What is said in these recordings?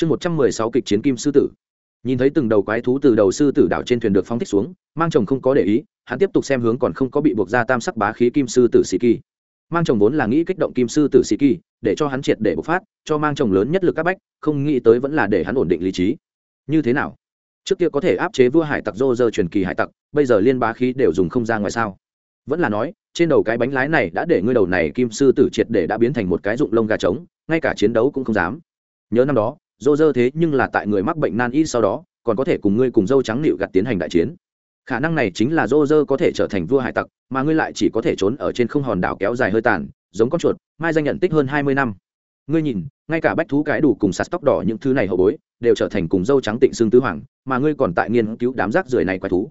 chương một trăm mười sáu kịch chiến kim sư tử. Nhìn thấy từng đầu quái thú từ đầu sư tử đảo trên thuyền được phóng thích xuống, mang chồng không có để ý, hắn tiếp tục xem hướng còn không có bị buộc ra tam sắc bá khí kim sư tử sĩ kỳ. Mang chồng vốn là nghĩ kích động kim sư tử sĩ kỳ, để cho hắn triệt để bộc phát, cho mang chồng lớn nhất lực các bách, không nghĩ tới vẫn là để hắn ổn định lý trí. Như thế nào? Trước kia có thể áp chế vua hải tặc dô dơ truyền kỳ hải tặc, bây giờ liên bá khí đều dùng không ra ngoài sao? Vẫn là nói, trên đầu cái bánh lái này đã để ngươi đầu này kim sư tử triệt để đã biến thành một cái dụng lông gà trống, ngay cả chiến đấu cũng không dám. Nhớ năm đó dô dơ thế nhưng là tại người mắc bệnh nan y sau đó, còn có thể cùng ngươi cùng dâu trắng nịu gặt tiến hành đại chiến. Khả năng này chính là dô dơ có thể trở thành vua hải tặc, mà ngươi lại chỉ có thể trốn ở trên không hòn đảo kéo dài hơi tàn, giống con chuột, mai danh nhận tích hơn hai mươi năm. Ngươi nhìn, ngay cả bách thú cái đủ cùng sạt tóc đỏ những thứ này hậu bối, đều trở thành cùng dâu trắng tịnh xương tứ hoàng, mà ngươi còn tại nghiên cứu đám rác rưởi này quái thú.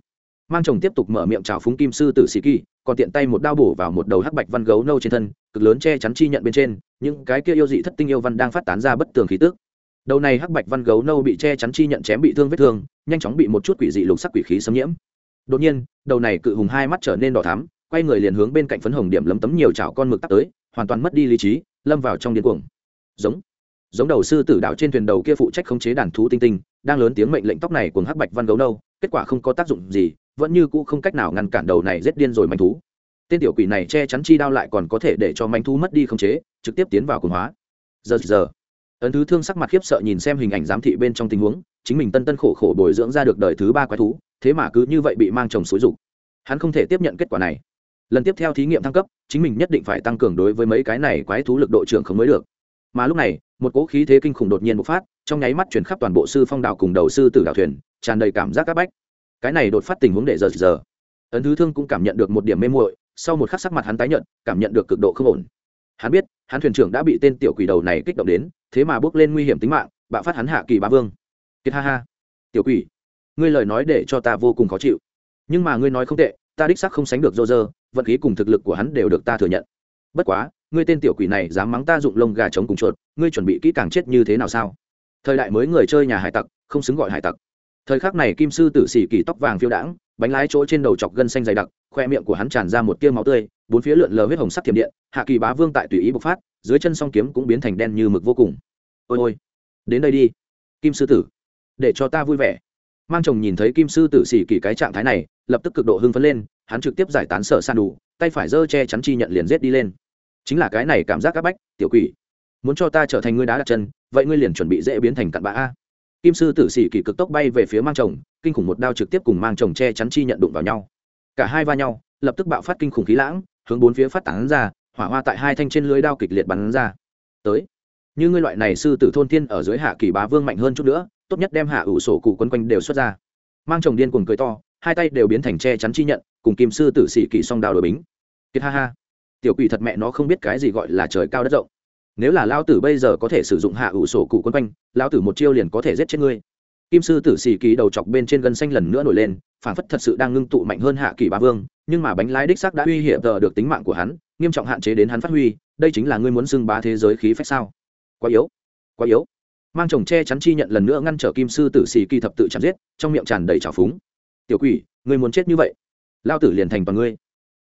Mang chồng tiếp tục mở miệng chào phúng kim sư tử sĩ kỳ, còn tiện tay một đao bổ vào một đầu hắc bạch văn gấu nâu trên thân, cực lớn che chắn chi nhận bên trên, những cái kia yêu dị thất tinh yêu văn đang phát tán ra bất tường khí tức đầu này hắc bạch văn gấu nâu bị che chắn chi nhận chém bị thương vết thương, nhanh chóng bị một chút quỷ dị lục sắc quỷ khí xâm nhiễm. Đột nhiên, đầu này cự hùng hai mắt trở nên đỏ thắm, quay người liền hướng bên cạnh phấn hồng điểm lấm tấm nhiều chảo con mực tắt tới, hoàn toàn mất đi lý trí, lâm vào trong điên cuồng. Giống giống đầu sư tử đạo trên thuyền đầu kia phụ trách khống chế đàn thú tinh tinh, đang lớn tiếng mệnh lệnh tóc này của hắc bạch văn gấu nâu, kết quả không có tác dụng gì, vẫn như cũ không cách nào ngăn cản đầu này giết điên rồi manh thú. Tên tiểu quỷ này che chắn chi đao lại còn có thể để cho manh thú mất đi khống chế, trực tiếp tiến vào cuồng hóa. Giờ giờ ấn thứ thương sắc mặt khiếp sợ nhìn xem hình ảnh giám thị bên trong tình huống, chính mình tân tân khổ khổ bồi dưỡng ra được đời thứ ba quái thú, thế mà cứ như vậy bị mang chồng xúi rục hắn không thể tiếp nhận kết quả này. Lần tiếp theo thí nghiệm thăng cấp, chính mình nhất định phải tăng cường đối với mấy cái này quái thú lực độ trưởng không mới được. Mà lúc này, một cỗ khí thế kinh khủng đột nhiên bộc phát, trong nháy mắt chuyển khắp toàn bộ sư phong đảo cùng đầu sư tử đảo thuyền, tràn đầy cảm giác áp bách. Cái này đột phát tình huống để giờ giờ. Ấn thứ thương cũng cảm nhận được một điểm mê muội, sau một khắc sắc mặt hắn tái nhận cảm nhận được cực độ không ổn. Hắn biết hắn thuyền trưởng đã bị tên tiểu quỷ đầu này kích động đến, thế mà bước lên nguy hiểm tính mạng, bạo phát hắn hạ kỳ bá vương. Kiệt ha ha. Tiểu quỷ, ngươi lời nói để cho ta vô cùng khó chịu. Nhưng mà ngươi nói không tệ, ta đích sắc không sánh được dô dơ vận khí cùng thực lực của hắn đều được ta thừa nhận. Bất quá, ngươi tên tiểu quỷ này dám mắng ta dụng lông gà trống cùng chuột, ngươi chuẩn bị kỹ càng chết như thế nào sao? Thời đại mới người chơi nhà hải tặc, không xứng gọi hải tặc. Thời khắc này kim sư tử xỉ kỳ tóc vàng phiêu đãng, bánh lái chỗ trên đầu chọc gân xanh dày đặc, khoe miệng của hắn tràn ra một tia máu tươi bốn phía lượn lờ huyết hồng sắc thiểm điện, hạ kỳ bá vương tại tùy ý bộc phát, dưới chân song kiếm cũng biến thành đen như mực vô cùng. Ôi ôi, đến đây đi, kim sư tử, để cho ta vui vẻ. Mang chồng nhìn thấy kim sư tử xỉ kỳ cái trạng thái này, lập tức cực độ hưng phấn lên, hắn trực tiếp giải tán sở san đủ, tay phải giơ che chắn chi nhận liền rết đi lên. Chính là cái này cảm giác áp bách, tiểu quỷ. Muốn cho ta trở thành ngươi đá đặt chân, vậy ngươi liền chuẩn bị dễ biến thành cặn bã a. Kim sư tử xỉ kỳ cực tốc bay về phía mang chồng, kinh khủng một đao trực tiếp cùng mang chồng che chắn chi nhận đụng vào nhau. Cả hai va nhau, lập tức bạo phát kinh khủng khí lãng hướng bốn phía phát tán ra, hỏa hoa tại hai thanh trên lưới đao kịch liệt bắn ra. Tới, như ngươi loại này sư tử thôn thiên ở dưới hạ kỳ bá vương mạnh hơn chút nữa, tốt nhất đem hạ ủ sổ cụ quấn quanh đều xuất ra. Mang chồng điên cuồng cười to, hai tay đều biến thành che chắn chi nhận, cùng kim sư tử sĩ kỳ song đào đổi bính. Kiệt ha ha. Tiểu quỷ thật mẹ nó không biết cái gì gọi là trời cao đất rộng. Nếu là lao tử bây giờ có thể sử dụng hạ ủ sổ cụ quân quanh lao tử một chiêu liền có thể giết chết ngươi kim sư tử xì kỳ đầu chọc bên trên gân xanh lần nữa nổi lên phản phất thật sự đang ngưng tụ mạnh hơn hạ kỳ ba vương, nhưng mà bánh lái đích xác đã uy hiểm tờ được tính mạng của hắn, nghiêm trọng hạn chế đến hắn phát huy, đây chính là ngươi muốn xưng bá thế giới khí phách sao? Quá yếu quá yếu. Mang chồng che chắn chi nhận lần nữa ngăn trở kim sư tử xì kỳ thập tự chạm giết, trong miệng tràn đầy trào phúng. Tiểu quỷ, ngươi muốn chết như vậy? Lao tử liền thành toàn ngươi.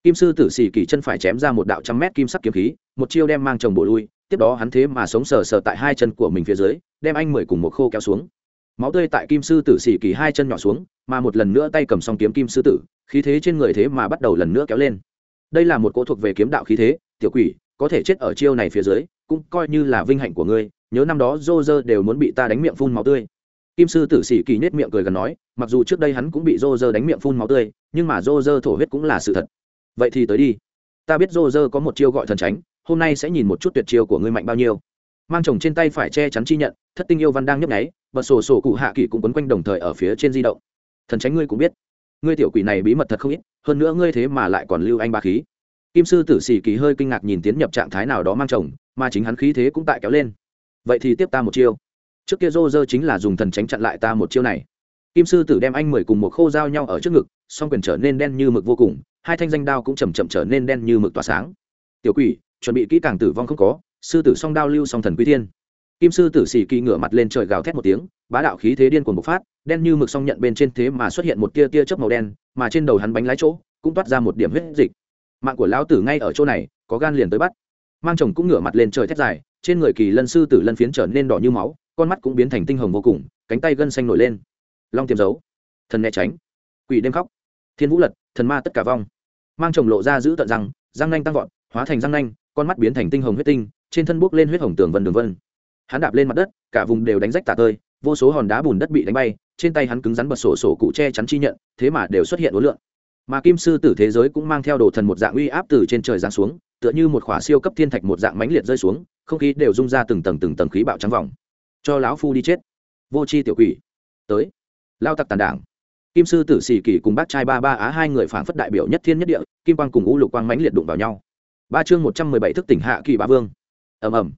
Kim sư tử xì kỳ chân phải chém ra một đạo trăm mét kim sắc kiếm khí, một chiêu đem mang chồng bổ lui, tiếp đó hắn thế mà sống sờ sờ tại hai chân của mình phía dưới, đem anh mười cùng một khô kéo xuống máu tươi tại kim sư tử xì kỳ hai chân nhỏ xuống, mà một lần nữa tay cầm song kiếm kim sư tử, khí thế trên người thế mà bắt đầu lần nữa kéo lên. Đây là một cỗ thuộc về kiếm đạo khí thế, tiểu quỷ, có thể chết ở chiêu này phía dưới, cũng coi như là vinh hạnh của ngươi, nhớ năm đó dô dơ đều muốn bị ta đánh miệng phun máu tươi. Kim sư tử sĩ kỳ nết miệng cười gần nói, mặc dù trước đây hắn cũng bị dô dơ đánh miệng phun máu tươi, nhưng mà dô dơ thổ huyết cũng là sự thật. Vậy thì tới đi. Ta biết dô dơ có một chiêu gọi thần tránh hôm nay sẽ nhìn một chút tuyệt chiêu của ngươi mạnh bao nhiêu mang chồng trên tay phải che chắn chi nhận, thất tinh yêu văn đang nhấp nháy, và sổ sổ cụ hạ kỳ cũng quấn quanh đồng thời ở phía trên di động. Thần tránh ngươi cũng biết, ngươi tiểu quỷ này bí mật thật không ít, hơn nữa ngươi thế mà lại còn lưu anh ba khí. Kim sư tử xì kỳ hơi kinh ngạc nhìn tiến nhập trạng thái nào đó mang chồng, mà chính hắn khí thế cũng tại kéo lên. Vậy thì tiếp ta một chiêu. Trước kia rô rơ chính là dùng thần tránh chặn lại ta một chiêu này. Kim sư tử đem anh mười cùng một khô dao nhau ở trước ngực, song quyền trở nên đen như mực vô cùng, hai thanh danh đao cũng chầm chậm trở nên đen như mực tỏa sáng. Tiểu quỷ, chuẩn bị kỹ càng tử vong không có sư tử song đao lưu song thần quý thiên. Kim sư tử xì kỳ ngửa mặt lên trời gào thét một tiếng bá đạo khí thế điên cuồng bộc phát đen như mực song nhận bên trên thế mà xuất hiện một tia tia chớp màu đen mà trên đầu hắn bánh lái chỗ cũng toát ra một điểm huyết dịch. Mạng của lão tử ngay ở chỗ này có gan liền tới bắt. Mang chồng cũng ngửa mặt lên trời thét dài trên người kỳ lân sư tử lân phiến trở nên đỏ như máu con mắt cũng biến thành tinh hồng vô cùng cánh tay gân xanh nổi lên. Long tiềm giấu, thần né tránh. Quỷ đêm khóc. Thiên vũ lật thần ma tất cả vong. Mang chồng lộ ra giữ tận răng răng nanh tăng vọt hóa thành răng nanh con mắt biến thành tinh hồng huyết tinh trên thân bốc lên huyết hồng tường vân đường vân. Hắn đạp lên mặt đất, cả vùng đều đánh rách tả tơi, vô số hòn đá bùn đất bị đánh bay, trên tay hắn cứng rắn bật sổ sổ cụ che chắn chi nhận, thế mà đều xuất hiện ối lượng mà kim sư tử thế giới cũng mang theo đồ thần một dạng uy áp từ trên trời giáng xuống, tựa như một khỏa siêu cấp thiên thạch một dạng mãnh liệt rơi xuống, không khí đều rung ra từng tầng từng tầng khí bạo trắng vòng. Cho lão phu đi chết. Vô c h i tiểu quỷ. Tới. Lao tặc tàn đảng. Kim sư tử xì kỳ cùng bác trai ba ba á hai người phản phất đại biểu nhất thiên nhất địa, kim quang cùng u lục quang mãnh liệt đụng vào nhau. Ba chương một trăm mười bảy thức tỉnh hạ kỳ bá vương ầm ầm.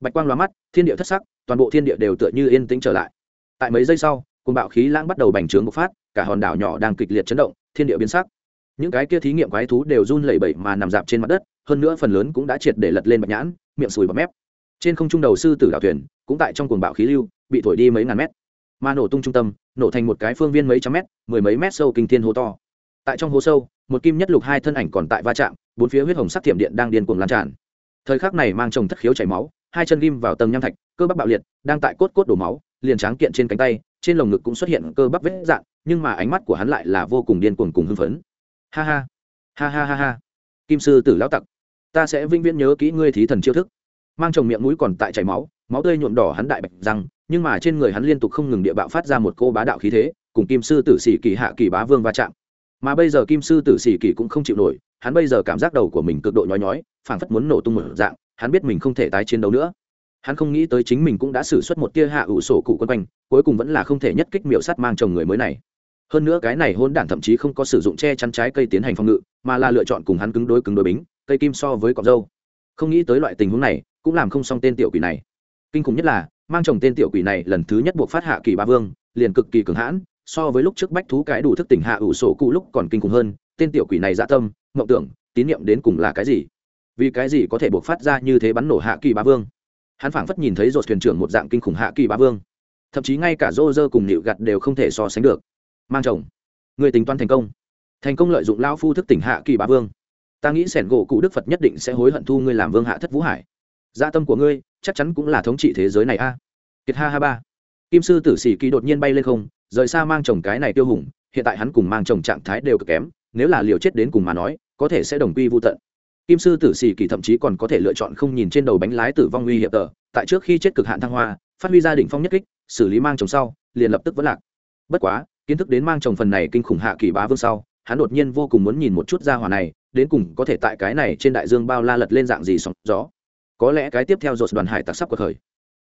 Bạch quang loa mắt, thiên địa thất sắc, toàn bộ thiên địa đều tựa như yên tĩnh trở lại. Tại mấy giây sau cùng bạo khí lãng bắt đầu bành trướng bộc phát, cả hòn đảo nhỏ đang kịch liệt chấn động, thiên địa biến sắc. Những cái kia thí nghiệm quái thú đều run lẩy bẩy mà nằm dạp trên mặt đất, hơn nữa phần lớn cũng đã triệt để lật lên bạch nhãn, miệng sùi bọt mép. Trên không trung đầu sư tử đảo thuyền, cũng tại trong cuồng bạo khí lưu, bị thổi đi mấy ngàn mét. Mà nổ tung trung tâm, nổ thành một cái phương viên mấy trăm mét, mười mấy mét sâu kinh thiên hố to. Tại trong hố sâu, một kim nhất lục hai thân ảnh còn tại va chạm, bốn phía huyết hồng sắc thiểm điện đang điên cuồng lan tràn thời khắc này mang chồng thất khiếu chảy máu, hai chân ghim vào tầng nham thạch, cơ bắp bạo liệt, đang tại cốt cốt đổ máu, liền tráng kiện trên cánh tay, trên lồng ngực cũng xuất hiện cơ bắp vết dạng, nhưng mà ánh mắt của hắn lại là vô cùng điên cuồng cùng hưng phấn. Ha ha ha ha ha ha. Kim sư tử lão tặc, ta sẽ vĩnh viễn nhớ kỹ ngươi thí thần chiêu thức. Mang chồng miệng mũi còn tại chảy máu máu tươi nhuộm đỏ hắn đại bạch răng, nhưng mà trên người hắn liên tục không ngừng địa bạo phát ra một cô bá đạo khí thế, cùng kim sư tử sĩ kỳ hạ kỳ bá vương va chạm. Mà bây giờ kim sư tử sĩ kỳ cũng không chịu nổi hắn bây giờ cảm giác đầu của mình cực độ nhói nhói, phảng phất muốn nổ tung một dạng, hắn biết mình không thể tái chiến đấu nữa. Hắn không nghĩ tới chính mình cũng đã xử suất một tia hạ ủ sổ cụ quân quanh, cuối cùng vẫn là không thể nhất kích miệu sắt mang chồng người mới này. Hơn nữa cái này hôn đản thậm chí không có sử dụng che chắn trái cây tiến hành phòng ngự, mà là lựa chọn cùng hắn cứng đối cứng đối bính, cây kim so với cọc dâu. Không nghĩ tới loại tình huống này, cũng làm không xong tên tiểu quỷ này. Kinh khủng nhất là, mang chồng tên tiểu quỷ này lần thứ nhất buộc phát hạ kỳ ba vương, liền cực kỳ cường hãn, so với lúc trước bách thú cái đủ thức tỉnh hạ ủ sổ cụ lúc còn kinh khủng hơn, tên tiểu quỷ này dạ tâm mộng tưởng, tín nhiệm đến cùng là cái gì? Vì cái gì có thể buộc phát ra như thế bắn nổ hạ kỳ ba vương? Hắn phảng phất nhìn thấy rột thuyền trưởng một dạng kinh khủng hạ kỳ ba vương. Thậm chí ngay cả rô rơ cùng nịu gặt đều không thể so sánh được. Mang chồng. Người tính toán thành công. Thành công lợi dụng lao phu thức tỉnh hạ kỳ bá vương. Ta nghĩ sẻn gỗ cụ đức phật nhất định sẽ hối hận thu ngươi làm vương hạ thất vũ hải. Gia tâm của ngươi, chắc chắn cũng là thống trị thế giới này a. Kiệt ha ha ba. Kim sư tử sĩ kỳ đột nhiên bay lên không, rời xa mang chồng cái này tiêu hùng, hiện tại hắn cùng mang chồng trạng thái đều cực kém, nếu là liều chết đến cùng mà nói có thể sẽ đồng quy vô tận. Kim sư tử sĩ kỳ thậm chí còn có thể lựa chọn không nhìn trên đầu bánh lái tử vong nguy hiểm tờ, tại trước khi chết cực hạn thăng hoa, phát huy gia đình phong nhất kích, xử lý mang chồng sau, liền lập tức vẫn lạc. Bất quá, kiến thức đến mang chồng phần này kinh khủng hạ kỳ bá vương sau, hắn đột nhiên vô cùng muốn nhìn một chút ra hỏa này, đến cùng có thể tại cái này trên đại dương bao la lật lên dạng gì sóng gió. Có lẽ cái tiếp theo dột đoàn hải tặc sắp cuộc khởi.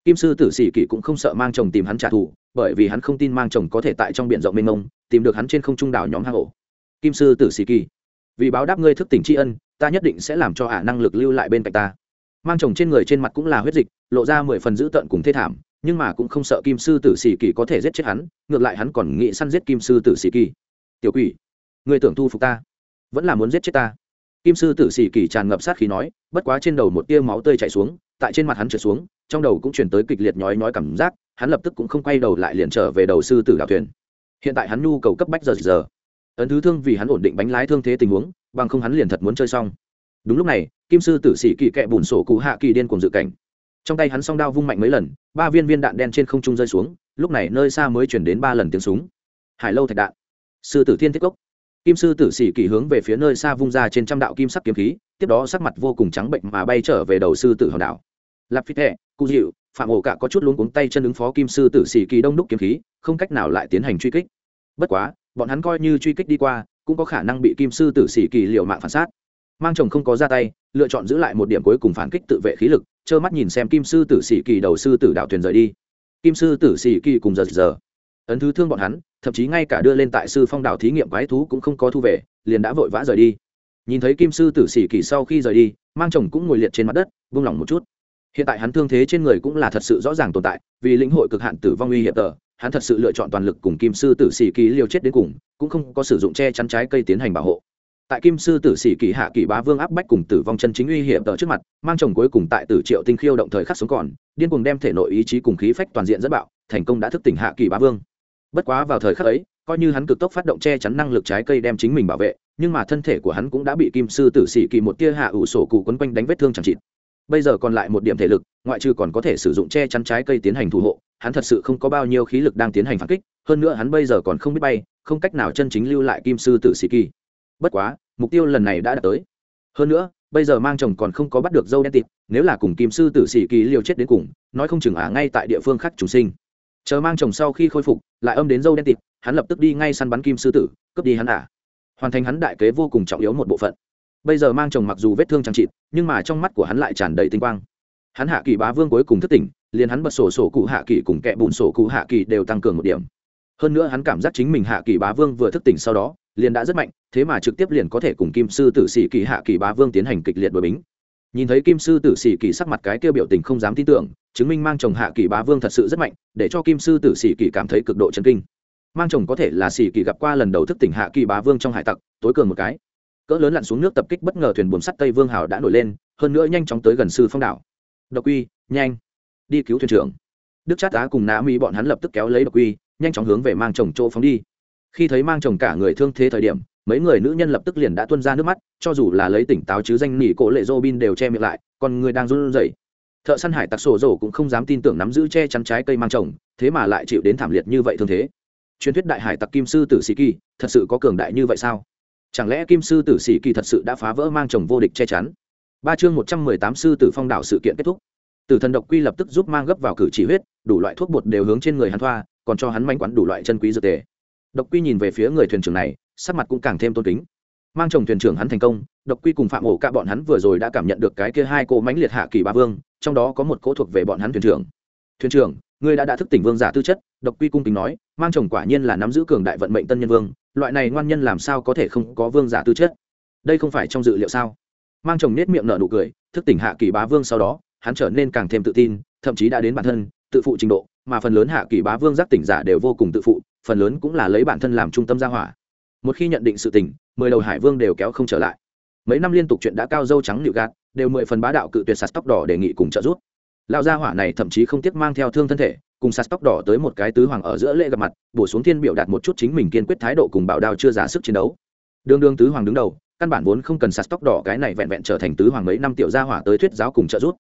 Kim sư tử sĩ kỷ cũng không sợ mang chồng tìm hắn trả thù, bởi vì hắn không tin mang chồng có thể tại trong biển rộng mênh mông, tìm được hắn trên không trung đảo nhóm hang ổ. Kim sư tử sĩ kỳ vì báo đáp ngươi thức tỉnh tri ân, ta nhất định sẽ làm cho ả năng lực lưu lại bên cạnh ta. Mang chồng trên người trên mặt cũng là huyết dịch, lộ ra mười phần dữ tợn cùng thê thảm, nhưng mà cũng không sợ kim sư tử sĩ kỳ có thể giết chết hắn, ngược lại hắn còn nghĩ săn giết kim sư tử sĩ kỳ. Tiểu quỷ, người tưởng thu phục ta, vẫn là muốn giết chết ta. Kim sư tử sĩ kỳ tràn ngập sát khí nói, bất quá trên đầu một tia máu tươi chảy xuống, tại trên mặt hắn trượt xuống, trong đầu cũng chuyển tới kịch liệt nhói nhói cảm giác, hắn lập tức cũng không quay đầu lại liền trở về đầu sư tử đạo thuyền. Hiện tại hắn nhu cầu cấp bách giờ giờ ấn thứ thương vì hắn ổn định bánh lái thương thế tình huống, bằng không hắn liền thật muốn chơi xong. Đúng lúc này, kim sư tử sĩ kỳ kẹ bùn sổ cụ hạ kỳ điên cùng dự cảnh. Trong tay hắn song đao vung mạnh mấy lần, ba viên viên đạn đen trên không trung rơi xuống, lúc này nơi xa mới chuyển đến ba lần tiếng súng. Hải lâu thạch đạn. Sư tử thiên thiết cốc. Kim sư tử sĩ kỳ hướng về phía nơi xa vung ra trên trăm đạo kim sắc kiếm khí, tiếp đó sắc mặt vô cùng trắng bệnh mà bay trở về đầu sư tử hòn đảo. Lạp phi thẹ cụ dịu phạm ổ cả có chút luống cuống tay chân ứng phó kim sư tử sĩ kỳ đông đúc kiếm khí, không cách nào lại tiến hành truy kích. Bất quá bọn hắn coi như truy kích đi qua, cũng có khả năng bị kim sư tử sĩ kỳ liều mạng phản sát. Mang chồng không có ra tay, lựa chọn giữ lại một điểm cuối cùng phản kích tự vệ khí lực, trơ mắt nhìn xem kim sư tử sĩ kỳ đầu sư tử đạo thuyền rời đi. Kim sư tử sĩ kỳ cùng giờ giờ. Ấn thứ thương bọn hắn, thậm chí ngay cả đưa lên tại sư phong đảo thí nghiệm quái thú cũng không có thu về, liền đã vội vã rời đi. Nhìn thấy kim sư tử sĩ kỳ sau khi rời đi, mang chồng cũng ngồi liệt trên mặt đất, vung lòng một chút. Hiện tại hắn thương thế trên người cũng là thật sự rõ ràng tồn tại, vì lĩnh hội cực hạn tử vong uy hiểm tờ hắn thật sự lựa chọn toàn lực cùng kim sư tử sĩ kỳ liều chết đến cùng, cũng không có sử dụng che chắn trái cây tiến hành bảo hộ. Tại kim sư tử sĩ kỳ hạ kỳ bá vương áp bách cùng tử vong chân chính uy hiểm tờ trước mặt, mang chồng cuối cùng tại tử triệu tinh khiêu động thời khắc sống còn, điên cùng đem thể nội ý chí cùng khí phách toàn diện dẫn bạo, thành công đã thức tỉnh hạ kỳ bá vương. Bất quá vào thời khắc ấy, coi như hắn cực tốc phát động che chắn năng lực trái cây đem chính mình bảo vệ, nhưng mà thân thể của hắn cũng đã bị kim sư tử sĩ kỳ một tia hạ ủ sổ cụ quấn quanh đánh vết thương chẳng chịt. Bây giờ còn lại một điểm thể lực, ngoại trừ còn có thể sử dụng che chắn trái cây tiến hành thủ hộ hắn thật sự không có bao nhiêu khí lực đang tiến hành phản kích, hơn nữa hắn bây giờ còn không biết bay, không cách nào chân chính lưu lại kim sư tử sĩ kỳ. Bất quá, mục tiêu lần này đã đạt tới. Hơn nữa, bây giờ mang chồng còn không có bắt được dâu đen tịt, nếu là cùng kim sư tử sĩ kỳ liều chết đến cùng, nói không chừng ả ngay tại địa phương khác trùng sinh. Chờ mang chồng sau khi khôi phục, lại âm đến dâu đen tịt, hắn lập tức đi ngay săn bắn kim sư tử, cướp đi hắn ả hoàn thành hắn đại kế vô cùng trọng yếu một bộ phận. Bây giờ mang chồng mặc dù vết thương trang trị nhưng mà trong mắt của hắn lại tràn đầy tinh quang. Hắn hạ kỳ bá vương cuối cùng thất tỉnh liền hắn bật sổ sổ cụ hạ kỳ cùng kẹ bùn sổ cụ hạ kỳ đều tăng cường một điểm. Hơn nữa hắn cảm giác chính mình hạ kỳ bá vương vừa thức tỉnh sau đó, liền đã rất mạnh, thế mà trực tiếp liền có thể cùng kim sư tử sĩ kỳ hạ kỳ bá vương tiến hành kịch liệt đội bính. Nhìn thấy kim sư tử sĩ kỳ sắc mặt cái kêu biểu tình không dám tin tưởng, chứng minh mang chồng hạ kỳ bá vương thật sự rất mạnh, để cho kim sư tử sĩ kỳ cảm thấy cực độ chấn kinh. Mang chồng có thể là sĩ kỳ gặp qua lần đầu thức tỉnh hạ kỳ bá vương trong hải tặc, tối cường một cái. Cỡ lớn lặn xuống nước tập kích bất ngờ thuyền buồm sắt tây vương hào đã nổi lên, hơn nữa nhanh chóng tới gần sư phong đảo. Độc uy, nhanh đi cứu thuyền trưởng. Đức chát á cùng nã mỹ bọn hắn lập tức kéo lấy độc quy nhanh chóng hướng về mang chồng chỗ phóng đi. Khi thấy mang chồng cả người thương thế thời điểm, mấy người nữ nhân lập tức liền đã tuân ra nước mắt, cho dù là lấy tỉnh táo chứ danh nỉ cổ lệ dô bin đều che miệng lại còn người đang run rẩy. Thợ săn hải tặc sổ rổ cũng không dám tin tưởng nắm giữ che chắn trái cây mang chồng, thế mà lại chịu đến thảm liệt như vậy thương thế. Truyền thuyết đại hải tặc kim sư tử sĩ kỳ, thật sự có cường đại như vậy sao? Chẳng lẽ kim sư tử sĩ kỳ thật sự đã phá vỡ mang chồng vô địch che chắn? Ba chương một trăm mười tám sư tử phong đảo sự kiện kết thúc tử thần độc quy lập tức giúp mang gấp vào cử chỉ huyết, đủ loại thuốc bột đều hướng trên người hắn thoa, còn cho hắn manh quán đủ loại chân quý dược tề. Độc quy nhìn về phía người thuyền trưởng này, sắc mặt cũng càng thêm tôn kính. Mang chồng thuyền trưởng hắn thành công, độc quy cùng phạm ổ cả bọn hắn vừa rồi đã cảm nhận được cái kia hai cô mãnh liệt hạ kỳ ba vương, trong đó có một cỗ thuộc về bọn hắn thuyền trưởng. Thuyền trưởng, ngươi đã đã thức tỉnh vương giả tư chất, độc quy cung kính nói, mang chồng quả nhiên là nắm giữ cường đại vận mệnh tân nhân vương, loại này ngoan nhân làm sao có thể không có vương giả tư chất? Đây không phải trong dự liệu sao? Mang chồng nết miệng nở nụ cười, thức tỉnh hạ kỳ bá vương sau đó hắn trở nên càng thêm tự tin, thậm chí đã đến bản thân, tự phụ trình độ, mà phần lớn hạ kỳ bá vương giác tỉnh giả đều vô cùng tự phụ, phần lớn cũng là lấy bản thân làm trung tâm gia hỏa. Một khi nhận định sự tỉnh mười đầu hải vương đều kéo không trở lại. Mấy năm liên tục chuyện đã cao dâu trắng nịu gạt, đều mười phần bá đạo cự tuyệt sạt tóc đỏ đề nghị cùng trợ giúp. Lão gia hỏa này thậm chí không tiếc mang theo thương thân thể, cùng sạt tóc đỏ tới một cái tứ hoàng ở giữa lễ gặp mặt, bổ xuống thiên biểu đạt một chút chính mình kiên quyết thái độ cùng bảo đao chưa giả sức chiến đấu. Đương đương tứ hoàng đứng đầu, căn bản vốn không cần sạt tóc đỏ cái này vẹn vẹn trở thành tứ hoàng mấy năm tiểu gia hỏa tới thuyết giáo cùng trợ giúp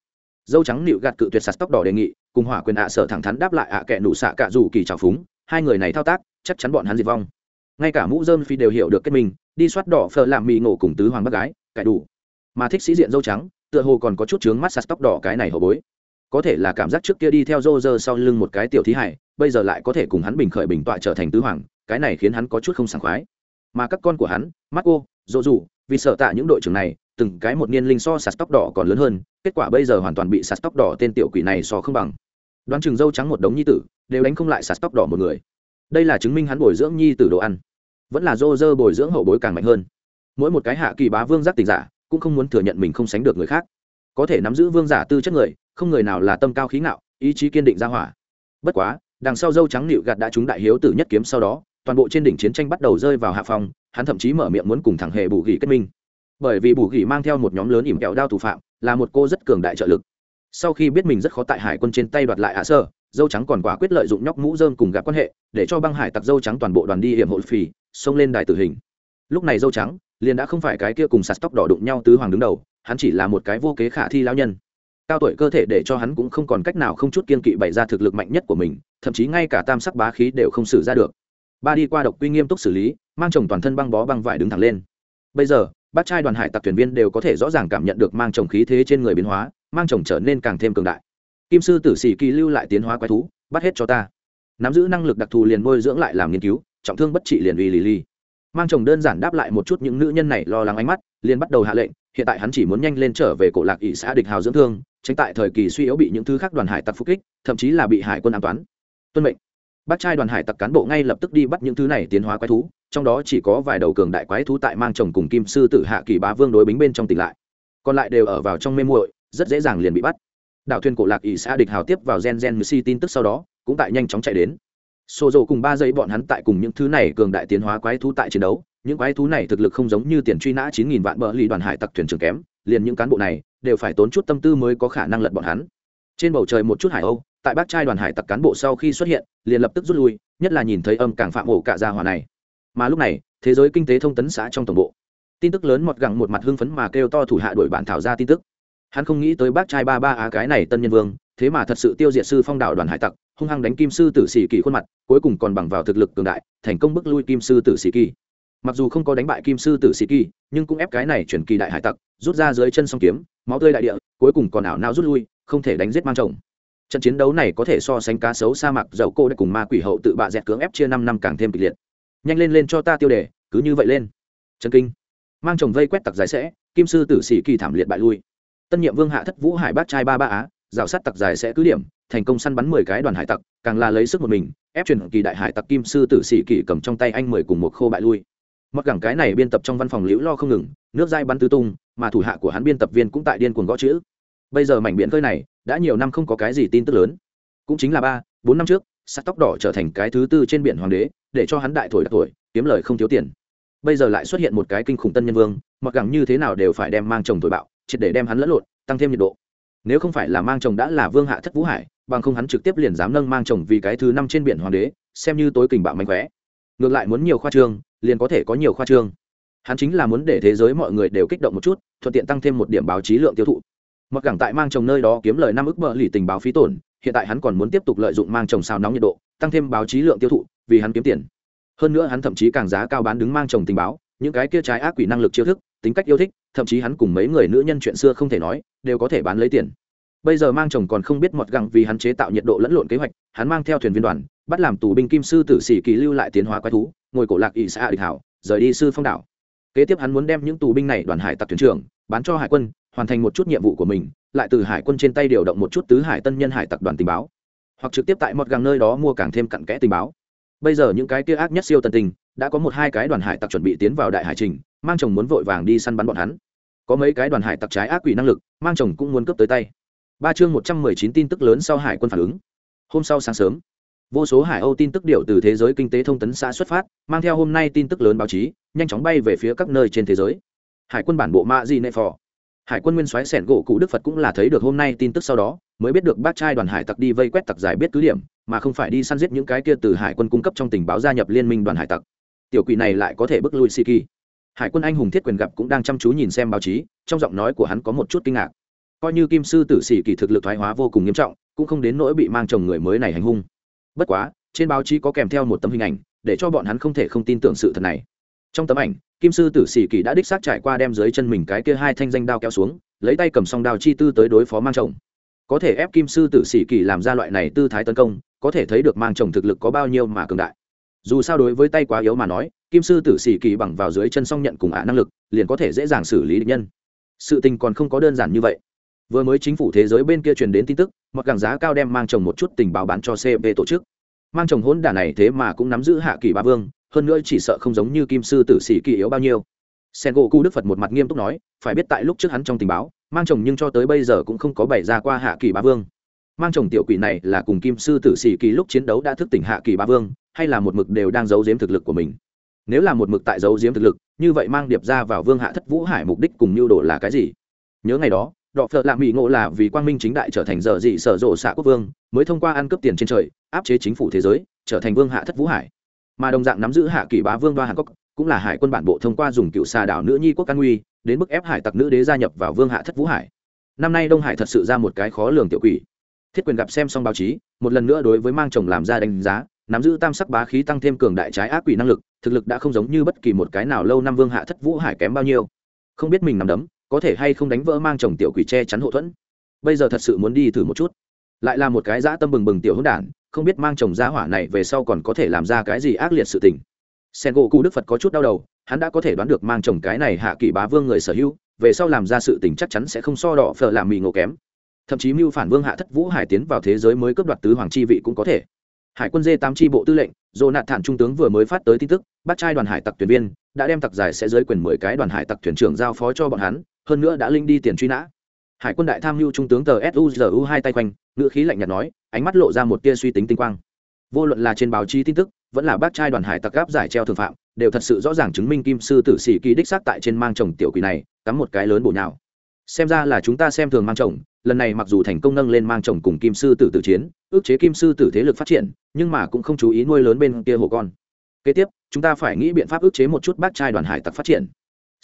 dâu trắng nịu gạt cự tuyệt sạt tóc đỏ đề nghị, cùng hỏa quyền ạ sở thẳng thắn đáp lại ạ kẹ nụ xạ cạ dù kỳ trào phúng, hai người này thao tác, chắc chắn bọn hắn diệt vong. Ngay cả mũ dơm phi đều hiểu được kết mình đi soát đỏ phờ làm mì ngộ cùng tứ hoàng bác gái, cải đủ. Mà thích sĩ diện dâu trắng, tựa hồ còn có chút chướng mắt sạt tóc đỏ cái này hổ bối. Có thể là cảm giác trước kia đi theo dô dơ sau lưng một cái tiểu thí hải, bây giờ lại có thể cùng hắn bình khởi bình tọa trở thành tứ hoàng, cái này khiến hắn có chút không sảng khoái. Mà các con của hắn mắt cô dỗ dù vì sợ tạ những đội trưởng này từng cái một niên linh so sạt tóc đỏ còn lớn hơn, kết quả bây giờ hoàn toàn bị sạt tóc đỏ tên tiểu quỷ này so không bằng. Đoán chừng dâu trắng một đống nhi tử, đều đánh không lại sạt tóc đỏ một người. Đây là chứng minh hắn bồi dưỡng nhi tử đồ ăn. Vẫn là dô dơ bồi dưỡng hậu bối càng mạnh hơn. Mỗi một cái hạ kỳ bá vương giác tình giả, cũng không muốn thừa nhận mình không sánh được người khác. Có thể nắm giữ vương giả tư chất người, không người nào là tâm cao khí ngạo, ý chí kiên định ra hỏa. Bất quá, đằng sau dâu trắng nịu gạt đã trúng đại hiếu tử nhất kiếm sau đó, toàn bộ trên đỉnh chiến tranh bắt đầu rơi vào hạ phòng hắn thậm chí mở miệng muốn cùng thẳng hề bù gỉ kết minh bởi vì bù gỉ mang theo một nhóm lớn ỉm kẹo đao thủ phạm, là một cô rất cường đại trợ lực. Sau khi biết mình rất khó tại hải quân trên tay đoạt lại hạ sơ, dâu trắng còn quả quyết lợi dụng nhóc mũ dơm cùng gặp quan hệ, để cho băng hải tặc dâu trắng toàn bộ đoàn đi hiểm hộ phì, xông lên đài tử hình. Lúc này dâu trắng liền đã không phải cái kia cùng sạt tóc đỏ đụng nhau tứ hoàng đứng đầu, hắn chỉ là một cái vô kế khả thi lao nhân. Cao tuổi cơ thể để cho hắn cũng không còn cách nào không chút kiên kỵ bày ra thực lực mạnh nhất của mình, thậm chí ngay cả tam sắc bá khí đều không xử ra được. Ba đi qua độc quy nghiêm túc xử lý, mang chồng toàn thân băng bó băng vải đứng thẳng lên. Bây giờ bác trai đoàn hải tặc thuyền viên đều có thể rõ ràng cảm nhận được mang chồng khí thế trên người biến hóa, mang chồng trở nên càng thêm cường đại. Kim sư tử sĩ kỳ lưu lại tiến hóa quái thú, bắt hết cho ta. Nắm giữ năng lực đặc thù liền bôi dưỡng lại làm nghiên cứu, trọng thương bất trị liền uy lì ly mang chồng đơn giản đáp lại một chút những nữ nhân này lo lắng ánh mắt, liền bắt đầu hạ lệnh, hiện tại hắn chỉ muốn nhanh lên trở về cổ lạc ỵ xã địch hào dưỡng thương, tránh tại thời kỳ suy yếu bị những thứ khác đoàn hải tặc phục kích, thậm chí là bị hải quân an toán tuân mệnh bác trai đoàn hải tặc cán bộ ngay lập tức đi bắt những thứ này tiến hóa quái thú, trong đó chỉ có vài đầu cường đại quái thú tại mang chồng cùng kim sư tử hạ kỳ bá vương đối bính bên trong tỉnh lại. Còn lại đều ở vào trong mê muội, rất dễ dàng liền bị bắt. Đảo thuyền cổ lạc ỷ xã địch hào tiếp vào gen gen si tin tức sau đó, cũng tại nhanh chóng chạy đến. Xô rộ cùng ba giây bọn hắn tại cùng những thứ này cường đại tiến hóa quái thú tại chiến đấu, những quái thú này thực lực không giống như tiền truy nã chín nghìn vạn bờ lì đoàn hải tặc thuyền trưởng kém, liền những cán bộ này, đều phải tốn chút tâm tư mới có khả năng lật bọn hắn. Trên bầu trời một chút hải âu tại bác trai đoàn hải tặc cán bộ sau khi xuất hiện, liền lập tức rút lui, nhất là nhìn thấy âm càng phạm ổ cả gia hòa này. Mà lúc này, thế giới kinh tế thông tấn xã trong tổng bộ. Tin tức lớn mọt gẳng một mặt hưng phấn mà kêu to thủ hạ đuổi bản thảo ra tin tức. Hắn không nghĩ tới bác trai ba ba á cái này tân nhân vương, thế mà thật sự tiêu diệt sư phong đạo đoàn hải tặc, hung hăng đánh kim sư tử sĩ kỳ khuôn mặt, cuối cùng còn bằng vào thực lực cường đại, thành công bức lui kim sư tử sĩ kỳ. Mặc dù không có đánh bại kim sư tử sĩ kỳ, nhưng cũng ép cái này chuyển kỳ đại hải tặc, rút ra dưới chân song kiếm, máu tươi đại địa, cuối cùng còn ảo nao rút lui, không thể đánh giết mang chồng trận chiến đấu này có thể so sánh cá sấu sa mạc, dầu cô đã cùng ma quỷ hậu tự bạ dẹt cưỡng ép chia năm năm càng thêm kịch liệt. Nhanh lên lên cho ta tiêu đề, cứ như vậy lên. Chân kinh. Mang chồng vây quét tặc dài sẽ, kim sư tử sĩ kỳ thảm liệt bại lui. Tân nhiệm vương hạ thất vũ hải bát trai ba ba á, rào sát tặc dài sẽ cứ điểm, thành công săn bắn mười cái đoàn hải tặc, càng là lấy sức một mình, ép truyền kỳ đại hải tặc kim sư tử sĩ kỳ cầm trong tay anh mười cùng một khô bại lui. Mặc gẳng cái này biên tập trong văn phòng liễu lo không ngừng, nước dai bắn tứ tung, mà thủ hạ của hắn biên tập viên cũng tại điên cuồng gõ chữ bây giờ mảnh biển khơi này đã nhiều năm không có cái gì tin tức lớn. Cũng chính là ba, bốn năm trước, sắt tóc đỏ trở thành cái thứ tư trên biển hoàng đế, để cho hắn đại thổi đặc tuổi kiếm lời không thiếu tiền. Bây giờ lại xuất hiện một cái kinh khủng tân nhân vương, mặc gẳng như thế nào đều phải đem mang chồng thổi bạo, triệt để đem hắn lẫn lộn, tăng thêm nhiệt độ. Nếu không phải là mang chồng đã là vương hạ thất vũ hải, bằng không hắn trực tiếp liền dám nâng mang chồng vì cái thứ năm trên biển hoàng đế, xem như tối kình bạo mạnh khỏe. Ngược lại muốn nhiều khoa trương, liền có thể có nhiều khoa trương. Hắn chính là muốn để thế giới mọi người đều kích động một chút, thuận tiện tăng thêm một điểm báo chí lượng tiêu thụ mặc gẳng tại mang chồng nơi đó kiếm lời năm ức bờ lì tình báo phí tổn, hiện tại hắn còn muốn tiếp tục lợi dụng mang chồng xào nóng nhiệt độ, tăng thêm báo chí lượng tiêu thụ, vì hắn kiếm tiền. Hơn nữa hắn thậm chí càng giá cao bán đứng mang chồng tình báo, những cái kia trái ác quỷ năng lực chiêu thức, tính cách yêu thích, thậm chí hắn cùng mấy người nữ nhân chuyện xưa không thể nói, đều có thể bán lấy tiền. Bây giờ mang chồng còn không biết mọt gẳng vì hắn chế tạo nhiệt độ lẫn lộn kế hoạch, hắn mang theo thuyền viên đoàn, bắt làm tù binh kim sư tử sĩ kỳ lưu lại tiến hóa quái thú, ngồi cổ lạc ỵ xã địch hảo, rời đi sư phong đảo kế tiếp hắn muốn đem những tù binh này đoàn hải tặc thuyền trưởng, bán cho hải quân, hoàn thành một chút nhiệm vụ của mình, lại từ hải quân trên tay điều động một chút tứ hải tân nhân hải tặc đoàn tình báo. Hoặc trực tiếp tại một găng nơi đó mua càng thêm cặn kẽ tình báo. Bây giờ những cái kia ác nhất siêu tần tình, đã có một hai cái đoàn hải tặc chuẩn bị tiến vào đại hải trình, mang chồng muốn vội vàng đi săn bắn bọn hắn. Có mấy cái đoàn hải tặc trái ác quỷ năng lực, mang chồng cũng muốn cướp tới tay. Ba chương một trăm mười chín tin tức lớn sau hải quân phản ứng. Hôm sau sáng sớm vô số hải âu tin tức điệu từ thế giới kinh tế thông tấn xã xuất phát, mang theo hôm nay tin tức lớn báo chí, nhanh chóng bay về phía các nơi trên thế giới. Hải quân bản bộ ma di nệ phò. Hải quân nguyên soái sẻn gỗ cụ đức phật cũng là thấy được hôm nay tin tức sau đó, mới biết được bác trai đoàn hải tặc đi vây quét tặc giải biết cứ điểm, mà không phải đi săn giết những cái kia từ hải quân cung cấp trong tình báo gia nhập liên minh đoàn hải tặc. Tiểu quỷ này lại có thể bước lui si kỳ hải quân anh hùng thiết quyền gặp cũng đang chăm chú nhìn xem báo chí, trong giọng nói của hắn có một chút kinh ngạc. Coi như kim sư tử sĩ kỳ thực lực thoái hóa vô cùng nghiêm trọng, cũng không đến nỗi bị mang chồng người mới này hành hung bất quá, trên báo chí có kèm theo một tấm hình ảnh, để cho bọn hắn không thể không tin tưởng sự thật này. Trong tấm ảnh, kim sư tử sĩ kỳ đã đích xác trải qua đem dưới chân mình cái kia hai thanh danh đao kéo xuống, lấy tay cầm song đao chi tư tới đối phó mang chồng. Có thể ép kim sư tử sĩ kỳ làm ra loại này tư thái tấn công, có thể thấy được mang chồng thực lực có bao nhiêu mà cường đại. Dù sao đối với tay quá yếu mà nói, kim sư tử sĩ kỳ bằng vào dưới chân song nhận cùng ả năng lực, liền có thể dễ dàng xử lý địch nhân. Sự tình còn không có đơn giản như vậy vừa mới chính phủ thế giới bên kia truyền đến tin tức mặc gàng giá cao đem mang chồng một chút tình báo bán cho cp tổ chức. Mang chồng hỗn đả này thế mà cũng nắm giữ hạ kỳ ba vương, hơn nữa chỉ sợ không giống như kim sư tử sĩ kỳ yếu bao nhiêu. Sen gỗ cu đức phật một mặt nghiêm túc nói, phải biết tại lúc trước hắn trong tình báo, mang chồng nhưng cho tới bây giờ cũng không có bày ra qua hạ kỳ ba vương. Mang chồng tiểu quỷ này là cùng kim sư tử sĩ kỳ lúc chiến đấu đã thức tỉnh hạ kỳ ba vương, hay là một mực đều đang giấu giếm thực lực của mình? Nếu là một mực tại giấu giếm thực lực, như vậy mang điệp ra vào vương hạ thất vũ hải mục đích cùng mưu đồ là cái gì? Nhớ ngày đó đọ phợ lạ mỹ ngộ là vì quang minh chính đại trở thành giờ dị sở rộ xạ quốc vương, mới thông qua ăn cướp tiền trên trời, áp chế chính phủ thế giới, trở thành vương hạ thất vũ hải. Mà đồng dạng nắm giữ hạ kỷ bá vương đoa hàn quốc, cũng là hải quân bản bộ thông qua dùng cựu xà đảo nữ nhi quốc an nguy đến mức ép hải tặc nữ đế gia nhập vào vương hạ thất vũ hải. Năm nay đông hải thật sự ra một cái khó lường tiểu quỷ. Thiết quyền gặp xem xong báo chí, một lần nữa đối với mang chồng làm ra đánh giá, nắm giữ tam sắc bá khí tăng thêm cường đại trái ác quỷ năng lực, thực lực đã không giống như bất kỳ một cái nào lâu năm vương hạ thất vũ hải kém bao nhiêu. Không biết mình nằm đấm có thể hay không đánh vỡ mang chồng tiểu quỷ che chắn hộ thuẫn. Bây giờ thật sự muốn đi thử một chút. Lại là một cái dã tâm bừng bừng tiểu hỗn đản, không biết mang chồng gia hỏa này về sau còn có thể làm ra cái gì ác liệt sự tình. Sen gỗ cụ đức phật có chút đau đầu, hắn đã có thể đoán được mang chồng cái này hạ kỷ bá vương người sở hữu, về sau làm ra sự tình chắc chắn sẽ không so đỏ phở làm mì ngộ kém. Thậm chí mưu phản vương hạ thất vũ hải tiến vào thế giới mới cướp đoạt tứ hoàng chi vị cũng có thể. Hải quân dê tám tri bộ tư lệnh dồ nạt thản trung tướng vừa mới phát tới tin tức, bắt trai đoàn hải tặc thuyền viên, đã đem tặc giải sẽ dưới quyền mười cái đoàn hải tặc thuyền trưởng giao phó cho bọn hắn hơn nữa đã linh đi tiền truy nã. Hải quân đại tham mưu trung tướng tờ suzu hai tay quanh, ngữ khí lạnh nhạt nói, ánh mắt lộ ra một tia suy tính tinh quang. Vô luận là trên báo chí tin tức, vẫn là bác trai đoàn hải tặc gáp giải treo thường phạm, đều thật sự rõ ràng chứng minh kim sư tử sĩ kỳ đích xác tại trên mang chồng tiểu quỷ này, cắm một cái lớn bổ nhào. Xem ra là chúng ta xem thường mang chồng, lần này mặc dù thành công nâng lên mang chồng cùng kim sư tử tử chiến, ước chế kim sư tử thế lực phát triển, nhưng mà cũng không chú ý nuôi lớn bên kia hồ con. Kế tiếp, chúng ta phải nghĩ biện pháp ước chế một chút bác trai đoàn hải tặc phát triển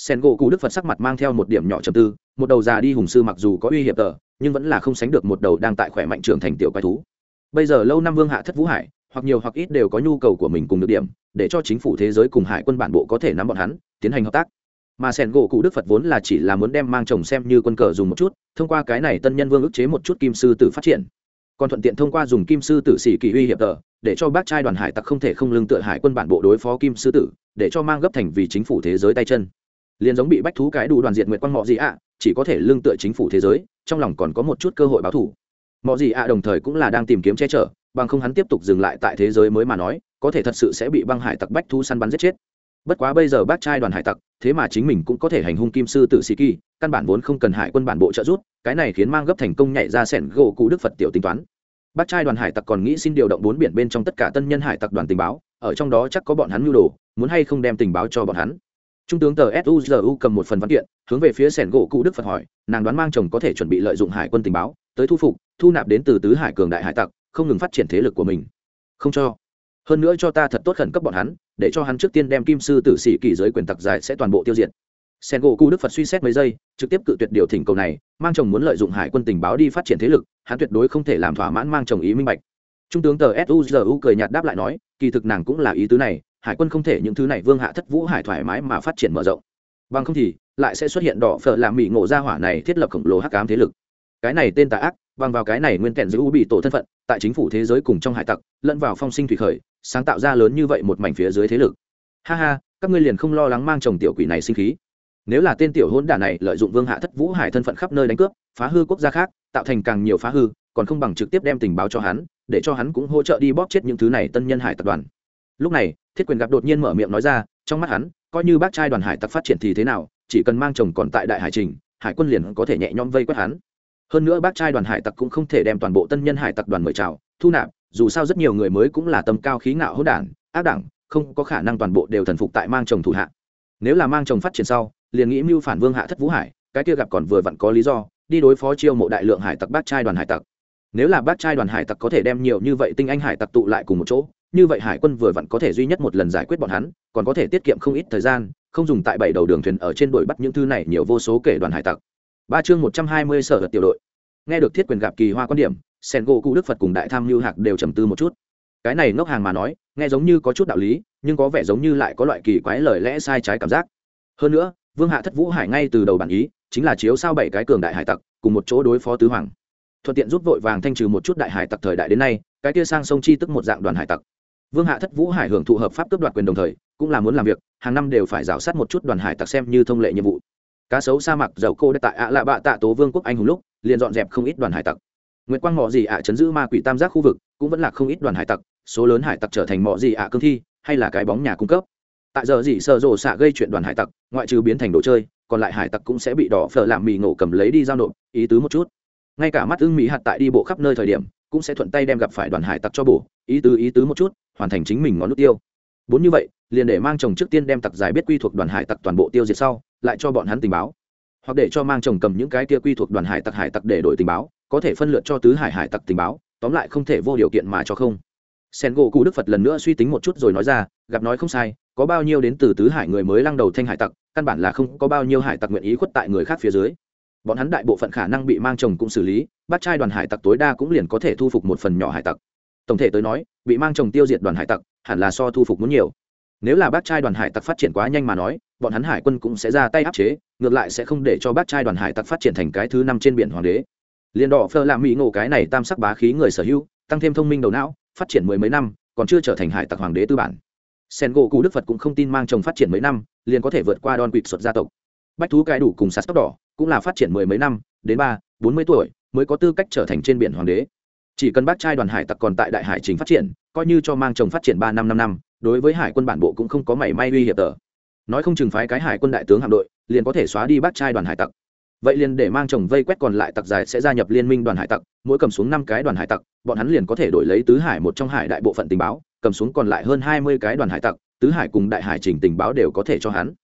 sen gỗ cụ đức phật sắc mặt mang theo một điểm nhỏ trầm tư, một đầu già đi hùng sư mặc dù có uy hiểm tờ, nhưng vẫn là không sánh được một đầu đang tại khỏe mạnh trưởng thành tiểu quái thú. Bây giờ lâu năm vương hạ thất vũ hải, hoặc nhiều hoặc ít đều có nhu cầu của mình cùng được điểm, để cho chính phủ thế giới cùng hải quân bản bộ có thể nắm bọn hắn, tiến hành hợp tác. Mà sẻn gỗ cụ đức phật vốn là chỉ là muốn đem mang chồng xem như quân cờ dùng một chút, thông qua cái này tân nhân vương ức chế một chút kim sư tử phát triển. Còn thuận tiện thông qua dùng kim sư tử sĩ kỳ uy hiệp tờ, để cho bác trai đoàn hải tặc không thể không lương tựa hải quân bản bộ đối phó kim sư tử, để cho mang gấp thành vì chính phủ thế giới tay chân liền giống bị bách thú cái đủ đoàn diện nguyện quan mọ gì ạ, chỉ có thể lương tựa chính phủ thế giới, trong lòng còn có một chút cơ hội báo thù. Mọi gì ạ đồng thời cũng là đang tìm kiếm che chở, bằng không hắn tiếp tục dừng lại tại thế giới mới mà nói, có thể thật sự sẽ bị băng hải tặc bách thú săn bắn giết chết. Bất quá bây giờ bác trai đoàn hải tặc, thế mà chính mình cũng có thể hành hung kim sư tử sĩ kỳ, căn bản vốn không cần hải quân bản bộ trợ giúp, cái này khiến mang gấp thành công nhảy ra sẻn gỗ cụ đức phật tiểu tính toán. Bác trai đoàn hải tặc còn nghĩ xin điều động bốn biển bên trong tất cả tân nhân hải tặc đoàn tình báo, ở trong đó chắc có bọn hắn mưu đồ, muốn hay không đem tình báo cho bọn hắn trung tướng tờ suzu cầm một phần văn kiện, hướng về phía sẻn gỗ cụ đức phật hỏi, nàng đoán mang chồng có thể chuẩn bị lợi dụng hải quân tình báo, tới thu phục, thu nạp đến từ tứ hải cường đại hải tặc, không ngừng phát triển thế lực của mình. Không cho. Hơn nữa cho ta thật tốt khẩn cấp bọn hắn, để cho hắn trước tiên đem kim sư tử sĩ kỳ giới quyền tặc giải sẽ toàn bộ tiêu diệt. Sen gỗ cụ đức phật suy xét mấy giây, trực tiếp cự tuyệt điều thỉnh cầu này, mang chồng muốn lợi dụng hải quân tình báo đi phát triển thế lực, hắn tuyệt đối không thể làm thỏa mãn mang chồng ý minh bạch. Trung tướng tờ suzu cười nhạt đáp lại nói, kỳ thực nàng cũng là ý tứ này hải quân không thể những thứ này vương hạ thất vũ hải thoải mái mà phát triển mở rộng. Bằng không thì, lại sẽ xuất hiện đỏ phở làm mỹ ngộ ra hỏa này thiết lập khổng lồ hắc ám thế lực. Cái này tên tà ác, bằng vào cái này nguyên kẹn giữ bị tổ thân phận, tại chính phủ thế giới cùng trong hải tặc, lẫn vào phong sinh thủy khởi, sáng tạo ra lớn như vậy một mảnh phía dưới thế lực. Ha ha, các ngươi liền không lo lắng mang chồng tiểu quỷ này sinh khí. Nếu là tên tiểu hôn đả này lợi dụng vương hạ thất vũ hải thân phận khắp nơi đánh cướp, phá hư quốc gia khác, tạo thành càng nhiều phá hư, còn không bằng trực tiếp đem tình báo cho hắn, để cho hắn cũng hỗ trợ đi bóp chết những thứ này tân nhân hải tập đoàn lúc này, thiết quyền gặp đột nhiên mở miệng nói ra, trong mắt hắn, coi như bác trai đoàn hải tặc phát triển thì thế nào, chỉ cần mang chồng còn tại đại hải trình, hải quân liền có thể nhẹ nhõm vây quét hắn. Hơn nữa bác trai đoàn hải tặc cũng không thể đem toàn bộ tân nhân hải tặc đoàn mời chào, thu nạp, dù sao rất nhiều người mới cũng là tầm cao khí ngạo hỗn đản, ác đẳng, không có khả năng toàn bộ đều thần phục tại mang chồng thủ hạ. Nếu là mang chồng phát triển sau, liền nghĩ mưu phản vương hạ thất vũ hải, cái kia gặp còn vừa vặn có lý do, đi đối phó chiêu mộ đại lượng hải tặc bác trai đoàn hải tặc. Nếu là bác trai đoàn hải tặc có thể đem nhiều như vậy tinh anh hải tặc tụ lại cùng một chỗ như vậy hải quân vừa vặn có thể duy nhất một lần giải quyết bọn hắn, còn có thể tiết kiệm không ít thời gian, không dùng tại bảy đầu đường thuyền ở trên đuổi bắt những thứ này nhiều vô số kể đoàn hải tặc. Ba chương một trăm hai mươi sở hật tiểu đội. Nghe được thiết quyền gặp kỳ hoa quan điểm, sen gỗ cụ đức phật cùng đại tham lưu hạc đều trầm tư một chút. Cái này ngốc hàng mà nói, nghe giống như có chút đạo lý, nhưng có vẻ giống như lại có loại kỳ quái lời lẽ sai trái cảm giác. Hơn nữa, vương hạ thất vũ hải ngay từ đầu bản ý, chính là chiếu sao bảy cái cường đại hải tặc, cùng một chỗ đối phó tứ hoàng. Thuận tiện giúp vội vàng thanh trừ một chút đại hải tặc thời đại đến nay, cái kia sang sông chi tức một dạng đoàn hải tặc vương hạ thất vũ hải hưởng thụ hợp pháp cướp đoạt quyền đồng thời, cũng là muốn làm việc, hàng năm đều phải rào sát một chút đoàn hải tặc xem như thông lệ nhiệm vụ. Cá sấu sa mạc dầu cô đã tại ạ lạ bạ tạ tố vương quốc anh hùng lúc, liền dọn dẹp không ít đoàn hải tặc. Nguyễn quang mọ gì ạ chấn giữ ma quỷ tam giác khu vực, cũng vẫn là không ít đoàn hải tặc, số lớn hải tặc trở thành mọ gì ạ cương thi, hay là cái bóng nhà cung cấp. Tại giờ gì sợ rộ xạ gây chuyện đoàn hải tặc, ngoại trừ biến thành đồ chơi, còn lại hải tặc cũng sẽ bị đỏ phở làm mì ngộ cầm lấy đi giao nộp, ý tứ một chút. Ngay cả mắt ưng mỹ hạt tại đi bộ khắp nơi thời điểm cũng sẽ thuận tay đem gặp phải đoàn hải tặc cho bổ, ý tứ ý tứ một chút, hoàn thành chính mình ngón nút tiêu. Bốn như vậy, liền để mang chồng trước tiên đem tặc giải biết quy thuộc đoàn hải tặc toàn bộ tiêu diệt sau, lại cho bọn hắn tình báo. Hoặc để cho mang chồng cầm những cái kia quy thuộc đoàn hải tặc hải tặc để đổi tình báo, có thể phân lượt cho tứ hải hải tặc tình báo, tóm lại không thể vô điều kiện mà cho không. Sen gỗ cụ đức phật lần nữa suy tính một chút rồi nói ra, gặp nói không sai, có bao nhiêu đến từ tứ hải người mới lăng đầu thanh hải tặc, căn bản là không có bao nhiêu hải tặc nguyện ý khuất tại người khác phía dưới bọn hắn đại bộ phận khả năng bị mang chồng cũng xử lý bắt trai đoàn hải tặc tối đa cũng liền có thể thu phục một phần nhỏ hải tặc. Tổng thể tới nói, bị mang chồng tiêu diệt đoàn hải tặc hẳn là so thu phục muốn nhiều. Nếu là bác trai đoàn hải tặc phát triển quá nhanh mà nói, bọn hắn hải quân cũng sẽ ra tay áp chế, ngược lại sẽ không để cho bác trai đoàn hải tặc phát triển thành cái thứ năm trên biển hoàng đế. Liền đỏ phơ làm mỹ ngộ cái này tam sắc bá khí người sở hữu, tăng thêm thông minh đầu não, phát triển mười mấy năm, còn chưa trở thành hải tặc hoàng đế tư bản. Sen gỗ cụ đức phật cũng không tin mang chồng phát triển mấy năm, liền có thể vượt qua đòn quỵt xuất gia tộc. Bách thú cái đủ cùng sạt tóc đỏ cũng là phát triển mười mấy năm, đến ba, bốn mươi tuổi, mới có tư cách trở thành trên biển hoàng đế. Chỉ cần bác trai đoàn hải tặc còn tại đại hải chính phát triển, coi như cho mang chồng phát triển ba năm năm năm, đối với hải quân bản bộ cũng không có mảy may uy hiểm tờ. Nói không chừng phái cái hải quân đại tướng hạm đội, liền có thể xóa đi bác trai đoàn hải tặc. Vậy liền để mang chồng vây quét còn lại tặc dài sẽ gia nhập liên minh đoàn hải tặc, mỗi cầm xuống năm cái đoàn hải tặc, bọn hắn liền có thể đổi lấy tứ hải một trong hải đại bộ phận tình báo, cầm xuống còn lại hơn hai mươi cái đoàn hải tặc, tứ hải cùng đại hải trình tình báo đều có thể cho hắn.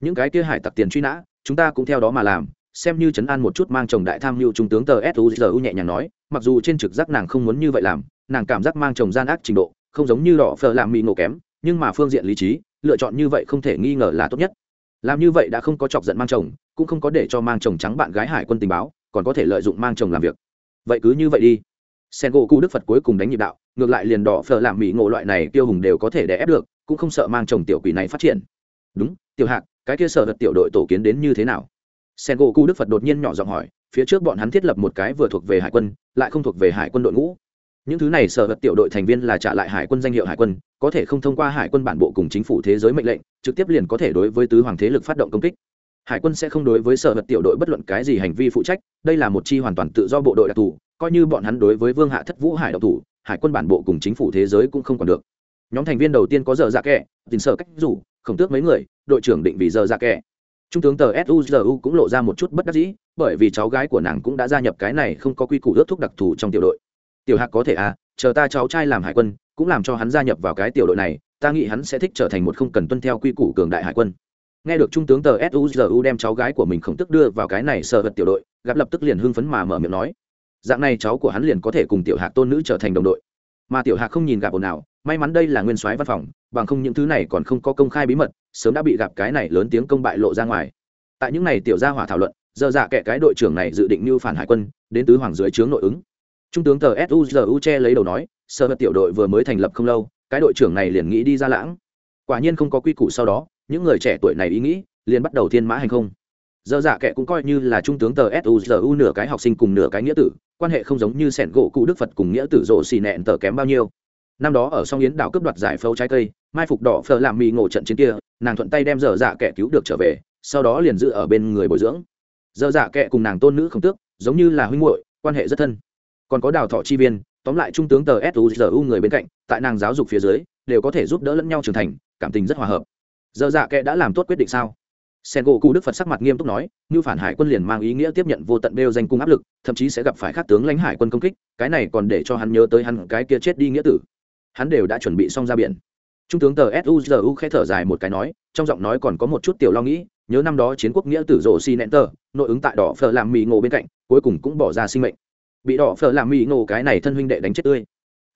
Những cái kia hải tặc tiền truy nã, chúng ta cũng theo đó mà làm xem như chấn an một chút mang chồng đại tham mưu trung tướng tờ suzu nhẹ nhàng nói, mặc dù trên trực giác nàng không muốn như vậy làm, nàng cảm giác mang chồng gian ác trình độ, không giống như đỏ phờ làm mỹ nổ kém, nhưng mà phương diện lý trí, lựa chọn như vậy không thể nghi ngờ là tốt nhất. Làm như vậy đã không có chọc giận mang chồng, cũng không có để cho mang chồng trắng bạn gái hải quân tình báo, còn có thể lợi dụng mang chồng làm việc. Vậy cứ như vậy đi. Sen gỗ cụ đức phật cuối cùng đánh nhịp đạo, ngược lại liền đỏ phở làm mỹ ngộ loại này tiêu hùng đều có thể đè ép được, cũng không sợ mang chồng tiểu quỷ này phát triển. Đúng, tiểu hạc, cái kia sợ vật tiểu đội tổ kiến đến như thế nào? Sen gỗ cụ đức phật đột nhiên nhỏ giọng hỏi, phía trước bọn hắn thiết lập một cái vừa thuộc về hải quân, lại không thuộc về hải quân đội ngũ. Những thứ này sở vật tiểu đội thành viên là trả lại hải quân danh hiệu hải quân, có thể không thông qua hải quân bản bộ cùng chính phủ thế giới mệnh lệnh, trực tiếp liền có thể đối với tứ hoàng thế lực phát động công kích. Hải quân sẽ không đối với sở vật tiểu đội bất luận cái gì hành vi phụ trách, đây là một chi hoàn toàn tự do bộ đội đặc thù, coi như bọn hắn đối với vương hạ thất vũ hải độc thủ, hải quân bản bộ cùng chính phủ thế giới cũng không còn được. Nhóm thành viên đầu tiên có giờ dạ kẻ tình sở cách rủ, khổng tước mấy người, đội trưởng định vì giờ dạ kẻ trung tướng tờ suzu cũng lộ ra một chút bất đắc dĩ, bởi vì cháu gái của nàng cũng đã gia nhập cái này không có quy củ ước thúc đặc thù trong tiểu đội. Tiểu hạc có thể à chờ ta cháu trai làm hải quân, cũng làm cho hắn gia nhập vào cái tiểu đội này, ta nghĩ hắn sẽ thích trở thành một không cần tuân theo quy củ cường đại hải quân. Nghe được trung tướng tờ suzu đem cháu gái của mình khổng tức đưa vào cái này sợ vật tiểu đội, gặp lập tức liền hưng phấn mà mở miệng nói. Dạng này cháu của hắn liền có thể cùng tiểu hạc tôn nữ trở thành đồng đội mà tiểu hạc không nhìn gặp ồn nào may mắn đây là nguyên soái văn phòng, bằng không những thứ này còn không có công khai bí mật, sớm đã bị gặp cái này lớn tiếng công bại lộ ra ngoài. Tại những này tiểu gia hỏa thảo luận, giờ dạ kệ cái đội trưởng này dự định mưu phản hải quân, đến tứ hoàng dưới trướng nội ứng. Trung tướng tờ suzu che lấy đầu nói, sơ vật tiểu đội vừa mới thành lập không lâu, cái đội trưởng này liền nghĩ đi ra lãng. Quả nhiên không có quy củ sau đó, những người trẻ tuổi này ý nghĩ, liền bắt đầu thiên mã hành không. Giờ dạ kệ cũng coi như là trung tướng tờ suzu nửa cái học sinh cùng nửa cái nghĩa tử quan hệ không giống như sẻn gỗ cụ đức phật cùng nghĩa tử rộ xì nẹn tờ kém bao nhiêu. Năm đó ở song yến đảo cướp đoạt giải phẫu trái cây, mai phục đỏ phờ làm mì ngộ trận chiến kia, nàng thuận tay đem dở dạ kẻ cứu được trở về, sau đó liền giữ ở bên người bồi dưỡng. Dở dạ kẻ cùng nàng tôn nữ không tước, giống như là huynh muội, quan hệ rất thân. Còn có đào thọ chi viên, tóm lại trung tướng tờ suzu người bên cạnh, tại nàng giáo dục phía dưới, đều có thể giúp đỡ lẫn nhau trưởng thành, cảm tình rất hòa hợp. Dở dạ kẻ đã làm tốt quyết định sao? Sen gỗ cụ đức phật sắc mặt nghiêm túc nói như phản hải quân liền mang ý nghĩa tiếp nhận vô tận đeo danh cung áp lực, thậm chí sẽ gặp phải các tướng lãnh hải quân công kích, cái này còn để cho hắn nhớ tới hắn cái kia chết đi nghĩa tử. Hắn đều đã chuẩn bị xong ra biển. Trung tướng tờ suzu khẽ thở dài một cái nói, trong giọng nói còn có một chút tiểu lo nghĩ, nhớ năm đó chiến quốc nghĩa tử rổ xi nẹn tờ, nội ứng tại đỏ phở làm mì ngộ bên cạnh, cuối cùng cũng bỏ ra sinh mệnh. Bị đỏ phở làm mì ngộ cái này thân huynh đệ đánh chết tươi.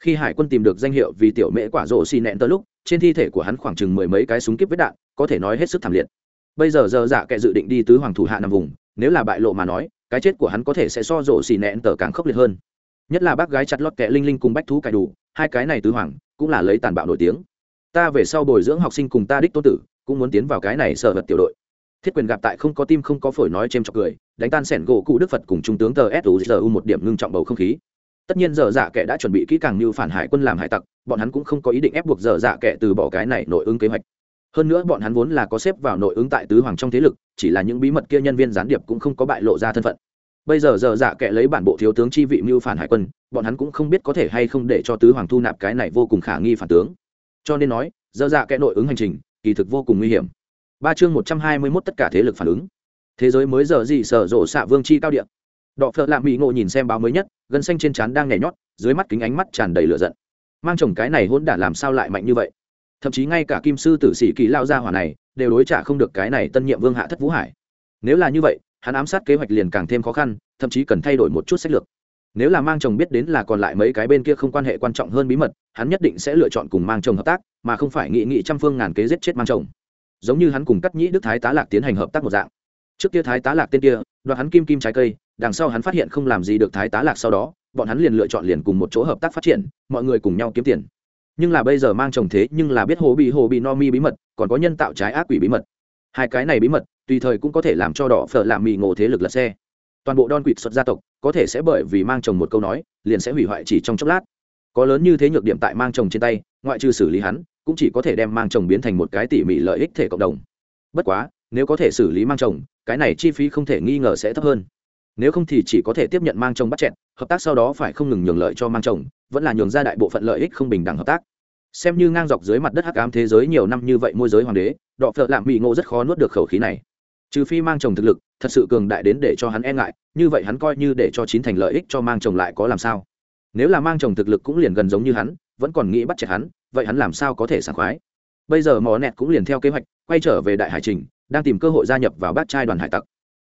Khi hải quân tìm được danh hiệu vì tiểu mễ quả rổ xi nẹn tờ lúc, trên thi thể của hắn khoảng chừng mười mấy cái súng kíp vết đạn, có thể nói hết sức thảm liệt bây giờ giờ dạ kệ dự định đi tứ hoàng thủ hạ nằm vùng, nếu là bại lộ mà nói, cái chết của hắn có thể sẽ so rổ xì nẹn tờ càng khốc liệt hơn. Nhất là bác gái chặt lót kẹ linh linh cùng bách thú cải đủ, hai cái này tứ hoàng cũng là lấy tàn bạo nổi tiếng. Ta về sau bồi dưỡng học sinh cùng ta đích tôn tử, cũng muốn tiến vào cái này sở vật tiểu đội. Thiết quyền gặp tại không có tim không có phổi nói chêm chọc cười, đánh tan sẻn gỗ cụ đức phật cùng trung tướng tờ suzu một điểm ngưng trọng bầu không khí. Tất nhiên giờ dạ kệ đã chuẩn bị kỹ càng như phản hải quân làm hải tặc, bọn hắn cũng không có ý định ép buộc giờ dạ kệ từ bỏ cái này nội ứng kế hoạch hơn nữa bọn hắn vốn là có xếp vào nội ứng tại tứ hoàng trong thế lực, chỉ là những bí mật kia nhân viên gián điệp cũng không có bại lộ ra thân phận. Bây giờ giờ dạ kệ lấy bản bộ thiếu tướng chi vị mưu phản hải quân, bọn hắn cũng không biết có thể hay không để cho tứ hoàng thu nạp cái này vô cùng khả nghi phản tướng. Cho nên nói, giờ dạ kệ nội ứng hành trình, kỳ thực vô cùng nguy hiểm. Ba chương một trăm hai mươi mốt tất cả thế lực phản ứng. Thế giới mới giờ gì sở rộ xạ vương chi cao điện đọ phợ lạ mỹ ngộ nhìn xem báo mới nhất, gân xanh trên trán đang nhảy nhót, dưới mắt kính ánh mắt tràn đầy lửa giận. Mang chồng cái này hôn đả làm sao lại mạnh như vậy? Thậm chí ngay cả kim sư tử sĩ kỳ lao gia hỏa này đều đối trả không được cái này tân nhiệm vương hạ thất vũ hải. Nếu là như vậy, hắn ám sát kế hoạch liền càng thêm khó khăn, thậm chí cần thay đổi một chút sách lược. Nếu là mang chồng biết đến là còn lại mấy cái bên kia không quan hệ quan trọng hơn bí mật, hắn nhất định sẽ lựa chọn cùng mang chồng hợp tác, mà không phải nghị nghị trăm phương ngàn kế giết chết mang chồng. Giống như hắn cùng cắt nhĩ đức thái tá lạc tiến hành hợp tác một dạng. Trước kia thái tá lạc tên kia, đoạt hắn kim kim trái cây, đằng sau hắn phát hiện không làm gì được thái tá lạc sau đó, bọn hắn liền lựa chọn liền cùng một chỗ hợp tác phát triển, mọi người cùng nhau kiếm tiền nhưng là bây giờ mang chồng thế nhưng là biết hồ bị hồ bị no mi bí mật, còn có nhân tạo trái ác quỷ bí mật. Hai cái này bí mật, tùy thời cũng có thể làm cho đỏ phở làm mì ngộ thế lực lật xe. Toàn bộ đon quỵt xuất gia tộc, có thể sẽ bởi vì mang chồng một câu nói, liền sẽ hủy hoại chỉ trong chốc lát. Có lớn như thế nhược điểm tại mang chồng trên tay, ngoại trừ xử lý hắn, cũng chỉ có thể đem mang chồng biến thành một cái tỉ mỉ lợi ích thể cộng đồng. Bất quá, nếu có thể xử lý mang chồng, cái này chi phí không thể nghi ngờ sẽ thấp hơn. Nếu không thì chỉ có thể tiếp nhận mang chồng bắt chẹn hợp tác sau đó phải không ngừng nhường lợi cho mang chồng, vẫn là nhường ra đại bộ phận lợi ích không bình đẳng hợp tác xem như ngang dọc dưới mặt đất hắc ám thế giới nhiều năm như vậy môi giới hoàng đế, đọ phợ lạm mỹ ngộ rất khó nuốt được khẩu khí này. Trừ phi mang chồng thực lực, thật sự cường đại đến để cho hắn e ngại, như vậy hắn coi như để cho chín thành lợi ích cho mang chồng lại có làm sao? Nếu là mang chồng thực lực cũng liền gần giống như hắn, vẫn còn nghĩ bắt chẹt hắn, vậy hắn làm sao có thể sảng khoái? Bây giờ mò nẹt cũng liền theo kế hoạch, quay trở về đại hải trình, đang tìm cơ hội gia nhập vào bát trai đoàn hải tặc.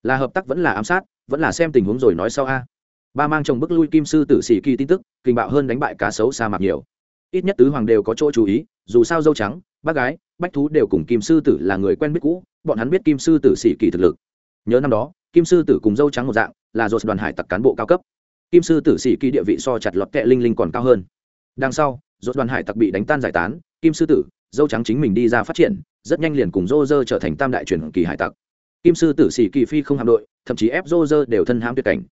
Là hợp tác vẫn là ám sát, vẫn là xem tình huống rồi nói sau a. Ba mang chồng bức lui kim sư tử sĩ kỳ tin tức kinh bạo hơn đánh bại cá sấu sa mạc nhiều ít nhất tứ hoàng đều có chỗ chú ý, dù sao dâu trắng, bác gái, bách thú đều cùng kim sư tử là người quen biết cũ, bọn hắn biết kim sư tử sĩ kỳ thực lực. Nhớ năm đó, kim sư tử cùng dâu trắng một dạng, là dột đoàn hải tặc cán bộ cao cấp. Kim sư tử sĩ kỳ địa vị so chặt lọt kẹ linh linh còn cao hơn. Đằng sau dột đoàn hải tặc bị đánh tan giải tán, kim sư tử, dâu trắng chính mình đi ra phát triển, rất nhanh liền cùng dô dơ trở thành tam đại truyền kỳ hải tặc. Kim sư tử sĩ kỳ phi không hạm đội, thậm chí ép dô dơ đều thân hãm tuyệt cảnh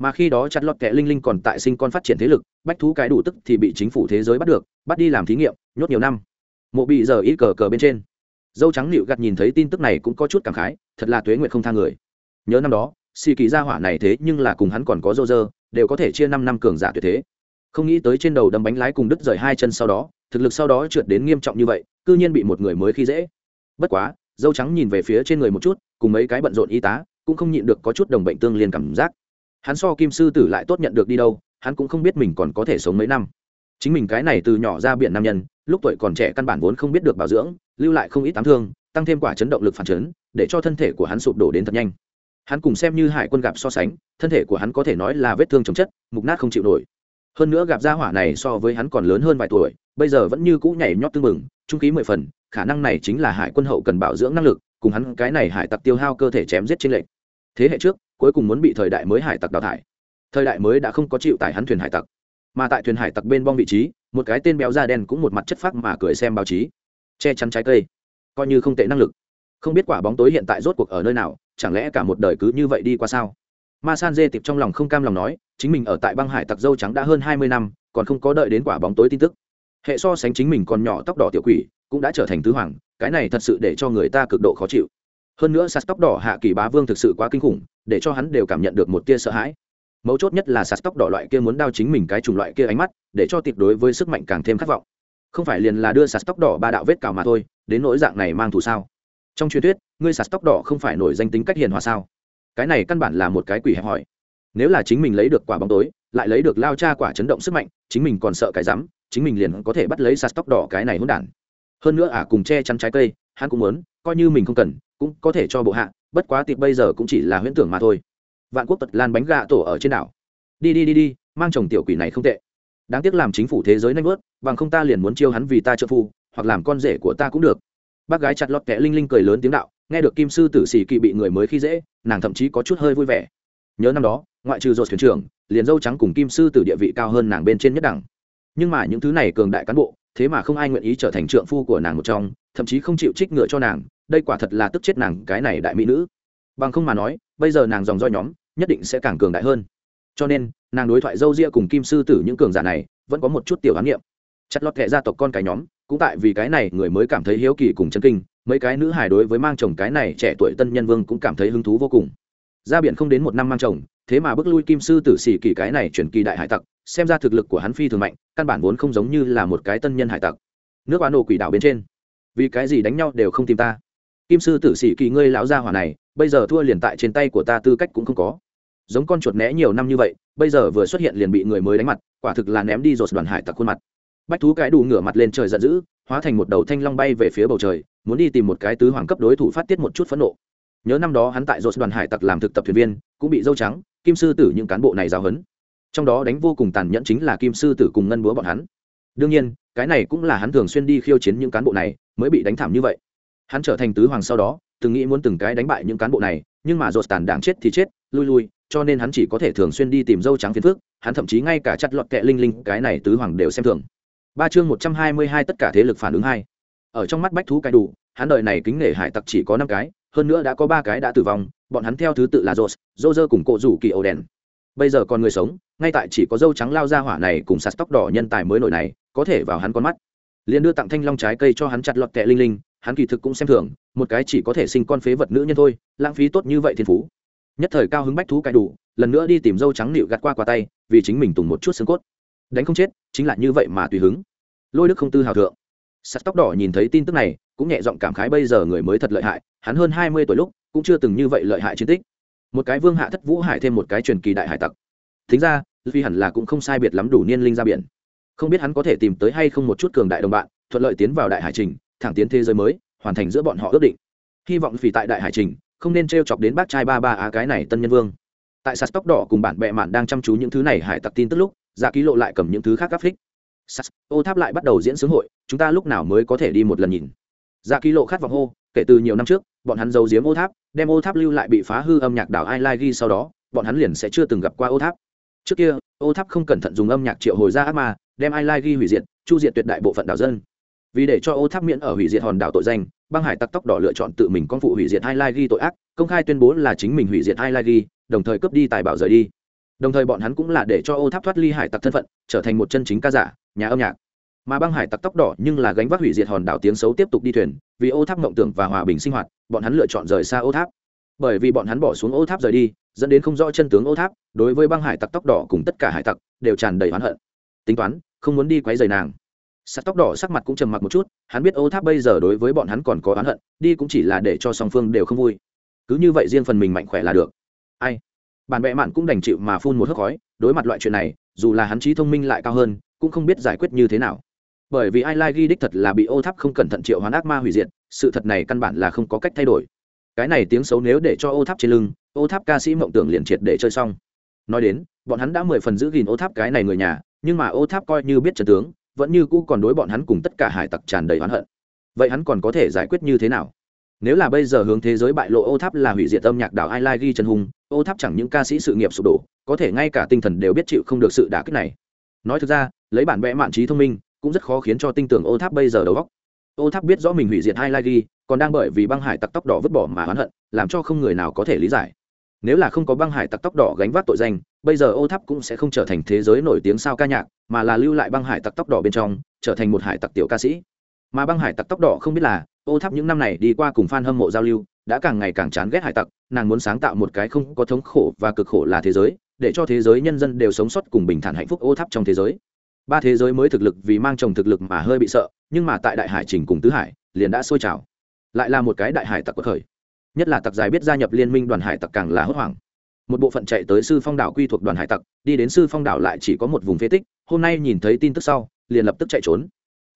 mà khi đó chặt lọt kẻ linh linh còn tại sinh con phát triển thế lực, bách thú cái đủ tức thì bị chính phủ thế giới bắt được, bắt đi làm thí nghiệm, nhốt nhiều năm. Mộ bị giờ ít cờ cờ bên trên. Dâu trắng nịu gặt nhìn thấy tin tức này cũng có chút cảm khái, thật là tuế nguyện không tha người. Nhớ năm đó, xì kỳ gia hỏa này thế nhưng là cùng hắn còn có dô dơ đều có thể chia năm năm cường giả tuyệt thế. Không nghĩ tới trên đầu đâm bánh lái cùng đứt rời hai chân sau đó, thực lực sau đó trượt đến nghiêm trọng như vậy, cư nhiên bị một người mới khi dễ. Bất quá, dâu trắng nhìn về phía trên người một chút, cùng mấy cái bận rộn y tá, cũng không nhịn được có chút đồng bệnh tương liên cảm giác hắn so kim sư tử lại tốt nhận được đi đâu, hắn cũng không biết mình còn có thể sống mấy năm. Chính mình cái này từ nhỏ ra biển nam nhân, lúc tuổi còn trẻ căn bản vốn không biết được bảo dưỡng, lưu lại không ít tám thương, tăng thêm quả chấn động lực phản chấn, để cho thân thể của hắn sụp đổ đến thật nhanh. Hắn cùng xem như hải quân gặp so sánh, thân thể của hắn có thể nói là vết thương chồng chất, mục nát không chịu nổi. Hơn nữa gặp gia hỏa này so với hắn còn lớn hơn vài tuổi, bây giờ vẫn như cũ nhảy nhót tư mừng trung ký mười phần, khả năng này chính là hải quân hậu cần bảo dưỡng năng lực, cùng hắn cái này hải tặc tiêu hao cơ thể chém giết trên lệnh thế hệ trước cuối cùng muốn bị thời đại mới hải tặc đào thải. Thời đại mới đã không có chịu tải hắn thuyền hải tặc. Mà tại thuyền hải tặc bên bong vị trí, một cái tên béo da đen cũng một mặt chất phác mà cười xem báo chí. Che chắn trái cây. Coi như không tệ năng lực. Không biết quả bóng tối hiện tại rốt cuộc ở nơi nào, chẳng lẽ cả một đời cứ như vậy đi qua sao? Ma san dê tiệp trong lòng không cam lòng nói, chính mình ở tại băng hải tặc dâu trắng đã hơn hai mươi năm, còn không có đợi đến quả bóng tối tin tức. Hệ so sánh chính mình còn nhỏ tóc đỏ tiểu quỷ, cũng đã trở thành tứ hoàng, cái này thật sự để cho người ta cực độ khó chịu hơn nữa sạt tóc đỏ hạ kỳ bá vương thực sự quá kinh khủng để cho hắn đều cảm nhận được một tia sợ hãi. Mấu chốt nhất là sạt tóc đỏ loại kia muốn đao chính mình cái chủng loại kia ánh mắt để cho tuyệt đối với sức mạnh càng thêm khát vọng. Không phải liền là đưa sạt tóc đỏ ba đạo vết cào mà thôi đến nỗi dạng này mang thù sao? Trong truyền thuyết ngươi sạt tóc đỏ không phải nổi danh tính cách hiền hòa sao? Cái này căn bản là một cái quỷ hẹp hỏi. Nếu là chính mình lấy được quả bóng tối lại lấy được lao cha quả chấn động sức mạnh chính mình còn sợ cái rắm chính mình liền có thể bắt lấy sạt tóc đỏ cái này hỗn đản. Hơn nữa ả à, cùng che chắn trái cây hắn cũng muốn coi như mình không cần cũng có thể cho bộ hạ, bất quá tiệc bây giờ cũng chỉ là huyễn tưởng mà thôi. Vạn quốc tật lan bánh gà tổ ở trên đảo. Đi đi đi đi, mang chồng tiểu quỷ này không tệ. Đáng tiếc làm chính phủ thế giới nanh vớt, bằng không ta liền muốn chiêu hắn vì ta trợ phu, hoặc làm con rể của ta cũng được. Bác gái chặt lọt kẽ linh linh cười lớn tiếng đạo, nghe được kim sư tử xì kỵ bị người mới khi dễ, nàng thậm chí có chút hơi vui vẻ. Nhớ năm đó, ngoại trừ dột thuyền trưởng, liền dâu trắng cùng kim sư tử địa vị cao hơn nàng bên trên nhất đẳng. Nhưng mà những thứ này cường đại cán bộ, thế mà không ai nguyện ý trở thành trượng phu của nàng một trong, thậm chí không chịu trích ngựa cho nàng đây quả thật là tức chết nàng cái này đại mỹ nữ. Bằng không mà nói, bây giờ nàng dòng do nhóm, nhất định sẽ càng cường đại hơn. Cho nên, nàng đối thoại dâu ria cùng kim sư tử những cường giả này, vẫn có một chút tiểu ám nghiệm chặt lọt kệ gia tộc con cái nhóm, cũng tại vì cái này người mới cảm thấy hiếu kỳ cùng chân kinh, mấy cái nữ hài đối với mang chồng cái này trẻ tuổi tân nhân vương cũng cảm thấy hứng thú vô cùng. Ra biển không đến một năm mang chồng, thế mà bước lui kim sư tử xỉ kỳ cái này chuyển kỳ đại hải tặc, xem ra thực lực của hắn phi thường mạnh, căn bản vốn không giống như là một cái tân nhân hải tặc. Nước oán nổ quỷ đảo bên trên. Vì cái gì đánh nhau đều không tìm ta? Kim sư tử sĩ kỳ ngươi lão gia hỏa này, bây giờ thua liền tại trên tay của ta tư cách cũng không có. Giống con chuột né nhiều năm như vậy, bây giờ vừa xuất hiện liền bị người mới đánh mặt, quả thực là ném đi rột đoàn hải tặc khuôn mặt. Bách thú cái đủ ngửa mặt lên trời giận dữ, hóa thành một đầu thanh long bay về phía bầu trời, muốn đi tìm một cái tứ hoàng cấp đối thủ phát tiết một chút phẫn nộ. Nhớ năm đó hắn tại rột đoàn hải tặc làm thực tập thuyền viên, cũng bị dâu trắng, kim sư tử những cán bộ này giáo hấn trong đó đánh vô cùng tàn nhẫn chính là kim sư tử cùng ngân búa bọn hắn. Đương nhiên, cái này cũng là hắn thường xuyên đi khiêu chiến những cán bộ này, mới bị đánh thảm như vậy hắn trở thành tứ hoàng sau đó, từng nghĩ muốn từng cái đánh bại những cán bộ này, nhưng mà dột tàn đảng chết thì chết, lui lui, cho nên hắn chỉ có thể thường xuyên đi tìm dâu trắng phiền phước hắn thậm chí ngay cả chặt lọt kẹ linh linh, cái này tứ hoàng đều xem thường. Ba chương một trăm hai mươi hai tất cả thế lực phản ứng hai. Ở trong mắt bách thú cái đủ, hắn đời này kính nể hải tặc chỉ có năm cái, hơn nữa đã có ba cái đã tử vong, bọn hắn theo thứ tự là dột dô dơ cùng cộ rủ kỳ ổ đèn. Bây giờ còn người sống, ngay tại chỉ có dâu trắng lao ra hỏa này cùng sạt tóc đỏ nhân tài mới nổi này, có thể vào hắn con mắt. Liền đưa tặng thanh long trái cây cho hắn chặt lọt kẹ linh linh hắn kỳ thực cũng xem thường, một cái chỉ có thể sinh con phế vật nữ nhân thôi, lãng phí tốt như vậy thiên phú. Nhất thời cao hứng bách thú cãi đủ, lần nữa đi tìm dâu trắng nịu gạt qua qua tay, vì chính mình tùng một chút xương cốt. Đánh không chết, chính là như vậy mà tùy hứng. Lôi đức không tư hào thượng. Sắt tóc đỏ nhìn thấy tin tức này, cũng nhẹ giọng cảm khái bây giờ người mới thật lợi hại, hắn hơn hai mươi tuổi lúc, cũng chưa từng như vậy lợi hại chiến tích. Một cái vương hạ thất vũ hải thêm một cái truyền kỳ đại hải tặc. Thính ra vì hẳn là cũng không sai biệt lắm đủ niên linh ra biển. Không biết hắn có thể tìm tới hay không một chút cường đại đồng bạn, thuận lợi tiến vào đại hải trình thẳng tiến thế giới mới, hoàn thành giữa bọn họ ước định. Hy vọng vì tại đại hải trình, không nên t r e o chọc đến bác trai ba ba á cái này tân nhân vương. Tại sạt tóc đỏ cùng bạn bè mạn đang chăm chú những thứ này hải tặc tin tức lúc dạ ký lộ lại cầm những thứ khác gáp phích. Sas, ô tháp lại bắt đầu diễn xướng hội, chúng ta lúc nào mới có thể đi một lần nhìn? Dạ Ký lộ khát vọng hô, kể từ nhiều năm trước, bọn hắn giấu giếm ô tháp, đem ô tháp lưu lại bị phá hư âm nhạc đảo ai lai ghi sau đó, bọn hắn liền sẽ chưa từng gặp qua ô tháp. Trước kia, ô tháp không cẩn thận dùng âm nhạc triệu hồi ra ác ma, đem ai lai ghi hủy diệt, chu diệt tuyệt đại bộ phận đảo dân vì để cho ô tháp miễn ở hủy diệt hòn đảo tội danh, băng hải tặc tóc đỏ lựa chọn tự mình con phụ hủy diệt hai lai ghi tội ác, công khai tuyên bố là chính mình hủy diệt hai lai ghi, đồng thời cướp đi tài bảo rời đi. Đồng thời bọn hắn cũng là để cho ô tháp thoát ly hải tặc thân phận, trở thành một chân chính ca giả, nhà âm nhạc. Mà băng hải tặc tóc đỏ nhưng là gánh vác hủy diệt hòn đảo tiếng xấu tiếp tục đi thuyền, vì ô tháp mộng tưởng và hòa bình sinh hoạt, bọn hắn lựa chọn rời xa ô tháp. Bởi vì bọn hắn bỏ xuống ô tháp rời đi, dẫn đến không rõ chân tướng ô tháp, đối với băng hải tặc tóc đỏ cùng tất cả hải tặc, đều tràn đầy oán hận. Tính toán, không muốn đi quấy rầy nàng sắt tóc đỏ sắc mặt cũng trầm mặc một chút, hắn biết ô tháp bây giờ đối với bọn hắn còn có oán hận, đi cũng chỉ là để cho song phương đều không vui. Cứ như vậy riêng phần mình mạnh khỏe là được. Ai? Bản bệ mạn cũng đành chịu mà phun một hớp khói, đối mặt loại chuyện này, dù là hắn trí thông minh lại cao hơn, cũng không biết giải quyết như thế nào. Bởi vì ai lai ghi đích thật là bị ô tháp không cẩn thận triệu hoán ác ma hủy diệt, sự thật này căn bản là không có cách thay đổi. Cái này tiếng xấu nếu để cho ô tháp trên lưng, ô tháp ca sĩ mộng tưởng liền triệt để chơi xong. Nói đến, bọn hắn đã mười phần giữ gìn ô tháp cái này người nhà, nhưng mà ô tháp coi như biết trần tướng vẫn như cũ còn đối bọn hắn cùng tất cả hải tặc tràn đầy oán hận. Vậy hắn còn có thể giải quyết như thế nào? Nếu là bây giờ hướng thế giới bại lộ ô tháp là hủy diệt âm nhạc đảo ai lai ghi trần hùng ô tháp chẳng những ca sĩ sự nghiệp sụp đổ, có thể ngay cả tinh thần đều biết chịu không được sự đả kích này. Nói thực ra, lấy bản vẽ mạn trí thông minh, cũng rất khó khiến cho tinh tưởng ô tháp bây giờ đầu góc ô tháp biết rõ mình hủy diệt hai lai ghi, còn đang bởi vì băng hải tặc tóc đỏ vứt bỏ mà oán hận, làm cho không người nào có thể lý giải. Nếu là không có băng hải tặc tóc đỏ gánh vác tội danh bây giờ ô tháp cũng sẽ không trở thành thế giới nổi tiếng sao ca nhạc, mà là lưu lại băng hải tặc tóc đỏ bên trong, trở thành một hải tặc tiểu ca sĩ. Mà băng hải tặc tóc đỏ không biết là, ô tháp những năm này đi qua cùng f a n hâm mộ giao lưu, đã càng ngày càng chán ghét hải tặc, nàng muốn sáng tạo một cái không có thống khổ và cực khổ là thế giới, để cho thế giới nhân dân đều sống sót cùng bình thản hạnh phúc ô tháp trong thế giới. Ba thế giới mới thực lực vì mang chồng thực lực mà hơi bị sợ, nhưng mà tại đại hải trình cùng tứ hải, liền đã sôi trào. Lại là một cái đại hải tặc bất khởi. Nhất là tặc dài biết gia nhập liên minh đoàn hải tặc càng là hốt hoảng một bộ phận chạy tới sư phong đảo quy thuộc đoàn hải tặc, đi đến sư phong đảo lại chỉ có một vùng phế tích, hôm nay nhìn thấy tin tức sau, liền lập tức chạy trốn.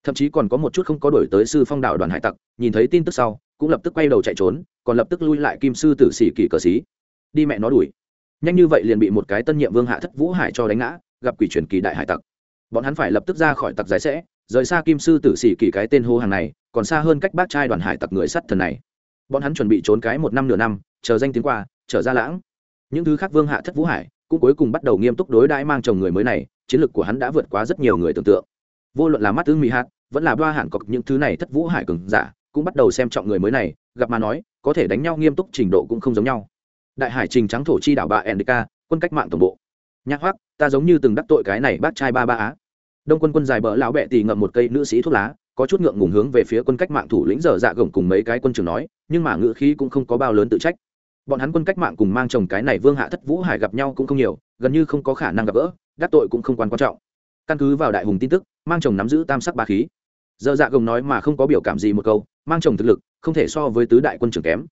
Thậm chí còn có một chút không có đổi tới sư phong đảo đoàn hải tặc, nhìn thấy tin tức sau, cũng lập tức quay đầu chạy trốn, còn lập tức lui lại kim sư tử sĩ kỳ cờ xí đi mẹ nó đuổi. Nhanh như vậy liền bị một cái tân nhiệm vương hạ thất vũ hải cho đánh ngã, gặp quỷ truyền kỳ đại hải tặc. Bọn hắn phải lập tức ra khỏi tặc giải sẽ, rời xa kim sư tử sĩ kỳ cái tên hô hàng này, còn xa hơn cách bác trai đoàn hải tặc người sắt thần này. Bọn hắn chuẩn bị trốn cái một năm nửa năm, chờ danh tiếng qua, trở ra lãng những thứ khác vương hạ thất vũ hải cũng cuối cùng bắt đầu nghiêm túc đối đãi mang chồng người mới này, chiến lược của hắn đã vượt quá rất nhiều người tưởng tượng. Vô luận là mắt tương mỹ hạt, vẫn là ba hạn cọc những thứ này thất vũ hải cường giả cũng bắt đầu xem trọng người mới này, gặp mà nói, có thể đánh nhau nghiêm túc trình độ cũng không giống nhau. Đại hải trình trắng thổ chi đảo bà ndk quân cách mạng tổng bộ. Nhạc hoác ta giống như từng đắc tội cái này bác trai ba ba á. Đông quân quân dài bờ lão bẹ tì ngậm một cây nữ sĩ thuốc lá, có chút ngượng ngùng hướng về phía quân cách mạng thủ lĩnh dở dạ gồng cùng mấy cái quân trưởng nói, nhưng mà ngữ khí cũng không có bao lớn tự trách bọn hắn quân cách mạng cùng mang chồng cái này vương hạ thất vũ hải gặp nhau cũng không nhiều, gần như không có khả năng gặp gỡ, đắc tội cũng không quan quan trọng. Căn cứ vào đại hùng tin tức, mang chồng nắm giữ tam sắc ba khí. Dơ dạ gồng nói mà không có biểu cảm gì một câu, mang chồng thực lực không thể so với tứ đại quân trưởng kém.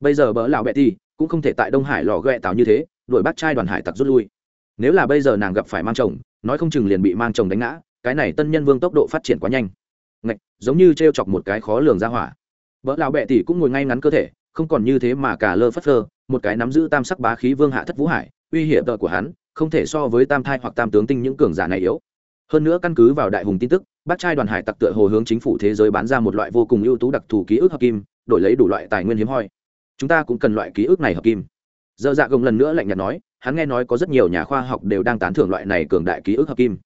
Bây giờ bỡ lão bẹ ti cũng không thể tại đông hải lò ghẹ tào như thế, đuổi bắt trai đoàn hải tặc rút lui. Nếu là bây giờ nàng gặp phải mang chồng, nói không chừng liền bị mang chồng đánh ngã, cái này tân nhân vương tốc độ phát triển quá nhanh. Ngạch, giống như t chọc một cái khó lường ra hỏa. Vợ lão bẹ tỷ cũng ngồi ngay ngắn cơ thể không còn như thế mà cả lơ phất lơ một cái nắm giữ tam sắc bá khí vương hạ thất vũ hải, uy hiểm tợ của hắn, không thể so với tam thai hoặc tam tướng tinh những cường giả này yếu. Hơn nữa căn cứ vào đại hùng tin tức bác trai đoàn hải tặc tựa hồ hướng chính phủ thế giới bán ra một loại vô cùng ưu tú đặc thù ký ức hợp kim, đổi lấy đủ loại tài nguyên hiếm hoi. Chúng ta cũng cần loại ký ức này hợp kim. Dơ dạ gồng lần nữa lạnh nhạt nói, hắn nghe nói có rất nhiều nhà khoa học đều đang tán thưởng loại này cường đại ký ức hợp kim.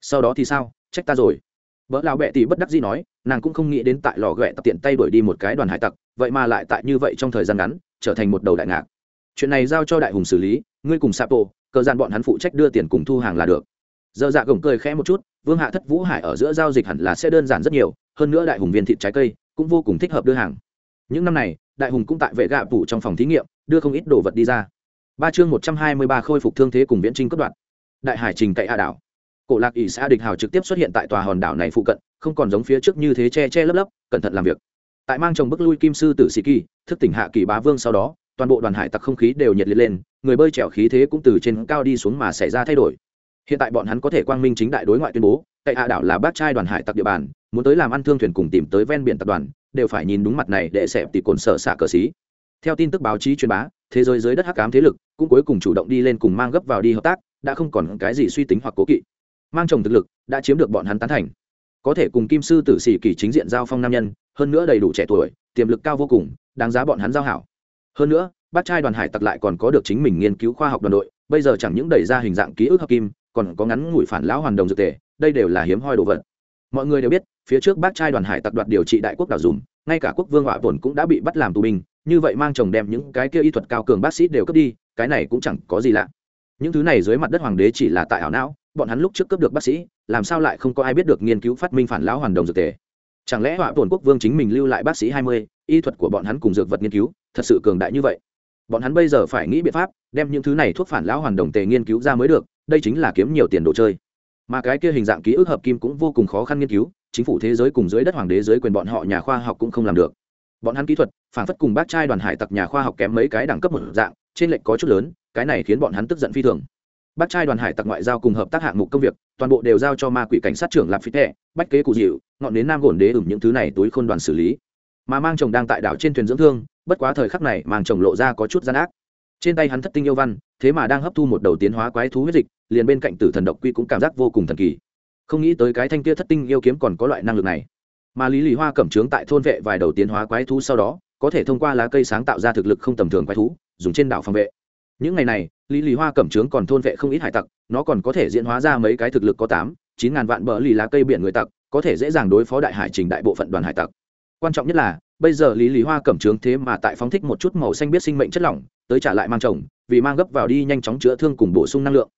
Sau đó thì sao? Trách ta rồi vợ lão bệ tỷ bất đắc dĩ nói, nàng cũng không nghĩ đến tại lò ghẹ tập tiện tay đuổi đi một cái đoàn hải tặc, vậy mà lại tại như vậy trong thời gian ngắn, trở thành một đầu đại ngạc. Chuyện này giao cho đại hùng xử lý, ngươi cùng sapo cơ gian bọn hắn phụ trách đưa tiền cùng thu hàng là được. Dơ dạ gồng cười khẽ một chút, vương hạ thất vũ hải ở giữa giao dịch hẳn là sẽ đơn giản rất nhiều, hơn nữa đại hùng viên thịt trái cây cũng vô cùng thích hợp đưa hàng. Những năm này, đại hùng cũng tại vệ gạ phủ trong phòng thí nghiệm, đưa không ít đồ vật đi ra. Ba chương một trăm hai mươi ba khôi phục thương thế cùng viễn trinh cất đoạn đại hải trình cậy hạ đảo cổ lạc ỷ xã địch hào trực tiếp xuất hiện tại tòa hòn đảo này phụ cận, không còn giống phía trước như thế che che lấp lấp, cẩn thận làm việc. Tại mang chồng bức lui kim sư tử sĩ kỳ, thức tỉnh hạ kỳ bá vương sau đó, toàn bộ đoàn hải tặc không khí đều nhiệt liệt lên, người bơi trèo khí thế cũng từ trên cao đi xuống mà xảy ra thay đổi. Hiện tại bọn hắn có thể quang minh chính đại đối ngoại tuyên bố cậy hạ đảo là bác trai đoàn hải tặc địa bàn, muốn tới làm ăn thương thuyền cùng tìm tới ven biển tập đoàn, đều phải nhìn đúng mặt này để xẹp tỷ cồn sở xạ cờ xí. Theo tin tức báo chí truyền bá, thế giới dưới đất hắc ám thế lực cũng cuối cùng chủ động đi lên cùng mang gấp vào đi hợp tác, đã không còn cái gì suy tính hoặc cố kỵ mang chồng thực lực, đã chiếm được bọn hắn tán thành. Có thể cùng kim sư tử sĩ kỳ chính diện giao phong nam nhân, hơn nữa đầy đủ trẻ tuổi, tiềm lực cao vô cùng, đáng giá bọn hắn giao hảo. Hơn nữa, bác trai đoàn hải tặc lại còn có được chính mình nghiên cứu khoa học đoàn đội, bây giờ chẳng những đẩy ra hình dạng ký ức hợp kim, còn có ngắn ngủi phản lão hoàn đồng dược tề, đây đều là hiếm hoi đồ vật. Mọi người đều biết, phía trước bác trai đoàn hải tặc đoạt điều trị đại quốc đảo dùm, ngay cả quốc vương họa vồn cũng đã bị bắt làm tù binh, như vậy mang chồng đem những cái kia y thuật cao cường bác sĩ đều cướp đi, cái này cũng chẳng có gì lạ. Những thứ này dưới mặt đất hoàng đế chỉ là tại ảo não bọn hắn lúc trước cướp được bác sĩ, làm sao lại không có ai biết được nghiên cứu phát minh phản lão hoàn đồng dược tề? Chẳng lẽ họa tổn quốc vương chính mình lưu lại bác sĩ hai mươi, y thuật của bọn hắn cùng dược vật nghiên cứu, thật sự cường đại như vậy? Bọn hắn bây giờ phải nghĩ biện pháp, đem những thứ này thuốc phản lão hoàn đồng tề nghiên cứu ra mới được, đây chính là kiếm nhiều tiền đồ chơi. Mà cái kia hình dạng ký ức hợp kim cũng vô cùng khó khăn nghiên cứu, chính phủ thế giới cùng dưới đất hoàng đế dưới quyền bọn họ nhà khoa học cũng không làm được. Bọn hắn kỹ thuật, phản phất cùng bác trai đoàn hải tặc nhà khoa học kém mấy cái đẳng cấp một dạng, trên lệnh có chút lớn, cái này khiến bọn hắn tức giận phi thường bác trai đoàn hải tặc ngoại giao cùng hợp tác hạng mục công việc, toàn bộ đều giao cho ma quỷ cảnh sát trưởng lạp phí thẻ, bách kế cụ dịu ngọn đến nam gồn đế ửng những thứ này túi khôn đoàn xử lý. Mà mang chồng đang tại đảo trên thuyền dưỡng thương, bất quá thời khắc này mang chồng lộ ra có chút gian ác. Trên tay hắn thất tinh yêu văn, thế mà đang hấp thu một đầu tiến hóa quái thú huyết dịch, liền bên cạnh tử thần độc quy cũng cảm giác vô cùng thần kỳ. Không nghĩ tới cái thanh kia thất tinh yêu kiếm còn có loại năng lực này. Mà lý lì hoa cẩm trướng tại thôn vệ vài đầu tiến hóa quái thú sau đó, có thể thông qua lá cây sáng tạo ra thực lực không tầm thường quái thú, dùng trên đảo phòng vệ những ngày này, lý lì hoa cẩm trướng còn thôn vệ không ít hải tặc, nó còn có thể diễn hóa ra mấy cái thực lực có tám, chín ngàn vạn bờ lì lá cây biển người tặc, có thể dễ dàng đối phó đại hải trình đại bộ phận đoàn hải tặc. Quan trọng nhất là, bây giờ lý lý hoa cẩm trướng thế mà tại phóng thích một chút màu xanh biết sinh mệnh chất lỏng, tới trả lại mang chồng, vì mang gấp vào đi nhanh chóng chữa thương cùng bổ sung năng lượng.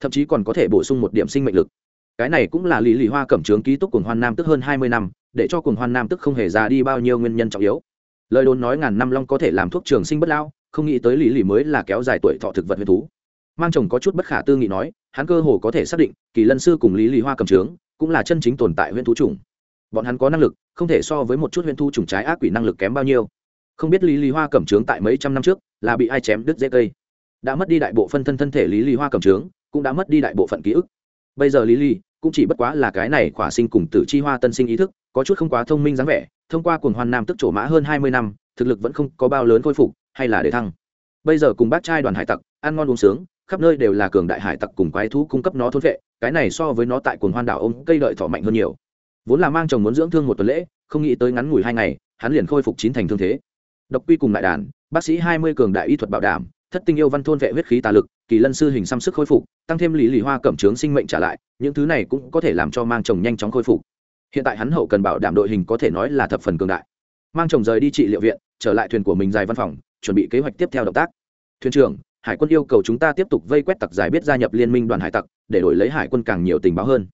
Thậm chí còn có thể bổ sung một điểm sinh mệnh lực. Cái này cũng là lý lý hoa cẩm trướng ký túc cùng hoan nam tức hơn hai mươi năm, để cho cùng hoan nam tức không hề ra đi bao nhiêu nguyên nhân trọng yếu. Lời đồn nói ngàn năm long có thể làm thuốc trường sinh bất lao không nghĩ tới lý Lì mới là kéo dài tuổi thọ thực vật huyền thú. Mang chồng có chút bất khả tư nghị nói, hắn cơ hồ có thể xác định, kỳ lân sư cùng lý Lì hoa cầm trướng, cũng là chân chính tồn tại huyền thú chủng. Bọn hắn có năng lực, không thể so với một chút huyền thú chủng trái ác quỷ năng lực kém bao nhiêu. Không biết lý Lì hoa cầm trướng tại mấy trăm năm trước, là bị ai chém đứt dễ cây. Đã mất đi đại bộ phân thân thân thể lý Lì hoa cầm trướng, cũng đã mất đi đại bộ phận ký ức. Bây giờ lý Lì, cũng chỉ bất quá là cái này khỏa sinh cùng tử chi hoa tân sinh ý thức, có chút không quá thông minh dáng vẻ, thông qua cuồng hoan nam tức trổ mã hơn hai mươi năm, thực lực vẫn không có bao lớn khôi phục hay là để thăng. Bây giờ cùng bác trai đoàn hải tặc, ăn ngon uống sướng, khắp nơi đều là cường đại hải tặc cùng quái thú cung cấp nó thôn vệ, cái này so với nó tại cồn hoan đảo ông cây lợi thọ mạnh hơn nhiều. Vốn là mang chồng muốn dưỡng thương một tuần lễ, không nghĩ tới ngắn ngủi hai ngày, hắn liền khôi phục chín thành thương thế. Độc quy cùng đại đàn, bác sĩ hai mươi cường đại y thuật bảo đảm, thất tinh yêu văn thôn vệ huyết khí tà lực, kỳ lân sư hình xăm sức khôi phục, tăng thêm lý lì hoa cẩm trướng sinh mệnh trả lại, những thứ này cũng có thể làm cho mang chồng nhanh chóng khôi phục. Hiện tại hắn hậu cần bảo đảm đội hình có thể nói là thập phần cường đại. Mang chồng rời đi trị liệu viện, trở lại thuyền của mình dài văn phòng chuẩn bị kế hoạch tiếp theo động tác. Thuyền trưởng, hải quân yêu cầu chúng ta tiếp tục vây quét tặc giải biết gia nhập liên minh đoàn hải tặc, để đổi lấy hải quân càng nhiều tình báo hơn.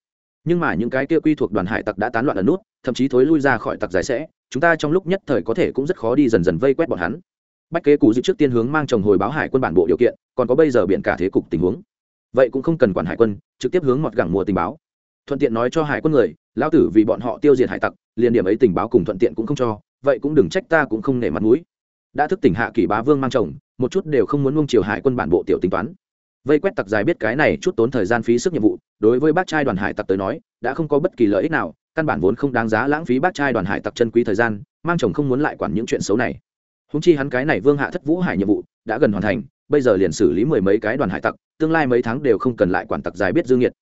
Nhưng mà những cái kia quy thuộc đoàn hải tặc đã tán loạn ở nút, thậm chí thối lui ra khỏi tặc giải sẽ, chúng ta trong lúc nhất thời có thể cũng rất khó đi dần dần vây quét bọn hắn. Bách kế cú dự trước tiên hướng mang chồng hồi báo hải quân bản bộ điều kiện, còn có bây giờ biện cả thế cục tình huống. Vậy cũng không cần quản hải quân, trực tiếp hướng mọt gẳng mùa tình báo. Thuận tiện nói cho hải quân người, lao tử vì bọn họ tiêu diệt hải tặc, liền điểm ấy tình báo cùng thuận tiện cũng không cho, vậy cũng đừng trách ta cũng không nể mặt mũi đã thức tỉnh hạ kỷ bá vương mang chồng, một chút đều không muốn nung chiều hải quân bản bộ tiểu tính toán. Vây quét tặc dài biết cái này chút tốn thời gian phí sức nhiệm vụ, đối với bác trai đoàn hải tặc tới nói, đã không có bất kỳ lợi ích nào, căn bản vốn không đáng giá lãng phí bác trai đoàn hải tặc chân quý thời gian, mang chồng không muốn lại quản những chuyện xấu này. Húng chi hắn cái này vương hạ thất vũ hải nhiệm vụ, đã gần hoàn thành, bây giờ liền xử lý mười mấy cái đoàn hải tặc, tương lai mấy tháng đều không cần lại quản tặc dài biết dương nhiệt.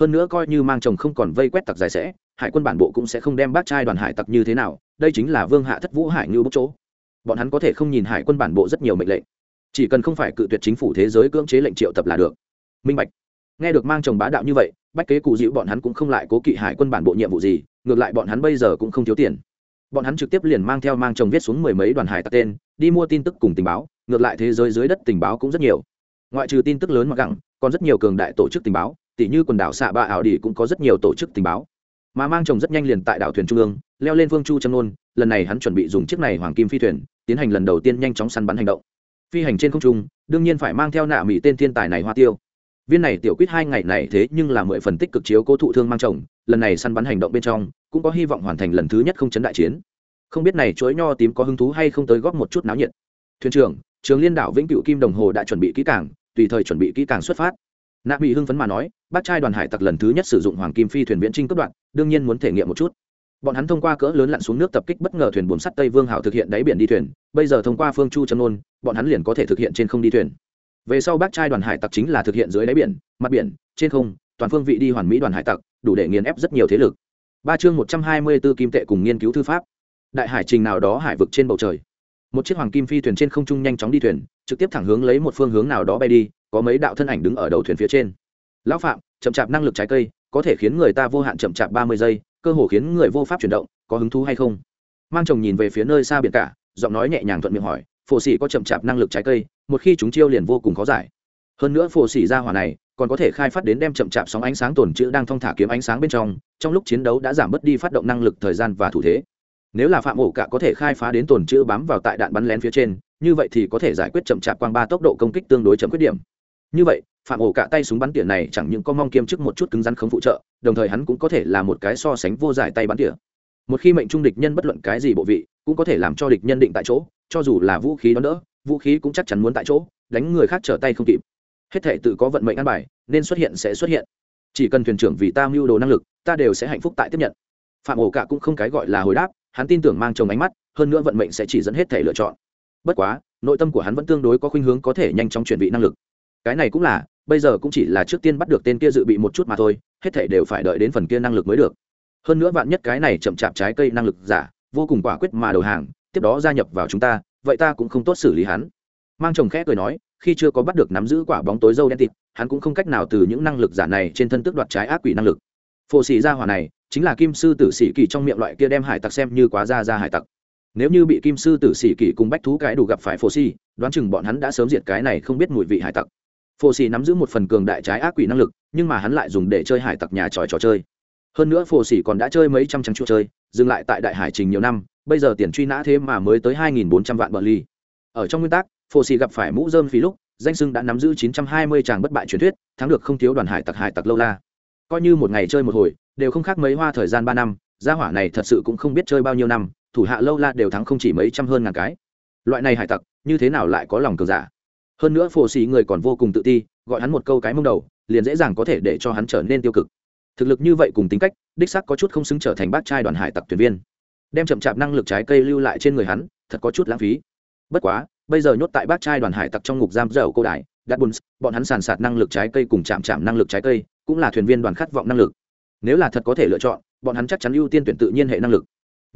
Hơn nữa coi như mang chồng không còn vây quét tặc dài sẽ, hải quân bản bộ cũng sẽ không đem bác trai đoàn hải tặc như thế nào, đây chính là vương hạ thất vũ hải như bốc chỗ bọn hắn có thể không nhìn hải quân bản bộ rất nhiều mệnh lệnh. Chỉ cần không phải cự tuyệt chính phủ thế giới cưỡng chế lệnh triệu tập là được. Minh bạch. Nghe được mang chồng bá đạo như vậy, bách kế cụ dịu bọn hắn cũng không lại cố kỵ hải quân bản bộ nhiệm vụ gì, ngược lại bọn hắn bây giờ cũng không thiếu tiền. Bọn hắn trực tiếp liền mang theo mang chồng viết xuống mười mấy đoàn hải tặc tên, đi mua tin tức cùng tình báo, ngược lại thế giới dưới đất tình báo cũng rất nhiều. Ngoại trừ tin tức lớn mặc gẳng còn rất nhiều cường đại tổ chức tình báo tỷ như quần đảo xạ ba ảo đi cũng có rất nhiều tổ chức tình báo. Mà mang chồng rất nhanh liền tại đảo thuyền trung ương, leo lên vương chu châm nôn lần này hắn chuẩn bị dùng chiếc này hoàng kim phi thuyền, tiến hành lần đầu tiên nhanh chóng săn bắn hành động. Phi hành trên không trung, đương nhiên phải mang theo nạ mỹ tên thiên tài này hoa tiêu. Viên này tiểu quyết hai ngày này thế nhưng là mười phần tích cực chiếu cố thụ thương mang chồng, lần này săn bắn hành động bên trong, cũng có hy vọng hoàn thành lần thứ nhất không chấn đại chiến. Không biết này chuỗi nho tím có hứng thú hay không tới góp một chút náo nhiệt. Thuyền trưởng, trường liên đảo vĩnh cựu kim đồng hồ đã chuẩn bị kỹ càng, tùy thời chuẩn bị kỹ càng xuất phát. Nạ mỹ hưng phấn mà nói, bác trai đoàn hải tặc lần thứ nhất sử dụng hoàng kim phi thuyền viễn trinh cấp đoạn, đương nhiên muốn thể nghiệm một chút bọn hắn thông qua cỡ lớn lặn xuống nước tập kích bất ngờ thuyền buồm sắt tây vương hảo thực hiện đáy biển đi thuyền, bây giờ thông qua phương chu châm nôn, bọn hắn liền có thể thực hiện trên không đi thuyền. Về sau bác trai đoàn hải tặc chính là thực hiện dưới đáy biển, mặt biển, trên không, toàn phương vị đi hoàn mỹ đoàn hải tặc, đủ để nghiền ép rất nhiều thế lực. Ba chương một trăm hai mươi b ố kim tệ cùng nghiên cứu thư pháp. Đại hải trình nào đó hải vực trên bầu trời. Một chiếc hoàng kim phi thuyền trên không trung nhanh chóng đi thuyền, trực tiếp thẳng hướng lấy một phương hướng nào đó bay đi, có mấy đạo thân ảnh đứng ở đầu thuyền phía trên. Lão phạm, chậm chạp năng lực trái cây, có thể khiến người ta vô hạn chậm chạp ba mươi giây cơ hồ khiến người vô pháp chuyển động, có hứng thú hay không? Mang chồng nhìn về phía nơi xa biển cả, giọng nói nhẹ nhàng thuận miệng hỏi, phổ sĩ có chậm chạp năng lực trái cây, một khi chúng chiêu liền vô cùng khó giải. Hơn nữa phổ sĩ ra hỏa này, còn có thể khai phát đến đem chậm chạp sóng ánh sáng tồn chữ đang thong thả kiếm ánh sáng bên trong trong lúc chiến đấu đã giảm bớt đi phát động năng lực thời gian và thủ thế. Nếu là phạm ổ cả có thể khai phá đến tồn chữ bám vào tại đạn bắn lén phía trên, như vậy thì có thể giải quyết chậm chạp quang ba tốc độ công kích tương đối chậm khuyết điểm như vậy, phạm ổ cả tay súng bắn tỉa này chẳng những có mong kiêm chức một chút cứng rắn không phụ trợ, đồng thời hắn cũng có thể là một cái so sánh vô giải tay bắn tỉa. Một khi mệnh trung địch nhân bất luận cái gì bộ vị, cũng có thể làm cho địch nhân định tại chỗ, cho dù là vũ khí đó đỡ, vũ khí cũng chắc chắn muốn tại chỗ, đánh người khác trở tay không kịp. Hết thể tự có vận mệnh ăn bài, nên xuất hiện sẽ xuất hiện. Chỉ cần thuyền trưởng vì ta mưu đồ năng lực, ta đều sẽ hạnh phúc tại tiếp nhận. Phạm ổ cả cũng không cái gọi là hồi đáp, hắn tin tưởng mang chồng ánh mắt, hơn nữa vận mệnh sẽ chỉ dẫn hết thể lựa chọn. Bất quá, nội tâm của hắn vẫn tương đối có khuynh hướng có thể nhanh chóng chuyển vị năng lực cái này cũng là, bây giờ cũng chỉ là trước tiên bắt được tên kia dự bị một chút mà thôi, hết thể đều phải đợi đến phần kia năng lực mới được. Hơn nữa vạn nhất cái này chậm chạp trái cây năng lực giả, vô cùng quả quyết mà đầu hàng, tiếp đó gia nhập vào chúng ta, vậy ta cũng không tốt xử lý hắn. Mang chồng khẽ cười nói, khi chưa có bắt được nắm giữ quả bóng tối dâu đen tịt, hắn cũng không cách nào từ những năng lực giả này trên thân tước đoạt trái ác quỷ năng lực. Phổ xỉ ra hỏa này, chính là kim sư tử sĩ kỳ trong miệng loại kia đem hải tặc xem như quá ra ra hải tặc. Nếu như bị kim sư tử sĩ kỳ cùng bách thú cái đủ gặp phải phổ xỉ đoán chừng bọn hắn đã sớm diệt cái này không biết mùi vị hải tặc phổ xỉ nắm giữ một phần cường đại trái ác quỷ năng lực, nhưng mà hắn lại dùng để chơi hải tặc nhà tròi trò chơi. Hơn nữa phổ xỉ còn đã chơi mấy trăm trang trò chơi, dừng lại tại đại hải trình nhiều năm, bây giờ tiền truy nã thế mà mới tới hai nghìn bốn trăm vạn bờ ly. Ở trong nguyên tắc phổ xỉ gặp phải mũ dơm phí lúc, danh sưng đã nắm giữ chín trăm hai mươi tràng bất bại truyền thuyết, thắng được không thiếu đoàn hải tặc hải tặc lâu la. Coi như một ngày chơi một hồi, đều không khác mấy hoa thời gian ba năm, gia hỏa này thật sự cũng không biết chơi bao nhiêu năm, thủ hạ lâu la đều thắng không chỉ mấy trăm hơn ngàn cái. Loại này hải tặc, như thế nào lại có lòng cường giả? Hơn nữa phổ xỉ người còn vô cùng tự ti, gọi hắn một câu cái mông đầu, liền dễ dàng có thể để cho hắn trở nên tiêu cực. Thực lực như vậy cùng tính cách, đích sắc có chút không xứng trở thành bác trai đoàn hải tặc thuyền viên. Đem chậm chạp năng lực trái cây lưu lại trên người hắn, thật có chút lãng phí. Bất quá, bây giờ nhốt tại bác trai đoàn hải tặc trong ngục giam dở cô đại đắt bùn bọn hắn sàn sạt năng lực trái cây cùng chạm chạm năng lực trái cây, cũng là thuyền viên đoàn khát vọng năng lực. Nếu là thật có thể lựa chọn, bọn hắn chắc chắn ưu tiên tuyển tự nhiên hệ năng lực.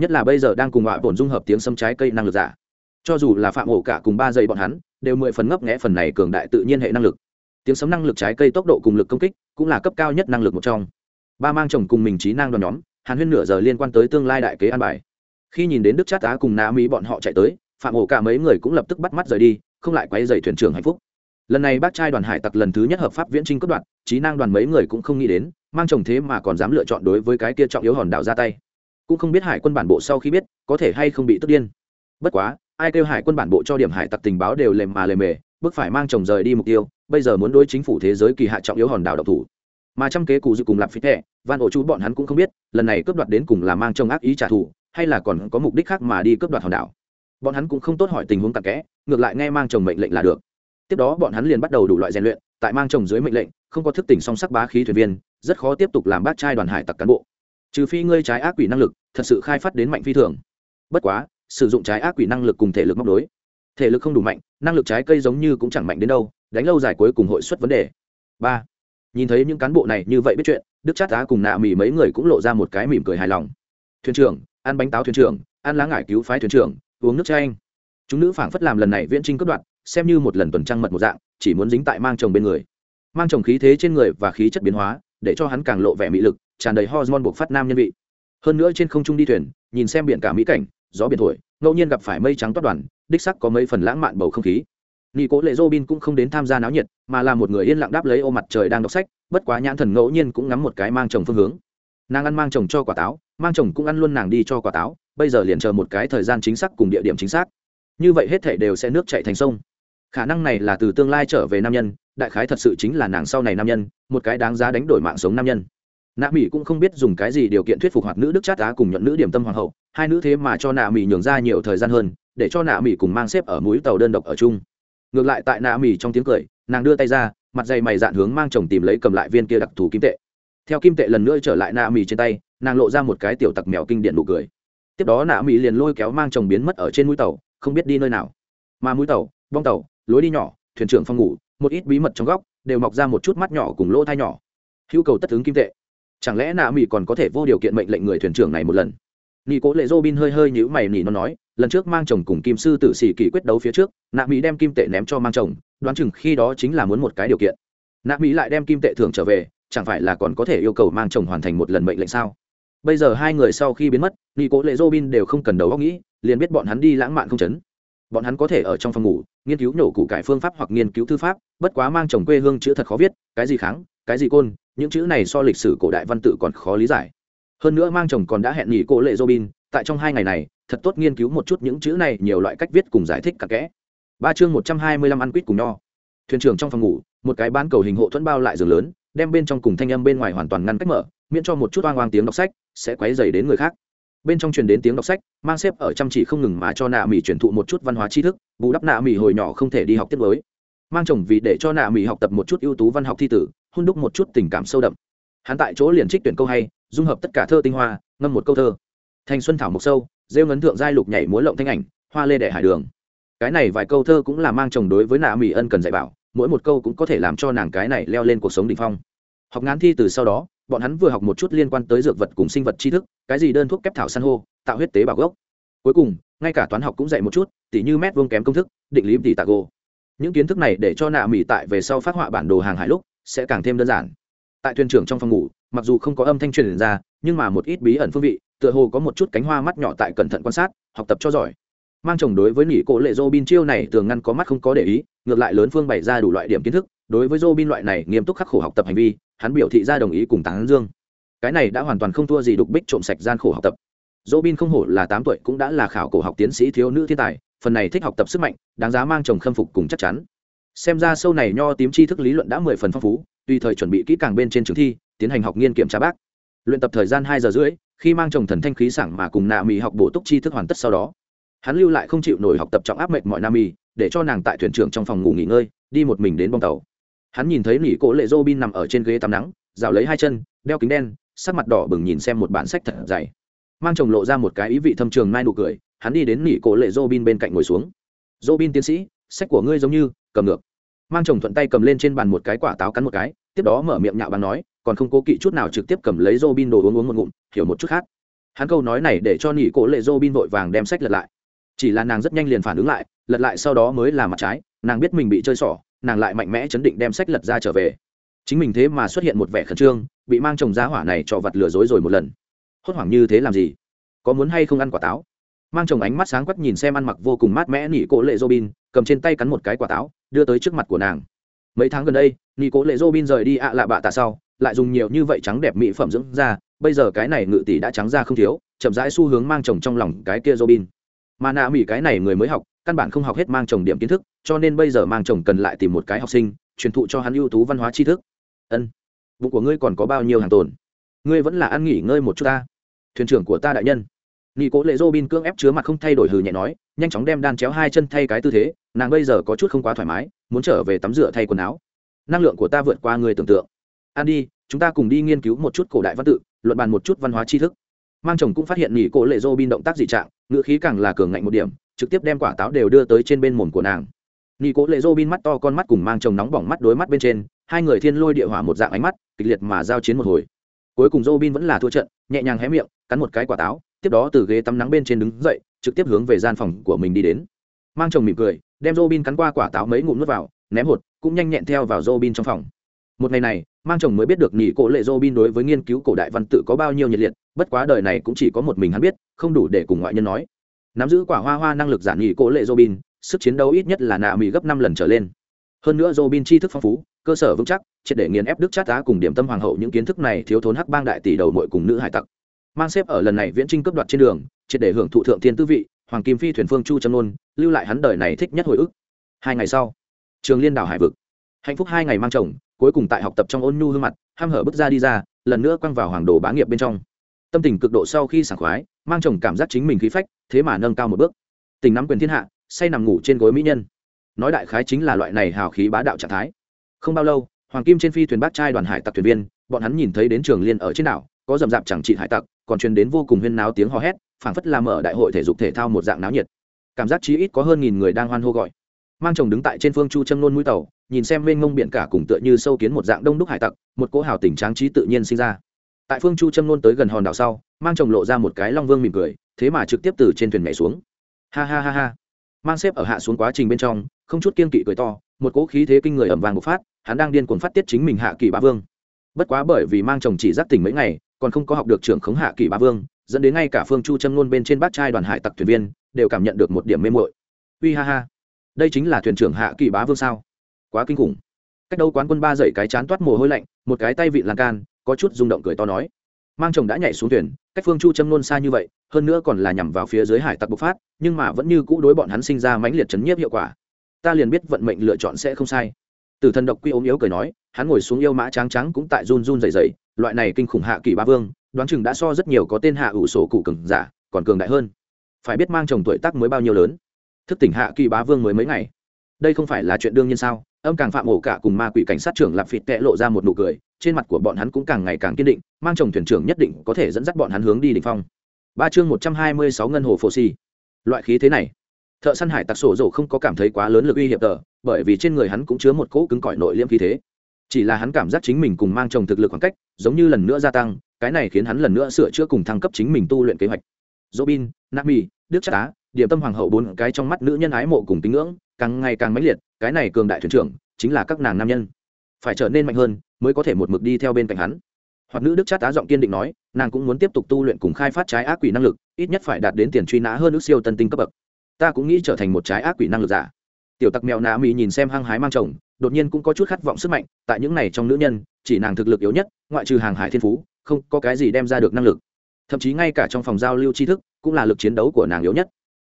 Nhất là bây giờ đang cùng họa bổn dung hợp tiếng xâm trái cây năng lực giả. Cho dù là phạm ổ cả cùng ba giây bọn hắn đều mười phần ngấp nghẽ phần này cường đại tự nhiên hệ năng lực. Tiếng sấm năng lực trái cây tốc độ cùng lực công kích cũng là cấp cao nhất năng lực một trong. Ba mang chồng cùng mình trí năng đoàn nhóm, hàn huyên nửa giờ liên quan tới tương lai đại kế an bài. Khi nhìn đến đức chát á cùng nạ mỹ bọn họ chạy tới, phạm ổ cả mấy người cũng lập tức bắt mắt rời đi, không lại quay dày thuyền trưởng hạnh phúc. Lần này bác trai đoàn hải tặc lần thứ nhất hợp pháp viễn trinh cướp đoạn, trí năng đoàn mấy người cũng không nghĩ đến, mang chồng thế mà còn dám lựa chọn đối với cái kia trọng yếu hòn đảo ra tay. Cũng không biết hải quân bản bộ sau khi biết, có thể hay không bị tức điên. Bất quá ai kêu hải quân bản bộ cho điểm hải tặc tình báo đều lềm mà lềm mề, bước phải mang chồng rời đi mục tiêu, bây giờ muốn đối chính phủ thế giới kỳ hạ trọng yếu hòn đảo độc thủ. Mà trăm kế cụ dự cùng lạp phí thẻ, van ổ chú bọn hắn cũng không biết, lần này cướp đoạt đến cùng là mang chồng ác ý trả thù, hay là còn có mục đích khác mà đi cướp đoạt hòn đảo. Bọn hắn cũng không tốt hỏi tình huống tặc kẽ, ngược lại nghe mang chồng mệnh lệnh là được. Tiếp đó bọn hắn liền bắt đầu đủ loại rèn luyện, tại mang chồng dưới mệnh lệnh, không có thức tỉnh song sắc bá khí thuyền viên, rất khó tiếp tục làm bát trai đoàn hải tặc cán bộ. Trừ phi ngươi trái ác quỷ năng lực, thật sự khai phát đến mạnh phi thường. Bất quá sử dụng trái ác quỷ năng lực cùng thể lực móc đối thể lực không đủ mạnh, năng lực trái cây giống như cũng chẳng mạnh đến đâu, đánh lâu dài cuối cùng hội xuất vấn đề. Ba, nhìn thấy những cán bộ này như vậy biết chuyện, đức chát á cùng nạ mỉ mấy người cũng lộ ra một cái mỉm cười hài lòng. Thuyền trưởng, ăn bánh táo thuyền trưởng, ăn lá ngải cứu phái thuyền trưởng, uống nước chanh chúng nữ phảng phất làm lần này viễn trinh cất đoạn xem như một lần tuần trăng mật một dạng, chỉ muốn dính tại mang chồng bên người. Mang chồng khí thế trên người và khí chất biến hóa, để cho hắn càng lộ vẻ mỹ lực, tràn đầy hormone buộc phát nam nhân vị. Hơn nữa trên không trung đi thuyền, nhìn xem biển cả mỹ cảnh gió biển thổi, ngẫu nhiên gặp phải mây trắng toát đoàn, đích sắc có mấy phần lãng mạn bầu không khí. Nghi cố lệ dô bin cũng không đến tham gia náo nhiệt, mà là một người yên lặng đáp lấy ô mặt trời đang đọc sách, bất quá nhãn thần ngẫu nhiên cũng ngắm một cái mang chồng phương hướng. Nàng ăn mang chồng cho quả táo, mang chồng cũng ăn luôn nàng đi cho quả táo, bây giờ liền chờ một cái thời gian chính xác cùng địa điểm chính xác. Như vậy hết thể đều sẽ nước chạy thành sông. Khả năng này là từ tương lai trở về nam nhân, đại khái thật sự chính là nàng sau này nam nhân, một cái đáng giá đánh đổi mạng sống nam nhân nạ mỹ cũng không biết dùng cái gì điều kiện thuyết phục hoạt nữ đức chát á cùng nhận nữ điểm tâm hoàng hậu, hai nữ thế mà cho nạ mỹ nhường ra nhiều thời gian hơn, để cho nạ mỹ cùng mang xếp ở mũi tàu đơn độc ở chung. Ngược lại tại nạ mỹ trong tiếng cười, nàng đưa tay ra, mặt dày mày dạn hướng mang chồng tìm lấy cầm lại viên kia đặc thù kim tệ. Theo kim tệ lần nữa trở lại nạ mỹ trên tay, nàng lộ ra một cái tiểu tặc mèo kinh điện nụ cười. Tiếp đó nạ mỹ liền lôi kéo mang chồng biến mất ở trên mũi tàu, không biết đi nơi nào. Mà mũi tàu, bong tàu, lối đi nhỏ, thuyền trưởng phòng ngủ, một ít bí mật trong góc, đều mọc ra một chút mắt nhỏ cùng lỗ thai nhỏ. Hữu cầu tất ứng kim tệ chẳng lẽ nạ mỹ còn có thể vô điều kiện mệnh lệnh người thuyền trưởng này một lần? Nghi cố lệ dô bin hơi hơi nhữ mày nỉ nó nói, lần trước mang chồng cùng kim sư tử xì kỳ quyết đấu phía trước, nạ mỹ đem kim tệ ném cho mang chồng, đoán chừng khi đó chính là muốn một cái điều kiện. Nạ mỹ lại đem kim tệ thưởng trở về, chẳng phải là còn có thể yêu cầu mang chồng hoàn thành một lần mệnh lệnh sao? Bây giờ hai người sau khi biến mất nghi cố lệ dô bin đều không cần đầu góc nghĩ, liền biết bọn hắn đi lãng mạn không chấn. Bọn hắn có thể ở trong phòng ngủ, nghiên cứu nhổ củ cải phương pháp hoặc nghiên cứu thư pháp, bất quá mang chồng quê hương chữ thật khó viết, cái gì kháng, cái gì côn những chữ này so lịch sử cổ đại văn tự còn khó lý giải. Hơn nữa mang chồng còn đã hẹn nghỉ cô lệ robin, tại trong hai ngày này, thật tốt nghiên cứu một chút những chữ này, nhiều loại cách viết cùng giải thích cặn kẽ. Ba chương một trăm hai mươi lăm ăn quýt cùng nho thuyền trưởng trong phòng ngủ, một cái bán cầu hình hộ thuẫn bao lại giường lớn, đem bên trong cùng thanh âm bên ngoài hoàn toàn ngăn cách mở, miễn cho một chút oang oang tiếng đọc sách sẽ quấy dày đến người khác. Bên trong truyền đến tiếng đọc sách, mang xếp ở chăm chỉ không ngừng mà cho nạ mỹ truyền thụ một chút văn hóa tri thức, bù đắp nạ mỹ hồi nhỏ không thể đi học tiếp với mang chồng vì để cho nạ mỹ học tập một chút ưu tú văn học thi tử hôn đúc một chút tình cảm sâu đậm. Hắn tại chỗ liền trích tuyển câu hay, dung hợp tất cả thơ tinh hoa, ngâm một câu thơ. Thành xuân thảo mộc sâu, rêu ngấn thượng giai lục nhảy múa lộng thanh ảnh, hoa lê đẻ hải đường. Cái này vài câu thơ cũng là mang chồng đối với nạ mỹ ân cần dạy bảo, mỗi một câu cũng có thể làm cho nàng cái này leo lên cuộc sống đỉnh phong. Học ngán thi từ sau đó, bọn hắn vừa học một chút liên quan tới dược vật cùng sinh vật tri thức, cái gì đơn thuốc kép thảo san hô, tạo huyết tế bào gốc. Cuối cùng, ngay cả toán học cũng dạy một chút, tỉ như mét vuông kém công thức, định lý tỉ tạc gô. Những kiến thức này để cho nạ mỹ tại về sau phát họa bản đồ hàng hải lúc sẽ càng thêm đơn giản. Tại thuyền trưởng trong phòng ngủ, mặc dù không có âm thanh truyền ra, nhưng mà một ít bí ẩn phương vị, tựa hồ có một chút cánh hoa mắt nhỏ tại cẩn thận quan sát, học tập cho giỏi. Mang chồng đối với nỉ cổ lệ dô bin chiêu này tường ngăn có mắt không có để ý, ngược lại lớn phương bày ra đủ loại điểm kiến thức, đối với dô bin loại này nghiêm túc khắc khổ học tập hành vi, hắn biểu thị ra đồng ý cùng tán dương. Cái này đã hoàn toàn không thua gì đục bích trộm sạch gian khổ học tập. Dô bin không hổ là tám tuổi cũng đã là khảo cổ học tiến sĩ thiếu nữ thiên tài, phần này thích học tập sức mạnh, đáng giá mang chồng khâm phục cùng chắc chắn xem ra sâu này nho tím tri thức lý luận đã mười phần phong phú, tùy thời chuẩn bị kỹ càng bên trên trường thi, tiến hành học nghiên kiểm tra bác. Luyện tập thời gian hai giờ rưỡi, khi mang chồng thần thanh khí sảng mà cùng nạ mì học bổ túc tri thức hoàn tất sau đó. Hắn lưu lại không chịu nổi học tập trọng áp mệnh mọi nam mì, để cho nàng tại thuyền trưởng trong phòng ngủ nghỉ ngơi, đi một mình đến bong tàu. Hắn nhìn thấy nỉ cỗ lệ dô bin nằm ở trên ghế tắm nắng rào lấy hai chân, đeo kính đen, sắc mặt đỏ bừng nhìn xem một bản sách thật dày. Mang chồng lộ ra một cái ý vị thâm trường mai nụ cười, hắn đi đến nỉ cỗ lệ dô bin bên cạnh ngồi xuống. Dô bin tiến sĩ sách của ngươi giống như cầm ngược mang chồng thuận tay cầm lên trên bàn một cái quả táo cắn một cái tiếp đó mở miệng nhạo bằng nói còn không cố kỵ chút nào trực tiếp cầm lấy Robin đồ uống uống một ngụm, hiểu một chút khác. Hắn câu nói này để cho nỉ cổ lệ Robin vội vàng đem sách lật lại. Chỉ là nàng rất nhanh liền phản ứng lại, lật lại sau đó mới là mặt trái, nàng biết mình bị chơi xỏ, nàng lại mạnh mẽ chấn định đem sách lật ra trở về. Chính mình thế mà xuất hiện một vẻ khẩn trương, bị mang chồng giá hỏa này cho vặt lừa dối rồi một lần. Hốt hoảng như thế làm gì? Có muốn hay không ăn quả táo? Mang chồng ánh mắt sáng quắc nhìn xem ăn mặc vô cùng mát mẽ nỉ cổ lệ Robin, cầm trên tay cắn một cái quả táo, đưa tới trước mặt của nàng. Mấy tháng gần đây nghi cố lệ dô bin rời đi ạ lạ bạ tạ sau lại dùng nhiều như vậy trắng đẹp mỹ phẩm dưỡng da bây giờ cái này ngự tỷ đã trắng ra không thiếu chậm rãi xu hướng mang chồng trong lòng cái kia dô bin mà nạ mỹ cái này người mới học căn bản không học hết mang chồng điểm kiến thức cho nên bây giờ mang chồng cần lại tìm một cái học sinh truyền thụ cho hắn ưu tú văn hóa tri thức. Ân bụng của ngươi còn có bao nhiêu hàng tồn? Ngươi vẫn là ăn nghỉ ngơi một chút ta. Thuyền trưởng của ta đại nhân. Nghi cố lệ dô bin cưỡng ép chứa mặt không thay đổi hừ nhẹ nói nhanh chóng đem đan chéo hai chân thay cái tư thế nàng bây giờ có chút không quá thoải mái, muốn trở về tắm rửa thay quần áo. Năng lượng của ta vượt qua người tưởng tượng. An đi, chúng ta cùng đi nghiên cứu một chút cổ đại văn tự, luận bàn một chút văn hóa tri thức. Mang chồng cũng phát hiện nghỉ cổ lệ dô bin động tác dị trạng, ngữ khí càng là cường ngạnh một điểm, trực tiếp đem quả táo đều đưa tới trên bên mồm của nàng. Nghỉ cổ lệ dô bin mắt to con mắt cùng mang chồng nóng bỏng mắt đối mắt bên trên, hai người thiên lôi địa hỏa một dạng ánh mắt, kịch liệt mà giao chiến một hồi. Cuối cùng dô bin vẫn là thua trận, nhẹ nhàng hé miệng, cắn một cái quả táo, tiếp đó từ ghế tắm nắng bên trên đứng dậy, trực tiếp hướng về gian phòng của mình đi đến. Mang chồng mỉm cười đem Robin cắn qua quả táo mấy ngụm nuốt vào, ném hột, cũng nhanh nhẹn theo vào Robin trong phòng. Một ngày này, mang chồng mới biết được nhị cổ lệ Robin đối với nghiên cứu cổ đại văn tự có bao nhiêu nhiệt liệt, bất quá đời này cũng chỉ có một mình hắn biết, không đủ để cùng ngoại nhân nói. Nắm giữ quả hoa hoa năng lực giản nhị cổ lệ Robin, sức chiến đấu ít nhất là nạ mì gấp năm lần trở lên. Hơn nữa Robin tri thức phong phú, cơ sở vững chắc, triệt để nghiền ép đức chát á cùng điểm tâm hoàng hậu những kiến thức này thiếu thốn hắc bang đại tỷ đầu muội cùng nữ hải tặc. Mang xếp ở lần này viễn trinh cướp đoạt trên đường, triệt để hưởng thụ thượng thiên tư vị, hoàng kim phi thuyền phương chu châm nôn lưu lại hắn đời này thích nhất hồi ức hai ngày sau trường liên đảo hải vực hạnh phúc hai ngày mang chồng cuối cùng tại học tập trong ôn nhu hương mặt ham hở bước ra đi ra lần nữa quăng vào hoàng đồ bá nghiệp bên trong tâm tình cực độ sau khi sảng khoái mang chồng cảm giác chính mình khí phách thế mà nâng cao một bước tình nắm quyền thiên hạ say nằm ngủ trên gối mỹ nhân nói đại khái chính là loại này hào khí bá đạo trạng thái không bao lâu hoàng kim trên phi thuyền bát trai đoàn hải tặc thuyền viên bọn hắn nhìn thấy đến trường liên ở trên đảo có rầm rạp chẳng trị hải tặc còn truyền đến vô cùng huyên náo tiếng hò hét phảng phất làm ở đại hội thể dục thể thao một dạng náo nhiệt. Cảm giác chí ít có hơn nghìn người đang hoan hô gọi. Mang chồng đứng tại trên phương chu châm nôn mũi tàu, nhìn xem mênh mông biển cả cùng tựa như sâu kiến một dạng đông đúc hải tặc, một cỗ hào tình tráng trí tự nhiên sinh ra. Tại phương chu châm nôn tới gần hòn đảo sau, mang chồng lộ ra một cái long vương mỉm cười, thế mà trực tiếp từ trên thuyền nhảy xuống. Ha ha ha ha. Mang xếp ở hạ xuống quá trình bên trong, không chút kiên kỵ cười to, một cỗ khí thế kinh người ẩm vàng một phát, hắn đang điên cuồng phát tiết chính mình hạ kỳ bá vương. Bất quá bởi vì mang chồng chỉ giác tỉnh mấy ngày, còn không có học được trưởng khống hạ kỳ bá vương dẫn đến ngay cả phương chu châm ngôn bên trên bát trai đoàn hải tặc thuyền viên đều cảm nhận được một điểm mê mội uy ha ha, đây chính là thuyền trưởng hạ kỳ bá vương sao? Quá kinh khủng. Cách đâu quán quân ba dậy cái chán toát mồ hôi lạnh, một cái tay vị lan can, có chút rung động cười to nói. Mang chồng đã nhảy xuống thuyền, cách phương chu châm nôn xa như vậy, hơn nữa còn là nhằm vào phía dưới hải tặc bộc phát, nhưng mà vẫn như cũ đối bọn hắn sinh ra mãnh liệt chấn nhiếp hiệu quả. Ta liền biết vận mệnh lựa chọn sẽ không sai. Từ thần độc quy ốm yếu cười nói, hắn ngồi xuống yêu mã trắng trắng cũng tại run run dày dày loại này kinh khủng hạ kỳ ba vương đoán chừng đã so rất nhiều có tên hạ ủ sổ cụ cường giả, còn cường đại hơn. Phải biết mang chồng tuổi tác mới bao nhiêu lớn. Thức tỉnh hạ kỳ bá vương mới mấy ngày. Đây không phải là chuyện đương nhiên sao? Âm càng phạm ổ cả cùng ma quỷ cảnh sát trưởng lạp phịt tệ lộ ra một nụ cười, trên mặt của bọn hắn cũng càng ngày càng kiên định, mang chồng thuyền trưởng nhất định có thể dẫn dắt bọn hắn hướng đi đ ỉ n h phong. Ba chương một trăm hai mươi sáu ngân hồ phô si. Loại khí thế này, thợ săn hải tặc sổ dầu không có cảm thấy quá lớn lực uy hiểm tờ, bởi vì trên người hắn cũng chứa một cỗ cứng cỏi nội liêm khí thế. Chỉ là hắn cảm giác chính mình cùng mang chồng thực lực khoảng cách, giống như lần nữa gia tăng cái này khiến hắn lần nữa sửa chữa cùng thăng cấp chính mình tu luyện kế hoạch. Robin, nami, đức chắc á, điểm tâm hoàng hậu bốn cái trong mắt nữ nhân ái mộ cùng tín ngưỡng, càng ngày càng mãnh liệt, cái này cường đại thuyền trưởng chính là các nàng nam nhân. Phải trở nên mạnh hơn mới có thể một mực đi theo bên cạnh hắn. Hoặc nữ đức chát Á giọng kiên định nói, nàng cũng muốn tiếp tục tu luyện cùng khai phát trái ác quỷ năng lực, ít nhất phải đạt đến tiền truy nã hơn nữ siêu tân tinh cấp bậc. Ta cũng nghĩ trở thành một trái ác quỷ năng lực giả. Tiểu tặc mèo nạ mỹ nhìn xem hăng hái mang chồng, đột nhiên cũng có chút khát vọng sức mạnh, tại những này trong nữ nhân, chỉ nàng thực lực yếu nhất, ngoại trừ hàng hải thiên phú không có cái gì đem ra được năng lực. Thậm chí ngay cả trong phòng giao lưu tri thức cũng là lực chiến đấu của nàng yếu nhất.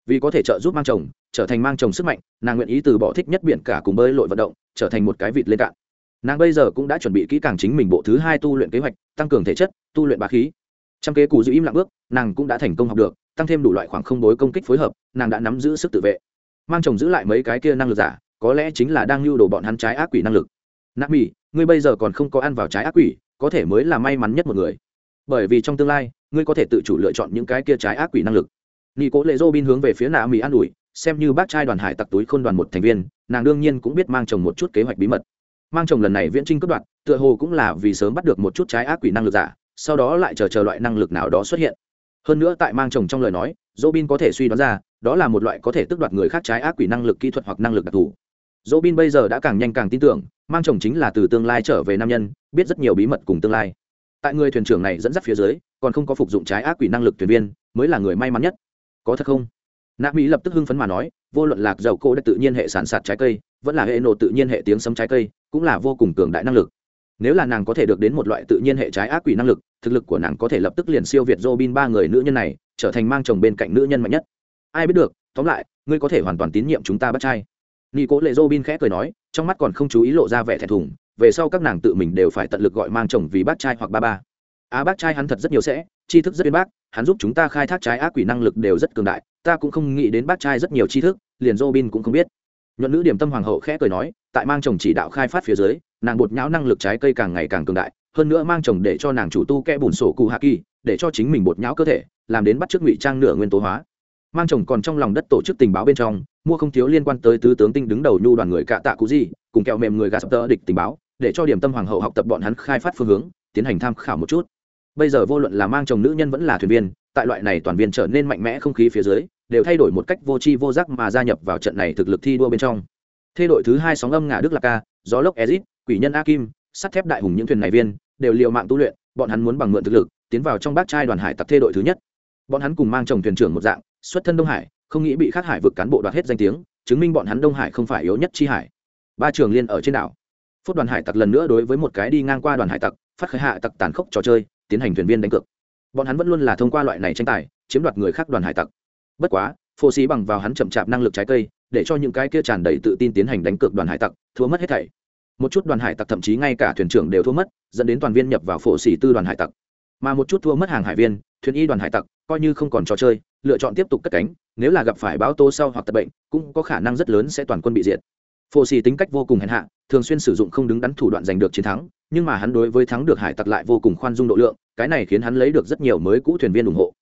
Vì có thể trợ giúp mang chồng, trở thành mang chồng sức mạnh, nàng nguyện ý từ bỏ thích nhất biển cả cùng bơi lội vận động, trở thành một cái vịt lên cạn. Nàng bây giờ cũng đã chuẩn bị kỹ càng chính mình bộ thứ hai tu luyện kế hoạch, tăng cường thể chất, tu luyện bá khí. Trong kế cù giữ im lặng bước, nàng cũng đã thành công học được, tăng thêm đủ loại khoảng không đối công kích phối hợp, nàng đã nắm giữ sức tự vệ. Mang chồng giữ lại mấy cái kia năng lực giả, có lẽ chính là đang lưu đồ bọn hắn trái ác quỷ năng lực. Nạp mỹ ngươi bây giờ còn không có ăn vào trái ác quỷ có thể mới là may mắn nhất một người. Bởi vì trong tương lai, ngươi có thể tự chủ lựa chọn những cái kia trái ác quỷ năng lực. Nghi cố lệ dô bin hướng về phía nạ mỹ an ủi, xem như bác trai đoàn hải tặc túi khôn đoàn một thành viên, nàng đương nhiên cũng biết mang chồng một chút kế hoạch bí mật. Mang chồng lần này viễn trinh cướp đoạt tựa hồ cũng là vì sớm bắt được một chút trái ác quỷ năng lực giả, sau đó lại chờ chờ loại năng lực nào đó xuất hiện. Hơn nữa tại mang chồng trong lời nói dô bin có thể suy đoán ra, đó là một loại có thể tước đoạt người khác trái ác quỷ năng lực kỹ thuật hoặc năng lực đặc thù. Dô bin bây giờ đã càng nhanh càng tin tưởng mang chồng chính là từ tương lai trở về nam nhân, biết rất nhiều bí mật cùng tương lai. Tại người thuyền trưởng này dẫn dắt phía dưới, còn không có phục dụng trái ác quỷ năng lực thuyền viên, mới là người may mắn nhất. Có thật không? Nạ mỹ lập tức hưng phấn mà nói, vô luận lạc dầu cô đã tự nhiên hệ sản sạt trái cây, vẫn là hệ nổ tự nhiên hệ tiếng sấm trái cây, cũng là vô cùng cường đại năng lực. Nếu là nàng có thể được đến một loại tự nhiên hệ trái ác quỷ năng lực, thực lực của nàng có thể lập tức liền siêu việt robin ba người nữ nhân này, trở thành mang chồng bên cạnh nữ nhân mạnh nhất. Ai biết được, tóm lại, ngươi có thể hoàn toàn tín nhiệm chúng ta bắt trai nghi cố lệ robin khẽ cười nói trong mắt còn không chú ý lộ ra vẻ thẹn thùng về sau các nàng tự mình đều phải tận lực gọi mang chồng vì bác trai hoặc ba ba. Á à, bác trai hắn thật rất nhiều sẽ tri thức rất uyên bác hắn giúp chúng ta khai thác trái ác quỷ năng lực đều rất cường đại ta cũng không nghĩ đến bác trai rất nhiều tri thức liền robin cũng không biết. Nhuận nữ điểm tâm hoàng hậu khẽ cười nói tại mang chồng chỉ đạo khai phát phía dưới nàng bột nhão năng lực trái cây càng ngày càng cường đại hơn nữa mang chồng để cho nàng chủ tu kẽ bùn sổ cụ hạ kỳ để cho chính mình bột nhão cơ thể làm đến bắt chước ngụy trang nửa nguyên tố hóa mang chồng còn trong lòng đất tổ chức tình báo bên trong, mua không thiếu liên quan tới tứ tướng tinh đứng đầu nhu đoàn người cạ tạ cụ gì cùng kẹo mềm người gà sập tơ địch tình báo, để cho điểm tâm hoàng hậu học tập bọn hắn khai phát phương hướng, tiến hành tham khảo một chút. Bây giờ vô luận là mang chồng nữ nhân vẫn là thuyền viên, tại loại này toàn viên trở nên mạnh mẽ không khí phía dưới, đều thay đổi một cách vô tri vô giác mà gia nhập vào trận này thực lực thi đua bên trong. Thê đội thứ hai sóng âm ngã đức lạc ca gió lốc ezit quỷ nhân a kim sắt thép đại hùng những thuyền này viên, đều liều mạng tu luyện, bọn hắn muốn bằng mượn thực lực, tiến vào trong bác trai đoàn hải tặc thê đội thứ nhất. Bọn hắn cùng mang chồng thuyền trưởng một dạng xuất thân đông hải, không nghĩ bị khắc hải vực cán bộ đoạt hết danh tiếng, chứng minh bọn hắn đông hải không phải yếu nhất chi hải. Ba trường liên ở trên đảo. Phút đoàn hải tặc lần nữa đối với một cái đi ngang qua đoàn hải tặc, phát khởi hạ tặc tàn khốc trò chơi, tiến hành thuyền viên đánh cược. Bọn hắn vẫn luôn là thông qua loại này tranh tài, chiếm đoạt người khác đoàn hải tặc. Bất quá phô xí bằng vào hắn chậm chạp năng lực trái cây, để cho những cái kia tràn đầy tự tin tiến hành đánh cược đoàn hải tặc, thua mất hết thảy. Một chút đoàn hải tặc thậm chí ngay cả thuyền trưởng đều thua mất, dẫn đến toàn viên nhập vào phổ xỉ tư đoàn hải tặc. Mà một chút thua mất hàng hải viên, thuyền y đoàn hải tặc, coi như không còn trò chơi lựa chọn tiếp tục cất cánh, nếu là gặp phải báo tố sau hoặc tật bệnh, cũng có khả năng rất lớn sẽ toàn quân bị diệt. Phô xì tính cách vô cùng hèn hạ, thường xuyên sử dụng không đứng đắn thủ đoạn giành được chiến thắng, nhưng mà hắn đối với thắng được hải tặc lại vô cùng khoan dung độ lượng, cái này khiến hắn lấy được rất nhiều mới cũ thuyền viên ủng hộ.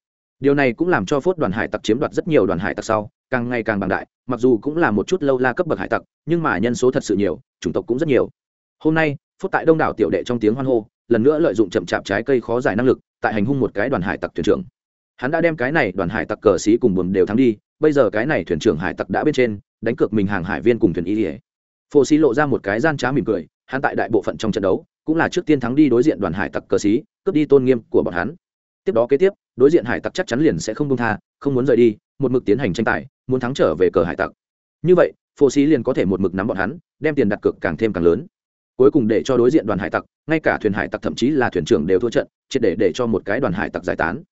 Điều này cũng làm cho phốt đoàn hải tặc chiếm đoạt rất nhiều đoàn hải tặc sau, càng ngày càng bằng đại, mặc dù cũng là một chút lâu la cấp bậc hải tặc, nhưng mà nhân số thật sự nhiều, chủng tộc cũng rất nhiều. Hôm nay, phốt tại đông đảo tiểu đệ trong tiếng hoan hô, lần nữa lợi dụng chậm chạp trái cây khó giải năng lực, tại hành hung một cái đoàn hải tặc thuyền trưởng hắn đã đem cái này đoàn hải tặc cờ xí cùng buồm đều thắng đi, bây giờ cái này thuyền trưởng hải tặc đã bên trên, đánh cược mình hàng hải viên cùng thuyền y ỉa phô xí lộ ra một cái gian trá mỉm cười, hắn tại đại bộ phận trong trận đấu, cũng là trước tiên thắng đi đối diện đoàn hải tặc cờ xí, cướp đi tôn nghiêm của bọn hắn. Tiếp đó kế tiếp, đối diện hải tặc chắc chắn liền sẽ không công tha, không muốn rời đi, một mực tiến hành tranh tài, muốn thắng trở về cờ hải tặc. Như vậy phô xí liền có thể một mực nắm bọn hắn, đem tiền đặt cược càng thêm càng lớn. Cuối cùng để cho đối diện đoàn hải tặc, ngay cả thuyền hải tặc thậm chí là thuyền trưởng đều thua trận, triệt để để cho một cái đoàn hải tặc giải tán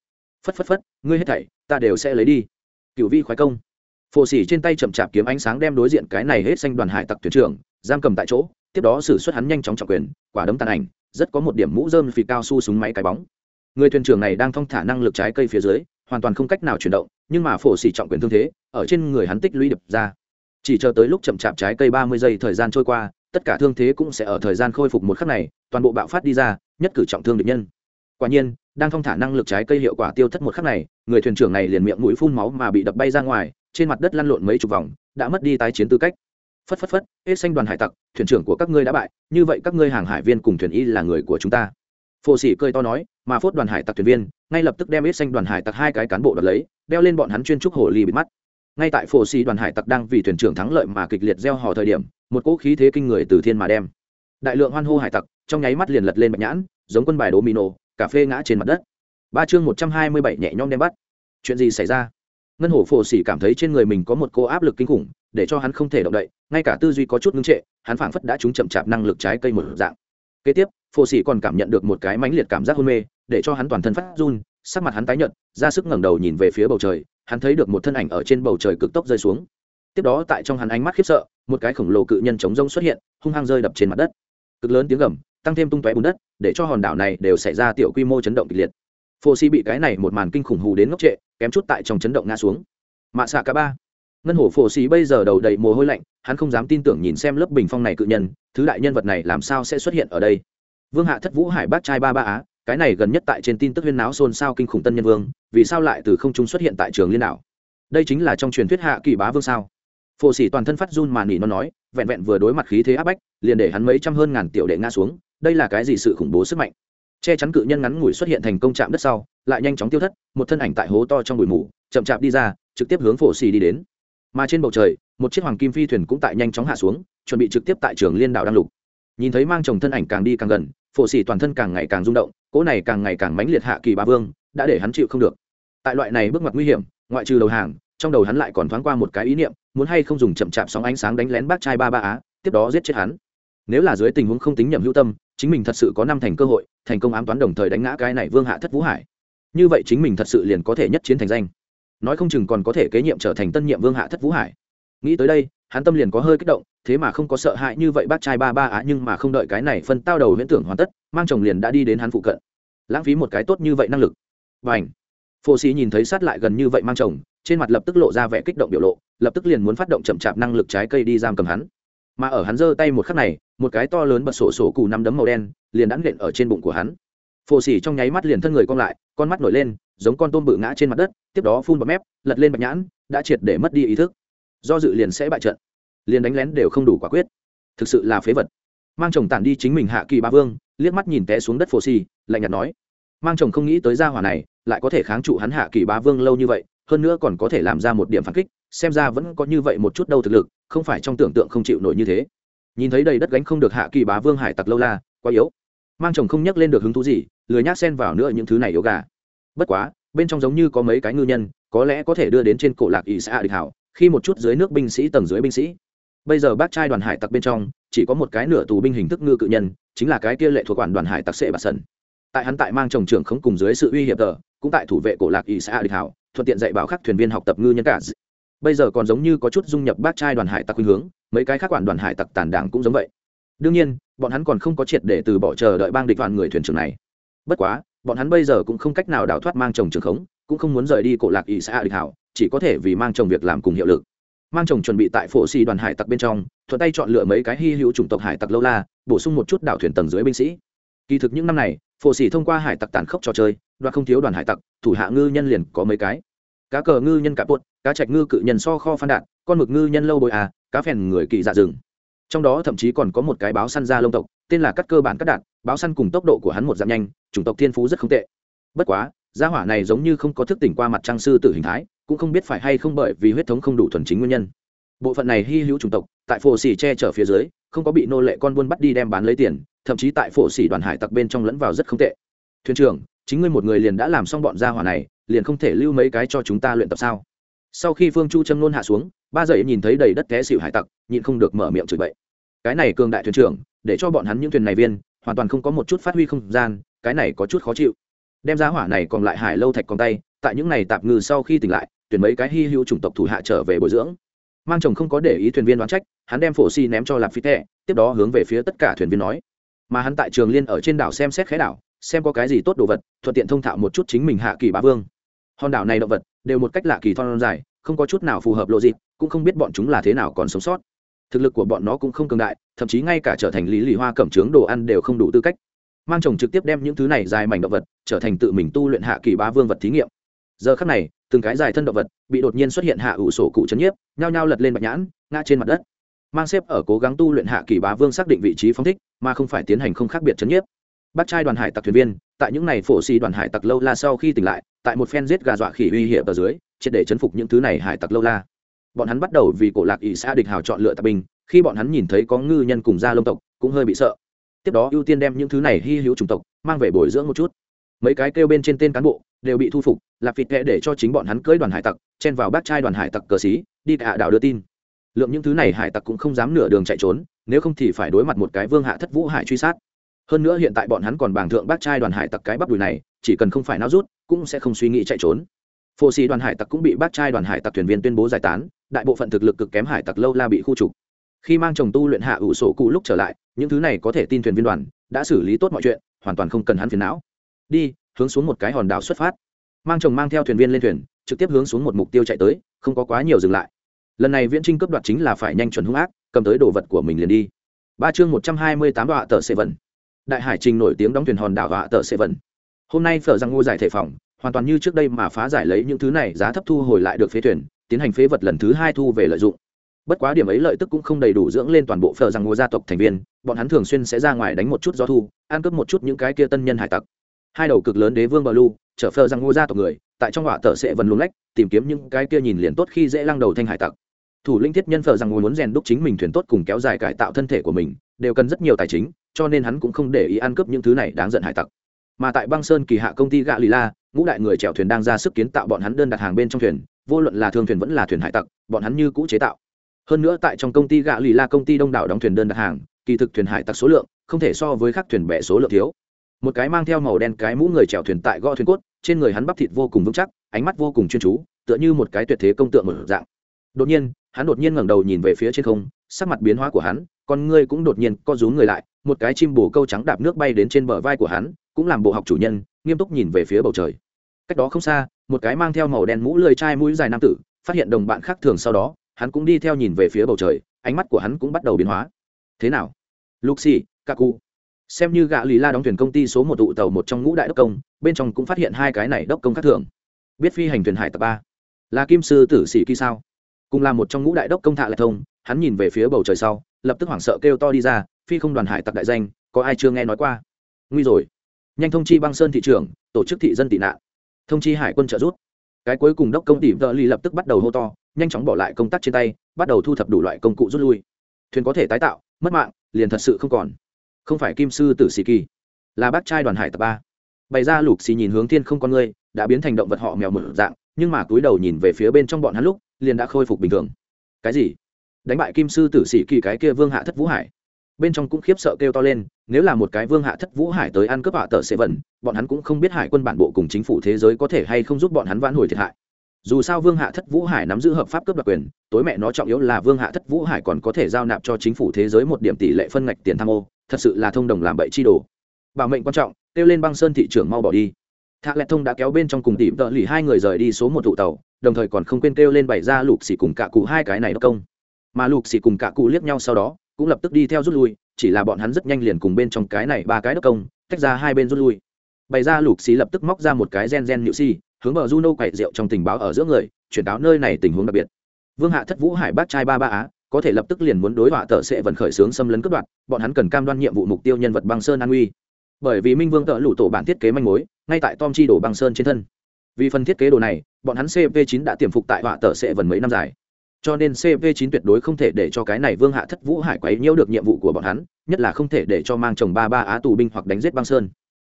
phất phất phất, ngươi hết thảy, ta đều sẽ lấy đi. Cựu vi khoái công. Phổ xỉ trên tay chậm chạp kiếm ánh sáng đem đối diện cái này hết xanh đoàn hải tặc thuyền trưởng, giam cầm tại chỗ, tiếp đó xử suất hắn nhanh chóng trọng quyền, quả đấm tàn ảnh, rất có một điểm mũ rơm phì cao su súng máy cái bóng. Người thuyền trưởng này đang thong thả năng lực trái cây phía dưới, hoàn toàn không cách nào chuyển động, nhưng mà phổ xỉ trọng quyền thương thế, ở trên người hắn tích lũy đập ra. Chỉ chờ tới lúc chậm chạp trái cây ba mươi giây thời gian trôi qua, tất cả thương thế cũng sẽ ở thời gian khôi phục một khắc này, toàn bộ bạo phát đi ra, nhất cử trọng thương địch nhân. Quả nhiên đang thong thả năng lực trái cây hiệu quả tiêu thất một khắc này, người thuyền trưởng này liền miệng mũi phun máu mà bị đập bay ra ngoài, trên mặt đất lăn lộn mấy chục vòng, đã mất đi tái chiến tư cách. Phất phất phất, hết xanh đoàn hải tặc, thuyền trưởng của các ngươi đã bại, như vậy các ngươi hàng hải viên cùng thuyền y là người của chúng ta. Phô sĩ cười to nói, mà phốt đoàn hải tặc thuyền viên, ngay lập tức đem hết xanh đoàn hải tặc hai cái cán bộ đoạt lấy, đeo lên bọn hắn chuyên trúc hồ ly bịt mắt. Ngay tại phổ xì đoàn hải tặc đang vì thuyền trưởng thắng lợi mà kịch liệt gieo hò thời điểm, một cỗ khí thế kinh người từ thiên mà đem. Đại lượng hoan hô hải tặc, trong nháy mắt liền lật lên bạch nhãn, giống quân bài đố mino cà phê ngã trên mặt đất. Ba chương một trăm hai mươi bảy nhẹ nhõm đem bắt. Chuyện gì xảy ra? Ngân hổ phổ xỉ cảm thấy trên người mình có một cô áp lực kinh khủng, để cho hắn không thể động đậy, ngay cả tư duy có chút ngưng trệ, hắn phảng phất đã trúng chậm chạp năng lực trái cây một dạng. Kế tiếp, phổ xỉ còn cảm nhận được một cái mãnh liệt cảm giác hôn mê, để cho hắn toàn thân phát run, sắc mặt hắn tái nhợt, ra sức ngẩng đầu nhìn về phía bầu trời, hắn thấy được một thân ảnh ở trên bầu trời cực tốc rơi xuống. Tiếp đó tại trong hắn ánh mắt khiếp sợ, một cái khổng lồ cự nhân chống rông xuất hiện, hung hăng rơi đập trên mặt đất. Cực lớn tiếng gầm tăng thêm tung tóe bùn đất, để cho hòn đảo này đều xảy ra tiểu quy mô chấn động kịch liệt. Phô si bị cái này một màn kinh khủng hù đến ngốc trệ, kém chút tại trong chấn động ngã xuống. Mạ xạ cả ba. Ngân hổ phổ xì bây giờ đầu đầy mồ hôi lạnh, hắn không dám tin tưởng nhìn xem lớp bình phong này cự nhân, thứ đại nhân vật này làm sao sẽ xuất hiện ở đây? Vương hạ thất vũ hải bác trai ba ba á, cái này gần nhất tại trên tin tức huyên náo xôn xao kinh khủng tân nhân vương, vì sao lại từ không trung xuất hiện tại trường liên đảo? Đây chính là trong truyền thuyết hạ kỳ bá vương sao? Phổ sĩ toàn thân phát run mà nỉ nó nói, vẹn vẹn vừa đối mặt khí thế áp bách, liền để hắn mấy trăm hơn ngàn tiểu đệ ngã xuống đây là cái gì sự khủng bố sức mạnh? Che chắn cự nhân ngắn ngủi xuất hiện thành công chạm đất sau, lại nhanh chóng tiêu thất, một thân ảnh tại hố to trong bụi mù, chậm chạp đi ra, trực tiếp hướng phổ xì đi đến. Mà trên bầu trời, một chiếc hoàng kim phi thuyền cũng tại nhanh chóng hạ xuống, chuẩn bị trực tiếp tại trường liên đảo đăng lục. Nhìn thấy mang chồng thân ảnh càng đi càng gần, phổ xì toàn thân càng ngày càng rung động, cỗ này càng ngày càng mãnh liệt hạ kỳ ba vương, đã để hắn chịu không được. Tại loại này bước ngoặt nguy hiểm, ngoại trừ đầu hàng, trong đầu hắn lại còn thoáng qua một cái ý niệm, muốn hay không dùng chậm chạp sóng ánh sáng đánh lén bác trai ba ba á, tiếp đó giết chết hắn. Nếu là dưới tình huống không tính nhầm hữu tâm chính mình thật sự có năm thành cơ hội, thành công ám toán đồng thời đánh ngã cái này vương hạ thất vũ hải. Như vậy chính mình thật sự liền có thể nhất chiến thành danh. Nói không chừng còn có thể kế nhiệm trở thành tân nhiệm vương hạ thất vũ hải. Nghĩ tới đây, hắn tâm liền có hơi kích động, thế mà không có sợ hãi như vậy bác trai ba ba á, nhưng mà không đợi cái này phân tao đầu huyễn tưởng hoàn tất, mang chồng liền đã đi đến hắn phụ cận. Lãng phí một cái tốt như vậy năng lực. Và ảnh phô sĩ nhìn thấy sát lại gần như vậy mang chồng, trên mặt lập tức lộ ra vẻ kích động biểu lộ, lập tức liền muốn phát động chậm chạp năng lực trái cây đi giam cầm hắn mà ở hắn giơ tay một khắc này, một cái to lớn bật sổ sổ cù năm đấm màu đen liền đắn nện ở trên bụng của hắn. Phô xỉ trong nháy mắt liền thân người cong lại, con mắt nổi lên, giống con tôm bự ngã trên mặt đất, tiếp đó phun bọt mép, lật lên bạch nhãn, đã triệt để mất đi ý thức. Do dự liền sẽ bại trận. Liền đánh lén đều không đủ quả quyết. Thực sự là phế vật. Mang chồng tản đi chính mình hạ kỳ ba vương, liếc mắt nhìn té xuống đất phô xỉ lạnh nhạt nói, mang chồng không nghĩ tới gia hỏa này, lại có thể kháng trụ hắn hạ kỳ ba vương lâu như vậy, hơn nữa còn có thể làm ra một điểm phản kích, xem ra vẫn có như vậy một chút đâu thực lực không phải trong tưởng tượng không chịu nổi như thế. Nhìn thấy đầy đất gánh không được hạ kỳ bá vương hải tặc lâu la, quá yếu. Mang chồng không nhắc lên được hứng thú gì, lười nhác xen vào nữa những thứ này yếu gà. Bất quá, bên trong giống như có mấy cái ngư nhân, có lẽ có thể đưa đến trên cổ lạc ỷ xã địch hảo, khi một chút dưới nước binh sĩ tầng dưới binh sĩ. Bây giờ bác trai đoàn hải tặc bên trong, chỉ có một cái nửa tù binh hình thức ngư cự nhân, chính là cái kia lệ thuộc quản đoàn hải tặc sệ bà sần. Tại hắn tại mang chồng trưởng không cùng dưới sự uy hiểm tờ, cũng tại thủ vệ cổ lạc ỷ xã địch hảo, thuận tiện dạy bảo các thuyền viên học tập ngư nhân cả bây giờ còn giống như có chút dung nhập bác trai đoàn hải tặc khuynh hướng, mấy cái khác quản đoàn hải tặc tàn đảng cũng giống vậy. Đương nhiên, bọn hắn còn không có triệt để từ bỏ chờ đợi bang địch đoàn người thuyền trưởng này. Bất quá, bọn hắn bây giờ cũng không cách nào đào thoát mang chồng trường khống, cũng không muốn rời đi cổ lạc ỵ xã địch hảo, chỉ có thể vì mang chồng việc làm cùng hiệu lực. Mang chồng chuẩn bị tại phổ xì đoàn hải tặc bên trong, thuận tay chọn lựa mấy cái hy hữu chủng tộc hải tặc lâu la, bổ sung một chút đảo thuyền tầng dưới binh sĩ. Kỳ thực những năm này, phổ xì thông qua hải tặc tàn khốc trò chơi, đoạt không thiếu đoàn hải tặc, thủ hạ ngư nhân liền có mấy cái cá cờ ngư nhân cá tuột, cá trạch ngư cự nhân so kho phan đạn con mực ngư nhân lâu bồi à cá phèn người kỳ dạ rừng. Trong đó thậm chí còn có một cái báo săn ra lông tộc tên là cắt cơ bản cắt đạn báo săn cùng tốc độ của hắn một dạng nhanh chủng tộc thiên phú rất không tệ. Bất quá gia hỏa này giống như không có thức tỉnh qua mặt trang sư tử hình thái cũng không biết phải hay không bởi vì huyết thống không đủ thuần chính nguyên nhân. Bộ phận này hy hữu chủng tộc tại phổ xỉ che chở phía dưới không có bị nô lệ con buôn bắt đi đem bán lấy tiền thậm chí tại phổ xỉ đoàn hải tặc bên trong lẫn vào rất không tệ. Thuyền trưởng chính ngươi một người liền đã làm xong bọn gia hỏa này liền không thể lưu mấy cái cho chúng ta luyện tập sao? Sau khi phương chu châm nôn hạ xuống, ba dậy nhìn thấy đầy đất té xịu hải tặc, nhịn không được mở miệng chửi bậy. Cái này cường đại thuyền trưởng, để cho bọn hắn những thuyền này viên, hoàn toàn không có một chút phát huy không gian, cái này có chút khó chịu. Đem giá hỏa này còn lại hải lâu thạch còn tay, tại những này tạp ngư sau khi tỉnh lại, tuyển mấy cái hy hữu chủng tộc thủ hạ trở về bồi dưỡng. Mang chồng không có để ý thuyền viên đoán trách, hắn đem phổ si ném cho lạp phi tệ tiếp đó hướng về phía tất cả thuyền viên nói. Mà hắn tại trường liên ở trên đảo xem xét khé đảo, xem có cái gì tốt đồ vật, thuận tiện thông thạo một chút chính mình hạ kỳ bá vương hòn đảo này động vật đều một cách lạ kỳ thon dài, không có chút nào phù hợp lộ dịp, cũng không biết bọn chúng là thế nào còn sống sót. Thực lực của bọn nó cũng không cường đại, thậm chí ngay cả trở thành lý lì hoa cẩm trướng đồ ăn đều không đủ tư cách. Mang chồng trực tiếp đem những thứ này dài mảnh động vật trở thành tự mình tu luyện hạ kỳ bá vương vật thí nghiệm. Giờ khắc này, từng cái dài thân động vật bị đột nhiên xuất hiện hạ ủ sổ cụ chấn nhiếp, nhao nhao lật lên bạch nhãn, ngã trên mặt đất. Mang xếp ở cố gắng tu luyện hạ kỳ bá vương xác định vị trí phong thích, mà không phải tiến hành không khác biệt chấn nhiếp. Bắt trai đoàn hải tặc thuyền viên, tại những này phổ xì đoàn hải tặc lâu la sau khi tỉnh lại tại một phen giết gà dọa khỉ uy hiểm ở dưới, triệt để chấn phục những thứ này hải tặc lâu la. Bọn hắn bắt đầu vì cổ lạc ỷ xã địch hào chọn lựa tạp binh, khi bọn hắn nhìn thấy có ngư nhân cùng gia lông tộc, cũng hơi bị sợ. Tiếp đó ưu tiên đem những thứ này hy hữu chủng tộc mang về bồi dưỡng một chút. Mấy cái kêu bên trên tên cán bộ đều bị thu phục lạp vịt kệ để cho chính bọn hắn cưỡi đoàn hải tặc, chen vào bát trai đoàn hải tặc cờ xí, đi cả đảo đưa tin. Lượng những thứ này hải tặc cũng không dám nửa đường chạy trốn, nếu không thì phải đối mặt một cái vương hạ thất vũ hải truy sát hơn nữa hiện tại bọn hắn còn bàng thượng bát trai đoàn hải tặc cái bắp đùi này, chỉ cần không phải nao rút, cũng sẽ không suy nghĩ chạy trốn. Phô sĩ đoàn hải tặc cũng bị bát trai đoàn hải tặc thuyền viên tuyên bố giải tán, đại bộ phận thực lực cực kém hải tặc lâu la bị khu trục. Khi mang chồng tu luyện hạ ủ sổ cụ lúc trở lại, những thứ này có thể tin thuyền viên đoàn, đã xử lý tốt mọi chuyện, hoàn toàn không cần hắn phiền não. Đi, hướng xuống một cái hòn đảo xuất phát. Mang chồng mang theo thuyền viên lên thuyền, trực tiếp hướng xuống một mục tiêu chạy tới, không có quá nhiều dừng lại. Lần này viễn trinh cướp đoạt chính là phải nhanh chuẩn hung ác, cầm tới đồ vật của mình liền đi. Ba chương một trăm hai mươi tám đoạn tờ sệ vần đại hải trình nổi tiếng đóng thuyền hòn đảo vạ tờ sệ vần hôm nay phở răng ngô giải thể phòng, hoàn toàn như trước đây mà phá giải lấy những thứ này, giá thấp thu hồi lại được phế thuyền, tiến hành phế vật lần thứ hai thu về lợi dụng. Bất quá điểm ấy lợi tức cũng không đầy đủ dưỡng lên toàn bộ phở rằng ngô gia tộc thành viên, bọn hắn thường xuyên sẽ ra ngoài đánh một chút gió thu, ăn cướp một chút những cái kia tân nhân hải tặc. Hai đầu cực lớn đế vương bờ lu chở phở rằng ngô gia tộc người, tại trong họa tờ sẽ vần luống lách, tìm kiếm những cái kia nhìn liền tốt khi dễ lăng đầu thanh hải tặc. Thủ linh thiết nhân phở rằng ngô muốn rèn đúc chính mình thuyền tốt cùng kéo dài cải tạo thân thể của mình, đều cần rất nhiều tài chính cho nên hắn cũng không để ý ăn cướp những thứ này đáng giận hải tặc. Mà tại băng sơn kỳ hạ công ty gạ lì la ngũ đại người chèo thuyền đang ra sức kiến tạo bọn hắn đơn đặt hàng bên trong thuyền, vô luận là thương thuyền vẫn là thuyền hải tặc, bọn hắn như cũ chế tạo. Hơn nữa tại trong công ty gạ lì la công ty đông đảo đóng thuyền đơn đặt hàng, kỳ thực thuyền hải tặc số lượng không thể so với các thuyền bè số lượng thiếu. Một cái mang theo màu đen cái mũ người chèo thuyền tại gõ thuyền cốt, trên người hắn bắp thịt vô cùng vững chắc, ánh mắt vô cùng chuyên chú, tựa như một cái tuyệt thế công tượng một dạng. Đột nhiên, hắn đột nhiên ngẩng đầu nhìn về phía trên không, sắc mặt biến hóa của hắn, con ngươi cũng đột nhiên co rúm người lại một cái chim bồ câu trắng đạp nước bay đến trên bờ vai của hắn, cũng làm bộ học chủ nhân, nghiêm túc nhìn về phía bầu trời. Cách đó không xa, một cái mang theo màu đen mũ lười chai mũi dài nam tử, phát hiện đồng bạn khác thường sau đó, hắn cũng đi theo nhìn về phía bầu trời, ánh mắt của hắn cũng bắt đầu biến hóa. Thế nào? Luxi, kaku. Xem như gạ lì la đóng thuyền công ty số một tụ tàu một trong ngũ đại đốc công, bên trong cũng phát hiện hai cái này đốc công khác thường. Biết phi hành thuyền hải tập ba. Là kim sư tử sĩ kỳ sao? Cùng là một trong ngũ đại đốc công thạ lại thông, hắn nhìn về phía bầu trời sau, lập tức hoảng sợ kêu to đi ra phi không đoàn hải tặc đại danh, có ai chưa nghe nói qua? Nguy rồi. Nhanh thông chi băng sơn thị trường tổ chức thị dân tị nạn. Thông chi hải quân trợ rút cái cuối cùng đốc công tỷ vợ ly lập tức bắt đầu hô to, nhanh chóng bỏ lại công tác trên tay, bắt đầu thu thập đủ loại công cụ rút lui. Thuyền có thể tái tạo, mất mạng, liền thật sự không còn. Không phải kim sư tử sĩ kỳ, là bác trai đoàn hải tập ba. Bày ra lục xì nhìn hướng thiên không con người, đã biến thành động vật họ mèo mở dạng, nhưng mà túi đầu nhìn về phía bên trong bọn hắn lúc, liền đã khôi phục bình thường. Cái gì? Đánh bại kim sư tử sĩ kỳ cái kia vương hạ thất vũ hải bên trong cũng khiếp sợ kêu to lên, nếu là một cái vương hạ thất vũ hải tới ăn cướp hạ tờ sẽ vẩn, bọn hắn cũng không biết hải quân bản bộ cùng chính phủ thế giới có thể hay không giúp bọn hắn vãn hồi thiệt hại. Dù sao vương hạ thất vũ hải nắm giữ hợp pháp cướp đoạt quyền, tối mẹ nó trọng yếu là vương hạ thất vũ hải còn có thể giao nạp cho chính phủ thế giới một điểm tỷ lệ phân ngạch tiền tham ô, thật sự là thông đồng làm bậy chi đồ. Bảo mệnh quan trọng, kêu lên băng sơn thị trưởng mau bỏ đi. Thạc lẹt thông đã kéo bên trong cùng tìm tợ lì hai người rời đi số một tụ tàu, đồng thời còn không quên kêu lên bày ra lục xỉ cùng cả cụ hai cái này đốc công. Mà lục xỉ cùng cả cụ liếc nhau sau đó cũng lập tức đi theo rút lui, chỉ là bọn hắn rất nhanh liền cùng bên trong cái này ba cái đất công, tách ra hai bên rút lui. Bày ra lục xí lập tức móc ra một cái gen gen nhự xi hướng bờ juno quậy rượu trong tình báo ở giữa người, chuyển cáo nơi này tình huống đặc biệt. Vương hạ thất vũ hải bác trai ba ba á, có thể lập tức liền muốn đối họa tờ sẽ vận khởi sướng xâm lấn cướp đoạt, bọn hắn cần cam đoan nhiệm vụ mục tiêu nhân vật băng sơn an uy. Bởi vì minh vương tợ lụ tổ bản thiết kế manh mối, ngay tại tom chi đổ băng sơn trên thân. Vì phần thiết kế đồ này, bọn hắn cp 9 đã tiềm phục tại họa tờ sẽ vẫn mấy năm dài cho nên cp 9 tuyệt đối không thể để cho cái này vương hạ thất vũ hải quấy nhiễu được nhiệm vụ của bọn hắn, nhất là không thể để cho mang chồng ba ba á tù binh hoặc đánh giết băng sơn.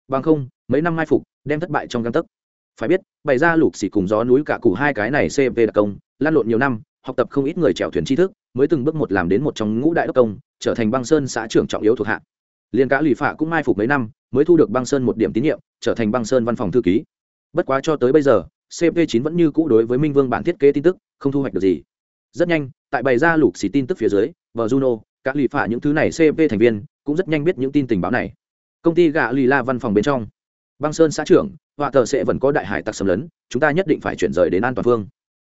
Bằng không, mấy năm mai phục, đem thất bại trong găng tấc. Phải biết, bày ra lục xỉ cùng gió núi cả củ hai cái này cp đặc công, lan lộn nhiều năm, học tập không ít người chèo thuyền tri thức, mới từng bước một làm đến một trong ngũ đại đốc công, trở thành băng sơn xã trưởng trọng yếu thuộc hạ. Liên cả lì phạ cũng mai phục mấy năm, mới thu được băng sơn một điểm tín nhiệm, trở thành băng sơn văn phòng thư ký. Bất quá cho tới bây giờ cp 9 vẫn như cũ đối với minh vương bản thiết kế tin tức, không thu hoạch được gì rất nhanh, tại bày ra lục xì tin tức phía dưới, vợ juno các lì phả những thứ này cp thành viên cũng rất nhanh biết những tin tình báo này. Công ty gạ lì la văn phòng bên trong. Băng sơn xã trưởng, họa thờ sẽ vẫn có đại hải tặc xâm lấn, chúng ta nhất định phải chuyển rời đến an toàn phương.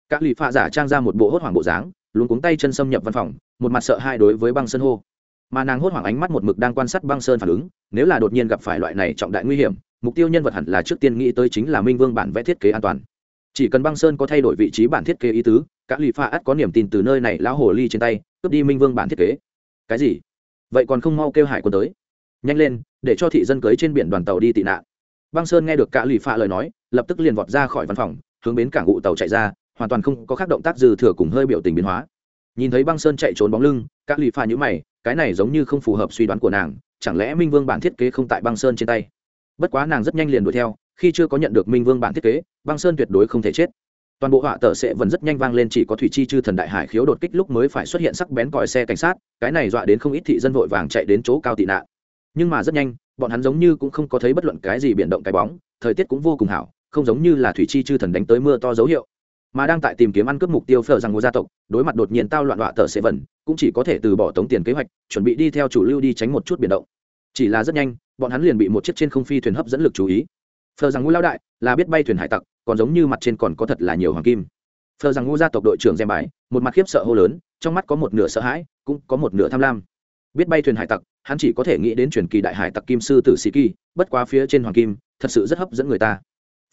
Các lì phạ giả trang ra một bộ hốt hoảng bộ dáng luôn cuống tay chân xâm nhập văn phòng, một mặt sợ hai đối với băng sơn hô. Mà nàng hốt hoảng ánh mắt một mực đang quan sát băng sơn phản ứng, nếu là đột nhiên gặp phải loại này trọng đại nguy hiểm, mục tiêu nhân vật hẳn là trước tiên nghĩ tới chính là minh vương bản vẽ thiết kế an toàn chỉ cần băng sơn có thay đổi vị trí bản thiết kế ý tứ các lì pha ắt có niềm tin từ nơi này lão hồ ly trên tay, cướp đi minh vương bản thiết kế. Cái gì? Vậy còn không mau kêu hải quân tới. Nhanh lên, để cho thị dân cưới trên biển đoàn tàu đi tị nạn. Băng sơn nghe được cả lì pha lời nói, lập tức liền vọt ra khỏi văn phòng, hướng bến cảng vụ tàu chạy ra, hoàn toàn không có các động tác dư thừa cùng hơi biểu tình biến hóa. Nhìn thấy băng sơn chạy trốn bóng lưng các lì pha nhữ mày, cái này giống như không phù hợp suy đoán của nàng, chẳng lẽ minh vương bản thiết kế không tại băng sơn trên tay? Bất quá nàng rất nhanh liền đuổi theo khi chưa có nhận được minh vương bản thiết kế, băng sơn tuyệt đối không thể chết. Toàn bộ họa tờ sẽ vẫn rất nhanh vang lên chỉ có thủy chi chư thần đại hải khiếu đột kích lúc mới phải xuất hiện sắc bén còi xe cảnh sát, cái này dọa đến không ít thị dân vội vàng chạy đến chỗ cao tị nạn. Nhưng mà rất nhanh, bọn hắn giống như cũng không có thấy bất luận cái gì biển động cái bóng, thời tiết cũng vô cùng hảo, không giống như là thủy chi chư thần đánh tới mưa to dấu hiệu. Mà đang tại tìm kiếm ăn cướp mục tiêu phở rằng ngô gia tộc, đối mặt đột nhiên tao loạn họa tờ sẽ vẩn cũng chỉ có thể từ bỏ tống tiền kế hoạch, chuẩn bị đi theo chủ lưu đi tránh một chút biển động. Chỉ là rất nhanh, bọn hắn liền bị một chiếc trên không phi thuyền hấp dẫn lực chú ý phờ rằng ngu lao đại là biết bay thuyền hải tặc, còn giống như mặt trên còn có thật là nhiều hoàng kim. Phờ rằng ngu gia tộc đội trưởng xem bài, một mặt khiếp sợ hô lớn, trong mắt có một nửa sợ hãi, cũng có một nửa tham lam. Biết bay thuyền hải tặc, hắn chỉ có thể nghĩ đến truyền kỳ đại hải tặc kim sư tử sĩ kỳ, bất quá phía trên hoàng kim, thật sự rất hấp dẫn người ta.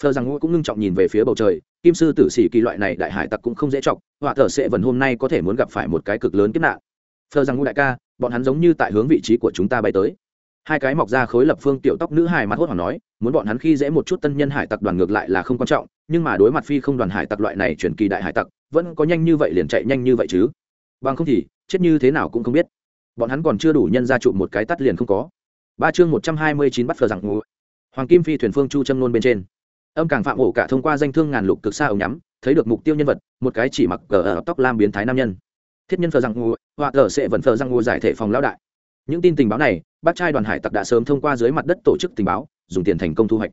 Phờ rằng ngũ cũng ngưng trọng nhìn về phía bầu trời, kim sư tử sĩ kỳ loại này đại hải tặc cũng không dễ chọc, họa thở sẽ vần hôm nay có thể muốn gặp phải một cái cực lớn kiếp nạn. Phờ rằng ngũ đại ca, bọn hắn giống như tại hướng vị trí của chúng ta bay tới hai cái mọc ra khối lập phương tiểu tóc nữ hài mặt hốt hoảng nói, muốn bọn hắn khi dễ một chút tân nhân hải tặc đoàn ngược lại là không quan trọng, nhưng mà đối mặt phi không đoàn hải tặc loại này chuyển kỳ đại hải tặc, vẫn có nhanh như vậy liền chạy nhanh như vậy chứ. Bằng không thì, chết như thế nào cũng không biết. Bọn hắn còn chưa đủ nhân ra trụ một cái tắt liền không có. Ba chương một trăm hai mươi chín bắt phờ rằng ngủ. Hoàng kim phi thuyền phương chu châm nôn bên trên. Âm càng phạm ổ cả thông qua danh thương ngàn lục cực xa ống nhắm, thấy được mục tiêu nhân vật, một cái chỉ mặc cờ ở tóc lam biến thái nam nhân. Thiết nhân phờ rằng ngủ, họa cờ sẽ vẫn phờ rằng ngủ giải thể phòng lão đại những tin tình báo này, bác trai đoàn hải tặc đã sớm thông qua dưới mặt đất tổ chức tình báo, dùng tiền thành công thu hoạch.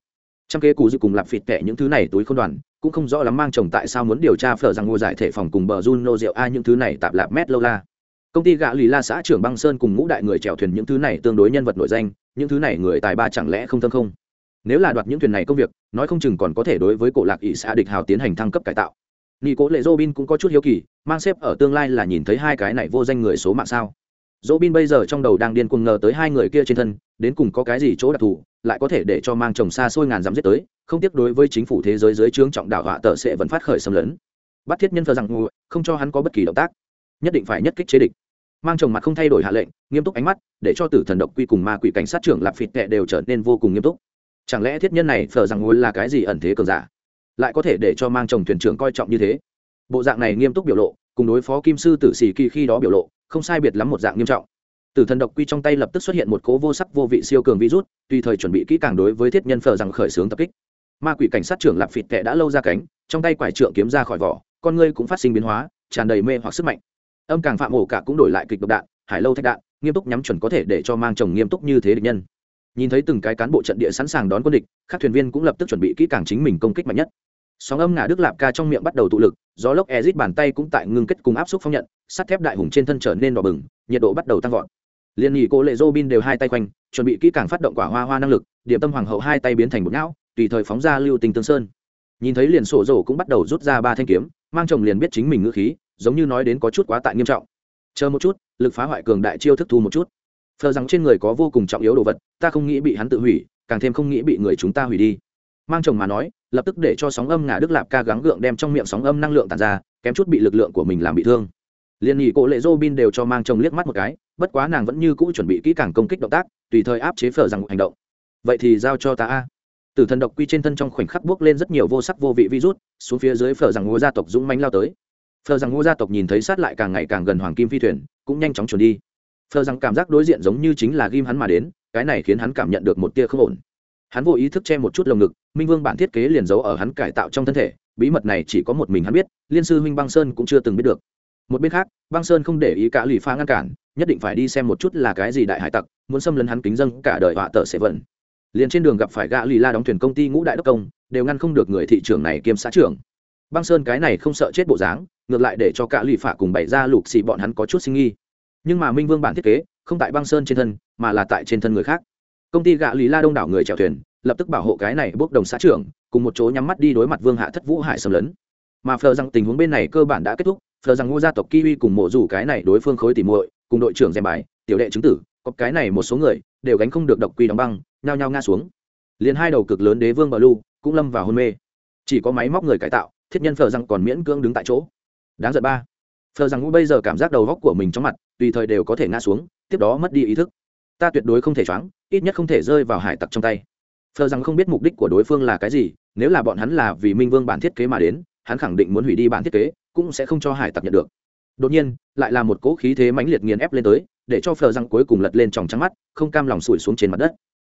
Trong kế cú dự cùng lạp phịt tệ những thứ này túi không đoàn, cũng không rõ lắm mang chồng tại sao muốn điều tra phở rằng Ngô giải thể phòng cùng bờ Juno rượu a những thứ này tạp lạp mét lâu la. Công ty gạ lì la xã trưởng băng sơn cùng ngũ đại người chèo thuyền những thứ này tương đối nhân vật nội danh, những thứ này người tài ba chẳng lẽ không thâm không? Nếu là đoạt những thuyền này công việc, nói không chừng còn có thể đối với cổ lạc ỷ xã địch hào tiến hành thăng cấp cải tạo. Nghi cố lệ robin cũng có chút hiếu kỳ, mang xếp ở tương lai là nhìn thấy hai cái này vô danh người số mạng sao? Dỗ bin bây giờ trong đầu đang điên cuồng ngờ tới hai người kia trên thân, đến cùng có cái gì chỗ đặc thù, lại có thể để cho mang chồng xa xôi ngàn dặm giết tới, không tiếc đối với chính phủ thế giới dưới trướng trọng đảo họa tờ sẽ vẫn phát khởi xâm lấn. Bắt thiết nhân thờ rằng không cho hắn có bất kỳ động tác. Nhất định phải nhất kích chế địch. Mang chồng mặt không thay đổi hạ lệnh, nghiêm túc ánh mắt, để cho tử thần độc quy cùng ma quỷ cảnh sát trưởng lạp phịt tệ đều trở nên vô cùng nghiêm túc. Chẳng lẽ thiết nhân này thờ rằng ngụ là cái gì ẩn thế cường giả? Lại có thể để cho mang chồng thuyền trưởng coi trọng như thế? Bộ dạng này nghiêm túc biểu lộ cùng đối phó kim sư tử sĩ kỳ khi đó biểu lộ, không sai biệt lắm một dạng nghiêm trọng. Tử thần độc quy trong tay lập tức xuất hiện một cố vô sắc vô vị siêu cường virus, tùy thời chuẩn bị kỹ càng đối với thiết nhân phờ rằng khởi xướng tập kích. Ma quỷ cảnh sát trưởng lạp phịt tệ đã lâu ra cánh, trong tay quải trượng kiếm ra khỏi vỏ, con ngươi cũng phát sinh biến hóa, tràn đầy mê hoặc sức mạnh. Âm càng phạm ổ cả cũng đổi lại kịch độc đạn, hải lâu thạch đạn, nghiêm túc nhắm chuẩn có thể để cho mang chồng nghiêm túc như thế địch nhân. Nhìn thấy từng cái cán bộ trận địa sẵn sàng đón quân địch, các thuyền viên cũng lập tức chuẩn bị kỹ càng chính mình công kích mạnh nhất sóng âm ngả đức lạp ca trong miệng bắt đầu tụ lực, gió lốc ezit bàn tay cũng tại ngưng kết cùng áp suất phong nhận, sắt thép đại hùng trên thân trở nên đỏ bừng, nhiệt độ bắt đầu tăng vọt. Liên nghị cô lệ dô bin đều hai tay quanh, chuẩn bị kỹ càng phát động quả hoa hoa năng lực, điểm tâm hoàng hậu hai tay biến thành một não, tùy thời phóng ra lưu tình tương sơn. Nhìn thấy liền sổ rổ cũng bắt đầu rút ra ba thanh kiếm, mang chồng liền biết chính mình ngữ khí, giống như nói đến có chút quá tại nghiêm trọng. Chờ một chút, lực phá hoại cường đại chiêu thức thu một chút. Phờ rằng trên người có vô cùng trọng yếu đồ vật, ta không nghĩ bị hắn tự hủy, càng thêm không nghĩ bị người chúng ta hủy đi mang chồng mà nói, lập tức để cho sóng âm ngả đức lạp ca gắng gượng đem trong miệng sóng âm năng lượng tàn ra, kém chút bị lực lượng của mình làm bị thương. Liền nghỉ cổ lệ dô bin đều cho mang chồng liếc mắt một cái, bất quá nàng vẫn như cũ chuẩn bị kỹ càng công kích động tác, tùy thời áp chế phở rằng hành động. Vậy thì giao cho ta a. Tử thần độc quy trên thân trong khoảnh khắc bước lên rất nhiều vô sắc vô vị virus xuống phía dưới phở rằng ngô gia tộc dũng mánh lao tới. Phở rằng ngô gia tộc nhìn thấy sát lại càng ngày càng gần hoàng kim phi thuyền, cũng nhanh chóng chuẩn đi. Phở rằng cảm giác đối diện giống như chính là ghim hắn mà đến, cái này khiến hắn cảm nhận được một tia không ổn hắn vô ý thức che một chút lồng ngực, minh vương bản thiết kế liền giấu ở hắn cải tạo trong thân thể, bí mật này chỉ có một mình hắn biết, liên sư huynh băng sơn cũng chưa từng biết được. Một bên khác, băng sơn không để ý cả lì pha ngăn cản, nhất định phải đi xem một chút là cái gì đại hải tặc, muốn xâm lấn hắn kính dân cả đời họa tờ sẽ vận. Liền trên đường gặp phải gã lì la đóng thuyền công ty ngũ đại đốc công, đều ngăn không được người thị trưởng này kiêm xã trưởng. Băng sơn cái này không sợ chết bộ dáng, ngược lại để cho cả lì phả cùng bày ra lục xì bọn hắn có chút sinh nghi. Nhưng mà minh vương bản thiết kế, không tại băng sơn trên thân, mà là tại trên thân người khác công ty gã lý la đông đảo người chèo thuyền lập tức bảo hộ cái này bốc đồng xã trưởng, cùng một chỗ nhắm mắt đi đối mặt vương hạ thất vũ hải xâm lấn. Mà phờ rằng tình huống bên này cơ bản đã kết thúc, phờ rằng ngô gia tộc kiwi cùng mộ dù cái này đối phương khối tìm muội, cùng đội trưởng dèm bài, tiểu đệ chứng tử, có cái này một số người đều gánh không được độc quy đóng băng, nhao nhao ngã xuống. Liền hai đầu cực lớn đế vương bờ lu cũng lâm vào hôn mê. Chỉ có máy móc người cải tạo, thiết nhân phờ rằng còn miễn cưỡng đứng tại chỗ. Đáng giận ba. Phờ rằng Ngô bây giờ cảm giác đầu góc của mình trong mặt, tùy thời đều có thể ngã xuống, tiếp đó mất đi ý thức ta tuyệt đối không thể choáng, ít nhất không thể rơi vào hải tặc trong tay. Phờ rằng không biết mục đích của đối phương là cái gì, nếu là bọn hắn là vì minh vương bản thiết kế mà đến, hắn khẳng định muốn hủy đi bản thiết kế, cũng sẽ không cho hải tặc nhận được. Đột nhiên, lại là một cỗ khí thế mãnh liệt nghiền ép lên tới, để cho phờ răng cuối cùng lật lên tròng trắng mắt, không cam lòng sủi xuống trên mặt đất.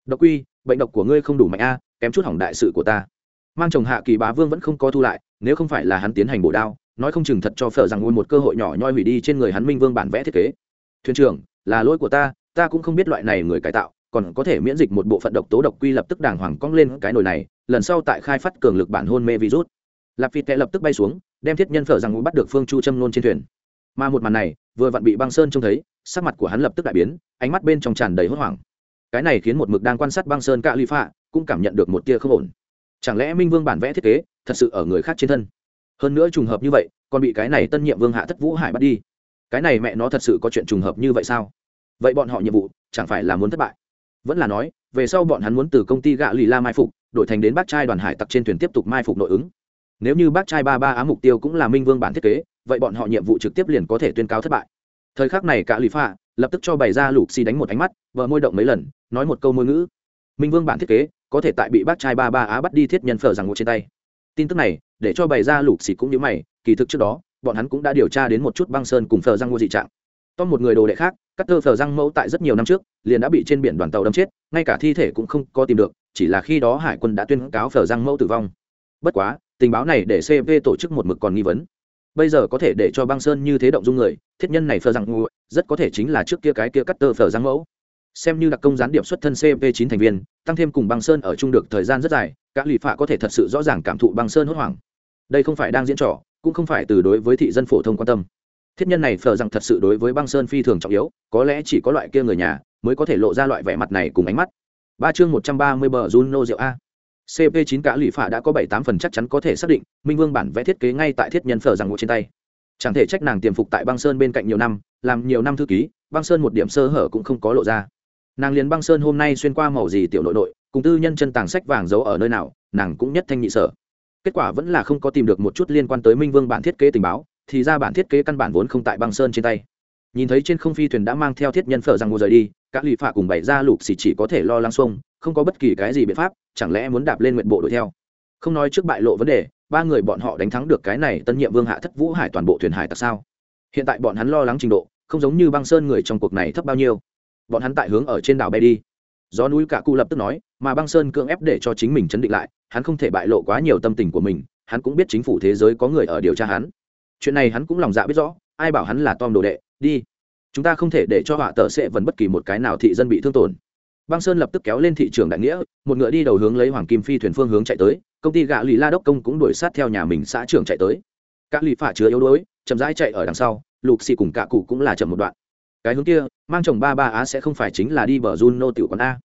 Độc quy, bệnh độc của ngươi không đủ mạnh a, kém chút hỏng đại sự của ta. Mang chồng hạ kỳ bá vương vẫn không có thu lại, nếu không phải là hắn tiến hành bổ đao, nói không chừng thật cho phở rằng ngôi một cơ hội nhỏ nhoi hủy đi trên người hắn minh vương bản vẽ thiết kế. Thuyền trưởng, là lỗi của ta ta cũng không biết loại này người cải tạo, còn có thể miễn dịch một bộ phận độc tố độc quy lập tức đàng hoàng cong lên cái nồi này, lần sau tại khai phát cường lực bản hôn mê virus. Lạp phi tệ lập tức bay xuống, đem thiết nhân phở rằng ngũ bắt được phương chu châm nôn trên thuyền. Mà một màn này, vừa vặn bị băng sơn trông thấy, sắc mặt của hắn lập tức đại biến, ánh mắt bên trong tràn đầy hốt hoảng. Cái này khiến một mực đang quan sát băng sơn cạ ly phạ cũng cảm nhận được một tia không ổn. Chẳng lẽ minh vương bản vẽ thiết kế thật sự ở người khác trên thân? Hơn nữa trùng hợp như vậy, còn bị cái này tân nhiệm vương hạ thất vũ hải bắt đi. Cái này mẹ nó thật sự có chuyện trùng hợp như vậy sao? Vậy bọn họ nhiệm vụ chẳng phải là muốn thất bại vẫn là nói về sau bọn hắn muốn từ công ty gạ lì la mai phục đổi thành đến bác trai đoàn hải tặc trên thuyền tiếp tục mai phục nội ứng nếu như bác trai ba ba á mục tiêu cũng là minh vương bản thiết kế vậy bọn họ nhiệm vụ trực tiếp liền có thể tuyên cáo thất bại thời khắc này cả lì pha lập tức cho bày ra lục xì đánh một ánh mắt vợ môi động mấy lần nói một câu môi ngữ minh vương bản thiết kế có thể tại bị bác trai ba ba á bắt đi thiết nhân phở rằng ngộ trên tay tin tức này để cho bày ra lục xì cũng như mày kỳ thực trước đó bọn hắn cũng đã điều tra đến một chút băng sơn cùng phở răng ngô dị trạng Tom một người đồ đệ khác, cắt tơ phở răng mẫu tại rất nhiều năm trước, liền đã bị trên biển đoàn tàu đâm chết, ngay cả thi thể cũng không có tìm được, chỉ là khi đó hải quân đã tuyên cáo phở răng mẫu tử vong. Bất quá, tình báo này để CV tổ chức một mực còn nghi vấn. Bây giờ có thể để cho băng sơn như thế động dung người, thiết nhân này phở răng ngu, rất có thể chính là trước kia cái kia cắt tơ phở răng mẫu. Xem như đặc công gián điệp xuất thân CV chín thành viên, tăng thêm cùng băng sơn ở chung được thời gian rất dài, các lụy phạ có thể thật sự rõ ràng cảm thụ băng sơn hốt hoảng. Đây không phải đang diễn trò, cũng không phải từ đối với thị dân phổ thông quan tâm thiết nhân này phờ rằng thật sự đối với băng sơn phi thường trọng yếu, có lẽ chỉ có loại kia người nhà mới có thể lộ ra loại vẻ mặt này cùng ánh mắt. Ba chương một trăm ba mươi bờ juno rượu a. Cp chín cả lụy phả đã có bảy tám phần chắc chắn có thể xác định, minh vương bản vẽ thiết kế ngay tại thiết nhân phờ rằng ngộ trên tay. Chẳng thể trách nàng tiềm phục tại băng sơn bên cạnh nhiều năm, làm nhiều năm thư ký, băng sơn một điểm sơ hở cũng không có lộ ra. Nàng liền băng sơn hôm nay xuyên qua màu gì tiểu nội nội, cùng tư nhân chân tàng sách vàng giấu ở nơi nào, nàng cũng nhất thanh nhị sở. Kết quả vẫn là không có tìm được một chút liên quan tới minh vương bản thiết kế tình báo thì ra bản thiết kế căn bản vốn không tại băng sơn trên tay. Nhìn thấy trên không phi thuyền đã mang theo thiết nhân phở rằng ngồi rời đi các lụy phạ cùng bày ra lục xì chỉ có thể lo lắng xuông, không có bất kỳ cái gì biện pháp, chẳng lẽ muốn đạp lên nguyện bộ đuổi theo. Không nói trước bại lộ vấn đề, ba người bọn họ đánh thắng được cái này tân nhiệm vương hạ thất vũ hải toàn bộ thuyền hải tặc sao? Hiện tại bọn hắn lo lắng trình độ, không giống như băng sơn người trong cuộc này thấp bao nhiêu. Bọn hắn tại hướng ở trên đảo bay đi. Gió núi cả cụ lập tức nói, mà băng sơn cưỡng ép để cho chính mình chấn định lại, hắn không thể bại lộ quá nhiều tâm tình của mình, hắn cũng biết chính phủ thế giới có người ở điều tra hắn chuyện này hắn cũng lòng dạ biết rõ, ai bảo hắn là tom đồ đệ, đi. Chúng ta không thể để cho họa tờ sẽ vẫn bất kỳ một cái nào thị dân bị thương tổn. Băng sơn lập tức kéo lên thị trường đại nghĩa, một ngựa đi đầu hướng lấy hoàng kim phi thuyền phương hướng chạy tới, công ty gạ lì la đốc công cũng đuổi sát theo nhà mình xã trưởng chạy tới. Các lì phả chứa yếu đuối, chậm rãi chạy ở đằng sau, lục xì cùng cả cụ cũng là chậm một đoạn. Cái hướng kia, mang chồng ba ba á sẽ không phải chính là đi bờ Juno tiểu quán a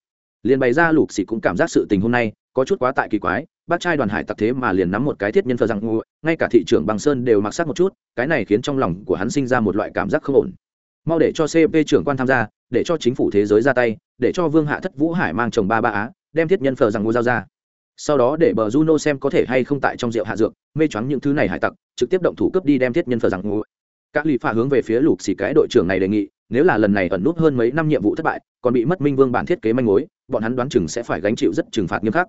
liền bày ra lục xì cũng cảm giác sự tình hôm nay, có chút quá tại kỳ quái, bác trai đoàn hải tặc thế mà liền nắm một cái thiết nhân phờ rằng ngu ngay cả thị trưởng bằng sơn đều mặc sắc một chút, cái này khiến trong lòng của hắn sinh ra một loại cảm giác không ổn. Mau để cho cp trưởng quan tham gia, để cho chính phủ thế giới ra tay, để cho vương hạ thất vũ hải mang chồng ba ba á, đem thiết nhân phờ rằng ngu giao ra. Sau đó để bờ juno xem có thể hay không tại trong rượu hạ dược, mê choáng những thứ này hải tặc, trực tiếp động thủ cướp đi đem thiết nhân phờ rằng ngu các lì pha hướng về phía lục xì cái đội trưởng này đề nghị nếu là lần này ẩn nút hơn mấy năm nhiệm vụ thất bại, còn bị mất minh vương bản thiết kế manh mối, bọn hắn đoán chừng sẽ phải gánh chịu rất trừng phạt nghiêm khắc.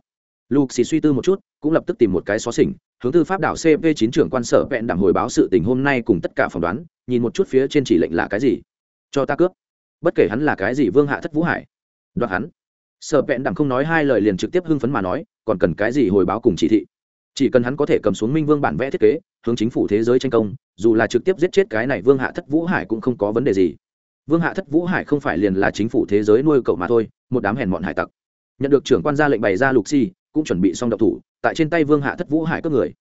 Lục xì suy tư một chút, cũng lập tức tìm một cái xó xỉnh, hướng tư pháp đảo cv chín trưởng quan sở vẹn đảm hồi báo sự tình hôm nay cùng tất cả phỏng đoán, nhìn một chút phía trên chỉ lệnh là cái gì. Cho ta cướp. Bất kể hắn là cái gì vương hạ thất vũ hải. Đoạt hắn. Sở vẹn đảm không nói hai lời liền trực tiếp hưng phấn mà nói, còn cần cái gì hồi báo cùng chỉ thị? Chỉ cần hắn có thể cầm xuống minh vương bản vẽ thiết kế, hướng chính phủ thế giới tranh công, dù là trực tiếp giết chết cái này vương hạ thất vũ hải cũng không có vấn đề gì vương hạ thất vũ hải không phải liền là chính phủ thế giới nuôi cậu mà thôi, một đám hèn mọn hải tặc. Nhận được trưởng quan ra lệnh bày ra lục si cũng chuẩn bị xong độc thủ, tại trên tay vương hạ thất vũ hải cướp người.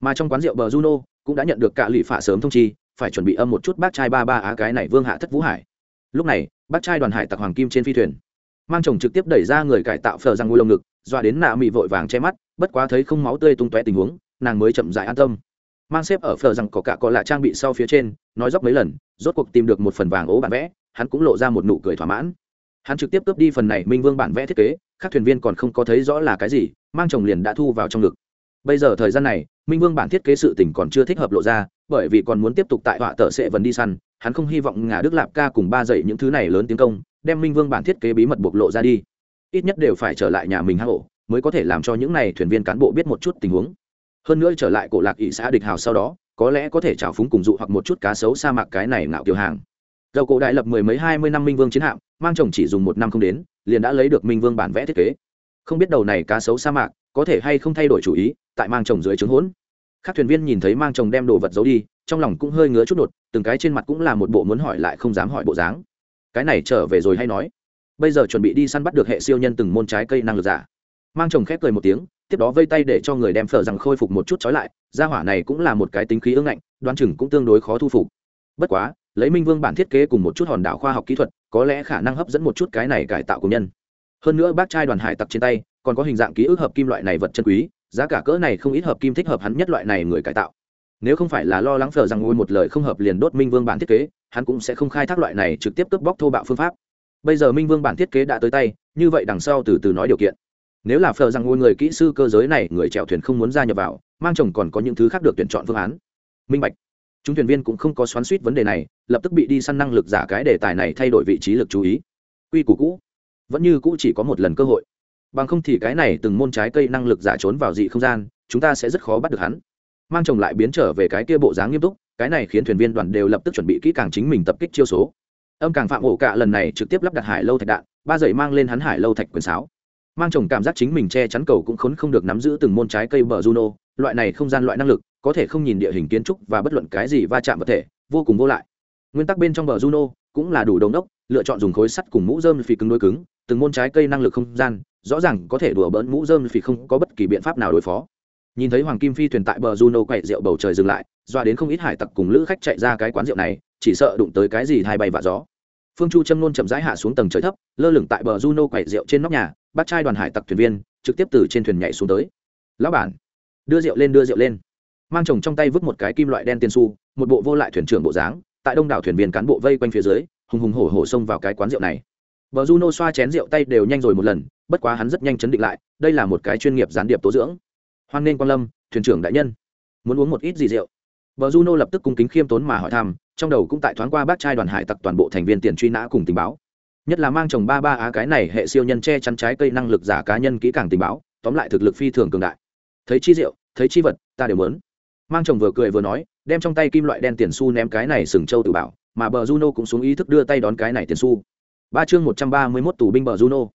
Mà trong quán rượu bờ juno, cũng đã nhận được cả lụy phả sớm thông chi, phải chuẩn bị âm một chút bác trai ba ba á cái này vương hạ thất vũ hải. Lúc này, bác trai đoàn hải tặc hoàng kim trên phi thuyền. Mang chồng trực tiếp đẩy ra người cải tạo phờ răng ngôi lồng ngực, dọa đến nạ mị vội vàng che mắt, bất quá thấy không máu tươi tung tóe tình huống, nàng mới chậm dại an tâm. Mang xếp ở phờ rằng có cả có lạ trang bị sau phía trên, nói dốc mấy lần rốt cuộc tìm được một phần vàng ố bản vẽ, hắn cũng lộ ra một nụ cười thỏa mãn. Hắn trực tiếp cướp đi phần này minh vương bản vẽ thiết kế, các thuyền viên còn không có thấy rõ là cái gì, mang chồng liền đã thu vào trong ngực. Bây giờ thời gian này, minh vương bản thiết kế sự tình còn chưa thích hợp lộ ra, bởi vì còn muốn tiếp tục tại họa tờ sẽ vần đi săn, hắn không hy vọng ngà đức lạp ca cùng ba dậy những thứ này lớn tiến công, đem minh vương bản thiết kế bí mật bộc lộ ra đi. Ít nhất đều phải trở lại nhà mình hang ổ, mới có thể làm cho những này thuyền viên cán bộ biết một chút tình huống. Hơn nữa trở lại cổ lạc ỵ xã địch hào sau đó có lẽ có thể trào phúng cùng dụ hoặc một chút cá sấu sa mạc cái này ngạo kiều hàng. Dầu cổ đại lập mười mấy hai mươi năm minh vương chiến hạm, mang chồng chỉ dùng một năm không đến, liền đã lấy được minh vương bản vẽ thiết kế. Không biết đầu này cá sấu sa mạc có thể hay không thay đổi chủ ý, tại mang chồng dưới trướng hỗn. Các thuyền viên nhìn thấy mang chồng đem đồ vật giấu đi, trong lòng cũng hơi ngứa chút đột, từng cái trên mặt cũng là một bộ muốn hỏi lại không dám hỏi bộ dáng. Cái này trở về rồi hay nói? Bây giờ chuẩn bị đi săn bắt được hệ siêu nhân từng môn trái cây năng lực giả. Mang chồng khép cười một tiếng tiếp đó vây tay để cho người đem phở rằng khôi phục một chút trói lại, gia hỏa này cũng là một cái tính khí ưng ngạnh đoán chừng cũng tương đối khó thu phục. Bất quá, lấy minh vương bản thiết kế cùng một chút hòn đảo khoa học kỹ thuật, có lẽ khả năng hấp dẫn một chút cái này cải tạo của nhân. Hơn nữa bác trai đoàn hải tặc trên tay, còn có hình dạng ký ức hợp kim loại này vật chân quý, giá cả cỡ này không ít hợp kim thích hợp hắn nhất loại này người cải tạo. Nếu không phải là lo lắng phở rằng ngôi một lời không hợp liền đốt minh vương bản thiết kế, hắn cũng sẽ không khai thác loại này trực tiếp cướp bóc thô bạo phương pháp. Bây giờ minh vương bản thiết kế đã tới tay, như vậy đằng sau từ từ nói điều kiện nếu là phờ rằng ngôi người kỹ sư cơ giới này, người chèo thuyền không muốn gia nhập vào, mang chồng còn có những thứ khác được tuyển chọn phương án. Minh bạch. Chúng thuyền viên cũng không có xoắn suýt vấn đề này, lập tức bị đi săn năng lực giả cái đề tài này thay đổi vị trí lực chú ý. Quy củ cũ. Vẫn như cũ chỉ có một lần cơ hội. Bằng không thì cái này từng môn trái cây năng lực giả trốn vào dị không gian, chúng ta sẽ rất khó bắt được hắn. Mang chồng lại biến trở về cái kia bộ dáng nghiêm túc, cái này khiến thuyền viên đoàn đều lập tức chuẩn bị kỹ càng chính mình tập kích chiêu số. Âm càng phạm ổ cả lần này trực tiếp lắp đặt hải lâu thạch đạn, ba dậy mang lên hắn hải lâu thạch quyền sáo mang chồng cảm giác chính mình che chắn cầu cũng khốn không được nắm giữ từng môn trái cây bờ juno, loại này không gian loại năng lực, có thể không nhìn địa hình kiến trúc và bất luận cái gì va chạm vật thể, vô cùng vô lại. Nguyên tắc bên trong bờ juno cũng là đủ đống đốc, lựa chọn dùng khối sắt cùng mũ dơm phì cứng đối cứng, từng môn trái cây năng lực không gian, rõ ràng có thể đùa bỡn mũ dơm phì không có bất kỳ biện pháp nào đối phó. Nhìn thấy hoàng kim phi thuyền tại bờ juno quậy rượu bầu trời dừng lại, doa đến không ít hải tặc cùng lữ khách chạy ra cái quán rượu này, chỉ sợ đụng tới cái gì thay bay vạ gió. Phương chu châm nôn chậm rãi hạ xuống tầng trời thấp, lơ lửng tại bờ juno quậy rượu trên nóc nhà bắt trai đoàn hải tặc thuyền viên trực tiếp từ trên thuyền nhảy xuống tới. Lão bản. Đưa rượu lên, đưa rượu lên. Mang chồng trong tay vứt một cái kim loại đen tiền su một bộ vô lại thuyền trưởng bộ dáng, tại đông đảo thuyền viên cán bộ vây quanh phía dưới, hùng hùng hổ hổ xông vào cái quán rượu này. Bờ juno xoa chén rượu tay đều nhanh rồi một lần, bất quá hắn rất nhanh chấn định lại, đây là một cái chuyên nghiệp gián điệp tố dưỡng. Hoan nên quan lâm, thuyền trưởng đại nhân. Muốn uống một ít gì rượu? Bờ juno lập tức cung kính khiêm tốn mà hỏi thăm, trong đầu cũng tại thoáng qua bác trai đoàn hải tặc toàn bộ thành viên tiền truy nã cùng tình báo nhất là mang chồng ba ba á cái này hệ siêu nhân che chắn trái cây năng lực giả cá nhân kỹ càng tình báo, tóm lại thực lực phi thường cường đại. Thấy chi rượu thấy chi vật, ta đều muốn. Mang chồng vừa cười vừa nói, đem trong tay kim loại đen tiền su ném cái này sừng châu tự bảo, mà bờ juno cũng xuống ý thức đưa tay đón cái này tiền su ba chương một trăm ba mươi mốt tù binh bờ juno.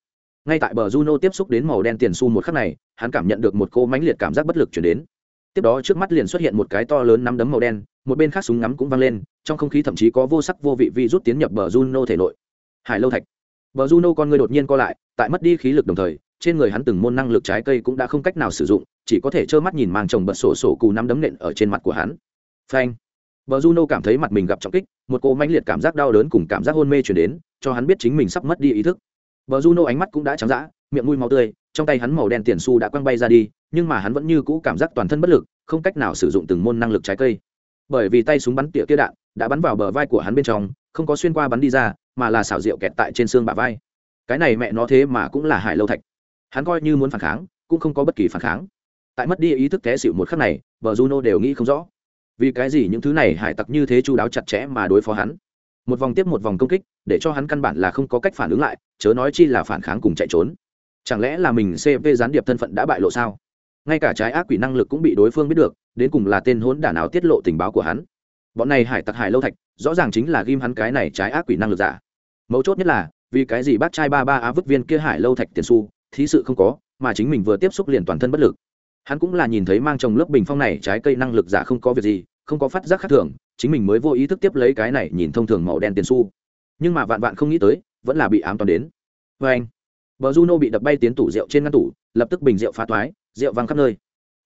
Ngay tại bờ juno tiếp xúc đến màu đen tiền su một khắc này, hắn cảm nhận được một cô mãnh liệt cảm giác bất lực chuyển đến. Tiếp đó trước mắt liền xuất hiện một cái to lớn nắm đấm màu đen, một bên khác súng ngắm cũng văng lên, trong không khí thậm chí có vô sắc vô vị vi rút tiến nhập bờ juno thể nội hải lâu thạch. Bờ juno con người đột nhiên co lại, tại mất đi khí lực đồng thời, trên người hắn từng môn năng lực trái cây cũng đã không cách nào sử dụng, chỉ có thể trơ mắt nhìn mang chồng bật sổ sổ cù năm đấm nện ở trên mặt của hắn. Phanh. Bờ juno cảm thấy mặt mình gặp trọng kích, một cỗ mãnh liệt cảm giác đau đớn cùng cảm giác hôn mê chuyển đến, cho hắn biết chính mình sắp mất đi ý thức. Bờ juno ánh mắt cũng đã trắng dã, miệng mũi máu tươi, trong tay hắn màu đen tiền su đã quăng bay ra đi, nhưng mà hắn vẫn như cũ cảm giác toàn thân bất lực, không cách nào sử dụng từng môn năng lực trái cây. Bởi vì tay súng bắn tỉa kia đạn đã bắn vào bờ vai của hắn bên trong, không có xuyên qua bắn đi ra, mà là xảo rượu kẹt tại trên xương bả vai. Cái này mẹ nó thế mà cũng là hải lâu thạch. Hắn coi như muốn phản kháng, cũng không có bất kỳ phản kháng. Tại mất đi ý thức té xịu một khắc này bờ juno đều nghĩ không rõ. Vì cái gì những thứ này hải tặc như thế chú đáo chặt chẽ mà đối phó hắn? Một vòng tiếp một vòng công kích, để cho hắn căn bản là không có cách phản ứng lại, chớ nói chi là phản kháng cùng chạy trốn. Chẳng lẽ là mình CV gián điệp thân phận đã bại lộ sao? Ngay cả trái ác quỷ năng lực cũng bị đối phương biết được, đến cùng là tên hốn đả nào tiết lộ tình báo của hắn? Bọn này hải tặc hải lâu thạch, rõ ràng chính là ghim hắn cái này trái ác quỷ năng lực giả. Mấu chốt nhất là, vì cái gì bác trai ba ba á vứt viên kia hải lâu thạch tiền su thí sự không có, mà chính mình vừa tiếp xúc liền toàn thân bất lực. Hắn cũng là nhìn thấy mang trồng lớp bình phong này trái cây năng lực giả không có việc gì, không có phát giác khác thường, chính mình mới vô ý thức tiếp lấy cái này nhìn thông thường màu đen tiền su nhưng mà vạn vạn không nghĩ tới, vẫn là bị ám toàn đến. Vê anh, bờ juno bị đập bay tiến tủ rượu trên ngăn tủ, lập tức bình rượu phá toái, rượu văng khắp nơi.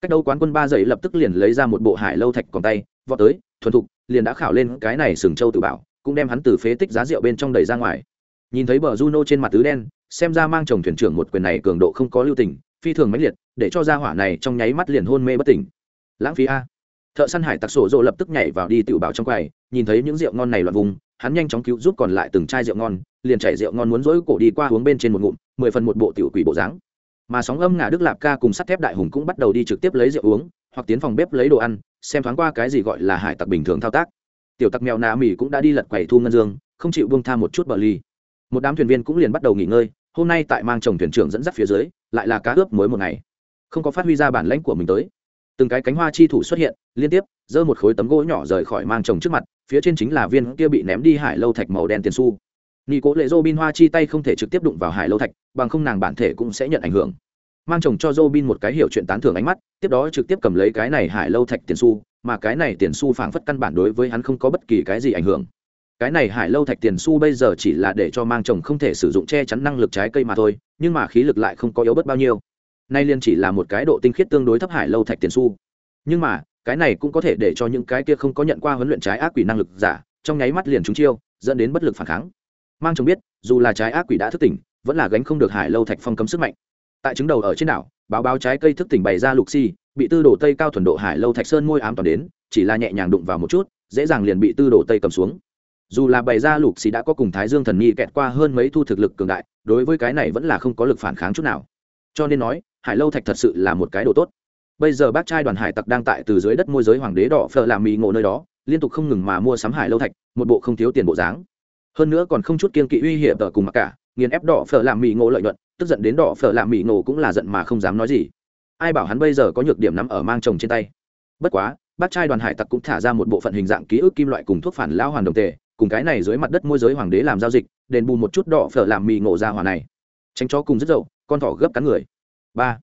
Cách đâu quán quân ba dậy lập tức liền lấy ra một bộ hải lâu thạch còn tay, vọt tới thuần thục, liền đã khảo lên cái này sừng châu tự bảo, cũng đem hắn từ phế tích giá rượu bên trong đầy ra ngoài. Nhìn thấy bờ juno trên mặt tứ đen, xem ra mang chồng thuyền trưởng một quyền này cường độ không có lưu tình, phi thường mãnh liệt, để cho ra hỏa này trong nháy mắt liền hôn mê bất tỉnh. Lãng phí a. Thợ săn hải tặc sổ rộ lập tức nhảy vào đi tự bảo trong quầy, nhìn thấy những rượu ngon này loạn vùng, hắn nhanh chóng cứu giúp còn lại từng chai rượu ngon, liền chảy rượu ngon muốn rỗi cổ đi qua uống bên trên một ngụm, mười phần một bộ tiểu quỷ bộ dáng. Mà sóng âm ngã đức lạp ca cùng sắt thép đại hùng cũng bắt đầu đi trực tiếp lấy rượu uống, hoặc tiến phòng bếp lấy đồ ăn xem thoáng qua cái gì gọi là hải tặc bình thường thao tác. Tiểu tặc mèo nà mì cũng đã đi lật quầy thu ngân dương, không chịu buông tha một chút bờ ly. Một đám thuyền viên cũng liền bắt đầu nghỉ ngơi, hôm nay tại mang chồng thuyền trưởng dẫn dắt phía dưới, lại là cá ướp mới một ngày. Không có phát huy ra bản lãnh của mình tới. Từng cái cánh hoa chi thủ xuất hiện, liên tiếp, giơ một khối tấm gỗ nhỏ rời khỏi mang chồng trước mặt, phía trên chính là viên kia bị ném đi hải lâu thạch màu đen tiền su nghi cố lệ dô bin hoa chi tay không thể trực tiếp đụng vào hải lâu thạch, bằng không nàng bản thể cũng sẽ nhận ảnh hưởng mang chồng cho Robin một cái hiểu chuyện tán thưởng ánh mắt tiếp đó trực tiếp cầm lấy cái này hải lâu thạch tiền Xu, mà cái này tiền Xu phảng phất căn bản đối với hắn không có bất kỳ cái gì ảnh hưởng. Cái này hải lâu thạch tiền Xu bây giờ chỉ là để cho mang chồng không thể sử dụng che chắn năng lực trái cây mà thôi nhưng mà khí lực lại không có yếu bất bao nhiêu. Nay liên chỉ là một cái độ tinh khiết tương đối thấp hải lâu thạch tiền Xu, nhưng mà cái này cũng có thể để cho những cái kia không có nhận qua huấn luyện trái ác quỷ năng lực giả trong nháy mắt liền trúng chiêu dẫn đến bất lực phản kháng. Mang chồng biết dù là trái ác quỷ đã thức tỉnh vẫn là gánh không được hải lâu thạch phong cấm sức mạnh tại chứng đầu ở trên đảo, báo báo trái cây thức tỉnh bày ra lục xi bị tư đồ tây cao thuần độ hải lâu thạch sơn môi ám toàn đến, chỉ là nhẹ nhàng đụng vào một chút, dễ dàng liền bị tư đồ tây cầm xuống. Dù là bày ra lục xì đã có cùng thái dương thần nhi kẹt qua hơn mấy thu thực lực cường đại, đối với cái này vẫn là không có lực phản kháng chút nào. Cho nên nói, hải lâu thạch thật sự là một cái đồ tốt. Bây giờ bác trai đoàn hải tặc đang tại từ dưới đất môi giới hoàng đế đỏ phở làm mì ngộ nơi đó, liên tục không ngừng mà mua sắm hải lâu thạch, một bộ không thiếu tiền bộ dáng. Hơn nữa còn không chút kiên kỵ uy hiểm tờ cùng mặc cả nghiền ép đỏ phở làm mì ngộ lợi nhuận, tức giận đến đỏ phở làm mì ngộ cũng là giận mà không dám nói gì. Ai bảo hắn bây giờ có nhược điểm nắm ở mang chồng trên tay. Bất quá, bác trai đoàn hải tặc cũng thả ra một bộ phận hình dạng ký ức kim loại cùng thuốc phản lao hoàn đồng tề, cùng cái này dưới mặt đất môi giới hoàng đế làm giao dịch, đền bù một chút đỏ phở làm mì ngộ ra hòa này. Tránh chó cùng rất dậu, con thỏ gấp cắn người. Ba.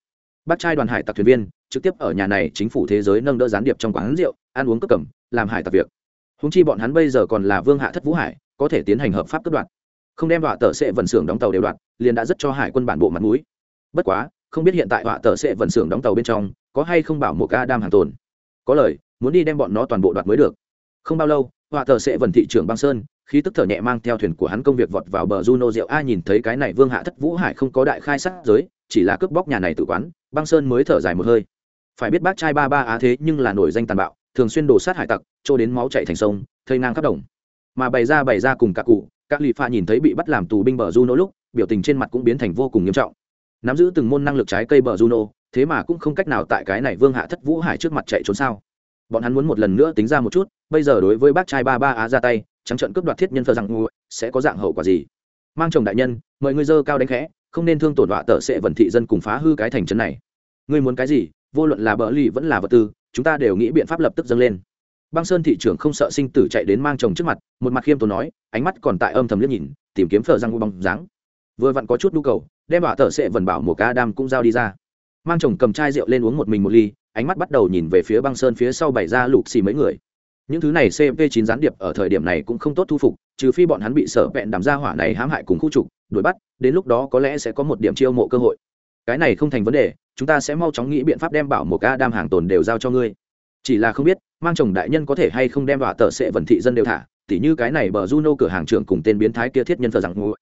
Bác trai đoàn hải tặc thuyền viên, trực tiếp ở nhà này chính phủ thế giới nâng đỡ gián điệp trong quán rượu, ăn uống cướp cẩm làm hải tặc việc. Húng chi bọn hắn bây giờ còn là vương hạ thất vũ hải, có thể tiến hành hợp pháp cất đoạn không đem họa tờ sẽ vận xưởng đóng tàu đều đoạn liền đã rất cho hải quân bản bộ mặt mũi. Bất quá, không biết hiện tại họa tờ sẽ vận xưởng đóng tàu bên trong có hay không bảo một ca đam hàng tồn. Có lời, muốn đi đem bọn nó toàn bộ đoạt mới được. Không bao lâu, họa tờ sẽ vận thị trưởng băng sơn khi tức thở nhẹ mang theo thuyền của hắn công việc vọt vào bờ juno rượu a nhìn thấy cái này vương hạ thất vũ hải không có đại khai sát giới, chỉ là cướp bóc nhà này tự quán, băng sơn mới thở dài một hơi. Phải biết bác trai ba ba á thế nhưng là nổi danh tàn bạo, thường xuyên đổ sát hải tặc, trô đến máu chạy thành sông, thây ngang khắp đồng. Mà bày ra bày ra cùng cả cụ các lì pha nhìn thấy bị bắt làm tù binh bờ juno lúc, biểu tình trên mặt cũng biến thành vô cùng nghiêm trọng. Nắm giữ từng môn năng lực trái cây bờ juno, thế mà cũng không cách nào tại cái này vương hạ thất vũ hải trước mặt chạy trốn sao? Bọn hắn muốn một lần nữa tính ra một chút, bây giờ đối với bác trai ba ba á ra tay, trắng trận cướp đoạt thiết nhân thờ rằng sẽ có dạng hậu quả gì? Mang chồng đại nhân, mời ngươi dơ cao đánh khẽ, không nên thương tổn đọa tờ sẽ vần thị dân cùng phá hư cái thành trấn này. Ngươi muốn cái gì? Vô luận là bờ lì vẫn là vật tư, chúng ta đều nghĩ biện pháp lập tức dâng lên băng sơn thị trưởng không sợ sinh tử chạy đến mang chồng trước mặt, một mặt khiêm tốn nói, ánh mắt còn tại âm thầm liếc nhìn, tìm kiếm phở răng bóng dáng. Vừa vặn có chút nhu cầu, đem bà tờ sẽ vần bảo một ca đam cũng giao đi ra. Mang chồng cầm chai rượu lên uống một mình một ly, ánh mắt bắt đầu nhìn về phía băng sơn phía sau bày ra lục xì mấy người. Những thứ này cp 9 gián điệp ở thời điểm này cũng không tốt thu phục, trừ phi bọn hắn bị sở vẹn đàm gia hỏa này hãm hại cùng khu trục, đuổi bắt, đến lúc đó có lẽ sẽ có một điểm chiêu mộ cơ hội. Cái này không thành vấn đề, chúng ta sẽ mau chóng nghĩ biện pháp đem bảo một ca đam hàng tồn đều giao cho ngươi chỉ là không biết, mang chồng đại nhân có thể hay không đem đọa tờ sẽ vần thị dân đều thả, tỉ như cái này bờ juno cửa hàng trưởng cùng tên biến thái kia thiết nhân thờ rằng ngụ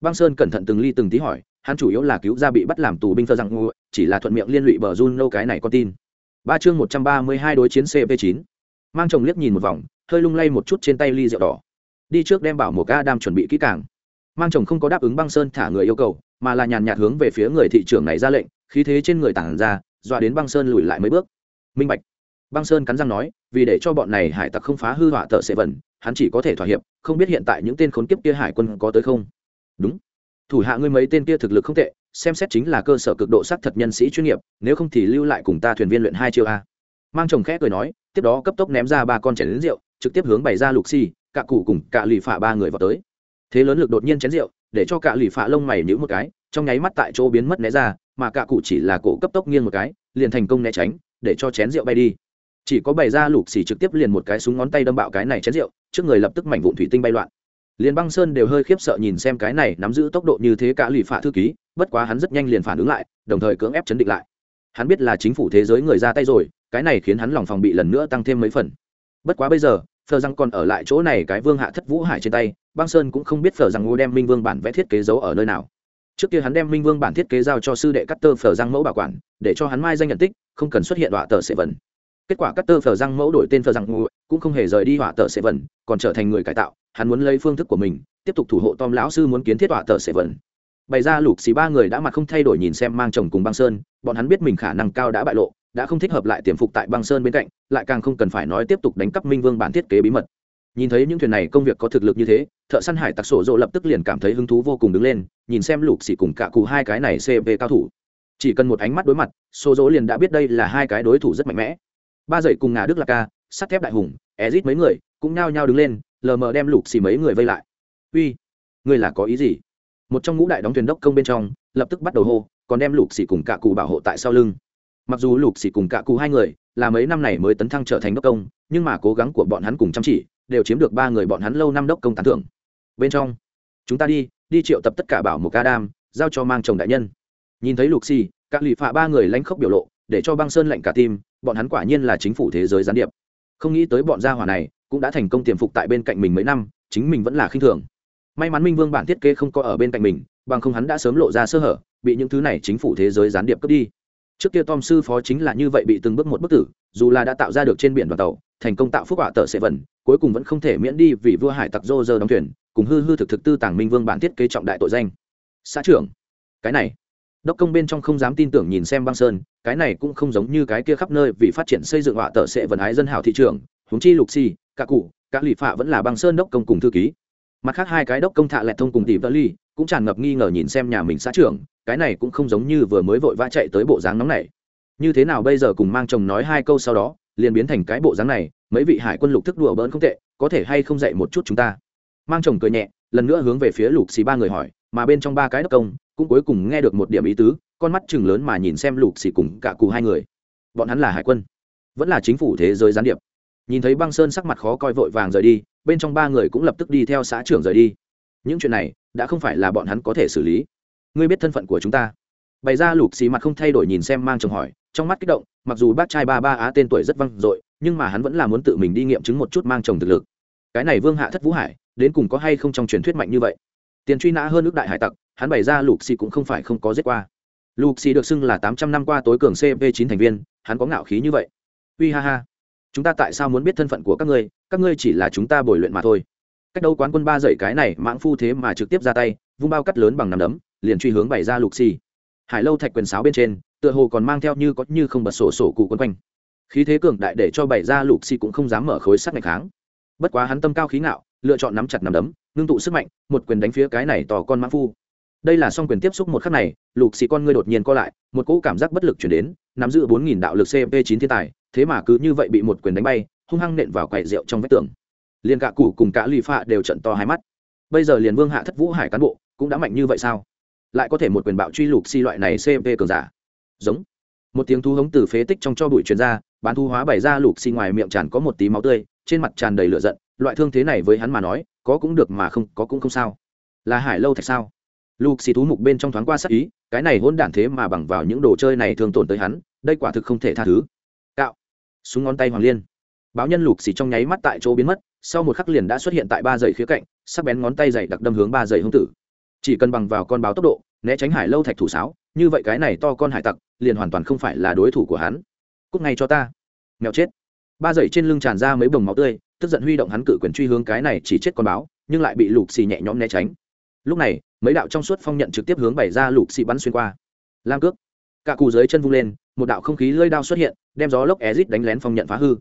băng sơn cẩn thận từng ly từng tí hỏi, hắn chủ yếu là cứu ra bị bắt làm tù binh thờ rằng ngụ chỉ là thuận miệng liên lụy bờ juno cái này con tin. Ba chương một trăm ba mươi hai đối chiến cp chín. Mang chồng liếc nhìn một vòng, hơi lung lay một chút trên tay ly rượu đỏ. Đi trước đem bảo một ca đam chuẩn bị kỹ càng. Mang chồng không có đáp ứng băng sơn thả người yêu cầu, mà là nhàn nhạt hướng về phía người thị trưởng này ra lệnh, khí thế trên người tản ra, dọa đến băng sơn lùi lại mấy bước. Minh bạch băng sơn cắn răng nói vì để cho bọn này hải tặc không phá hư họa tợ sẽ vần hắn chỉ có thể thỏa hiệp không biết hiện tại những tên khốn kiếp kia hải quân có tới không? Đúng. Thủ hạ ngươi mấy tên kia thực lực không tệ xem xét chính là cơ sở cực độ xác thật nhân sĩ chuyên nghiệp nếu không thì lưu lại cùng ta thuyền viên luyện hai chiêu a. Mang chồng khẽ cười nói tiếp đó cấp tốc ném ra ba con chén lớn rượu trực tiếp hướng bày ra lục xì, cạ cụ cùng cạ lì phạ ba người vào tới. Thế lớn lực đột nhiên chén rượu để cho cạ lì phạ lông mày nhữ một cái trong nháy mắt tại chỗ biến mất né ra mà cạ cụ chỉ là cổ cấp tốc nghiêng một cái liền thành công né tránh để cho chén rượu bay đi chỉ có bày ra lục xì trực tiếp liền một cái súng ngón tay đâm bạo cái này chén rượu, trước người lập tức mảnh vụn thủy tinh bay loạn. Liền băng sơn đều hơi khiếp sợ nhìn xem cái này nắm giữ tốc độ như thế cả lì phạ thư ký, bất quá hắn rất nhanh liền phản ứng lại, đồng thời cưỡng ép chấn định lại. Hắn biết là chính phủ thế giới người ra tay rồi, cái này khiến hắn lòng phòng bị lần nữa tăng thêm mấy phần. Bất quá bây giờ, phờ rằng còn ở lại chỗ này cái vương hạ thất vũ hải trên tay, băng sơn cũng không biết phờ rằng ngô đem minh vương bản vẽ thiết kế giấu ở nơi nào. Trước kia hắn đem minh vương bản thiết kế giao cho sư đệ cắt tơ phờ răng mẫu bảo quản, để cho hắn mai danh nhận tích, không cần xuất hiện đọa tờ sệ vần kết quả cắt tơ phờ răng mẫu đổi tên phờ răng ngụ cũng không hề rời đi họa tờ sệ vần, còn trở thành người cải tạo, hắn muốn lấy phương thức của mình, tiếp tục thủ hộ tom lão sư muốn kiến thiết họa tờ sệ vần. Bày ra lục xì ba người đã mặt không thay đổi nhìn xem mang chồng cùng băng sơn, bọn hắn biết mình khả năng cao đã bại lộ, đã không thích hợp lại tiềm phục tại băng sơn bên cạnh, lại càng không cần phải nói tiếp tục đánh cắp minh vương bản thiết kế bí mật. Nhìn thấy những thuyền này công việc có thực lực như thế, thợ săn hải tặc sổ dỗ lập tức liền cảm thấy hứng thú vô cùng đứng lên, nhìn xem lục xì cùng cả cụ hai cái này cv cao thủ. Chỉ cần một ánh mắt đối mặt, sổ dỗ liền đã biết đây là hai cái đối thủ rất mạnh mẽ ba dậy cùng ngà đức lạc ca, sắt thép đại hùng, ezit mấy người cũng nao nhao đứng lên, lờ mờ đem lục xì mấy người vây lại. Uy, ngươi là có ý gì? Một trong ngũ đại đóng thuyền đốc công bên trong, lập tức bắt đầu hô, còn đem lục xì cùng cả cụ bảo hộ tại sau lưng. Mặc dù lục xì cùng cả cụ hai người là mấy năm này mới tấn thăng trở thành đốc công, nhưng mà cố gắng của bọn hắn cùng chăm chỉ đều chiếm được ba người bọn hắn lâu năm đốc công tán thưởng. Bên trong, chúng ta đi đi triệu tập tất cả bảo một ca đam giao cho mang chồng đại nhân. Nhìn thấy lục xì các lì phạ ba người lánh khóc biểu lộ để cho băng sơn lạnh cả tim, bọn hắn quả nhiên là chính phủ thế giới gián điệp. Không nghĩ tới bọn gia hỏa này cũng đã thành công tiềm phục tại bên cạnh mình mấy năm, chính mình vẫn là khinh thường. May mắn minh vương bản thiết kế không có ở bên cạnh mình, bằng không hắn đã sớm lộ ra sơ hở, bị những thứ này chính phủ thế giới gián điệp cướp đi. Trước kia tom sư phó chính là như vậy bị từng bước một bức tử, dù là đã tạo ra được trên biển đoàn tàu, thành công tạo phúc họa tờ sệ vần, cuối cùng vẫn không thể miễn đi vì vua hải tặc dô dơ đóng thuyền, cùng hư hư thực thực tư tàng minh vương bản thiết kế trọng đại tội danh. Xã trưởng, cái này đốc công bên trong không dám tin tưởng nhìn xem băng sơn, cái này cũng không giống như cái kia khắp nơi vì phát triển xây dựng họa tờ sẽ vận ái dân hảo thị trường húng chi lục si cả cụ các lì phạ vẫn là băng sơn đốc công cùng thư ký. Mặt khác hai cái đốc công thạ lẹt thông cùng tìm vợ ly, cũng tràn ngập nghi ngờ nhìn xem nhà mình xã trưởng, cái này cũng không giống như vừa mới vội vã chạy tới bộ dáng nóng này. Như thế nào bây giờ cùng mang chồng nói hai câu sau đó, liền biến thành cái bộ dáng này, mấy vị hải quân lục thức đùa bỡn không tệ, có thể hay không dạy một chút chúng ta? Mang chồng cười nhẹ, lần nữa hướng về phía lục xì ba người hỏi mà bên trong ba cái đốc công cũng cuối cùng nghe được một điểm ý tứ, con mắt chừng lớn mà nhìn xem lục xì cùng cả cù hai người. Bọn hắn là hải quân, vẫn là chính phủ thế giới gián điệp. Nhìn thấy băng sơn sắc mặt khó coi vội vàng rời đi, bên trong ba người cũng lập tức đi theo xã trưởng rời đi. Những chuyện này đã không phải là bọn hắn có thể xử lý. Ngươi biết thân phận của chúng ta. Bày ra lục xì mặt không thay đổi nhìn xem mang chồng hỏi, trong mắt kích động, mặc dù bác trai ba ba á tên tuổi rất văng dội, nhưng mà hắn vẫn là muốn tự mình đi nghiệm chứng một chút mang chồng thực lực. Cái này vương hạ thất vũ hải, đến cùng có hay không trong truyền thuyết mạnh như vậy? Tiền truy nã hơn nước đại hải tặc, hắn bày ra lục xì cũng không phải không có giết qua. Lục xì được xưng là tám trăm năm qua tối cường cp chín thành viên, hắn có ngạo khí như vậy. Uy ha ha. Chúng ta tại sao muốn biết thân phận của các ngươi? Các ngươi chỉ là chúng ta bồi luyện mà thôi. Cách đâu quán quân ba dậy cái này, mãng phu thế mà trực tiếp ra tay, vung bao cắt lớn bằng nằm đấm, liền truy hướng bày ra lục xì hải lâu thạch quyền sáo bên trên, tựa hồ còn mang theo như có như không bật sổ sổ cụ quân quanh. Khí thế cường đại để cho bày ra lục xì cũng không dám mở khối sắt ngày kháng. Bất quá hắn tâm cao khí ngạo, lựa chọn nắm chặt nằm đấm ngưng tụ sức mạnh, một quyền đánh phía cái này tỏ con mãng phu. Đây là song quyền tiếp xúc một khắc này, lục xì con ngươi đột nhiên co lại, một cỗ cảm giác bất lực chuyển đến, nắm giữ bốn nghìn đạo lực cp chín thiên tài, thế mà cứ như vậy bị một quyền đánh bay, hung hăng nện vào quầy rượu trong vách tường. Liền cả cụ cùng cả lì phạ đều trận to hai mắt. Bây giờ liền vương hạ thất vũ hải cán bộ, cũng đã mạnh như vậy sao? Lại có thể một quyền bạo truy lục si loại này cp cường giả. Giống. Một tiếng thu hống từ phế tích trong cho bụi truyền ra, bán thu hóa bày ra lục xi ngoài miệng tràn có một tí máu tươi, trên mặt tràn đầy lửa giận, loại thương thế này với hắn mà nói có cũng được mà không có cũng không sao. Là hải lâu thạch sao? Lục xì thú mục bên trong thoáng qua sắc ý, cái này hôn đản thế mà bằng vào những đồ chơi này thường tổn tới hắn, đây quả thực không thể tha thứ. Cạo. Súng ngón tay hoàng liên. Báo nhân lục xì trong nháy mắt tại chỗ biến mất, sau một khắc liền đã xuất hiện tại ba giày khía cạnh, sắc bén ngón tay dày đặc đâm hướng ba giày hung tử. Chỉ cần bằng vào con báo tốc độ, né tránh hải lâu thạch thủ sáo, như vậy cái này to con hải tặc, liền hoàn toàn không phải là đối thủ của hắn. Cúc ngay cho ta. Mèo chết. Ba dãy trên lưng tràn ra mấy bồng máu tươi tức giận huy động hắn cự quyền truy hướng cái này chỉ chết con báo, nhưng lại bị lục xì nhẹ nhõm né tránh. Lúc này, mấy đạo trong suốt phong nhận trực tiếp hướng bày ra lục xì bắn xuyên qua. Lam cước. Cả cù dưới chân vung lên, một đạo không khí lơi đao xuất hiện, đem gió lốc ezit đánh lén phong nhận phá hư.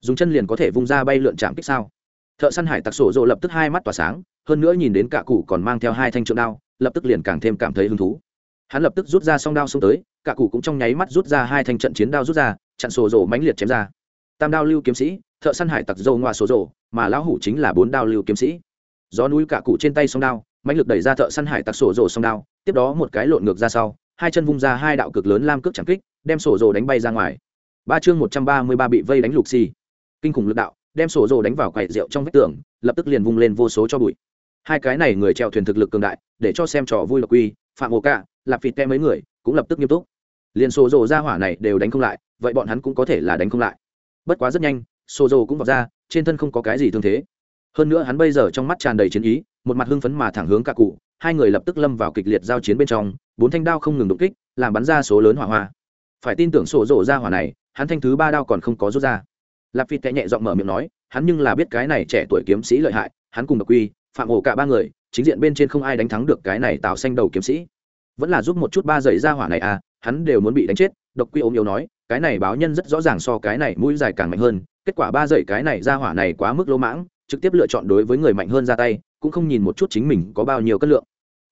Dùng chân liền có thể vung ra bay lượn chạm kích sao? Thợ săn hải tặc sổ rộ lập tức hai mắt tỏa sáng, hơn nữa nhìn đến cả cụ còn mang theo hai thanh trượng đao, lập tức liền càng thêm cảm thấy hứng thú. Hắn lập tức rút ra song đao xông tới, cả cụ cũng trong nháy mắt rút ra hai thanh trận chiến đao rút ra, chặn sổ rộ mãnh liệt chém ra. Tam đao lưu kiếm sĩ thợ săn hải tặc dâu ngoa sổ rồ, mà lão hủ chính là bốn đao lưu kiếm sĩ. Gió núi cả cụ trên tay song đao mãnh lực đẩy ra thợ săn hải tặc sổ rồ song đao tiếp đó một cái lộn ngược ra sau hai chân vung ra hai đạo cực lớn lam cước chẳng kích đem sổ rồ đánh bay ra ngoài. Ba chương một trăm ba mươi ba bị vây đánh lục xì. Kinh khủng lực đạo đem sổ rồ đánh vào quầy rượu trong vách tường lập tức liền vung lên vô số cho bụi. Hai cái này người trèo thuyền thực lực cường đại để cho xem trò vui lộc quy phạm ổ cả lạp phịt te mấy người cũng lập tức nghiêm túc. Liền sổ rồ ra hỏa này đều đánh không lại vậy bọn hắn cũng có thể là đánh không lại. Bất quá rất nhanh sổ rồ cũng vọt ra, trên thân không có cái gì thương thế. Hơn nữa hắn bây giờ trong mắt tràn đầy chiến ý, một mặt hưng phấn mà thẳng hướng cả cụ, hai người lập tức lâm vào kịch liệt giao chiến bên trong, bốn thanh đao không ngừng đột kích, làm bắn ra số lớn hỏa hoa. Phải tin tưởng sổ rộ ra hỏa này, hắn thanh thứ ba đao còn không có rút ra. Lạp phi tệ nhẹ giọng mở miệng nói, hắn nhưng là biết cái này trẻ tuổi kiếm sĩ lợi hại, hắn cùng độc quy phạm ổ cả ba người, chính diện bên trên không ai đánh thắng được cái này tạo xanh đầu kiếm sĩ. Vẫn là giúp một chút ba giày ra hỏa này à hắn đều muốn bị đánh chết, độc quy ốm yếu nói cái này báo nhân rất rõ ràng so cái này mũi dài càng mạnh hơn, kết quả ba giày cái này ra hỏa này quá mức lỗ mãng, trực tiếp lựa chọn đối với người mạnh hơn ra tay, cũng không nhìn một chút chính mình có bao nhiêu cân lượng.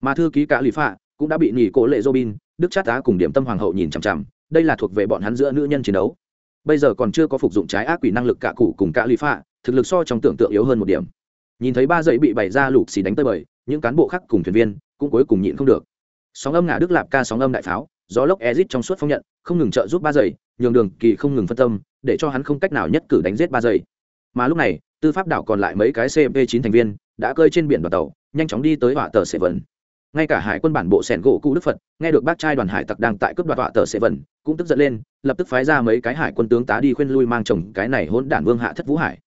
Mà thư ký cả lì phạ cũng đã bị nghỉ cố lệ robin, đức chát tá cùng điểm tâm hoàng hậu nhìn chằm chằm, đây là thuộc về bọn hắn giữa nữ nhân chiến đấu. Bây giờ còn chưa có phục dụng trái ác quỷ năng lực cả cụ cùng cả lì phạ, thực lực so trong tưởng tượng yếu hơn một điểm. Nhìn thấy ba dãy bị bày ra lục xì đánh tới bời, những cán bộ khác cùng thuyền viên cũng cuối cùng nhịn không được. Sóng âm ngã đức lạp ca sóng âm đại pháo, gió lốc ezit trong suốt phong nhận, không ngừng trợ giúp ba giày nhường đường kỳ không ngừng phân tâm, để cho hắn không cách nào nhất cử đánh giết ba giây. mà lúc này, tư pháp đảo còn lại mấy cái cp chín thành viên đã cơi trên biển đoàn tàu, nhanh chóng đi tới họa tờ sệ vần ngay cả hải quân bản bộ sẻn gỗ cụ đức phật, nghe được bác trai đoàn hải tặc đang tại cướp đoạt họa tờ sệ vần cũng tức giận lên, lập tức phái ra mấy cái hải quân tướng tá đi khuyên lui mang chồng cái này hỗn đản vương hạ thất vũ hải.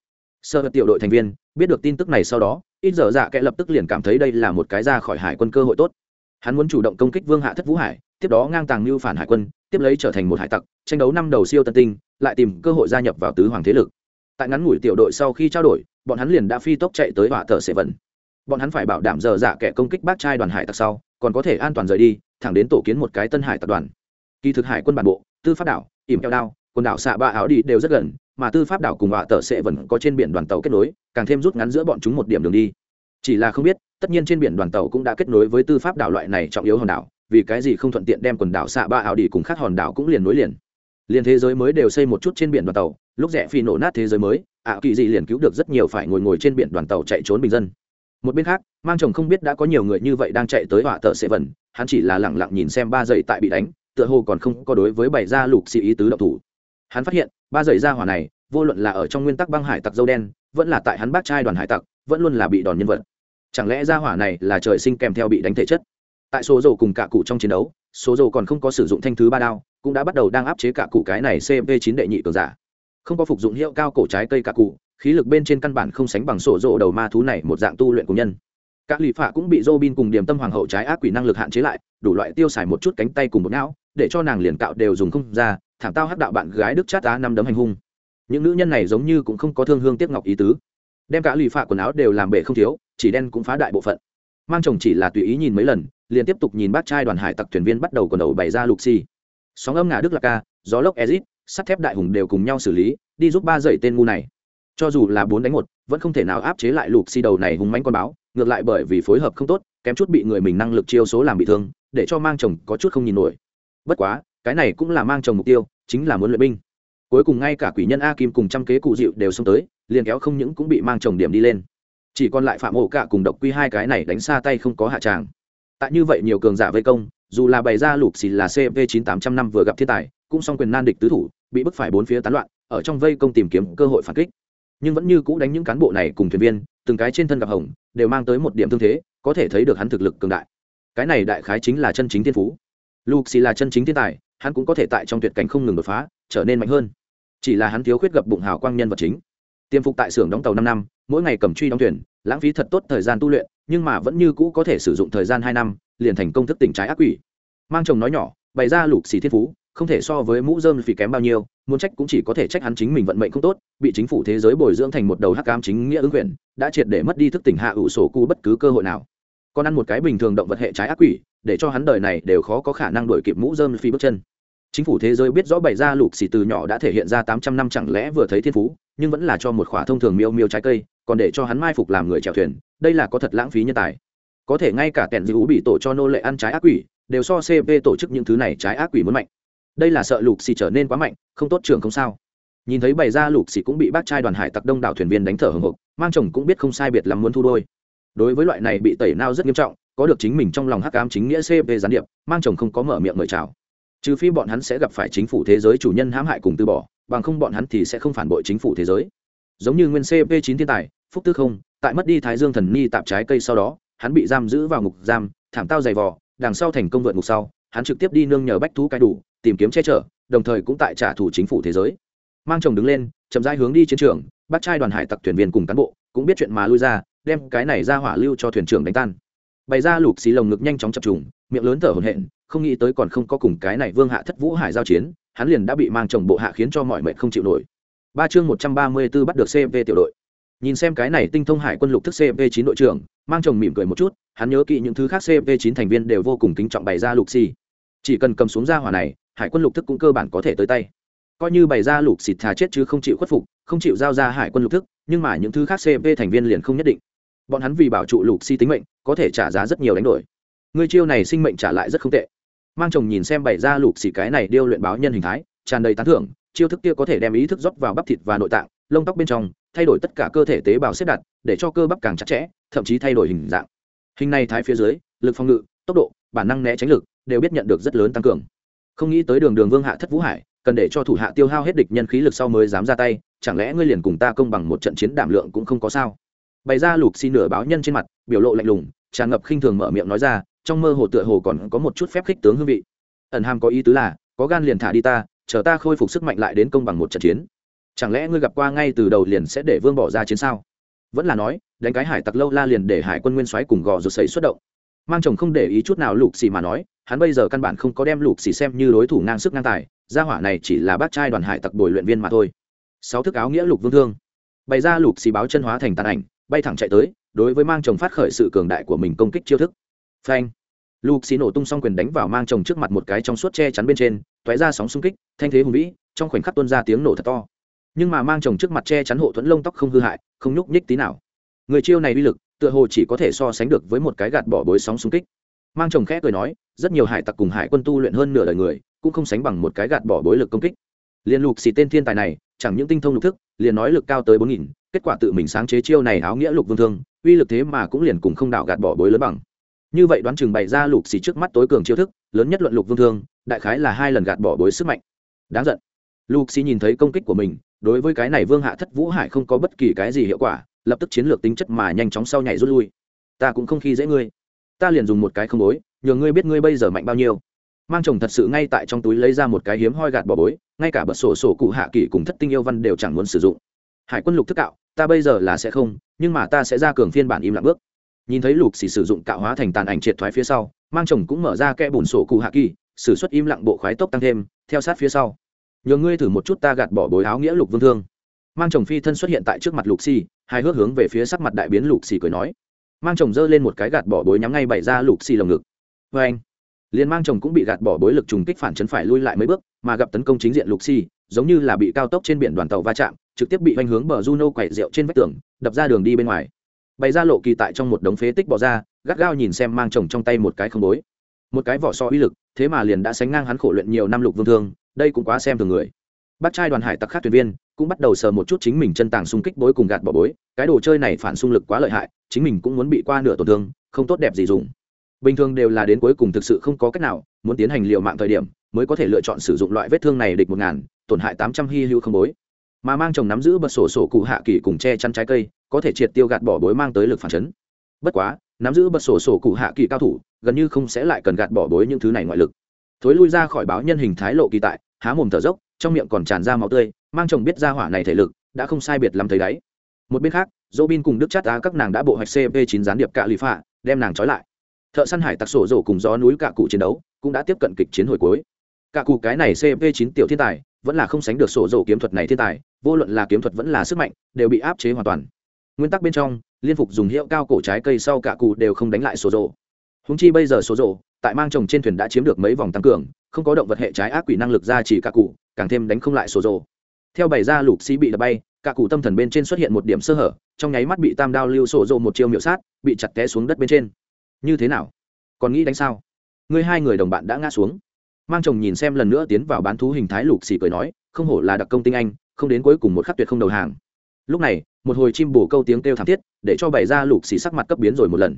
Sơ tiểu đội thành viên biết được tin tức này sau đó, ít giờ dạ kẽ lập tức liền cảm thấy đây là một cái ra khỏi hải quân cơ hội tốt hắn muốn chủ động công kích vương hạ thất vũ hải, tiếp đó ngang tàng mưu phản hải quân, tiếp lấy trở thành một hải tặc, tranh đấu năm đầu siêu tân tinh, lại tìm cơ hội gia nhập vào tứ hoàng thế lực. Tại ngắn ngủi tiểu đội sau khi trao đổi, bọn hắn liền đã phi tốc chạy tới hỏa thợ sệ vần bọn hắn phải bảo đảm giờ dạ kẻ công kích bác trai đoàn hải tặc sau, còn có thể an toàn rời đi, thẳng đến tổ kiến một cái tân hải tập đoàn. Kỳ thực hải quân bản bộ, tư pháp đảo, ỉm keo đao, quần đảo xạ ba áo đi đều rất gần, mà tư pháp đảo cùng hỏa thợ sẽ Vận có trên biển đoàn tàu kết nối, càng thêm rút ngắn giữa bọn chúng một điểm đường đi chỉ là không biết, tất nhiên trên biển đoàn tàu cũng đã kết nối với tư pháp đảo loại này trọng yếu hòn đảo, vì cái gì không thuận tiện đem quần đảo xạ ba ảo đi cùng khác hòn đảo cũng liền nối liền. Liền thế giới mới đều xây một chút trên biển đoàn tàu, lúc rẽ phi nổ nát thế giới mới, ạ kỳ dị liền cứu được rất nhiều phải ngồi ngồi trên biển đoàn tàu chạy trốn bình dân. Một bên khác, mang chồng không biết đã có nhiều người như vậy đang chạy tới họa tợ sệ vần hắn chỉ là lẳng lặng nhìn xem ba dậy tại bị đánh, tựa hồ còn không có đối với bảy gia lục sĩ ý tứ độc thủ. Hắn phát hiện, ba dậy gia hỏa này, vô luận là ở trong nguyên tắc băng hải tặc dâu đen, vẫn là tại hắn bác trai đoàn hải tặc, vẫn luôn là bị đòn nhân vật chẳng lẽ gia hỏa này là trời sinh kèm theo bị đánh thể chất? Tại số dầu cùng cả cụ trong chiến đấu, số dầu còn không có sử dụng thanh thứ ba đao, cũng đã bắt đầu đang áp chế cả cụ cái này cp chín đệ nhị cường giả. Không có phục dụng hiệu cao cổ trái cây cả cụ, khí lực bên trên căn bản không sánh bằng sổ rộ đầu ma thú này một dạng tu luyện của nhân. Các lì phạ cũng bị dô bin cùng điểm tâm hoàng hậu trái ác quỷ năng lực hạn chế lại, đủ loại tiêu xài một chút cánh tay cùng một não, để cho nàng liền cạo đều dùng không ra, thảm tao hắc đạo bạn gái đức chát á năm đấm hành hung. Những nữ nhân này giống như cũng không có thương hương tiếc ngọc ý tứ đem cả lì phạ quần áo đều làm bể không thiếu, chỉ đen cũng phá đại bộ phận. Mang chồng chỉ là tùy ý nhìn mấy lần, liền tiếp tục nhìn bác trai đoàn hải tặc thuyền viên bắt đầu quần đầu bày ra lục xì. Sóng âm ngà đức lạc ca, gió lốc ezit sắt thép đại hùng đều cùng nhau xử lý, đi giúp ba dậy tên ngu này. Cho dù là bốn đánh một, vẫn không thể nào áp chế lại lục xì đầu này hùng manh con báo, ngược lại bởi vì phối hợp không tốt, kém chút bị người mình năng lực chiêu số làm bị thương, để cho mang chồng có chút không nhìn nổi. Bất quá, cái này cũng là mang chồng mục tiêu, chính là muốn luyện binh. Cuối cùng ngay cả quỷ nhân a kim cùng trăm kế cụ dịu đều xông tới liền kéo không những cũng bị mang chồng điểm đi lên. Chỉ còn lại phạm ổ cả cùng độc quy hai cái này đánh xa tay không có hạ tràng. Tại như vậy nhiều cường giả vây công, dù là bày ra lục xì là cv chín tám trăm năm vừa gặp thiên tài, cũng song quyền nan địch tứ thủ, bị bức phải bốn phía tán loạn, ở trong vây công tìm kiếm cơ hội phản kích. Nhưng vẫn như cũ đánh những cán bộ này cùng thuyền viên, từng cái trên thân gặp hồng, đều mang tới một điểm thương thế, có thể thấy được hắn thực lực cường đại. Cái này đại khái chính là chân chính thiên phú. Luxi là chân chính thiên tài, hắn cũng có thể tại trong tuyệt cảnh không ngừng đột phá, trở nên mạnh hơn. Chỉ là hắn thiếu khuyết gặp bụng hào quang nhân vật chính tiêm phục tại xưởng đóng tàu năm năm, mỗi ngày cầm truy đóng thuyền, lãng phí thật tốt thời gian tu luyện, nhưng mà vẫn như cũ có thể sử dụng thời gian hai năm, liền thành công thức tỉnh trái ác quỷ. Mang chồng nói nhỏ, bày ra lục xì thiên phú, không thể so với mũ dơm phì kém bao nhiêu, muốn trách cũng chỉ có thể trách hắn chính mình vận mệnh không tốt, bị chính phủ thế giới bồi dưỡng thành một đầu hắc cam chính nghĩa ứng quyền, đã triệt để mất đi thức tỉnh hạ ủ sổ cu bất cứ cơ hội nào. Còn ăn một cái bình thường động vật hệ trái ác quỷ, để cho hắn đời này đều khó có khả năng đổi kịp mũ dơm phi bước chân chính phủ thế giới biết rõ bày ra lục xì từ nhỏ đã thể hiện ra tám trăm năm chẳng lẽ vừa thấy thiên phú, nhưng vẫn là cho một khỏa thông thường miêu miêu trái cây, còn để cho hắn mai phục làm người chèo thuyền, đây là có thật lãng phí nhân tài. Có thể ngay cả kẻn dữ bị tổ cho nô lệ ăn trái ác quỷ, đều so cp tổ chức những thứ này trái ác quỷ muốn mạnh. Đây là sợ lục xì trở nên quá mạnh, không tốt trường không sao. Nhìn thấy bày ra lục xì cũng bị bác trai đoàn hải tặc đông đảo thuyền viên đánh thở hồng hộc mang chồng cũng biết không sai biệt lắm muốn thu đôi. Đối với loại này bị tẩy nao rất nghiêm trọng, có được chính mình trong lòng hắc ám chính nghĩa cp gián điệp, mang chồng không có mở miệng mời chào trừ phi bọn hắn sẽ gặp phải chính phủ thế giới chủ nhân hãm hại cùng từ bỏ, bằng không bọn hắn thì sẽ không phản bội chính phủ thế giới. Giống như nguyên cp chín thiên tài, phúc tư không, tại mất đi thái dương thần ni tạp trái cây sau đó, hắn bị giam giữ vào ngục giam, thảm tao dày vò, đằng sau thành công vượt ngục sau, hắn trực tiếp đi nương nhờ bách thú cái đủ, tìm kiếm che chở, đồng thời cũng tại trả thù chính phủ thế giới. Mang chồng đứng lên, chậm rãi hướng đi chiến trường, bắt trai đoàn hải tặc thuyền viên cùng cán bộ, cũng biết chuyện mà lui ra, đem cái này ra hỏa lưu cho thuyền trưởng đánh tan. Bày ra lục xì lồng ngực nhanh chóng chập trùng miệng lớn thở hổn hển, không nghĩ tới còn không có cùng cái này vương hạ thất vũ hải giao chiến, hắn liền đã bị mang chồng bộ hạ khiến cho mọi mệnh không chịu nổi. Ba chương một trăm ba mươi 134 bắt được cv tiểu đội. Nhìn xem cái này tinh thông hải quân lục thức cv chín đội trưởng, mang chồng mỉm cười một chút, hắn nhớ kỹ những thứ khác cv chín thành viên đều vô cùng kính trọng bày ra lục xì. Chỉ cần cầm xuống ra hỏa này, hải quân lục thức cũng cơ bản có thể tới tay. Coi như bày ra lục xịt thà chết chứ không chịu khuất phục, không chịu giao ra hải quân lục thức, nhưng mà những thứ khác cv thành viên liền không nhất định. Bọn hắn vì bảo trụ lục si tính mệnh, có thể trả giá rất nhiều đánh đổi người chiêu này sinh mệnh trả lại rất không tệ. Mang chồng nhìn xem bày ra lục xì cái này điêu luyện báo nhân hình thái, tràn đầy tán thưởng, chiêu thức kia có thể đem ý thức rót vào bắp thịt và nội tạng, lông tóc bên trong, thay đổi tất cả cơ thể tế bào xếp đặt, để cho cơ bắp càng chặt chẽ, thậm chí thay đổi hình dạng. Hình này thái phía dưới, lực phòng ngự, tốc độ, bản năng né tránh lực, đều biết nhận được rất lớn tăng cường. Không nghĩ tới đường đường vương hạ thất vũ hải, cần để cho thủ hạ tiêu hao hết địch nhân khí lực sau mới dám ra tay, chẳng lẽ ngươi liền cùng ta công bằng một trận chiến đảm lượng cũng không có sao? Bày ra lục xi nửa báo nhân trên mặt, biểu lộ lạnh lùng, tràn ngập khinh thường mở miệng nói ra trong mơ hồ tựa hồ còn có một chút phép khích tướng hương vị. Ẩn hàm có ý tứ là, có gan liền thả đi ta, chờ ta khôi phục sức mạnh lại đến công bằng một trận chiến. Chẳng lẽ ngươi gặp qua ngay từ đầu liền sẽ để vương bỏ ra chiến sao? Vẫn là nói, đánh cái hải tặc lâu la liền để hải quân nguyên soái cùng gò rột sấy xuất động. Mang chồng không để ý chút nào lục xì mà nói, hắn bây giờ căn bản không có đem lục xì xem như đối thủ ngang sức ngang tài, gia hỏa này chỉ là bác trai đoàn hải tặc bồi luyện viên mà thôi. Sáu thức áo nghĩa lục vương thương. Bày ra lục xì báo chân hóa thành tàn ảnh, bay thẳng chạy tới, đối với mang chồng phát khởi sự cường đại của mình công kích chiêu thức phanh. Lục xì nổ tung xong quyền đánh vào mang chồng trước mặt một cái trong suốt che chắn bên trên t ó é ra sóng xung kích, thanh thế hùng vĩ, trong khoảnh khắc tuân ra tiếng nổ thật to. Nhưng mà mang chồng trước mặt che chắn hộ thuẫn lông tóc không hư hại, không nhúc nhích tí nào. Người chiêu này uy lực, tựa hồ chỉ có thể so sánh được với một cái gạt bỏ bối sóng xung kích. Mang chồng khẽ cười nói, rất nhiều hải tặc cùng hải quân tu luyện hơn nửa đời người, cũng không sánh bằng một cái gạt bỏ bối lực công kích. Liên lục xì tên thiên tài này, chẳng những tinh thông lục thức, liền nói lực cao tới bốn nghìn, kết quả tự mình sáng chế chiêu này áo nghĩa lục vương thương, uy lực thế mà cũng liền cùng không đạo gạt bỏ bối lớn bằng như vậy đoán chừng bày ra lục xì trước mắt tối cường chiêu thức, lớn nhất luận lục vương thương, đại khái là hai lần gạt bỏ bối sức mạnh. Đáng giận. Lục xì nhìn thấy công kích của mình, đối với cái này vương hạ thất vũ hải không có bất kỳ cái gì hiệu quả, lập tức chiến lược tính chất mà nhanh chóng sau nhảy rút lui. Ta cũng không khi dễ ngươi. Ta liền dùng một cái không bối, nhờ ngươi biết ngươi bây giờ mạnh bao nhiêu. Mang chồng thật sự ngay tại trong túi lấy ra một cái hiếm hoi gạt bỏ bối, ngay cả bật sổ sổ cụ hạ kỷ cùng thất tinh yêu văn đều chẳng muốn sử dụng. Hải quân lục thức cạo, ta bây giờ là sẽ không, nhưng mà ta sẽ ra cường phiên bản im lặng bước nhìn thấy lục xì sử dụng cạo hóa thành tàn ảnh triệt thoái phía sau, mang chồng cũng mở ra kẽ bùn sổ cụ hạ kỳ, sử xuất im lặng bộ khoái tốc tăng thêm, theo sát phía sau. Nhờ ngươi thử một chút ta gạt bỏ bối áo nghĩa lục vương thương. Mang chồng phi thân xuất hiện tại trước mặt lục xì hai hước hướng về phía sắc mặt đại biến lục xì cười nói. Mang chồng giơ lên một cái gạt bỏ bối nhắm ngay bày ra lục xì lồng ngực. Vê anh. Liền mang chồng cũng bị gạt bỏ bối lực trùng kích phản chấn phải lui lại mấy bước, mà gặp tấn công chính diện lục xì giống như là bị cao tốc trên biển đoàn tàu va chạm, trực tiếp bị hoành hướng bờ juno quậy rượu trên vách tường, đập ra đường đi bên ngoài bày ra lộ kỳ tại trong một đống phế tích bỏ ra, gắt gao nhìn xem mang chồng trong tay một cái không bối. Một cái vỏ so uy lực, thế mà liền đã sánh ngang hắn khổ luyện nhiều năm lục vương thương, đây cũng quá xem thường người. Bắt trai đoàn hải tặc khác thuyền viên, cũng bắt đầu sờ một chút chính mình chân tàng xung kích bối cùng gạt bỏ bối, cái đồ chơi này phản xung lực quá lợi hại, chính mình cũng muốn bị qua nửa tổn thương, không tốt đẹp gì dùng. Bình thường đều là đến cuối cùng thực sự không có cách nào, muốn tiến hành liệu mạng thời điểm, mới có thể lựa chọn sử dụng loại vết thương này địch một ngàn, tổn hại tám trăm hy hữu không bối. Mà mang chồng nắm giữ bật sổ sổ cụ hạ kỳ cùng che chăn trái cây có thể triệt tiêu gạt bỏ bối mang tới lực phản chấn. Bất quá, nắm giữ bật sổ sổ cụ hạ kỳ cao thủ, gần như không sẽ lại cần gạt bỏ bối những thứ này ngoại lực. Thối lui ra khỏi báo nhân hình thái lộ kỳ tại, há mồm thở dốc, trong miệng còn tràn ra máu tươi, mang chồng biết ra hỏa này thể lực, đã không sai biệt lắm thấy đáy một bên khác dỗ bin cùng đức chát á các nàng đã bộ hoạch cp chín gián điệp cạ lì phạ đem nàng trói lại. Thợ săn hải tặc sổ rổ cùng gió núi cạ cụ chiến đấu, cũng đã tiếp cận kịch chiến hồi cuối. Cạ cụ cái này cp chín tiểu thiên tài, vẫn là không sánh được sổ rổ kiếm thuật này thiên tài, vô luận là kiếm thuật vẫn là sức mạnh, đều bị áp chế hoàn toàn nguyên tắc bên trong, liên phục dùng hiệu cao cổ trái cây sau cả cụ đều không đánh lại sổ rộ húng chi bây giờ sổ rộ tại mang chồng trên thuyền đã chiếm được mấy vòng tăng cường, không có động vật hệ trái ác quỷ năng lực ra chỉ cả cụ, càng thêm đánh không lại sổ rộ theo bày ra lục sĩ bị đập bay, cả cụ tâm thần bên trên xuất hiện một điểm sơ hở, trong nháy mắt bị tam đao lưu sổ rộ một chiêu miệu sát, bị chặt té xuống đất bên trên. Như thế nào? Còn nghĩ đánh sao? Ngươi hai người đồng bạn đã ngã xuống. Mang chồng nhìn xem lần nữa tiến vào bán thú hình thái lục xì cười nói, không hổ là đặc công tinh anh, không đến cuối cùng một khắc tuyệt không đầu hàng lúc này, một hồi chim bồ câu tiếng kêu thảm thiết, để cho bày ra lục xì sắc mặt cấp biến rồi một lần.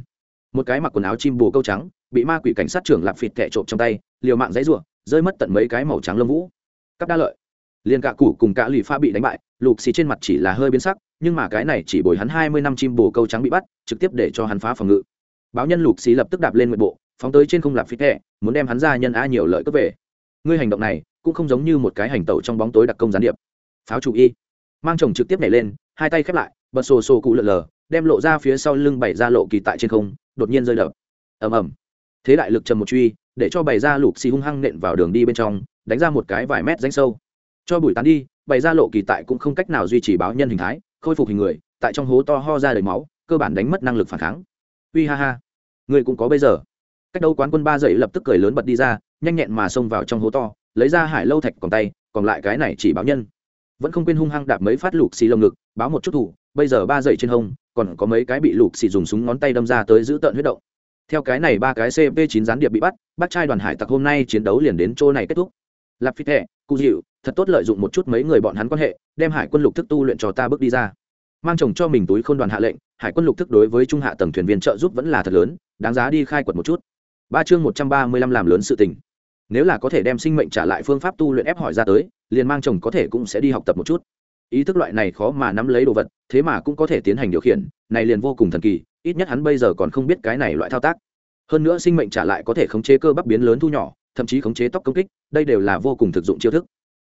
Một cái mặc quần áo chim bồ câu trắng, bị ma quỷ cảnh sát trưởng lạp phịt thẹ trộm trong tay, liều mạng dãy r u ộ rơi mất tận mấy cái màu trắng lông vũ. Cắp đa lợi. Liền cả củ cùng cả lì pha bị đánh bại, lục xì trên mặt chỉ là hơi biến sắc, nhưng mà cái này chỉ bồi hắn hai mươi năm chim bồ câu trắng bị bắt, trực tiếp để cho hắn phá phòng ngự. Báo nhân lục xì lập tức đạp lên nguyện bộ, phóng tới trên không lạp phịt thẹ muốn đem hắn ra nhân a nhiều lợi cướp về. Ngươi hành động này, cũng không giống như một cái hành tẩu trong bóng tối đặc công gián điệp. Pháo chủ y. Mang chồng trực tiếp nhảy lên hai tay khép lại, bật sổ sổ cụ lượn lờ, đem lộ ra phía sau lưng bày ra lộ kỳ tại trên không, đột nhiên rơi đập. Ầm ầm. Thế đại lực trầm một truy, để cho bày ra lục xì hung hăng nện vào đường đi bên trong, đánh ra một cái vài mét danh sâu. Cho bụi tán đi, bày ra lộ kỳ tại cũng không cách nào duy trì báo nhân hình thái, khôi phục hình người, tại trong hố to ho ra đầy máu, cơ bản đánh mất năng lực phản kháng. Uy ha ha. Người cũng có bây giờ. Cách đâu quán quân ba dậy lập tức cười lớn bật đi ra, nhanh nhẹn mà xông vào trong hố to, lấy ra hải lâu thạch còn tay, còn lại cái này chỉ báo nhân vẫn không quên hung hăng đạp mấy phát lục xì lồng ngực, báo một chút thủ, bây giờ ba dậy trên hông, còn có mấy cái bị lục xì dùng súng ngón tay đâm ra tới giữ tợn huyết động. Theo cái này ba cái cp 9 gián điệp bị bắt bác trai đoàn hải tặc hôm nay chiến đấu liền đến chỗ này kết thúc. Lạp phi thẹ cụ dịu, thật tốt lợi dụng một chút mấy người bọn hắn quan hệ, đem hải quân lục thức tu luyện cho ta bước đi ra. Mang chồng cho mình túi khôn đoàn hạ lệnh, hải quân lục thức đối với trung hạ tầng thuyền viên trợ giúp vẫn là thật lớn, đáng giá đi khai quật một chút. Ba chương một trăm ba mươi lăm làm lớn sự tình nếu là có thể đem sinh mệnh trả lại phương pháp tu luyện ép hỏi ra tới, liền mang chồng có thể cũng sẽ đi học tập một chút. Ý thức loại này khó mà nắm lấy đồ vật, thế mà cũng có thể tiến hành điều khiển, này liền vô cùng thần kỳ, ít nhất hắn bây giờ còn không biết cái này loại thao tác. Hơn nữa sinh mệnh trả lại có thể khống chế cơ bắp biến lớn thu nhỏ, thậm chí khống chế tóc công kích, đây đều là vô cùng thực dụng chiêu thức.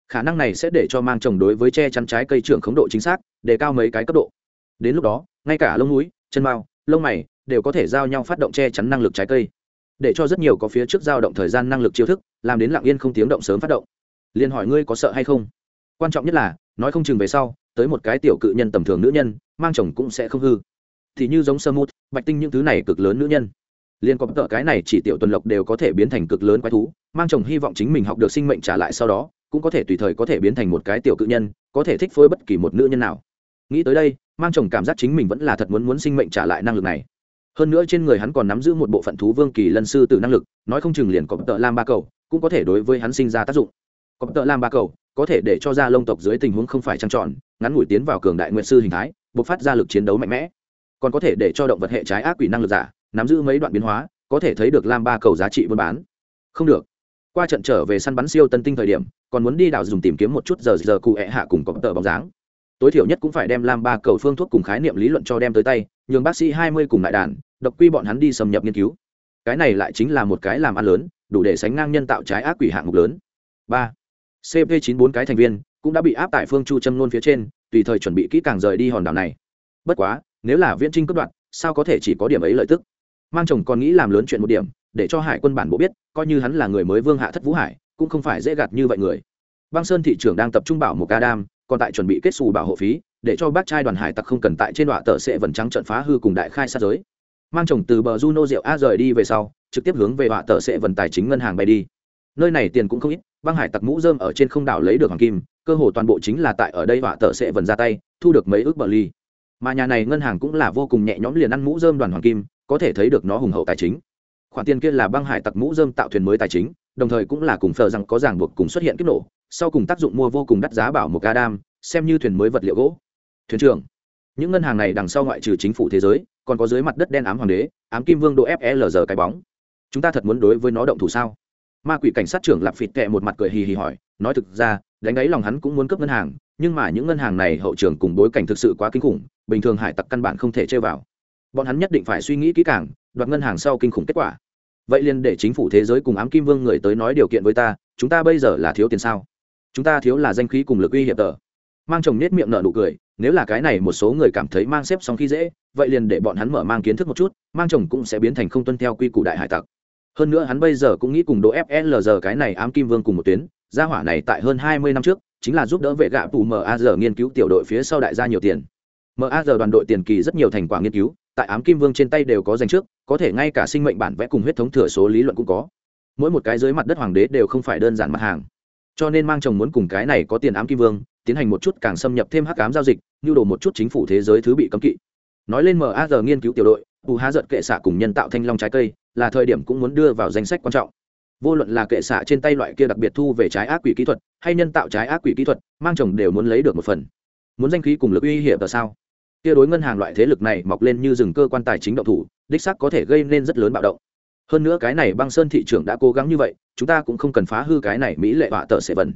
Khả năng này sẽ để cho mang trồng đối với che chắn trái cây trưởng khống độ chính xác, đề cao mấy cái cấp độ. Đến lúc đó, ngay cả lông núi, chân mao lông mày đều có thể giao nhau phát động che chắn năng lực trái cây để cho rất nhiều có phía trước giao động thời gian năng lực chiêu thức, làm đến lặng yên không tiếng động sớm phát động. Liền hỏi ngươi có sợ hay không? Quan trọng nhất là, nói không chừng về sau, tới một cái tiểu cự nhân tầm thường nữ nhân, mang chồng cũng sẽ không hư. Thì như giống sơ mút, bạch tinh những thứ này cực lớn nữ nhân. Liên có tợ cái này chỉ tiểu tuần lộc đều có thể biến thành cực lớn quái thú, mang chồng hy vọng chính mình học được sinh mệnh trả lại sau đó, cũng có thể tùy thời có thể biến thành một cái tiểu cự nhân, có thể thích phối bất kỳ một nữ nhân nào. Nghĩ tới đây, mang chồng cảm giác chính mình vẫn là thật muốn muốn sinh mệnh trả lại năng lực này hơn nữa trên người hắn còn nắm giữ một bộ phận thú vương kỳ lân sư tử năng lực, nói không chừng liền có tợ lam ba cầu, cũng có thể đối với hắn sinh ra tác dụng. Có tợ lam ba cầu, có thể để cho ra lông tộc dưới tình huống không phải trăng tròn, ngắn ngủi tiến vào cường đại nguyện sư hình thái, bộc phát ra lực chiến đấu mạnh mẽ. Còn có thể để cho động vật hệ trái ác quỷ năng lực giả, nắm giữ mấy đoạn biến hóa, có thể thấy được lam ba cầu giá trị buôn bán. Không được. Qua trận trở về săn bắn siêu tân tinh thời điểm, còn muốn đi đảo dùng tìm kiếm một chút giờ giờ cụ hẹ hạ cùng có tờ bóng dáng tối thiểu nhất cũng phải đem lam ba cầu phương thuốc cùng khái niệm lý luận cho đem tới tay, nhường bác sĩ hai mươi cùng đại đàn, độc quy bọn hắn đi xâm nhập nghiên cứu. Cái này lại chính là một cái làm ăn lớn, đủ để sánh ngang nhân tạo trái ác quỷ hạng mục lớn. Ba cp chín bốn cái thành viên cũng đã bị áp tại phương chu châm nôn phía trên, tùy thời chuẩn bị kỹ càng rời đi hòn đảo này. Bất quá, nếu là viễn trinh cất đoạn, sao có thể chỉ có điểm ấy lợi tức? Mang chồng còn nghĩ làm lớn chuyện một điểm, để cho hải quân bản bộ biết, coi như hắn là người mới vương hạ thất vũ hải, cũng không phải dễ gạt như vậy người. Băng sơn thị trưởng đang tập trung bảo một ca đam còn tại chuẩn bị kết xù bảo hộ phí, để cho bác trai đoàn hải tặc không cần tại trên đoạn tờ sẽ vần trắng trận phá hư cùng đại khai sát giới. Mang chồng từ bờ juno rượu a rời đi về sau, trực tiếp hướng về đoạn tờ sẽ vần tài chính ngân hàng bay đi. Nơi này tiền cũng không ít, băng hải tặc mũ dơm ở trên không đảo lấy được hoàng kim, cơ hồ toàn bộ chính là tại ở đây đoạn tờ sẽ vần ra tay, thu được mấy ước bờ ly. Mà nhà này ngân hàng cũng là vô cùng nhẹ nhõm liền ăn mũ dơm đoàn hoàng kim, có thể thấy được nó hùng hậu tài chính. Khoản tiền kia là băng hải tặc mũ dơm tạo thuyền mới tài chính, đồng thời cũng là cùng phờ rằng có ràng buộc cùng xuất hiện kích nổ sau cùng tác dụng mua vô cùng đắt giá bảo một adam, xem như thuyền mới vật liệu gỗ. Thuyền trưởng, những ngân hàng này đằng sau ngoại trừ chính phủ thế giới, còn có dưới mặt đất đen ám hoàng đế, ám kim vương độ flr cái bóng. Chúng ta thật muốn đối với nó động thủ sao? Ma quỷ cảnh sát trưởng lạp phịt tệ một mặt cười hì hì hỏi, nói thực ra, đánh ấy lòng hắn cũng muốn cướp ngân hàng, nhưng mà những ngân hàng này hậu trường cùng bối cảnh thực sự quá kinh khủng, bình thường hải tặc căn bản không thể chơi vào. Bọn hắn nhất định phải suy nghĩ kỹ càng, đoạt ngân hàng sau kinh khủng kết quả. Vậy liền để chính phủ thế giới cùng ám kim vương người tới nói điều kiện với ta, chúng ta bây giờ là thiếu tiền sao? Chúng ta thiếu là danh khí cùng lực uy hiệp tờ. Mang chồng nết miệng nở nụ cười, nếu là cái này một số người cảm thấy mang xếp xong khi dễ, vậy liền để bọn hắn mở mang kiến thức một chút, mang chồng cũng sẽ biến thành không tuân theo quy củ đại hải tặc. Hơn nữa hắn bây giờ cũng nghĩ cùng đỗ flg cái này ám kim vương cùng một tuyến, gia hỏa này tại hơn hai mươi năm trước, chính là giúp đỡ vệ gạ tù maz nghiên cứu tiểu đội phía sau đại gia nhiều tiền. Maz đoàn đội tiền kỳ rất nhiều thành quả nghiên cứu, tại ám kim vương trên tay đều có danh trước, có thể ngay cả sinh mệnh bản vẽ cùng huyết thống thừa số lý luận cũng có. Mỗi một cái dưới mặt đất hoàng đế đều không phải đơn giản mặt hàng cho nên mang chồng muốn cùng cái này có tiền ám kim vương, tiến hành một chút càng xâm nhập thêm hắc cám giao dịch như đồ một chút chính phủ thế giới thứ bị cấm kỵ. Nói lên maz nghiên cứu tiểu đội, u há giật kệ xạ cùng nhân tạo thanh long trái cây, là thời điểm cũng muốn đưa vào danh sách quan trọng. Vô luận là kệ xạ trên tay loại kia đặc biệt thu về trái ác quỷ kỹ thuật, hay nhân tạo trái ác quỷ kỹ thuật, mang chồng đều muốn lấy được một phần. Muốn danh khí cùng lực uy hiểm là sao? Kia đối ngân hàng loại thế lực này mọc lên như rừng cơ quan tài chính động thủ, đích sắc có thể gây nên rất lớn bạo động hơn nữa cái này băng sơn thị trường đã cố gắng như vậy, chúng ta cũng không cần phá hư cái này mỹ lệ họa tờ sẽ vần.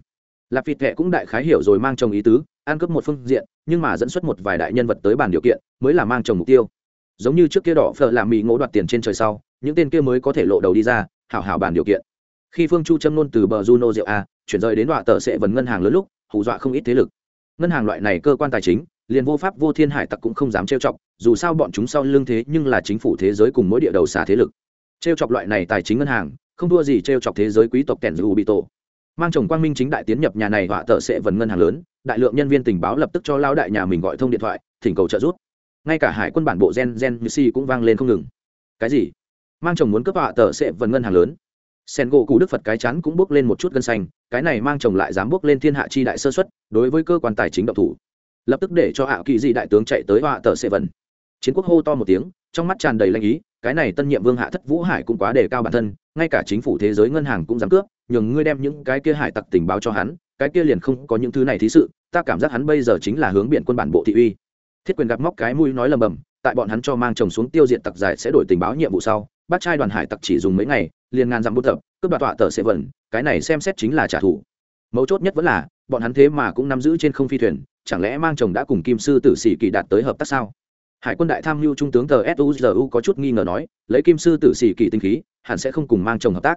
Lạp vịt thẹ cũng đại khái hiểu rồi mang chồng ý tứ, ăn cướp một phương diện, nhưng mà dẫn xuất một vài đại nhân vật tới bàn điều kiện, mới là mang chồng mục tiêu. Giống như trước kia đỏ phở làm mỹ ngỗ đoạt tiền trên trời sau, những tên kia mới có thể lộ đầu đi ra, hảo hảo bàn điều kiện. Khi phương chu châm nôn từ bờ juno rượu a, chuyển rời đến đoạn tờ sẽ vần ngân hàng lớn lúc, hù dọa không ít thế lực. Ngân hàng loại này cơ quan tài chính, liền vô pháp vô thiên hải tặc cũng không dám trêu chọc, dù sao bọn chúng sau lưng thế nhưng là chính phủ thế giới cùng mỗi địa đầu xả thế lực trêu chọc loại này tài chính ngân hàng, không thua gì trêu chọc thế giới quý tộc kèn dù bị tổ. Mang chồng quang minh chính đại tiến nhập nhà này họa tờ sẽ vần ngân hàng lớn, đại lượng nhân viên tình báo lập tức cho lao đại nhà mình gọi thông điện thoại, thỉnh cầu trợ giúp. Ngay cả hải quân bản bộ gen gen như si cũng vang lên không ngừng. Cái gì? Mang chồng muốn cướp họa tờ sẽ vần ngân hàng lớn? Sen gỗ cụ đức phật cái chắn cũng bước lên một chút gân xanh, cái này mang chồng lại dám bước lên thiên hạ chi đại sơ xuất đối với cơ quan tài chính độc thủ. Lập tức để cho ạ kỳ di đại tướng chạy tới họa tờ sẽ vần chiến quốc hô to một tiếng, trong mắt tràn đầy lanh ý, cái này tân nhiệm vương hạ thất vũ hải cũng quá đề cao bản thân, ngay cả chính phủ thế giới ngân hàng cũng dám cướp, nhường ngươi đem những cái kia hải tặc tình báo cho hắn, cái kia liền không có những thứ này thí sự, ta cảm giác hắn bây giờ chính là hướng biện quân bản bộ thị uy. Thiết quyền gặp móc cái mũi nói lầm bầm, tại bọn hắn cho mang chồng xuống tiêu diệt tặc giải sẽ đổi tình báo nhiệm vụ sau bắt trai đoàn hải tặc chỉ dùng mấy ngày, liền ngàn dặm bút tập, cướp đoạt tọa tờ sẽ vẩn, cái này xem xét chính là trả thù. Mấu chốt nhất vẫn là, bọn hắn thế mà cũng nắm giữ trên không phi thuyền, chẳng lẽ mang chồng đã cùng kim sư tử sĩ kỳ đạt tới hợp tác sao? Hải quân đại tham mưu trung tướng tờ suzu có chút nghi ngờ nói, lấy kim sư tử xỉ kỳ tinh khí, hẳn sẽ không cùng mang chồng hợp tác.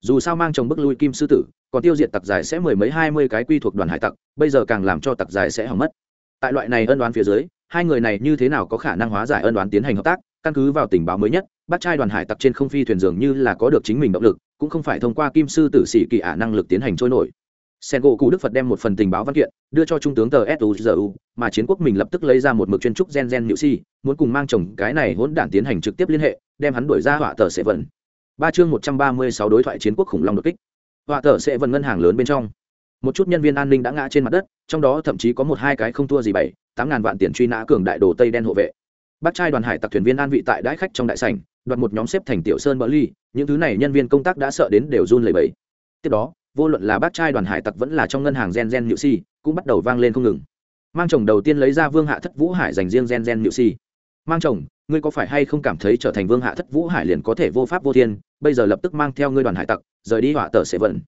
Dù sao mang chồng bức lui kim sư tử, còn tiêu diệt tặc giải sẽ mười mấy hai mươi cái quy thuộc đoàn hải tặc, bây giờ càng làm cho tặc giải sẽ hỏng mất. Tại loại này ân đoán phía dưới, hai người này như thế nào có khả năng hóa giải ân đoán tiến hành hợp tác, căn cứ vào tình báo mới nhất, bắt trai đoàn hải tặc trên không phi thuyền dường như là có được chính mình động lực, cũng không phải thông qua kim sư tử sĩ kỳ ả năng lực tiến hành trôi nổi sen gỗ cụ đức phật đem một phần tình báo văn kiện đưa cho trung tướng tờ suzu mà chiến quốc mình lập tức lấy ra một mực chuyên trúc gen gen nhự si, muốn cùng mang chồng cái này hỗn đản tiến hành trực tiếp liên hệ, đem hắn đuổi ra họa tờ sẽ vận ba chương một trăm ba mươi sáu đối thoại chiến quốc khủng long đột kích. Họa tờ sẽ vận ngân hàng lớn bên trong. Một chút nhân viên an ninh đã ngã trên mặt đất, trong đó thậm chí có một hai cái không thua gì bảy, tám ngàn vạn tiền truy nã cường đại đồ tây đen hộ vệ. Bác trai đoàn hải tặc thuyền viên an vị tại đãi khách trong đại sảnh, đoạt một nhóm xếp thành tiểu sơn bỡ ly, những thứ này nhân viên công tác đã sợ đến đều run lẩy bẩy. Tiếp đó vô luận là bác trai đoàn hải tặc vẫn là trong ngân hàng gen gen nhự si, cũng bắt đầu vang lên không ngừng. Mang chồng đầu tiên lấy ra vương hạ thất vũ hải dành riêng gen gen nhự si. Mang chồng, ngươi có phải hay không cảm thấy trở thành vương hạ thất vũ hải liền có thể vô pháp vô thiên, bây giờ lập tức mang theo ngươi đoàn hải tặc, rời đi họa tờ sẽ vận.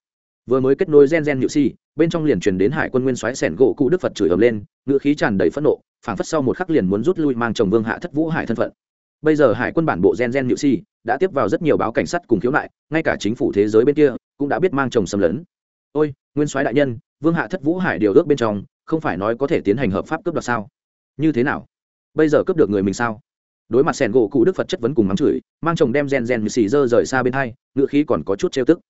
Vừa mới kết nối gen gen nhự si, bên trong liền truyền đến hải quân nguyên soái sẻn gỗ cụ đức phật chửi ầm lên ngựa khí tràn đầy phẫn nộ, phảng phất sau một khắc liền muốn rút lui mang chồng vương hạ thất vũ hải thân phận. Bây giờ hải quân bản bộ gen gen nhự si đã tiếp vào rất nhiều báo cảnh sát cùng khiếu nại, ngay cả chính phủ thế giới bên kia cũng đã biết mang chồng xâm lấn. Ôi, nguyên soái đại nhân, vương hạ thất vũ hải điều ước bên trong, không phải nói có thể tiến hành hợp pháp cướp đoạt sao? Như thế nào? Bây giờ cướp được người mình sao? Đối mặt sẻn gỗ cụ đức phật chất vấn cùng mắng chửi, mang chồng đem gen gen xì dơ rời xa bên hai ngựa khí còn có chút trêu tức.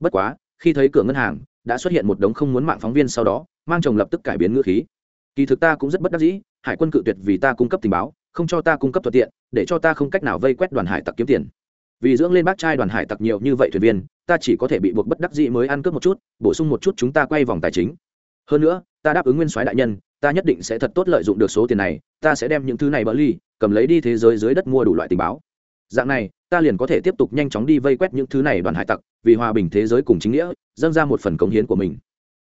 Bất quá, khi thấy cửa ngân hàng, đã xuất hiện một đống không muốn mạng phóng viên sau đó, mang chồng lập tức cải biến ngựa khí. Kỳ thực ta cũng rất bất đắc dĩ, hải quân cự tuyệt vì ta cung cấp tình báo, không cho ta cung cấp thuận tiện, để cho ta không cách nào vây quét đoàn hải tặc kiếm tiền vì dưỡng lên bác trai đoàn hải tặc nhiều như vậy thuyền viên, ta chỉ có thể bị buộc bất đắc dĩ mới ăn cướp một chút, bổ sung một chút chúng ta quay vòng tài chính. Hơn nữa, ta đáp ứng nguyên soái đại nhân, ta nhất định sẽ thật tốt lợi dụng được số tiền này, ta sẽ đem những thứ này bỡ ly cầm lấy đi thế giới dưới đất mua đủ loại tình báo. Dạng này, ta liền có thể tiếp tục nhanh chóng đi vây quét những thứ này đoàn hải tặc, vì hòa bình thế giới cùng chính nghĩa, dâng ra một phần cống hiến của mình.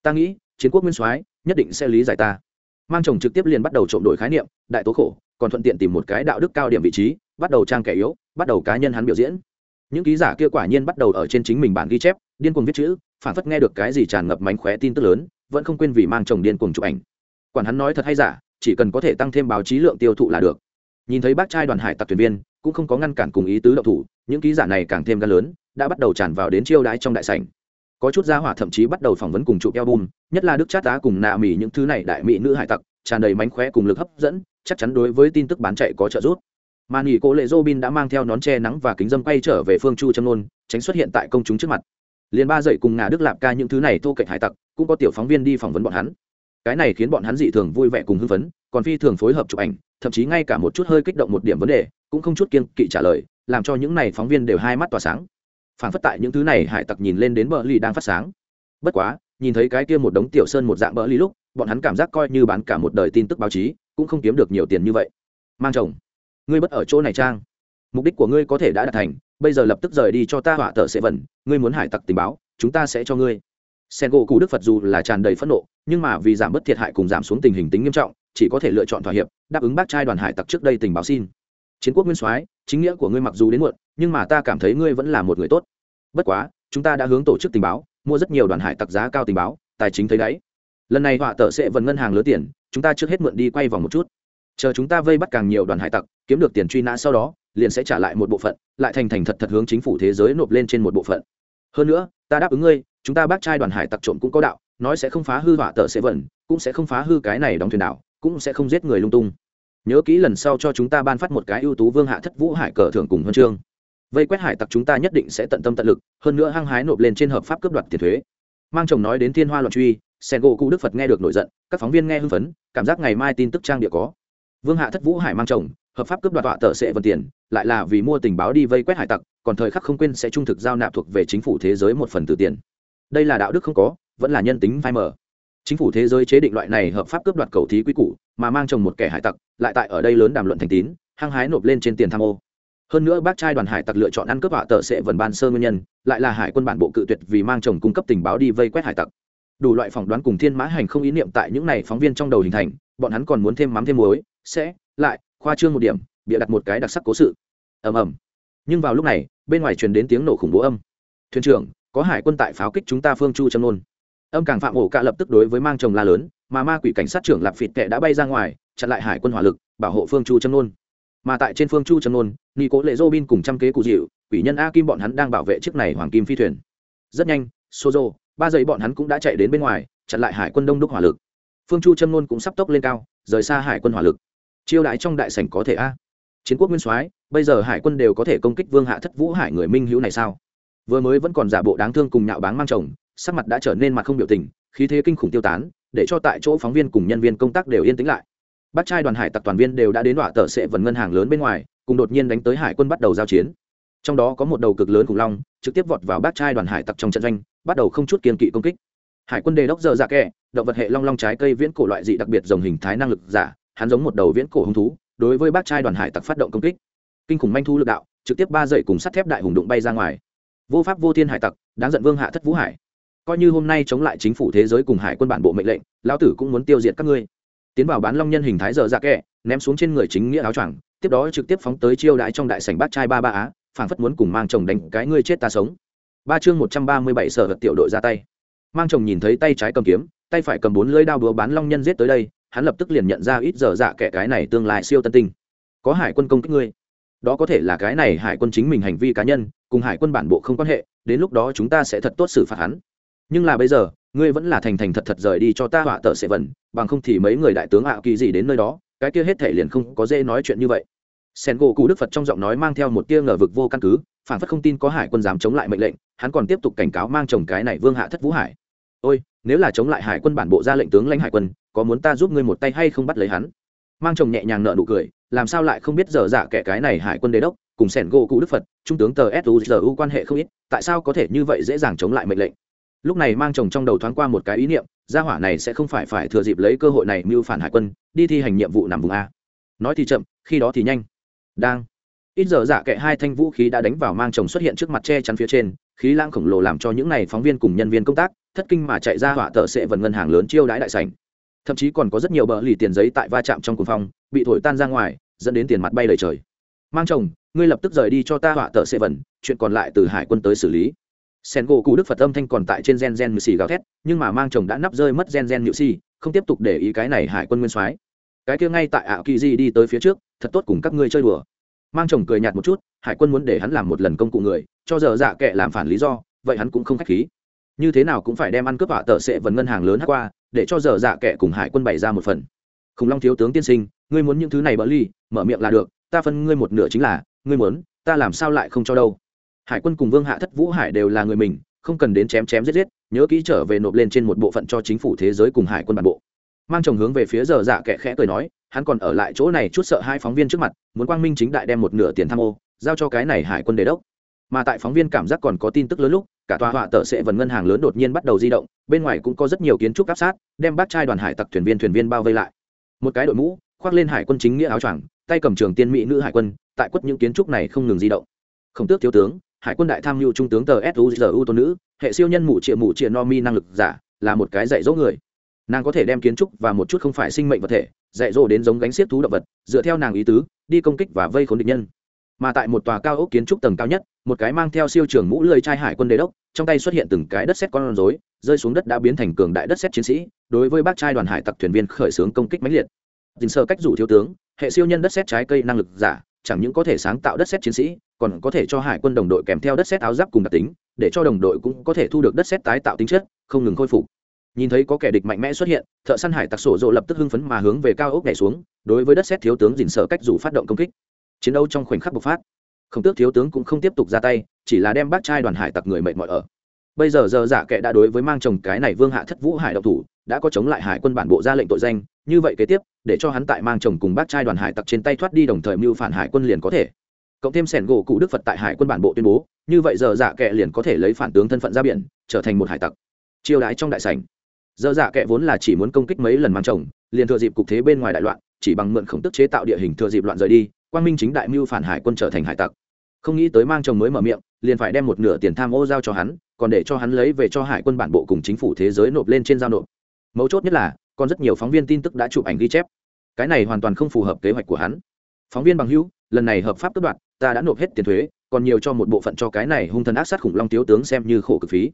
Ta nghĩ, chiến quốc nguyên soái nhất định sẽ lý giải ta. Mang chồng trực tiếp liền bắt đầu trộm đổi khái niệm, đại tố khổ, còn thuận tiện tìm một cái đạo đức cao điểm vị trí, bắt đầu trang kẻ yếu, bắt đầu cá nhân hắn biểu diễn những ký giả kia quả nhiên bắt đầu ở trên chính mình bản ghi chép, điên cuồng viết chữ, phản phất nghe được cái gì tràn ngập mánh khóe tin tức lớn, vẫn không quên vì mang chồng điên cuồng chụp ảnh. Quản hắn nói thật hay giả, chỉ cần có thể tăng thêm báo chí lượng tiêu thụ là được. Nhìn thấy bác trai đoàn hải tặc thuyền viên, cũng không có ngăn cản cùng ý tứ đậu thủ, những ký giả này càng thêm gan lớn, đã bắt đầu tràn vào đến chiêu đãi trong đại sảnh. Có chút gia hỏa thậm chí bắt đầu phỏng vấn cùng chụp album, nhất là đức chát tá cùng nạ mỉ những thứ này đại mỹ nữ hải tặc, tràn đầy mánh khóe cùng lực hấp dẫn, chắc chắn đối với tin tức bán chạy có trợ giúp mà nghỉ cố lệ Robin đã mang theo nón che nắng và kính dâm quay trở về phương chu châm nôn, tránh xuất hiện tại công chúng trước mặt. Liền ba dậy cùng ngà đức lạp ca những thứ này thô kệch hải tặc, cũng có tiểu phóng viên đi phỏng vấn bọn hắn. Cái này khiến bọn hắn dị thường vui vẻ cùng hưng phấn, còn phi thường phối hợp chụp ảnh, thậm chí ngay cả một chút hơi kích động một điểm vấn đề, cũng không chút kiên kỵ trả lời, làm cho những này phóng viên đều hai mắt tỏa sáng. Phản phất tại những thứ này hải tặc nhìn lên đến bờ lì đang phát sáng. Bất quá, nhìn thấy cái kia một đống tiểu sơn một dạng bờ lì lúc, bọn hắn cảm giác coi như bán cả một đời tin tức báo chí, cũng không kiếm được nhiều tiền như vậy. Mang chồng ngươi bất ở chỗ này trang. Mục đích của ngươi có thể đã đạt thành bây giờ lập tức rời đi cho ta họa tờ sẽ vẩn ngươi muốn hải tặc tình báo chúng ta sẽ cho ngươi. Sen gỗ cụ đức phật dù là tràn đầy phẫn nộ nhưng mà vì giảm bớt thiệt hại cùng giảm xuống tình hình tính nghiêm trọng chỉ có thể lựa chọn thỏa hiệp đáp ứng bác trai đoàn hải tặc trước đây tình báo xin. Chiến quốc nguyên soái chính nghĩa của ngươi mặc dù đến muộn nhưng mà ta cảm thấy ngươi vẫn là một người tốt. Bất quá chúng ta đã hướng tổ chức tình báo mua rất nhiều đoàn hải tặc giá cao tình báo tài chính thấy đấy, lần này họa tờ sẽ vần ngân hàng lớn tiền chúng ta trước hết mượn đi quay vòng một chút chờ chúng ta vây bắt càng nhiều đoàn hải tặc, kiếm được tiền truy nã sau đó, liền sẽ trả lại một bộ phận, lại thành thành thật thật hướng chính phủ thế giới nộp lên trên một bộ phận. Hơn nữa, ta đáp ứng ngươi, chúng ta bác trai đoàn hải tặc trộm cũng có đạo, nói sẽ không phá hư họa tợ sẽ vẩn cũng sẽ không phá hư cái này đóng thuyền đảo, cũng sẽ không giết người lung tung. Nhớ kỹ lần sau cho chúng ta ban phát một cái ưu tú vương hạ thất vũ hải cờ thưởng cùng huân chương. Vây quét hải tặc chúng ta nhất định sẽ tận tâm tận lực, hơn nữa hăng hái nộp lên trên hợp pháp cướp đoạt tiền thuế. Mang chồng nói đến thiên hoa loạn truy sen gỗ cụ đức phật nghe được nổi giận, các phóng viên nghe hưng phấn, cảm giác ngày mai tin tức trang địa có vương hạ thất vũ hải mang chồng, hợp pháp cướp đoạt tọa tờ sẽ vận tiền, lại là vì mua tình báo đi vây quét hải tặc, còn thời khắc không quên sẽ trung thực giao nạp thuộc về chính phủ thế giới một phần từ tiền. Đây là đạo đức không có, vẫn là nhân tính phai mờ. Chính phủ thế giới chế định loại này hợp pháp cướp đoạt cầu thí quy củ, mà mang chồng một kẻ hải tặc, lại tại ở đây lớn đàm luận thành tín, hăng hái nộp lên trên tiền tham ô. Hơn nữa bác trai đoàn hải tặc lựa chọn ăn cướp họa tợ sẽ vần ban sơ nguyên nhân, lại là hải quân bản bộ cự tuyệt vì mang chồng cung cấp tình báo đi vây quét hải tặc đủ loại phỏng đoán cùng thiên mã hành không ý niệm tại những này phóng viên trong đầu hình thành, bọn hắn còn muốn thêm mắm thêm muối, sẽ, lại, khoa trương một điểm, bịa đặt một cái đặc sắc cố sự. Ầm ầm. Nhưng vào lúc này, bên ngoài truyền đến tiếng nổ khủng bố âm. Thuyền trưởng, có hải quân tại pháo kích chúng ta phương chu châm nôn. Âm càng phạm ổ cạ lập tức đối với mang chồng la lớn, mà ma quỷ cảnh sát trưởng lạp phịt kệ đã bay ra ngoài, chặn lại hải quân hỏa lực, bảo hộ phương chu châm nôn. Mà tại trên phương chu châm nôn nghi cố lệ dô bin cùng trăm kế cụ dịu quỷ nhân a kim bọn hắn đang bảo vệ chiếc này hoàng kim phi thuyền. Rất nhanh, sozo ba giây bọn hắn cũng đã chạy đến bên ngoài, chặn lại hải quân đông đúc hỏa lực. Phương chu châm nôn cũng sắp tốc lên cao, rời xa hải quân hỏa lực. Chiêu đãi trong đại sảnh có thể a. Chiến quốc nguyên soái, bây giờ hải quân đều có thể công kích vương hạ thất vũ hải người minh hữu này sao? Vừa mới vẫn còn giả bộ đáng thương cùng nhạo báng mang chồng, sắc mặt đã trở nên mặt không biểu tình, khí thế kinh khủng tiêu tán, để cho tại chỗ phóng viên cùng nhân viên công tác đều yên tĩnh lại. Bác trai đoàn hải tặc toàn viên đều đã đến đọa tờ sệ vần ngân hàng lớn bên ngoài, cùng đột nhiên đánh tới hải quân bắt đầu giao chiến. Trong đó có một đầu cực lớn khủng long, trực tiếp vọt vào bác trai đoàn hải tặc trong trận doanh bắt đầu không chút kiên kỵ công kích. Hải quân đề đốc dơ dạ kẹ, động vật hệ long long trái cây viễn cổ loại dị đặc biệt dòng hình thái năng lực giả, hắn giống một đầu viễn cổ hung thú, đối với bác trai đoàn hải tặc phát động công kích. Kinh khủng manh thu lực đạo, trực tiếp ba dậy cùng sắt thép đại hùng đụng bay ra ngoài. Vô pháp vô thiên hải tặc, đáng giận vương hạ thất vũ hải. Coi như hôm nay chống lại chính phủ thế giới cùng hải quân bản bộ mệnh lệnh, lão tử cũng muốn tiêu diệt các ngươi. Tiến vào bán long nhân hình thái dở dạ kẹ, ném xuống trên người chính nghĩa áo choàng, tiếp đó trực tiếp phóng tới chiêu đãi trong đại sảnh bát trai ba ba á, phảng phất muốn cùng mang chồng đánh cái ngươi chết ta sống ba chương một trăm ba mươi bảy sở vật tiểu đội ra tay. Mang chồng nhìn thấy tay trái cầm kiếm, tay phải cầm bốn lưỡi đao búa bán long nhân giết tới đây, hắn lập tức liền nhận ra ít giờ dạ kẻ cái này tương lai siêu tân tinh. Có hải quân công kích ngươi. Đó có thể là cái này hải quân chính mình hành vi cá nhân, cùng hải quân bản bộ không quan hệ, đến lúc đó chúng ta sẽ thật tốt xử phạt hắn. Nhưng là bây giờ, ngươi vẫn là thành thành thật thật rời đi cho ta họa tờ sẽ vẩn bằng không thì mấy người đại tướng ạ kỳ gì đến nơi đó, cái kia hết thể liền không có dễ nói chuyện như vậy. Sen gỗ cụ đức phật trong giọng nói mang theo một tia ngờ vực vô căn cứ phản phất không tin có hải quân dám chống lại mệnh lệnh, hắn còn tiếp tục cảnh cáo mang chồng cái này vương hạ thất vũ hải. Ôi, nếu là chống lại hải quân bản bộ ra lệnh tướng lãnh hải quân, có muốn ta giúp ngươi một tay hay không bắt lấy hắn? Mang chồng nhẹ nhàng nợ nụ cười, làm sao lại không biết dở dạ kẻ cái này hải quân đế đốc, cùng sẻn gỗ cụ đức phật, trung tướng tờ suzu quan hệ không ít, tại sao có thể như vậy dễ dàng chống lại mệnh lệnh? Lúc này mang chồng trong đầu thoáng qua một cái ý niệm, gia hỏa này sẽ không phải phải thừa dịp lấy cơ hội này mưu phản hải quân, đi thi hành nhiệm vụ nằm vùng a. Nói thì chậm, khi đó thì nhanh. Đang ít giờ dạ kệ hai thanh vũ khí đã đánh vào mang chồng xuất hiện trước mặt che chắn phía trên, khí lãng khổng lồ làm cho những này phóng viên cùng nhân viên công tác, thất kinh mà chạy ra hỏa tờ sệ vần ngân hàng lớn chiêu đãi đại sảnh. Thậm chí còn có rất nhiều bờ lì tiền giấy tại va chạm trong cuồng phong, bị thổi tan ra ngoài, dẫn đến tiền mặt bay lời trời. Mang chồng, ngươi lập tức rời đi cho ta hỏa tờ sệ vần, chuyện còn lại từ hải quân tới xử lý. Sen gỗ cụ đức phật âm thanh còn tại trên gen gen nhự xì gào thét, nhưng mà mang chồng đã nắp rơi mất gen gen nhự xì, không tiếp tục để ý cái này hải quân nguyên soái. Cái kia ngay tại ảo kỳ di đi tới phía trước, thật tốt cùng các ngươi chơi đùa mang chồng cười nhạt một chút, hải quân muốn để hắn làm một lần công cụ người, cho giờ dạ kệ làm phản lý do, vậy hắn cũng không k h á c h khí. Như thế nào cũng phải đem ăn cướp họa tờ sệ vần ngân hàng lớn hát qua, để cho giờ dạ kệ cùng hải quân bày ra một phần. Khủng long thiếu tướng tiên sinh, ngươi muốn những thứ này bỡ ly mở miệng là được, ta phân ngươi một nửa chính là, ngươi muốn, ta làm sao lại không cho đâu. Hải quân cùng vương hạ thất vũ hải đều là người mình, không cần đến chém chém giết giết, nhớ kỹ trở về nộp lên trên một bộ phận cho chính phủ thế giới cùng hải quân bản bộ mang chồng hướng về phía giờ dạ kẻ khẽ cười nói, hắn còn ở lại chỗ này chút sợ hai phóng viên trước mặt, muốn quang minh chính đại đem một nửa tiền tham ô, giao cho cái này hải quân đề đốc. Mà tại phóng viên cảm giác còn có tin tức lớn lúc, cả tòa họa tợ sẽ vần ngân hàng lớn đột nhiên bắt đầu di động, bên ngoài cũng có rất nhiều kiến trúc áp sát, đem bác trai đoàn hải tặc thuyền viên thuyền viên bao vây lại. Một cái đội mũ, khoác lên hải quân chính nghĩa áo choàng, tay cầm trường tiên mỹ nữ hải quân, tại quất những kiến trúc này không ngừng di động. Khổng tước thiếu tướng, hải quân đại tham mưu trung tướng tờ suzu tôn nữ, hệ siêu nhân mụ triệu mụ triệu no mi năng lực giả, là một cái dạy dỗ người nàng có thể đem kiến trúc và một chút không phải sinh mệnh vật thể dạy dỗ đến giống gánh xiết thú động vật, dựa theo nàng ý tứ, đi công kích và vây khốn địch nhân. Mà tại một tòa cao ốc kiến trúc tầng cao nhất, một cái mang theo siêu trường mũ lưỡi trai hải quân đế đốc, trong tay xuất hiện từng cái đất xét con rối, rơi xuống đất đã biến thành cường đại đất xét chiến sĩ, đối với bác trai đoàn hải tặc thuyền viên khởi xướng công kích mãnh liệt. Dình sơ cách rủ thiếu tướng, hệ siêu nhân đất xét trái cây năng lực giả, chẳng những có thể sáng tạo đất xét chiến sĩ, còn có thể cho hải quân đồng đội kèm theo đất xét áo giáp cùng đặc tính, để cho đồng đội cũng có thể thu được đất xét tái tạo tính chất, không ngừng khôi phục nhìn thấy có kẻ địch mạnh mẽ xuất hiện, thợ săn hải tặc sổ rộ lập tức hưng phấn mà hướng về cao ốc nhảy xuống, đối với đất xét thiếu tướng dình sợ cách rủ phát động công kích. Chiến đấu trong khoảnh khắc bộc phát. Không tước thiếu tướng cũng không tiếp tục ra tay, chỉ là đem bác trai đoàn hải tặc người mệt mỏi ở. Bây giờ giờ giả kệ đã đối với mang chồng cái này vương hạ thất vũ hải độc thủ, đã có chống lại hải quân bản bộ ra lệnh tội danh, như vậy kế tiếp, để cho hắn tại mang chồng cùng bác trai đoàn hải tặc trên tay thoát đi đồng thời mưu phản hải quân liền có thể. Cộng thêm sẻn gỗ cụ đức phật tại hải quân bản bộ tuyên bố, như vậy giờ giả kệ liền có thể lấy phản tướng thân phận ra biển, trở thành một hải tặc. Chiêu đái trong đại sảnh giờ dạ kệ vốn là chỉ muốn công kích mấy lần mang chồng, liền thừa dịp cục thế bên ngoài đại loạn, chỉ bằng mượn khổng tức chế tạo địa hình thừa dịp loạn rời đi, quang minh chính đại mưu phản hải quân trở thành hải tặc. Không nghĩ tới mang chồng mới mở miệng, liền phải đem một nửa tiền tham ô giao cho hắn, còn để cho hắn lấy về cho hải quân bản bộ cùng chính phủ thế giới nộp lên trên giao nộp. Mấu chốt nhất là, còn rất nhiều phóng viên tin tức đã chụp ảnh ghi chép. Cái này hoàn toàn không phù hợp kế hoạch của hắn. Phóng viên bằng hữu, lần này hợp pháp tước đoạt, ta đã nộp hết tiền thuế, còn nhiều cho một bộ phận cho cái này hung thần ác sát khủng long thiếu tướng xem như khổ cực phí.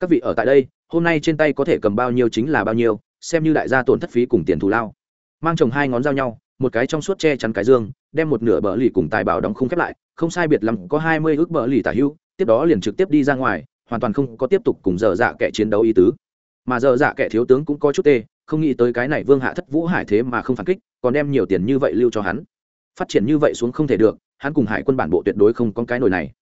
Các vị ở tại đây hôm nay trên tay có thể cầm bao nhiêu chính là bao nhiêu, xem như đại gia tổn thất phí cùng tiền thù lao. Mang chồng hai ngón giao nhau, một cái trong suốt che chắn cái dương, đem một nửa bờ lì cùng tài bảo đóng khung khép lại, không sai biệt lắm có hai mươi ước bờ lì tả hữu tiếp đó liền trực tiếp đi ra ngoài, hoàn toàn không có tiếp tục cùng dở dạ kẻ chiến đấu ý tứ. Mà dở dạ kẻ thiếu tướng cũng có chút tê, không nghĩ tới cái này vương hạ thất vũ hải thế mà không phản kích, còn đem nhiều tiền như vậy lưu cho hắn. Phát triển như vậy xuống không thể được, hắn cùng hải quân bản bộ tuyệt đối không có cái nồi này.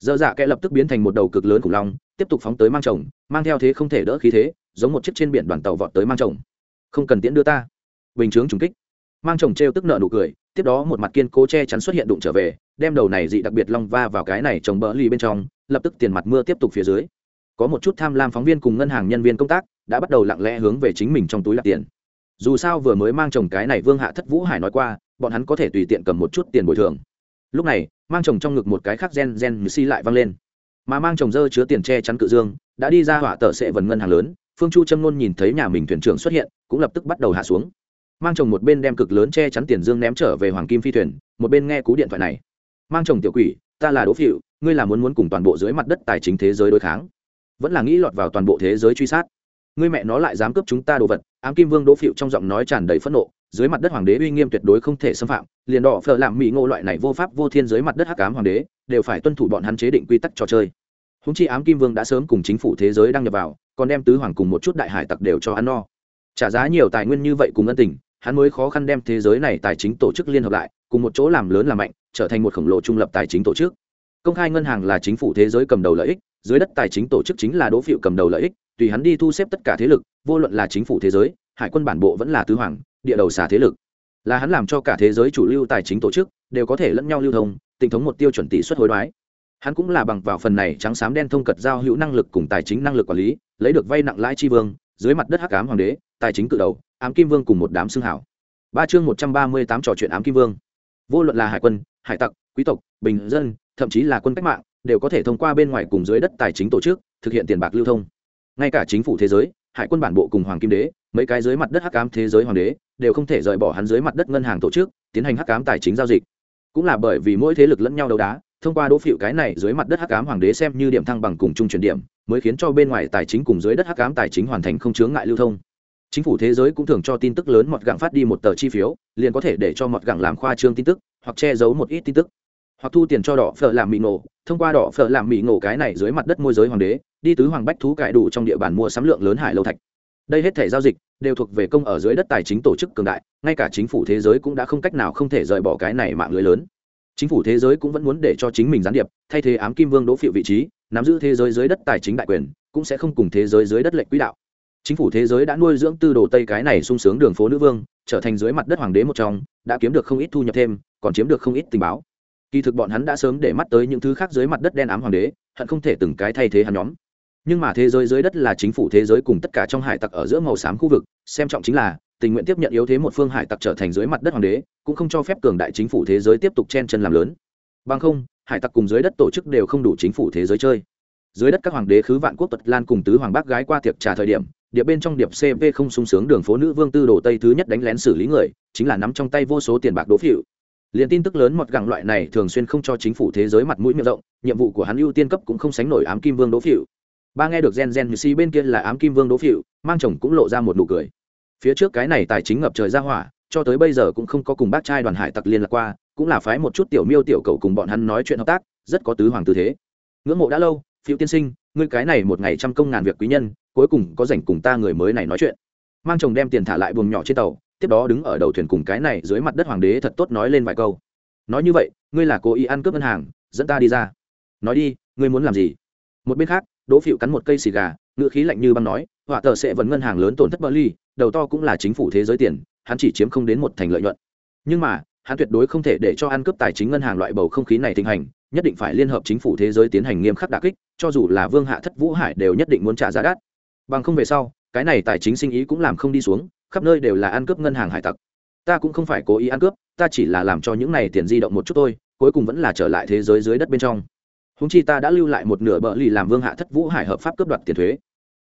Dở dạ kẻ lập tức biến thành một đầu cực lớn khủng long tiếp tục phóng tới mang chồng, mang theo thế không thể đỡ khí thế, giống một chiếc trên biển đoàn tàu vọt tới mang chồng. Không cần tiễn đưa ta. Bình chướng trùng kích. Mang chồng trêu tức nợ nụ cười, tiếp đó một mặt kiên cố che chắn xuất hiện đụng trở về, đem đầu này dị đặc biệt long va vào cái này trồng bỡ lì bên trong, lập tức tiền mặt mưa tiếp tục phía dưới. Có một chút tham lam phóng viên cùng ngân hàng nhân viên công tác, đã bắt đầu lặng lẽ hướng về chính mình trong túi lạc tiền. Dù sao vừa mới mang chồng cái này vương hạ thất vũ hải nói qua, bọn hắn có thể tùy tiện cầm một chút tiền bồi thường. Lúc này, mang chồng trong ngực một cái khác gen gen như si lại văng lên mà mang chồng dơ chứa tiền che chắn cự dương, đã đi ra hỏa tờ sệ vần ngân hàng lớn, phương chu trâm nôn nhìn thấy nhà mình thuyền trưởng xuất hiện, cũng lập tức bắt đầu hạ xuống. Mang chồng một bên đem cực lớn che chắn tiền dương ném trở về hoàng kim phi thuyền, một bên nghe cú điện thoại này. Mang chồng tiểu quỷ, ta là đỗ phịu, ngươi là muốn muốn cùng toàn bộ dưới mặt đất tài chính thế giới đối kháng. Vẫn là nghĩ lọt vào toàn bộ thế giới truy sát. Ngươi mẹ nó lại dám cướp chúng ta đồ vật. Ám kim vương đỗ phịu trong giọng nói tràn đầy phẫn nộ dưới mặt đất hoàng đế uy nghiêm tuyệt đối không thể xâm phạm, liền đỏ phở làm mỹ ngộ loại này vô pháp vô thiên dưới mặt đất hắc ám hoàng đế, đều phải tuân thủ bọn hắn chế định quy tắc trò chơi. Húng chi ám kim vương đã sớm cùng chính phủ thế giới đăng nhập vào, còn đem tứ hoàng cùng một chút đại hải tặc đều cho hắn no. Trả giá nhiều tài nguyên như vậy cùng ân tình, hắn mới khó khăn đem thế giới này tài chính tổ chức liên hợp lại, cùng một chỗ làm lớn làm mạnh, trở thành một khổng lồ trung lập tài chính tổ chức. Công khai ngân hàng là chính phủ thế giới cầm đầu lợi ích, dưới đất tài chính tổ chức chính là đỗ phiệu cầm đầu lợi ích, tùy hắn đi thu xếp tất cả thế lực, vô luận là chính phủ thế giới, hải quân bản bộ vẫn là tứ hoàng địa đầu xả thế lực. Là hắn làm cho cả thế giới chủ lưu tài chính tổ chức, đều có thể lẫn nhau lưu thông tình thống một tiêu chuẩn tỷ suất hối đoái. Hắn cũng là bằng vào phần này trắng xám đen thông cật giao hữu năng lực cùng tài chính năng lực quản lý, lấy được vay nặng lãi chi vương, dưới mặt đất hắc ám hoàng đế, tài chính cự đầu, ám kim vương cùng một đám xương hảo. Ba chương một trăm ba mươi tám trò chuyện ám kim vương. Vô luận là hải quân, hải tặc, quý tộc, bình dân, thậm chí là quân cách mạng, đều có thể thông qua bên ngoài cùng dưới đất tài chính tổ chức, thực hiện tiền bạc lưu thông. Ngay cả chính phủ thế giới hải quân bản bộ cùng hoàng kim đế, mấy cái dưới mặt đất hắc ám thế giới hoàng đế, đều không thể rời bỏ hắn dưới mặt đất ngân hàng tổ chức, tiến hành hắc ám tài chính giao dịch. Cũng là bởi vì mỗi thế lực lẫn nhau đấu đá, thông qua đỗ phịu cái này dưới mặt đất hắc ám hoàng đế xem như điểm thăng bằng cùng chung chuyển điểm, mới khiến cho bên ngoài tài chính cùng dưới đất hắc ám tài chính hoàn thành không chướng ngại lưu thông. Chính phủ thế giới cũng thường cho tin tức lớn mọt gặng phát đi một tờ chi phiếu, liền có thể để cho mọt gặng làm khoa trương tin tức, hoặc che giấu một ít tin tức. Hoặc thu tiền cho đỏ phở làm mì nổ thông qua đỏ phở làm mì nổ cái này dưới mặt đất môi giới hoàng đế đi tứ hoàng bách thú cải đủ trong địa bàn mua sắm lượng lớn hải lâu thạch. Đây hết thể giao dịch đều thuộc về công ở dưới đất tài chính tổ chức cường đại, ngay cả chính phủ thế giới cũng đã không cách nào không thể rời bỏ cái này mạng lưới lớn. Chính phủ thế giới cũng vẫn muốn để cho chính mình gián điệp, thay thế ám kim vương đỗ phiệu vị trí, nắm giữ thế giới dưới đất tài chính đại quyền, cũng sẽ không cùng thế giới dưới đất lệnh quỹ đạo. Chính phủ thế giới đã nuôi dưỡng tư đồ tây cái này sung sướng đường phố nữ vương, trở thành dưới mặt đất hoàng đế một trong, đã kiếm được không ít thu nhập thêm, còn chiếm được không ít tình báo. Kỳ thực bọn hắn đã sớm để mắt tới những thứ khác dưới mặt đất đen ám hoàng đế, hận không thể từng cái thay thế hắn nhóm nhưng mà thế giới dưới đất là chính phủ thế giới cùng tất cả trong hải tặc ở giữa màu xám khu vực, xem trọng chính là, tình nguyện tiếp nhận yếu thế một phương hải tặc trở thành dưới mặt đất hoàng đế, cũng không cho phép cường đại chính phủ thế giới tiếp tục chen chân làm lớn. Bằng không, hải tặc cùng dưới đất tổ chức đều không đủ chính phủ thế giới chơi. Dưới đất các hoàng đế khứ vạn quốc tật lan cùng tứ hoàng bác gái qua tiệc trà thời điểm, điệp bên trong điệp cv không sung sướng đường phố nữ vương tư đồ tây thứ nhất đánh lén xử lý người, chính là nắm trong tay vô số tiền bạc đỗ phịu liền tin tức lớn mọt gẳng loại này thường xuyên không cho chính phủ thế giới mặt mũi miệng rộng, nhiệm vụ của hắn ưu tiên cấp cũng không sánh nổi ám kim vương đỗ phịu ba nghe được gen gen như si bên kia là ám kim vương đỗ phịu, mang chồng cũng lộ ra một nụ cười. Phía trước cái này tài chính ngập trời ra hỏa, cho tới bây giờ cũng không có cùng bác trai đoàn hải tặc liên lạc qua, cũng là phái một chút tiểu miêu tiểu cầu cùng bọn hắn nói chuyện hợp tác, rất có tứ hoàng tư thế. Ngưỡng mộ đã lâu phiêu tiên sinh, ngươi cái này một ngày trăm công ngàn việc quý nhân, cuối cùng có dành cùng ta người mới này nói chuyện. Mang chồng đem tiền thả lại buồng nhỏ trên tàu, tiếp đó đứng ở đầu thuyền cùng cái này dưới mặt đất hoàng đế thật tốt nói lên vài câu. Nói như vậy, ngươi là cố ý ăn cướp ngân hàng, dẫn ta đi ra. Nói đi, ngươi muốn làm gì? Một bên khác đỗ phịu cắn một cây xì gà ngựa khí lạnh như băng nói, họa tờ sẽ vẫn ngân hàng lớn tổn thất bờ ly đầu to cũng là chính phủ thế giới tiền, hắn chỉ chiếm không đến một thành lợi nhuận. Nhưng mà, hắn tuyệt đối không thể để cho ăn cướp tài chính ngân hàng loại bầu không khí này thịnh hành, nhất định phải liên hợp chính phủ thế giới tiến hành nghiêm khắc đà kích, cho dù là vương hạ thất vũ hải đều nhất định muốn trả giá đắt. Bằng không về sau, cái này tài chính sinh ý cũng làm không đi xuống, khắp nơi đều là ăn cướp ngân hàng hải tặc. Ta cũng không phải cố ý ăn cướp, ta chỉ là làm cho những này tiền di động một chút thôi, cuối cùng vẫn là trở lại thế giới dưới đất bên trong húng chi ta đã lưu lại một nửa bờ lì làm vương hạ thất vũ hải hợp pháp cướp đoạt tiền thuế.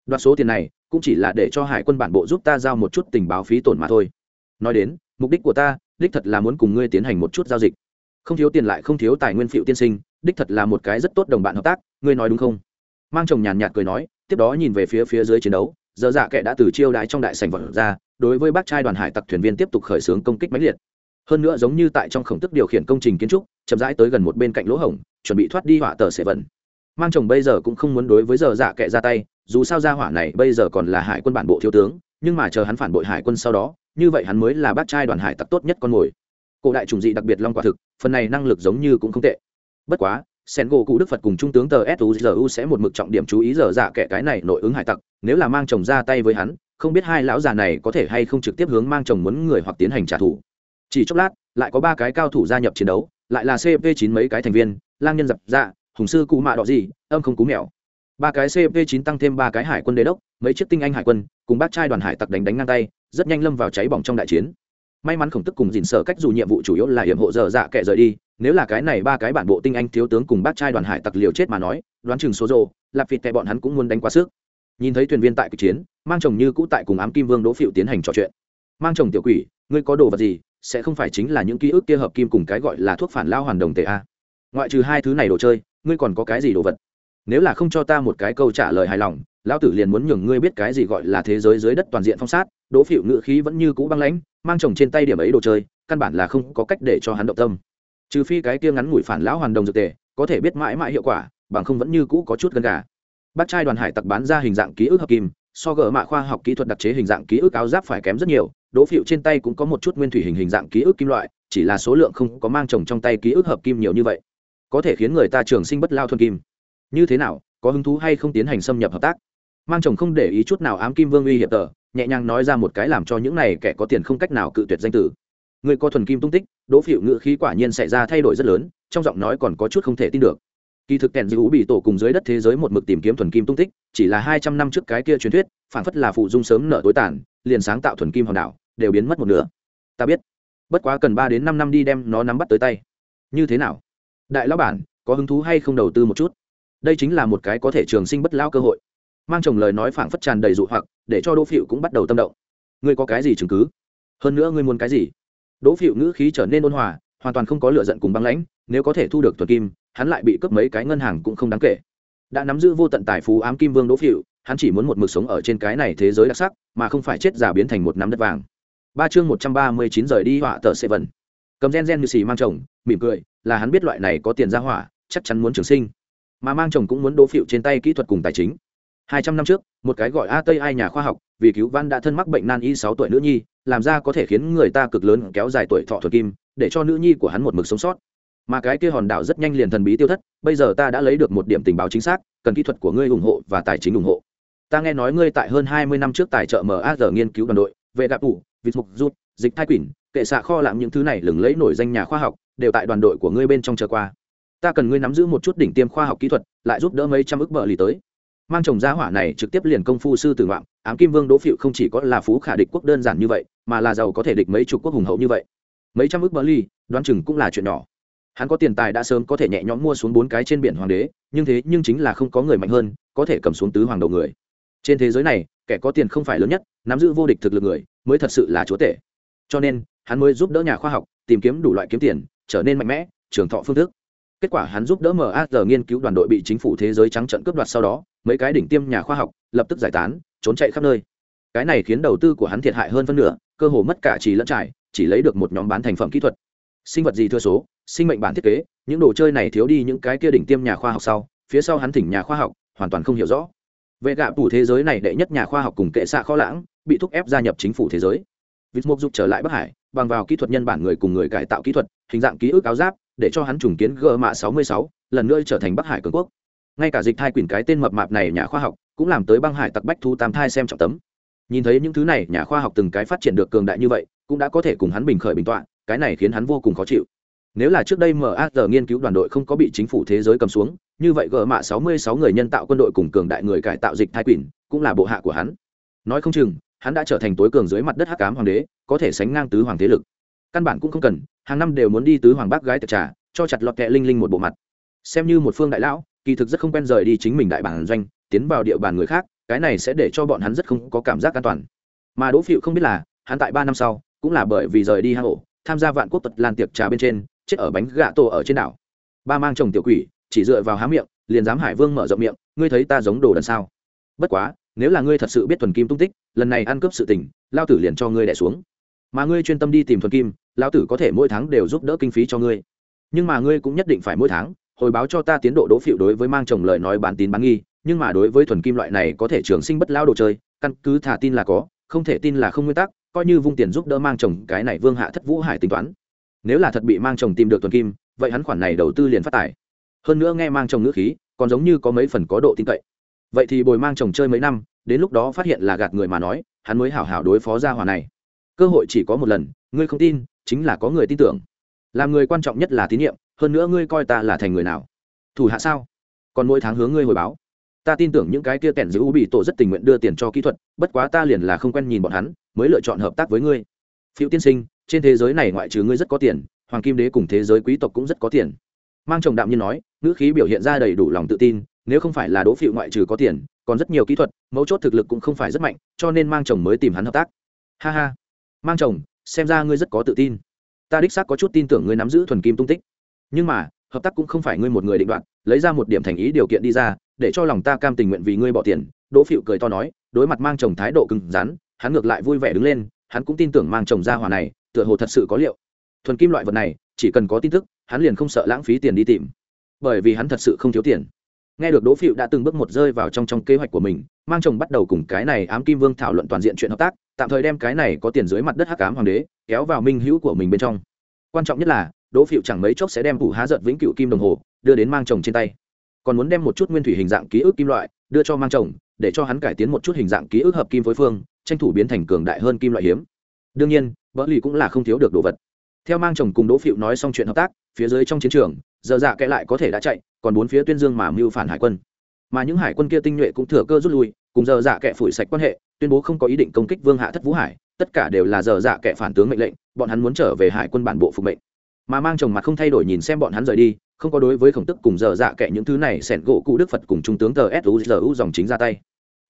Đoạt số tiền này, cũng chỉ là để cho hải quân bản bộ giúp ta giao một chút tình báo phí tổn mà thôi. Nói đến, mục đích của ta, đích thật là muốn cùng ngươi tiến hành một chút giao dịch. Không thiếu tiền lại không thiếu tài nguyên phiệu tiên sinh, đích thật là một cái rất tốt đồng bạn hợp tác, ngươi nói đúng không? Mang chồng nhàn nhạt cười nói, tiếp đó nhìn về phía phía dưới chiến đấu, giờ dạ kệ đã từ chiêu đái trong đại sảnh vật ra, đối với bác trai đoàn hải tặc thuyền viên tiếp tục khởi xướng công kích mãnh liệt. Hơn nữa giống như tại trong khổng tức điều khiển công trình kiến trúc, chậm rãi tới gần một bên cạnh lỗ hổng chuẩn bị thoát đi hỏa tờ sẽ vận mang chồng bây giờ cũng không muốn đối với giờ dạ kệ ra tay, dù sao gia hỏa này bây giờ còn là hải quân bản bộ thiếu tướng, nhưng mà chờ hắn phản bội hải quân sau đó, như vậy hắn mới là bác trai đoàn hải tặc tốt nhất con mồi. Cổ đại trùng dị đặc biệt long quả thực, phần này năng lực giống như cũng không tệ. Bất quá, sen gỗ cụ đức phật cùng trung tướng tờ suzu sẽ một mực trọng điểm chú ý giờ dạ kẻ cái này nội ứng hải tặc, nếu là mang chồng ra tay với hắn, không biết hai lão già này có thể hay không trực tiếp hướng mang chồng muốn người hoặc tiến hành trả thù. Chỉ chốc lát, lại có ba cái cao thủ gia nhập chiến đấu, lại là cp chín mấy cái thành viên lang nhân dập dạ hùng sư cụ mạ đỏ gì, âm không cú mèo. Ba cái cp chín tăng thêm ba cái hải quân đế đốc, mấy chiếc tinh anh hải quân, cùng bác trai đoàn hải tặc đánh đánh ngang tay, rất nhanh lâm vào cháy bỏng trong đại chiến. May mắn khổng tức cùng dình sở cách dù nhiệm vụ chủ yếu là hiểm hộ dở dạ kệ rời đi, nếu là cái này ba cái bản bộ tinh anh thiếu tướng cùng bác trai đoàn hải tặc liều chết mà nói, đoán chừng số rồ lạp vịt tệ bọn hắn cũng muốn đánh quá sức. Nhìn thấy thuyền viên tại cuộc chiến, mang chồng như cũ tại cùng ám kim vương đỗ phiệu tiến hành trò chuyện. Mang chồng tiểu quỷ, ngươi có đồ vật gì, sẽ không phải chính là những ký ức kia hợp kim cùng cái gọi là thuốc phản lao hoàn đồng tệ a? Ngoại trừ hai thứ này đồ chơi, ngươi còn có cái gì đồ vật? Nếu là không cho ta một cái câu trả lời hài lòng, lão tử liền muốn nhường ngươi biết cái gì gọi là thế giới dưới đất toàn diện phong sát, đỗ phịu ngự khí vẫn như cũ băng lãnh, mang chồng trên tay điểm ấy đồ chơi, căn bản là không có cách để cho hắn động tâm. Trừ phi cái kia ngắn ngủi phản lão hoàn đồng dược tề, có thể biết mãi mãi hiệu quả, bằng không vẫn như cũ có chút gần gà. Bác trai đoàn hải tặc bán ra hình dạng ký ức hợp kim, so gỡ mạ khoa học kỹ thuật đặc chế hình dạng ký ức áo giáp phải kém rất nhiều, đỗ phịu trên tay cũng có một chút nguyên thủy hình hình dạng ký ức kim loại, chỉ là số lượng không có mang chồng trong tay ký ức hợp kim nhiều như vậy có thể khiến người ta trường sinh bất lao thuần kim. Như thế nào, có hứng thú hay không tiến hành xâm nhập hợp tác? Mang chồng không để ý chút nào ám kim vương uy hiệp tờ, nhẹ nhàng nói ra một cái làm cho những này kẻ có tiền không cách nào cự tuyệt danh tử. Người có thuần kim tung tích, đỗ phiệu ngự khí quả nhiên xảy ra thay đổi rất lớn, trong giọng nói còn có chút không thể tin được. Kỳ thực kèn dư bị tổ cùng dưới đất thế giới một mực tìm kiếm thuần kim tung tích, chỉ là hai trăm năm trước cái kia truyền thuyết, phản phất là phụ dung sớm nợ tối tàn, liền sáng tạo thuần kim hòn đảo, đều biến mất một nửa. Ta biết. Bất quá cần ba đến năm năm đi đem nó nắm bắt tới tay. Như thế nào? Đại lão bản, có hứng thú hay không đầu tư một chút? Đây chính là một cái có thể trường sinh bất lão cơ hội. Mang chồng lời nói phảng phất tràn đầy dụ hoặc, để cho đỗ phịu cũng bắt đầu tâm động. Ngươi có cái gì chứng cứ? Hơn nữa ngươi muốn cái gì? Đỗ phịu ngữ khí trở nên ôn hòa, hoàn toàn không có lựa giận cùng băng lãnh, nếu có thể thu được Thuật kim, hắn lại bị cướp mấy cái ngân hàng cũng không đáng kể. Đã nắm giữ vô tận tài phú ám kim vương đỗ phịu, hắn chỉ muốn một mực sống ở trên cái này thế giới đặc sắc, mà không phải chết giả biến thành một nắm đất vàng. Ba chương một trăm ba mươi chín rời đi họa tờ sệ vần cầm gen gen như xì mang chồng, mỉm cười, là hắn biết loại này có tiền ra hỏa, chắc chắn muốn trường sinh. Mà mang chồng cũng muốn đỗ phịu trên tay kỹ thuật cùng tài chính. Hai trăm năm trước, một cái gọi a tây ai nhà khoa học, vì cứu văn đã thân mắc bệnh nan y sáu tuổi nữ nhi, làm ra có thể khiến người ta cực lớn kéo dài tuổi thọ thuật kim, để cho nữ nhi của hắn một mực sống sót. Mà cái kia hòn đảo rất nhanh liền thần bí tiêu thất, bây giờ ta đã lấy được một điểm tình báo chính xác, cần kỹ thuật của ngươi ủng hộ và tài chính ủng hộ. Ta nghe nói ngươi tại hơn hai mươi năm trước tài trợ maz nghiên cứu đoàn đội, Về gặp ủ, vịt mục rút dịch thai quỷ kệ xạ kho làm những thứ này lừng lẫy nổi danh nhà khoa học, đều tại đoàn đội của ngươi bên trong chờ qua. Ta cần ngươi nắm giữ một chút đỉnh tiêm khoa học kỹ thuật, lại giúp đỡ mấy trăm ức bờ lì tới. Mang chồng gia hỏa này trực tiếp liền công phu sư tử ngoạm, ám kim vương đỗ phịu không chỉ có là phú khả địch quốc đơn giản như vậy, mà là giàu có thể địch mấy chục quốc hùng hậu như vậy. Mấy trăm ước bờ lì, đoán chừng cũng là chuyện nhỏ. Hắn có tiền tài đã sớm có thể nhẹ nhõm mua xuống bốn cái trên biển hoàng đế, nhưng thế nhưng chính là không có người mạnh hơn, có thể cầm xuống tứ hoàng đầu người. Trên thế giới này, kẻ có tiền không phải lớn nhất, nắm giữ vô địch thực lực người, mới thật sự là chúa tể cho nên hắn mới giúp đỡ nhà khoa học tìm kiếm đủ loại kiếm tiền, trở nên mạnh mẽ, trường thọ phương thức. Kết quả hắn giúp đỡ maz nghiên cứu đoàn đội bị chính phủ thế giới trắng trận cướp đoạt sau đó, mấy cái đỉnh tiêm nhà khoa học lập tức giải tán, trốn chạy khắp nơi. Cái này khiến đầu tư của hắn thiệt hại hơn phân nửa, cơ hồ mất cả trì lẫn trải, chỉ lấy được một nhóm bán thành phẩm kỹ thuật. Sinh vật gì thưa số, sinh mệnh bản thiết kế, những đồ chơi này thiếu đi những cái kia đỉnh tiêm nhà khoa học sau, phía sau hắn thỉnh nhà khoa học, hoàn toàn không hiểu rõ. Vệ gạ phủ thế giới này đệ nhất nhà khoa học cùng kệ xạ kho lãng, bị thúc ép gia nhập chính phủ thế giới vịt mộc dục trở lại bắc hải bằng vào kỹ thuật nhân bản người cùng người cải tạo kỹ thuật hình dạng ký ức áo giáp để cho hắn trùng kiến g mạ 66, lần nữa trở thành bắc hải cường quốc. Ngay cả dịch thai quyền cái tên mập mạp này nhà khoa học cũng làm tới băng hải tặc bách thu tam thai xem trọng tấm. Nhìn thấy những thứ này nhà khoa học từng cái phát triển được cường đại như vậy cũng đã có thể cùng hắn bình khởi bình tọa cái này khiến hắn vô cùng khó chịu. Nếu là trước đây maz nghiên cứu đoàn đội không có bị chính phủ thế giới cầm xuống như vậy gỡ mạ 66 người nhân tạo quân đội cùng cường đại người cải tạo dịch thai quỷ cũng là bộ hạ của hắn. Nói không chừng hắn đã trở thành tối cường dưới mặt đất hắc ám hoàng đế, có thể sánh ngang tứ hoàng thế lực. Căn bản cũng không cần, hàng năm đều muốn đi tứ hoàng bác gái tiệc trà, cho chặt lọt kẹ linh linh một bộ mặt. Xem như một phương đại lão, kỳ thực rất không quen rời đi chính mình đại bản doanh, tiến vào địa bàn người khác, cái này sẽ để cho bọn hắn rất không có cảm giác an toàn. Mà đỗ phịu không biết là, hắn tại ba năm sau, cũng là bởi vì rời đi hang ổ, tham gia vạn quốc tật lan tiệc trà bên trên, chết ở bánh gạ tổ ở trên đảo. Ba mang chồng tiểu quỷ, chỉ dựa vào há miệng, liền dám hải vương mở rộng miệng, ngươi thấy ta giống đồ đần sao? Bất quá nếu là ngươi thật sự biết thuần kim tung tích, lần này ăn cướp sự tình, lao tử liền cho ngươi đẻ xuống. Mà ngươi chuyên tâm đi tìm thuần kim, lao tử có thể mỗi tháng đều giúp đỡ kinh phí cho ngươi. Nhưng mà ngươi cũng nhất định phải mỗi tháng, hồi báo cho ta tiến độ đỗ phịu đối với mang chồng lời nói bán tín bán nghi, nhưng mà đối với thuần kim loại này có thể trường sinh bất lao đồ chơi, căn cứ thả tin là có, không thể tin là không nguyên tắc, coi như vung tiền giúp đỡ mang chồng, cái này vương hạ thất vũ hải tính toán. Nếu là thật bị mang chồng tìm được thuần kim, vậy hắn khoản này đầu tư liền phát tài. Hơn nữa nghe mang chồng ngữ khí, còn giống như có mấy phần có độ tin cậy vậy thì bồi mang chồng chơi mấy năm, đến lúc đó phát hiện là gạt người mà nói, hắn mới hảo hảo đối phó gia hòa này. Cơ hội chỉ có một lần, ngươi không tin, chính là có người tin tưởng. Làm người quan trọng nhất là tín nhiệm, hơn nữa ngươi coi ta là thành người nào. Thủ hạ sao? Còn mỗi tháng hướng ngươi hồi báo. Ta tin tưởng những cái kia kẻn giữ u bị tổ rất tình nguyện đưa tiền cho kỹ thuật, bất quá ta liền là không quen nhìn bọn hắn, mới lựa chọn hợp tác với ngươi. Phiêu tiên sinh, trên thế giới này ngoại trừ ngươi rất có tiền, hoàng kim đế cùng thế giới quý tộc cũng rất có tiền. Mang chồng đạm nhiên nói, ngữ khí biểu hiện ra đầy đủ lòng tự tin nếu không phải là đỗ phịu ngoại trừ có tiền, còn rất nhiều kỹ thuật, mấu chốt thực lực cũng không phải rất mạnh, cho nên mang chồng mới tìm hắn hợp tác. Ha ha. Mang chồng, xem ra ngươi rất có tự tin. Ta đích xác có chút tin tưởng ngươi nắm giữ thuần kim tung tích. Nhưng mà, hợp tác cũng không phải ngươi một người định đoạt, lấy ra một điểm thành ý điều kiện đi ra, để cho lòng ta cam tình nguyện vì ngươi bỏ tiền, đỗ phịu cười to nói, đối mặt mang chồng thái độ cứng rắn, hắn ngược lại vui vẻ đứng lên, hắn cũng tin tưởng mang chồng ra hòa này, tựa hồ thật sự có liệu. Thuần kim loại vật này, chỉ cần có tin tức, hắn liền không sợ lãng phí tiền đi tìm. Bởi vì hắn thật sự không thiếu tiền nghe được đỗ phịu đã từng bước một rơi vào trong trong kế hoạch của mình, mang chồng bắt đầu cùng cái này ám kim vương thảo luận toàn diện chuyện hợp tác, tạm thời đem cái này có tiền dưới mặt đất hắc ám hoàng đế kéo vào minh hữu của mình bên trong. Quan trọng nhất là, đỗ phịu chẳng mấy chốc sẽ đem phủ há giật vĩnh cựu kim đồng hồ, đưa đến mang chồng trên tay. Còn muốn đem một chút nguyên thủy hình dạng ký ức kim loại, đưa cho mang chồng, để cho hắn cải tiến một chút hình dạng ký ức hợp kim phối phương, tranh thủ biến thành cường đại hơn kim loại hiếm. Đương nhiên vợ lì cũng là không thiếu được đồ vật. Theo mang chồng cùng đỗ phịu nói xong chuyện hợp tác, phía dưới trong chiến trường, giờ dạ kẽ lại có thể đã chạy còn bốn phía tuyên dương mà mưu phản hải quân. Mà những hải quân kia tinh nhuệ cũng thừa cơ rút lui, cùng giờ dạ kẻ phủi sạch quan hệ, tuyên bố không có ý định công kích vương hạ thất vũ hải, tất cả đều là giờ dạ kẻ phản tướng mệnh lệnh, bọn hắn muốn trở về hải quân bản bộ phục mệnh. Mà mang chồng mặt không thay đổi nhìn xem bọn hắn rời đi, không có đối với khổng tức cùng giờ dạ kệ những thứ này sẻn gỗ cụ đức phật cùng trung tướng tờ suzu dòng chính ra tay.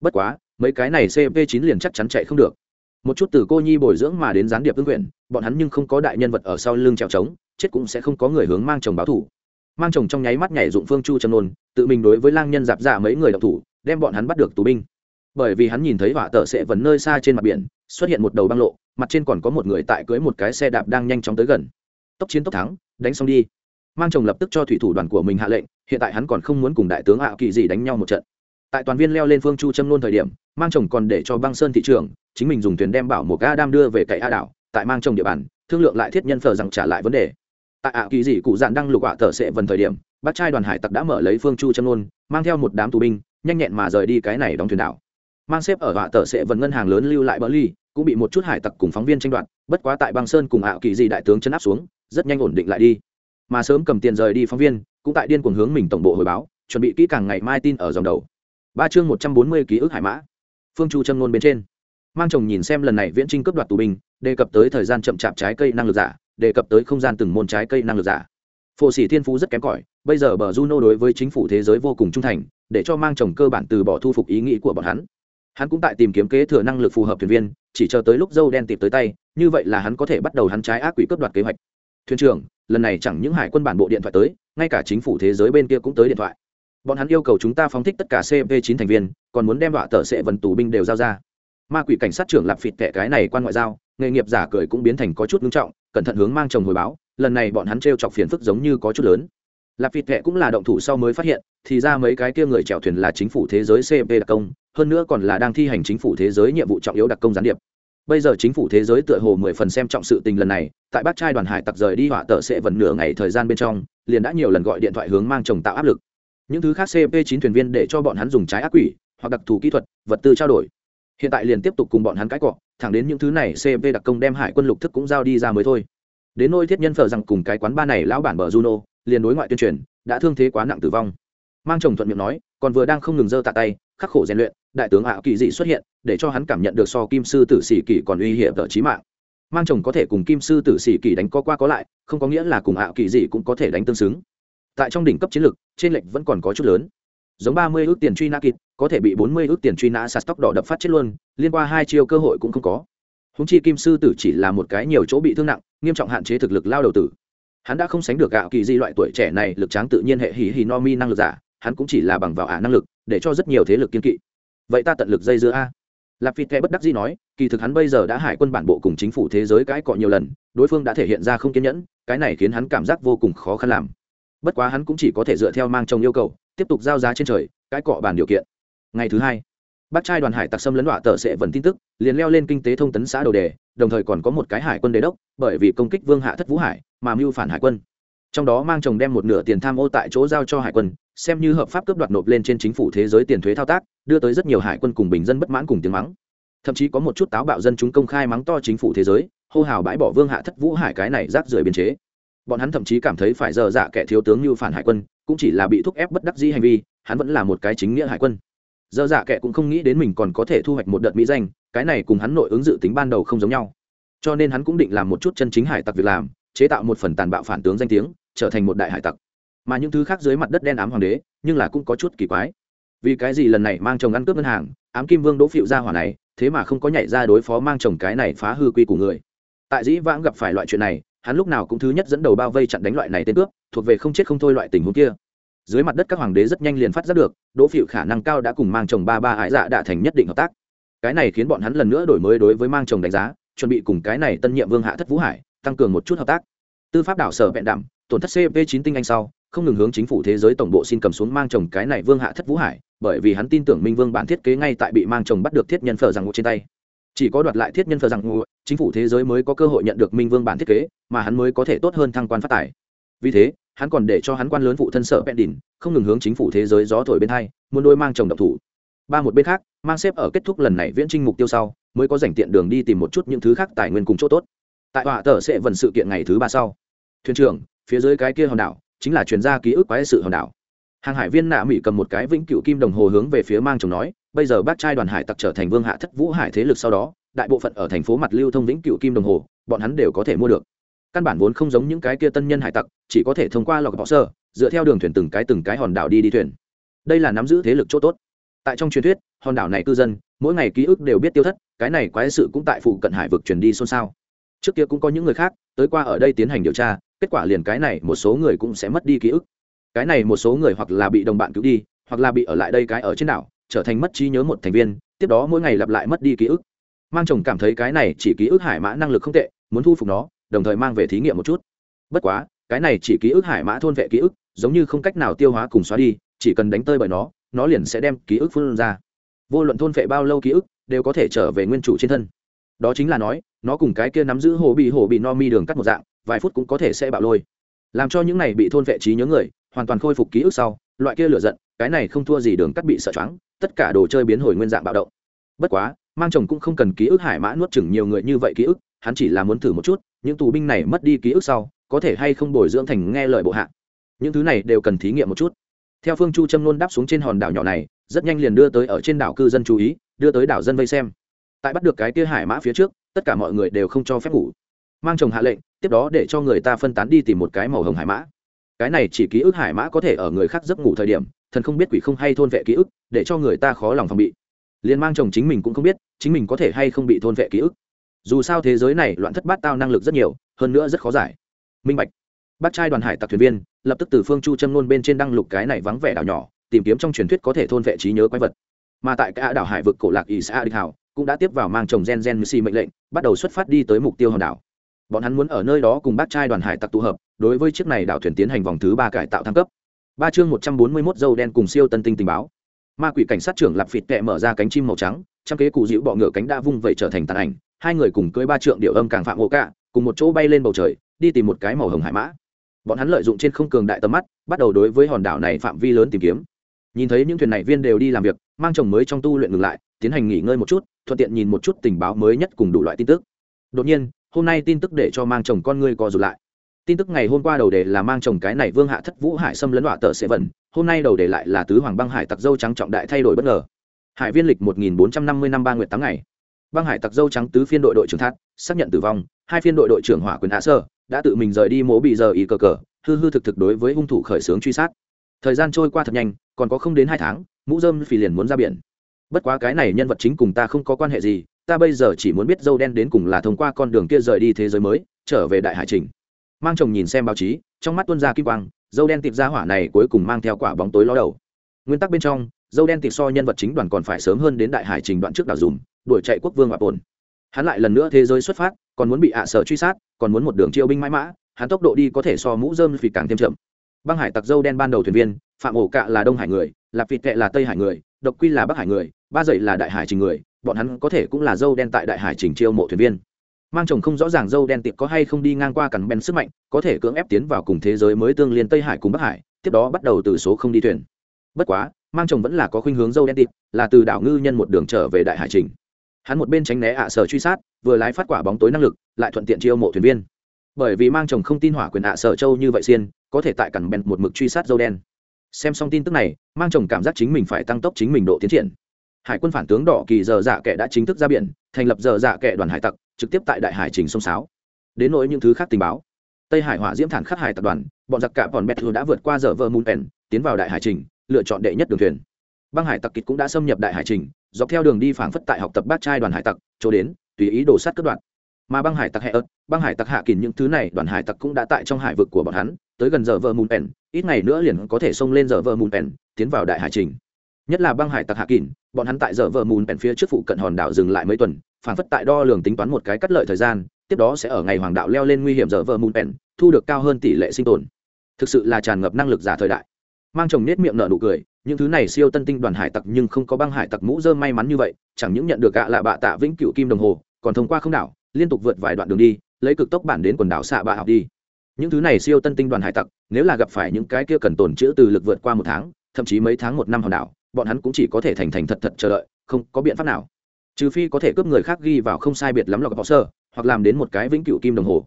Bất quá, mấy cái này cp chín liền chắc chắn chạy không được. Một chút từ cô nhi bồi dưỡng mà đến gián điệp tương quyển bọn hắn nhưng không có đại nhân vật ở sau lưng trèo trống, chết cũng sẽ không có người hướng mang chồng báo thủ mang chồng trong nháy mắt nhảy dụng phương chu châm nôn, tự mình đối với lang nhân dạp dạ mấy người đọc thủ, đem bọn hắn bắt được tù binh. Bởi vì hắn nhìn thấy hỏa tờ sẽ vẫn nơi xa trên mặt biển, xuất hiện một đầu băng lộ, mặt trên còn có một người tại cưới một cái xe đạp đang nhanh chóng tới gần. Tốc chiến tốc thắng, đánh xong đi. Mang chồng lập tức cho thủy thủ đoàn của mình hạ lệnh, hiện tại hắn còn không muốn cùng đại tướng ạ kỳ gì đánh nhau một trận. Tại toàn viên leo lên phương chu châm nôn thời điểm, mang chồng còn để cho băng sơn thị trường, chính mình dùng thuyền đem bảo một ga đam đưa về cậy a đảo, tại mang chồng địa bàn, thương lượng lại thiết nhân phờ rằng trả lại vấn đề tại ạ kỳ dị cụ dạn đang lục ạ tờ sệ vần thời điểm, bác trai đoàn hải tặc đã mở lấy phương chu châm nôn mang theo một đám tù binh, nhanh nhẹn mà rời đi cái này đóng thuyền đảo. Mang xếp ở ạ tờ sệ vần ngân hàng lớn lưu lại bỡ ly, cũng bị một chút hải tặc cùng phóng viên tranh đoạt, bất quá tại băng sơn cùng ạ kỳ dị đại tướng chân áp xuống, rất nhanh ổn định lại đi. Mà sớm cầm tiền rời đi phóng viên, cũng tại điên cuồng hướng mình tổng bộ hồi báo, chuẩn bị kỹ càng ngày mai tin ở dòng đầu. Ba chương một trăm bốn mươi ký ức hải mã. Phương chu châm nôn bên trên. Mang chồng nhìn xem lần này viễn trinh cướp đoạt tù binh, đề cập tới thời gian chậm chạp trái cây năng lực giả đề cập tới không gian từng môn trái cây năng lực giả. Phổ sĩ thiên phú rất kém cỏi, bây giờ bờ juno đối với chính phủ thế giới vô cùng trung thành, để cho mang chồng cơ bản từ bỏ thu phục ý nghĩ của bọn hắn. Hắn cũng tại tìm kiếm kế thừa năng lực phù hợp thuyền viên, chỉ chờ tới lúc dâu đen tìm tới tay, như vậy là hắn có thể bắt đầu hắn trái ác quỷ cướp đoạt kế hoạch. Thuyền trưởng, lần này chẳng những hải quân bản bộ điện thoại tới, ngay cả chính phủ thế giới bên kia cũng tới điện thoại. Bọn hắn yêu cầu chúng ta phóng thích tất cả cv chín thành viên, còn muốn đem đọa tờ sệ vần tù binh đều giao ra. Ma quỷ cảnh sát trưởng lạp phịt tệ cái này quan ngoại giao nghề nghiệp giả cười cũng biến thành có chút nghiêm trọng, cẩn thận hướng mang chồng hồi báo, lần này bọn hắn t chọc phiền phức giống như có chút lớn. Lạp vịt vệ cũng là động thủ sau mới phát hiện, thì ra mấy cái kia người chèo thuyền là chính phủ thế giới cp đặc công, hơn nữa còn là đang thi hành chính phủ thế giới nhiệm vụ trọng yếu đặc công gián điệp. Bây giờ chính phủ thế giới tựa hồ mười phần xem trọng sự tình lần này, tại bát trai đoàn hải tặc rời đi họa tờ sẽ vần nửa ngày thời gian bên trong, liền đã nhiều lần gọi điện thoại hướng mang chồng tạo áp lực. Những thứ khác cp chín thuyền viên để cho bọn hắn dùng trái ác quỷ, hoặc đặc thù kỹ thuật, vật tư trao đổi hiện tại liền tiếp tục cùng bọn hắn cãi cọ, thẳng đến những thứ này cp đặc công đem hải quân lục thức cũng giao đi ra mới thôi. Đến nôi thiết nhân phở rằng cùng cái quán ba này lão bản bờ juno, liền đối ngoại tuyên truyền, đã thương thế quá nặng tử vong. Mang chồng thuận miệng nói, còn vừa đang không ngừng giơ tạ tay, khắc khổ rèn luyện, đại tướng ảo kỳ dị xuất hiện, để cho hắn cảm nhận được so kim sư tử sĩ kỳ còn uy hiểm tờ trí mạng. Mang chồng có thể cùng kim sư tử sĩ kỳ đánh có qua có lại, không có nghĩa là cùng ảo kỳ dị cũng có thể đánh tương xứng. Tại trong đỉnh cấp chiến lược, trên lệnh vẫn còn có chút lớn giống ba mươi ước tiền truy nã kịt có thể bị bốn mươi ước tiền truy nã sạt tóc đỏ đập phát chết luôn, liên qua hai chiêu cơ hội cũng không có. Húng chi kim sư tử chỉ là một cái nhiều chỗ bị thương nặng, nghiêm trọng hạn chế thực lực lao đầu tử. Hắn đã không sánh được gạo kỳ di loại tuổi trẻ này, lực tráng tự nhiên hệ hì hì no mi năng lực giả, hắn cũng chỉ là bằng vào ả năng lực, để cho rất nhiều thế lực kiên kỵ. Vậy ta tận lực dây dưa a. Lạp phi kệ bất đắc dĩ nói, kỳ thực hắn bây giờ đã hải quân bản bộ cùng chính phủ thế giới cãi cọ nhiều lần, đối phương đã thể hiện ra không kiên nhẫn, cái này khiến hắn cảm giác vô cùng khó khăn làm. Bất quá hắn cũng chỉ có thể dựa theo mang chồng yêu cầu tiếp tục giao giá trên trời cãi cọ bàn điều kiện. Ngày thứ hai, bác trai đoàn hải tặc xâm lấn đọa tờ sẽ vẫn tin tức, liền leo lên kinh tế thông tấn xã đầu đề, đồng thời còn có một cái hải quân đế đốc, bởi vì công kích vương hạ thất vũ hải mà mưu phản hải quân. Trong đó mang chồng đem một nửa tiền tham ô tại chỗ giao cho hải quân, xem như hợp pháp cướp đoạt nộp lên trên chính phủ thế giới tiền thuế thao tác, đưa tới rất nhiều hải quân cùng bình dân bất mãn cùng tiếng mắng. Thậm chí có một chút táo bạo dân chúng công khai mắng to chính phủ thế giới, hô hào bãi bỏ vương hạ thất vũ hải cái này rác rưởi biên chế bọn hắn thậm chí cảm thấy phải dở dạ kẻ thiếu tướng như phản hải quân, cũng chỉ là bị thúc ép bất đắc dĩ hành vi, hắn vẫn là một cái chính nghĩa hải quân. Dở dạ kẻ cũng không nghĩ đến mình còn có thể thu hoạch một đợt mỹ danh, cái này cùng hắn nội ứng dự tính ban đầu không giống nhau. Cho nên hắn cũng định làm một chút chân chính hải tặc việc làm, chế tạo một phần tàn bạo phản tướng danh tiếng, trở thành một đại hải tặc. Mà những thứ khác dưới mặt đất đen ám hoàng đế, nhưng là cũng có chút kỳ quái. Vì cái gì lần này mang chồng ăn cướp ngân hàng, ám kim vương đỗ phịu ra hỏa này, thế mà không có nhảy ra đối phó mang chồng cái này phá hư quy của người. Tại dĩ vãng gặp phải loại chuyện này hắn lúc nào cũng thứ nhất dẫn đầu bao vây chặn đánh loại này tên cướp, thuộc về không chết không thôi loại tình huống kia. Dưới mặt đất các hoàng đế rất nhanh liền phát giác được, đỗ phịu khả năng cao đã cùng mang chồng ba ba ải dạ đã thành nhất định hợp tác. Cái này khiến bọn hắn lần nữa đổi mới đối với mang chồng đánh giá, chuẩn bị cùng cái này tân nhiệm vương hạ thất vũ hải, tăng cường một chút hợp tác. Tư pháp đảo sở vẹn đạm, tổn thất cp chín tinh anh sau, không ngừng hướng chính phủ thế giới tổng bộ xin cầm xuống mang chồng cái này vương hạ thất vũ hải, bởi vì hắn tin tưởng minh vương bản thiết kế ngay tại bị mang chồng bắt được thiết nhân phở rằng ngụ trên tay chỉ có đoạt lại thiết nhân thờ rằng ngụ chính phủ thế giới mới có cơ hội nhận được minh vương bản thiết kế, mà hắn mới có thể tốt hơn thăng quan phát tài. Vì thế, hắn còn để cho hắn quan lớn phụ thân sở bẹn đỉnh không ngừng hướng chính phủ thế giới gió thổi bên hai, muốn đôi mang chồng độc thủ. Ba một bên khác, mang xếp ở kết thúc lần này viễn trinh mục tiêu sau, mới có dành tiện đường đi tìm một chút những thứ khác tài nguyên cùng chỗ tốt. Tại họa tờ sẽ vần sự kiện ngày thứ ba sau, thuyền trưởng, phía dưới cái kia hòn đảo, chính là chuyển gia ký ức quái sự hòn đảo. Hàng hải viên nạ mỹ cầm một cái vĩnh cựu kim đồng hồ hướng về phía mang chồng nói bây giờ bác trai đoàn hải tặc trở thành vương hạ thất vũ hải thế lực sau đó, đại bộ phận ở thành phố mặt lưu thông vĩnh cựu kim đồng hồ, bọn hắn đều có thể mua được. Căn bản vốn không giống những cái kia tân nhân hải tặc, chỉ có thể thông qua lọc bỏ sơ, dựa theo đường thuyền từng cái từng cái hòn đảo đi đi thuyền. Đây là nắm giữ thế lực chỗ tốt. Tại trong truyền thuyết, hòn đảo này cư dân, mỗi ngày ký ức đều biết tiêu thất, cái này quái sự cũng tại phụ cận hải vực truyền đi xôn xao. Trước kia cũng có những người khác, tới qua ở đây tiến hành điều tra, kết quả liền cái này một số người cũng sẽ mất đi ký ức. Cái này một số người hoặc là bị đồng bạn cứu đi, hoặc là bị ở lại đây cái ở trên đảo trở thành mất trí nhớ một thành viên, tiếp đó mỗi ngày lặp lại mất đi ký ức. Mang chồng cảm thấy cái này chỉ ký ức hải mã năng lực không tệ, muốn thu phục nó, đồng thời mang về thí nghiệm một chút. Bất quá, cái này chỉ ký ức hải mã thôn vệ ký ức, giống như không cách nào tiêu hóa cùng xóa đi, chỉ cần đánh tơi bởi nó nó liền sẽ đem ký ức phương ra. Vô luận thôn vệ bao lâu ký ức, đều có thể trở về nguyên chủ trên thân. Đó chính là nói, nó cùng cái kia nắm giữ hồ bị hồ bị no mi đường cắt một dạng, vài phút cũng có thể sẽ bạo lôi. Làm cho những này bị thôn vệ trí nhớ người, hoàn toàn khôi phục ký ức sau, loại kia lửa giận, cái này không thua gì đường cắt bị sợ choáng tất cả đồ chơi biến hồi nguyên dạng bạo động. Bất quá, mang chồng cũng không cần ký ức hải mã nuốt chừng nhiều người như vậy ký ức, hắn chỉ là muốn thử một chút, những tù binh này mất đi ký ức sau, có thể hay không bồi dưỡng thành nghe lời bộ hạ. Những thứ này đều cần thí nghiệm một chút. Theo phương chu châm luôn đáp xuống trên hòn đảo nhỏ này, rất nhanh liền đưa tới ở trên đảo cư dân chú ý, đưa tới đảo dân vây xem. Tại bắt được cái kia hải mã phía trước, tất cả mọi người đều không cho phép ngủ. Mang chồng hạ lệnh, tiếp đó để cho người ta phân tán đi tìm một cái màu hồng hải mã cái này chỉ ký ức hải mã có thể ở người khác giấc ngủ thời điểm, thần không biết quỷ không hay thôn vệ ký ức, để cho người ta khó lòng phòng bị. Liền mang chồng chính mình cũng không biết, chính mình có thể hay không bị thôn vệ ký ức. Dù sao thế giới này loạn thất bát tao năng lực rất nhiều, hơn nữa rất khó giải. Minh bạch. Bác trai đoàn hải tặc thuyền viên, lập tức từ phương chu châm nôn bên trên đăng lục cái này vắng vẻ đảo nhỏ, tìm kiếm trong truyền thuyết có thể thôn vệ trí nhớ quái vật. Mà tại cả đảo hải vực cổ lạc ỷ xã địch hảo cũng đã tiếp vào mang chồng gen gen mc mệnh lệnh, bắt đầu xuất phát đi tới mục tiêu hòn đảo. Bọn hắn muốn ở nơi đó cùng bác trai đoàn hải tặc tụ hợp đối với chiếc này đảo thuyền tiến hành vòng thứ ba cải tạo thăng cấp. Ba chương một trăm bốn mươi mốt dâu đen cùng siêu tân tinh tình báo. Ma quỷ cảnh sát trưởng lạp phịt kẹ mở ra cánh chim màu trắng trong kế cụ dịu bọ ngựa cánh đã vung vẩy trở thành tàn ảnh, hai người cùng cưới ba trượng điệu âm càng phạm hộ cả, cùng một chỗ bay lên bầu trời, đi tìm một cái màu hồng hải mã. Bọn hắn lợi dụng trên không cường đại tầm mắt, bắt đầu đối với hòn đảo này phạm vi lớn tìm kiếm. Nhìn thấy những thuyền này viên đều đi làm việc, mang chồng mới trong tu luyện ngừng lại, tiến hành nghỉ ngơi một chút, thuận tiện nhìn một chút tình báo mới nhất cùng đủ loại tin tức. Đột nhiên, hôm nay tin tức để cho mang chồng con ngươi co rụt lại tin tức ngày hôm qua đầu đề là mang chồng cái này vương hạ thất vũ hải xâm lấn đọa tờ sẽ vẩn hôm nay đầu đề lại là tứ hoàng băng hải tặc dâu trắng trọng đại thay đổi bất ngờ. Hải viên lịch một nghìn bốn trăm năm mươi năm ba nguyệt tám ngày. Băng hải tặc dâu trắng tứ phiên đội đội trưởng thát xác nhận tử vong, hai phiên đội đội trưởng hỏa quyền hạ sơ, đã tự mình rời đi mố bị giờ ý cờ cờ, hư hư thực thực đối với hung thủ khởi xướng truy sát. Thời gian trôi qua thật nhanh, còn có không đến hai tháng, mũ dơm phì liền muốn ra biển. Bất quá cái này nhân vật chính cùng ta không có quan hệ gì, ta bây giờ chỉ muốn biết dâu đen đến cùng là thông qua con đường kia rời đi thế giới mới, trở về đại hải trình mang chồng nhìn xem báo chí, trong mắt tuân ra kim quang, dâu đen tiệp ra hỏa này cuối cùng mang theo quả bóng tối ló đầu. Nguyên tắc bên trong, dâu đen tiệp so nhân vật chính đoàn còn phải sớm hơn đến đại hải trình đoạn trước đảo dùm đuổi chạy quốc vương và bồn hắn lại lần nữa thế giới xuất phát, còn muốn bị ạ sở truy sát, còn muốn một đường triệu binh mãi mã, hắn tốc độ đi có thể so mũ dơm vì càng thêm chậm. Băng hải tặc dâu đen ban đầu thuyền viên, phạm ổ cạ là đông hải người, lạp vịt kệ là tây hải người, độc quy là bắc hải người, ba dậy là đại hải trình người, bọn hắn có thể cũng là dâu đen tại đại hải trình chiêu mộ thuyền viên mang chồng không rõ ràng dâu đen tiệp có hay không đi ngang qua cằn ben sức mạnh, có thể cưỡng ép tiến vào cùng thế giới mới tương liên tây hải cùng bắc hải, tiếp đó bắt đầu từ số không đi thuyền. Bất quá, mang chồng vẫn là có khuynh hướng dâu đen tiệp, là từ đảo ngư nhân một đường trở về đại hải trình. Hắn một bên tránh né ạ sở truy sát, vừa lái phát quả bóng tối năng lực, lại thuận tiện chiêu mộ thuyền viên. Bởi vì mang chồng không tin hỏa quyền ạ sở châu như vậy xiên, có thể tại cằn ben một mực truy sát dâu đen. Xem xong tin tức này, mang chồng cảm giác chính mình phải tăng tốc chính mình độ tiến triển hải quân phản tướng đỏ kỳ giờ dạ kệ đã chính thức ra biển, thành lập giờ dạ kệ đoàn hải tặc, trực tiếp tại đại hải trình sông sáo. Đến nỗi những thứ khác tình báo. Tây hải hỏa diễm thản khắc hải tập đoàn, bọn giặc cả bọn bẹt đã vượt qua giờ vơ mùn pèn tiến vào đại hải trình, lựa chọn đệ nhất đường thuyền. Băng hải tặc kịch cũng đã xâm nhập đại hải trình, dọc theo đường đi phảng phất tại học tập bát trai đoàn hải tặc, chỗ đến, tùy ý đổ sát cất đoạn mà băng hải tặc hệ ớt, băng hải tặc hạ kín những thứ này, đoàn hải tặc cũng đã tại trong hải vực của bọn hắn, tới gần giờ vơ mùn pèn ít ngày nữa liền có thể xông lên giờ vơ mùn pèn tiến vào đại hải trình nhất là băng hải tặc hạ kìm bọn hắn tại giờ vợ mùn bèn phía trước phụ cận hòn đảo dừng lại mấy tuần, phản phất tại đo lường tính toán một cái cắt lợi thời gian, tiếp đó sẽ ở ngày hoàng đạo leo lên nguy hiểm giờ vợ mùn bèn, thu được cao hơn tỷ lệ sinh tồn. Thực sự là tràn ngập năng lực giả thời đại. Mang chồng nết miệng nở nụ cười, những thứ này siêu tân tinh đoàn hải tặc nhưng không có băng hải tặc mũ dơ may mắn như vậy, chẳng những nhận được gạ lạ bạ tạ vĩnh cựu kim đồng hồ, còn thông qua không đảo, liên tục vượt vài đoạn đường đi, lấy cực tốc bản đến quần đảo xạ bạ học đi. Những thứ này siêu tân tinh đoàn hải tặc, nếu là gặp phải những cái kia cần tồn chữ từ lực vượt qua một tháng, thậm chí mấy tháng một năm hòn đảo bọn hắn cũng chỉ có thể thành thành thật thật chờ đợi, không có biện pháp nào. Trừ phi có thể cướp người khác ghi vào không sai biệt lắm lọc bỏ sơ, hoặc làm đến một cái vĩnh cửu kim đồng hồ.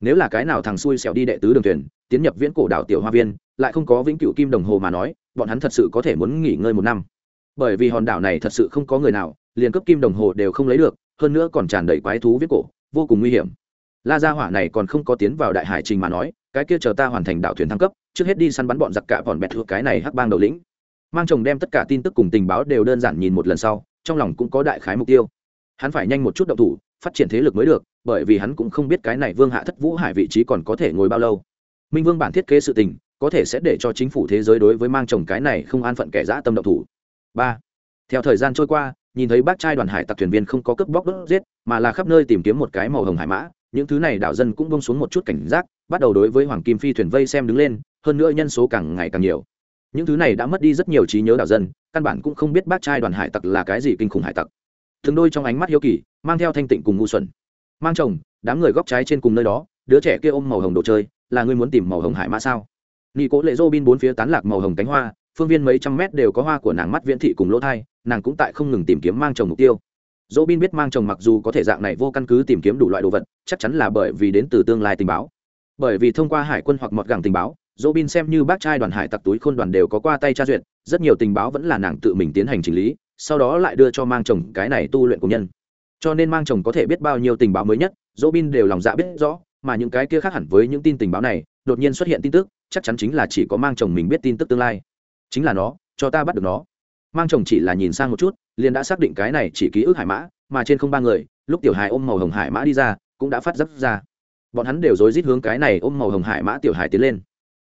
Nếu là cái nào thằng xui xẻo đi đệ tứ đường thuyền, tiến nhập viễn cổ đảo tiểu hoa viên, lại không có vĩnh cửu kim đồng hồ mà nói, bọn hắn thật sự có thể muốn nghỉ ngơi một năm. Bởi vì hòn đảo này thật sự không có người nào, liền cấp kim đồng hồ đều không lấy được, hơn nữa còn tràn đầy quái thú viết cổ, vô cùng nguy hiểm. La gia hỏa này còn không có tiến vào đại hải trình mà nói, cái kia chờ ta hoàn thành đảo thuyền thăng cấp, trước hết đi săn bắn bọn giặc cả bọn bẹt thuộc cái này hắc bang đầu lĩnh mang chồng đem tất cả tin tức cùng tình báo đều đơn giản nhìn một lần sau, trong lòng cũng có đại khái mục tiêu. Hắn phải nhanh một chút động thủ, phát triển thế lực mới được, bởi vì hắn cũng không biết cái này vương hạ thất vũ hải vị trí còn có thể ngồi bao lâu. Minh vương bản thiết kế sự tình, có thể sẽ để cho chính phủ thế giới đối với mang chồng cái này không an phận kẻ dã tâm động thủ. Ba. Theo thời gian trôi qua, nhìn thấy bác trai đoàn hải tặc thuyền viên không có cướp bóc đốt giết, mà là khắp nơi tìm kiếm một cái màu hồng hải mã, những thứ này đảo dân cũng bông xuống một chút cảnh giác, bắt đầu đối với hoàng kim phi thuyền vây xem đứng lên, hơn nữa nhân số càng ngày càng nhiều những thứ này đã mất đi rất nhiều trí nhớ đảo dân, căn bản cũng không biết bác trai đoàn hải tặc là cái gì kinh khủng hải tặc. Thường đôi trong ánh mắt hiếu kỳ, mang theo thanh tịnh cùng ngu xuẩn. Mang chồng, đám người góc trái trên cùng nơi đó, đứa trẻ kia ôm màu hồng đồ chơi, là ngươi muốn tìm màu hồng hải mã sao? Nghi cố lệ dô bin bốn phía tán lạc màu hồng cánh hoa, phương viên mấy trăm mét đều có hoa của nàng mắt viễn thị cùng lỗ thai, nàng cũng tại không ngừng tìm kiếm mang chồng mục tiêu. Dỗ bin biết mang chồng mặc dù có thể dạng này vô căn cứ tìm kiếm đủ loại đồ vật, chắc chắn là bởi vì đến từ tương lai tình báo. Bởi vì thông qua hải quân hoặc mọt gẳng tình báo dỗ bin xem như bác trai đoàn hải tặc túi khôn đoàn đều có qua tay tra duyệt, rất nhiều tình báo vẫn là nàng tự mình tiến hành chỉnh lý, sau đó lại đưa cho mang chồng cái này tu luyện công nhân. Cho nên mang chồng có thể biết bao nhiêu tình báo mới nhất dỗ bin đều lòng dạ biết rõ, mà những cái kia khác hẳn với những tin tình báo này, đột nhiên xuất hiện tin tức, chắc chắn chính là chỉ có mang chồng mình biết tin tức tương lai. Chính là nó, cho ta bắt được nó. Mang chồng chỉ là nhìn sang một chút, liền đã xác định cái này chỉ ký ức hải mã, mà trên không ba người, lúc tiểu hài ôm màu hồng hải mã đi ra, cũng đã phát dấp ra. Bọn hắn đều rối rít hướng cái này ôm màu hồng hải mã tiểu hài tiến lên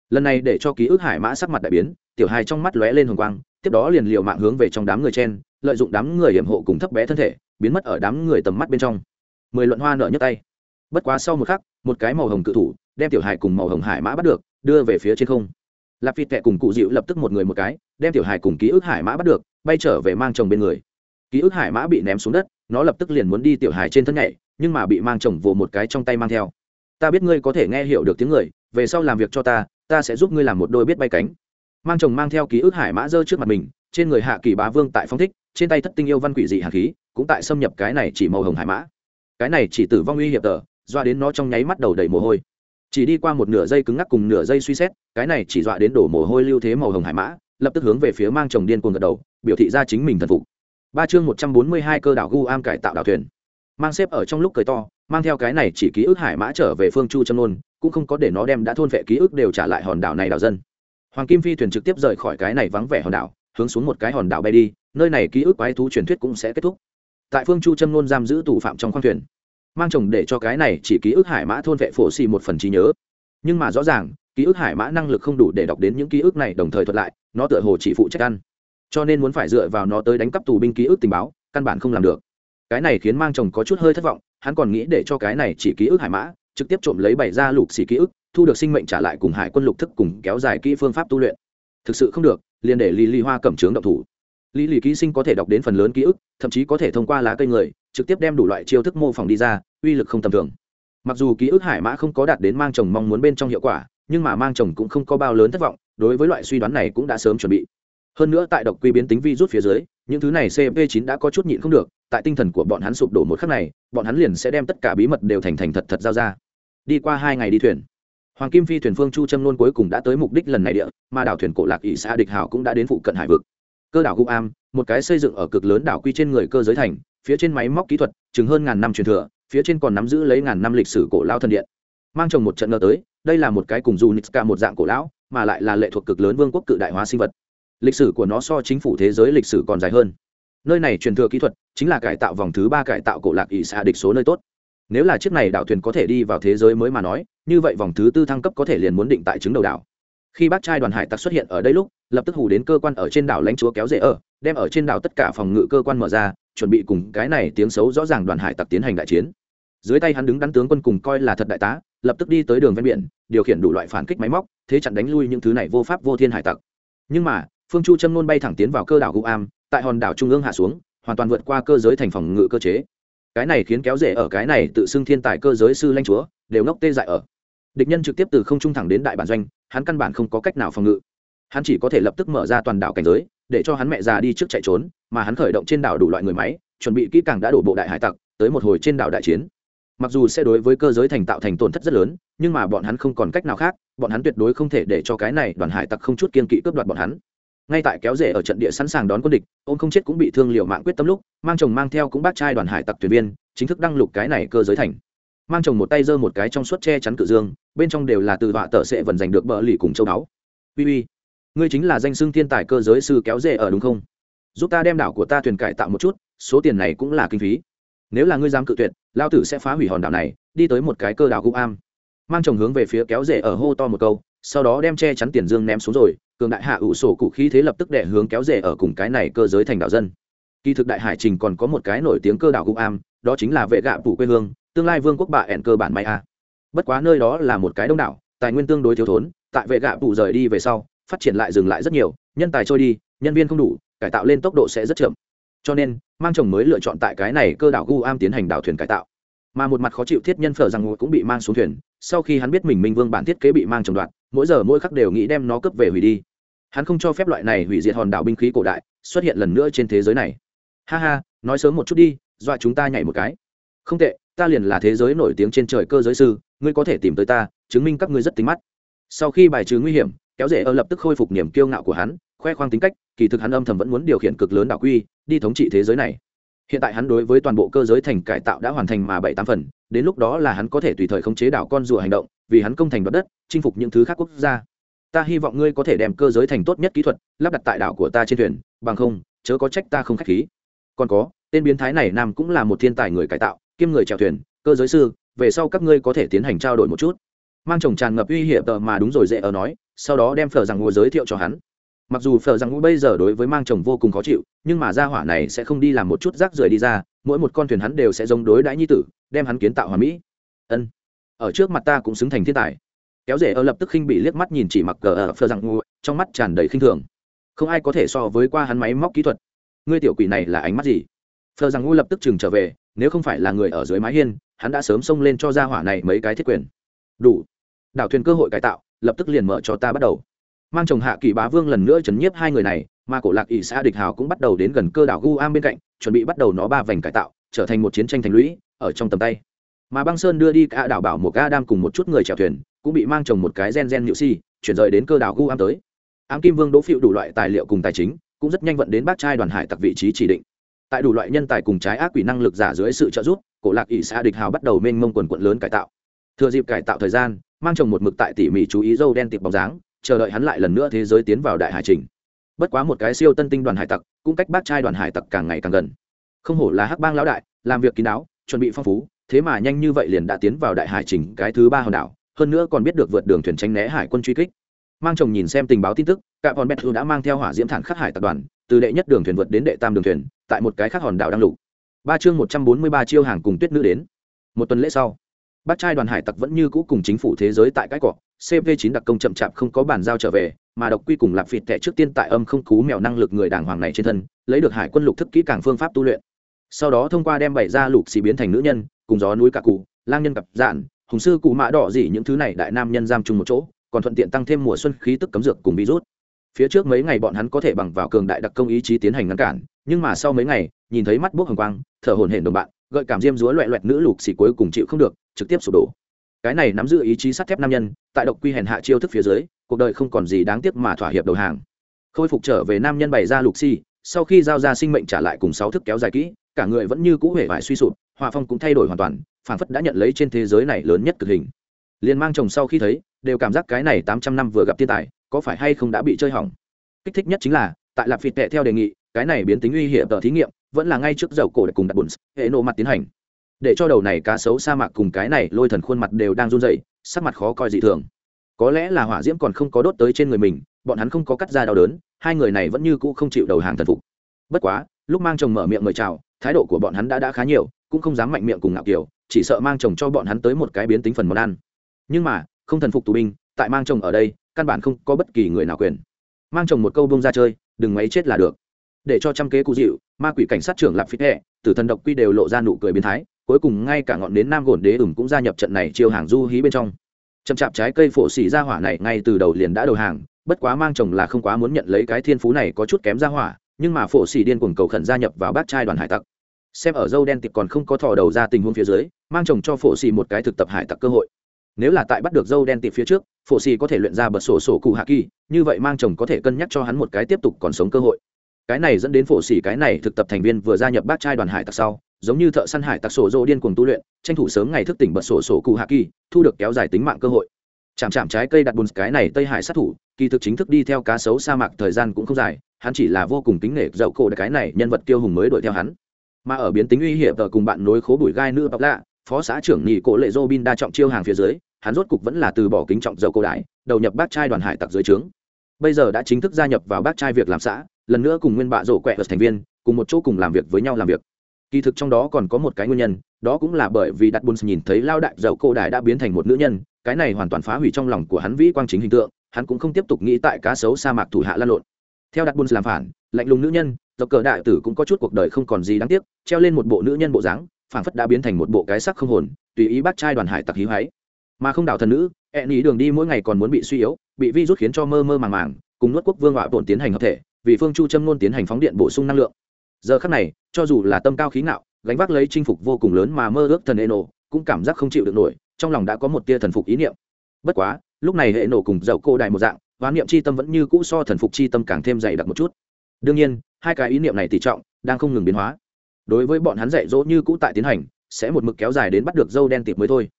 lần này để cho ký ức hải mã sắc mặt đại biến, tiểu hài trong mắt lóe lên hồng quang, tiếp đó liền liều mạng hướng về trong đám người chen, lợi dụng đám người hiểm hộ cùng thấp bé thân thể, biến mất ở đám người tầm mắt bên trong. Mười luận hoa nở nhấc tay. Bất quá sau một khắc, một cái màu hồng cự thủ, đem tiểu hài cùng màu hồng hải mã bắt được, đưa về phía trên không. Lạp phi tệ cùng cụ dịu lập tức một người một cái, đem tiểu hài cùng ký ức hải mã bắt được, bay trở về mang chồng bên người. Ký ức hải mã bị ném xuống đất, nó lập tức liền muốn đi tiểu hài trên thân nhảy, nhưng mà bị mang chồng vồ một cái trong tay mang theo. Ta biết ngươi có thể nghe hiểu được tiếng người, về sau làm việc cho ta ta sẽ giúp ngươi làm một đôi biết bay cánh. Mang chồng mang theo ký ức hải mã dơ trước mặt mình, trên người hạ kỳ bá vương tại phong thích, trên tay thất tinh yêu văn quỷ dị hạt khí, cũng tại xâm nhập cái này chỉ màu hồng hải mã. Cái này chỉ tử vong uy hiểm tờ, doa đến nó trong nháy mắt đầu đầy mồ hôi. Chỉ đi qua một nửa giây cứng ngắc cùng nửa giây suy xét, cái này chỉ dọa đến đổ mồ hôi lưu thế màu hồng hải mã, lập tức hướng về phía mang chồng điên cuồng gật đầu, biểu thị ra chính mình thần phục. Ba chương một trăm bốn mươi hai cơ đảo gu am cải tạo đảo thuyền. Mang xếp ở trong lúc cười to, mang theo cái này chỉ ký ức hải mã trở về phương chu châm nôn cũng không có để nó đem đã thôn vệ ký ức đều trả lại hòn đảo này đảo dân. Hoàng kim phi thuyền trực tiếp rời khỏi cái này vắng vẻ hòn đảo, hướng xuống một cái hòn đảo bay đi, nơi này ký ức quái thú truyền thuyết cũng sẽ kết thúc. Tại phương chu châm nôn giam giữ tù phạm trong khoang thuyền, mang chồng để cho cái này chỉ ký ức hải mã thôn vệ phổ xì một phần trí nhớ. Nhưng mà rõ ràng, ký ức hải mã năng lực không đủ để đọc đến những ký ức này, đồng thời thuật lại, nó tựa hồ chỉ phụ trách ăn. Cho nên muốn phải dựa vào nó tới đánh cắp tù binh ký ức tình báo, căn bản không làm được. Cái này khiến mang chồng có chút hơi thất vọng, hắn còn nghĩ để cho cái này chỉ ký ức hải mã trực tiếp trộm lấy bảy ra lục xì ký ức, thu được sinh mệnh trả lại cùng hải quân lục thức cùng kéo dài kỹ phương pháp tu luyện. Thực sự không được, liền để lì lì hoa cẩm trướng động thủ. Lý lì ký sinh có thể đọc đến phần lớn ký ức, thậm chí có thể thông qua lá cây người, trực tiếp đem đủ loại chiêu thức mô phỏng đi ra, uy lực không tầm thường. Mặc dù ký ức hải mã không có đạt đến mang chồng mong muốn bên trong hiệu quả, nhưng mà mang chồng cũng không có bao lớn thất vọng, đối với loại suy đoán này cũng đã sớm chuẩn bị. Hơn nữa tại độc quy biến tính vi rút phía dưới, những thứ này cp 9 đã có chút nhịn không được, tại tinh thần của bọn hắn sụp đổ một khắc này, bọn hắn liền sẽ đem tất cả bí mật đều thành thành thật thật giao ra đi qua hai ngày đi thuyền. Hoàng kim phi thuyền phương chu châm nôn cuối cùng đã tới mục đích lần này địa, mà đảo thuyền cổ lạc ỵ xã địch hảo cũng đã đến phụ cận hải vực. Cơ đảo guam một cái xây dựng ở cực lớn đảo quy trên người cơ giới thành, phía trên máy móc kỹ thuật, chừng hơn ngàn năm truyền thừa, phía trên còn nắm giữ lấy ngàn năm lịch sử cổ lao thần điện. Mang chồng một trận ngờ tới, đây là một cái cùng dù nitska một dạng cổ lão, mà lại là lệ thuộc cực lớn vương quốc cự đại hóa sinh vật. Lịch sử của nó so chính phủ thế giới lịch sử còn dài hơn. Nơi này truyền thừa kỹ thuật, chính là cải tạo vòng thứ ba cải tạo cổ lạc ỵ xã địch số nơi tốt nếu là chiếc này đảo thuyền có thể đi vào thế giới mới mà nói, như vậy vòng thứ tư thăng cấp có thể liền muốn định tại chứng đầu đảo. Khi bác trai đoàn hải tặc xuất hiện ở đây lúc, lập tức hù đến cơ quan ở trên đảo lãnh chúa kéo dễ ở, đem ở trên đảo tất cả phòng ngự cơ quan mở ra, chuẩn bị cùng cái này tiếng xấu rõ ràng đoàn hải tặc tiến hành đại chiến. Dưới tay hắn đứng đắn tướng quân cùng coi là thật đại tá, lập tức đi tới đường ven biển, điều khiển đủ loại phản kích máy móc, thế chặn đánh lui những thứ này vô pháp vô thiên hải tặc. Nhưng mà, phương chu châm nôn bay thẳng tiến vào cơ đảo guam tại hòn đảo trung ương hạ xuống, hoàn toàn vượt qua cơ giới thành phòng ngự cơ chế cái này khiến kéo rể ở cái này tự xưng thiên tài cơ giới sư lanh chúa, đều ngốc tê dại ở. Địch nhân trực tiếp từ không trung thẳng đến đại bản doanh, hắn căn bản không có cách nào phòng ngự. Hắn chỉ có thể lập tức mở ra toàn đảo cảnh giới, để cho hắn mẹ già đi trước chạy trốn, mà hắn khởi động trên đảo đủ loại người máy, chuẩn bị kỹ càng đã đổ bộ đại hải tặc, tới một hồi trên đảo đại chiến. Mặc dù sẽ đối với cơ giới thành tạo thành tổn thất rất lớn, nhưng mà bọn hắn không còn cách nào khác, bọn hắn tuyệt đối không thể để cho cái này đoàn hải tặc không chút kiên kỵ cướp đoạt bọn hắn ngay tại kéo rể ở trận địa sẵn sàng đón quân địch, ông không chết cũng bị thương liều mạng quyết tâm lúc, mang chồng mang theo cũng bác trai đoàn hải tặc thuyền viên, chính thức đăng lục cái này cơ giới thành. Mang chồng một tay giơ một cái trong suốt che chắn cự dương, bên trong đều là từ họa tờ sẽ vẫn giành được bờ lì cùng châu đáo uy uy, ngươi chính là danh xưng thiên tài cơ giới sư kéo rể ở đúng không? Giúp ta đem đảo của ta thuyền cải tạo một chút, số tiền này cũng là kinh phí. Nếu là ngươi dám cự tuyệt lao tử sẽ phá hủy hòn đảo này, đi tới một cái cơ đảo gục am. Mang chồng hướng về phía kéo rể ở hô to một câu, sau đó đem che chắn tiền dương ném xuống rồi cường đại hạ ủ sổ cụ khí thế lập tức đệ hướng kéo rể ở cùng cái này cơ giới thành đảo dân. Kỳ thực đại hải trình còn có một cái nổi tiếng cơ đảo gục am, đó chính là vệ gạ phủ quê hương, tương lai vương quốc bạ ẻn cơ bản may a bất quá nơi đó là một cái đông đảo, tài nguyên tương đối thiếu thốn, tại vệ gạ phủ rời đi về sau, phát triển lại dừng lại rất nhiều, nhân tài trôi đi, nhân viên không đủ, cải tạo lên tốc độ sẽ rất chậm. Cho nên, mang chồng mới lựa chọn tại cái này cơ đảo gu am tiến hành đảo thuyền cải tạo mà một mặt khó chịu thiết nhân phở rằng cũng bị mang xuống thuyền. Sau khi hắn biết mình minh vương bản thiết kế bị mang trồng đoạn mỗi giờ mỗi khắc đều nghĩ đem nó cướp về hủy đi. Hắn không cho phép loại này hủy diệt hòn đảo binh khí cổ đại xuất hiện lần nữa trên thế giới này. Ha ha, nói sớm một chút đi, dọa chúng ta nhảy một cái. Không tệ, ta liền là thế giới nổi tiếng trên trời cơ giới sư, ngươi có thể tìm tới ta, chứng minh các ngươi rất tính mắt. Sau khi bài trừ nguy hiểm, kéo rể ở lập tức khôi phục niềm kiêu ngạo của hắn, khoe khoang tính cách, kỳ thực hắn âm thầm vẫn muốn điều khiển cực lớn đảo quy, đi thống trị thế giới này hiện tại hắn đối với toàn bộ cơ giới thành cải tạo đã hoàn thành mà bảy tám phần, đến lúc đó là hắn có thể tùy thời khống chế đảo con rùa hành động, vì hắn công thành đoạt đất, chinh phục những thứ khác quốc gia. Ta hy vọng ngươi có thể đem cơ giới thành tốt nhất kỹ thuật, lắp đặt tại đảo của ta trên thuyền, bằng không, chớ có trách ta không k h á c h khí. Còn có, tên biến thái này nam cũng là một thiên tài người cải tạo, kiêm người chèo thuyền, cơ giới sư, về sau các ngươi có thể tiến hành trao đổi một chút. Mang chồng tràn ngập uy hiểm tờ mà đúng rồi dễ ở nói, sau đó đem phở rằng ngồi giới thiệu cho hắn mặc dù phở rằng ngũ bây giờ đối với mang chồng vô cùng khó chịu nhưng mà gia hỏa này sẽ không đi làm một chút rác rưởi đi ra mỗi một con thuyền hắn đều sẽ giống đối đãi nhi tử đem hắn kiến tạo hòa mỹ. Ân ở trước mặt ta cũng xứng thành thiên tài. Kéo rể ở lập tức khinh bị liếc mắt nhìn chỉ mặc cờ ở phờ rằng ngu, trong mắt tràn đầy khinh thường. Không ai có thể so với qua hắn máy móc kỹ thuật. Ngươi tiểu quỷ này là ánh mắt gì? Phờ rằng ngu lập tức chừng trở về nếu không phải là người ở dưới mái hiên hắn đã sớm xông lên cho gia hỏa này mấy cái thiết quyền. Đủ. Đảo thuyền cơ hội cải tạo lập tức liền mở cho ta bắt đầu mang chồng hạ kỳ bá vương lần nữa chấn nhiếp hai người này, mà cổ lạc ỷ xã địch hào cũng bắt đầu đến gần cơ đảo gu am bên cạnh, chuẩn bị bắt đầu nó ba vành cải tạo, trở thành một chiến tranh thành lũy, ở trong tầm tay. Mà băng sơn đưa đi cả đảo bảo một ga đam cùng một chút người chèo thuyền, cũng bị mang chồng một cái gen gen nhự si, chuyển rời đến cơ đảo gu am tới. Ám kim vương đỗ phiệu đủ loại tài liệu cùng tài chính, cũng rất nhanh vận đến bác trai đoàn hải tặc vị trí chỉ định. Tại đủ loại nhân tài cùng trái ác quỷ năng lực giả dưới sự trợ giúp, cổ lạc ỷ xã địch hào bắt đầu mênh mông quần quận lớn cải tạo. Thừa dịp cải tạo thời gian, mang chồng một mực tại tỉ mỉ chú ý dâu đen tiệp bóng dáng chờ đợi hắn lại lần nữa thế giới tiến vào đại hải trình. Bất quá một cái siêu tân tinh đoàn hải tặc, cũng cách bác trai đoàn hải tặc càng ngày càng gần. Không hổ là hắc bang lão đại, làm việc kín đáo, chuẩn bị phong phú, thế mà nhanh như vậy liền đã tiến vào đại hải trình cái thứ ba hòn đảo, hơn nữa còn biết được vượt đường thuyền tránh né hải quân truy kích. Mang chồng nhìn xem tình báo tin tức, cả bọn bẹt đã mang theo hỏa diễm thản khắc hải tập đoàn, từ đệ nhất đường thuyền vượt đến đệ tam đường thuyền, tại một cái khác hòn đảo đang lục. Ba chương một trăm bốn mươi ba chiêu hàng cùng tuyết nữ đến. Một tuần lễ sau bác trai đoàn hải tặc vẫn như cũ cùng chính phủ thế giới tại cái cọ cv 9 đặc công chậm chạp không có bàn giao trở về, mà độc quy cùng lạp phịt tệ trước tiên tại âm không cú mèo năng lực người đàng hoàng này trên thân, lấy được hải quân lục thức kỹ càng phương pháp tu luyện. Sau đó thông qua đem bảy ra lục xì biến thành nữ nhân, cùng gió núi cả cụ, lang nhân cặp dạn, hùng sư cụ mã đỏ gì những thứ này đại nam nhân giam chung một chỗ, còn thuận tiện tăng thêm mùa xuân khí tức cấm dược cùng virus. Phía trước mấy ngày bọn hắn có thể bằng vào cường đại đặc công ý chí tiến hành ngăn cản, nhưng mà sau mấy ngày, nhìn thấy mắt bốc hồng quang, thở hổn hển đồng bạn, gợi cảm diêm dúa loẹ loẹt nữ lục xì cuối cùng chịu không được trực tiếp sụp đổ. Cái này nắm giữ ý chí sắt thép nam nhân, tại độc quy hèn hạ chiêu thức phía dưới, cuộc đời không còn gì đáng tiếc mà thỏa hiệp đầu hàng. Khôi phục trở về nam nhân bày ra lục si, sau khi giao ra sinh mệnh trả lại cùng sáu thức kéo dài kỹ, cả người vẫn như cũ hể vải suy sụp, hòa phong cũng thay đổi hoàn toàn phản phất đã nhận lấy trên thế giới này lớn nhất cực hình. Liền mang chồng sau khi thấy, đều cảm giác cái này tám trăm năm vừa gặp thiên tài, có phải hay không đã bị chơi hỏng? Kích thích nhất chính là, tại lạp phịt tệ theo đề nghị, cái này biến tính uy hiểm tờ thí nghiệm, vẫn là ngay trước dầu cổ để cùng đặt bùn, hệ nộ mặt tiến hành để cho đầu này cá sấu sa mạc cùng cái này lôi thần khuôn mặt đều đang run dậy sắc mặt khó coi dị thường. Có lẽ là hỏa diễm còn không có đốt tới trên người mình bọn hắn không có cắt ra đau đớn hai người này vẫn như cũ không chịu đầu hàng thần phục. Bất quá lúc mang chồng mở miệng mời chào thái độ của bọn hắn đã đã khá nhiều cũng không dám mạnh miệng cùng ngạo kiều, chỉ sợ mang chồng cho bọn hắn tới một cái biến tính phần món ăn. Nhưng mà không thần phục tù binh tại mang chồng ở đây căn bản không có bất kỳ người nào quyền. Mang chồng một câu bông ra chơi đừng mấy chết là được. Để cho trăm kế cụ dịu ma quỷ cảnh sát trưởng lạp phít hẹ tử thần độc quy đều lộ ra nụ cười biến thái cuối cùng ngay cả ngọn nến nam gồn đế ửng cũng gia nhập trận này chiêu hàng du hí bên trong. Chậm chạp trái cây phổ xỉ ra hỏa này ngay từ đầu liền đã đầu hàng, bất quá mang chồng là không quá muốn nhận lấy cái thiên phú này có chút kém ra hỏa, nhưng mà phổ xỉ điên cuồng cầu khẩn gia nhập vào bát trai đoàn hải tặc. Xem ở dâu đen tiệp còn không có thò đầu ra tình huống phía dưới, mang chồng cho phổ xỉ một cái thực tập hải tặc cơ hội. Nếu là tại bắt được dâu đen tiệp phía trước, phổ xỉ có thể luyện ra bật sổ sổ cụ hạ kỳ, như vậy mang chồng có thể cân nhắc cho hắn một cái tiếp tục còn sống cơ hội cái này dẫn đến phổ xỉ cái này thực tập thành viên vừa gia nhập bác trai đoàn hải tặc sau, giống như thợ săn hải tặc sổ dô điên cuồng tu luyện, tranh thủ sớm ngày thức tỉnh bật sổ sổ cụ hạ kỳ, thu được kéo dài tính mạng cơ hội. Chạm chạm trái cây đặt bùn, cái này tây hải sát thủ, kỳ thực chính thức đi theo cá sấu sa mạc thời gian cũng không dài, hắn chỉ là vô cùng tính nể dậu cổ cái này nhân vật tiêu hùng mới đuổi theo hắn. Mà ở biến tính uy hiểm ở cùng bạn nối khố bụi gai nữ bọc lạ, phó xã trưởng nhị cổ lệ dô bin đa trọng chiêu hàng phía dưới, hắn rốt cục vẫn là từ bỏ kính trọng dậu cổ đại, đầu nhập bác trai đoàn hải tặc dưới trướng. Bây giờ đã chính thức gia nhập vào bác trai việc làm xã lần nữa cùng nguyên bạ rổ quẹ thành viên, cùng một chỗ cùng làm việc với nhau làm việc. Kỳ thực trong đó còn có một cái nguyên nhân, đó cũng là bởi vì đặt bùn nhìn thấy lao đại dậu cổ đại đã biến thành một nữ nhân, cái này hoàn toàn phá hủy trong lòng của hắn vĩ quang chính hình tượng, hắn cũng không tiếp tục nghĩ tại cá sấu sa mạc thủ hạ lan lộn. Theo đặt bùn làm phản, lạnh lùng nữ nhân do cờ đại tử cũng có chút cuộc đời không còn gì đáng tiếc, treo lên một bộ nữ nhân bộ dáng, phảng phất đã biến thành một bộ cái sắc không hồn, tùy ý bắt trai đoàn hải tặc hí hoáy. Mà không đảo thần nữ hẹn ý đường đi mỗi ngày còn muốn bị suy yếu, bị vi rút khiến cho mơ mơ màng màng, cùng nuốt quốc vương họa bổn tiến hành hợp thể vì phương chu châm ngôn tiến hành phóng điện bổ sung năng lượng giờ khắc này cho dù là tâm cao khí ngạo gánh vác lấy chinh phục vô cùng lớn mà mơ ước thần hệ nổ cũng cảm giác không chịu được nổi trong lòng đã có một tia thần phục ý niệm bất quá lúc này hệ nổ cùng dậu cô đại một dạng hoán niệm chi tâm vẫn như cũ so thần phục chi tâm càng thêm dày đặc một chút đương nhiên hai cái ý niệm này tỷ trọng đang không ngừng biến hóa đối với bọn hắn dạy dỗ như cũ tại tiến hành sẽ một mực kéo dài đến bắt được dâu đen tiệp mới thôi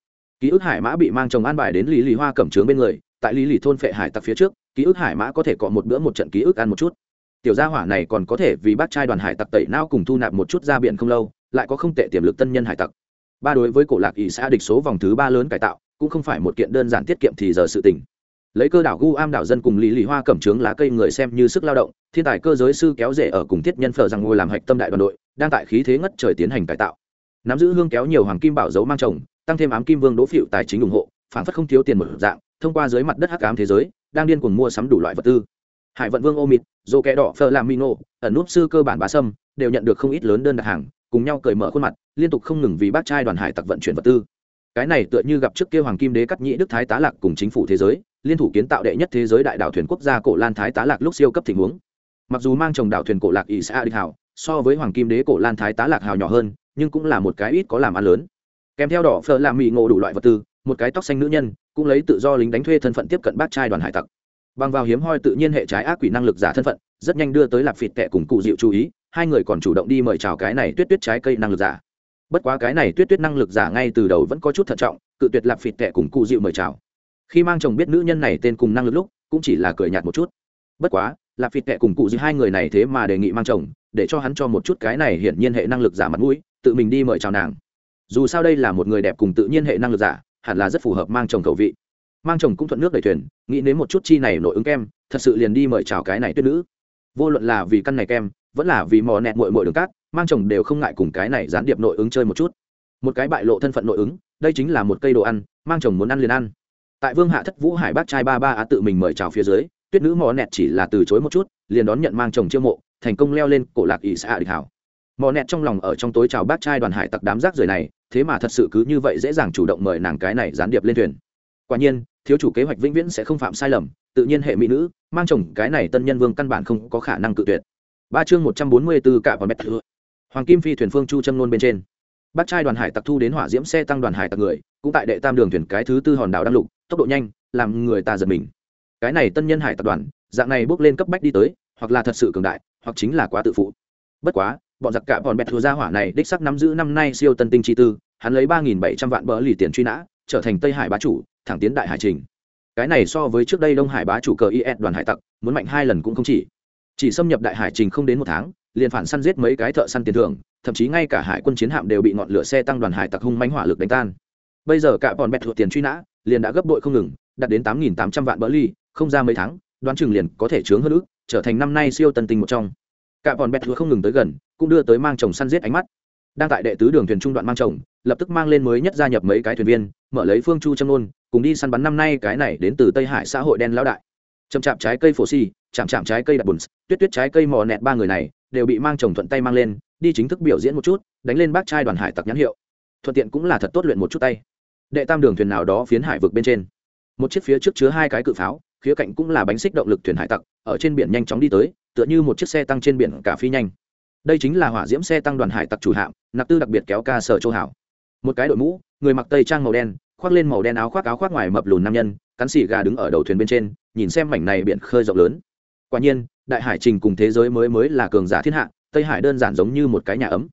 ký ức hải mã bị mang chồng an bài đến lý lì hoa cẩm trướng bên người tại lý lì thôn phệ hải tặc phía trước ký ức hải mã có thể cọ một bữa một trận ký ức ăn một chút tiểu gia hỏa này còn có thể vì bác trai đoàn hải tặc tẩy nao cùng thu nạp một chút ra biển không lâu, lại có không tệ tiềm lực tân nhân hải tặc. Ba đối với cổ lạc ỷ xã địch số vòng thứ ba lớn cải tạo, cũng không phải một kiện đơn giản tiết kiệm thì giờ sự tình. Lấy cơ đảo gu am đảo dân cùng lý lì hoa cẩm trướng lá cây người xem như sức lao động, thiên tài cơ giới sư kéo rể ở cùng thiết nhân phở rằng ngôi làm hạch tâm đại đoàn đội, đang tại khí thế ngất trời tiến hành cải tạo. Nắm giữ hương kéo nhiều hoàng kim bảo dấu mang chồng, tăng thêm ám kim vương đỗ phịu tài chính ủng hộ, phản phất không thiếu tiền một dạng, thông qua dưới mặt đất hắc ám thế giới, đang điên cuồng mua sắm đủ loại vật tư hải vận vương ô mịt dô kẻ đỏ, phờ làm mino ẩn núp sư cơ bản bá sâm, đều nhận được không ít lớn đơn đặt hàng, cùng nhau cởi mở khuôn mặt, liên tục không ngừng vì bác trai đoàn hải tặc vận chuyển vật tư. Cái này tựa như gặp trước kia hoàng kim đế cắt nhĩ đức thái tá lạc cùng chính phủ thế giới, liên thủ kiến tạo đệ nhất thế giới đại đảo thuyền quốc gia cổ lan thái tá lạc lúc siêu cấp tình huống. Mặc dù mang chồng đảo thuyền cổ lạc ỷ xã địch hảo, so với hoàng kim đế cổ lan thái tá lạc hào nhỏ hơn, nhưng cũng là một cái ít có làm ăn lớn. Kèm theo đỏ phở làm mì ngộ đủ loại vật tư, một cái tóc xanh nữ nhân, cũng lấy tự do lính đánh thuê thân phận tiếp cận bác trai đoàn hải tặc bằng vào hiếm hoi tự nhiên hệ trái ác quỷ năng lực giả thân phận, rất nhanh đưa tới lạp phịt tệ cùng cụ dịu chú ý, hai người còn chủ động đi mời chào cái này tuyết tuyết trái cây năng lực giả. Bất quá cái này tuyết tuyết năng lực giả ngay từ đầu vẫn có chút thận trọng, cự tuyệt lạp phịt tệ cùng cụ dịu mời chào. Khi mang chồng biết nữ nhân này tên cùng năng lực lúc, cũng chỉ là cười nhạt một chút. Bất quá, lạp phịt tệ cùng cụ dịu hai người này thế mà đề nghị mang chồng, để cho hắn cho một chút cái này hiển nhiên hệ năng lực giả mặt mũi, tự mình đi mời chào nàng. Dù sao đây là một người đẹp cùng tự nhiên hệ năng lực giả, hẳn là rất phù hợp mang chồng cầu vị mang chồng cũng thuận nước đẩy thuyền, nghĩ đến một chút chi này nội ứng kem, thật sự liền đi mời chào cái này tuyết nữ. Vô luận là vì căn này kem, vẫn là vì mò nẹt mội mội đường cát, mang chồng đều không ngại cùng cái này gián điệp nội ứng chơi một chút. Một cái bại lộ thân phận nội ứng, đây chính là một cây đồ ăn, mang chồng muốn ăn liền ăn. Tại vương hạ thất vũ hải bác trai ba ba á tự mình mời chào phía dưới, tuyết nữ mò nẹt chỉ là từ chối một chút, liền đón nhận mang chồng chiêu mộ, thành công leo lên cổ lạc ỷ xã địch hảo. Mò nẹt trong lòng ở trong tối chào bác trai đoàn hải tặc đám rác rời này, thế mà thật sự cứ như vậy dễ dàng chủ động mời nàng cái này gián điệp lên thuyền quả nhiên, thiếu chủ kế hoạch vĩnh viễn sẽ không phạm sai lầm, tự nhiên hệ mỹ nữ, mang chồng cái này tân nhân vương căn bản không có khả năng cự tuyệt. Ba chương một trăm bốn mươi bốn cạ và mét thừa hoàng kim phi thuyền phương chu châm nôn bên trên. Bắt trai đoàn hải tặc thu đến hỏa diễm xe tăng đoàn hải tặc người, cũng tại đệ tam đường thuyền cái thứ tư hòn đảo đăng lục, tốc độ nhanh, làm người ta giật mình. Cái này tân nhân hải tặc đoàn, dạng này bước lên cấp bách đi tới, hoặc là thật sự cường đại, hoặc chính là quá tự phụ. Bất quá, bọn giặc cả bọn bẹt thừa ra hỏa này đích sắc nắm giữ năm nay siêu tân tinh chi tư, hắn lấy ba nghìn bảy trăm vạn bỡ lì tiền truy nã, trở thành tây hải bá chủ thẳng tiến đại hải trình. Cái này so với trước đây đông hải bá chủ cờ is đoàn hải tặc, muốn mạnh hai lần cũng không chỉ. Chỉ xâm nhập đại hải trình không đến một tháng, liền phản săn giết mấy cái thợ săn tiền thưởng, thậm chí ngay cả hải quân chiến hạm đều bị ngọn lửa xe tăng đoàn hải tặc hung manh hỏa lực đánh tan. Bây giờ cả bọn bẹt thuộc tiền truy nã, liền đã gấp đội không ngừng, đạt đến tám nghìn tám trăm vạn bỡ ly, không ra mấy tháng, đoán chừng liền có thể chướng hơn ước trở thành năm nay siêu tân tinh một trong. Cả bọn bẹt thuộc không ngừng tới gần, cũng đưa tới mang chồng săn giết ánh mắt. Đang tại đệ tứ đường thuyền trung đoạn mang chồng lập tức mang lên mới nhất gia nhập mấy cái thuyền viên, mở lấy phương chu châm nôn, cùng đi săn bắn năm nay cái này đến từ tây hải xã hội đen lão đại. Chậm chạm trái cây phổ xì, chạm chạm trái cây đặt bùn, tuyết tuyết trái cây mò nẹt ba người này đều bị mang chồng thuận tay mang lên, đi chính thức biểu diễn một chút, đánh lên bác trai đoàn hải tặc nhãn hiệu. Thuận tiện cũng là thật tốt luyện một chút tay. Đệ tam đường thuyền nào đó phiến hải vực bên trên. Một chiếc phía trước chứa hai cái cự pháo, khía cạnh cũng là bánh xích động lực thuyền hải tặc, ở trên biển nhanh chóng đi tới, tựa như một chiếc xe tăng trên biển cả phi nhanh. Đây chính là hỏa diễm xe tăng đoàn hải tặc chủ hạm nặc tư đặc biệt kéo ca sở châu hảo một cái đội mũ, người mặc tây trang màu đen, khoác lên màu đen áo khoác áo khoác ngoài mập lùn nam nhân, cắn xì gà đứng ở đầu thuyền bên trên, nhìn xem mảnh này biển khơi rộng lớn. Quả nhiên, đại hải trình cùng thế giới mới mới là cường giả thiên hạ, tây hải đơn giản giống như một cái nhà ấm.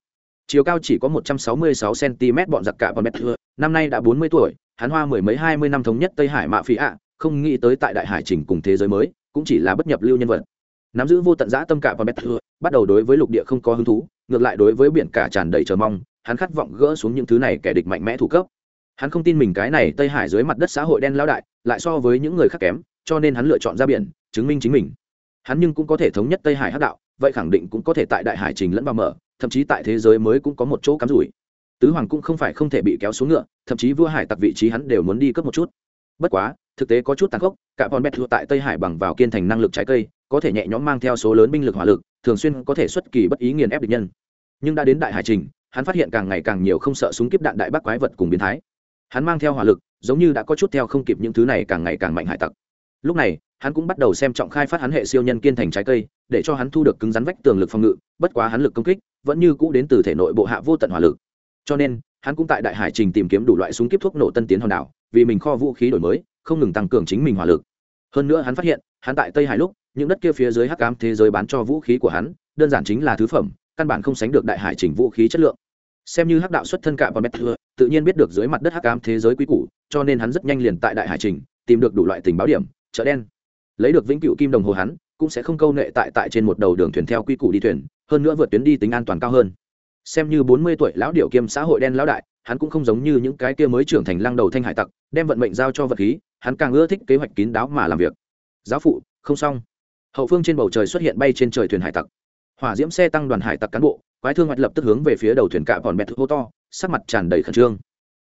Chiều cao chỉ có một trăm sáu mươi sáu cm bọn giặc cả bọn mét thưa, năm nay đã bốn mươi tuổi, hắn hoa mười mấy hai mươi năm thống nhất tây hải mạ phí ạ, không nghĩ tới tại đại hải trình cùng thế giới mới, cũng chỉ là bất nhập lưu nhân vật. Nắm giữ vô tận giã tâm cả và mét thưa, bắt đầu đối với lục địa không có hứng thú, ngược lại đối với biển cả tràn đầy chờ mong hắn khát vọng gỡ xuống những thứ này kẻ địch mạnh mẽ thủ cấp. Hắn không tin mình cái này tây hải dưới mặt đất xã hội đen lao đại, lại so với những người khác kém, cho nên hắn lựa chọn ra biển, chứng minh chính mình. Hắn nhưng cũng có thể thống nhất tây hải hắc đạo, vậy khẳng định cũng có thể tại đại hải trình lẫn vào mở, thậm chí tại thế giới mới cũng có một chỗ cắm rủi. Tứ hoàng cũng không phải không thể bị kéo xuống ngựa, thậm chí vua hải tặc vị trí hắn đều muốn đi cướp một chút. Bất quá, thực tế có chút tàn khốc, cả bọn bẹt thua tại tây hải bằng vào kiên thành năng lực trái cây, có thể nhẹ nhõm mang theo số lớn binh lực hỏa lực, thường xuyên có thể xuất kỳ bất ý nghiền ép địch nhân. Nhưng đã đến đại hải trình hắn phát hiện càng ngày càng nhiều không sợ súng kiếp đạn đại bác quái vật cùng biến thái. Hắn mang theo hỏa lực, giống như đã có chút theo không kịp những thứ này càng ngày càng mạnh hải tặc. Lúc này, hắn cũng bắt đầu xem trọng khai phát hắn hệ siêu nhân kiên thành trái cây, để cho hắn thu được cứng rắn vách tường lực phòng ngự, bất quá hắn lực công kích vẫn như cũ đến từ thể nội bộ hạ vô tận hỏa lực. Cho nên, hắn cũng tại đại hải trình tìm kiếm đủ loại súng kiếp thuốc nổ tân tiến hòn đảo, vì mình kho vũ khí đổi mới, không ngừng tăng cường chính mình hỏa lực. Hơn nữa hắn phát hiện, hắn tại tây hải lúc, những đất kia phía dưới hắc cám thế giới bán cho vũ khí của hắn, đơn giản chính là thứ phẩm, căn bản không sánh được đại hải trình vũ khí chất lượng xem như hắc đạo xuất thân cạ và mét thừa tự nhiên biết được dưới mặt đất hắc ám thế giới quý củ, cho nên hắn rất nhanh liền tại đại hải trình, tìm được đủ loại tình báo điểm, chợ đen. Lấy được vĩnh cựu kim đồng hồ hắn, cũng sẽ không câu nệ tại tại trên một đầu đường thuyền theo quy củ đi thuyền, hơn nữa vượt tuyến đi tính an toàn cao hơn. Xem như bốn mươi tuổi lão điệu kiêm xã hội đen lão đại, hắn cũng không giống như những cái kia mới trưởng thành lăng đầu thanh hải tặc, đem vận mệnh giao cho vật khí, hắn càng ưa thích kế hoạch kín đáo mà làm việc. Giáo phụ, không xong. Hậu phương trên bầu trời xuất hiện bay trên trời thuyền hải tặc. Hỏa diễm xe tăng đoàn hải tặc cán bộ quái thương hoạch lập tức hướng về phía đầu thuyền cạ còn bẹt hô to, sắc mặt tràn đầy khẩn trương.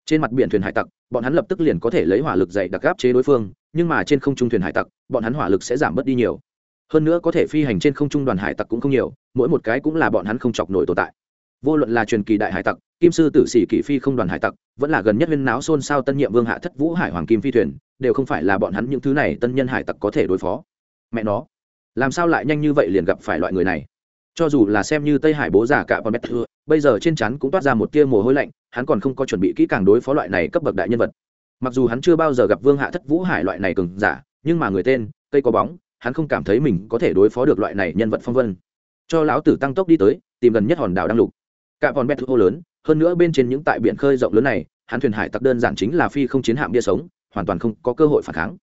Trên mặt biển thuyền hải tặc, bọn hắn lập tức liền có thể lấy hỏa lực dày đặc gáp chế đối phương, nhưng mà trên không trung thuyền hải tặc, bọn hắn hỏa lực sẽ giảm bớt đi nhiều. Hơn nữa có thể phi hành trên không trung đoàn hải tặc cũng không nhiều, mỗi một cái cũng là bọn hắn không chọc nổi tồn tại. Vô luận là truyền kỳ đại hải tặc, kim sư tử sĩ kỷ phi không đoàn hải tặc, vẫn là gần nhất viên náo xôn xao tân nhiệm vương hạ thất vũ hải hoàng kim phi thuyền, đều không phải là bọn hắn những thứ này tân nhân hải tặc có thể đối phó. Mẹ nó, làm sao lại nhanh như vậy liền gặp phải loại người này? Cho dù là xem như tây hải bố giả cả bọn bét thưa, bây giờ trên chắn cũng toát ra một tia mồ hôi lạnh, hắn còn không có chuẩn bị kỹ càng đối phó loại này cấp bậc đại nhân vật. Mặc dù hắn chưa bao giờ gặp vương hạ thất vũ hải loại này cường giả, nhưng mà người tên, cây có bóng, hắn không cảm thấy mình có thể đối phó được loại này nhân vật phong vân. Cho lão tử tăng tốc đi tới, tìm gần nhất hòn đảo đang lục. Cả bọn bét thưa lớn, hơn nữa bên trên những tại biển khơi rộng lớn này, hắn thuyền hải tặc đơn giản chính là phi không chiến hạm bia sống, hoàn toàn không có cơ hội phản kháng.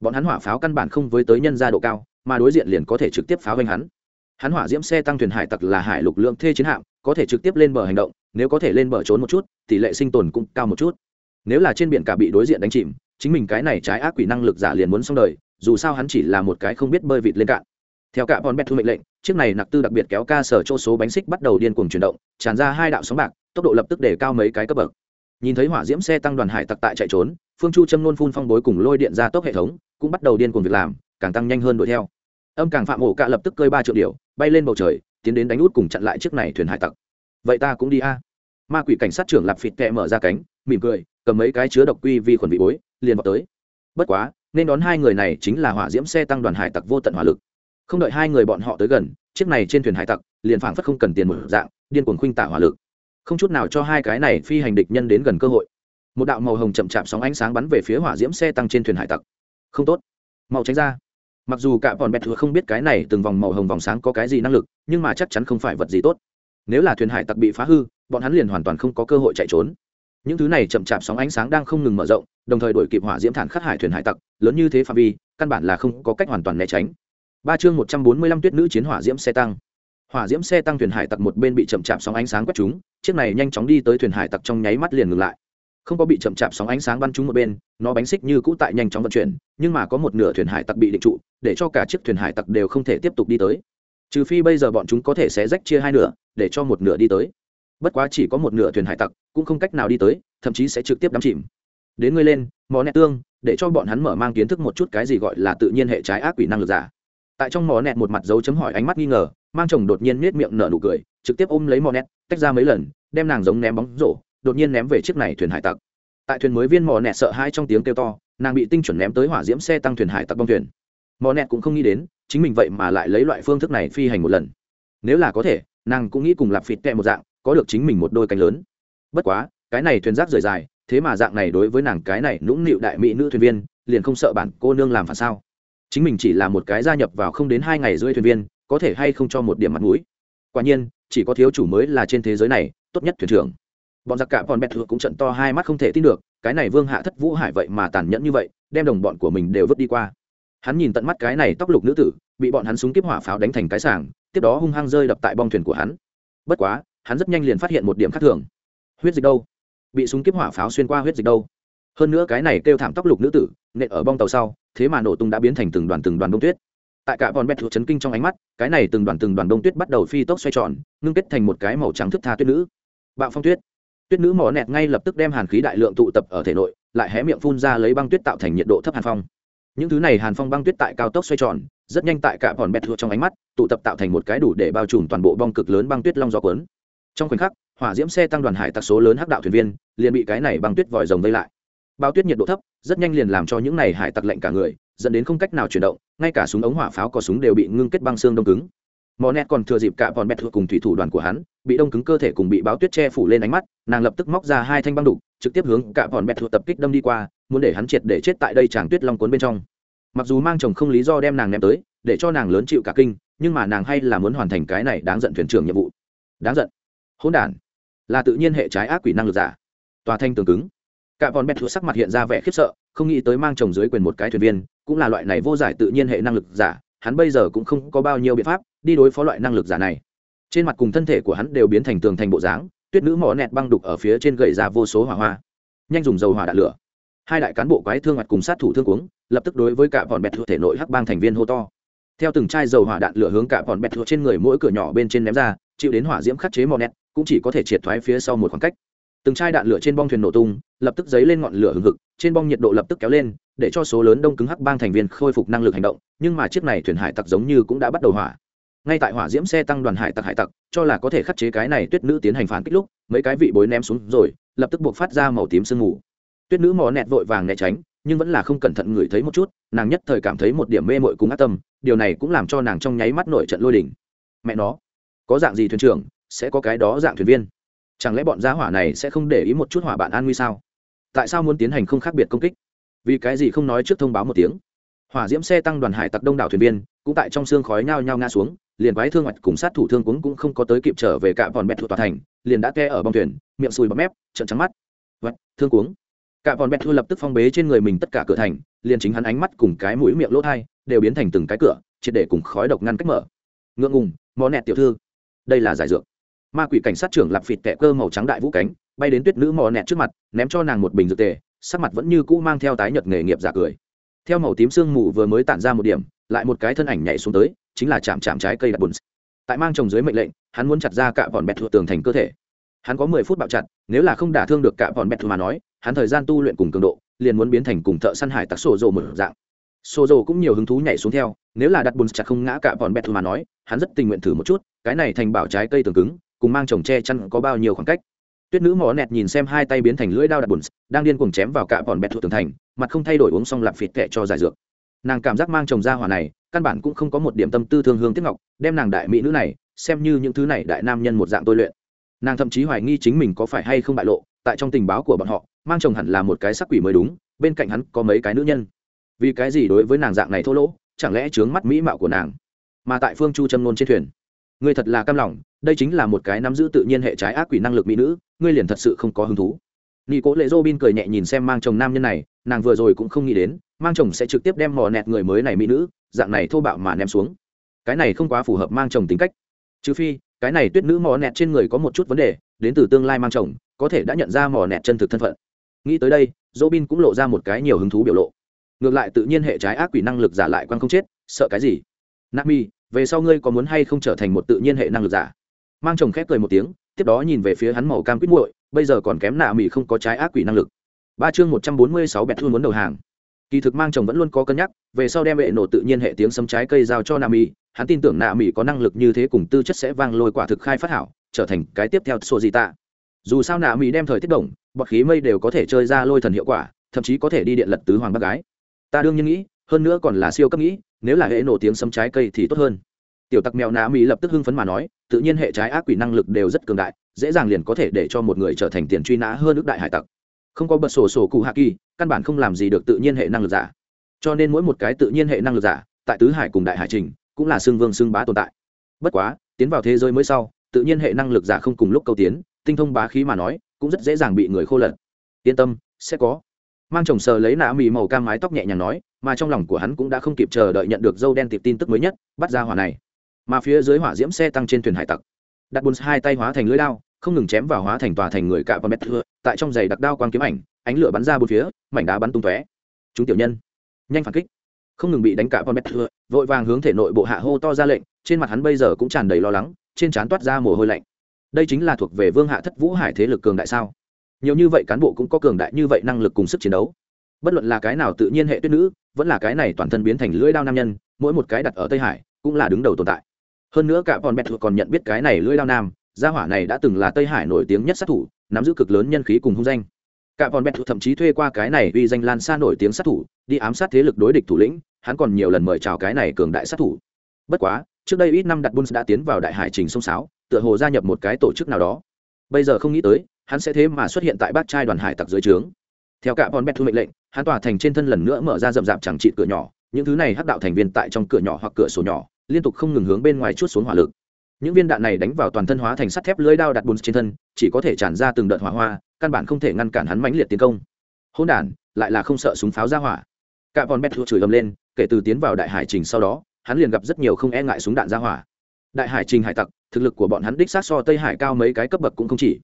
Bọn hắn hỏa pháo căn bản không với tới nhân gia độ cao, mà đối diện liền có thể trực tiếp pháo vanh hắn hắn hỏa diễm xe tăng thuyền hải tặc là hải lục lượng thê chiến hạm, có thể trực tiếp lên bờ hành động, nếu có thể lên bờ trốn một chút, tỷ lệ sinh tồn cũng cao một chút. Nếu là trên biển cả bị đối diện đánh chìm, chính mình cái này trái ác quỷ năng lực giả liền muốn xong đời, dù sao hắn chỉ là một cái không biết bơi vịt lên cạn. Theo cả bọn bét thu mệnh lệnh, chiếc này nặc tư đặc biệt kéo ca sở chỗ số bánh xích bắt đầu điên cuồng chuyển động, tràn ra hai đạo sóng bạc, tốc độ lập tức để cao mấy cái cấp bậc. Nhìn thấy hỏa diễm xe tăng đoàn hải tặc tại chạy trốn, phương chu châm nôn phun phong bối cùng lôi điện ra tốc hệ thống, cũng bắt đầu điên cuồng việc làm, càng tăng nhanh hơn đuổi theo. Âm càng phạm ổ cạ lập tức cơi ba triệu điều bay lên bầu trời, tiến đến đánh út cùng chặn lại chiếc này thuyền hải tặc. Vậy ta cũng đi a. Ma quỷ cảnh sát trưởng lạp phịt kẹ mở ra cánh, mỉm cười, cầm mấy cái chứa độc quy vi khuẩn vị bối, liền vào tới. Bất quá, nên đón hai người này chính là hỏa diễm xe tăng đoàn hải tặc vô tận hỏa lực. Không đợi hai người bọn họ tới gần, chiếc này trên thuyền hải tặc liền phảng phất không cần tiền một dạng, điên cuồng khuynh tả hỏa lực. Không chút nào cho hai cái này phi hành địch nhân đến gần cơ hội. Một đạo màu hồng chậm chạp sóng ánh sáng bắn về phía hỏa diễm xe tăng trên thuyền hải tặc. Không tốt. Màu tránh ra mặc dù cả bọn bẹt thừa không biết cái này từng vòng màu hồng vòng sáng có cái gì năng lực, nhưng mà chắc chắn không phải vật gì tốt. Nếu là thuyền hải tặc bị phá hư, bọn hắn liền hoàn toàn không có cơ hội chạy trốn. Những thứ này chậm chạp sóng ánh sáng đang không ngừng mở rộng, đồng thời đổi kịp hỏa diễm thản khắc hải thuyền hải tặc, lớn như thế phạm vi, căn bản là không có cách hoàn toàn né tránh. Ba chương một trăm bốn mươi lăm tuyết nữ chiến hỏa diễm xe tăng. Hỏa diễm xe tăng thuyền hải tặc một bên bị chậm chạp sóng ánh sáng quét chúng, chiếc này nhanh chóng đi tới thuyền hải tặc trong nháy mắt liền ngừng lại không có bị chậm chạp sóng ánh sáng bắn trúng một bên, nó bánh xích như cũ tại nhanh chóng vận chuyển, nhưng mà có một nửa thuyền hải tặc bị định trụ, để cho cả chiếc thuyền hải tặc đều không thể tiếp tục đi tới. Trừ phi bây giờ bọn chúng có thể sẽ rách chia hai nửa, để cho một nửa đi tới. Bất quá chỉ có một nửa thuyền hải tặc, cũng không cách nào đi tới, thậm chí sẽ trực tiếp đắm chìm. Đến ngươi lên, mò nẹt tương, để cho bọn hắn mở mang kiến thức một chút cái gì gọi là tự nhiên hệ trái ác quỷ năng lực giả. Tại trong mò nẹt một mặt dấu chấm hỏi ánh mắt nghi ngờ, mang chồng đột nhiên nết miệng nở nụ cười, trực tiếp ôm lấy mò nẹt, tách ra mấy lần, đem nàng giống ném bóng rổ đột nhiên ném về chiếc này thuyền hải tặc. Tại thuyền mới viên mò nẹt sợ hai trong tiếng kêu to, nàng bị tinh chuẩn ném tới hỏa diễm xe tăng thuyền hải tặc bong thuyền. Mò nẹt cũng không nghĩ đến, chính mình vậy mà lại lấy loại phương thức này phi hành một lần. Nếu là có thể, nàng cũng nghĩ cùng lạp phịt kẹ một dạng, có được chính mình một đôi cánh lớn. Bất quá, cái này thuyền rác rời dài, thế mà dạng này đối với nàng cái này nũng nịu đại mỹ nữ thuyền viên, liền không sợ bản cô nương làm phản sao. Chính mình chỉ là một cái gia nhập vào không đến hai ngày rưỡi thuyền viên, có thể hay không cho một điểm mặt mũi. Quả nhiên, chỉ có thiếu chủ mới là trên thế giới này, tốt nhất thuyền trưởng bọn giặc cả bọn bẹt cũng trận to hai mắt không thể tin được, cái này vương hạ thất vũ hải vậy mà tàn nhẫn như vậy, đem đồng bọn của mình đều vứt đi qua. Hắn nhìn tận mắt cái này tóc lục nữ tử, bị bọn hắn súng kiếp hỏa pháo đánh thành cái sàng tiếp đó hung hăng rơi đập tại bong thuyền của hắn. Bất quá, hắn rất nhanh liền phát hiện một điểm khác thường. Huyết dịch đâu? Bị súng kiếp hỏa pháo xuyên qua huyết dịch đâu? Hơn nữa cái này kêu thảm tóc lục nữ tử, nện ở bong tàu sau, thế mà nổ tung đã biến thành từng đoàn từng đoàn đông tuyết. Tại cả bọn bẹt thuộc chấn kinh trong ánh mắt, cái này từng đoàn từng đoàn đông tuyết bắt đầu phi tốc xoay tròn, ngưng kết thành một cái màu trắng thức tha tuyết nữ. Bạo phong tuyết tuyết nữ mỏ nẹt ngay lập tức đem hàn khí đại lượng tụ tập ở thể nội, lại hé miệng phun ra lấy băng tuyết tạo thành nhiệt độ thấp hàn phong. Những thứ này hàn phong băng tuyết tại cao tốc xoay tròn, rất nhanh tại cả bọn bẹt thua trong ánh mắt, tụ tập tạo thành một cái đủ để bao trùm toàn bộ bong cực lớn băng tuyết long gió cuốn. Trong khoảnh khắc, hỏa diễm xe tăng đoàn hải tặc số lớn hắc đạo thuyền viên, liền bị cái này băng tuyết vòi rồng vây lại. Bao tuyết nhiệt độ thấp, rất nhanh liền làm cho những này hải tặc lạnh cả người, dẫn đến không cách nào chuyển động, ngay cả súng ống hỏa pháo có súng đều bị ngưng kết băng xương đông cứng mò nẹt còn thừa dịp cả bọn bẹt thuộc cùng thủy thủ đoàn của hắn, bị đông cứng cơ thể cùng bị báo tuyết che phủ lên ánh mắt, nàng lập tức móc ra hai thanh băng đục, trực tiếp hướng cả bọn bẹt thuộc tập kích đâm đi qua, muốn để hắn triệt để chết tại đây chàng tuyết long cuốn bên trong. Mặc dù mang chồng không lý do đem nàng ném tới, để cho nàng lớn chịu cả kinh, nhưng mà nàng hay là muốn hoàn thành cái này đáng giận thuyền trưởng nhiệm vụ. Đáng giận. Hỗn đản. Là tự nhiên hệ trái ác quỷ năng lực giả. Tòa thanh tường cứng. Cả bọn bẹt sắc mặt hiện ra vẻ khiếp sợ, không nghĩ tới mang chồng dưới quyền một cái thuyền viên, cũng là loại này vô giải tự nhiên hệ năng lực giả hắn bây giờ cũng không có bao nhiêu biện pháp đi đối phó loại năng lực giả này. Trên mặt cùng thân thể của hắn đều biến thành tường thành bộ dáng, tuyết nữ mỏ nẹt băng đục ở phía trên gậy ra vô số hỏa hoa. Nhanh dùng dầu hỏa đạn lửa. Hai đại cán bộ quái thương mặt cùng sát thủ thương cuống, lập tức đối với cả bọn bẹt thuộc thể nội hắc bang thành viên hô to. Theo từng chai dầu hỏa đạn lửa hướng cả bọn bẹt thuộc trên người mỗi cửa nhỏ bên trên ném ra, chịu đến hỏa diễm khắc chế mỏ nẹt, cũng chỉ có thể triệt thoái phía sau một khoảng cách. Từng chai đạn lửa trên bong thuyền nổ tung, lập tức dấy lên ngọn lửa hừng hực, trên bong nhiệt độ lập tức kéo lên để cho số lớn đông cứng hắc bang thành viên khôi phục năng lực hành động, nhưng mà chiếc này thuyền hải tặc giống như cũng đã bắt đầu hỏa. Ngay tại hỏa diễm xe tăng đoàn hải tặc hải tặc, cho là có thể khắc chế cái này tuyết nữ tiến hành phản kích lúc, mấy cái vị bối ném xuống rồi, lập tức buộc phát ra màu tím sương mù. Tuyết nữ mò nẹt vội vàng né tránh, nhưng vẫn là không cẩn thận ngửi thấy một chút, nàng nhất thời cảm thấy một điểm mê mội cùng ác tâm, điều này cũng làm cho nàng trong nháy mắt nổi trận lôi đỉnh mẹ nó, có dạng gì thuyền trưởng, sẽ có cái đó dạng thuyền viên? Chẳng lẽ bọn gia hỏa này sẽ không để ý một chút hỏa bạn an nguy sao? Tại sao muốn tiến hành không khác biệt công kích? Vì cái gì không nói trước thông báo một tiếng? Hỏa diễm xe tăng đoàn hải tặc đông đảo thuyền viên cũng tại trong xương khói nhao nhao ngã xuống, liền quái thương mặt cùng sát thủ thương cũng cũng không có tới kịp trở về cả vòn bẹt thuộc tòa thành, liền đã ke ở bong thuyền, miệng sùi bọt mép trận trắng mắt. Vật thương cuống. Cả vòn bẹt thu lập tức phong bế trên người mình tất cả cửa thành, liền chính hắn ánh mắt cùng cái mũi miệng lỗ thai đều biến thành từng cái cửa, triệt để cùng khói độc ngăn cách mở. Ngượng ngùng mò nẹt tiểu thư. Đây là giải dược. Ma quỷ cảnh sát trưởng lạp phịt tẹ cơ màu trắng đại vũ cánh, bay đến tuyết nữ mò nẹt trước mặt, ném cho nàng một bình dược tề sắc mặt vẫn như cũ mang theo tái nhợt nghề nghiệp giả cười. Theo màu tím sương mù vừa mới tản ra một điểm, lại một cái thân ảnh nhảy xuống tới, chính là chạm chạm trái cây đặt bùn. Tại mang chồng dưới mệnh lệnh, hắn muốn chặt ra cả bọn bẹt thuộc tường thành cơ thể. Hắn có mười phút bạo chặt, nếu là không đả thương được cả bọn bẹt mà nói, hắn thời gian tu luyện cùng cường độ, liền muốn biến thành cùng thợ săn hải tặc sổ rồ một dạng. Sổ rồ cũng nhiều hứng thú nhảy xuống theo, nếu là đặt bùn chặt không ngã cả bọn bẹt mà nói, hắn rất tình nguyện thử một chút, cái này thành bảo trái cây tường cứng, cùng mang chồng che chắn có bao nhiêu khoảng cách tuyết nữ mỏ nẹt nhìn xem hai tay biến thành lưỡi đao đặt bùn, đang điên cuồng chém vào cả bọn bẹt thuộc tường thành, mặt không thay đổi uống xong lạp phịt kệ cho giải dược. Nàng cảm giác mang chồng ra hỏa này, căn bản cũng không có một điểm tâm tư thương hương tiếc ngọc, đem nàng đại mỹ nữ này, xem như những thứ này đại nam nhân một dạng tôi luyện. Nàng thậm chí hoài nghi chính mình có phải hay không bại lộ, tại trong tình báo của bọn họ, mang chồng hẳn là một cái sắc quỷ mới đúng, bên cạnh hắn có mấy cái nữ nhân. Vì cái gì đối với nàng dạng này thô lỗ, chẳng lẽ chướng mắt mỹ mạo của nàng? Mà tại phương chu châm nôn trên thuyền ngươi thật là cam lòng, đây chính là một cái nắm giữ tự nhiên hệ trái ác quỷ năng lực mỹ nữ ngươi liền thật sự không có hứng thú. Nghi cố lệ dô bin cười nhẹ nhìn xem mang chồng nam nhân này, nàng vừa rồi cũng không nghĩ đến, mang chồng sẽ trực tiếp đem mò nẹt người mới này mỹ nữ, dạng này thô bạo mà ném xuống. Cái này không quá phù hợp mang chồng tính cách. Trừ phi, cái này tuyết nữ mò nẹt trên người có một chút vấn đề, đến từ tương lai mang chồng, có thể đã nhận ra mò nẹt chân thực thân phận. Nghĩ tới đây dô bin cũng lộ ra một cái nhiều hứng thú biểu lộ. Ngược lại tự nhiên hệ trái ác quỷ năng lực giả lại quan không chết, sợ cái gì? Nami, về sau ngươi có muốn hay không trở thành một tự nhiên hệ năng lực giả? Mang chồng khép cười một tiếng tiếp đó nhìn về phía hắn màu cam quýt muội, bây giờ còn kém nạ mỹ không có trái ác quỷ năng lực. Ba chương một trăm bốn mươi sáu bẹt thu muốn đầu hàng. Kỳ thực mang chồng vẫn luôn có cân nhắc, về sau đem hệ nổ tự nhiên hệ tiếng sấm trái cây giao cho nạ mỹ hắn tin tưởng nạ mỹ có năng lực như thế cùng tư chất sẽ vang lôi quả thực khai phát hảo, trở thành cái tiếp theo sô gì tạ. Dù sao nạ mỹ đem thời tiết động, bọt khí mây đều có thể chơi ra lôi thần hiệu quả, thậm chí có thể đi điện lật tứ hoàng bác gái. Ta đương nhiên nghĩ, hơn nữa còn là siêu cấp nghĩ, nếu là hệ nổ tiếng sấm trái cây thì tốt hơn tiểu tặc mèo nạ mỹ lập tức hưng phấn mà nói, tự nhiên hệ trái ác quỷ năng lực đều rất cường đại, dễ dàng liền có thể để cho một người trở thành tiền truy nã hơn ước đại hải tặc. Không có bật sổ sổ cụ hạ kỳ, căn bản không làm gì được tự nhiên hệ năng lực giả. Cho nên mỗi một cái tự nhiên hệ năng lực giả, tại tứ hải cùng đại hải trình, cũng là xương vương xương bá tồn tại. Bất quá, tiến vào thế giới mới sau, tự nhiên hệ năng lực giả không cùng lúc câu tiến, tinh thông bá khí mà nói, cũng rất dễ dàng bị người khô lật. Yên tâm, sẽ có. Mang chồng sờ lấy nạ mì màu cam mái tóc nhẹ nhàng nói, mà trong lòng của hắn cũng đã không kịp chờ đợi nhận được dâu đen tiệp tin tức mới nhất, bắt ra hỏa này mà phía dưới hỏa diễm xe tăng trên thuyền hải tặc. Đặt bùn hai tay hóa thành lưỡi đao, không ngừng chém vào hóa thành tòa thành người cạ và mét thưa, tại trong giày đặc đao quang kiếm ảnh, ánh lửa bắn ra bốn phía, mảnh đá bắn tung tóe. Chúng tiểu nhân, nhanh phản kích. Không ngừng bị đánh cạ và mét thưa, vội vàng hướng thể nội bộ hạ hô to ra lệnh, trên mặt hắn bây giờ cũng tràn đầy lo lắng, trên trán toát ra mồ hôi lạnh. Đây chính là thuộc về vương hạ thất vũ hải thế lực cường đại sao? Nhiều như vậy cán bộ cũng có cường đại như vậy năng lực cùng sức chiến đấu. Bất luận là cái nào tự nhiên hệ tuyết nữ, vẫn là cái này toàn thân biến thành lưỡi đao nam nhân, mỗi một cái đặt ở tây hải, cũng là đứng đầu tồn tại hơn nữa cả bọn bẹt còn nhận biết cái này lưỡi lao nam, gia hỏa này đã từng là tây hải nổi tiếng nhất sát thủ, nắm giữ cực lớn nhân khí cùng hung danh. Cả bọn bẹt thậm chí thuê qua cái này uy danh lan xa nổi tiếng sát thủ, đi ám sát thế lực đối địch thủ lĩnh, hắn còn nhiều lần mời chào cái này cường đại sát thủ. Bất quá, trước đây ít năm đặt buns đã tiến vào đại hải trình sông sáo, tựa hồ gia nhập một cái tổ chức nào đó. Bây giờ không nghĩ tới, hắn sẽ thế mà xuất hiện tại bát trai đoàn hải tặc dưới trướng. Theo cả bọn bẹt thu mệnh lệnh, hắn tỏa thành trên thân lần nữa mở ra rậm rạp chẳng trị cửa nhỏ, những thứ này hắc đạo thành viên tại trong cửa nhỏ hoặc cửa sổ nhỏ liên tục không ngừng hướng bên ngoài chút xuống hỏa lực. Những viên đạn này đánh vào toàn thân hóa thành sắt thép lưới đao đặt bùn trên thân, chỉ có thể tràn ra từng đợt hỏa hoa, căn bản không thể ngăn cản hắn mãnh liệt tiến công. Hôn đản, lại là không sợ súng pháo ra hỏa. Cả bọn bét chửi ầm lên, kể từ tiến vào đại hải trình sau đó, hắn liền gặp rất nhiều không e ngại súng đạn ra hỏa. Đại hải trình hải tặc, thực lực của bọn hắn đích sát so tây hải cao mấy cái cấp bậc cũng không chỉ.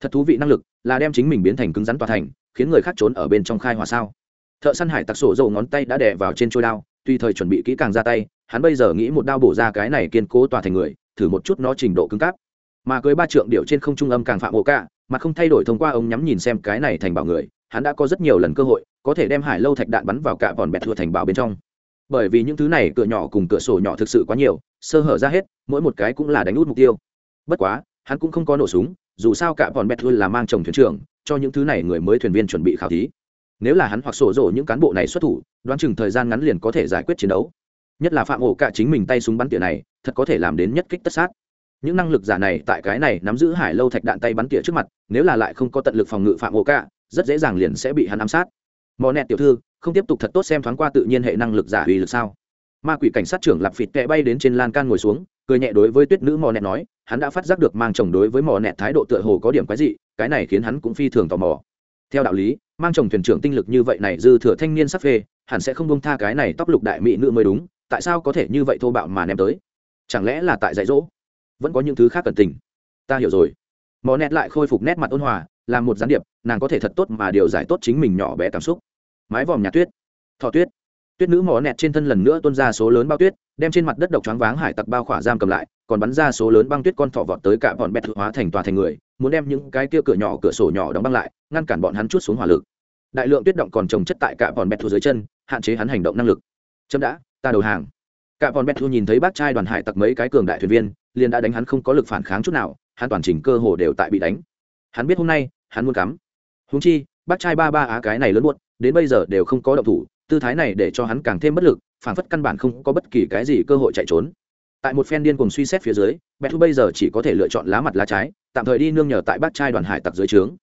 Thật thú vị năng lực, là đem chính mình biến thành cứng rắn tòa thành, khiến người khác trốn ở bên trong khai hỏa sao. Thợ săn hải tặc sổ dầu ngón tay đã đè vào trên trôi đao tùy thời chuẩn bị kỹ càng ra tay, hắn bây giờ nghĩ một đao bổ ra cái này kiên cố tòa thành người, thử một chút nó trình độ cứng cáp. Mà cưới ba trượng điệu trên không trung âm càng phạm ổ cả, mà không thay đổi thông qua ông nhắm nhìn xem cái này thành bảo người, hắn đã có rất nhiều lần cơ hội, có thể đem hải lâu thạch đạn bắn vào cả vòn bẹt thua thành bảo bên trong. Bởi vì những thứ này cửa nhỏ cùng cửa sổ nhỏ thực sự quá nhiều, sơ hở ra hết, mỗi một cái cũng là đánh út mục tiêu. Bất quá, hắn cũng không có nổ súng, dù sao cả vòn bẹt thua là mang chồng thuyền trưởng, cho những thứ này người mới thuyền viên chuẩn bị khảo thí. Nếu là hắn hoặc sổ rổ những cán bộ này xuất thủ đoán chừng thời gian ngắn liền có thể giải quyết chiến đấu. Nhất là phạm ổ cả chính mình tay súng bắn tỉa này, thật có thể làm đến nhất kích tất sát. Những năng lực giả này tại cái này nắm giữ hải lâu thạch đạn tay bắn tỉa trước mặt, nếu là lại không có tận lực phòng ngự phạm ổ cả rất dễ dàng liền sẽ bị hắn ám sát. Mò nẹt tiểu thư, không tiếp tục thật tốt xem thoáng qua tự nhiên hệ năng lực giả uy lực sao? Ma quỷ cảnh sát trưởng lạp phịt kẹ bay đến trên lan can ngồi xuống, cười nhẹ đối với tuyết nữ mò nẹt nói, hắn đã phát giác được mang chồng đối với mò nẹt thái độ tựa hồ có điểm quái dị, cái này khiến hắn cũng phi thường tò mò. Theo đạo lý, mang chồng thuyền trưởng tinh lực như vậy này dư thừa thanh niên sắp phê hẳn sẽ không bông tha cái này tóc lục đại mỹ nữ mới đúng, tại sao có thể như vậy thô bạo mà ném tới? Chẳng lẽ là tại dạy dỗ? Vẫn có những thứ khác cần tình. Ta hiểu rồi. Mò nẹt lại khôi phục nét mặt ôn hòa là một gián điệp, nàng có thể thật tốt mà điều giải tốt chính mình nhỏ bé cảm xúc. Mái vòm nhà tuyết. Thọ tuyết. Tuyết nữ mỏ nẹt trên thân lần nữa tuôn ra số lớn bao tuyết, đem trên mặt đất độc choáng váng hải tặc bao khỏa giam cầm lại, còn bắn ra số lớn băng tuyết con thọ vọt tới cả bọn bẹt hóa thành tòa thành người, muốn đem những cái kia cửa nhỏ, cửa sổ nhỏ đóng băng lại, ngăn cản bọn hắn chút xuống hỏa lực đại lượng tuyết động còn trồng chất tại cả bọn bẹt thu dưới chân, hạn chế hắn hành động năng lực. Chấm đã, ta đầu hàng. Cả bọn bẹt thu nhìn thấy bác trai đoàn hải tặc mấy cái cường đại thuyền viên, liền đã đánh hắn không có lực phản kháng chút nào, hắn toàn trình cơ hồ đều tại bị đánh. Hắn biết hôm nay, hắn muốn cắm. Húng chi, bác trai ba ba á cái này lớn buốt đến bây giờ đều không có động thủ, tư thái này để cho hắn càng thêm bất lực, phản phất căn bản không có bất kỳ cái gì cơ hội chạy trốn. Tại một phen điên cùng suy xét phía dưới bé thu bây giờ chỉ có thể lựa chọn lá mặt lá trái, tạm thời đi nương nhờ tại bác trai đoàn hải tặc dưới trướng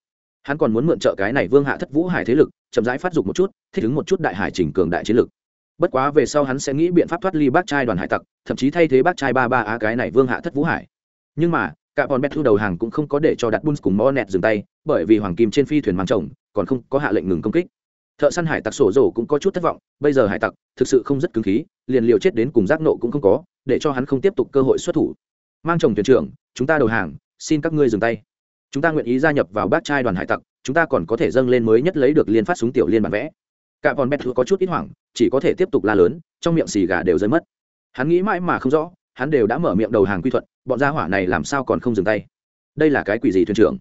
hắn còn muốn mượn trợ cái này vương hạ thất vũ hải thế lực, chậm rãi phát dục một chút, thích ứng một chút đại hải trình cường đại chiến lực. Bất quá về sau hắn sẽ nghĩ biện pháp thoát ly bác trai đoàn hải tặc, thậm chí thay thế bác trai ba ba á cái này vương hạ thất vũ hải. Nhưng mà, cả bọn bét thu đầu hàng cũng không có để cho đặt buns cùng mo nẹt dừng tay, bởi vì hoàng kim trên phi thuyền mang chồng, còn không có hạ lệnh ngừng công kích. Thợ săn hải tặc sổ rổ cũng có chút thất vọng, bây giờ hải tặc thực sự không rất cứng khí, liền liều chết đến cùng giác nộ cũng không có, để cho hắn không tiếp tục cơ hội xuất thủ. Mang chồng thuyền trưởng, chúng ta đầu hàng, xin các ngươi dừng tay chúng ta nguyện ý gia nhập vào bác trai đoàn hải tặc, chúng ta còn có thể dâng lên mới nhất lấy được liên phát súng tiểu liên bản vẽ. Cả bọn bét có chút ít hoảng, chỉ có thể tiếp tục la lớn, trong miệng xì gà đều rơi mất. Hắn nghĩ mãi mà không rõ, hắn đều đã mở miệng đầu hàng quy thuận bọn gia hỏa này làm sao còn không dừng tay? Đây là cái quỷ gì thuyền trưởng?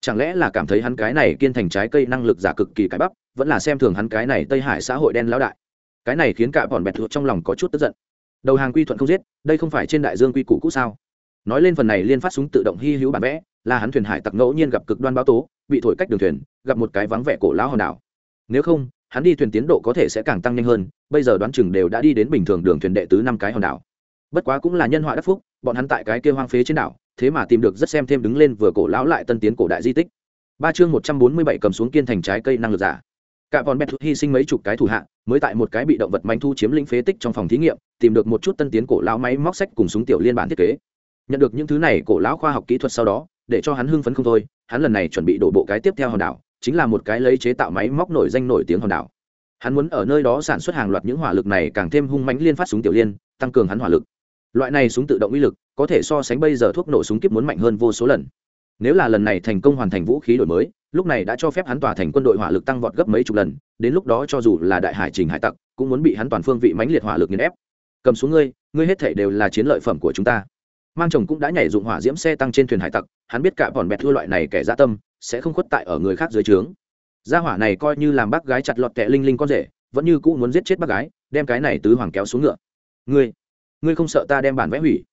Chẳng lẽ là cảm thấy hắn cái này kiên thành trái cây năng lực giả cực kỳ cái bắp, vẫn là xem thường hắn cái này tây hải xã hội đen lão đại? Cái này khiến cả bọn bẹt thuộc trong lòng có chút tức giận. Đầu hàng quy thuận không giết, đây không phải trên đại dương quy củ cũ sao? Nói lên phần này liên phát súng tự động hy hữu bản vẽ là hắn thuyền hải tặc ngẫu nhiên gặp cực đoan báo tố, bị thổi cách đường thuyền, gặp một cái vắng vẻ cổ lão hòn đảo. Nếu không, hắn đi thuyền tiến độ có thể sẽ càng tăng nhanh hơn, bây giờ đoán chừng đều đã đi đến bình thường đường thuyền đệ tứ năm cái hòn đảo. Bất quá cũng là nhân họa đắc phúc, bọn hắn tại cái kia hoang phế trên đảo, thế mà tìm được rất xem thêm đứng lên vừa cổ lão lại tân tiến cổ đại di tích. Ba chương một trăm bốn mươi bảy cầm xuống kiên thành trái cây năng lực giả. Cả bọn bẹt hy sinh mấy chục cái thủ hạ, mới tại một cái bị động vật manh thu chiếm lĩnh phế tích trong phòng thí nghiệm, tìm được một chút tân tiến cổ lão máy móc sách cùng súng tiểu liên bản thiết kế. Nhận được những thứ này cổ lão khoa học kỹ thuật sau đó để cho hắn hưng phấn không thôi, hắn lần này chuẩn bị đổ bộ cái tiếp theo hòn đảo, chính là một cái lấy chế tạo máy móc nổi danh nổi tiếng hòn đảo. Hắn muốn ở nơi đó sản xuất hàng loạt những hỏa lực này càng thêm hung mãnh liên phát súng tiểu liên, tăng cường hắn hỏa lực. Loại này súng tự động uy lực, có thể so sánh bây giờ thuốc nổ súng kíp muốn mạnh hơn vô số lần. Nếu là lần này thành công hoàn thành vũ khí đổi mới, lúc này đã cho phép hắn tòa thành quân đội hỏa lực tăng vọt gấp mấy chục lần, đến lúc đó cho dù là đại hải trình hải tặc, cũng muốn bị hắn toàn phương vị mãnh liệt hỏa lực nghiền ép. Cầm xuống ngươi ngươi hết thể đều là chiến lợi phẩm của chúng ta mang chồng cũng đã nhảy dụng hỏa diễm xe tăng trên thuyền hải tặc, hắn biết cả bọn bẹt thua loại này kẻ dã tâm, sẽ không khuất tại ở người khác dưới trướng. Gia hỏa này coi như làm bác gái chặt lọt kẹ linh linh con rể, vẫn như cũ muốn giết chết bác gái, đem cái này tứ hoàng kéo xuống ngựa. Ngươi ngươi không sợ ta đem bản vẽ hủy?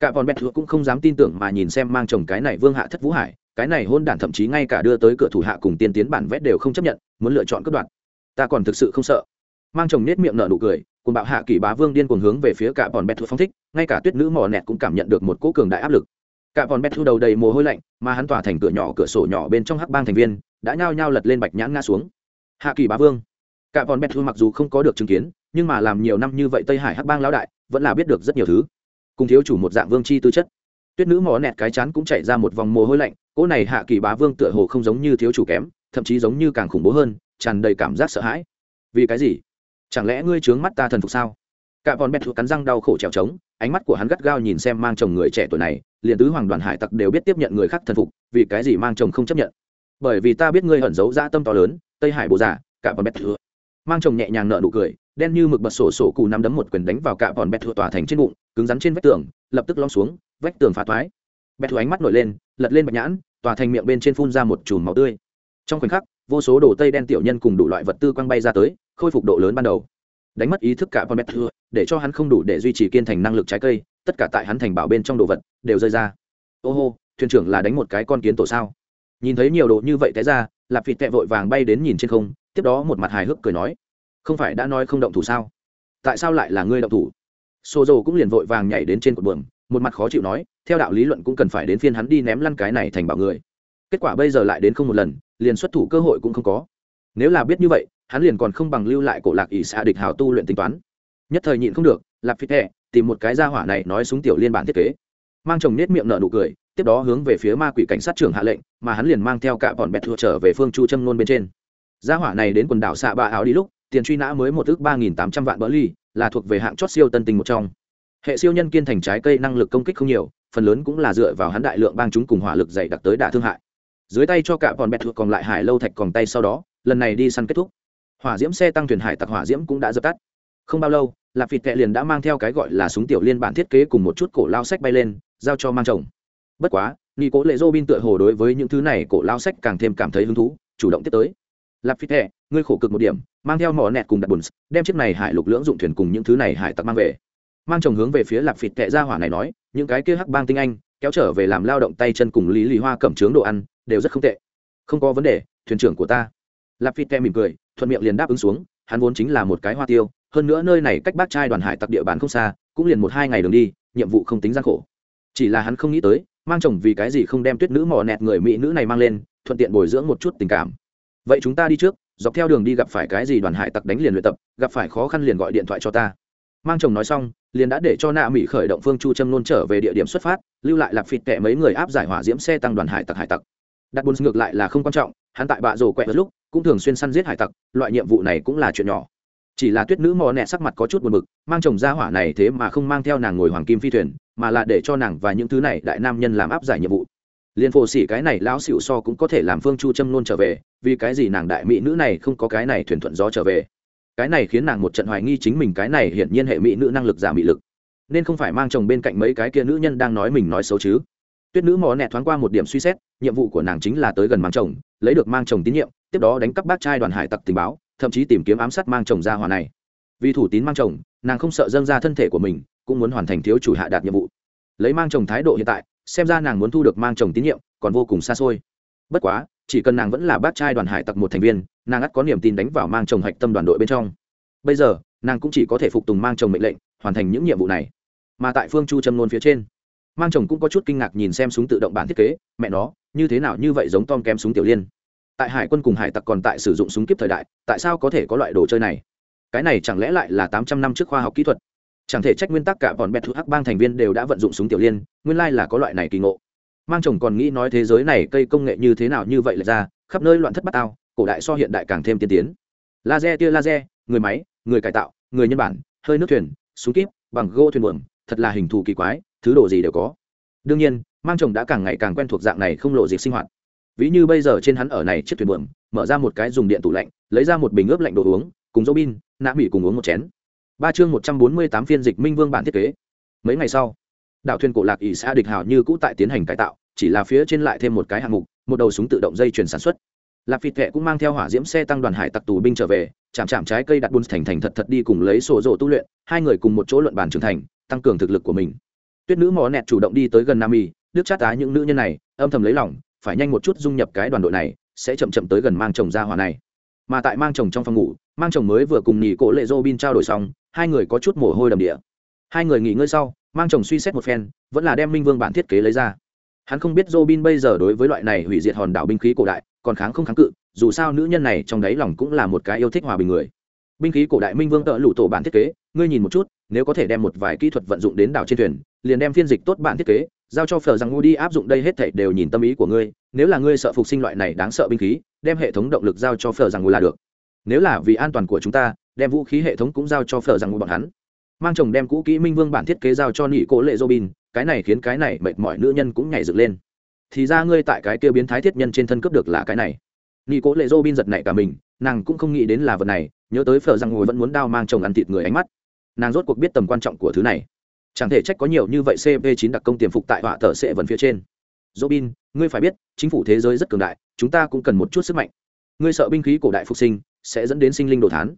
Cả bọn bẹt cũng không dám tin tưởng mà nhìn xem mang chồng cái này vương hạ thất vũ hải, cái này hôn đản thậm chí ngay cả đưa tới cửa thủ hạ cùng tiên tiến bản vẽ đều không chấp nhận, muốn lựa chọn cướp đoạn. ta còn thực sự không sợ. Mang chồng nết miệng nở nụ cười cùng bạo hạ kỷ bá vương điên cuồng hướng về phía cả bọn bẹt phong thích, ngay cả tuyết nữ mò nẹt cũng cảm nhận được một cỗ cường đại áp lực. Cả bọn bẹt thu đầu đầy mồ hôi lạnh, mà hắn tỏa thành cửa nhỏ cửa sổ nhỏ bên trong hắc bang thành viên, đã nhao nhao lật lên bạch nhãn ngã xuống. Hạ kỳ bá vương. Cả bọn bẹt thu mặc dù không có được chứng kiến, nhưng mà làm nhiều năm như vậy tây hải hắc bang lão đại, vẫn là biết được rất nhiều thứ. Cùng thiếu chủ một dạng vương chi tư chất. Tuyết nữ mò nẹt cái chán cũng chạy ra một vòng mồ hôi lạnh, cỗ này hạ kỳ bá vương tựa hồ không giống như thiếu chủ kém, thậm chí giống như càng khủng bố hơn, tràn đầy cảm giác sợ hãi. Vì cái gì? Chẳng lẽ ngươi trướng mắt ta thần phục sao? Cả bọn bẹt thuộc cắn răng đau khổ trèo trống, ánh mắt của hắn gắt gao nhìn xem mang chồng người trẻ tuổi này, liền tứ hoàng đoàn hải tặc đều biết tiếp nhận người khác thần phục, vì cái gì mang chồng không chấp nhận? Bởi vì ta biết ngươi ẩn giấu dã tâm to lớn, tây hải bồ giả cả bọn bẹt thừa mang chồng nhẹ nhàng nợ nụ cười, đen như mực bật sổ sổ cù nắm đấm một quyền đánh vào cả bọn bẹt thừa tỏa thành trên bụng, cứng rắn trên vách tường, lập tức lom xuống, vách tường phá thoái. Bẹt thừa ánh mắt nổi lên, lật lên bạch nhãn, tỏa thành miệng bên trên phun ra một chùm máu tươi. Trong khoảnh khắc, vô số đồ tây đen tiểu nhân cùng đủ loại vật tư quăng bay ra tới khôi phục độ lớn ban đầu. Đánh mất ý thức cả con bét thưa để cho hắn không đủ để duy trì kiên thành năng lực trái cây tất cả tại hắn thành bảo bên trong đồ vật đều rơi ra. Ô hô thuyền trưởng là đánh một cái con kiến tổ sao? Nhìn thấy nhiều đồ như vậy té ra lạp vịt tẹ vội vàng bay đến nhìn trên không tiếp đó một mặt hài hước cười nói không phải đã nói không động thủ sao? Tại sao lại là ngươi động thủ? Xô dầu cũng liền vội vàng nhảy đến trên cột buồng, một mặt khó chịu nói theo đạo lý luận cũng cần phải đến phiên hắn đi ném lăn cái này thành bảo người. Kết quả bây giờ lại đến không một lần liền xuất thủ cơ hội cũng không có. Nếu là biết như vậy hắn liền còn không bằng lưu lại cổ lạc ỷ xạ địch hào tu luyện tính toán. Nhất thời nhịn không được lạp phi thẹ tìm một cái gia hỏa này nói súng tiểu liên bản thiết kế. Mang chồng nết miệng nở nụ cười, tiếp đó hướng về phía ma quỷ cảnh sát trưởng hạ lệnh, mà hắn liền mang theo cả bọn bẹt thua trở về phương chu châm nôn bên trên. Gia hỏa này đến quần đảo xạ ba áo đi lúc, tiền truy nã mới một ước ba nghìn tám trăm vạn bỡ ly, là thuộc về hạng chót siêu tân tình một trong. Hệ siêu nhân kiên thành trái cây năng lực công kích không nhiều, phần lớn cũng là dựa vào hắn đại lượng bang chúng cùng hỏa lực dày đặc tới đả thương hại. Dưới tay cho cả bọn bẹt thuộc còn lại hải lâu thạch còn tay sau đó, lần này đi săn kết thúc hỏa diễm xe tăng thuyền hải tặc hỏa diễm cũng đã dập tắt. Không bao lâu lạp vịt Tệ liền đã mang theo cái gọi là súng tiểu liên bản thiết kế cùng một chút cổ lao sách bay lên giao cho mang chồng. Bất quá nghi cố lệ dô bin tựa hồ đối với những thứ này cổ lao sách càng thêm cảm thấy hứng thú chủ động tiếp tới. Lạp vịt Tệ, ngươi khổ cực một điểm mang theo mỏ nẹt cùng đặt bùn đem chiếc này hải lục lưỡng dụng thuyền cùng những thứ này hải tặc mang về. Mang chồng hướng về phía lạp vịt Tệ ra hỏa này nói những cái kia hắc bang tinh anh kéo trở về làm lao động tay chân cùng lý lì hoa cẩm trướng đồ ăn đều rất không tệ. Không có vấn đề thuyền trưởng của ta. Lạp vịt Tệ mỉm cười thuận miệng liền đáp ứng xuống, hắn vốn chính là một cái hoa tiêu, hơn nữa nơi này cách bác trai đoàn hải tặc địa bàn không xa, cũng liền một hai ngày đường đi, nhiệm vụ không tính gian khổ. Chỉ là hắn không nghĩ tới, mang chồng vì cái gì không đem tuyết nữ mò nẹt người mỹ nữ này mang lên, thuận tiện bồi dưỡng một chút tình cảm. Vậy chúng ta đi trước, dọc theo đường đi gặp phải cái gì đoàn hải tặc đánh liền luyện tập, gặp phải khó khăn liền gọi điện thoại cho ta. Mang chồng nói xong, liền đã để cho nạ mỹ khởi động phương chu châm nôn trở về địa điểm xuất phát, lưu lại lạp phịt tệ mấy người áp giải hỏa diễm xe tăng đoàn hải tặc hải tặc. Đặt bùn ngược lại là không quan trọng, hắn tại bạ rổ quẹt lúc cũng thường xuyên săn giết hải tặc, loại nhiệm vụ này cũng là chuyện nhỏ. Chỉ là tuyết nữ mò nẹ sắc mặt có chút buồn bực, mang chồng ra hỏa này thế mà không mang theo nàng ngồi hoàng kim phi thuyền, mà là để cho nàng và những thứ này đại nam nhân làm áp giải nhiệm vụ. Liền phổ xỉ cái này lão xịu so cũng có thể làm phương chu châm nôn trở về, vì cái gì nàng đại mỹ nữ này không có cái này thuyền thuận gió trở về? Cái này khiến nàng một trận hoài nghi chính mình cái này hiển nhiên hệ mỹ nữ năng lực giả mỹ lực. Nên không phải mang chồng bên cạnh mấy cái kia nữ nhân đang nói mình nói xấu chứ? Tuyết nữ mò nẹ thoáng qua một điểm suy xét, nhiệm vụ của nàng chính là tới gần mang chồng, lấy được mang chồng tín nhiệm, tiếp đó đánh cắp bác trai đoàn hải tặc tình báo, thậm chí tìm kiếm ám sát mang chồng ra hòa này. Vì thủ tín mang chồng, nàng không sợ dâng ra thân thể của mình, cũng muốn hoàn thành thiếu chủ hạ đạt nhiệm vụ. Lấy mang chồng thái độ hiện tại, xem ra nàng muốn thu được mang chồng tín nhiệm, còn vô cùng xa xôi. Bất quá, chỉ cần nàng vẫn là bác trai đoàn hải tặc một thành viên, nàng ắt có niềm tin đánh vào mang chồng hạch tâm đoàn đội bên trong. Bây giờ, nàng cũng chỉ có thể phục tùng mang chồng mệnh lệnh, hoàn thành những nhiệm vụ này. Mà tại phương chu châm nôn phía trên mang chồng cũng có chút kinh ngạc nhìn xem súng tự động bản thiết kế, mẹ nó, như thế nào như vậy giống tom kém súng tiểu liên? Tại hải quân cùng hải tặc còn tại sử dụng súng kiếp thời đại, tại sao có thể có loại đồ chơi này? Cái này chẳng lẽ lại là tám trăm năm trước khoa học kỹ thuật? Chẳng thể trách nguyên tắc cả bọn bẹt thuộc hắc bang thành viên đều đã vận dụng súng tiểu liên, nguyên lai là có loại này kỳ ngộ. Mang chồng còn nghĩ nói thế giới này cây công nghệ như thế nào như vậy là ra, khắp nơi loạn thất bát ao, cổ đại so hiện đại càng thêm tiên tiến. Laser tia laser, người máy, người cải tạo, người nhân bản, hơi nước thuyền, súng kíp, bằng gỗ thuyền buồm, thật là hình thù kỳ quái thứ đồ gì đều có. Đương nhiên, mang chồng đã càng ngày càng quen thuộc dạng này không lộ dịch sinh hoạt. Ví như bây giờ trên hắn ở này chiếc thuyền buồm, mở ra một cái dùng điện tủ lạnh, lấy ra một bình ướp lạnh đồ uống, cùng dỗ bin nạ mỹ cùng uống một chén. Ba chương một trăm bốn mươi tám phiên dịch minh vương bản thiết kế. Mấy ngày sau, đảo thuyền cổ lạc ỷ xã địch hào như cũ tại tiến hành cải tạo, chỉ là phía trên lại thêm một cái hạng mục, một đầu súng tự động dây chuyển sản xuất. Lạc phịt thệ cũng mang theo hỏa diễm xe tăng đoàn hải tặc tù binh trở về, chạm chạm trái cây đặt buôn thành thành thật thật đi cùng lấy sổ rộ tu luyện, hai người cùng một chỗ luận bàn trưởng thành, tăng cường thực lực của mình tuyết nữ mò nẹt chủ động đi tới gần nam y đức chát tá những nữ nhân này, âm thầm lấy lòng, phải nhanh một chút dung nhập cái đoàn đội này, sẽ chậm chậm tới gần mang chồng ra hòa này. Mà tại mang chồng trong phòng ngủ, mang chồng mới vừa cùng nghỉ cổ lệ dô bin trao đổi xong, hai người có chút mồ hôi đầm địa. Hai người nghỉ ngơi sau, mang chồng suy xét một phen, vẫn là đem minh vương bản thiết kế lấy ra. Hắn không biết dô bin bây giờ đối với loại này hủy diệt hòn đảo binh khí cổ đại, còn kháng không kháng cự, dù sao nữ nhân này trong đáy lòng cũng là một cái yêu thích hòa bình người. Binh khí cổ đại minh vương tợ lụ tổ bản thiết kế, ngươi nhìn một chút, nếu có thể đem một vài kỹ thuật vận dụng đến đảo trên thuyền liền đem phiên dịch tốt bản thiết kế, giao cho phở rằng ngu đi áp dụng đây hết thảy đều nhìn tâm ý của ngươi, nếu là ngươi sợ phục sinh loại này đáng sợ binh khí, đem hệ thống động lực giao cho phở rằng ngu là được. Nếu là vì an toàn của chúng ta, đem vũ khí hệ thống cũng giao cho phở rằng ngu bọn hắn. Mang chồng đem cũ kỹ minh vương bản thiết kế giao cho nị cố lệ robin, cái này khiến cái này mệt mọi nữ nhân cũng nhảy dựng lên. Thì ra ngươi tại cái kia biến thái thiết nhân trên thân cướp được là cái này. Nị cố lệ robin giật nảy cả mình, nàng cũng không nghĩ đến là vật này, nhớ tới phở rằng ngồi vẫn muốn đao mang chồng ăn thịt người ánh mắt. Nàng rốt cuộc biết tầm quan trọng của thứ này chẳng thể trách có nhiều như vậy cp 9 đặc công tiềm phục tại họa tờ sẽ vẫn phía trên. Robin, ngươi phải biết, chính phủ thế giới rất cường đại, chúng ta cũng cần một chút sức mạnh. Ngươi sợ binh khí cổ đại phục sinh, sẽ dẫn đến sinh linh đồ thán.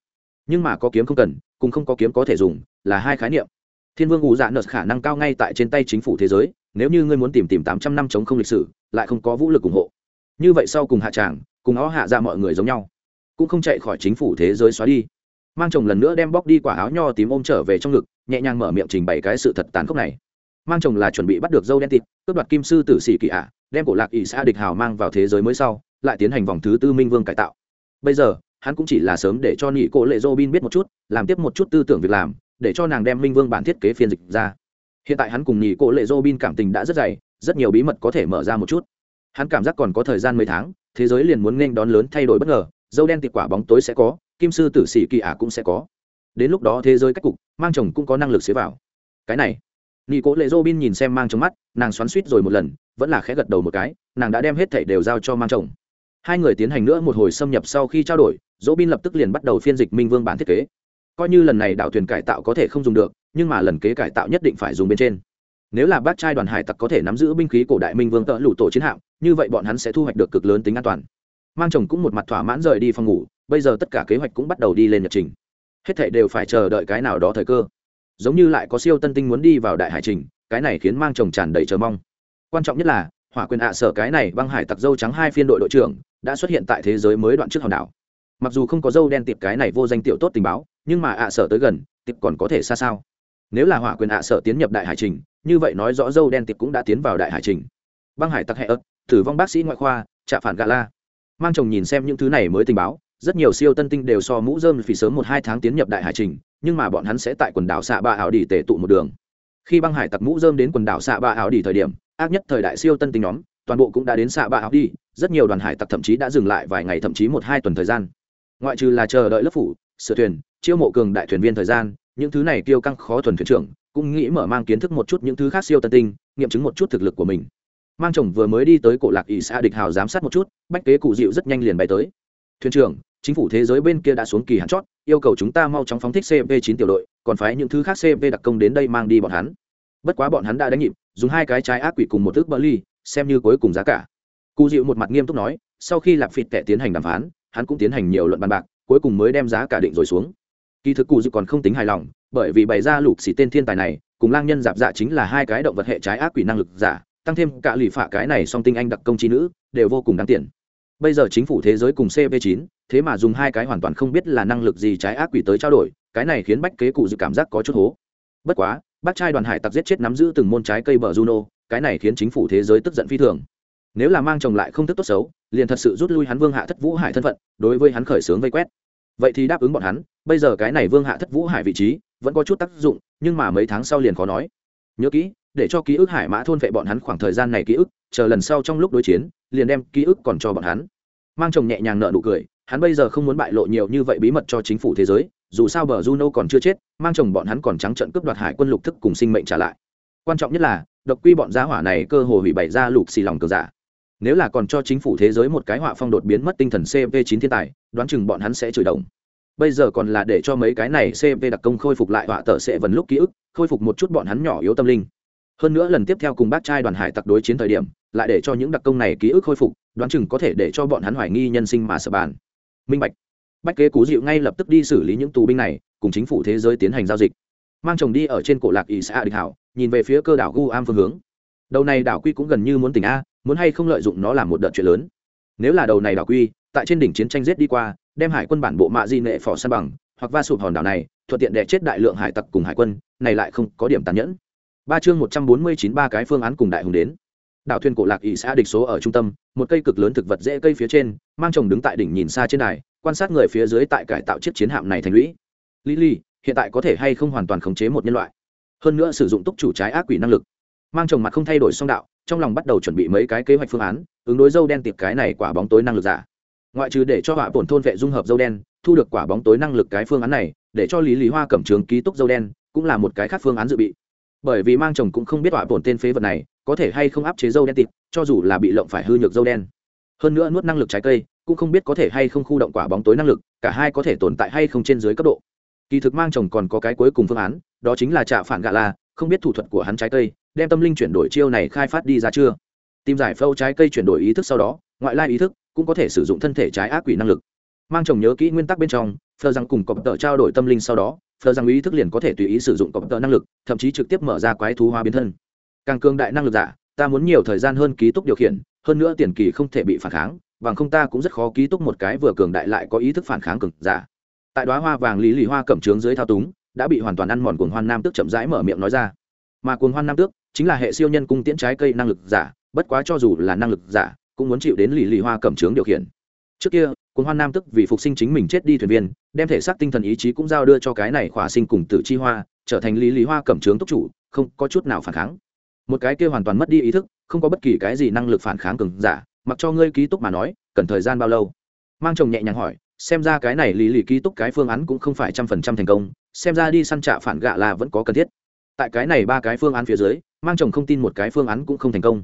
Nhưng mà có kiếm không cần, cùng không có kiếm có thể dùng, là hai khái niệm. Thiên vương ủ dạ nợ khả năng cao ngay tại trên tay chính phủ thế giới, nếu như ngươi muốn tìm tìm tám trăm năm chống không lịch sử, lại không có vũ lực ủng hộ. Như vậy sau cùng hạ tràng, cùng ó hạ ra mọi người giống nhau, cũng không chạy khỏi chính phủ thế giới xóa đi. Mang chồng lần nữa đem bóc đi quả áo nho tím ôm trở về trong ngực nhẹ nhàng mở miệng trình bày cái sự thật tàn khốc này. Mang chồng là chuẩn bị bắt được dâu đen tịt, cướp đoạt kim sư tử sĩ kỳ ạ, đem cổ lạc ỷ xã địch hào mang vào thế giới mới sau, lại tiến hành vòng thứ tư minh vương cải tạo. Bây giờ, hắn cũng chỉ là sớm để cho nhị cổ lệ dô bin biết một chút, làm tiếp một chút tư tưởng việc làm, để cho nàng đem minh vương bản thiết kế phiên dịch ra. Hiện tại hắn cùng nhị cổ lệ dô bin cảm tình đã rất dày, rất nhiều bí mật có thể mở ra một chút. Hắn cảm giác còn có thời gian mấy tháng, thế giới liền muốn nên đón lớn thay đổi bất ngờ, dâu đen tịt quả bóng tối sẽ có, kim sư tử sĩ kỳ ả cũng sẽ có đến lúc đó thế giới cách cục, mang chồng cũng có năng lực xế vào. Cái này nghi cố lệ dô bin nhìn xem mang trong mắt, nàng xoắn suýt rồi một lần, vẫn là khẽ gật đầu một cái, nàng đã đem hết thảy đều giao cho mang chồng. Hai người tiến hành nữa một hồi xâm nhập sau khi trao đổi dỗ bin lập tức liền bắt đầu phiên dịch minh vương bản thiết kế. Coi như lần này đảo thuyền cải tạo có thể không dùng được, nhưng mà lần kế cải tạo nhất định phải dùng bên trên. Nếu là bác trai đoàn hải tặc có thể nắm giữ binh khí cổ đại minh vương tợ lụ tổ chiến hạm, như vậy bọn hắn sẽ thu hoạch được cực lớn tính an toàn. Mang chồng cũng một mặt thỏa mãn rời đi phòng ngủ, bây giờ tất cả kế hoạch cũng bắt đầu đi lên nhật trình hết thảy đều phải chờ đợi cái nào đó thời cơ. Giống như lại có siêu tân tinh muốn đi vào đại hải trình, cái này khiến mang chồng tràn đầy chờ mong. Quan trọng nhất là, hỏa quyền ạ sở cái này băng hải tặc dâu trắng hai phiên đội đội trưởng đã xuất hiện tại thế giới mới đoạn trước hòn đảo. Mặc dù không có dâu đen tiệp cái này vô danh tiểu tốt tình báo, nhưng mà ạ sở tới gần, tiệp còn có thể xa sao? Nếu là hỏa quyền ạ sở tiến nhập đại hải trình, như vậy nói rõ dâu đen tiệp cũng đã tiến vào đại hải trình. Băng hải tặc hệ ớt, tử vong bác sĩ ngoại khoa, trạ phản gà la. Mang chồng nhìn xem những thứ này mới tình báo rất nhiều siêu tân tinh đều so mũ dơm phỉ sớm một hai tháng tiến nhập đại hải trình, nhưng mà bọn hắn sẽ tại quần đảo xạ ba ảo đi tể tụ một đường. Khi băng hải tặc mũ dơm đến quần đảo xạ ba ảo đi thời điểm, ác nhất thời đại siêu tân tinh nhóm, toàn bộ cũng đã đến xạ ba ảo đi rất nhiều đoàn hải tặc thậm chí đã dừng lại vài ngày thậm chí một hai tuần thời gian. Ngoại trừ là chờ đợi lớp phủ, sửa thuyền, chiêu mộ cường đại thuyền viên thời gian, những thứ này kêu căng khó thuần thuyền trưởng, cũng nghĩ mở mang kiến thức một chút những thứ khác siêu tân tinh, nghiệm chứng một chút thực lực của mình. Mang chồng vừa mới đi tới cổ lạc ỷ xã địch hào giám sát một chút, bách kế cụ dịu rất nhanh liền bay tới thuyền trưởng, chính phủ thế giới bên kia đã xuống kỳ hạn chót, yêu cầu chúng ta mau chóng phóng thích cp 9 tiểu đội, còn phái những thứ khác cp đặc công đến đây mang đi bọn hắn. Bất quá bọn hắn đã đánh nhịp, dùng hai cái trái ác quỷ cùng một thước bơ ly, xem như cuối cùng giá cả. Cụ dịu một mặt nghiêm túc nói, sau khi lạp phịt tệ tiến hành đàm phán, hắn cũng tiến hành nhiều luận bàn bạc, cuối cùng mới đem giá cả định rồi xuống. Kỳ thực cụ dịu còn không tính hài lòng, bởi vì bày ra lục xỉ tên thiên tài này, cùng lang nhân giạp dạ chính là hai cái động vật hệ trái ác quỷ năng lực giả, tăng thêm cả lì phạ cái này song tinh anh đặc công trí nữ, đều vô cùng đáng tiền bây giờ chính phủ thế giới cùng cp 9 thế mà dùng hai cái hoàn toàn không biết là năng lực gì trái ác quỷ tới trao đổi, cái này khiến bách kế cụ dự cảm giác có chút hố. Bất quá, bác trai đoàn hải tặc giết chết nắm giữ từng môn trái cây bờ juno, cái này khiến chính phủ thế giới tức giận phi thường. Nếu là mang chồng lại không thức tốt xấu, liền thật sự rút lui hắn vương hạ thất vũ hải thân phận, đối với hắn khởi xướng vây quét. Vậy thì đáp ứng bọn hắn, bây giờ cái này vương hạ thất vũ hải vị trí, vẫn có chút tác dụng, nhưng mà mấy tháng sau liền khó nói. Nhớ kỹ để cho ký ức hải mã thôn vệ bọn hắn khoảng thời gian này ký ức, chờ lần sau trong lúc đối chiến, liền đem ký ức còn cho bọn hắn. Mang chồng nhẹ nhàng nợ nụ cười, hắn bây giờ không muốn bại lộ nhiều như vậy bí mật cho chính phủ thế giới, dù sao bờ juno còn chưa chết, mang chồng bọn hắn còn trắng trận cướp đoạt hải quân lục thức cùng sinh mệnh trả lại. Quan trọng nhất là, độc quy bọn giá hỏa này cơ hồ hủy bày ra lục xì lòng cờ giả. Nếu là còn cho chính phủ thế giới một cái họa phong đột biến mất tinh thần cp 9 thiên tài, đoán chừng bọn hắn sẽ chửi động bây giờ còn là để cho mấy cái này cp đặc công khôi phục lại họa tờ sẽ vần lúc ký ức, khôi phục một chút bọn hắn nhỏ yếu tâm linh hơn nữa lần tiếp theo cùng bác trai đoàn hải tặc đối chiến thời điểm, lại để cho những đặc công này ký ức khôi phục, đoán chừng có thể để cho bọn hắn hoài nghi nhân sinh mà sợ bàn. Minh bạch. Bách kế cú dịu ngay lập tức đi xử lý những tù binh này, cùng chính phủ thế giới tiến hành giao dịch. Mang chồng đi ở trên cổ lạc ỷ xã địch hảo, nhìn về phía cơ đảo gu am phương hướng. Đầu này đảo quy cũng gần như muốn tỉnh a, muốn hay không lợi dụng nó làm một đợt chuyện lớn. Nếu là đầu này đảo quy, tại trên đỉnh chiến tranh giết đi qua, đem hải quân bản bộ mạ di nệ phò san bằng, hoặc va sụp hòn đảo này, thuận tiện đẻ chết đại lượng hải tặc cùng hải quân, này lại không có điểm tàn nhẫn ba chương một trăm bốn mươi chín ba cái phương án cùng đại hùng đến. Đạo thuyền cổ lạc ỵ xã địch số ở trung tâm, một cây cực lớn thực vật dễ cây phía trên, mang chồng đứng tại đỉnh nhìn xa trên đài, quan sát người phía dưới tại cải tạo chiếc chiến hạm này thành lũy. Lý lý hiện tại có thể hay không hoàn toàn khống chế một nhân loại? Hơn nữa sử dụng túc chủ trái ác quỷ năng lực. Mang chồng mặt không thay đổi song đạo, trong lòng bắt đầu chuẩn bị mấy cái kế hoạch phương án, ứng đối dâu đen tiệp cái này quả bóng tối năng lực giả. Ngoại trừ để cho họa bổn thôn vệ dung hợp dâu đen, thu được quả bóng tối năng lực cái phương án này, để cho lý lý hoa cẩm trường ký túc dâu đen, cũng là một cái khác phương án dự bị bởi vì mang chồng cũng không biết họa bổn tên phế vật này có thể hay không áp chế dâu đen tịp cho dù là bị lộng phải hư nhược dâu đen. Hơn nữa nuốt năng lực trái cây, cũng không biết có thể hay không khu động quả bóng tối năng lực, cả hai có thể tồn tại hay không trên dưới cấp độ. Kỳ thực mang chồng còn có cái cuối cùng phương án, đó chính là trả phản gạ la không biết thủ thuật của hắn trái cây, đem tâm linh chuyển đổi chiêu này khai phát đi ra chưa. Tìm giải phâu trái cây chuyển đổi ý thức sau đó, ngoại lai ý thức cũng có thể sử dụng thân thể trái ác quỷ năng lực. Mang chồng nhớ kỹ nguyên tắc bên trong thờ rằng cùng cọp tợ trao đổi tâm linh sau đó phờ rằng ý thức liền có thể tùy ý sử dụng cọp tờ năng lực, thậm chí trực tiếp mở ra quái thú hóa biến thân. Càng cường đại năng lực giả, ta muốn nhiều thời gian hơn ký túc điều khiển, hơn nữa tiền kỳ không thể bị phản kháng, bằng không ta cũng rất khó ký túc một cái vừa cường đại lại có ý thức phản kháng cường giả. Tại đoá hoa vàng lý lì hoa cẩm trướng dưới thao túng, đã bị hoàn toàn ăn mòn cuồng hoan nam tước chậm rãi mở miệng nói ra. Mà cuồng hoan nam tước chính là hệ siêu nhân cung tiễn trái cây năng lực giả, bất quá cho dù là năng lực giả, cũng muốn chịu đến lì lì hoa cẩm trướng điều khiển. Trước kia cuồng hoan nam tức vì phục sinh chính mình chết đi thuyền viên, đem thể xác tinh thần ý chí cũng giao đưa cho cái này khỏa sinh cùng tử chi hoa, trở thành lý lý hoa cẩm trướng túc chủ, không có chút nào phản kháng. Một cái kia hoàn toàn mất đi ý thức, không có bất kỳ cái gì năng lực phản kháng cường giả, mặc cho ngươi ký túc mà nói, cần thời gian bao lâu? Mang chồng nhẹ nhàng hỏi, xem ra cái này lý lý ký túc cái phương án cũng không phải trăm phần trăm thành công, xem ra đi săn trạ phản gạ là vẫn có cần thiết. Tại cái này ba cái phương án phía dưới, mang chồng không tin một cái phương án cũng không thành công.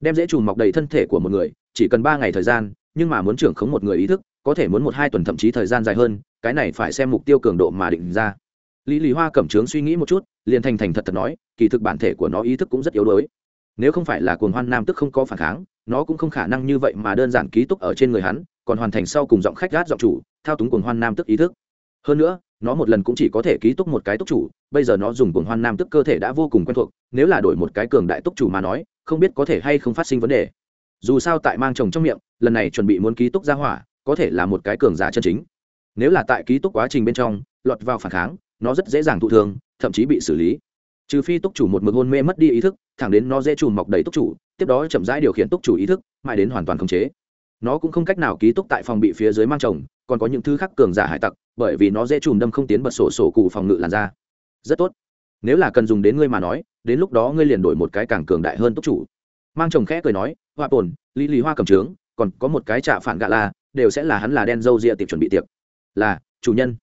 Đem dễ trùm mọc đầy thân thể của một người, chỉ cần ba ngày thời gian, nhưng mà muốn trưởng khống một người ý thức có thể muốn một hai tuần thậm chí thời gian dài hơn, cái này phải xem mục tiêu cường độ mà định ra. Lý lý hoa cẩm trướng suy nghĩ một chút, liền thành thành thật thật nói, kỳ thực bản thể của nó ý thức cũng rất yếu đuối. Nếu không phải là cuồng hoan nam tức không có phản kháng, nó cũng không khả năng như vậy mà đơn giản ký túc ở trên người hắn, còn hoàn thành sau cùng giọng khách gát giọng chủ, thao túng cuồng hoan nam tức ý thức. Hơn nữa, nó một lần cũng chỉ có thể ký túc một cái túc chủ, bây giờ nó dùng cuồng hoan nam tức cơ thể đã vô cùng quen thuộc, nếu là đổi một cái cường đại túc chủ mà nói, không biết có thể hay không phát sinh vấn đề. Dù sao tại mang chồng trong miệng, lần này chuẩn bị muốn ký túc ra hỏa có thể là một cái cường giả chân chính. Nếu là tại ký túc quá trình bên trong, lọt vào phản kháng, nó rất dễ dàng thụ thương, thậm chí bị xử lý. Trừ phi túc chủ một mực hôn mê mất đi ý thức, thẳng đến nó dễ chùm mọc đầy túc chủ, tiếp đó chậm rãi điều khiển túc chủ ý thức, mãi đến hoàn toàn khống chế. Nó cũng không cách nào ký túc tại phòng bị phía dưới mang chồng, còn có những thứ khác cường giả hải tặc, bởi vì nó dễ chùm đâm không tiến bật sổ sổ cụ phòng ngự làn ra rất tốt. Nếu là cần dùng đến ngươi mà nói, đến lúc đó ngươi liền đổi một cái càng cường đại hơn túc chủ. Mang chồng khẽ cười nói, hoa bồn lý lý hoa cầm trướng, còn có một cái trạ phản gạ la đều sẽ là hắn là đen dâu rịa tiệp chuẩn bị tiệc. Là, chủ nhân.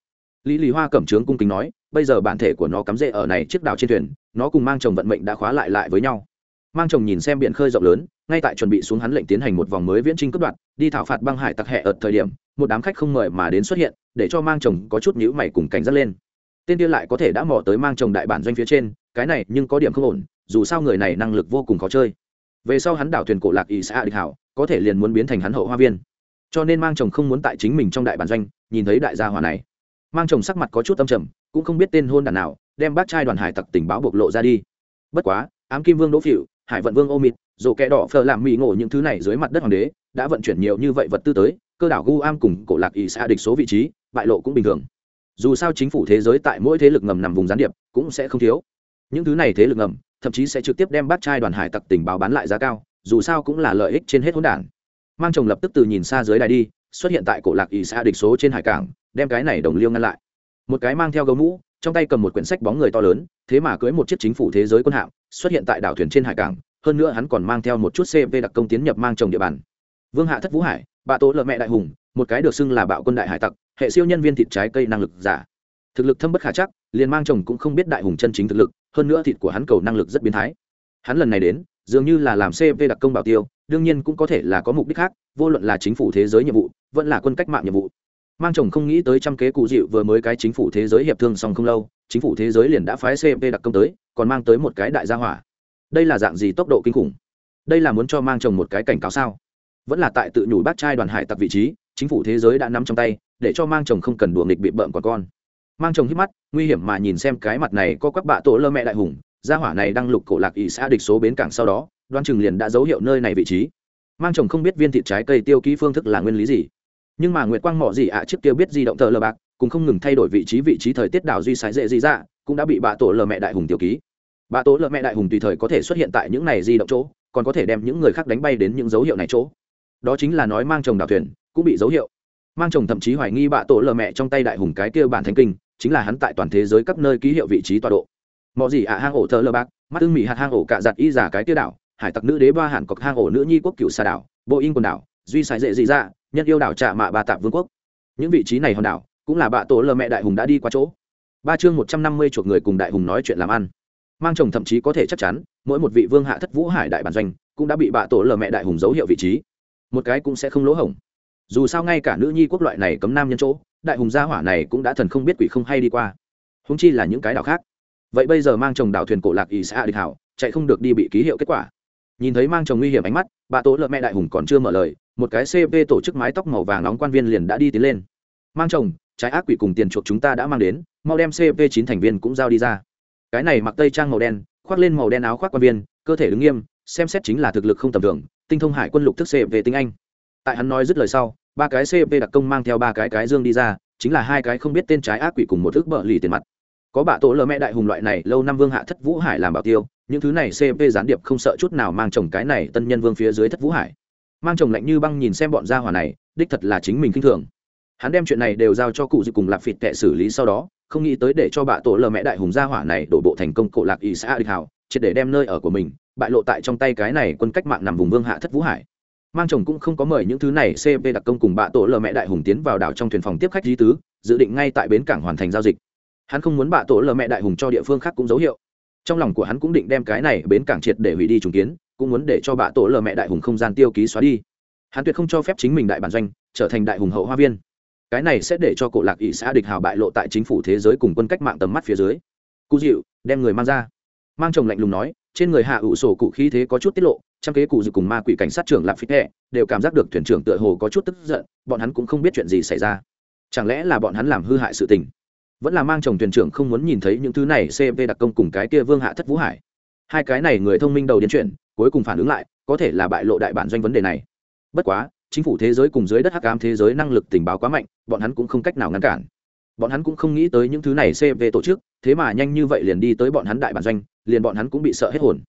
Lý lý hoa cẩm trướng cung kính nói, bây giờ bản thể của nó cắm rễ ở này chiếc đảo trên thuyền, nó cùng mang chồng vận mệnh đã khóa lại lại với nhau. Mang chồng nhìn xem biển khơi rộng lớn, ngay tại chuẩn bị xuống hắn lệnh tiến hành một vòng mới viễn trinh cướp đoạt, đi thảo phạt băng hải tặc hẹ ở thời điểm, một đám khách không mời mà đến xuất hiện, để cho mang chồng có chút nhữ mày cùng cảnh giác lên. Tên kia lại có thể đã mò tới mang chồng đại bản doanh phía trên, cái này nhưng có điểm không ổn, dù sao người này năng lực vô cùng khó chơi. Về sau hắn đảo thuyền cổ lạc ỵ xã địch hảo, có thể liền muốn biến thành hắn hậu hoa viên cho nên mang chồng không muốn tại chính mình trong đại bản doanh, nhìn thấy đại gia hòa này. Mang chồng sắc mặt có chút âm trầm, cũng không biết tên hôn đàn nào, đem bác trai đoàn hải tặc tình báo bộc lộ ra đi. Bất quá, ám kim vương đỗ phịu, hải vận vương ô mịt dồ kẽ đỏ phờ làm mỹ ngộ những thứ này dưới mặt đất hoàng đế, đã vận chuyển nhiều như vậy vật tư tới, cơ đảo gu am cùng cổ lạc ỵ xã địch số vị trí, bại lộ cũng bình thường. Dù sao chính phủ thế giới tại mỗi thế lực ngầm nằm vùng gián điệp, cũng sẽ không thiếu. Những thứ này thế lực ngầm, thậm chí sẽ trực tiếp đem bác trai đoàn hải tặc tình báo bán lại giá cao, dù sao cũng là lợi ích trên hết hỗn đản mang chồng lập tức từ nhìn xa dưới đài đi, xuất hiện tại cổ lạc ỷ xa địch số trên hải cảng, đem cái này đồng liêu ngăn lại. Một cái mang theo gấu mũ, trong tay cầm một quyển sách bóng người to lớn, thế mà cưới một chiếc chính phủ thế giới quân hạm, xuất hiện tại đảo thuyền trên hải cảng, hơn nữa hắn còn mang theo một chút cv đặc công tiến nhập mang chồng địa bàn. Vương hạ thất vũ hải, bà tố lợ mẹ đại hùng, một cái được xưng là bạo quân đại hải tặc, hệ siêu nhân viên thịt trái cây năng lực giả. Thực lực thâm bất khả chắc, liền mang chồng cũng không biết đại hùng chân chính thực lực, hơn nữa thịt của hắn cầu năng lực rất biến thái. Hắn lần này đến, dường như là làm cv đặc công bảo tiêu đương nhiên cũng có thể là có mục đích khác, vô luận là chính phủ thế giới nhiệm vụ, vẫn là quân cách mạng nhiệm vụ. Mang chồng không nghĩ tới trăm kế cụ dịu vừa mới cái chính phủ thế giới hiệp thương xong không lâu, chính phủ thế giới liền đã phái cp đặc công tới, còn mang tới một cái đại gia hỏa. Đây là dạng gì tốc độ kinh khủng? Đây là muốn cho mang chồng một cái cảnh cáo sao? Vẫn là tại tự nhủ bác trai đoàn hải tặc vị trí, chính phủ thế giới đã nắm trong tay, để cho mang chồng không cần đùa nghịch bị bợm còn con. Mang chồng hít mắt, nguy hiểm mà nhìn xem cái mặt này có các bạ tổ lơ mẹ đại hùng, gia hỏa này đang lục cổ lạc ỵ xã địch số bến cảng sau đó đoan chừng liền đã dấu hiệu nơi này vị trí. Mang chồng không biết viên thịt trái cây tiêu ký phương thức là nguyên lý gì. Nhưng mà nguyệt quang mỏ gì ạ trước kia biết di động thờ lờ bạc, cũng không ngừng thay đổi vị trí vị trí thời tiết đảo duy sái dễ gì ra, cũng đã bị bà tổ lờ mẹ đại hùng tiêu ký. Bà tổ lờ mẹ đại hùng tùy thời có thể xuất hiện tại những này di động chỗ, còn có thể đem những người khác đánh bay đến những dấu hiệu này chỗ. Đó chính là nói mang chồng đảo thuyền, cũng bị dấu hiệu. Mang chồng thậm chí hoài nghi bạ tổ lờ mẹ trong tay đại hùng cái kia bản thánh kinh, chính là hắn tại toàn thế giới các nơi ký hiệu vị trí tọa độ. Mọi gì ạ, hang ổ thờ lờ bạc, mắt ưng mỹ hạt hang ổ cạ giặt y giả cái kia đảo hải tặc nữ đế ba hàn cọc hang ổ nữ nhi quốc cựu xà đảo, bộ in quần đảo, duy sài dễ dị ra nhân yêu đảo trạ mạ ba tạp vương quốc. Những vị trí này hòn đảo, cũng là bạ tổ lờ mẹ đại hùng đã đi qua chỗ. Ba chương một trăm năm mươi chuộc người cùng đại hùng nói chuyện làm ăn. Mang chồng thậm chí có thể chắc chắn, mỗi một vị vương hạ thất vũ hải đại bản doanh, cũng đã bị bạ tổ lờ mẹ đại hùng dấu hiệu vị trí. Một cái cũng sẽ không lỗ hổng. Dù sao ngay cả nữ nhi quốc loại này cấm nam nhân chỗ, đại hùng gia hỏa này cũng đã thần không biết quỷ không hay đi qua. Húng chi là những cái đảo khác. Vậy bây giờ mang chồng đảo thuyền cổ lạc ỷ xã địch hảo, chạy không được đi bị ký hiệu kết quả nhìn thấy mang chồng nguy hiểm ánh mắt, bà tố lợ mẹ đại hùng còn chưa mở lời, một cái cp tổ chức mái tóc màu vàng nóng quan viên liền đã đi tiến lên. Mang chồng, trái ác quỷ cùng tiền chuộc chúng ta đã mang đến, mau đem cp chín thành viên cũng giao đi ra. Cái này mặc tây trang màu đen, khoác lên màu đen áo khoác quan viên, cơ thể đứng nghiêm, xem xét chính là thực lực không tầm thường, tinh thông hải quân lục thức cp tiếng anh. Tại hắn nói dứt lời sau, ba cái cp đặc công mang theo ba cái cái dương đi ra, chính là hai cái không biết tên trái ác quỷ cùng một ước bợ lì tiền mặt có bạ tổ lờ mẹ đại hùng loại này, lâu năm vương hạ thất vũ hải làm bảo tiêu, những thứ này cp gián điệp không sợ chút nào mang chồng cái này tân nhân vương phía dưới thất vũ hải. Mang chồng lạnh như băng nhìn xem bọn gia hỏa này, đích thật là chính mình kinh thường. Hắn đem chuyện này đều giao cho cụ dự cùng lạc phịt tệ xử lý sau đó, không nghĩ tới để cho bạ tổ lờ mẹ đại hùng gia hỏa này đổ bộ thành công cổ lạc y xã địch hào, triệt để đem nơi ở của mình, bại lộ tại trong tay cái này quân cách mạng nằm vùng vương hạ thất vũ hải. Mang chồng cũng không có mời những thứ này cp đặc công cùng bạ tổ lờ mẹ đại hùng tiến vào đảo trong thuyền phòng tiếp khách di tứ, dự định ngay tại bến cảng hoàn thành giao dịch hắn không muốn bạ tổ lờ mẹ đại hùng cho địa phương khác cũng dấu hiệu. Trong lòng của hắn cũng định đem cái này bến cảng triệt để hủy đi trùng kiến, cũng muốn để cho bạ tổ lờ mẹ đại hùng không gian tiêu ký xóa đi. Hắn tuyệt không cho phép chính mình đại bản doanh trở thành đại hùng hậu hoa viên. Cái này sẽ để cho cổ lạc ỵ xã địch hào bại lộ tại chính phủ thế giới cùng quân cách mạng tầm mắt phía dưới. Cụ dịu đem người mang ra. Mang chồng lạnh lùng nói, trên người hạ ủ sổ cụ khí thế có chút tiết lộ trong kế cụ dự cùng ma quỷ cảnh sát trưởng lạp phích hẹ đều cảm giác được thuyền trưởng tựa hồ có chút tức giận, bọn hắn cũng không biết chuyện gì xảy ra. Chẳng lẽ là bọn hắn làm hư hại sự tình? Vẫn là mang chồng thuyền trưởng không muốn nhìn thấy những thứ này cp đặc công cùng cái kia vương hạ thất vũ hải. Hai cái này người thông minh đầu điên chuyển, cuối cùng phản ứng lại, có thể là bại lộ đại bản doanh vấn đề này. Bất quá, chính phủ thế giới cùng dưới đất hắc ám thế giới năng lực tình báo quá mạnh, bọn hắn cũng không cách nào ngăn cản. Bọn hắn cũng không nghĩ tới những thứ này cv tổ chức, thế mà nhanh như vậy liền đi tới bọn hắn đại bản doanh, liền bọn hắn cũng bị sợ hết hồn.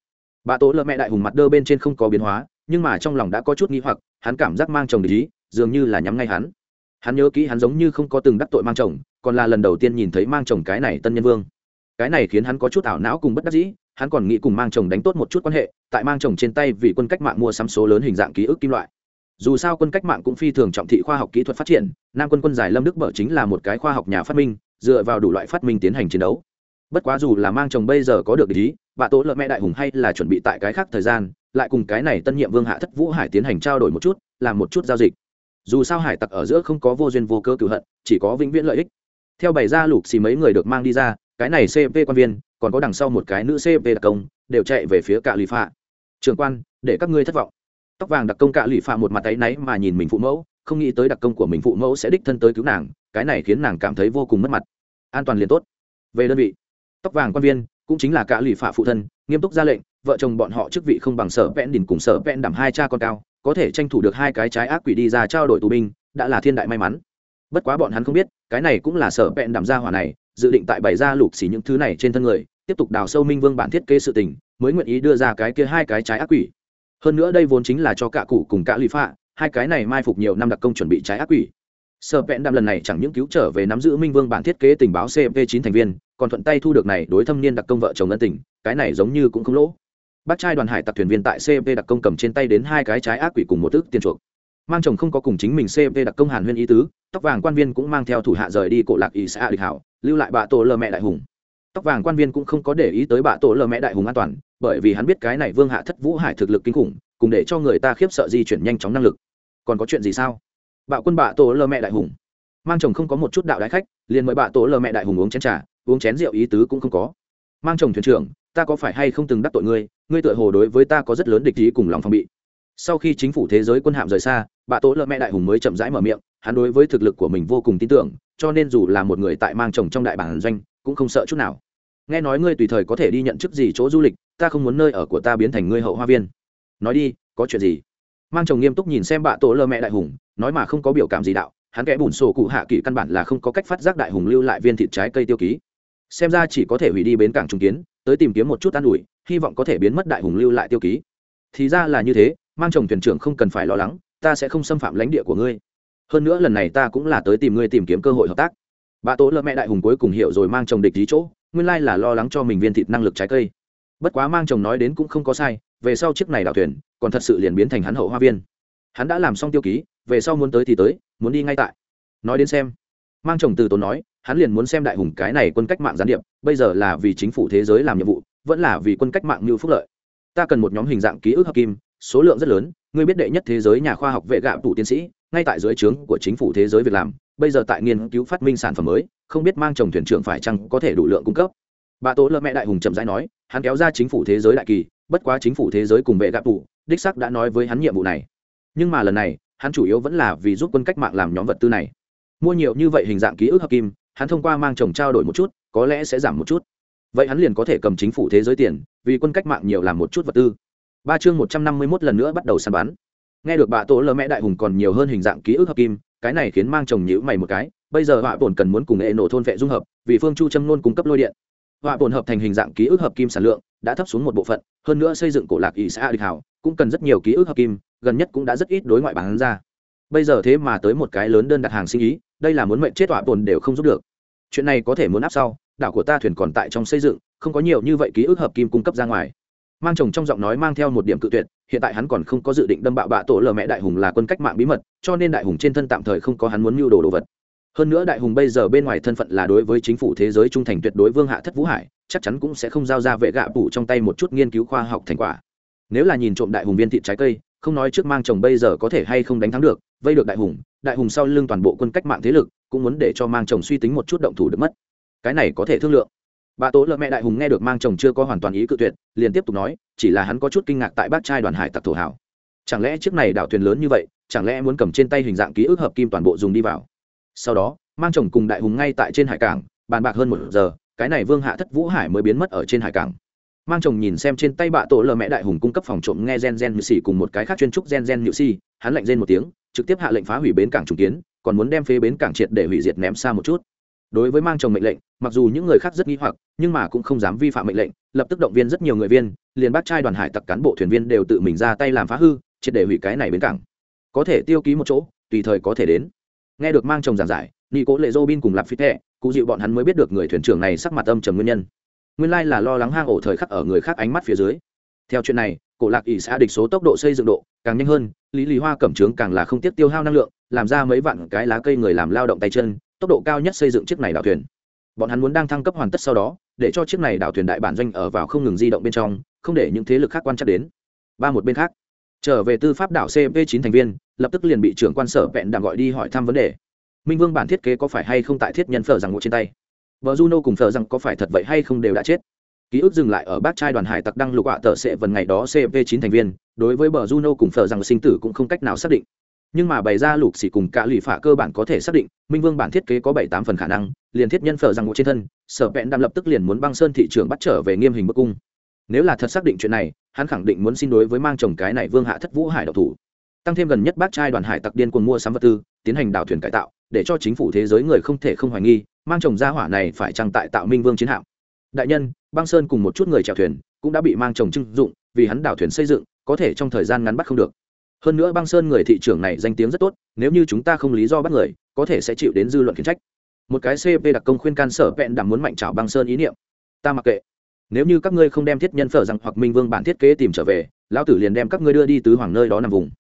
Bà tố lợ mẹ đại hùng mặt đơ bên trên không có biến hóa, nhưng mà trong lòng đã có chút nghi hoặc, hắn cảm giác mang chồng để ý, dường như là nhắm ngay hắn hắn nhớ kỹ hắn giống như không có từng đắc tội mang chồng, còn là lần đầu tiên nhìn thấy mang chồng cái này tân nhân vương. Cái này khiến hắn có chút ảo não cùng bất đắc dĩ, hắn còn nghĩ cùng mang chồng đánh tốt một chút quan hệ, tại mang chồng trên tay vì quân cách mạng mua sắm số lớn hình dạng ký ức kim loại. Dù sao quân cách mạng cũng phi thường trọng thị khoa học kỹ thuật phát triển, nam quân quân giải lâm đức bở chính là một cái khoa học nhà phát minh, dựa vào đủ loại phát minh tiến hành chiến đấu. Bất quá dù là mang chồng bây giờ có được ý, bà tố lợi mẹ đại hùng hay là chuẩn bị tại cái khác thời gian, lại cùng cái này tân nhiệm vương hạ thất vũ hải tiến hành trao đổi một chút, làm một chút giao dịch dù sao hải tặc ở giữa không có vô duyên vô cơ cửu hận, chỉ có vĩnh viễn lợi ích. Theo bày ra lục xì mấy người được mang đi ra, cái này cp quan viên, còn có đằng sau một cái nữ cp đặc công, đều chạy về phía cạ lì phạ. Trường quan, để các ngươi thất vọng. Tóc vàng đặc công cạ lì phạ một mặt tay náy mà nhìn mình phụ mẫu, không nghĩ tới đặc công của mình phụ mẫu sẽ đích thân tới cứu nàng, cái này khiến nàng cảm thấy vô cùng mất mặt. An toàn liền tốt. Về đơn vị, tóc vàng quan viên, cũng chính là cạ lì phạ phụ thân, nghiêm túc ra lệnh, vợ chồng bọn họ chức vị không bằng sở vẽn đỉnh cùng sở vẽn đảm hai cha con cao có thể tranh thủ được hai cái trái ác quỷ đi ra trao đổi tù binh, đã là thiên đại may mắn. Bất quá bọn hắn không biết, cái này cũng là sở vẹn đảm gia hỏa này, dự định tại bày ra lục xỉ những thứ này trên thân người, tiếp tục đào sâu minh vương bản thiết kế sự tình, mới nguyện ý đưa ra cái kia hai cái trái ác quỷ. Hơn nữa đây vốn chính là cho cả cụ cùng cả lụy phạ, hai cái này mai phục nhiều năm đặc công chuẩn bị trái ác quỷ. Sở vẹn đảm lần này chẳng những cứu trở về nắm giữ minh vương bản thiết kế tình báo cp chín thành viên, còn thuận tay thu được này đối thâm niên đặc công vợ chồng ân tình, cái này giống như cũng không lỗ bác trai đoàn hải tặc thuyền viên tại cp đặc công cầm trên tay đến hai cái trái ác quỷ cùng một ước tiền chuộc. Mang chồng không có cùng chính mình cp đặc công hàn huyên ý tứ, tóc vàng quan viên cũng mang theo thủ hạ rời đi cổ lạc ý xã địch hảo, lưu lại bạ tổ lơ mẹ đại hùng. Tóc vàng quan viên cũng không có để ý tới bạ tổ lơ mẹ đại hùng an toàn, bởi vì hắn biết cái này vương hạ thất vũ hải thực lực kinh khủng, cùng để cho người ta khiếp sợ di chuyển nhanh chóng năng lực. Còn có chuyện gì sao? Bạo quân bạ tổ lơ mẹ đại hùng. Mang chồng không có một chút đạo đại khách, liền mời bạ tổ lơ mẹ đại hùng uống chén trà, uống chén rượu ý tứ cũng không có. Mang chồng thuyền trưởng ta có phải hay không từng đắc tội ngươi ngươi tựa hồ đối với ta có rất lớn địch ý cùng lòng phòng bị. Sau khi chính phủ thế giới quân hạm rời xa, bà tố lợ mẹ đại hùng mới chậm rãi mở miệng, hắn đối với thực lực của mình vô cùng tin tưởng, cho nên dù là một người tại mang chồng trong đại bản doanh, cũng không sợ chút nào. Nghe nói ngươi tùy thời có thể đi nhận chức gì chỗ du lịch, ta không muốn nơi ở của ta biến thành ngươi hậu hoa viên. Nói đi, có chuyện gì? Mang chồng nghiêm túc nhìn xem bạ tổ lơ mẹ đại hùng, nói mà không có biểu cảm gì đạo, hắn kẽ bùn sổ cụ hạ kỷ căn bản là không có cách phát giác đại hùng lưu lại viên thịt trái cây tiêu ký xem ra chỉ có thể hủy đi bến cảng trung kiến, tới tìm kiếm một chút an ủi, hy vọng có thể biến mất đại hùng lưu lại tiêu ký. Thì ra là như thế, mang chồng thuyền trưởng không cần phải lo lắng, ta sẽ không xâm phạm lãnh địa của ngươi. Hơn nữa lần này ta cũng là tới tìm ngươi tìm kiếm cơ hội hợp tác. Bà tố lợ mẹ đại hùng cuối cùng hiểu rồi mang chồng địch lý chỗ, nguyên lai là lo lắng cho mình viên thịt năng lực trái cây. Bất quá mang chồng nói đến cũng không có sai, về sau chiếc này đào thuyền, còn thật sự liền biến thành hắn hậu hoa viên. Hắn đã làm xong tiêu ký, về sau muốn tới thì tới, muốn đi ngay tại. Nói đến xem. Mang chồng từ tốn nói hắn liền muốn xem đại hùng cái này quân cách mạng gián điệp, bây giờ là vì chính phủ thế giới làm nhiệm vụ, vẫn là vì quân cách mạng như phúc lợi. Ta cần một nhóm hình dạng ký ức hợp kim, số lượng rất lớn, ngươi biết đệ nhất thế giới nhà khoa học vệ gạo tủ tiến sĩ, ngay tại dưới trướng của chính phủ thế giới việc làm, bây giờ tại nghiên cứu phát minh sản phẩm mới, không biết mang chồng thuyền trưởng phải chăng có thể đủ lượng cung cấp. Bà tố lơ mẹ đại hùng chậm rãi nói, hắn kéo ra chính phủ thế giới đại kỳ, bất quá chính phủ thế giới cùng vệ gạo tủ, đích sắc đã nói với hắn nhiệm vụ này. Nhưng mà lần này, hắn chủ yếu vẫn là vì giúp quân cách mạng làm nhóm vật tư này. Mua nhiều như vậy hình dạng ký ức hợp kim hắn thông qua mang chồng trao đổi một chút, có lẽ sẽ giảm một chút. Vậy hắn liền có thể cầm chính phủ thế giới tiền, vì quân cách mạng nhiều làm một chút vật tư. Ba chương một trăm năm mươi mốt lần nữa bắt đầu săn bắn. Nghe được bà tổ lơ mẹ đại hùng còn nhiều hơn hình dạng ký ức hợp kim, cái này khiến mang chồng nhữ mày một cái, bây giờ họa bổn cần muốn cùng hệ nổ thôn vệ dung hợp, vì phương chu châm nôn cung cấp lôi điện. Họa bổn hợp thành hình dạng ký ức hợp kim sản lượng, đã thấp xuống một bộ phận, hơn nữa xây dựng cổ lạc ỷ xã địch hảo, cũng cần rất nhiều ký ức hợp kim, gần nhất cũng đã rất ít đối ngoại bán ra bây giờ thế mà tới một cái lớn đơn đặt hàng sinh ý, đây là muốn mệnh chết tọa tồn đều không giúp được. Chuyện này có thể muốn áp sau, đảo của ta thuyền còn tại trong xây dựng, không có nhiều như vậy ký ức hợp kim cung cấp ra ngoài. Mang chồng trong giọng nói mang theo một điểm cự tuyệt, hiện tại hắn còn không có dự định đâm bạo bạ tổ lờ mẹ đại hùng là quân cách mạng bí mật, cho nên đại hùng trên thân tạm thời không có hắn muốn mưu đồ đồ vật. Hơn nữa đại hùng bây giờ bên ngoài thân phận là đối với chính phủ thế giới trung thành tuyệt đối vương hạ thất vũ hải, chắc chắn cũng sẽ không giao ra vệ gạ phủ trong tay một chút nghiên cứu khoa học thành quả. Nếu là nhìn trộm đại hùng viên thị trái cây, không nói trước mang chồng bây giờ có thể hay không đánh thắng được vây được đại hùng đại hùng sau lưng toàn bộ quân cách mạng thế lực cũng muốn để cho mang chồng suy tính một chút động thủ được mất. Cái này có thể thương lượng. Bà tố lợ mẹ đại hùng nghe được mang chồng chưa có hoàn toàn ý cự tuyệt, liền tiếp tục nói, chỉ là hắn có chút kinh ngạc tại bác trai đoàn hải tặc thổ hảo chẳng lẽ chiếc này đảo thuyền lớn như vậy, chẳng lẽ muốn cầm trên tay hình dạng ký ức hợp kim toàn bộ dùng đi vào? Sau đó, mang chồng cùng đại hùng ngay tại trên hải cảng, bàn bạc hơn một giờ, cái này vương hạ thất vũ hải mới biến mất ở trên hải cảng. Mang chồng nhìn xem trên tay bạ tổ lờ mẹ đại hùng cung cấp phòng trộm nghe gen gen nhự xì cùng một cái khác chuyên trúc gen gen nhự xì hắn lạnh rên một tiếng trực tiếp hạ lệnh phá hủy bến cảng trùng kiến, còn muốn đem phế bến cảng triệt để hủy diệt ném xa một chút. Đối với mang chồng mệnh lệnh, mặc dù những người khác rất nghi hoặc, nhưng mà cũng không dám vi phạm mệnh lệnh, lập tức động viên rất nhiều người viên, liền bác trai đoàn hải tặc cán bộ thuyền viên đều tự mình ra tay làm phá hư, triệt để hủy cái này bến cảng. Có thể tiêu ký một chỗ, tùy thời có thể đến. Nghe được mang chồng giảng giải nghi cố lệ dô bin cùng lạp phi thẹ cụ dịu bọn hắn mới biết được người thuyền trưởng này sắc mặt âm trầm nguyên nhân. Nguyên lai là lo lắng hang ổ thời khắc ở người khác ánh mắt phía dưới. Theo chuyện này, cổ lạc ỷ xã địch số tốc độ xây dựng độ càng nhanh hơn, lý lý hoa cẩm trướng càng là không tiếc tiêu hao năng lượng, làm ra mấy vạn cái lá cây người làm lao động tay chân, tốc độ cao nhất xây dựng chiếc này đảo thuyền. Bọn hắn muốn đang thăng cấp hoàn tất sau đó, để cho chiếc này đảo thuyền đại bản doanh ở vào không ngừng di động bên trong, không để những thế lực khác quan chắc đến. Ba một bên khác, trở về tư pháp đảo cp chín thành viên, lập tức liền bị trưởng quan sở vẹn đạm gọi đi hỏi thăm vấn đề. Minh vương bản thiết kế có phải hay không tại thiết nhân phở rằng ngộ trên tay? Vợ juno cùng phở rằng có phải thật vậy hay không đều đã chết? Ký ức dừng lại ở bác trai đoàn hải tặc đăng lục họa tờ sệ vần ngày đó cp chín thành viên, đối với bờ juno cùng phở rằng sinh tử cũng không cách nào xác định. Nhưng mà bày ra lục xỉ cùng cả lụy phả cơ bản có thể xác định, minh vương bản thiết kế có bảy tám phần khả năng, liền thiết nhân phở rằng ngộ trên thân, sở vẹn đam lập tức liền muốn băng sơn thị trường bắt trở về nghiêm hình bức cung. Nếu là thật xác định chuyện này, hắn khẳng định muốn xin đối với mang chồng cái này vương hạ thất vũ hải độc thủ. Tăng thêm gần nhất bác trai đoàn hải tặc điên cuồng mua sắm vật tư, tiến hành đảo thuyền cải tạo, để cho chính phủ thế giới người không thể không hoài nghi, mang chồng gia hỏa này phải trang tại tạo minh vương chiến hạm. Đại nhân băng sơn cùng một chút người chèo thuyền cũng đã bị mang trồng trưng dụng, vì hắn đảo thuyền xây dựng, có thể trong thời gian ngắn bắt không được. Hơn nữa băng sơn người thị trưởng này danh tiếng rất tốt, nếu như chúng ta không lý do bắt người, có thể sẽ chịu đến dư luận khiển trách. Một cái cp đặc công khuyên can sở vẹn đảm muốn mạnh trào băng sơn ý niệm. Ta mặc kệ. Nếu như các ngươi không đem thiết nhân phở rằng hoặc minh vương bản thiết kế tìm trở về, lão tử liền đem các ngươi đưa đi tứ hoàng nơi đó nằm vùng.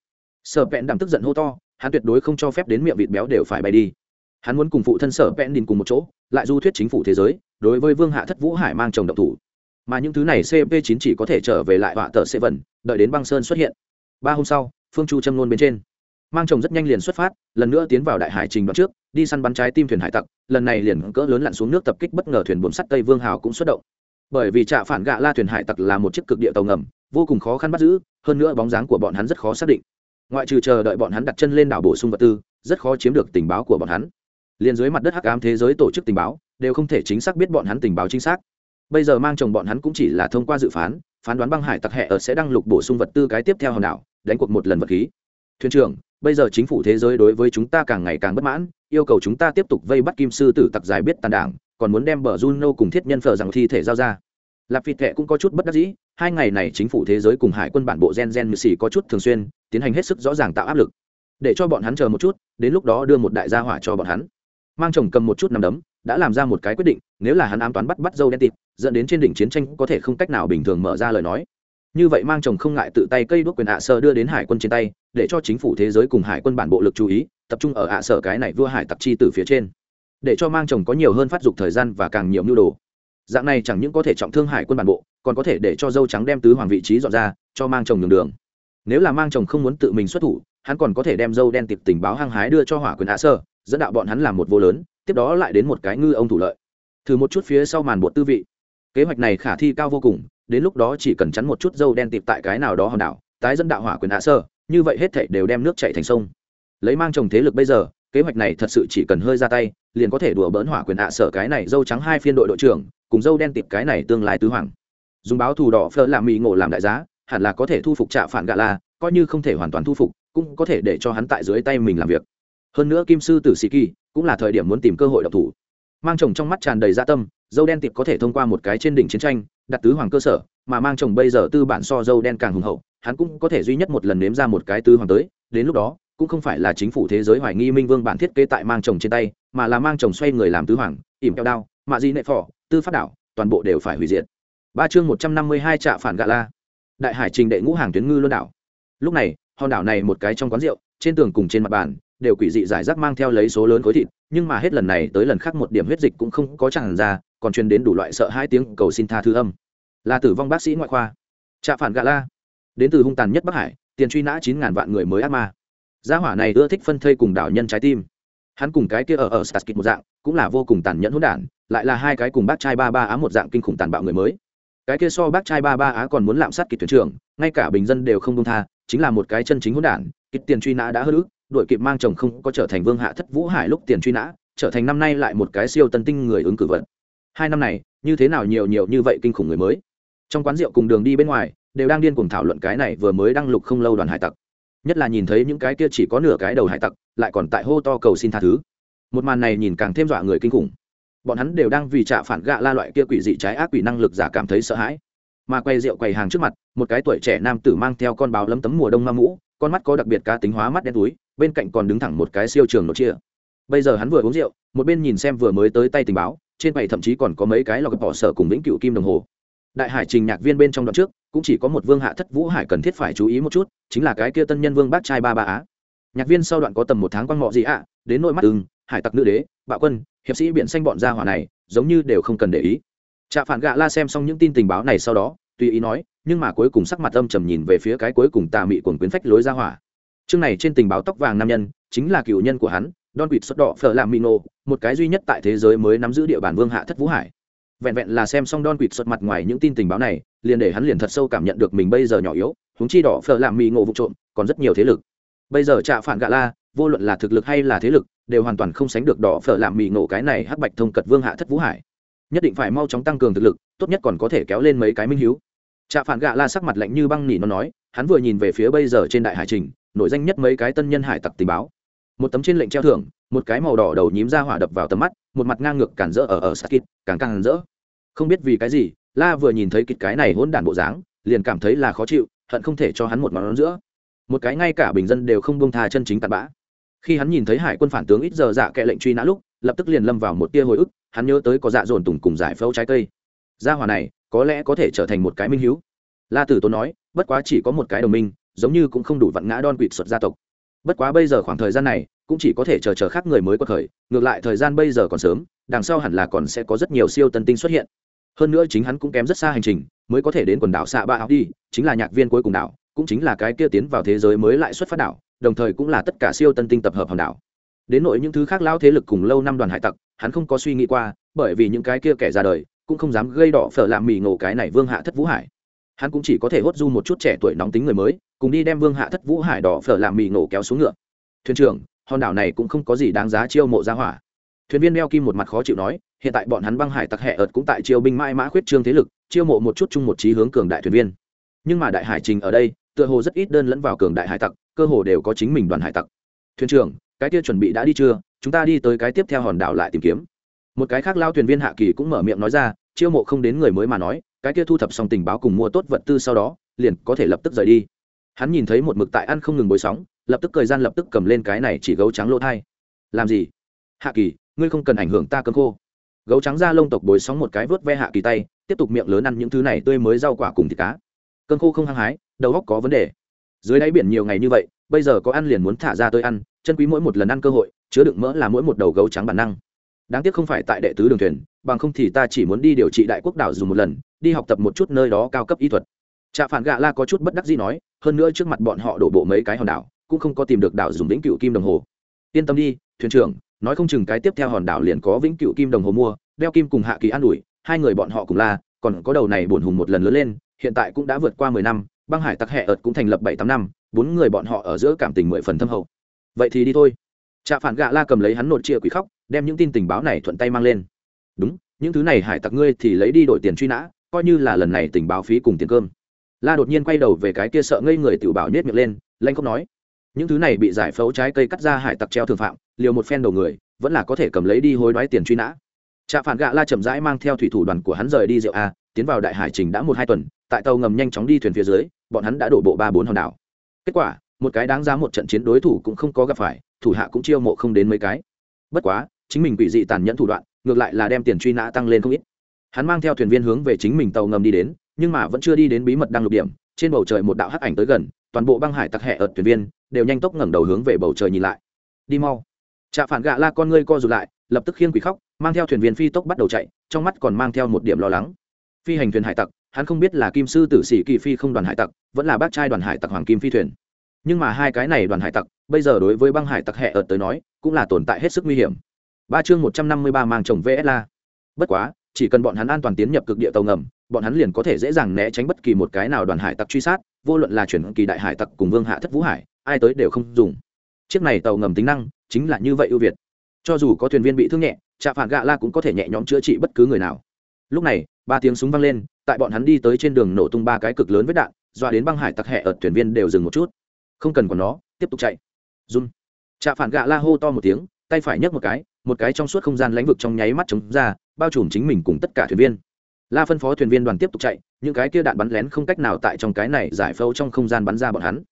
Sở vẹn đảm tức giận hô to, hắn tuyệt đối không cho phép đến miệng vịt béo đều phải bay đi. Hắn muốn cùng phụ thân sở vẹn đình cùng một chỗ, lại du thuyết chính phủ thế giới đối với vương hạ thất vũ hải mang chồng động thủ. Mà những thứ này cp 9 chỉ có thể trở về lại họa tờ sẽ vần, đợi đến băng sơn xuất hiện. Ba hôm sau, phương chu châm nôn bên trên. Mang chồng rất nhanh liền xuất phát, lần nữa tiến vào đại hải trình đoạn trước, đi săn bắn trái tim thuyền hải tặc, lần này liền cỡ lớn lặn xuống nước tập kích bất ngờ thuyền buồn sắt tây vương hào cũng xuất động. Bởi vì trạ phản gạ la thuyền hải tặc là một chiếc cực địa tàu ngầm, vô cùng khó khăn bắt giữ, hơn nữa bóng dáng của bọn hắn rất khó xác định. Ngoại trừ chờ đợi bọn hắn đặt chân lên đảo bổ sung vật tư, rất khó chiếm được tình báo của bọn hắn liền dưới mặt đất hắc ám thế giới tổ chức tình báo, đều không thể chính xác biết bọn hắn tình báo chính xác. Bây giờ mang chồng bọn hắn cũng chỉ là thông qua dự phán phán đoán băng hải tặc hẹ ở sẽ đăng lục bổ sung vật tư cái tiếp theo hòn đảo, đánh cuộc một lần vật khí. Thuyền trưởng, bây giờ chính phủ thế giới đối với chúng ta càng ngày càng bất mãn, yêu cầu chúng ta tiếp tục vây bắt kim sư tử tặc giải biết tàn đảng, còn muốn đem bờ juno cùng thiết nhân phở rằng thi thể giao ra. Lạp vịt thệ cũng có chút bất đắc dĩ, hai ngày này chính phủ thế giới cùng hải quân bản bộ gen gen mười xì có chút thường xuyên, tiến hành hết sức rõ ràng tạo áp lực. Để cho bọn hắn chờ một chút, đến lúc đó đưa một đại gia hỏa cho bọn hắn mang chồng cầm một chút nằm đấm, đã làm ra một cái quyết định, nếu là hắn ám toán bắt bắt dâu đen tịt, dẫn đến trên đỉnh chiến tranh có thể không cách nào bình thường mở ra lời nói. Như vậy mang chồng không ngại tự tay cây đuốc quyền ạ sơ đưa đến hải quân trên tay, để cho chính phủ thế giới cùng hải quân bản bộ lực chú ý, tập trung ở ạ sở cái này vua hải tặc chi từ phía trên. Để cho mang chồng có nhiều hơn phát dục thời gian và càng nhiều mưu đồ. Dạng này chẳng những có thể trọng thương hải quân bản bộ, còn có thể để cho dâu trắng đem tứ hoàng vị trí dọn ra, cho mang chồng đường đường. Nếu là mang chồng không muốn tự mình xuất thủ, hắn còn có thể đem dâu đen tiệp tình báo hăng hái đưa cho hỏa quyền ạ sơ dẫn đạo bọn hắn làm một vô lớn, tiếp đó lại đến một cái ngư ông thủ lợi. Thử một chút phía sau màn bột tư vị. Kế hoạch này khả thi cao vô cùng, đến lúc đó chỉ cần chắn một chút dâu đen tịp tại cái nào đó hòn đảo, tái dẫn đạo hỏa quyền hạ sơ, như vậy hết thảy đều đem nước chạy thành sông. Lấy mang chồng thế lực bây giờ, kế hoạch này thật sự chỉ cần hơi ra tay, liền có thể đùa bỡn hỏa quyền hạ sở cái này dâu trắng hai phiên đội đội trưởng, cùng dâu đen tịp cái này tương lai tứ hoàng. Dùng báo thù đỏ phơ làm mỹ ngộ làm đại giá, hẳn là có thể thu phục trạ phản gạ la, coi như không thể hoàn toàn thu phục, cũng có thể để cho hắn tại dưới tay mình làm việc hơn nữa kim sư tử sĩ kỳ cũng là thời điểm muốn tìm cơ hội độc thủ. Mang chồng trong mắt tràn đầy gia dạ tâm, dâu đen tiệp có thể thông qua một cái trên đỉnh chiến tranh, đặt tứ hoàng cơ sở, mà mang chồng bây giờ tư bản so dâu đen càng hùng hậu, hắn cũng có thể duy nhất một lần nếm ra một cái tứ hoàng tới, đến lúc đó, cũng không phải là chính phủ thế giới hoài nghi minh vương bản thiết kế tại mang chồng trên tay, mà là mang chồng xoay người làm tứ hoàng, ỉm keo đao, mạ di nệ phỏ tư phát đảo, toàn bộ đều phải hủy diệt. Ba chương một trăm năm mươi hai trạ phản gạ la. Đại hải trình đệ ngũ hàng tuyến ngư luân đảo. Lúc này, hòn đảo này một cái trong quán rượu, trên tường cùng trên mặt bàn đều quỷ dị giải rác mang theo lấy số lớn khối thịt, nhưng mà hết lần này tới lần khác một điểm huyết dịch cũng không có tràn ra, còn truyền đến đủ loại sợ hai tiếng cầu xin tha thứ âm. Là tử vong bác sĩ ngoại khoa. Trạ phản gà la. Đến từ hung tàn nhất bắc hải, tiền truy nã chín ngàn vạn người mới ác ma. Gia hỏa này ưa thích phân thây cùng đảo nhân trái tim. Hắn cùng cái kia ở ở staskit một dạng, cũng là vô cùng tàn nhẫn hỗn đản, lại là hai cái cùng bác trai ba ba á một dạng kinh khủng tàn bạo người mới. Cái kia so bác trai ba ba á còn muốn lạm sát kịch thuyền trưởng, ngay cả bình dân đều không công tha, chính là một cái chân chính hỗn đản, kịch tiền truy nã đã hơn ước đội kịp mang chồng không có trở thành vương hạ thất vũ hải lúc tiền truy nã, trở thành năm nay lại một cái siêu tân tinh người ứng cử vận hai năm này, như thế nào nhiều nhiều như vậy kinh khủng người mới. Trong quán rượu cùng đường đi bên ngoài, đều đang điên cuồng thảo luận cái này vừa mới đăng lục không lâu đoàn hải tặc. Nhất là nhìn thấy những cái kia chỉ có nửa cái đầu hải tặc, lại còn tại hô to cầu xin tha thứ. Một màn này nhìn càng thêm dọa người kinh khủng. Bọn hắn đều đang vì trả phản gạ la loại kia quỷ dị trái ác quỷ năng lực giả cảm thấy sợ hãi. Mà quay rượu quầy hàng trước mặt, một cái tuổi trẻ nam tử mang theo con báo lấm tấm mùa đông ma mũ con mắt có đặc biệt cá tính hóa mắt đen túi, bên cạnh còn đứng thẳng một cái siêu trường nội chia bây giờ hắn vừa uống rượu, một bên nhìn xem vừa mới tới tay tình báo, trên bày thậm chí còn có mấy cái lọc bỏ sở cùng vĩnh cựu kim đồng hồ. Đại hải trình nhạc viên bên trong đoạn trước, cũng chỉ có một vương hạ thất vũ hải cần thiết phải chú ý một chút, chính là cái kia tân nhân vương bác trai ba ba á. Nhạc viên sau đoạn có tầm một tháng quan mọ gì ạ, đến nỗi mắt ưng, hải tặc nữ đế, bạo quân, hiệp sĩ biển xanh bọn gia hỏa này, giống như đều không cần để ý. Trạ phản gạ la xem xong những tin tình báo này sau đó, tùy ý nói nhưng mà cuối cùng sắc mặt âm trầm nhìn về phía cái cuối cùng tà mị quần quyến phách lối ra hỏa. Chương này trên tình báo tóc vàng nam nhân, chính là cựu nhân của hắn, don quỵt xuất đỏ phở làm mino một cái duy nhất tại thế giới mới nắm giữ địa bàn vương hạ thất vũ hải. Vẹn vẹn là xem xong don quỵt xuất mặt ngoài những tin tình báo này, liền để hắn liền thật sâu cảm nhận được mình bây giờ nhỏ yếu húng chi đỏ phở làm mì ngộ vụ trộm, còn rất nhiều thế lực. Bây giờ trạ phản gạ la, vô luận là thực lực hay là thế lực, đều hoàn toàn không sánh được đỏ phở làm mì ngộ cái này hắc bạch thông cật vương hạ thất vũ hải. Nhất định phải mau chóng tăng cường thực lực, tốt nhất còn có thể kéo lên mấy cái minh hiếu trạ phản gạ la sắc mặt lạnh như băng nỉ nó nói, hắn vừa nhìn về phía bây giờ trên đại hải trình, nổi danh nhất mấy cái tân nhân hải tặc tình báo. Một tấm trên lệnh treo thưởng, một cái màu đỏ đầu nhím ra hỏa đập vào tầm mắt, một mặt ngang ngược cản rỡ ở ở sakit, càng càng rỡ. Không biết vì cái gì, la vừa nhìn thấy kịch cái này hỗn đản bộ dáng, liền cảm thấy là khó chịu, hận không thể cho hắn một món giữa. Một cái ngay cả bình dân đều không buông tha chân chính tạt bã. Khi hắn nhìn thấy hải quân phản tướng ít giờ dạ kệ lệnh truy nã lúc, lập tức liền lâm vào một tia hồi ức, hắn nhớ tới có dạ dồn tùng cùng giải phẫu trái cây gia hỏa này, có lẽ có thể trở thành một cái minh hiếu. La tử tốn nói, bất quá chỉ có một cái đồng minh, giống như cũng không đủ vặn ngã đon quỵt xuất gia tộc. Bất quá bây giờ khoảng thời gian này, cũng chỉ có thể chờ chờ khác người mới có thời, ngược lại thời gian bây giờ còn sớm, đằng sau hẳn là còn sẽ có rất nhiều siêu tân tinh xuất hiện. Hơn nữa chính hắn cũng kém rất xa hành trình, mới có thể đến quần đảo xạ ba áo đi, chính là nhạc viên cuối cùng đảo, cũng chính là cái kia tiến vào thế giới mới lại xuất phát đảo, đồng thời cũng là tất cả siêu tân tinh tập hợp hòn đảo. Đến nội những thứ khác lão thế lực cùng lâu năm đoàn hải tặc, hắn không có suy nghĩ qua, bởi vì những cái kia kẻ ra đời cũng không dám gây đỏ phở làm mì ngộ cái này vương hạ thất vũ hải. Hắn cũng chỉ có thể hốt du một chút trẻ tuổi nóng tính người mới, cùng đi đem vương hạ thất vũ hải đỏ phở làm mì ngộ kéo xuống ngựa. Thuyền trưởng, hòn đảo này cũng không có gì đáng giá chiêu mộ ra hỏa. Thuyền viên đeo kim một mặt khó chịu nói, hiện tại bọn hắn băng hải tặc hẹ ợt cũng tại chiêu binh mãi mã khuyết trương thế lực, chiêu mộ một chút chung một trí hướng cường đại thuyền viên. Nhưng mà đại hải trình ở đây, tựa hồ rất ít đơn lẫn vào cường đại hải tặc, cơ hồ đều có chính mình đoàn hải tặc. Thuyền trưởng, cái kia chuẩn bị đã đi chưa? Chúng ta đi tới cái tiếp theo hòn đảo lại tìm kiếm một cái khác lao thuyền viên hạ kỳ cũng mở miệng nói ra, chiêu mộ không đến người mới mà nói, cái kia thu thập xong tình báo cùng mua tốt vật tư sau đó, liền có thể lập tức rời đi. Hắn nhìn thấy một mực tại ăn không ngừng bối sóng, lập tức cười gian lập tức cầm lên cái này chỉ gấu trắng lỗ thai. Làm gì? Hạ kỳ, ngươi không cần ảnh hưởng ta cơm khô. Gấu trắng ra lông tộc bối sóng một cái vớt ve hạ kỳ tay, tiếp tục miệng lớn ăn những thứ này tươi mới rau quả cùng thịt cá. Cơn khô không hăng hái, đầu góc có vấn đề. Dưới đáy biển nhiều ngày như vậy, bây giờ có ăn liền muốn thả ra tôi ăn, chân quý mỗi một lần ăn cơ hội, chứa đựng mỡ là mỗi một đầu gấu trắng bản năng đáng tiếc không phải tại đệ tứ đường thuyền, bằng không thì ta chỉ muốn đi điều trị đại quốc đảo dùng một lần, đi học tập một chút nơi đó cao cấp y thuật. Trạ phản gạ la có chút bất đắc gì nói, hơn nữa trước mặt bọn họ đổ bộ mấy cái hòn đảo, cũng không có tìm được đảo dùng vĩnh cựu kim đồng hồ. Yên tâm đi, thuyền trưởng, nói không chừng cái tiếp theo hòn đảo liền có vĩnh cựu kim đồng hồ mua, đeo kim cùng hạ kỳ an ủi, hai người bọn họ cùng la, còn có đầu này bổn hùng một lần lớn lên, hiện tại cũng đã vượt qua mười năm, băng hải tặc hẹ ợt cũng thành lập bảy tám năm, bốn người bọn họ ở giữa cảm tình mười phần thâm hậu. Vậy thì đi thôi trạ phản gạ la cầm lấy hắn nột chia quỷ khóc, đem những tin tình báo này thuận tay mang lên. Đúng, những thứ này hải tặc ngươi thì lấy đi đổi tiền truy nã, coi như là lần này tình báo phí cùng tiền cơm. La đột nhiên quay đầu về cái kia sợ ngây người tự bảo nhét miệng lên lanh không nói. Những thứ này bị giải phẫu trái cây cắt ra hải tặc treo thường phạm, liều một phen đầu người, vẫn là có thể cầm lấy đi hối đoái tiền truy nã. Trạ phản gạ la chậm rãi mang theo thủy thủ đoàn của hắn rời đi rượu a, tiến vào đại hải trình đã một hai tuần, tại tàu ngầm nhanh chóng đi thuyền phía dưới, bọn hắn đã đổ bộ ba bốn hòn đảo. Kết quả một cái đáng giá một trận chiến đối thủ cũng không có gặp phải, thủ hạ cũng chiêu mộ không đến mấy cái. Bất quá, chính mình quỷ dị tàn nhẫn thủ đoạn, ngược lại là đem tiền truy nã tăng lên không ít. Hắn mang theo thuyền viên hướng về chính mình tàu ngầm đi đến, nhưng mà vẫn chưa đi đến bí mật đăng lục điểm, trên bầu trời một đạo hắc ảnh tới gần, toàn bộ băng hải tặc hẹ ở thuyền viên, đều nhanh tốc ngẩng đầu hướng về bầu trời nhìn lại. Đi mau. Trạ phản gạ la con ngươi co rụt lại, lập tức khiêng quỷ khóc, mang theo thuyền viên phi tốc bắt đầu chạy, trong mắt còn mang theo một điểm lo lắng. Phi hành thuyền hải tặc, hắn không biết là kim sư tử sĩ kỳ phi không đoàn hải tặc, vẫn là bác trai đoàn hải tặc hoàng kim phi thuyền nhưng mà hai cái này đoàn hải tặc, bây giờ đối với băng hải tặc hẹ ợt tới nói, cũng là tồn tại hết sức nguy hiểm. Ba chương một trăm năm mươi ba mang chồng vsla bất quá, chỉ cần bọn hắn an toàn tiến nhập cực địa tàu ngầm, bọn hắn liền có thể dễ dàng né tránh bất kỳ một cái nào đoàn hải tặc truy sát, vô luận là chuyển kỳ đại hải tặc cùng vương hạ thất vũ hải, ai tới đều không dùng. Chiếc này tàu ngầm tính năng chính là như vậy ưu việt. Cho dù có thuyền viên bị thương nhẹ, trạ phản gạ la cũng có thể nhẹ nhõm chữa trị bất cứ người nào. Lúc này, ba tiếng súng vang lên, tại bọn hắn đi tới trên đường nổ tung ba cái cực lớn với đạn, dọa đến băng hải tặc hẹ ở thuyền viên đều dừng một chút không cần còn nó, tiếp tục chạy. Run. Trạ phản gạ la hô to một tiếng, tay phải nhấc một cái một cái trong suốt không gian lãnh vực trong nháy mắt chống ra, bao trùm chính mình cùng tất cả thuyền viên. La phân phó thuyền viên đoàn tiếp tục chạy, những cái kia đạn bắn lén không cách nào tại trong cái này giải phẫu trong không gian bắn ra bọn hắn.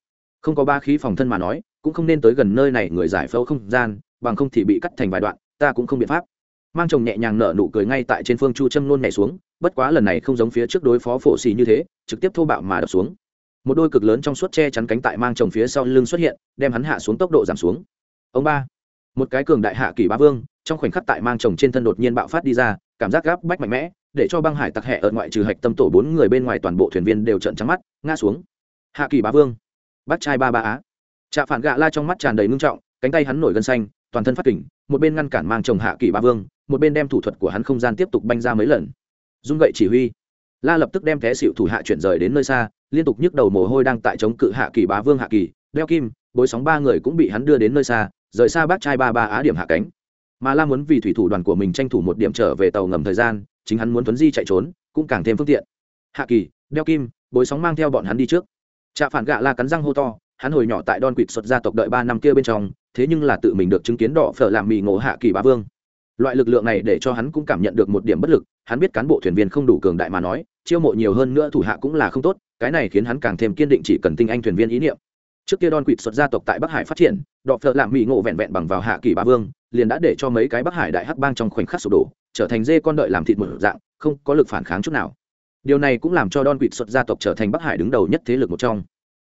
Không có ba khí phòng thân mà nói, cũng không nên tới gần nơi này người giải phẫu không gian, bằng không thì bị cắt thành vài đoạn, ta cũng không biện pháp. Mang chồng nhẹ nhàng nở nụ cười ngay tại trên phương chu châm nôn nhảy xuống, bất quá lần này không giống phía trước đối phó phổ xì như thế, trực tiếp thô bạo mà đập xuống một đôi cực lớn trong suốt che chắn cánh tại mang chồng phía sau lưng xuất hiện, đem hắn hạ xuống tốc độ giảm xuống. Ông ba, một cái cường đại hạ kỳ ba vương, trong khoảnh khắc tại mang chồng trên thân đột nhiên bạo phát đi ra, cảm giác gáp bách mạnh mẽ, để cho băng hải tặc hẹ ở ngoại trừ hạch tâm tổ bốn người bên ngoài toàn bộ thuyền viên đều trận trắng mắt, ngã xuống. Hạ kỳ bá vương, bắt trai ba ba á. Trạ phản gạ la trong mắt tràn đầy ngưng trọng, cánh tay hắn nổi gân xanh, toàn thân phát kỉnh một bên ngăn cản mang chồng hạ kỳ ba vương, một bên đem thủ thuật của hắn không gian tiếp tục banh ra mấy lần. Dung gậy chỉ huy la lập tức đem té xịu thủ hạ chuyển rời đến nơi xa, liên tục nhức đầu mồ hôi đang tại chống cự hạ kỳ bá vương hạ kỳ, đeo kim, bối sóng ba người cũng bị hắn đưa đến nơi xa, rời xa bác trai ba ba á điểm hạ cánh. Mà la muốn vì thủy thủ đoàn của mình tranh thủ một điểm trở về tàu ngầm thời gian, chính hắn muốn tuấn di chạy trốn, cũng càng thêm phương tiện. Hạ kỳ, đeo kim, bối sóng mang theo bọn hắn đi trước. Trạ phản gạ la cắn răng hô to, hắn hồi nhỏ tại đon quỵt xuất gia tộc đợi ba năm kia bên trong, thế nhưng là tự mình được chứng kiến đỏ phở làm mì ngộ hạ kỳ bá vương loại lực lượng này để cho hắn cũng cảm nhận được một điểm bất lực, hắn biết cán bộ thuyền viên không đủ cường đại mà nói, chiêu mộ nhiều hơn nữa thủ hạ cũng là không tốt, cái này khiến hắn càng thêm kiên định chỉ cần tinh anh thuyền viên ý niệm. Trước kia đòn quỵt xuất gia tộc tại bắc hải phát triển, đọ phợ làm mỹ ngộ vẹn vẹn bằng vào hạ kỳ bá vương, liền đã để cho mấy cái bắc hải đại hắc bang trong khoảnh khắc sụp đổ, trở thành dê con đợi làm thịt một dạng, không có lực phản kháng chút nào. Điều này cũng làm cho đòn quỵt xuất gia tộc trở thành bắc hải đứng đầu nhất thế lực một trong.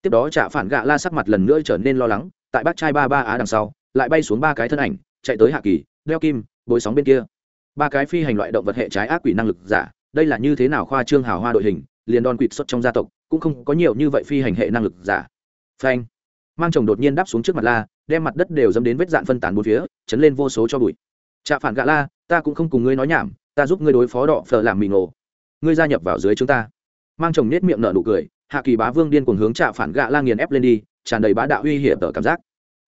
Tiếp đó trả phản gạ la sắc mặt lần nữa trở nên lo lắng, tại bác trai ba ba á đằng sau, lại bay xuống ba cái thân ảnh, chạy tới hạ kỳ, đeo kim bối sóng bên kia. Ba cái phi hành loại động vật hệ trái ác quỷ năng lực giả, đây là như thế nào khoa trương hào hoa đội hình, liền đòn quỵt xuất trong gia tộc, cũng không có nhiều như vậy phi hành hệ năng lực giả. Phanh. Mang chồng đột nhiên đáp xuống trước mặt la, đem mặt đất đều dẫm đến vết dạn phân tán bốn phía, chấn lên vô số cho bụi. Trạ phản gạ la, ta cũng không cùng ngươi nói nhảm, ta giúp ngươi đối phó đỏ phở làm mì ngộ ngươi gia nhập vào dưới chúng ta. Mang chồng nết miệng nở nụ cười, hạ kỳ bá vương điên cuồng hướng trạ phản gạ la nghiền ép lên đi, tràn đầy bá đạo uy hiểm tở cảm giác.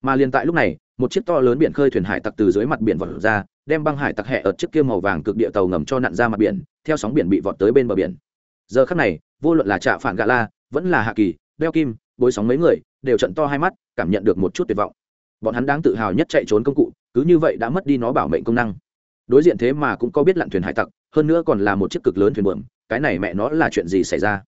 Mà liền tại lúc này một chiếc to lớn biển khơi thuyền hải tặc từ dưới mặt biển vọt ra, đem băng hải tặc hẹ ở trước kia màu vàng cực địa tàu ngầm cho nặn ra mặt biển, theo sóng biển bị vọt tới bên bờ biển. Giờ khắc này, vô luận là trạ phản gạ la, vẫn là hạ kỳ đeo kim, bối sóng mấy người, đều trận to hai mắt, cảm nhận được một chút tuyệt vọng. Bọn hắn đáng tự hào nhất chạy trốn công cụ, cứ như vậy đã mất đi nó bảo mệnh công năng. Đối diện thế mà cũng có biết lặn thuyền hải tặc, hơn nữa còn là một chiếc cực lớn thuyền buồm, cái này mẹ nó là chuyện gì xảy ra?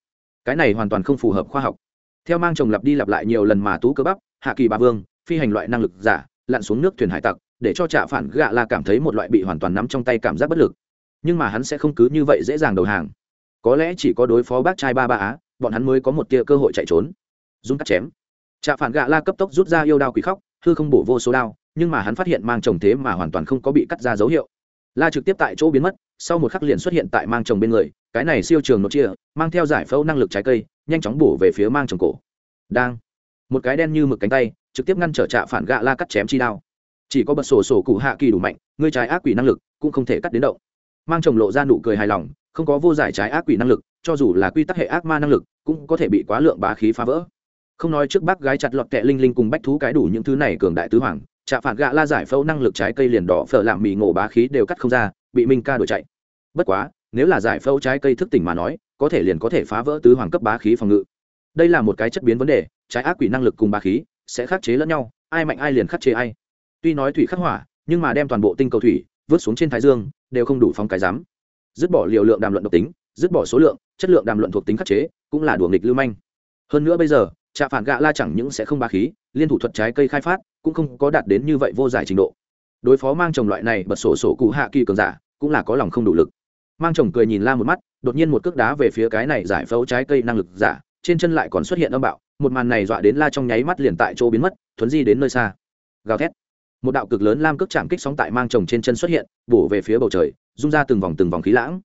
Cái này hoàn toàn không phù hợp khoa học. Theo mang chồng lặp đi lặp lại nhiều lần mà tú cơ bắp, hạ kỳ ba vương, phi hành loại năng lực giả lặn xuống nước thuyền hải tặc, để cho trạ phản gạ la cảm thấy một loại bị hoàn toàn nắm trong tay cảm giác bất lực. Nhưng mà hắn sẽ không cứ như vậy dễ dàng đầu hàng. Có lẽ chỉ có đối phó bác trai ba ba á, bọn hắn mới có một tia cơ hội chạy trốn. Dung cắt chém. Trạ phản gạ la cấp tốc rút ra yêu đao quỷ khóc, hư không bổ vô số đao, nhưng mà hắn phát hiện mang chồng thế mà hoàn toàn không có bị cắt ra dấu hiệu. La trực tiếp tại chỗ biến mất, sau một khắc liền xuất hiện tại mang chồng bên người, cái này siêu trường nội chia mang theo giải phẫu năng lực trái cây, nhanh chóng bổ về phía mang chồng cổ. Đang. Một cái đen như mực cánh tay trực tiếp ngăn trở trạ phản gạ la cắt chém chi đao. Chỉ có bật sổ sổ cụ hạ kỳ đủ mạnh, ngươi trái ác quỷ năng lực cũng không thể cắt đến động. Mang chồng lộ ra nụ cười hài lòng, không có vô giải trái ác quỷ năng lực, cho dù là quy tắc hệ ác ma năng lực, cũng có thể bị quá lượng bá khí phá vỡ. Không nói trước bác gái chặt lọt kẹ linh linh cùng bách thú cái đủ những thứ này cường đại tứ hoàng, trạ phản gạ la giải phẫu năng lực trái cây liền đỏ phở làm mì ngộ bá khí đều cắt không ra, bị minh ca đuổi chạy. Bất quá, nếu là giải phẫu trái cây thức tỉnh mà nói, có thể liền có thể phá vỡ tứ hoàng cấp bá khí phòng ngự. Đây là một cái chất biến vấn đề, trái ác quỷ năng lực cùng bá khí sẽ khắc chế lẫn nhau, ai mạnh ai liền khắc chế ai. Tuy nói thủy khắc hỏa, nhưng mà đem toàn bộ tinh cầu thủy vớt xuống trên thái dương, đều không đủ phóng cái dám dứt bỏ liều lượng đàm luận độc tính, dứt bỏ số lượng, chất lượng đàm luận thuộc tính khắc chế, cũng là đùa nghịch lưu manh. Hơn nữa bây giờ, trạ phản gạ la chẳng những sẽ không ba khí, liên thủ thuật trái cây khai phát, cũng không có đạt đến như vậy vô giải trình độ. Đối phó mang chồng loại này bật sổ sổ cụ hạ kỳ cường giả, cũng là có lòng không đủ lực. Mang chồng cười nhìn la một mắt, đột nhiên một cước đá về phía cái này giải phẫu trái cây năng lực giả, trên chân lại còn xuất hiện âm bạo một màn này dọa đến la trong nháy mắt liền tại chỗ biến mất, thuấn di đến nơi xa. Gào thét. Một đạo cực lớn lam cước chạm kích sóng tại mang chồng trên chân xuất hiện, bổ về phía bầu trời, rung ra từng vòng từng vòng khí lãng.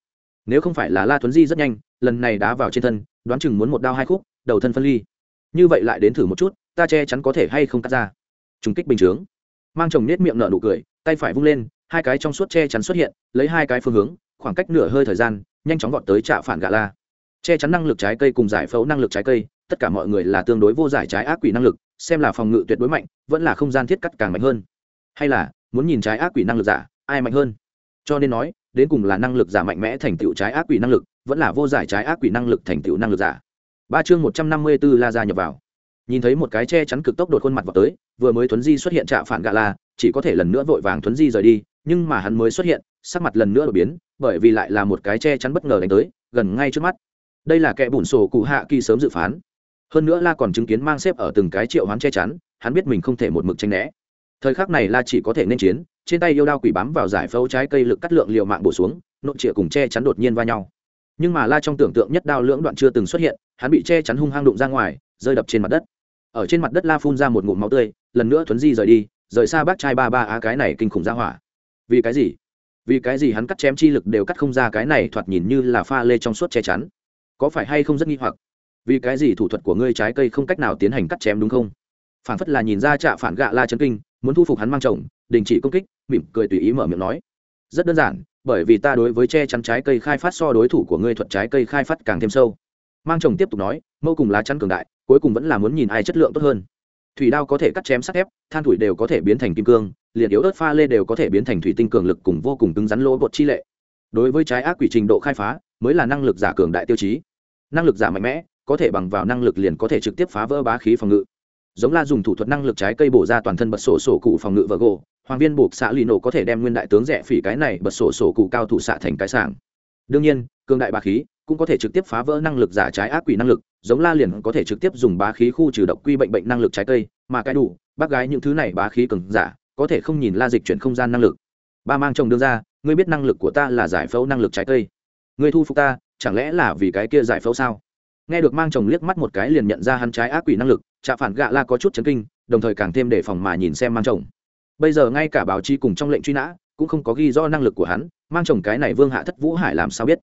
Nếu không phải là la thuấn di rất nhanh, lần này đá vào trên thân, đoán chừng muốn một đao hai khúc, đầu thân phân ly. Như vậy lại đến thử một chút, ta che chắn có thể hay không cắt ra. Trùng kích bình chướng. Mang chồng nết miệng nở nụ cười, tay phải vung lên, hai cái trong suốt che chắn xuất hiện, lấy hai cái phương hướng, khoảng cách nửa hơi thời gian, nhanh chóng vọt tới trạ phản gạ la. Che chắn năng lực trái cây cùng giải phẫu năng lực trái cây tất cả mọi người là tương đối vô giải trái ác quỷ năng lực, xem là phòng ngự tuyệt đối mạnh, vẫn là không gian thiết cắt càng mạnh hơn. Hay là, muốn nhìn trái ác quỷ năng lực giả, ai mạnh hơn? Cho nên nói, đến cùng là năng lực giả mạnh mẽ thành tựu trái ác quỷ năng lực, vẫn là vô giải trái ác quỷ năng lực thành tựu năng lực giả. Ba chương một trăm năm mươi b ố la ra nhập vào. Nhìn thấy một cái che chắn cực tốc đột khuôn mặt vào tới, vừa mới thuấn di xuất hiện trạ phản gạ la, chỉ có thể lần nữa vội vàng thuấn di rời đi, nhưng mà hắn mới xuất hiện, sắc mặt lần nữa đột biến, bởi vì lại là một cái che chắn bất ngờ đánh tới, gần ngay trước mắt. Đây là kẻ bùn sổ cụ hạ kỳ sớm dự phán hơn nữa la còn chứng kiến mang xếp ở từng cái triệu hoán che chắn, hắn biết mình không thể một mực tranh né. Thời khắc này la chỉ có thể nên chiến, trên tay yêu đao quỷ bám vào giải phẫu trái cây lực cắt lượng liệu mạng bổ xuống, nội trịa cùng che chắn đột nhiên va nhau. Nhưng mà la trong tưởng tượng nhất đao lưỡng đoạn chưa từng xuất hiện, hắn bị che chắn hung hăng đụng ra ngoài, rơi đập trên mặt đất. Ở trên mặt đất la phun ra một ngụm máu tươi, lần nữa thuấn di rời đi, rời xa bác trai ba ba á cái này kinh khủng ra hỏa. Vì cái gì? Vì cái gì hắn cắt chém chi lực đều cắt không ra cái này thoạt nhìn như là pha lê trong suốt che chắn? Có phải hay không rất nghi hoặc? Vì cái gì thủ thuật của ngươi trái cây không cách nào tiến hành cắt chém đúng không? Phản phất là nhìn ra trạ phản gạ la chấn kinh, muốn thu phục hắn mang chồng, đình chỉ công kích, mỉm cười tùy ý mở miệng nói. Rất đơn giản, bởi vì ta đối với che chắn trái cây khai phát so đối thủ của ngươi thuật trái cây khai phát càng thêm sâu. Mang chồng tiếp tục nói, mâu cùng lá chắn cường đại, cuối cùng vẫn là muốn nhìn ai chất lượng tốt hơn. Thủy đao có thể cắt chém sắt thép, than thủy đều có thể biến thành kim cương liền yếu ớt pha lê đều có thể biến thành thủy tinh cường lực cùng vô cùng cứng rắn lỗ bột chi lệ. Đối với trái ác quỷ trình độ khai phá, mới là năng lực giả cường đại tiêu chí. Năng lực giả mạnh mẽ có thể bằng vào năng lực liền có thể trực tiếp phá vỡ bá khí phòng ngự. Giống la dùng thủ thuật năng lực trái cây bổ ra toàn thân bật sổ sổ cụ phòng ngự vợ gỗ hoàng viên buộc xạ lì nổ có thể đem nguyên đại tướng rẻ phỉ cái này bật sổ sổ cụ cao thủ xạ thành cái sảng. Đương nhiên, cường đại bá khí cũng có thể trực tiếp phá vỡ năng lực giả trái ác quỷ năng lực, giống la liền có thể trực tiếp dùng bá khí khu trừ độc quy bệnh bệnh năng lực trái cây, mà cái đủ, bác gái những thứ này bá khí cường giả, có thể không nhìn la dịch chuyển không gian năng lực. Ba mang chồng đưa ra, ngươi biết năng lực của ta là giải phẫu năng lực trái cây. Ngươi thu phục ta, chẳng lẽ là vì cái kia giải phẫu sao? Nghe được mang chồng liếc mắt một cái liền nhận ra hắn trái ác quỷ năng lực, trạ phản gạ la có chút chấn kinh, đồng thời càng thêm đề phòng mà nhìn xem mang chồng. Bây giờ ngay cả báo chí cùng trong lệnh truy nã cũng không có ghi do năng lực của hắn, mang chồng cái này vương hạ thất vũ hải làm sao biết?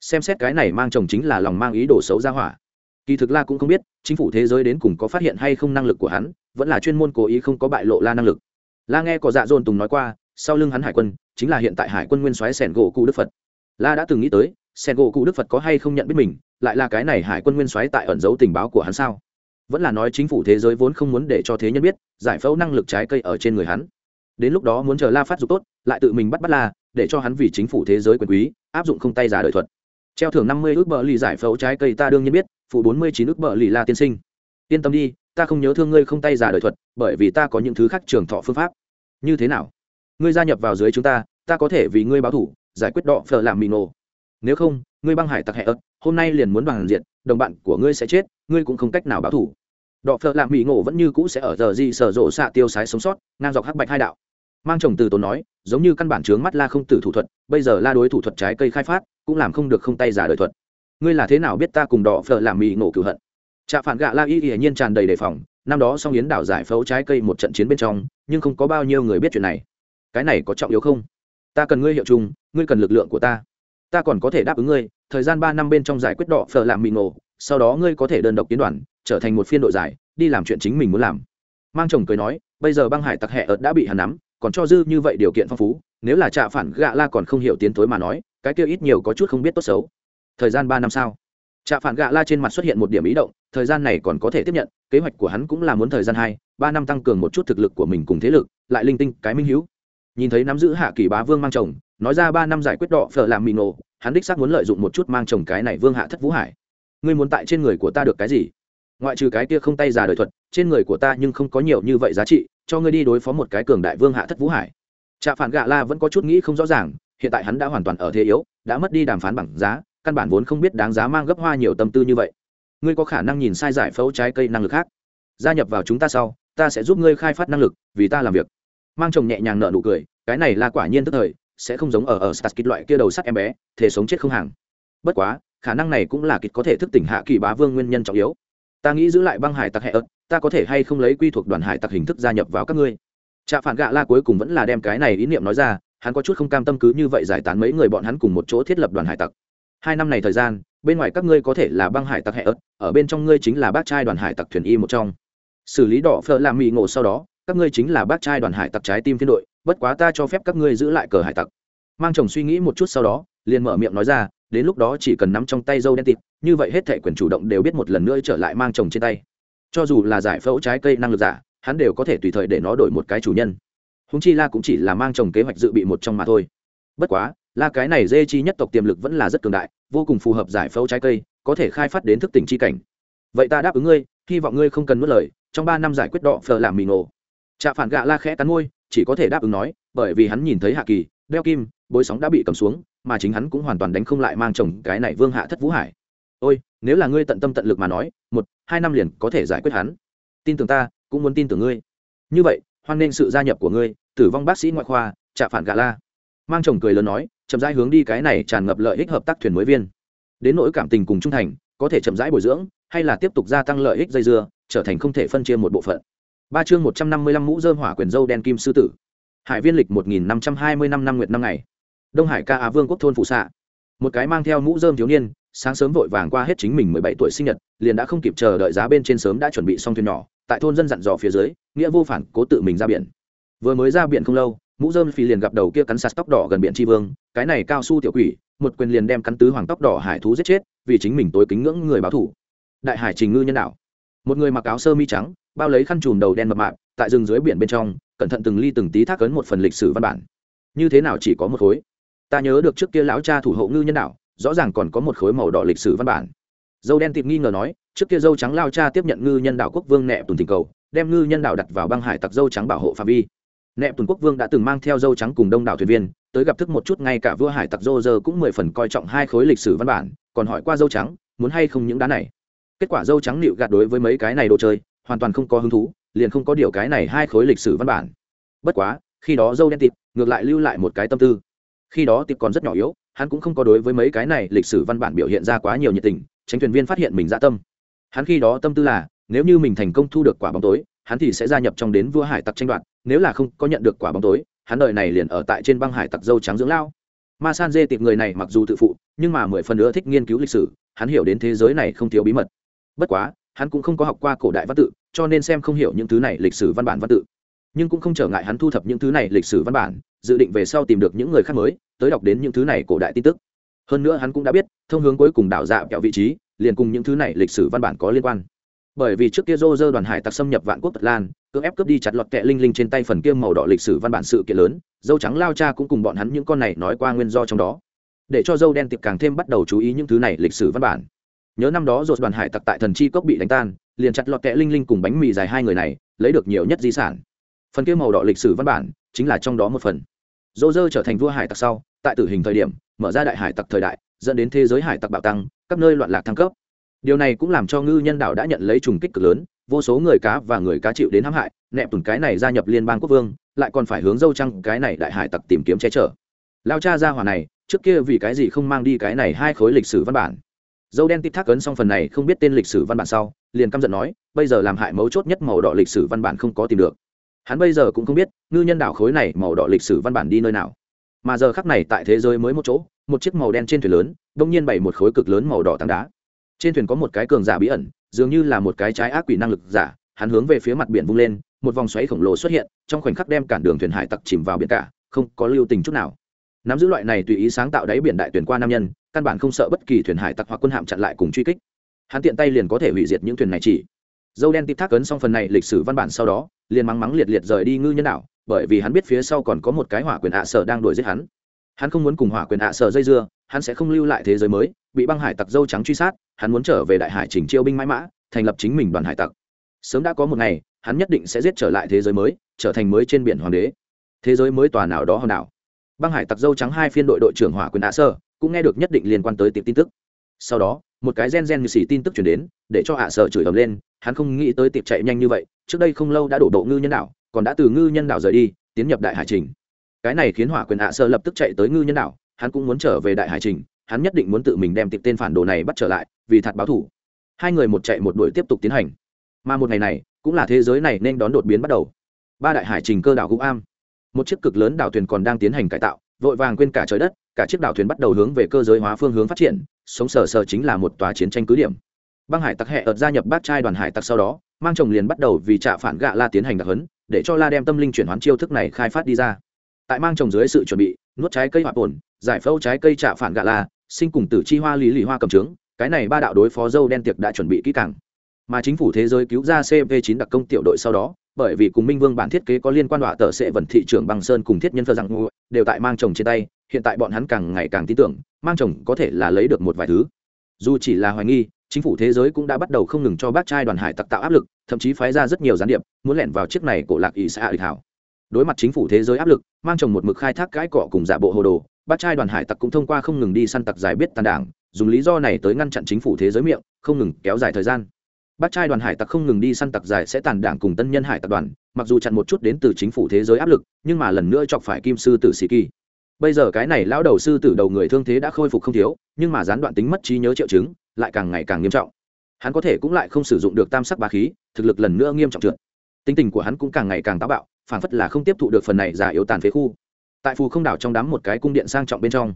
Xem xét cái này mang chồng chính là lòng mang ý đồ xấu ra hỏa. Kỳ thực la cũng không biết, chính phủ thế giới đến cùng có phát hiện hay không năng lực của hắn, vẫn là chuyên môn cố ý không có bại lộ la năng lực. La nghe có dạ dồn tùng nói qua, sau lưng hắn hải quân, chính là hiện tại hải quân nguyên soái sẻn gỗ cụ đức phật. La đã từng nghĩ tới Sen gỗ cụ đức phật có hay không nhận biết mình, lại là cái này hải quân nguyên soái tại ẩn giấu tình báo của hắn sao? Vẫn là nói chính phủ thế giới vốn không muốn để cho thế nhân biết, giải phẫu năng lực trái cây ở trên người hắn. Đến lúc đó muốn chờ la phát dục tốt, lại tự mình bắt bắt la, để cho hắn vì chính phủ thế giới quyền quý, áp dụng không tay giả đời thuật. Treo thưởng năm mươi ước bờ lì giải phẫu trái cây ta đương nhiên biết, phụ bốn mươi chín ước bờ lì la tiên sinh. Yên tâm đi, ta không nhớ thương ngươi không tay giả đời thuật, bởi vì ta có những thứ khác trường thọ phương pháp. Như thế nào? Ngươi gia nhập vào dưới chúng ta ta có thể vì ngươi báo thủ, giải quyết đọ phở làm mì nổ nếu không, ngươi băng hải tặc hẹ ớt, hôm nay liền muốn bằng diện đồng bạn của ngươi sẽ chết, ngươi cũng không cách nào báo thủ. Đọ phợ lạ mỹ ngộ vẫn như cũ sẽ ở giờ gì sở rộ xạ tiêu sái sống sót, ngang dọc hắc bạch hai đạo. Mang chồng từ tốn nói, giống như căn bản trướng mắt la không tử thủ thuật, bây giờ la đối thủ thuật trái cây khai phát, cũng làm không được không tay giả đời thuật. Ngươi là thế nào biết ta cùng đọ phợ lạ mỹ ngộ cửu hận? Trạ phản gạ la y hiển nhiên tràn đầy đề phòng, năm đó song yến đảo giải phẫu trái cây một trận chiến bên trong, nhưng không có bao nhiêu người biết chuyện này. Cái này có trọng yếu không? Ta cần ngươi hiệu chung, ngươi cần lực lượng của ta ta còn có thể đáp ứng ngươi, thời gian ba năm bên trong giải quyết đọ phở làm mì ngộ, sau đó ngươi có thể đơn độc tiến đoàn, trở thành một phiên đội giải, đi làm chuyện chính mình muốn làm. Mang chồng cười nói, bây giờ băng hải tặc hẹ ợt đã bị hắn nắm, còn cho dư như vậy điều kiện phong phú, nếu là trạ phản gạ la còn không hiểu tiến thối mà nói, cái kia ít nhiều có chút không biết tốt xấu. Thời gian ba năm sau trạ phản gạ la trên mặt xuất hiện một điểm ý động, thời gian này còn có thể tiếp nhận, kế hoạch của hắn cũng là muốn thời gian hai, ba năm tăng cường một chút thực lực của mình cùng thế lực, lại linh tinh cái minh hữu nhìn thấy nắm giữ hạ kỳ bá vương mang chồng, nói ra ba năm giải quyết đọ phở làm mì nổ hắn đích xác muốn lợi dụng một chút mang chồng cái này vương hạ thất vũ hải. Ngươi muốn tại trên người của ta được cái gì? Ngoại trừ cái kia không tay già đời thuật, trên người của ta nhưng không có nhiều như vậy giá trị, cho ngươi đi đối phó một cái cường đại vương hạ thất vũ hải. Trạ phản gạ la vẫn có chút nghĩ không rõ ràng, hiện tại hắn đã hoàn toàn ở thế yếu, đã mất đi đàm phán bằng giá, căn bản vốn không biết đáng giá mang gấp hoa nhiều tâm tư như vậy. Ngươi có khả năng nhìn sai giải phẫu trái cây năng lực khác. Gia nhập vào chúng ta sau, ta sẽ giúp ngươi khai phát năng lực, vì ta làm việc. Mang chồng nhẹ nhàng nợ nụ cười, cái này là quả nhiên tức thời sẽ không giống ở ở stas kit loại kia đầu sắt em bé, thể sống chết không hàng. Bất quá, khả năng này cũng là kịch có thể thức tỉnh hạ kỳ bá vương nguyên nhân trọng yếu. Ta nghĩ giữ lại băng hải tặc hệ ớt, ta có thể hay không lấy quy thuộc đoàn hải tặc hình thức gia nhập vào các ngươi. Trạ phản gạ la cuối cùng vẫn là đem cái này ý niệm nói ra, hắn có chút không cam tâm cứ như vậy giải tán mấy người bọn hắn cùng một chỗ thiết lập đoàn hải tặc. Hai năm này thời gian, bên ngoài các ngươi có thể là băng hải tặc hệ ớt, ở bên trong ngươi chính là bác trai đoàn hải tặc thuyền y một trong. Xử lý đỏ phở làm mì ngộ sau đó, các ngươi chính là bác trai đoàn hải tặc trái tim phiên đội bất quá ta cho phép các ngươi giữ lại cờ hải tặc. Mang chồng suy nghĩ một chút sau đó, liền mở miệng nói ra, đến lúc đó chỉ cần nắm trong tay dâu đen tịt, như vậy hết thể quyền chủ động đều biết một lần nữa trở lại mang chồng trên tay. Cho dù là giải phẫu trái cây năng lực giả, hắn đều có thể tùy thời để nó đổi một cái chủ nhân. Húng chi la cũng chỉ là mang chồng kế hoạch dự bị một trong mà thôi. Bất quá, la cái này dê chi nhất tộc tiềm lực vẫn là rất cường đại, vô cùng phù hợp giải phẫu trái cây, có thể khai phát đến thức tỉnh chi cảnh. Vậy ta đáp ứng ngươi, hy vọng ngươi không cần nuốt lời, trong ba năm giải quyết đọ phờ làm mì ngộ. Trạ phản gạ la khẽ cắn môi chỉ có thể đáp ứng nói, bởi vì hắn nhìn thấy hạ kỳ, đeo kim, bối sóng đã bị cầm xuống, mà chính hắn cũng hoàn toàn đánh không lại mang chồng cái này vương hạ thất vũ hải. Ôi, nếu là ngươi tận tâm tận lực mà nói, một, hai năm liền có thể giải quyết hắn. Tin tưởng ta, cũng muốn tin tưởng ngươi. Như vậy, hoan nghênh sự gia nhập của ngươi, tử vong bác sĩ ngoại khoa, trạ phản gà la. Mang chồng cười lớn nói, chậm rãi hướng đi cái này tràn ngập lợi ích hợp tác thuyền mới viên. Đến nỗi cảm tình cùng trung thành, có thể chậm rãi bồi dưỡng, hay là tiếp tục gia tăng lợi ích dây dưa, trở thành không thể phân chia một bộ phận ba chương một trăm năm mươi lăm mũ dơm hỏa quyền dâu đen kim sư tử. Hải viên lịch một nghìn năm trăm hai mươi năm năm nguyệt năm ngày. Đông hải ca á vương quốc thôn phụ xạ. Một cái mang theo mũ dơm thiếu niên, sáng sớm vội vàng qua hết chính mình mười bảy tuổi sinh nhật, liền đã không kịp chờ đợi giá bên trên sớm đã chuẩn bị xong thuyền nhỏ, tại thôn dân dặn dò phía dưới, nghĩa vô phản, cố tự mình ra biển. Vừa mới ra biển không lâu, mũ dơm phi liền gặp đầu kia cắn sạt tóc đỏ gần biển tri vương, cái này cao su tiểu quỷ, một quyền liền đem cắn tứ hoàng tóc đỏ hải thú giết chết, vì chính mình tối kính ngưỡng người báo thủ. Đại hải trình ngư nhân đạo một người mặc áo sơ mi trắng, bao lấy khăn chùm đầu đen mập mạp, tại rừng dưới biển bên trong, cẩn thận từng ly từng tí thác ấn một phần lịch sử văn bản. Như thế nào chỉ có một khối? Ta nhớ được trước kia lão cha thủ hộ ngư nhân đạo, rõ ràng còn có một khối màu đỏ lịch sử văn bản. Dâu đen tịt nghi ngờ nói, trước kia dâu trắng lao cha tiếp nhận ngư nhân đạo quốc vương nẹ tùn tình cầu, đem ngư nhân đạo đặt vào băng hải tặc dâu trắng bảo hộ phạm vi. Nẹ tùn quốc vương đã từng mang theo dâu trắng cùng đông đảo thuyền viên, tới gặp thức một chút ngay cả vua hải tặc dô dơ cũng mười phần coi trọng hai khối lịch sử văn bản, còn hỏi qua dâu trắng, muốn hay không những đá này kết quả dâu trắng nịu gạt đối với mấy cái này đồ chơi, hoàn toàn không có hứng thú, liền không có điều cái này hai khối lịch sử văn bản. Bất quá, khi đó dâu đen tịp ngược lại lưu lại một cái tâm tư. Khi đó tịp còn rất nhỏ yếu, hắn cũng không có đối với mấy cái này lịch sử văn bản biểu hiện ra quá nhiều nhiệt tình, tránh thuyền viên phát hiện mình dã tâm. Hắn khi đó tâm tư là, nếu như mình thành công thu được quả bóng tối, hắn thì sẽ gia nhập trong đến vua hải tặc tranh đoạt, nếu là không có nhận được quả bóng tối, hắn đợi này liền ở tại trên băng hải tặc dâu trắng dưỡng lao ma san dê tiệp người này mặc dù tự phụ, nhưng mà mười phần nữa thích nghiên cứu lịch sử, hắn hiểu đến thế giới này không thiếu bí mật bất quá, hắn cũng không có học qua cổ đại văn tự, cho nên xem không hiểu những thứ này lịch sử văn bản văn tự. Nhưng cũng không trở ngại hắn thu thập những thứ này lịch sử văn bản, dự định về sau tìm được những người khác mới, tới đọc đến những thứ này cổ đại tin tức. Hơn nữa hắn cũng đã biết, thông hướng cuối cùng đảo dạ kẹo vị trí, liền cùng những thứ này lịch sử văn bản có liên quan. Bởi vì trước kia dô dơ đoàn hải tặc xâm nhập vạn quốc tật lan, cưỡng ép cướp đi chặt lọt kẹ linh linh trên tay phần kia màu đỏ lịch sử văn bản sự kiện lớn, dâu trắng lao cha cũng cùng bọn hắn những con này nói qua nguyên do trong đó. Để cho dâu đen tiệp càng thêm bắt đầu chú ý những thứ này lịch sử văn bản nhớ năm đó dột đoàn hải tặc tại thần chi cốc bị đánh tan, liền chặt lọt kẹ linh linh cùng bánh mì dài hai người này, lấy được nhiều nhất di sản. Phần kia màu đỏ lịch sử văn bản chính là trong đó một phần. Dô dơ trở thành vua hải tặc sau, tại tử hình thời điểm, mở ra đại hải tặc thời đại, dẫn đến thế giới hải tặc bạo tăng các nơi loạn lạc thăng cấp. Điều này cũng làm cho ngư nhân đảo đã nhận lấy trùng kích cực lớn, vô số người cá và người cá chịu đến hãm hại, nẹp tùn cái này gia nhập liên bang quốc vương, lại còn phải hướng dâu trăng cái này đại hải tặc tìm kiếm che chở. Lao cha ra hỏa này, trước kia vì cái gì không mang đi cái này hai khối lịch sử văn bản? Dâu đen tít thác ấn xong phần này không biết tên lịch sử văn bản sau, liền căm giận nói, bây giờ làm hại mấu chốt nhất màu đỏ lịch sử văn bản không có tìm được. Hắn bây giờ cũng không biết, ngư nhân đảo khối này màu đỏ lịch sử văn bản đi nơi nào. Mà giờ khắc này tại thế giới mới một chỗ, một chiếc màu đen trên thuyền lớn, đông nhiên bày một khối cực lớn màu đỏ tảng đá. Trên thuyền có một cái cường giả bí ẩn, dường như là một cái trái ác quỷ năng lực giả, hắn hướng về phía mặt biển vung lên, một vòng xoáy khổng lồ xuất hiện, trong khoảnh khắc đem cản đường thuyền hải tặc chìm vào biển cả, không có lưu tình chút nào nắm giữ loại này tùy ý sáng tạo đáy biển đại tuyển qua nam nhân, căn bản không sợ bất kỳ thuyền hải tặc hoặc quân hạm chặn lại cùng truy kích. Hắn tiện tay liền có thể hủy diệt những thuyền này chỉ. Dâu đen tịp thác cấn xong phần này lịch sử văn bản sau đó, liền mắng mắng liệt liệt rời đi ngư nhân đạo bởi vì hắn biết phía sau còn có một cái hỏa quyền ạ sở đang đuổi giết hắn. Hắn không muốn cùng hỏa quyền ạ sở dây dưa, hắn sẽ không lưu lại thế giới mới, bị băng hải tặc dâu trắng truy sát, hắn muốn trở về đại hải chỉnh chiêu binh mãi mã, thành lập chính mình đoàn hải tặc. Sớm đã có một ngày, hắn nhất định sẽ giết trở lại thế giới mới, trở thành mới trên biển hoàng đế. Thế giới mới tòa nào đó hòn đảo băng hải tặc dâu trắng hai phiên đội đội trưởng hỏa quyền ạ sơ, cũng nghe được nhất định liên quan tới tiệp tin tức. Sau đó, một cái gen gen như xỉ tin tức chuyển đến, để cho ạ Sơ chửi ầm lên, hắn không nghĩ tới tiệp chạy nhanh như vậy, trước đây không lâu đã đổ độ ngư nhân đảo, còn đã từ ngư nhân đảo rời đi, tiến nhập đại hải trình. Cái này khiến hỏa quyền ạ Sơ lập tức chạy tới ngư nhân đảo, hắn cũng muốn trở về đại hải trình, hắn nhất định muốn tự mình đem tiệp tên phản đồ này bắt trở lại, vì thật báo thủ. Hai người một chạy một đuổi tiếp tục tiến hành. Mà một ngày này, cũng là thế giới này nên đón đột biến bắt đầu. Ba đại hải trình cơ đảo cũng am một chiếc cực lớn đảo thuyền còn đang tiến hành cải tạo, vội vàng quên cả trời đất, cả chiếc đảo thuyền bắt đầu hướng về cơ giới hóa phương hướng phát triển, sống sờ sờ chính là một tòa chiến tranh cứ điểm. Băng hải tặc hẹ ợt gia nhập bát trai đoàn hải tặc sau đó, mang chồng liền bắt đầu vì trạ phản gạ la tiến hành đặc hấn để cho la đem tâm linh chuyển hoán chiêu thức này khai phát đi ra. Tại mang chồng dưới sự chuẩn bị, nuốt trái cây hoạt ổn, giải phẫu trái cây trạ phản gạ la, sinh cùng tử chi hoa lý lì hoa cầm trướng, cái này ba đạo đối phó dâu đen tiệc đã chuẩn bị kỹ càng. Mà chính phủ thế giới cứu ra cv 9 đặc công tiểu đội sau đó bởi vì cùng minh vương bản thiết kế có liên quan đọa tờ sẽ vận thị trưởng băng sơn cùng thiết nhân thơ rằng đều tại mang chồng trên tay, hiện tại bọn hắn càng ngày càng tin tưởng, mang chồng có thể là lấy được một vài thứ. Dù chỉ là hoài nghi, chính phủ thế giới cũng đã bắt đầu không ngừng cho bác trai đoàn hải tặc tạo áp lực, thậm chí phái ra rất nhiều gián điệp, muốn lẻn vào chiếc này cổ lạc ỷ xã ịch hảo đối mặt chính phủ thế giới áp lực, mang chồng một mực khai thác cãi cọ cùng giả bộ hồ đồ, bác trai đoàn hải tặc cũng thông qua không ngừng đi săn tặc giải biết tàn đảng, dùng lý do này tới ngăn chặn chính phủ thế giới miệng, không ngừng kéo dài thời gian bác trai đoàn hải tặc không ngừng đi săn tặc giải sẽ tàn đảng cùng tân nhân hải tặc đoàn, mặc dù chặn một chút đến từ chính phủ thế giới áp lực, nhưng mà lần nữa chọc phải kim sư tử sĩ kỳ. Bây giờ cái này lão đầu sư tử đầu người thương thế đã khôi phục không thiếu, nhưng mà gián đoạn tính mất trí nhớ triệu chứng, lại càng ngày càng nghiêm trọng. Hắn có thể cũng lại không sử dụng được tam sắc bá khí, thực lực lần nữa nghiêm trọng trượt. Tính tình của hắn cũng càng ngày càng táo bạo phản phất là không tiếp thụ được phần này già yếu tàn phế khu. Tại phù không đảo trong đám một cái cung điện sang trọng bên trong,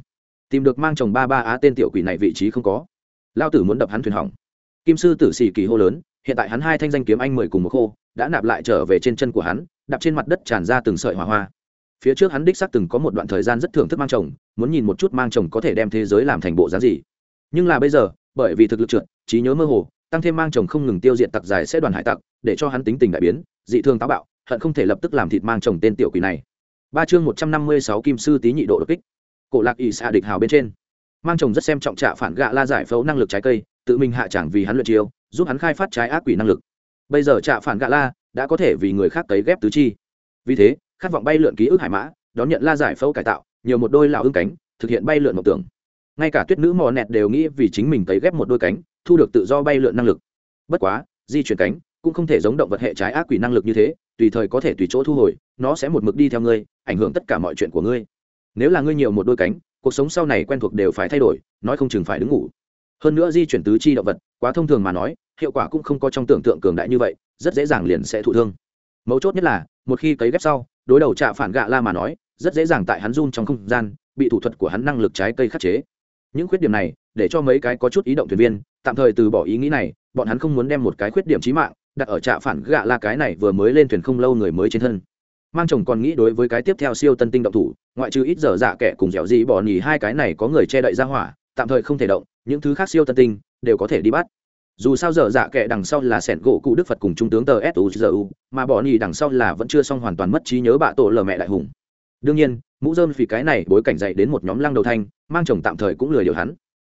tìm được mang chồng ba ba á tên tiểu quỷ này vị trí không có. Lao tử muốn đập hắn thuyền hỏng kim sư tử xì kỳ hô lớn, hiện tại hắn hai thanh danh kiếm anh mười cùng một khô, đã nạp lại trở về trên chân của hắn, đạp trên mặt đất tràn ra từng sợi hỏa hoa. Phía trước hắn đích xác từng có một đoạn thời gian rất thưởng thức mang chồng, muốn nhìn một chút mang chồng có thể đem thế giới làm thành bộ dáng gì. Nhưng là bây giờ, bởi vì thực lực trượt, trí nhớ mơ hồ, tăng thêm mang chồng không ngừng tiêu diệt tặc dài sẽ đoàn hải tặc, để cho hắn tính tình đại biến, dị thương táo bạo, hận không thể lập tức làm thịt mang chồng tên tiểu quỷ này. Ba chương một trăm năm mươi sáu kim sư tý nhị độ đột kích. Cổ lạc ỵ xạ địch hào bên trên. Mang chồng rất xem trọng trạ phản gạ la giải phẫu năng lực trái cây tự mình hạ chẳng vì hắn luyện chiêu, giúp hắn khai phát trái ác quỷ năng lực. Bây giờ trạ phản gạ la đã có thể vì người khác cấy ghép tứ chi. Vì thế, khát vọng bay lượn ký ức hải mã, đón nhận la giải phẫu cải tạo, nhiều một đôi lào ưng cánh, thực hiện bay lượn mộng tưởng. Ngay cả tuyết nữ mò nẹt đều nghĩ vì chính mình cấy ghép một đôi cánh, thu được tự do bay lượn năng lực. Bất quá, di chuyển cánh cũng không thể giống động vật hệ trái ác quỷ năng lực như thế, tùy thời có thể tùy chỗ thu hồi, nó sẽ một mực đi theo ngươi, ảnh hưởng tất cả mọi chuyện của ngươi. Nếu là ngươi nhiều một đôi cánh, cuộc sống sau này quen thuộc đều phải thay đổi, nói không chừng phải đứng ngủ hơn nữa di chuyển tứ chi động vật, quá thông thường mà nói, hiệu quả cũng không có trong tưởng tượng cường đại như vậy, rất dễ dàng liền sẽ thụ thương. Mấu chốt nhất là, một khi cấy ghép sau, đối đầu trạ phản gạ la mà nói, rất dễ dàng tại hắn run trong không gian, bị thủ thuật của hắn năng lực trái cây khắc chế. Những khuyết điểm này, để cho mấy cái có chút ý động thuyền viên, tạm thời từ bỏ ý nghĩ này, bọn hắn không muốn đem một cái khuyết điểm trí mạng, đặt ở trạ phản gạ la cái này vừa mới lên thuyền không lâu người mới trên thân. Mang chồng còn nghĩ đối với cái tiếp theo siêu tân tinh động thủ, ngoại trừ ít giờ dạ kẻ cùng dẻo gì bỏ nhì hai cái này có người che đậy ra hỏa, tạm thời không thể động những thứ khác siêu tân tinh đều có thể đi bắt. Dù sao giờ dạ kệ đằng sau là sẻn gỗ cụ đức phật cùng trung tướng tờ suzu mà bọn nhì đằng sau là vẫn chưa xong hoàn toàn mất trí nhớ bạ tổ lờ mẹ đại hùng. Đương nhiên, mũ dơm vì cái này bối cảnh dạy đến một nhóm lăng đầu thanh, mang chồng tạm thời cũng lười điều hắn.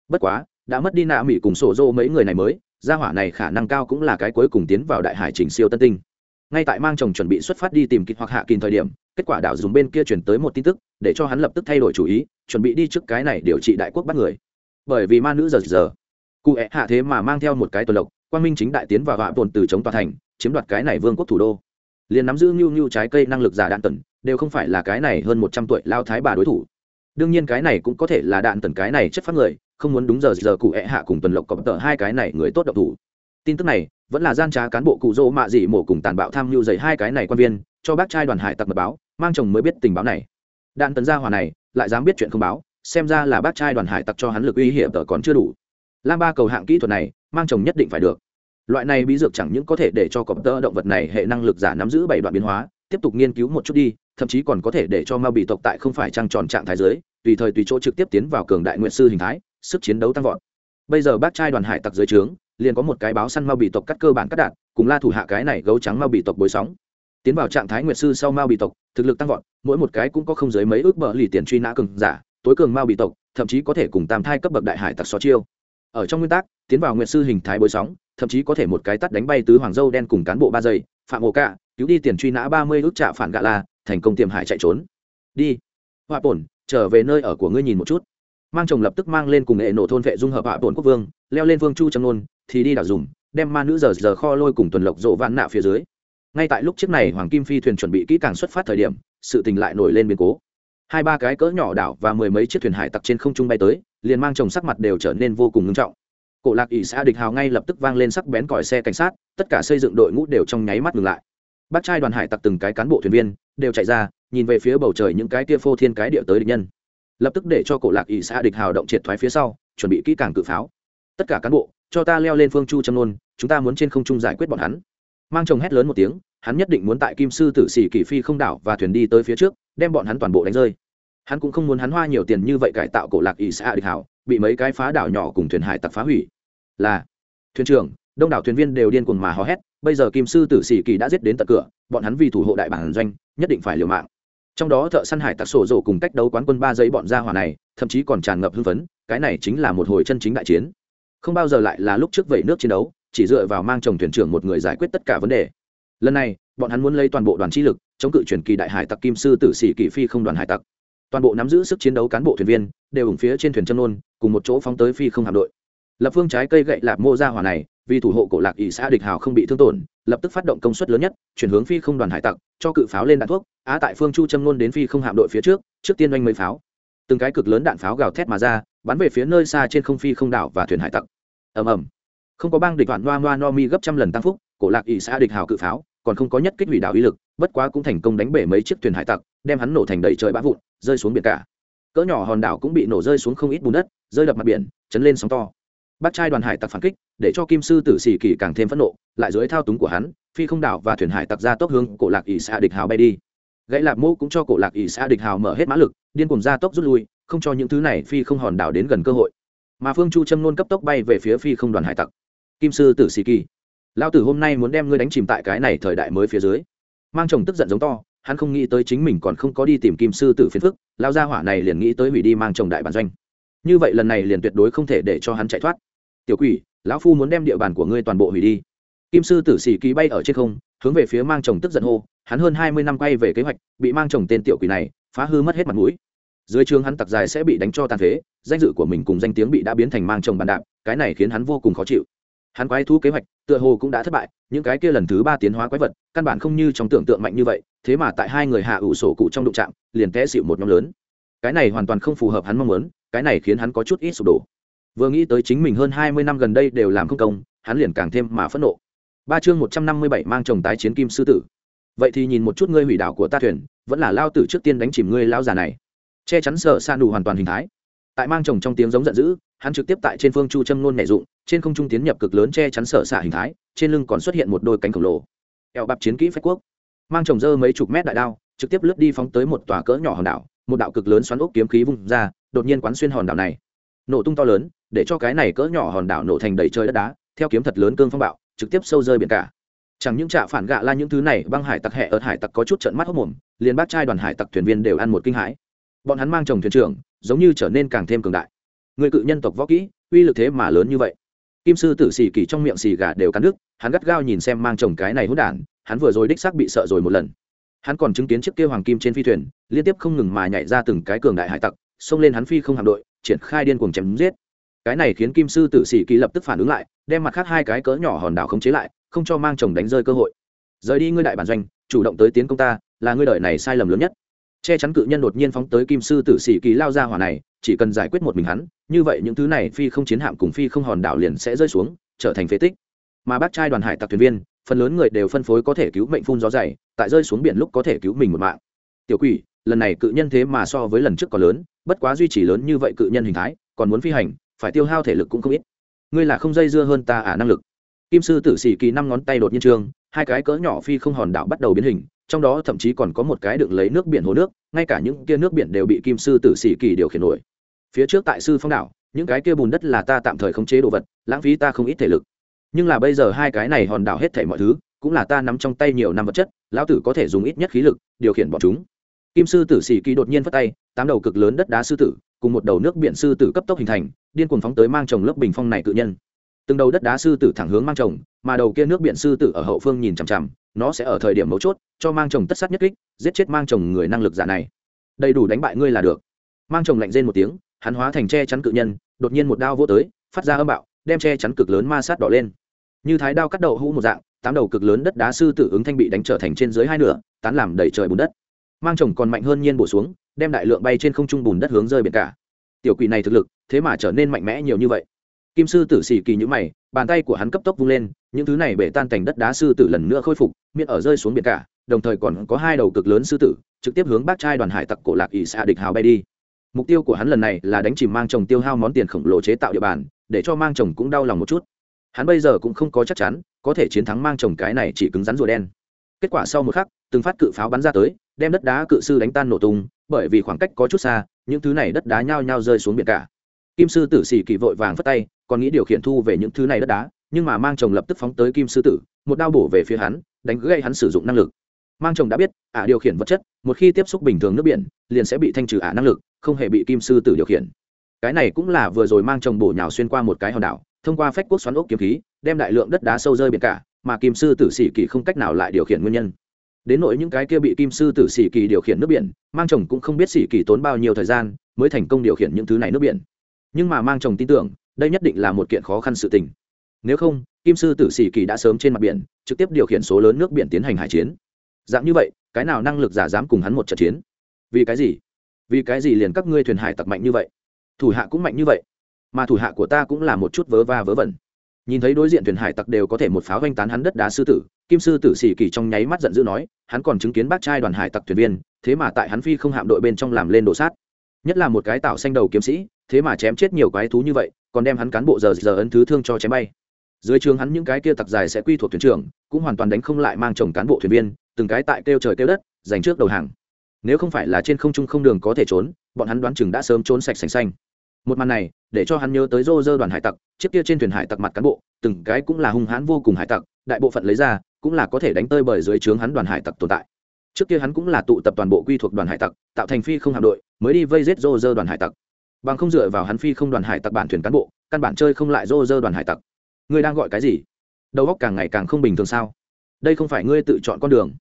Bất quá, đã mất đi nạ mỹ cùng sổ dô mấy người này mới, gia hỏa này khả năng cao cũng là cái cuối cùng tiến vào đại hải trình siêu tân tinh. Ngay tại mang chồng chuẩn bị xuất phát đi tìm kịch hoặc hạ kìm thời điểm, kết quả đảo dùng bên kia chuyển tới một tin tức, để cho hắn lập tức thay đổi chủ ý, chuẩn bị đi trước cái này điều trị đại quốc bắt người bởi vì ma nữ giờ giờ. Cụ ẹ hạ thế mà mang theo một cái tuần lộc, quang minh chính đại tiến vào họa tồn từ chống tòa thành, chiếm đoạt cái này vương quốc thủ đô. Liền nắm giữ nhu nhu trái cây năng lực giả đạn tần, đều không phải là cái này hơn một trăm tuổi lao thái bà đối thủ. Đương nhiên cái này cũng có thể là đạn tần cái này chất phát người, không muốn đúng giờ giờ cụ ẹ hạ cùng tuần lộc có tờ hai cái này người tốt độc thủ. Tin tức này, vẫn là gian trá cán bộ cụ dỗ mạ dị mổ cùng tàn bạo tham mưu dày hai cái này quan viên, cho bác trai đoàn hải tặc mật báo, mang chồng mới biết tình báo này. Đạn tần gia hòa này, lại dám biết chuyện không báo xem ra là bác trai đoàn hải tặc cho hắn lực uy hiểm tờ còn chưa đủ. Lam ba cầu hạng kỹ thuật này, mang chồng nhất định phải được. Loại này bí dược chẳng những có thể để cho cọp tơ động vật này hệ năng lực giả nắm giữ bảy đoạn biến hóa, tiếp tục nghiên cứu một chút đi, thậm chí còn có thể để cho ma bị tộc tại không phải trăng tròn trạng thái giới tùy thời tùy chỗ trực tiếp tiến vào cường đại nguyện sư hình thái, sức chiến đấu tăng vọt. Bây giờ bác trai đoàn hải tặc dưới trướng, liền có một cái báo săn ma bị tộc cắt cơ bản cắt đạn, cùng la thủ hạ cái này gấu trắng ma bị tộc bối sóng. Tiến vào trạng thái nguyệt sư sau ma bị tộc, thực lực tăng vọt, mỗi một cái cũng có không dưới mấy ước bờ lì tiền truy nã cường giả tối cường mao bị tộc, thậm chí có thể cùng tam thai cấp bậc đại hải tặc xó chiêu. Ở trong nguyên tắc, tiến vào nguyệt sư hình thái bối sóng, thậm chí có thể một cái tắt đánh bay tứ hoàng dâu đen cùng cán bộ ba giây, phạm hồ cạ, cứu đi tiền truy nã ba mươi ước trạ phản gạ la, thành công tiềm hải chạy trốn. Đi. Họa bổn, trở về nơi ở của ngươi nhìn một chút. Mang chồng lập tức mang lên cùng hệ nổ thôn vệ dung hợp họa bổn quốc vương, leo lên vương chu trầm nôn thì đi đảo dùng, đem ma nữ giờ giờ kho lôi cùng tuần lộc rộ vạn nạ phía dưới. Ngay tại lúc chiếc này hoàng kim phi thuyền chuẩn bị kỹ càng xuất phát thời điểm, sự tình lại nổi lên biến cố hai ba cái cỡ nhỏ đảo và mười mấy chiếc thuyền hải tặc trên không trung bay tới, liền mang chồng sắc mặt đều trở nên vô cùng ngưng trọng. Cổ lạc ỷ xã địch hào ngay lập tức vang lên sắc bén còi xe cảnh sát, tất cả xây dựng đội ngũ đều trong nháy mắt ngừng lại. Bác trai đoàn hải tặc từng cái cán bộ thuyền viên đều chạy ra, nhìn về phía bầu trời những cái tia phô thiên cái địa tới địch nhân. Lập tức để cho cổ lạc ỷ xã địch hào động triệt thoái phía sau, chuẩn bị kỹ càng cự pháo. Tất cả cán bộ, cho ta leo lên phương chu châm nôn, chúng ta muốn trên không trung giải quyết bọn hắn. Mang chồng hét lớn một tiếng hắn nhất định muốn tại kim sư tử sĩ kỳ phi không đảo và thuyền đi tới phía trước, đem bọn hắn toàn bộ đánh rơi. Hắn cũng không muốn hắn hoa nhiều tiền như vậy cải tạo cổ lạc ỷ xã địch hảo, bị mấy cái phá đảo nhỏ cùng thuyền hải tặc phá hủy. Là, thuyền trưởng, đông đảo thuyền viên đều điên cuồng mà hò hét, bây giờ kim sư tử sĩ kỳ đã giết đến tận cửa, bọn hắn vì thủ hộ đại bản doanh, nhất định phải liều mạng. Trong đó thợ săn hải tặc sổ rổ cùng cách đấu quán quân ba giấy bọn gia hỏa này, thậm chí còn tràn ngập hưng phấn, cái này chính là một hồi chân chính đại chiến. Không bao giờ lại là lúc trước vẩy nước chiến đấu, chỉ dựa vào mang chồng thuyền trưởng một người giải quyết tất cả vấn đề lần này, bọn hắn muốn lấy toàn bộ đoàn chi lực, chống cự truyền kỳ đại hải tặc kim sư tử sĩ kỳ phi không đoàn hải tặc. Toàn bộ nắm giữ sức chiến đấu cán bộ thuyền viên, đều ủng phía trên thuyền chân nôn cùng một chỗ phóng tới phi không hạm đội. Lập phương trái cây gậy lạp mô ra hỏa này, vì thủ hộ cổ lạc ỷ xã địch hào không bị thương tổn, lập tức phát động công suất lớn nhất, chuyển hướng phi không đoàn hải tặc, cho cự pháo lên đạn thuốc, á tại phương chu châm nôn đến phi không hạm đội phía trước trước tiên oanh mấy pháo. Từng cái cực lớn đạn pháo gào thét mà ra, bắn về phía nơi xa trên không phi không đảo và thuyền hải tặc. Ầm ầm. Không có băng địch đoạn noa noa no mi gấp trăm lần tăng phúc, cổ lạc ỷ xã địch hào cự pháo còn không có nhất kích hủy đảo ý lực, bất quá cũng thành công đánh bể mấy chiếc thuyền hải tặc, đem hắn nổ thành đầy trời bã vụn, rơi xuống biển cả. Cỡ nhỏ hòn đảo cũng bị nổ rơi xuống không ít bùn đất, rơi đập mặt biển, chấn lên sóng to. Bắt trai đoàn hải tặc phản kích, để cho kim sư tử sĩ kỳ càng thêm phẫn nộ, lại dưới thao túng của hắn, phi không đảo và thuyền hải tặc ra tốc hướng cổ lạc ỷ xã địch hào bay đi. Gãy lạc mô cũng cho cổ lạc ỷ xã địch hào mở hết mã lực, điên cùng ra tốc rút lui, không cho những thứ này phi không hòn đảo đến gần cơ hội. Mà phương chu châm nôn cấp tốc bay về phía phi không đoàn hải tặc. Kim sư tử sĩ kỳ lao tử hôm nay muốn đem ngươi đánh chìm tại cái này thời đại mới phía dưới. Mang chồng tức giận giống to, hắn không nghĩ tới chính mình còn không có đi tìm kim sư tử phiền phức lao gia hỏa này liền nghĩ tới hủy đi mang chồng đại bản doanh. Như vậy lần này liền tuyệt đối không thể để cho hắn chạy thoát. Tiểu quỷ, lão phu muốn đem địa bàn của ngươi toàn bộ hủy đi. Kim sư tử xì ký bay ở trên không, hướng về phía mang chồng tức giận hô, hắn hơn hai mươi năm quay về kế hoạch, bị mang chồng tên tiểu quỷ này phá hư mất hết mặt mũi. Dưới trường hắn tặc dài sẽ bị đánh cho tàn phế, danh dự của mình cùng danh tiếng bị đã biến thành mang chồng bàn đạp, cái này khiến hắn vô cùng khó chịu hắn quái thú kế hoạch, tựa hồ cũng đã thất bại, những cái kia lần thứ ba tiến hóa quái vật, căn bản không như trong tưởng tượng mạnh như vậy, thế mà tại hai người hạ ủ sổ cụ trong đụng trạm liền té xịu một nhóm lớn. Cái này hoàn toàn không phù hợp hắn mong muốn, cái này khiến hắn có chút ít sụp đổ. Vừa nghĩ tới chính mình hơn hai mươi năm gần đây đều làm không công, hắn liền càng thêm mà phẫn nộ. Ba chương một trăm năm mươi bảy mang chồng tái chiến kim sư tử. Vậy thì nhìn một chút ngươi hủy đảo của ta thuyền, vẫn là lao tử trước tiên đánh chìm ngươi lao già này. Che chắn sợ san đủ hoàn toàn hình thái. Tại mang chồng trong tiếng giống giận dữ, hắn trực tiếp tại trên phương chu châm nôn nảy dụng trên không trung tiến nhập cực lớn che chắn sở xạ hình thái, trên lưng còn xuất hiện một đôi cánh khổng lồ. Eo bạp chiến kỹ phách quốc. Mang trồng dơ mấy chục mét đại đao, trực tiếp lướt đi phóng tới một tòa cỡ nhỏ hòn đảo, một đạo cực lớn xoắn ốc kiếm khí vung ra, đột nhiên quán xuyên hòn đảo này. Nổ tung to lớn, để cho cái này cỡ nhỏ hòn đảo nổ thành đầy trời đất đá, theo kiếm thật lớn cương phong bạo, trực tiếp sâu rơi biển cả. Chẳng những trạ phản gạ la những thứ này, băng hải tặc hẹ ớt hải tặc có chút trận mắt hốc mồm, liền bác trai đoàn hải tặc thuyền viên đều ăn một kinh hãi. Bọn hắn mang chồng thuyền trưởng, giống như trở nên càng thêm cường đại. Người cự nhân tộc võ kỹ, uy lực thế mà lớn như vậy kim sư tử xì kỳ trong miệng xì gà đều cắn đứt, hắn gắt gao nhìn xem mang chồng cái này hút đản, hắn vừa rồi đích xác bị sợ rồi một lần. Hắn còn chứng kiến chiếc kia hoàng kim trên phi thuyền, liên tiếp không ngừng mà nhảy ra từng cái cường đại hải tặc, xông lên hắn phi không hạm đội, triển khai điên cuồng chém giết. Cái này khiến kim sư tử sĩ kỳ lập tức phản ứng lại, đem mặt khác hai cái cỡ nhỏ hòn đảo khống chế lại, không cho mang chồng đánh rơi cơ hội. Rời đi ngươi đại bản doanh, chủ động tới tiến công ta, là ngươi đợi này sai lầm lớn nhất. Che chắn cự nhân đột nhiên phóng tới kim sư tử sĩ kỳ lao ra hỏa này chỉ cần giải quyết một mình hắn, như vậy những thứ này phi không chiến hạm cùng phi không hòn đảo liền sẽ rơi xuống, trở thành phế tích. Mà bác trai đoàn hải tặc thuyền viên, phần lớn người đều phân phối có thể cứu mệnh phun gió dày, tại rơi xuống biển lúc có thể cứu mình một mạng. Tiểu quỷ, lần này cự nhân thế mà so với lần trước còn lớn, bất quá duy trì lớn như vậy cự nhân hình thái, còn muốn phi hành, phải tiêu hao thể lực cũng không ít. Ngươi là không dây dưa hơn ta à năng lực. Kim sư tử xì kỳ năm ngón tay đột nhiên trương hai cái cỡ nhỏ phi không hòn đảo bắt đầu biến hình, trong đó thậm chí còn có một cái đựng lấy nước biển hồ nước, ngay cả những kia nước biển đều bị kim sư tử xì kỳ điều khiển nổi phía trước tại sư phong đảo, những cái kia bùn đất là ta tạm thời khống chế đồ vật, lãng phí ta không ít thể lực. Nhưng là bây giờ hai cái này hòn đảo hết thảy mọi thứ, cũng là ta nắm trong tay nhiều năm vật chất, lão tử có thể dùng ít nhất khí lực, điều khiển bọn chúng. Kim sư tử xì kỳ đột nhiên phất tay, tám đầu cực lớn đất đá sư tử, cùng một đầu nước biển sư tử cấp tốc hình thành, điên cuồng phóng tới mang chồng lớp bình phong này cự nhân. Từng đầu đất đá sư tử thẳng hướng mang chồng, mà đầu kia nước biển sư tử ở hậu phương nhìn chằm chằm, nó sẽ ở thời điểm mấu chốt, cho mang chồng tất sát nhất kích, giết chết mang chồng người năng lực giả này. Đầy đủ đánh bại ngươi là được. Mang chồng lạnh rên một tiếng hắn hóa thành che chắn cự nhân, đột nhiên một đao vô tới, phát ra âm bạo, đem che chắn cực lớn ma sát đỏ lên. Như thái đao cắt đầu hũ một dạng, tám đầu cực lớn đất đá sư tử ứng thanh bị đánh trở thành trên dưới hai nửa, tán làm đầy trời bùn đất. Mang chồng còn mạnh hơn nhiên bổ xuống, đem đại lượng bay trên không trung bùn đất hướng rơi biển cả. Tiểu quỷ này thực lực, thế mà trở nên mạnh mẽ nhiều như vậy. Kim sư tử xì kỳ nhữ mày, bàn tay của hắn cấp tốc vung lên, những thứ này bể tan thành đất đá sư tử lần nữa khôi phục, miệng ở rơi xuống biển cả, đồng thời còn có hai đầu cực lớn sư tử, trực tiếp hướng bác trai đoàn hải tặc cổ lạc ỷ xạ địch hào bay đi mục tiêu của hắn lần này là đánh chìm mang chồng tiêu hao món tiền khổng lồ chế tạo địa bàn, để cho mang chồng cũng đau lòng một chút. Hắn bây giờ cũng không có chắc chắn, có thể chiến thắng mang chồng cái này chỉ cứng rắn rùa đen. Kết quả sau một khắc, từng phát cự pháo bắn ra tới, đem đất đá cự sư đánh tan nổ tung, bởi vì khoảng cách có chút xa, những thứ này đất đá nhao nhao rơi xuống biển cả. Kim sư tử xì kỳ vội vàng phất tay, còn nghĩ điều khiển thu về những thứ này đất đá, nhưng mà mang chồng lập tức phóng tới kim sư tử, một đao bổ về phía hắn, đánh gây hắn sử dụng năng lực. Mang chồng đã biết, ả điều khiển vật chất, một khi tiếp xúc bình thường nước biển, liền sẽ bị thanh trừ ả năng lực không hề bị kim sư tử điều khiển. Cái này cũng là vừa rồi mang chồng bổ nhào xuyên qua một cái hòn đảo, thông qua phách quốc xoắn ốc kiếm khí, đem đại lượng đất đá sâu rơi biển cả, mà kim sư tử xỉ kỳ không cách nào lại điều khiển nguyên nhân. Đến nỗi những cái kia bị kim sư tử xỉ kỳ điều khiển nước biển, mang chồng cũng không biết xỉ kỳ tốn bao nhiêu thời gian mới thành công điều khiển những thứ này nước biển. Nhưng mà mang chồng tin tưởng, đây nhất định là một kiện khó khăn sự tình. Nếu không, kim sư tử xỉ kỳ đã sớm trên mặt biển, trực tiếp điều khiển số lớn nước biển tiến hành hải chiến. Dạng như vậy, cái nào năng lực giả dám cùng hắn một trận chiến? Vì cái gì? Vì cái gì liền các ngươi thuyền hải tặc mạnh như vậy? Thủ hạ cũng mạnh như vậy, mà thủ hạ của ta cũng là một chút vớ va vớ vẩn. Nhìn thấy đối diện thuyền hải tặc đều có thể một pháo oanh tán hắn đất đá sư tử, kim sư tử xỉ kỳ trong nháy mắt giận dữ nói, hắn còn chứng kiến bác trai đoàn hải tặc thuyền viên, thế mà tại hắn phi không hạm đội bên trong làm lên đồ sát. Nhất là một cái tạo xanh đầu kiếm sĩ, thế mà chém chết nhiều quái thú như vậy, còn đem hắn cán bộ giờ giờ ấn thứ thương cho chém bay. Dưới trường hắn những cái kia tặc dài sẽ quy thuộc thuyền trưởng, cũng hoàn toàn đánh không lại mang chồng cán bộ thuyền viên, từng cái tại kêu trời kêu đất dành trước đầu hàng nếu không phải là trên không trung không đường có thể trốn, bọn hắn đoán chừng đã sớm trốn sạch sành xanh. Một màn này, để cho hắn nhớ tới rô rơ đoàn hải tặc, chiếc kia trên thuyền hải tặc mặt cán bộ, từng cái cũng là hung hãn vô cùng hải tặc, đại bộ phận lấy ra, cũng là có thể đánh tơi bởi dưới trướng hắn đoàn hải tặc tồn tại. Trước kia hắn cũng là tụ tập toàn bộ quy thuộc đoàn hải tặc, tạo thành phi không hạm đội, mới đi vây giết rô rơ đoàn hải tặc. Bằng không dựa vào hắn phi không đoàn hải tặc bản thuyền cán bộ, căn bản chơi không lại rô rơ đoàn hải tặc. Ngươi đang gọi cái gì? Đầu óc càng ngày càng không bình thường sao? Đây không phải ngươi tự chọn con đường.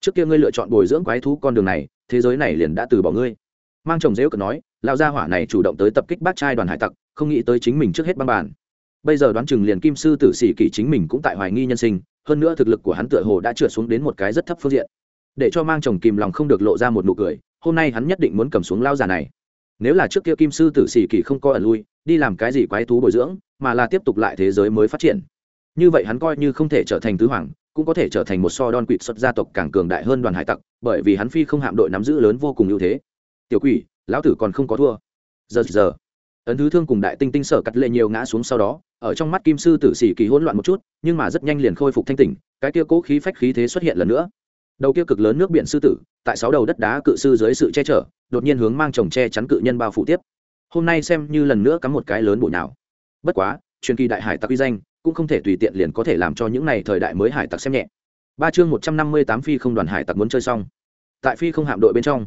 Trước kia ngươi lựa chọn bồi dưỡng quái thú con đường này thế giới này liền đã từ bỏ ngươi. Mang chồng dễu cờ nói, lão gia hỏa này chủ động tới tập kích bác trai đoàn hải tặc, không nghĩ tới chính mình trước hết băng bàn. Bây giờ đoán chừng liền kim sư tử sĩ kỷ chính mình cũng tại hoài nghi nhân sinh, hơn nữa thực lực của hắn tựa hồ đã trượt xuống đến một cái rất thấp phương diện. Để cho mang chồng kìm lòng không được lộ ra một nụ cười, hôm nay hắn nhất định muốn cầm xuống lao già này. Nếu là trước kia kim sư tử sĩ kỷ không coi ở lui, đi làm cái gì quái thú bồi dưỡng, mà là tiếp tục lại thế giới mới phát triển. Như vậy hắn coi như không thể trở thành tứ hoàng cũng có thể trở thành một so đon quỵt xuất gia tộc càng cường đại hơn đoàn hải tặc, bởi vì hắn phi không hạm đội nắm giữ lớn vô cùng ưu thế. Tiểu quỷ, lão tử còn không có thua. Giờ giờ. Ấn thứ thương cùng đại tinh tinh sở cắt lệ nhiều ngã xuống sau đó, ở trong mắt kim sư tử sĩ kỳ hỗn loạn một chút, nhưng mà rất nhanh liền khôi phục thanh tỉnh, cái kia cố khí phách khí thế xuất hiện lần nữa. Đầu kia cực lớn nước biển sư tử, tại sáu đầu đất đá cự sư dưới sự che chở, đột nhiên hướng mang chồng che chắn cự nhân bao phủ tiếp. Hôm nay xem như lần nữa cắm một cái lớn bụi nào. Bất quá, truyền kỳ đại hải tặc uy danh cũng không thể tùy tiện liền có thể làm cho những này thời đại mới hải tặc xem nhẹ. Ba chương một trăm năm mươi tám phi không đoàn hải tặc muốn chơi xong. Tại phi không hạm đội bên trong,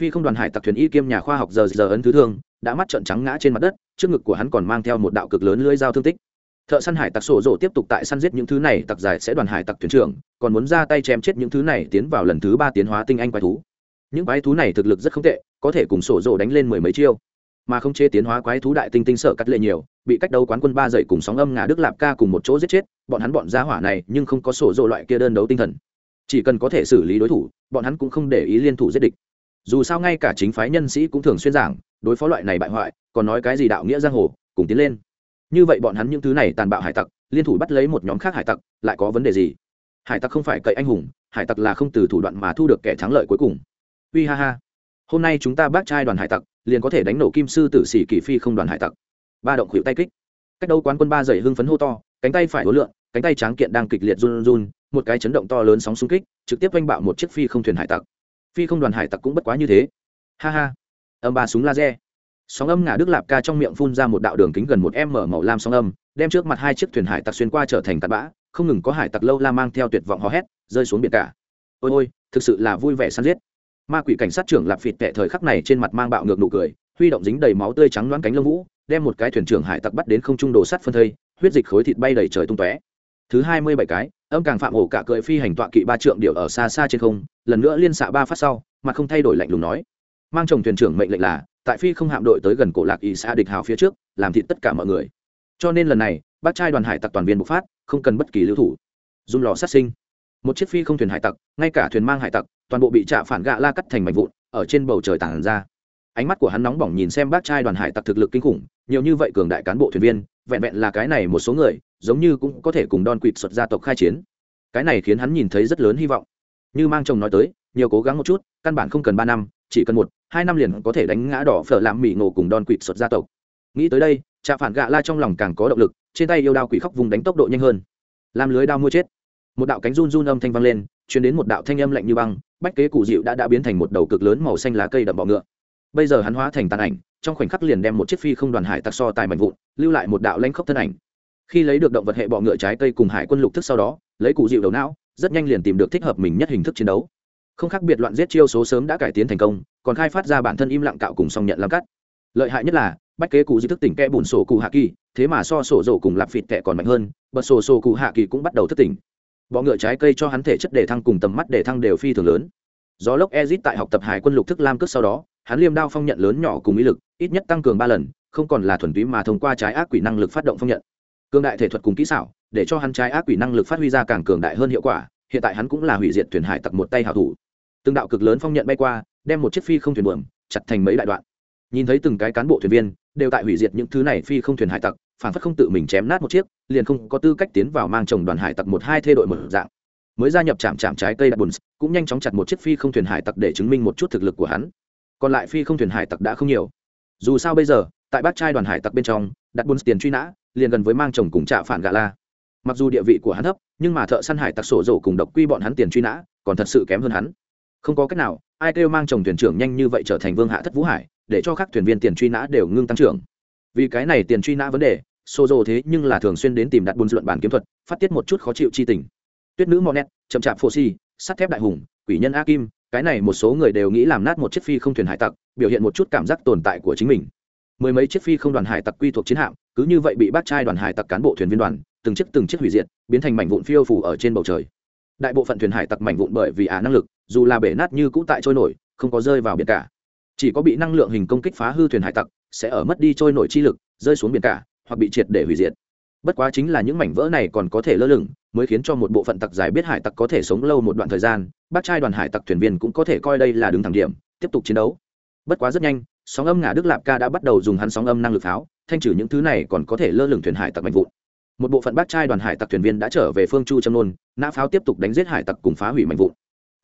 phi không đoàn hải tặc thuyền y kiêm nhà khoa học giờ giờ ấn thứ thương, đã mắt trợn trắng ngã trên mặt đất, trước ngực của hắn còn mang theo một đạo cực lớn lưỡi dao thương tích. Thợ săn hải tặc sổ rộ tiếp tục tại săn giết những thứ này, tặc dài sẽ đoàn hải tặc thuyền trưởng, còn muốn ra tay chém chết những thứ này tiến vào lần thứ ba tiến hóa tinh anh quái thú. Những quái thú này thực lực rất không tệ, có thể cùng sổ rộ đánh lên mười mấy chiêu mà không chế tiến hóa quái thú đại tinh tinh sợ cắt lệ nhiều, bị cách đấu quán quân ba dậy cùng sóng âm ngà đức lạp ca cùng một chỗ giết chết, bọn hắn bọn gia hỏa này nhưng không có sổ dỗ loại kia đơn đấu tinh thần. Chỉ cần có thể xử lý đối thủ, bọn hắn cũng không để ý liên thủ giết địch. Dù sao ngay cả chính phái nhân sĩ cũng thường xuyên giảng, đối phó loại này bại hoại, còn nói cái gì đạo nghĩa giang hồ, cùng tiến lên. Như vậy bọn hắn những thứ này tàn bạo hải tặc, liên thủ bắt lấy một nhóm khác hải tặc, lại có vấn đề gì? Hải tặc không phải cậy anh hùng, hải tặc là không từ thủ đoạn mà thu được kẻ thắng lợi cuối cùng. Uy ha ha. Hôm nay chúng ta bác trai đoàn hải tặc liền có thể đánh nổ kim sư tử sĩ kỳ phi không đoàn hải tặc. Ba động khuỷu tay kích. Cách đâu quán quân ba dày hưng phấn hô to, cánh tay phải hối lượng cánh tay tráng kiện đang kịch liệt run run, một cái chấn động to lớn sóng xung kích, trực tiếp oanh bạo một chiếc phi không thuyền hải tặc. Phi không đoàn hải tặc cũng bất quá như thế. Ha ha. Âm ba súng laser. Sóng âm ngả đức lạp ca trong miệng phun ra một đạo đường kính gần một m màu lam sóng âm, đem trước mặt hai chiếc thuyền hải tặc xuyên qua trở thành tạt bã, không ngừng có hải tặc lâu la mang theo tuyệt vọng hò hét, rơi xuống biển cả. Ôi ôi, thực sự là vui vẻ săn giết ma quỷ cảnh sát trưởng lạp phịt tệ thời khắc này trên mặt mang bạo ngược nụ cười, huy động dính đầy máu tươi trắng loáng cánh lông vũ, đem một cái thuyền trưởng hải tặc bắt đến không trung đồ sắt phân thây, huyết dịch khối thịt bay đầy trời tung tóe. Thứ hai mươi bảy cái, âm càng phạm ổ cả cưỡi phi hành tọa kỵ ba trượng điệu ở xa xa trên không, lần nữa liên xạ ba phát sau, mà không thay đổi lạnh lùng nói. Mang chồng thuyền trưởng mệnh lệnh là, tại phi không hạm đội tới gần cổ lạc ỵ xã địch hào phía trước, làm thịt tất cả mọi người. Cho nên lần này bác trai đoàn hải tặc toàn viên bộc phát, không cần bất kỳ lưu thủ. Dùng lò sát sinh. Một chiếc phi không thuyền hải tặc, ngay cả thuyền mang hải tặc toàn bộ bị trạ phản gạ la cắt thành mảnh vụn, ở trên bầu trời tản ra. Ánh mắt của hắn nóng bỏng nhìn xem bác trai đoàn hải tặc thực lực kinh khủng, nhiều như vậy cường đại cán bộ thuyền viên, vẹn vẹn là cái này một số người, giống như cũng có thể cùng đòn quỵt xuất gia tộc khai chiến. Cái này khiến hắn nhìn thấy rất lớn hy vọng. Như mang chồng nói tới, nhiều cố gắng một chút, căn bản không cần ba năm, chỉ cần một, hai năm liền có thể đánh ngã đỏ phở làm mỹ ngộ cùng đòn quỵt xuất gia tộc. Nghĩ tới đây, trạ phản gạ la trong lòng càng có động lực, trên tay yêu đao quỷ khóc vùng đánh tốc độ nhanh hơn. Làm lưới đao mua chết. Một đạo cánh run run âm thanh vang lên chuyển đến một đạo thanh âm lạnh như băng bách kế cụ dịu đã đã biến thành một đầu cực lớn màu xanh lá cây đậm bọ ngựa. Bây giờ hắn hóa thành tàn ảnh, trong khoảnh khắc liền đem một chiếc phi không đoàn hải tặc so tài mạnh vụn, lưu lại một đạo lanh khốc thân ảnh. Khi lấy được động vật hệ bọ ngựa trái cây cùng hải quân lục thức sau đó, lấy cụ dịu đầu não, rất nhanh liền tìm được thích hợp mình nhất hình thức chiến đấu. Không khác biệt loạn giết chiêu số sớm đã cải tiến thành công, còn khai phát ra bản thân im lặng cạo cùng song nhận làm cắt. Lợi hại nhất là, bách kế cụ di thức tỉnh kẽ bùn sổ cụ hạ kỳ, thế mà so sổ rổ cùng lạp phịt kẹ còn mạnh hơn, bật sổ sổ cụ hạ kỳ cũng bắt đầu thức tỉnh bọ ngựa trái cây cho hắn thể chất đề thăng cùng tầm mắt đề thăng đều phi thường lớn. Do lốc ezit tại học tập hải quân lục thức lam cước sau đó, hắn liêm đao phong nhận lớn nhỏ cùng ý lực, ít nhất tăng cường ba lần, không còn là thuần túy mà thông qua trái ác quỷ năng lực phát động phong nhận. Cương đại thể thuật cùng kỹ xảo, để cho hắn trái ác quỷ năng lực phát huy ra càng cường đại hơn hiệu quả, hiện tại hắn cũng là hủy diệt thuyền hải tặc một tay hảo thủ. Từng đạo cực lớn phong nhận bay qua, đem một chiếc phi không thuyền buồm, chặt thành mấy đại đoạn. Nhìn thấy từng cái cán bộ thuyền viên, đều tại hủy diệt những thứ này phi không thuyền hải tặc phản phất không tự mình chém nát một chiếc, liền không có tư cách tiến vào mang chồng đoàn hải tặc một hai thê đội một dạng. Mới gia nhập chạm chạm trái cây đặt bùn cũng nhanh chóng chặt một chiếc phi không thuyền hải tặc để chứng minh một chút thực lực của hắn. Còn lại phi không thuyền hải tặc đã không nhiều. Dù sao bây giờ, tại bát trai đoàn hải tặc bên trong đặt bùn tiền truy nã, liền gần với mang chồng cùng trả phản gà la. Mặc dù địa vị của hắn thấp, nhưng mà thợ săn hải tặc sổ rổ cùng độc quy bọn hắn tiền truy nã, còn thật sự kém hơn hắn. Không có cách nào, ai kêu mang chồng thuyền trưởng nhanh như vậy trở thành vương hạ thất vũ hải, để cho các thuyền viên tiền truy nã đều ngưng tăng trưởng vì cái này tiền truy nã vấn đề xô rồ thế nhưng là thường xuyên đến tìm đặt buôn luận bản kiếm thuật, phát tiết một chút khó chịu chi tình. Tuyết nữ monet, chậm chạp phô si sắt thép đại hùng, quỷ nhân a kim cái này một số người đều nghĩ làm nát một chiếc phi không thuyền hải tặc, biểu hiện một chút cảm giác tồn tại của chính mình. Mười mấy chiếc phi không đoàn hải tặc quy thuộc chiến hạm, cứ như vậy bị bác trai đoàn hải tặc cán bộ thuyền viên đoàn, từng chiếc từng chiếc hủy diệt, biến thành mảnh vụn phiêu phủ ở trên bầu trời. Đại bộ phận thuyền hải tặc mảnh vụn bởi vì ả năng lực, dù là bể nát như cũ tại trôi nổi, không có rơi vào biển cả. Chỉ có bị năng lượng hình công kích phá hư thuyền hải tặc sẽ ở mất đi trôi nổi chi lực, rơi xuống biển cả, hoặc bị triệt để hủy diệt. Bất quá chính là những mảnh vỡ này còn có thể lơ lửng, mới khiến cho một bộ phận tặc giải biết hải tặc có thể sống lâu một đoạn thời gian, bác trai đoàn hải tặc thuyền viên cũng có thể coi đây là đứng thẳng điểm, tiếp tục chiến đấu. Bất quá rất nhanh, sóng âm ngả đức lạp ca đã bắt đầu dùng hắn sóng âm năng lực pháo, thanh trừ những thứ này còn có thể lơ lửng thuyền hải tặc mạnh vụn. Một bộ phận bác trai đoàn hải tặc thuyền viên đã trở về phương chu châm nôn, nã pháo tiếp tục đánh giết hải tặc cùng phá hủy mạnh vụn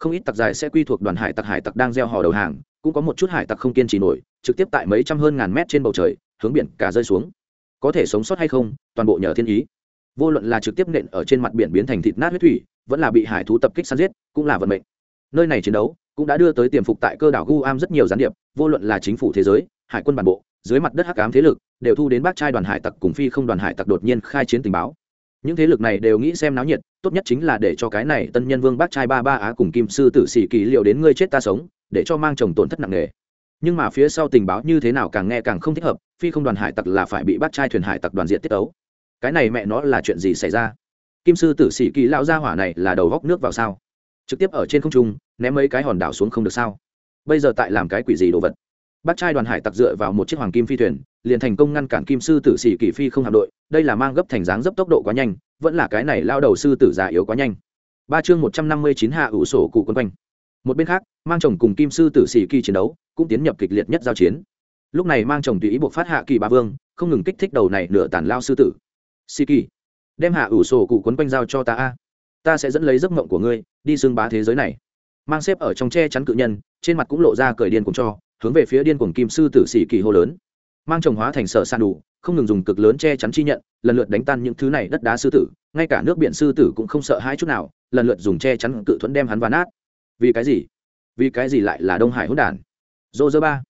không ít tặc dài sẽ quy thuộc đoàn hải tặc hải tặc đang gieo hò đầu hàng, cũng có một chút hải tặc không kiên trì nổi, trực tiếp tại mấy trăm hơn ngàn mét trên bầu trời, hướng biển cả rơi xuống. Có thể sống sót hay không, toàn bộ nhờ thiên ý. Vô luận là trực tiếp nện ở trên mặt biển biến thành thịt nát huyết thủy, vẫn là bị hải thú tập kích săn giết, cũng là vận mệnh. Nơi này chiến đấu cũng đã đưa tới tiềm phục tại cơ đảo guam rất nhiều gián điệp, vô luận là chính phủ thế giới, hải quân bản bộ, dưới mặt đất hắc ám thế lực, đều thu đến bác trai đoàn hải tặc cùng phi không đoàn hải tặc đột nhiên khai chiến tình báo những thế lực này đều nghĩ xem náo nhiệt, tốt nhất chính là để cho cái này tân nhân vương bác trai ba ba á cùng kim sư tử sĩ kỳ liệu đến ngươi chết ta sống, để cho mang chồng tổn thất nặng nề. Nhưng mà phía sau tình báo như thế nào càng nghe càng không thích hợp, phi không đoàn hải tặc là phải bị bắt trai thuyền hải tặc đoàn diện tiết ấu. Cái này mẹ nó là chuyện gì xảy ra? Kim sư tử sĩ kỳ lão gia hỏa này là đầu góc nước vào sao? Trực tiếp ở trên không trung, ném mấy cái hòn đảo xuống không được sao? Bây giờ tại làm cái quỷ gì đồ vật? Bác trai đoàn hải tặc dựa vào một chiếc hoàng kim phi thuyền, liền thành công ngăn cản kim sư tử sĩ kỳ phi không hạm đội. Đây là mang gấp thành dáng dấp tốc độ quá nhanh, vẫn là cái này lao đầu sư tử già yếu quá nhanh. Ba chương một trăm năm mươi chín hạ ủ sổ cụ quân quanh. Một bên khác, mang chồng cùng kim sư tử sĩ kỳ chiến đấu, cũng tiến nhập kịch liệt nhất giao chiến. Lúc này mang chồng tùy ý buộc phát hạ kỳ ba vương, không ngừng kích thích đầu này nửa tàn lao sư tử. Sĩ kỳ, đem hạ ủ sổ cụ quấn quanh giao cho ta a. Ta sẽ dẫn lấy giấc mộng của ngươi, đi xương bá thế giới này. Mang xếp ở trong che chắn cự nhân, trên mặt cũng lộ ra cởi điên cùng cho hướng về phía điên cuồng kim sư tử sĩ kỳ hô lớn. Mang chồng hóa thành sở san đủ không ngừng dùng cực lớn che chắn chi nhận, lần lượt đánh tan những thứ này đất đá sư tử, ngay cả nước biển sư tử cũng không sợ hai chút nào, lần lượt dùng che chắn cự thuẫn đem hắn ván nát. Vì cái gì? Vì cái gì lại là đông hải hỗn đản? Dô dơ ba.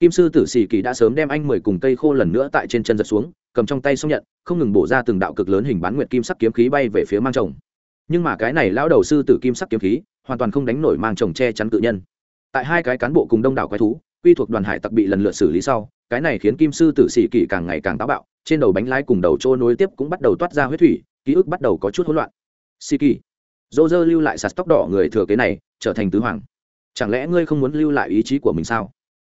Kim sư tử sĩ kỳ đã sớm đem anh mười cùng cây khô lần nữa tại trên chân giật xuống, cầm trong tay xong nhận, không ngừng bổ ra từng đạo cực lớn hình bán nguyệt kim sắc kiếm khí bay về phía mang chồng. Nhưng mà cái này lão đầu sư tử kim sắc kiếm khí, hoàn toàn không đánh nổi mang chồng che chắn cự nhân. Tại hai cái cán bộ cùng đông đảo quái thú quy thuộc đoàn hải tặc bị lần lượt xử lý sau, cái này khiến kim sư tử sĩ kỳ càng ngày càng táo bạo, trên đầu bánh lái cùng đầu trôi nối tiếp cũng bắt đầu toát ra huyết thủy, ký ức bắt đầu có chút hỗn loạn. Sĩ kỳ dô dơ lưu lại sạt tóc đỏ người thừa kế này, trở thành tứ hoàng. Chẳng lẽ ngươi không muốn lưu lại ý chí của mình sao?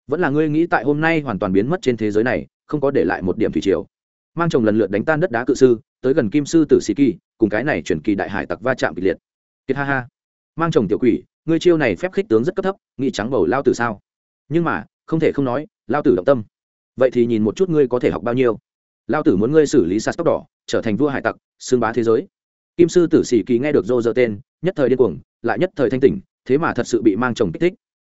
Vẫn là ngươi nghĩ tại hôm nay hoàn toàn biến mất trên thế giới này, không có để lại một điểm thủy triều. Mang chồng lần lượt đánh tan đất đá cự sư, tới gần kim sư tử sĩ kỳ cùng cái này chuyển kỳ đại hải tặc va chạm kịch liệt. Kiệt ha ha. Mang chồng tiểu quỷ, ngươi chiêu này phép khích tướng rất cấp thấp, nghị trắng bầu lao từ sao? Nhưng mà, không thể không nói, lao tử động tâm. Vậy thì nhìn một chút ngươi có thể học bao nhiêu. Lao tử muốn ngươi xử lý sạt tóc đỏ, trở thành vua hải tặc xương bá thế giới. Kim sư tử sĩ kỳ nghe được dô dơ tên, nhất thời điên cuồng, lại nhất thời thanh tỉnh, thế mà thật sự bị mang chồng kích thích.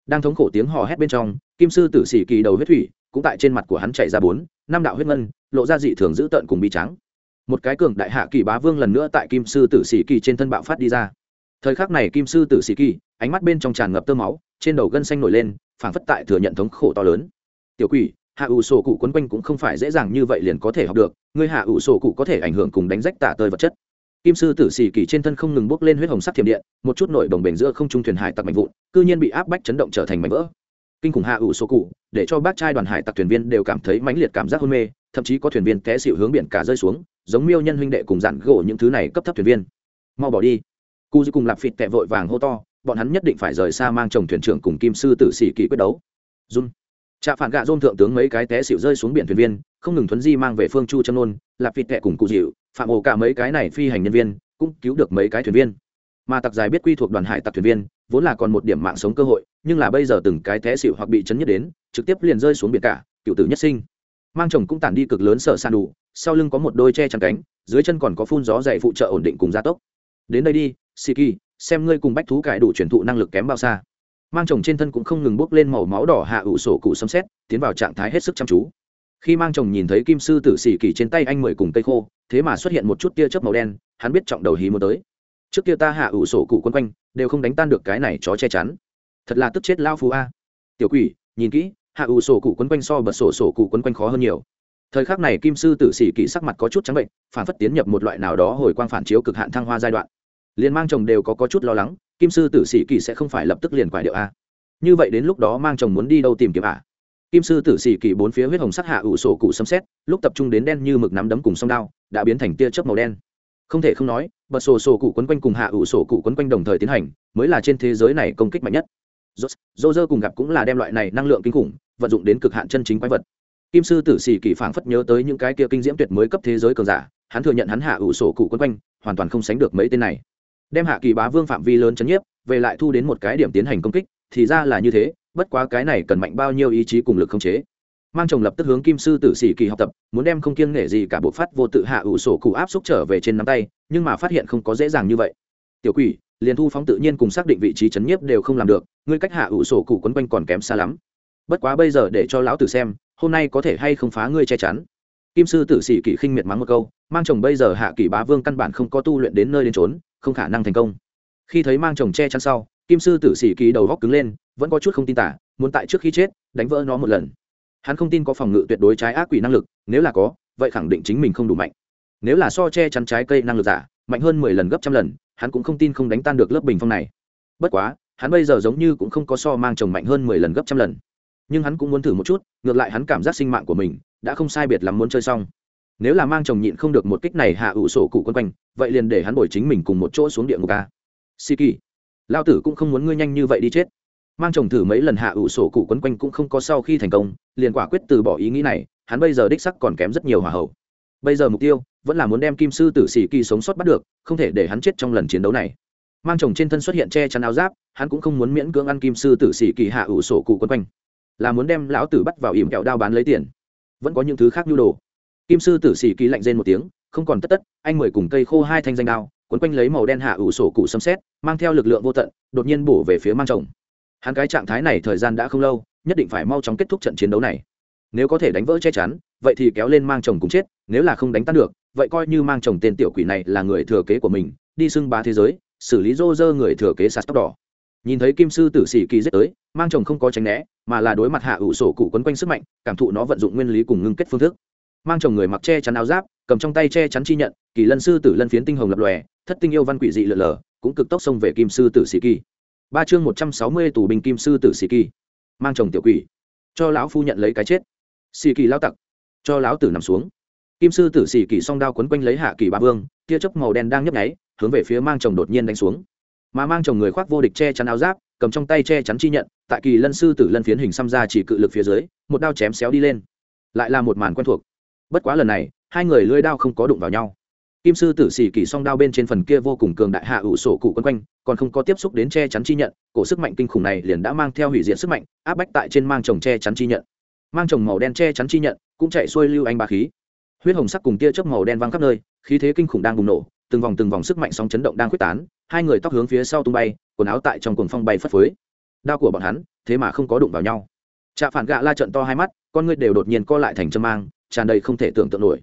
Đang thống khổ tiếng hò hét bên trong, kim sư tử sĩ kỳ đầu huyết thủy, cũng tại trên mặt của hắn chạy ra bốn, năm đạo huyết ngân, lộ ra dị thường dữ tợn cùng bi trắng một cái cường đại hạ kỳ bá vương lần nữa tại kim sư tử sĩ kỳ trên thân bạo phát đi ra. Thời khắc này kim sư tử sĩ kỳ, ánh mắt bên trong tràn ngập tơ máu, trên đầu gân xanh nổi lên phảng phất tại thừa nhận thống khổ to lớn. Tiểu quỷ, hạ ủ sổ cụ quấn quanh cũng không phải dễ dàng như vậy liền có thể học được, ngươi hạ ủ sổ cụ có thể ảnh hưởng cùng đánh rách tả tơi vật chất. Kim sư tử xì kỳ trên thân không ngừng bốc lên huyết hồng sắc thiểm điện, một chút nổi đồng bền giữa không trung thuyền hải tặc mạnh vụn, cư nhiên bị áp bách chấn động trở thành mảnh vỡ. Kinh khủng hạ ủ sổ cụ, để cho bác trai đoàn hải tặc thuyền viên đều cảm thấy mãnh liệt cảm giác hôn mê, thậm chí có thuyền viên té xịu hướng biển cả rơi xuống, giống miêu nhân huynh đệ cùng dặn gỗ những thứ này cấp thấp thuyền viên. Mau bỏ đi. Cu dư cùng lạp phịt tẹ vội vàng hô to bọn hắn nhất định phải rời xa mang chồng thuyền trưởng cùng kim sư tử sĩ kỳ quyết đấu. Run trạ phản gạ dôn thượng tướng mấy cái té xịu rơi xuống biển thuyền viên, không ngừng thuấn di mang về phương chu châm nôn, lạp vịt tệ cùng cụ dịu, phạm ổ cả mấy cái này phi hành nhân viên, cũng cứu được mấy cái thuyền viên. Mà tặc dài biết quy thuộc đoàn hải tặc thuyền viên, vốn là còn một điểm mạng sống cơ hội, nhưng là bây giờ từng cái té xịu hoặc bị chấn nhất đến, trực tiếp liền rơi xuống biển cả, cựu tử nhất sinh. Mang chồng cũng tản đi cực lớn sở san đủ, sau lưng có một đôi che chắn cánh, dưới chân còn có phun gió dày phụ trợ ổn định cùng gia tốc. Đến đây đi, siki xem ngươi cùng bách thú cải đủ truyền thụ năng lực kém bao xa. Mang chồng trên thân cũng không ngừng bốc lên màu máu đỏ hạ ủ sổ cụ xâm xét tiến vào trạng thái hết sức chăm chú. Khi mang chồng nhìn thấy kim sư tử xỉ kỳ trên tay anh mười cùng cây khô, thế mà xuất hiện một chút tia chớp màu đen, hắn biết trọng đầu hí muốn tới. Trước kia ta hạ ủ sổ cụ quân quanh, đều không đánh tan được cái này chó che chắn. Thật là tức chết lao phú a. Tiểu quỷ, nhìn kỹ, hạ ủ sổ cụ quấn quanh so bật sổ sổ cụ quấn quanh khó hơn nhiều. Thời khắc này kim sư tử sĩ kỵ sắc mặt có chút trắng bệnh, phản phất tiến nhập một loại nào đó hồi quang phản chiếu cực hạn thăng hoa giai đoạn liền mang chồng đều có, có chút lo lắng kim sư tử sĩ kỳ sẽ không phải lập tức liền quải điệu a như vậy đến lúc đó mang chồng muốn đi đâu tìm kiếm à? Kim sư tử sĩ kỳ bốn phía huyết hồng sắc hạ ủ sổ cụ xâm xét lúc tập trung đến đen như mực nắm đấm cùng sông đao đã biến thành tia chớp màu đen. Không thể không nói bật sổ sổ cụ quấn quanh cùng hạ ủ sổ cụ quấn quanh đồng thời tiến hành mới là trên thế giới này công kích mạnh nhất. Dô dơ cùng gặp cũng là đem loại này năng lượng kinh khủng vận dụng đến cực hạn chân chính quái vật. Kim sư tử sĩ kỳ phảng phất nhớ tới những cái kia kinh diễm tuyệt mới cấp thế giới cường giả hắn thừa nhận hắn hạ ủ sổ cụ quấn quanh hoàn toàn không sánh được mấy tên này đem hạ kỳ bá vương phạm vi lớn chấn nhiếp, về lại thu đến một cái điểm tiến hành công kích, thì ra là như thế, bất quá cái này cần mạnh bao nhiêu ý chí cùng lực không chế. Mang chồng lập tức hướng kim sư tử sĩ kỳ học tập, muốn đem không kiêng nể gì cả bộ phát vô tự hạ ủ sổ cụ áp xúc trở về trên nắm tay, nhưng mà phát hiện không có dễ dàng như vậy. Tiểu quỷ, liền thu phóng tự nhiên cùng xác định vị trí chấn nhiếp đều không làm được, ngươi cách hạ ủ sổ cụ quấn quanh còn kém xa lắm. Bất quá bây giờ để cho lão tử xem, hôm nay có thể hay không phá ngươi che chắn. Kim sư tử sĩ kỳ khinh miệt mắng một câu mang chồng bây giờ hạ kỷ bá vương căn bản không có tu luyện đến nơi đến trốn không khả năng thành công. Khi thấy mang chồng che chắn sau, kim sư tử sĩ kỳ đầu góc cứng lên, vẫn có chút không tin tả, muốn tại trước khi chết, đánh vỡ nó một lần. Hắn không tin có phòng ngự tuyệt đối trái ác quỷ năng lực, nếu là có, vậy khẳng định chính mình không đủ mạnh. Nếu là so che chắn trái cây năng lực giả, mạnh hơn mười lần gấp trăm lần, hắn cũng không tin không đánh tan được lớp bình phong này. Bất quá, hắn bây giờ giống như cũng không có so mang chồng mạnh hơn mười lần gấp trăm lần. Nhưng hắn cũng muốn thử một chút, ngược lại hắn cảm giác sinh mạng của mình đã không sai biệt lắm muốn chơi xong nếu là mang chồng nhịn không được một kích này hạ ủ sổ cụ quân quanh, vậy liền để hắn bồi chính mình cùng một chỗ xuống địa ngục a. Si kỳ lao tử cũng không muốn ngươi nhanh như vậy đi chết. Mang chồng thử mấy lần hạ ủ sổ cụ quấn quanh cũng không có sau khi thành công, liền quả quyết từ bỏ ý nghĩ này, hắn bây giờ đích sắc còn kém rất nhiều hỏa hậu. Bây giờ mục tiêu vẫn là muốn đem kim sư tử sĩ kỳ sống sót bắt được, không thể để hắn chết trong lần chiến đấu này. Mang chồng trên thân xuất hiện che chắn áo giáp, hắn cũng không muốn miễn cưỡng ăn kim sư tử sĩ kỳ hạ ủ sổ cụ quấn quanh. Là muốn đem lão tử bắt vào ỉm kẹo đao bán lấy tiền. Vẫn có những thứ khác nhu đồ kim sư tử sĩ kỳ lạnh rên một tiếng, không còn tất tất, anh mười cùng cây khô hai thanh danh đao, quấn quanh lấy màu đen hạ ủ sổ cụ xâm xét mang theo lực lượng vô tận, đột nhiên bổ về phía mang chồng. Hắn cái trạng thái này thời gian đã không lâu, nhất định phải mau chóng kết thúc trận chiến đấu này. Nếu có thể đánh vỡ che chắn, vậy thì kéo lên mang chồng cùng chết, nếu là không đánh tan được, vậy coi như mang chồng tên tiểu quỷ này là người thừa kế của mình, đi xưng bá thế giới, xử lý rô rơ người thừa kế sạt tóc đỏ. Nhìn thấy kim sư tử sĩ kỳ giết tới, mang chồng không có tránh né, mà là đối mặt hạ ủ sổ cụ quấn quanh sức mạnh, cảm thụ nó vận dụng nguyên lý cùng ngưng kết phương thức mang chồng người mặc che chắn áo giáp, cầm trong tay che chắn chi nhận, kỳ lân sư tử lân phiến tinh hồng lập lòe, thất tinh yêu văn quỷ dị lượn lờ, cũng cực tốc xông về kim sư tử sĩ kỳ. Ba chương một trăm sáu mươi tù binh kim sư tử sĩ kỳ. Mang chồng tiểu quỷ. Cho lão phu nhận lấy cái chết. Sĩ kỳ lao tặc. Cho lão tử nằm xuống. Kim sư tử sĩ kỳ song đao quấn quanh lấy hạ kỳ ba vương, tia chớp màu đen đang nhấp nháy, hướng về phía mang chồng đột nhiên đánh xuống. Mà mang chồng người khoác vô địch che chắn áo giáp, cầm trong tay che chắn chi nhận, tại kỳ lân sư tử lân phiến hình xăm ra chỉ cự lực phía dưới, một đao chém xéo đi lên. Lại là một màn quen thuộc bất quá lần này, hai người lưỡi đao không có đụng vào nhau. Kim sư tử xì kỳ song đao bên trên phần kia vô cùng cường đại hạ ủ sổ cụ quân quanh, còn không có tiếp xúc đến che chắn chi nhận, cổ sức mạnh kinh khủng này liền đã mang theo hủy diệt sức mạnh, áp bách tại trên mang chồng che chắn chi nhận. Mang chồng màu đen che chắn chi nhận, cũng chạy xuôi lưu anh bà khí. Huyết hồng sắc cùng tia chớp màu đen văng khắp nơi, khí thế kinh khủng đang bùng nổ, từng vòng từng vòng sức mạnh sóng chấn động đang quyết tán, hai người tóc hướng phía sau tung bay, quần áo tại trong cuồng phong bay phất phới. Đao của bọn hắn, thế mà không có đụng vào nhau. Trạ phản gạ la trận to hai mắt, con ngươi đều đột nhiên co lại thành châm mang tràn đầy không thể tưởng tượng nổi.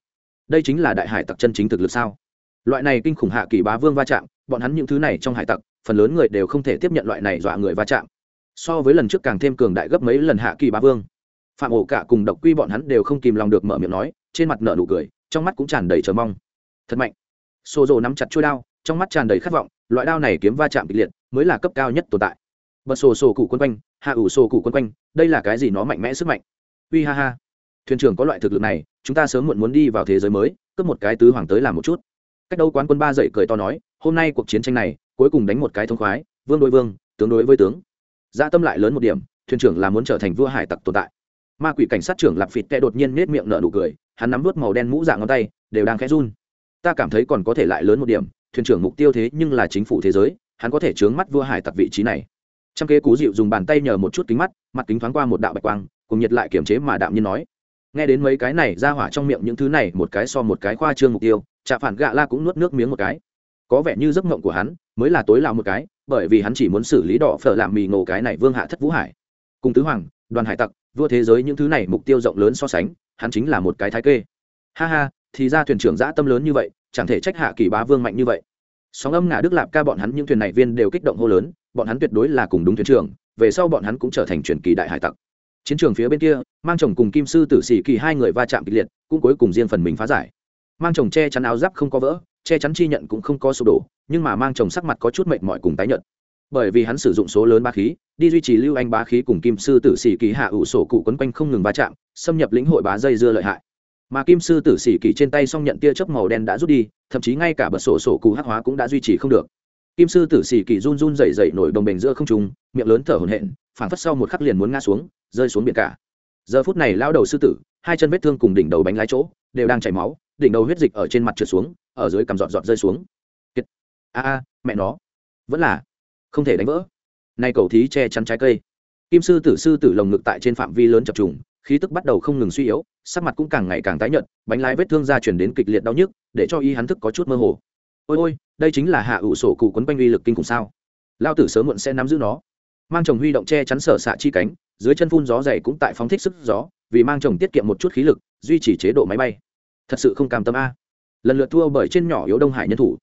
Đây chính là đại hải tặc chân chính thực lực sao? Loại này kinh khủng hạ kỳ bá vương va chạm, bọn hắn những thứ này trong hải tặc, phần lớn người đều không thể tiếp nhận loại này dọa người va chạm. So với lần trước càng thêm cường đại gấp mấy lần hạ kỳ bá vương. Phạm ổ cả cùng độc quy bọn hắn đều không kìm lòng được mở miệng nói, trên mặt nở nụ cười, trong mắt cũng tràn đầy chờ mong. Thật mạnh. Xô rồ nắm chặt chuôi đao, trong mắt tràn đầy khát vọng, loại đao này kiếm va chạm kịch liệt, mới là cấp cao nhất tồn tại. Bật sổ sổ cụ quân quanh, hạ ủ sổ cụ quân quanh, đây là cái gì nó mạnh mẽ sức mạnh? Uy ha ha thuyền trưởng có loại thực lực này, chúng ta sớm muộn muốn đi vào thế giới mới, cướp một cái tứ hoàng tới làm một chút. Cách đâu quán quân ba dậy cười to nói, hôm nay cuộc chiến tranh này, cuối cùng đánh một cái thông khoái, vương đối vương, tướng đối với tướng. Gia dạ tâm lại lớn một điểm, thuyền trưởng là muốn trở thành vua hải tặc tồn tại. Ma quỷ cảnh sát trưởng lạp phịt tệ đột nhiên nết miệng nở nụ cười, hắn nắm vớt màu đen mũ dạng ngón tay, đều đang khẽ run. Ta cảm thấy còn có thể lại lớn một điểm, thuyền trưởng mục tiêu thế nhưng là chính phủ thế giới, hắn có thể chướng mắt vua hải tặc vị trí này. Trong kế cú dịu dùng bàn tay nhờ một chút kính mắt, mặt kính thoáng qua một đạo bạch quang, cùng nhiệt lại kiềm chế mà đạm nhiên nói nghe đến mấy cái này ra hỏa trong miệng những thứ này, một cái so một cái khoa trương mục tiêu chạ phản gạ la cũng nuốt nước miếng một cái. Có vẻ như giấc mộng của hắn mới là tối lao một cái, bởi vì hắn chỉ muốn xử lý đỏ phở làm mì ngộ cái này vương hạ thất vũ hải. Cùng tứ hoàng, đoàn hải tặc, vua thế giới những thứ này mục tiêu rộng lớn so sánh, hắn chính là một cái thái kê. Ha ha, thì ra thuyền trưởng dã tâm lớn như vậy, chẳng thể trách hạ kỳ bá vương mạnh như vậy. Sóng âm ngả đức lạp ca bọn hắn những thuyền này viên đều kích động hô lớn, bọn hắn tuyệt đối là cùng đúng thuyền trưởng, về sau bọn hắn cũng trở thành truyền kỳ đại hải tặc chiến trường phía bên kia, mang chồng cùng kim sư tử sĩ kỳ hai người va chạm kịch liệt, cũng cuối cùng riêng phần mình phá giải. Mang chồng che chắn áo giáp không có vỡ, che chắn chi nhận cũng không có sụp đổ, nhưng mà mang chồng sắc mặt có chút mệt mỏi cùng tái nhận bởi vì hắn sử dụng số lớn ba khí, đi duy trì lưu anh bá khí cùng kim sư tử sĩ kỳ hạ ủ sổ cụ quấn quanh không ngừng va chạm, xâm nhập lĩnh hội bá dây dưa lợi hại. Mà kim sư tử sĩ kỳ trên tay song nhận tia chớp màu đen đã rút đi, thậm chí ngay cả bật sổ sổ cụ hắc hóa cũng đã duy trì không được kim sư tử xì kỳ run run dày dày nổi đồng bình giữa không trung, miệng lớn thở hổn hển, phảng phất sau một khắc liền muốn ngã xuống, rơi xuống biển cả. Giờ phút này lao đầu sư tử, hai chân vết thương cùng đỉnh đầu bánh lái chỗ, đều đang chảy máu, đỉnh đầu huyết dịch ở trên mặt trượt xuống, ở dưới cằm giọt giọt rơi xuống. Kiệt. a a, mẹ nó. Vẫn là không thể đánh vỡ. Nay cầu thí che chắn trái cây. Kim sư tử sư tử lồng ngực tại trên phạm vi lớn chập trùng, khí tức bắt đầu không ngừng suy yếu, sắc mặt cũng càng ngày càng tái nhợt, bánh lái vết thương ra chuyển đến kịch liệt đau nhức, để cho y hắn thức có chút mơ hồ ôi ôi, đây chính là hạ ủ sổ cụ quấn quanh uy lực kinh khủng sao? Lao tử sớm muộn sẽ nắm giữ nó. Mang chồng huy động che chắn sở xạ chi cánh, dưới chân phun gió dày cũng tại phóng thích sức gió, vì mang chồng tiết kiệm một chút khí lực, duy trì chế độ máy bay. Thật sự không cam tâm a. Lần lượt thua bởi trên nhỏ yếu đông hải nhân thủ.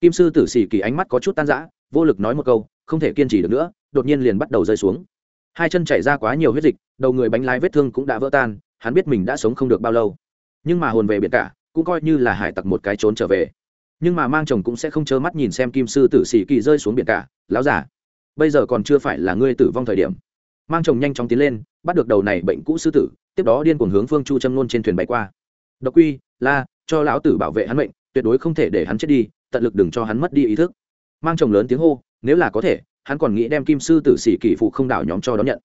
Kim sư tử xì kỳ ánh mắt có chút tan rã, vô lực nói một câu, không thể kiên trì được nữa, đột nhiên liền bắt đầu rơi xuống. Hai chân chảy ra quá nhiều huyết dịch, đầu người bánh lái vết thương cũng đã vỡ tan, hắn biết mình đã sống không được bao lâu. Nhưng mà hồn về biển cả, cũng coi như là hải tặc một cái trốn trở về nhưng mà mang chồng cũng sẽ không chớ mắt nhìn xem kim sư tử xì kỳ rơi xuống biển cả láo giả bây giờ còn chưa phải là ngươi tử vong thời điểm. Mang chồng nhanh chóng tiến lên, bắt được đầu này bệnh cũ sư tử, tiếp đó điên cuồng hướng phương chu châm nôn trên thuyền bay qua. Độc quy, la, cho lão tử bảo vệ hắn bệnh tuyệt đối không thể để hắn chết đi, tận lực đừng cho hắn mất đi ý thức. Mang chồng lớn tiếng hô, nếu là có thể, hắn còn nghĩ đem kim sư tử sĩ kỳ phụ không đảo nhóm cho đón nhận.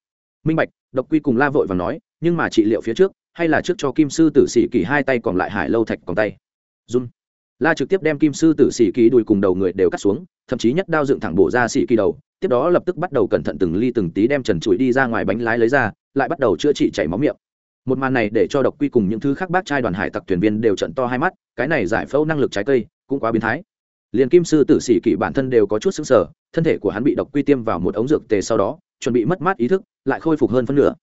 Minh bạch, độc quy cùng la vội và nói, nhưng mà trị liệu phía trước, hay là trước cho kim sư tử sĩ kỳ hai tay còn lại hải lâu thạch còn tay. Run la trực tiếp đem kim sư tử xỉ kỳ đùi cùng đầu người đều cắt xuống, thậm chí nhất đao dựng thẳng bổ ra xỉ kỳ đầu, tiếp đó lập tức bắt đầu cẩn thận từng ly từng tí đem trần chuỗi đi ra ngoài bánh lái lấy ra, lại bắt đầu chữa trị chảy máu miệng. Một màn này để cho độc quy cùng những thứ khác bác trai đoàn hải tặc thuyền viên đều trận to hai mắt, cái này giải phẫu năng lực trái cây cũng quá biến thái. Liền kim sư tử sĩ kỷ bản thân đều có chút xứng sở thân thể của hắn bị độc quy tiêm vào một ống dược tề sau đó, chuẩn bị mất mát ý thức, lại khôi phục hơn phân nửa.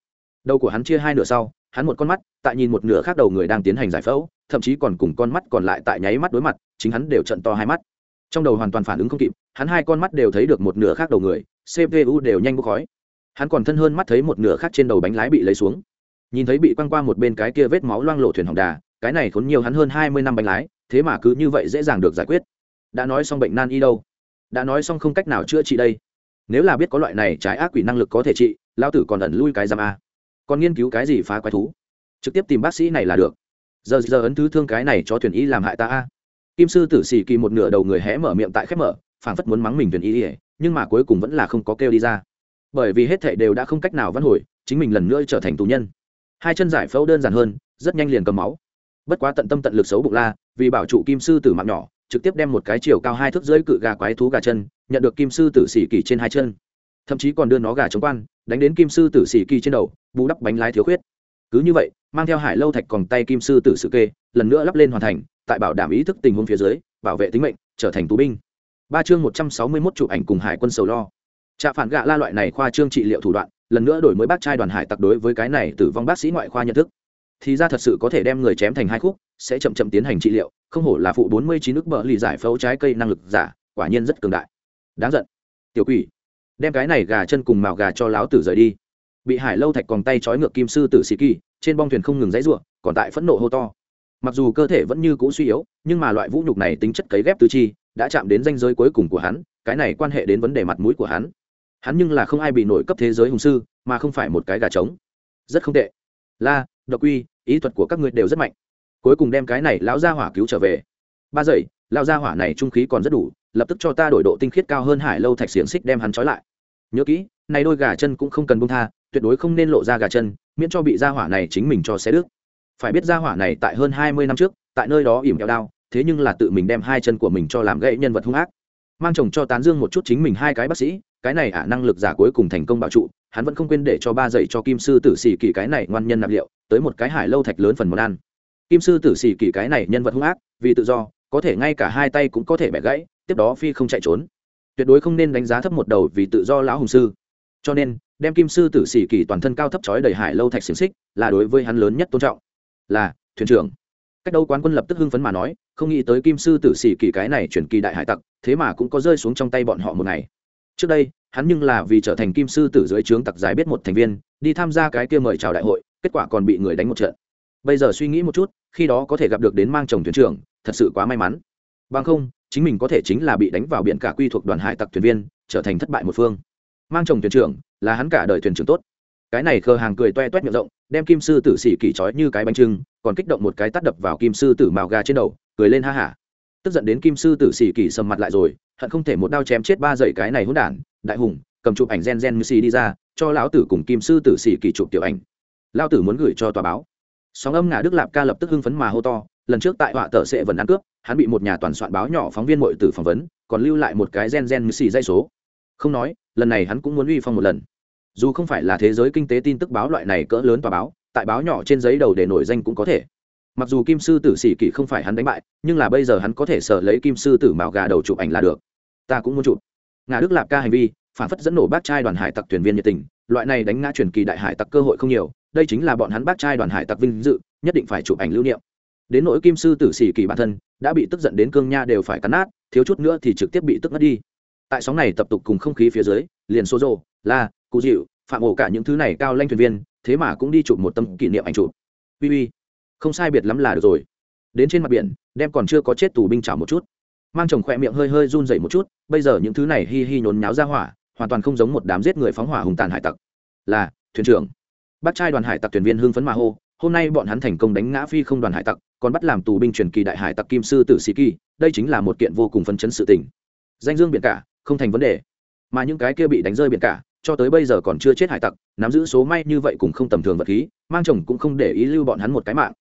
Đầu của hắn chia hai nửa sau, hắn một con mắt, tại nhìn một nửa khác đầu người đang tiến hành giải phẫu thậm chí còn cùng con mắt còn lại tại nháy mắt đối mặt, chính hắn đều trận to hai mắt. Trong đầu hoàn toàn phản ứng không kịp, hắn hai con mắt đều thấy được một nửa khác đầu người cpu đều nhanh bốc khói. Hắn còn thân hơn mắt thấy một nửa khác trên đầu bánh lái bị lấy xuống. Nhìn thấy bị quăng qua một bên cái kia vết máu loang lộ thuyền hỏng đà, cái này khốn nhiều hắn hơn hai mươi năm bánh lái, thế mà cứ như vậy dễ dàng được giải quyết. Đã nói xong bệnh nan y đâu? Đã nói xong không cách nào chữa trị đây. Nếu là biết có loại này trái ác quỷ năng lực có thể trị lao tử còn ẩn lui cái giam a. Còn nghiên cứu cái gì phá quái thú? Trực tiếp tìm bác sĩ này là được giờ giờ ấn thứ thương cái này cho thuyền y làm hại ta a. Kim sư tử xì kỳ một nửa đầu người hé mở miệng tại khép mở, phảng phất muốn mắng mình thuyền y ỉa nhưng mà cuối cùng vẫn là không có kêu đi ra. Bởi vì hết thệ đều đã không cách nào văn hồi, chính mình lần nữa trở thành tù nhân. Hai chân giải phẫu đơn giản hơn, rất nhanh liền cầm máu. Bất quá tận tâm tận lực xấu bụng la, vì bảo trụ kim sư tử mạng nhỏ, trực tiếp đem một cái chiều cao hai thước dưới cự gà quái thú gà chân, nhận được kim sư tử xỉ kỳ trên hai chân. Thậm chí còn đưa nó gà chống quan, đánh đến kim sư tử xỉ kỳ trên đầu, bù đắp bánh lái thiếu khuyết. Cứ như vậy mang theo hải lâu thạch còn tay kim sư tử sự kê, lần nữa lắp lên hoàn thành, tại bảo đảm ý thức tình huống phía dưới, bảo vệ tính mệnh, trở thành tù binh. Ba chương một trăm sáu mươi mốt chụp ảnh cùng hải quân sầu lo. Trạ phản gạ la loại này khoa trương trị liệu thủ đoạn, lần nữa đổi mới bác trai đoàn hải tặc đối với cái này tử vong bác sĩ ngoại khoa nhận thức. Thì ra thật sự có thể đem người chém thành hai khúc, sẽ chậm chậm tiến hành trị liệu, không hổ là phụ bốn mươi chín nước bờ lì giải phẫu trái cây năng lực giả, quả nhiên rất cường đại. Đáng giận. Tiểu quỷ. Đem cái này gà chân cùng màu gà cho láo tử rời đi. Bị hải lâu thạch còn tay trói ngược kim sư tử sĩ kỳ trên bong thuyền không ngừng dãy ruộng, còn tại phẫn nộ hô to. Mặc dù cơ thể vẫn như cũ suy yếu, nhưng mà loại vũ nhục này tính chất cấy ghép tứ chi, đã chạm đến danh giới cuối cùng của hắn, cái này quan hệ đến vấn đề mặt mũi của hắn. Hắn nhưng là không ai bị nổi cấp thế giới hùng sư, mà không phải một cái gà trống. Rất không tệ. La, độc uy, ý thuật của các ngươi đều rất mạnh. Cuối cùng đem cái này lão gia hỏa cứu trở về. Ba giây, lão gia hỏa này trung khí còn rất đủ, lập tức cho ta đổi độ tinh khiết cao hơn hải lâu thạch xiềng xích đem hắn trói lại. Nhớ kỹ này đôi gà chân cũng không cần buông tha, tuyệt đối không nên lộ ra gà chân, miễn cho bị gia hỏa này chính mình cho xé đứt. Phải biết gia hỏa này tại hơn hai mươi năm trước, tại nơi đó ỉm kẹo đao, thế nhưng là tự mình đem hai chân của mình cho làm gãy nhân vật hung ác. Mang chồng cho tán dương một chút chính mình hai cái bác sĩ, cái này ả năng lực giả cuối cùng thành công bảo trụ, hắn vẫn không quên để cho ba dạy cho kim sư tử xì kỳ cái này ngoan nhân nạp liệu, tới một cái hải lâu thạch lớn phần món ăn. Kim sư tử xì kỳ cái này nhân vật hung ác, vì tự do, có thể ngay cả hai tay cũng có thể bẻ gãy, tiếp đó phi không chạy trốn. Tuyệt đối không nên đánh giá thấp một đầu vì tự do lão hùng sư cho nên, đem kim sư tử sĩ kỳ toàn thân cao thấp chói đầy hải lâu thạch xiềng xích, là đối với hắn lớn nhất tôn trọng. Là, thuyền trưởng. Cách đâu quán quân lập tức hưng phấn mà nói, không nghĩ tới kim sư tử sĩ kỳ cái này chuyển kỳ đại hải tặc, thế mà cũng có rơi xuống trong tay bọn họ một ngày. Trước đây, hắn nhưng là vì trở thành kim sư tử dưới trướng tặc giải biết một thành viên, đi tham gia cái kia mời chào đại hội, kết quả còn bị người đánh một trận. Bây giờ suy nghĩ một chút, khi đó có thể gặp được đến mang chồng thuyền trưởng, thật sự quá may mắn. Bằng không, chính mình có thể chính là bị đánh vào biển cả quy thuộc đoàn hải tặc thuyền viên, trở thành thất bại một phương mang chồng thuyền trưởng, là hắn cả đời thuyền trưởng tốt. Cái này khờ hàng cười toe toét miệng rộng, đem kim sư tử xỉ kỳ trói như cái bánh trưng, còn kích động một cái tắt đập vào kim sư tử màu gà trên đầu, cười lên ha hả. Tức giận đến kim sư tử xỉ kỳ sầm mặt lại rồi, hận không thể một đao chém chết ba dậy cái này hỗn đản, đại hùng, cầm chụp ảnh gen gen như xì đi ra, cho lão tử cùng kim sư tử xỉ kỳ chụp tiểu ảnh. Lão tử muốn gửi cho tòa báo. Sóng âm ngà đức lạp ca lập tức hưng phấn mà hô to, lần trước tại họa tờ sẽ vẫn ăn cướp, hắn bị một nhà toàn soạn báo nhỏ phóng viên mội tử phỏng vấn, còn lưu lại một cái gen gen như xì dây số không nói, lần này hắn cũng muốn uy phong một lần. Dù không phải là thế giới kinh tế tin tức báo loại này cỡ lớn tòa báo, tại báo nhỏ trên giấy đầu để nổi danh cũng có thể. Mặc dù kim sư tử sĩ kỷ không phải hắn đánh bại, nhưng là bây giờ hắn có thể sợ lấy kim sư tử mạo gà đầu chụp ảnh là được. Ta cũng muốn chụp. Ngà đức lạp ca hành vi, phản phất dẫn nổ bác trai đoàn hải tặc thuyền viên nhiệt tình, loại này đánh ngã truyền kỳ đại hải tặc cơ hội không nhiều, đây chính là bọn hắn bác trai đoàn hải tặc vinh dự, nhất định phải chụp ảnh lưu niệm. Đến nỗi kim sư tử sĩ kỳ bản thân, đã bị tức giận đến cương nha đều phải cắn nát, thiếu chút nữa thì trực tiếp bị tức mất đi tại sóng này tập tục cùng không khí phía dưới, liền số rô la cụ dịu phạm ổ cả những thứ này cao lanh thuyền viên, thế mà cũng đi chụp một tâm kỷ niệm ảnh chụp. Uy uy, không sai biệt lắm là được rồi. Đến trên mặt biển, đem còn chưa có chết tù binh chảo một chút. Mang chồng khỏe miệng hơi hơi run dậy một chút, bây giờ những thứ này hi hi nhốn nháo ra hỏa, hoàn toàn không giống một đám giết người phóng hỏa hùng tàn hải tặc. Là, thuyền trưởng. Bắt trai đoàn hải tặc thuyền viên hưng phấn mà hô, hôm nay bọn hắn thành công đánh ngã phi không đoàn hải tặc, còn bắt làm tù binh truyền kỳ đại hải tặc kim sư tử sĩ kỳ, đây chính là một kiện vô cùng phấn chấn sự tình. Danh dương biển cả không thành vấn đề. Mà những cái kia bị đánh rơi biển cả, cho tới bây giờ còn chưa chết hải tặc, nắm giữ số may như vậy cũng không tầm thường vật khí, mang chồng cũng không để ý lưu bọn hắn một cái mạng.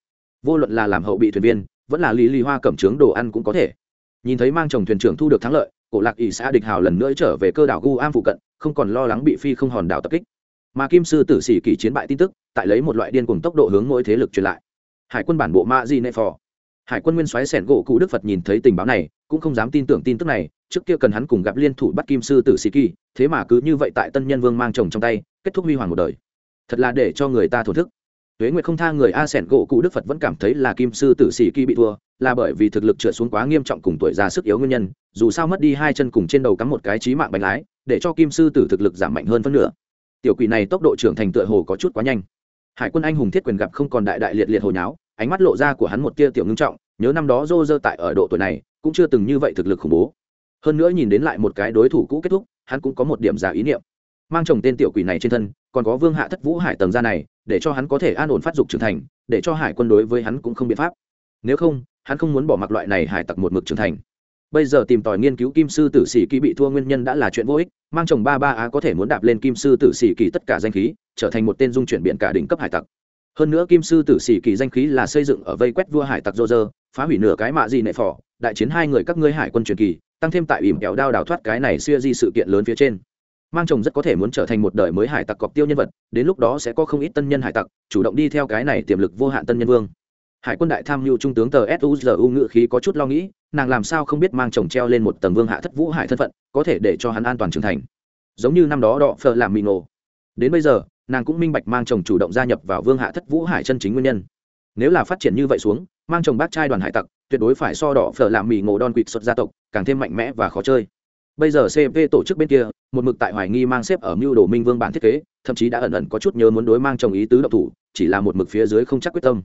Vô luận là làm hậu bị thuyền viên, vẫn là lý lý hoa cẩm trướng đồ ăn cũng có thể. Nhìn thấy mang chồng thuyền trưởng thu được thắng lợi, cổ lạc ỷ xã địch hào lần nữa trở về cơ đảo gu am phụ cận, không còn lo lắng bị phi không hòn đảo tập kích. Mà kim sư tử sĩ kỳ chiến bại tin tức, tại lấy một loại điên cùng tốc độ hướng mỗi thế lực truyền lại. Hải quân bản bộ ma di nệ phò. Hải quân nguyên soái sẻn gỗ cụ đức phật nhìn thấy tình báo này, cũng không dám tin tưởng tin tức này trước kia cần hắn cùng gặp liên thủ bắt kim sư tử sĩ kỳ, thế mà cứ như vậy tại tân nhân vương mang chồng trong tay, kết thúc huy hoàng một đời. Thật là để cho người ta thổ thức. Tuế nguyệt không tha người a sẻn gỗ cụ đức phật vẫn cảm thấy là kim sư tử sĩ kỳ bị thua, là bởi vì thực lực trượt xuống quá nghiêm trọng cùng tuổi già sức yếu nguyên nhân, dù sao mất đi hai chân cùng trên đầu cắm một cái trí mạng bánh lái, để cho kim sư tử thực lực giảm mạnh hơn phân nửa. Tiểu quỷ này tốc độ trưởng thành tựa hồ có chút quá nhanh. Hải quân anh hùng thiết quyền gặp không còn đại đại liệt liệt hồi nháo, ánh mắt lộ ra của hắn một tia tiểu ngưng trọng, nhớ năm đó dô dơ tại ở độ tuổi này, cũng chưa từng như vậy thực lực khủng bố hơn nữa nhìn đến lại một cái đối thủ cũ kết thúc, hắn cũng có một điểm giả ý niệm. Mang chồng tên tiểu quỷ này trên thân, còn có vương hạ thất vũ hải tầng ra này, để cho hắn có thể an ổn phát dục trưởng thành, để cho hải quân đối với hắn cũng không biện pháp. Nếu không, hắn không muốn bỏ mặc loại này hải tặc một mực trưởng thành. Bây giờ tìm tòi nghiên cứu kim sư tử sĩ kỳ bị thua nguyên nhân đã là chuyện vô ích, mang chồng ba ba á có thể muốn đạp lên kim sư tử sĩ kỳ tất cả danh khí, trở thành một tên dung chuyển biện cả đỉnh cấp hải tặc. Hơn nữa kim sư tử sĩ kỳ danh khí là xây dựng ở vây quét vua hải tặc dô dơ phá hủy nửa cái mạ gì nệ phỏ đại chiến hai người các ngươi hải quân truyền kỳ tăng thêm tại ỉm kẹo đao đào thoát cái này xuya di sự kiện lớn phía trên. Mang chồng rất có thể muốn trở thành một đời mới hải tặc cọc tiêu nhân vật, đến lúc đó sẽ có không ít tân nhân hải tặc, chủ động đi theo cái này tiềm lực vô hạn tân nhân vương. Hải quân đại tham mưu trung tướng tờ suzu ngự khí có chút lo nghĩ, nàng làm sao không biết mang chồng treo lên một tầng vương hạ thất vũ hải thân phận, có thể để cho hắn an toàn trưởng thành. Giống như năm đó đọ phờ làm mì nổ. Đến bây giờ, nàng cũng minh bạch mang chồng chủ động gia nhập vào vương hạ thất vũ hải chân chính nguyên nhân. Nếu là phát triển như vậy xuống mang chồng bác trai đoàn hải tặc, tuyệt đối phải so đỏ phở làm mì ngộ đòn quỵt xuất gia tộc, càng thêm mạnh mẽ và khó chơi. Bây giờ cv tổ chức bên kia, một mực tại hoài nghi mang xếp ở mưu đồ minh vương bản thiết kế, thậm chí đã ẩn ẩn có chút nhớ muốn đối mang chồng ý tứ độc thủ, chỉ là một mực phía dưới không chắc quyết tâm.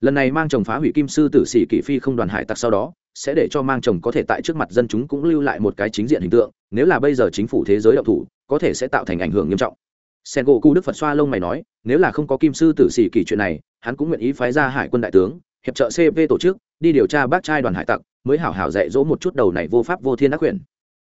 Lần này mang chồng phá hủy kim sư tử sĩ kỷ phi không đoàn hải tặc sau đó, sẽ để cho mang chồng có thể tại trước mặt dân chúng cũng lưu lại một cái chính diện hình tượng, nếu là bây giờ chính phủ thế giới độc thủ, có thể sẽ tạo thành ảnh hưởng nghiêm trọng. Sen gỗ cu đức phật xoa lông mày nói, nếu là không có kim sư tử sĩ kỷ chuyện này, hắn cũng nguyện ý phái ra hải quân đại tướng hiệp trợ cv tổ chức, đi điều tra bác trai đoàn hải tặc, mới hảo hảo dạy dỗ một chút đầu này vô pháp vô thiên ác quyền.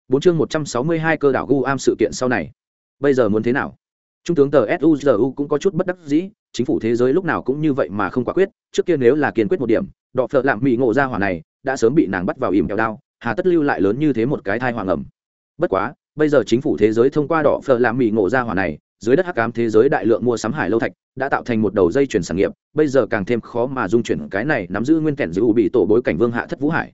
Bốn chương một trăm sáu mươi hai cơ đảo gu am sự kiện sau này. Bây giờ muốn thế nào? Trung tướng tờ suzu cũng có chút bất đắc dĩ, chính phủ thế giới lúc nào cũng như vậy mà không quả quyết, trước kia nếu là kiên quyết một điểm, đọ phợ lạm mỹ ngộ ra hỏa này, đã sớm bị nàng bắt vào ìm kẹo đao, hà tất lưu lại lớn như thế một cái thai hoàng ẩm. Bất quá, bây giờ chính phủ thế giới thông qua đỏ phở làm mỹ ngộ ra hỏa này dưới đất hắc ám thế giới đại lượng mua sắm hải lâu thạch, đã tạo thành một đầu dây chuyển sản nghiệp, bây giờ càng thêm khó mà dung chuyển cái này nắm giữ nguyên kẻn giữ bị tổ bối cảnh vương hạ thất vũ hải.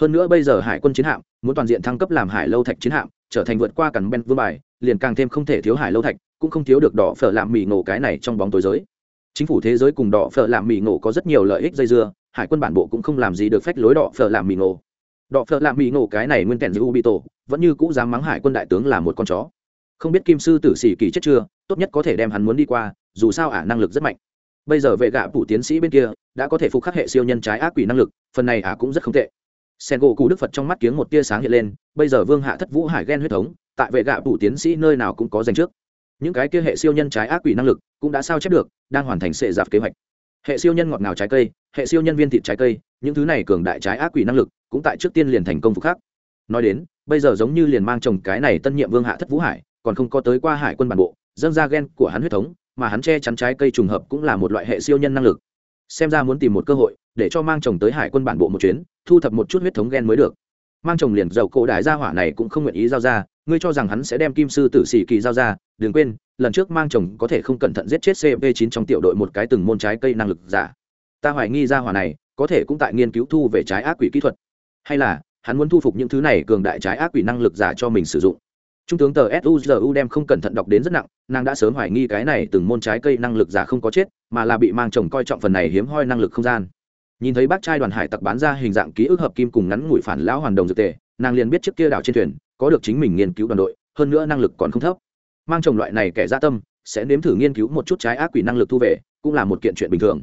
Hơn nữa bây giờ hải quân chiến hạm, muốn toàn diện thăng cấp làm hải lâu thạch chiến hạm, trở thành vượt qua cản ben vương bài, liền càng thêm không thể thiếu hải lâu thạch, cũng không thiếu được đỏ phở làm mì ngộ cái này trong bóng tối giới. Chính phủ thế giới cùng đỏ phở làm mì ngộ có rất nhiều lợi ích dây dưa, hải quân bản bộ cũng không làm gì được phách lối đỏ phở làm mì ngộ. Đỏ phở làm mì ngộ cái này nguyên kẻn giữ bị tổ, vẫn như cũ dám mắng hải quân đại tướng là một con chó không biết kim sư tử sĩ kỳ chết chưa, tốt nhất có thể đem hắn muốn đi qua, dù sao ả năng lực rất mạnh. Bây giờ vệ gạ phủ tiến sĩ bên kia, đã có thể phục khắc hệ siêu nhân trái ác quỷ năng lực, phần này ả cũng rất không tệ. Sen gỗ cụ đức phật trong mắt kiếng một tia sáng hiện lên, bây giờ vương hạ thất vũ hải ghen huyết thống, tại vệ gạ phủ tiến sĩ nơi nào cũng có dành trước. Những cái kia hệ siêu nhân trái ác quỷ năng lực cũng đã sao chép được, đang hoàn thành sệ giạp kế hoạch. Hệ siêu nhân ngọt ngào trái cây, hệ siêu nhân viên thịt trái cây, những thứ này cường đại trái ác quỷ năng lực cũng tại trước tiên liền thành công phục khắc. Nói đến, bây giờ giống như liền mang chồng cái này tân nhiệm vương hạ thất vũ hải còn không có tới qua hải quân bản bộ, dâng ra gen của hắn huyết thống, mà hắn che chắn trái cây trùng hợp cũng là một loại hệ siêu nhân năng lực. Xem ra muốn tìm một cơ hội, để cho mang chồng tới hải quân bản bộ một chuyến, thu thập một chút huyết thống gen mới được. Mang chồng liền dầu cổ đại gia hỏa này cũng không nguyện ý giao ra, ngươi cho rằng hắn sẽ đem kim sư tử sĩ kỳ giao ra, đừng quên, lần trước mang chồng có thể không cẩn thận giết chết cp 9 trong tiểu đội một cái từng môn trái cây năng lực giả. Ta hoài nghi gia hỏa này, có thể cũng tại nghiên cứu thu về trái ác quỷ kỹ thuật. Hay là, hắn muốn thu phục những thứ này cường đại trái ác quỷ năng lực giả cho mình sử dụng trung tướng tờ suzu đem không cẩn thận đọc đến rất nặng, nàng đã sớm hoài nghi cái này từng môn trái cây năng lực giả không có chết, mà là bị mang chồng coi trọng phần này hiếm hoi năng lực không gian. Nhìn thấy bác trai đoàn hải tặc bán ra hình dạng ký ức hợp kim cùng ngắn ngủi phản lão hoàn đồng dược tề, nàng liền biết trước kia đảo trên thuyền, có được chính mình nghiên cứu đoàn đội, hơn nữa năng lực còn không thấp. Mang chồng loại này kẻ gia tâm, sẽ nếm thử nghiên cứu một chút trái ác quỷ năng lực thu về, cũng là một kiện chuyện bình thường.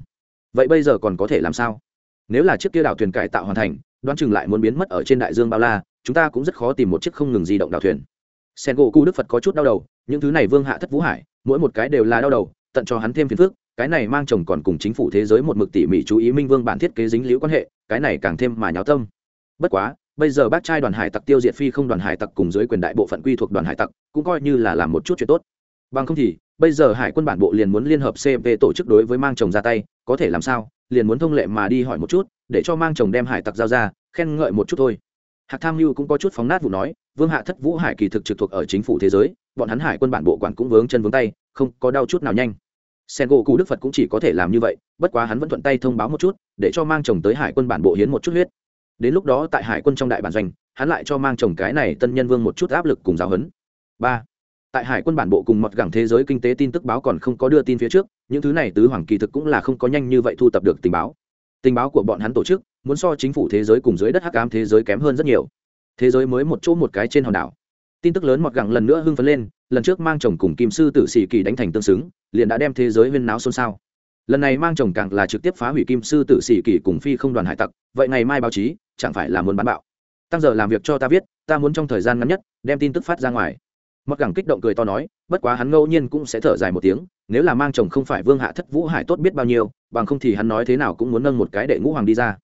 Vậy bây giờ còn có thể làm sao? Nếu là chiếc kia đảo thuyền cải tạo hoàn thành, đoán chừng lại muốn biến mất ở trên đại dương bao la, chúng ta cũng rất khó tìm một chiếc không ngừng di động đảo thuyền sen gỗ cu đức phật có chút đau đầu, những thứ này vương hạ thất vũ hải, mỗi một cái đều là đau đầu, tận cho hắn thêm phiền phức, cái này mang chồng còn cùng chính phủ thế giới một mực tỉ mỉ chú ý minh vương bản thiết kế dính liễu quan hệ, cái này càng thêm mà nháo tâm. Bất quá, bây giờ bác trai đoàn hải tặc tiêu diệt phi không đoàn hải tặc cùng dưới quyền đại bộ phận quy thuộc đoàn hải tặc, cũng coi như là làm một chút chuyện tốt. Bằng không thì, bây giờ hải quân bản bộ liền muốn liên hợp cp tổ chức đối với mang chồng ra tay, có thể làm sao? Liền muốn thông lệ mà đi hỏi một chút, để cho mang chồng đem hải tặc giao ra, khen ngợi một chút thôi. Hạc tham mưu cũng có chút phóng nát vụ nói vương hạ thất vũ hải kỳ thực trực thuộc ở chính phủ thế giới, bọn hắn hải quân bản bộ quản cũng vướng chân vướng tay, không có đau chút nào nhanh. Sen gỗ cụ đức phật cũng chỉ có thể làm như vậy, bất quá hắn vẫn thuận tay thông báo một chút, để cho mang chồng tới hải quân bản bộ hiến một chút huyết. Đến lúc đó tại hải quân trong đại bản doanh, hắn lại cho mang chồng cái này tân nhân vương một chút áp lực cùng giáo huấn. Ba, tại hải quân bản bộ cùng mọt gẳng thế giới kinh tế tin tức báo còn không có đưa tin phía trước, những thứ này tứ hoàng kỳ thực cũng là không có nhanh như vậy thu tập được tình báo. Tình báo của bọn hắn tổ chức, muốn so chính phủ thế giới cùng dưới đất hắc ám thế giới kém hơn rất nhiều thế giới mới một chỗ một cái trên hòn đảo. Tin tức lớn mọt gẳng lần nữa hưng phấn lên, lần trước mang chồng cùng kim sư tử sĩ kỳ đánh thành tương xứng, liền đã đem thế giới huyên náo xôn xao. Lần này mang chồng càng là trực tiếp phá hủy kim sư tử sĩ kỳ cùng phi không đoàn hải tặc, vậy ngày mai báo chí, chẳng phải là muốn bán bạo. Tăng giờ làm việc cho ta viết, ta muốn trong thời gian ngắn nhất, đem tin tức phát ra ngoài. Mặc gẳng kích động cười to nói, bất quá hắn ngẫu nhiên cũng sẽ thở dài một tiếng, nếu là mang chồng không phải vương hạ thất vũ hải tốt biết bao nhiêu, bằng không thì hắn nói thế nào cũng muốn nâng một cái đệ ngũ hoàng đi ra.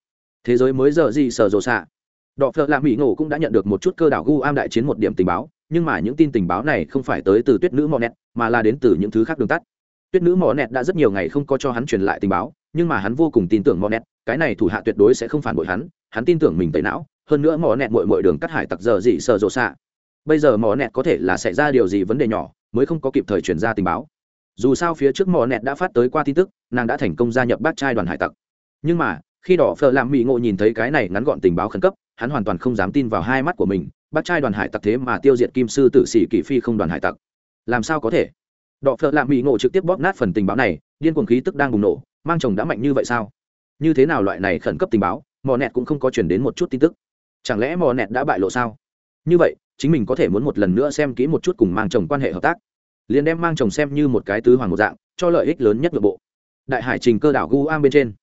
Thế giới mới giờ gì sở rồ xạ? Đọ phợ lạ mỹ ngộ cũng đã nhận được một chút cơ đảo gu am đại chiến một điểm tình báo, nhưng mà những tin tình báo này không phải tới từ tuyết nữ mò nẹt, mà là đến từ những thứ khác đường tắt. Tuyết nữ mò nẹt đã rất nhiều ngày không có cho hắn truyền lại tình báo, nhưng mà hắn vô cùng tin tưởng mò nẹt, cái này thủ hạ tuyệt đối sẽ không phản bội hắn hắn tin tưởng mình tẩy não, hơn nữa mò nẹt mội mội đường cắt hải tặc giờ gì sợ rồ xạ. Bây giờ mò nẹt có thể là xảy ra điều gì vấn đề nhỏ, mới không có kịp thời truyền ra tình báo. Dù sao phía trước mò nẹt đã phát tới qua tin tức, nàng đã thành công gia nhập bác trai đoàn hải tặc. Nhưng mà khi đỏ phở làm mỹ ngộ nhìn thấy cái này ngắn gọn tình báo khẩn cấp, hắn hoàn toàn không dám tin vào hai mắt của mình, bác trai đoàn hải tặc thế mà tiêu diệt kim sư tử sĩ kỷ phi không đoàn hải tặc. Làm sao có thể? Đỏ phở làm mỹ ngộ trực tiếp bóp nát phần tình báo này, điên cuồng khí tức đang bùng nổ, mang chồng đã mạnh như vậy sao? Như thế nào loại này khẩn cấp tình báo, mò nẹt cũng không có chuyển đến một chút tin tức. Chẳng lẽ mò nẹt đã bại lộ sao? Như vậy, chính mình có thể muốn một lần nữa xem kỹ một chút cùng mang chồng quan hệ hợp tác. Liền đem mang chồng xem như một cái tứ hoàng một dạng, cho lợi ích lớn nhất nội bộ. Đại hải trình cơ đảo gu am bên trên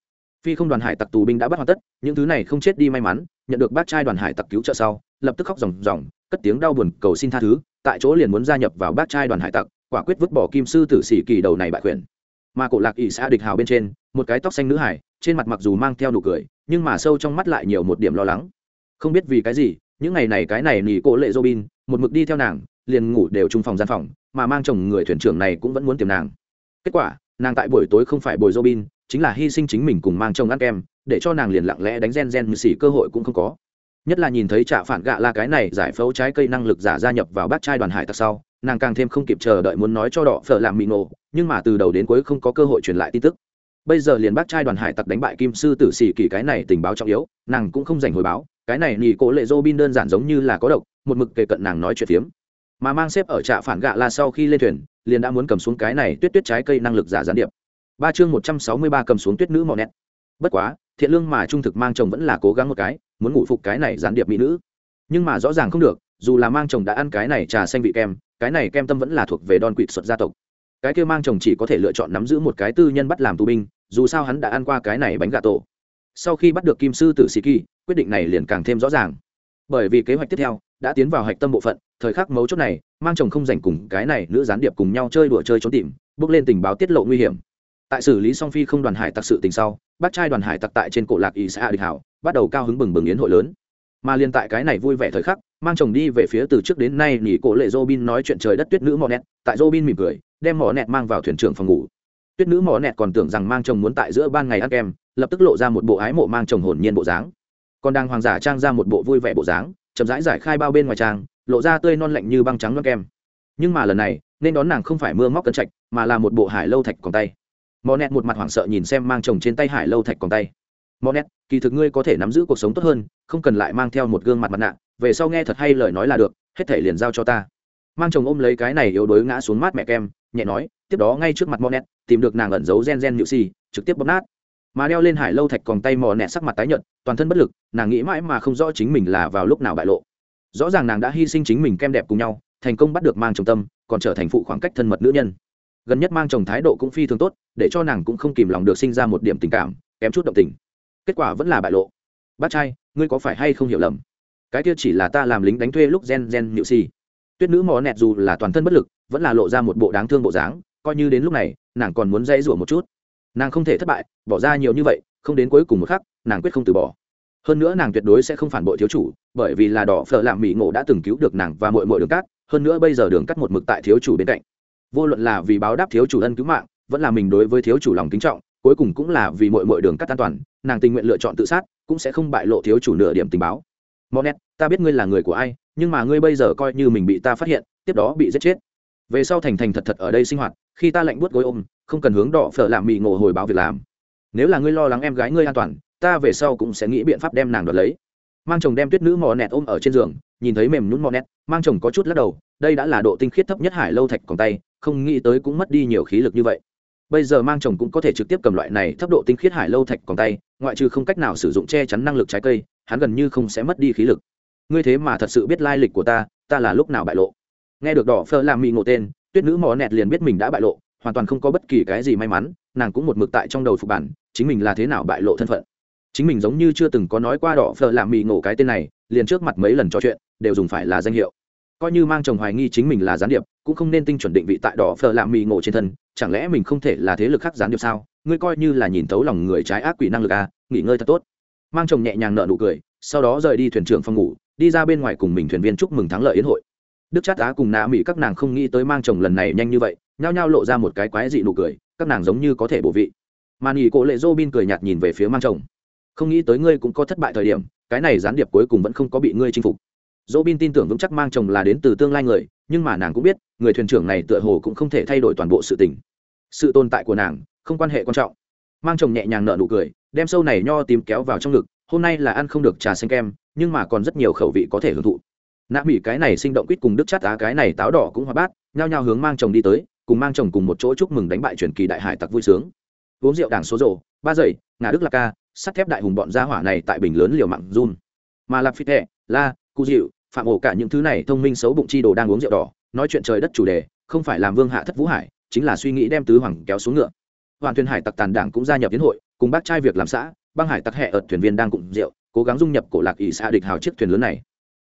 phi không đoàn hải tặc tù binh đã bắt hoàn tất, những thứ này không chết đi may mắn, nhận được bác trai đoàn hải tặc cứu trợ sau, lập tức khóc ròng ròng, cất tiếng đau buồn cầu xin tha thứ, tại chỗ liền muốn gia nhập vào bác trai đoàn hải tặc, quả quyết vứt bỏ kim sư tử sĩ kỳ đầu này bại quyền. Mà cổ lạc ỷ xã địch hào bên trên, một cái tóc xanh nữ hải, trên mặt mặc dù mang theo nụ cười, nhưng mà sâu trong mắt lại nhiều một điểm lo lắng. Không biết vì cái gì, những ngày này cái này nỉ cổ lệ robin một mực đi theo nàng, liền ngủ đều chung phòng gian phòng, mà mang chồng người thuyền trưởng này cũng vẫn muốn tìm nàng. Kết quả, nàng tại buổi tối không phải bồi robin chính là hy sinh chính mình cùng mang chồng ăn kem, để cho nàng liền lặng lẽ đánh gen gen mười xỉ cơ hội cũng không có. Nhất là nhìn thấy trả phản gạ là cái này giải phẫu trái cây năng lực giả gia nhập vào bát trai đoàn hải tặc sau, nàng càng thêm không kịp chờ đợi muốn nói cho đỏ phở làm mị nổ, nhưng mà từ đầu đến cuối không có cơ hội truyền lại tin tức. Bây giờ liền bác trai đoàn hải tặc đánh bại kim sư tử xỉ kỳ cái này tình báo trọng yếu, nàng cũng không dành hồi báo, cái này nhì cố lệ dô bin đơn giản giống như là có độc, một mực kề cận nàng nói chuyện phiếm. Mà mang xếp ở trạm phản gạ là sau khi lên thuyền, liền đã muốn cầm xuống cái này tuyết tuyết trái cây năng lực giả gián điệp ba chương một trăm sáu mươi ba cầm xuống tuyết nữ mọ nét. Bất quá, thiện lương mà trung thực mang chồng vẫn là cố gắng một cái, muốn ngủ phục cái này gián điệp mỹ nữ. Nhưng mà rõ ràng không được, dù là mang chồng đã ăn cái này trà xanh vị kem, cái này kem tâm vẫn là thuộc về đòn quỵt xuất gia tộc. Cái kia mang chồng chỉ có thể lựa chọn nắm giữ một cái tư nhân bắt làm tù binh, dù sao hắn đã ăn qua cái này bánh gà tổ. Sau khi bắt được kim sư tử sĩ kỳ, quyết định này liền càng thêm rõ ràng. Bởi vì kế hoạch tiếp theo đã tiến vào hạch tâm bộ phận, thời khắc mấu chốt này, mang chồng không dành cùng cái này nữ gián điệp cùng nhau chơi đùa chơi trốn tìm, bước lên tình báo tiết lộ nguy hiểm tại xử lý song phi không đoàn hải tặc sự tình sau, bác trai đoàn hải tặc tại trên cổ lạc ý xã địch hảo, bắt đầu cao hứng bừng bừng yến hội lớn. Mà liên tại cái này vui vẻ thời khắc, mang chồng đi về phía từ trước đến nay nghỉ cổ lệ robin nói chuyện trời đất tuyết nữ mò nẹt, tại robin mỉm cười, đem mò nẹt mang vào thuyền trưởng phòng ngủ. Tuyết nữ mò nẹt còn tưởng rằng mang chồng muốn tại giữa ban ngày ăn kem, lập tức lộ ra một bộ ái mộ mang chồng hồn nhiên bộ dáng. Còn đang hoàng giả trang ra một bộ vui vẻ bộ dáng, chậm rãi giải khai bao bên ngoài trang, lộ ra tươi non lạnh như băng trắng non kem. Nhưng mà lần này, nên đón nàng không phải mưa móc cân trạch, mà là một bộ hải lâu thạch còn tay mò nẹt một mặt hoảng sợ nhìn xem mang chồng trên tay hải lâu thạch còn tay. Mò nẹt, kỳ thực ngươi có thể nắm giữ cuộc sống tốt hơn, không cần lại mang theo một gương mặt mặt nạ, về sau nghe thật hay lời nói là được, hết thể liền giao cho ta. Mang chồng ôm lấy cái này yếu đuối ngã xuống mát mẹ kem, nhẹ nói, tiếp đó ngay trước mặt mò nẹt, tìm được nàng ẩn giấu gen gen nhự xì, trực tiếp bóp nát. Mà đeo lên hải lâu thạch còn tay mò nẹt sắc mặt tái nhợt, toàn thân bất lực, nàng nghĩ mãi mà không rõ chính mình là vào lúc nào bại lộ. Rõ ràng nàng đã hy sinh chính mình kem đẹp cùng nhau, thành công bắt được mang chồng tâm, còn trở thành phụ khoảng cách thân mật nữ nhân gần nhất mang chồng thái độ cũng phi thường tốt, để cho nàng cũng không kìm lòng được sinh ra một điểm tình cảm, kém chút động tình. Kết quả vẫn là bại lộ. Bác trai, ngươi có phải hay không hiểu lầm? Cái kia chỉ là ta làm lính đánh thuê lúc gen gen nhự si. Tuyết nữ mò nẹt dù là toàn thân bất lực, vẫn là lộ ra một bộ đáng thương bộ dáng, coi như đến lúc này, nàng còn muốn dây rủa một chút. Nàng không thể thất bại, bỏ ra nhiều như vậy, không đến cuối cùng một khắc, nàng quyết không từ bỏ. Hơn nữa nàng tuyệt đối sẽ không phản bội thiếu chủ, bởi vì là đỏ phở làm mỹ ngộ đã từng cứu được nàng và mội mội đường cát, hơn nữa bây giờ đường cắt một mực tại thiếu chủ bên cạnh vô luận là vì báo đáp thiếu chủ ân cứu mạng, vẫn là mình đối với thiếu chủ lòng kính trọng, cuối cùng cũng là vì mọi mọi đường cắt an toàn, nàng tình nguyện lựa chọn tự sát, cũng sẽ không bại lộ thiếu chủ nửa điểm tình báo. Monet, ta biết ngươi là người của ai, nhưng mà ngươi bây giờ coi như mình bị ta phát hiện, tiếp đó bị giết chết. Về sau thành thành thật thật ở đây sinh hoạt, khi ta lạnh buốt gối ôm, không cần hướng đỏ phở làm mì ngộ hồi báo việc làm. Nếu là ngươi lo lắng em gái ngươi an toàn, ta về sau cũng sẽ nghĩ biện pháp đem nàng đoạt lấy. Mang chồng đem tuyết nữ mò nẹt ôm ở trên giường, nhìn thấy mềm nhún mò nẹt mang chồng có chút lắc đầu, đây đã là độ tinh khiết thấp nhất hải lâu thạch còn tay không nghĩ tới cũng mất đi nhiều khí lực như vậy. Bây giờ mang chồng cũng có thể trực tiếp cầm loại này thấp độ tinh khiết hải lâu thạch còn tay, ngoại trừ không cách nào sử dụng che chắn năng lực trái cây, hắn gần như không sẽ mất đi khí lực. Ngươi thế mà thật sự biết lai lịch của ta ta là lúc nào bại lộ? Nghe được đỏ phơ làm mị ngộ tên, tuyết nữ mò nẹt liền biết mình đã bại lộ, hoàn toàn không có bất kỳ cái gì may mắn, nàng cũng một mực tại trong đầu phục bản, chính mình là thế nào bại lộ thân phận? Chính mình giống như chưa từng có nói qua đỏ phơ làm mì ngộ cái tên này, liền trước mặt mấy lần trò chuyện, đều dùng phải là danh hiệu coi như mang chồng hoài nghi chính mình là gián điệp, cũng không nên tinh chuẩn định vị tại đỏ phờ làm mì ngộ trên thân, chẳng lẽ mình không thể là thế lực khác gián điệp sao? Ngươi coi như là nhìn thấu lòng người trái ác quỷ năng lực à nghỉ ngơi thật tốt. Mang chồng nhẹ nhàng nợ nụ cười, sau đó rời đi thuyền trưởng phòng ngủ, đi ra bên ngoài cùng mình thuyền viên chúc mừng thắng lợi yến hội. Đức chát á cùng nạ mỹ các nàng không nghĩ tới mang chồng lần này nhanh như vậy, nhao nhao lộ ra một cái quái dị nụ cười, các nàng giống như có thể bổ vị. Mà nghỉ cổ lệ dô bin cười nhạt nhìn về phía mang chồng. Không nghĩ tới ngươi cũng có thất bại thời điểm, cái này gián điệp cuối cùng vẫn không có bị ngươi chinh phục dỗ bin tin tưởng vững chắc mang chồng là đến từ tương lai người, nhưng mà nàng cũng biết, người thuyền trưởng này tựa hồ cũng không thể thay đổi toàn bộ sự tình. Sự tồn tại của nàng, không quan hệ quan trọng. Mang chồng nhẹ nhàng nợ nụ cười, đem sâu này nho tìm kéo vào trong ngực, hôm nay là ăn không được trà xanh kem, nhưng mà còn rất nhiều khẩu vị có thể hưởng thụ. Nạ mỹ cái này sinh động quýt cùng đức chát á cái này táo đỏ cũng hoa bát, nhao nhao hướng mang chồng đi tới, cùng mang chồng cùng một chỗ chúc mừng đánh bại truyền kỳ đại hải tặc vui sướng. Uống rượu đảng số rộ ba dậy ngà đức lạc ca, sắt thép đại hùng bọn gia hỏa này tại bình lớn liều mạng run. Mà lạc phi thẹ la cụ dịu phạm ổ cả những thứ này thông minh xấu bụng chi đồ đang uống rượu đỏ, nói chuyện trời đất chủ đề, không phải làm vương hạ thất vũ hải, chính là suy nghĩ đem tứ hoàng kéo xuống ngựa. Hoàn thuyền hải tặc tàn đảng cũng gia nhập tiến hội, cùng bác trai việc làm xã, băng hải tặc hẹ ợt thuyền viên đang cụng rượu, cố gắng dung nhập cổ lạc ỷ xã địch hào chiếc thuyền lớn này.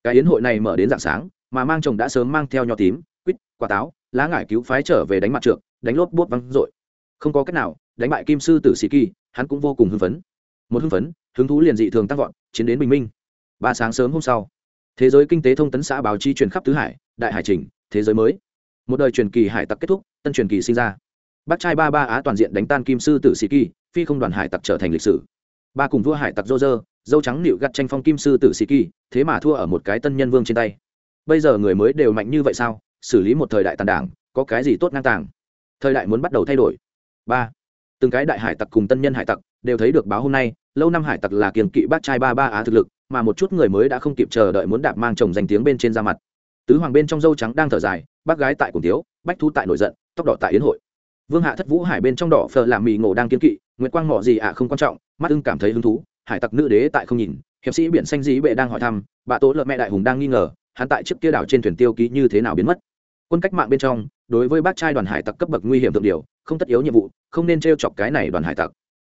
Cái yến hội này mở đến dạng sáng, mà mang chồng đã sớm mang theo nho tím, quýt, quả táo, lá ngải cứu phái trở về đánh mặt trượng, đánh lốp bốt văng dội không có cách nào, đánh bại kim sư tử sĩ kỳ, hắn cũng vô cùng hưng phấn. Một hưng phấn, hứng thú liền dị thường tăng vọt, chiến đến bình minh. Ba sáng sớm hôm sau thế giới kinh tế thông tấn xã báo chí truyền khắp tứ hải, đại hải trình, thế giới mới. Một đời truyền kỳ hải tặc kết thúc, tân truyền kỳ sinh ra. Bác trai ba ba á toàn diện đánh tan kim sư tử sĩ kỳ, phi không đoàn hải tặc trở thành lịch sử. Ba cùng vua hải tặc dô dơ dâu trắng nịu gặt tranh phong kim sư tử sĩ kỳ, thế mà thua ở một cái tân nhân vương trên tay. Bây giờ người mới đều mạnh như vậy sao? Xử lý một thời đại tàn đảng, có cái gì tốt ngang tàng? Thời đại muốn bắt đầu thay đổi. Ba, từng cái đại hải tặc cùng tân nhân hải tặc đều thấy được báo hôm nay, lâu năm hải tặc là kiềng kỵ bác trai ba ba á thực lực mà một chút người mới đã không kịp chờ đợi muốn đạp mang chồng danh tiếng bên trên da mặt. Tứ hoàng bên trong dâu trắng đang thở dài, bác gái tại cùng tiếu bách thu tại nổi giận, tóc đỏ tại yến hội. Vương hạ thất vũ hải bên trong đỏ phờ làm mì ngộ đang kiên kỵ, nguyệt quang mọ gì ạ không quan trọng, mắt ưng cảm thấy hứng thú, hải tặc nữ đế tại không nhìn, hiệp sĩ biển xanh dĩ bệ đang hỏi thăm, bà tố lợn mẹ đại hùng đang nghi ngờ, hắn tại trước kia đảo trên thuyền tiêu ký như thế nào biến mất. Quân cách mạng bên trong, đối với bác trai đoàn hải tặc cấp bậc nguy hiểm thượng điều, không tất yếu nhiệm vụ, không nên t chọc cái này đoàn hải tặc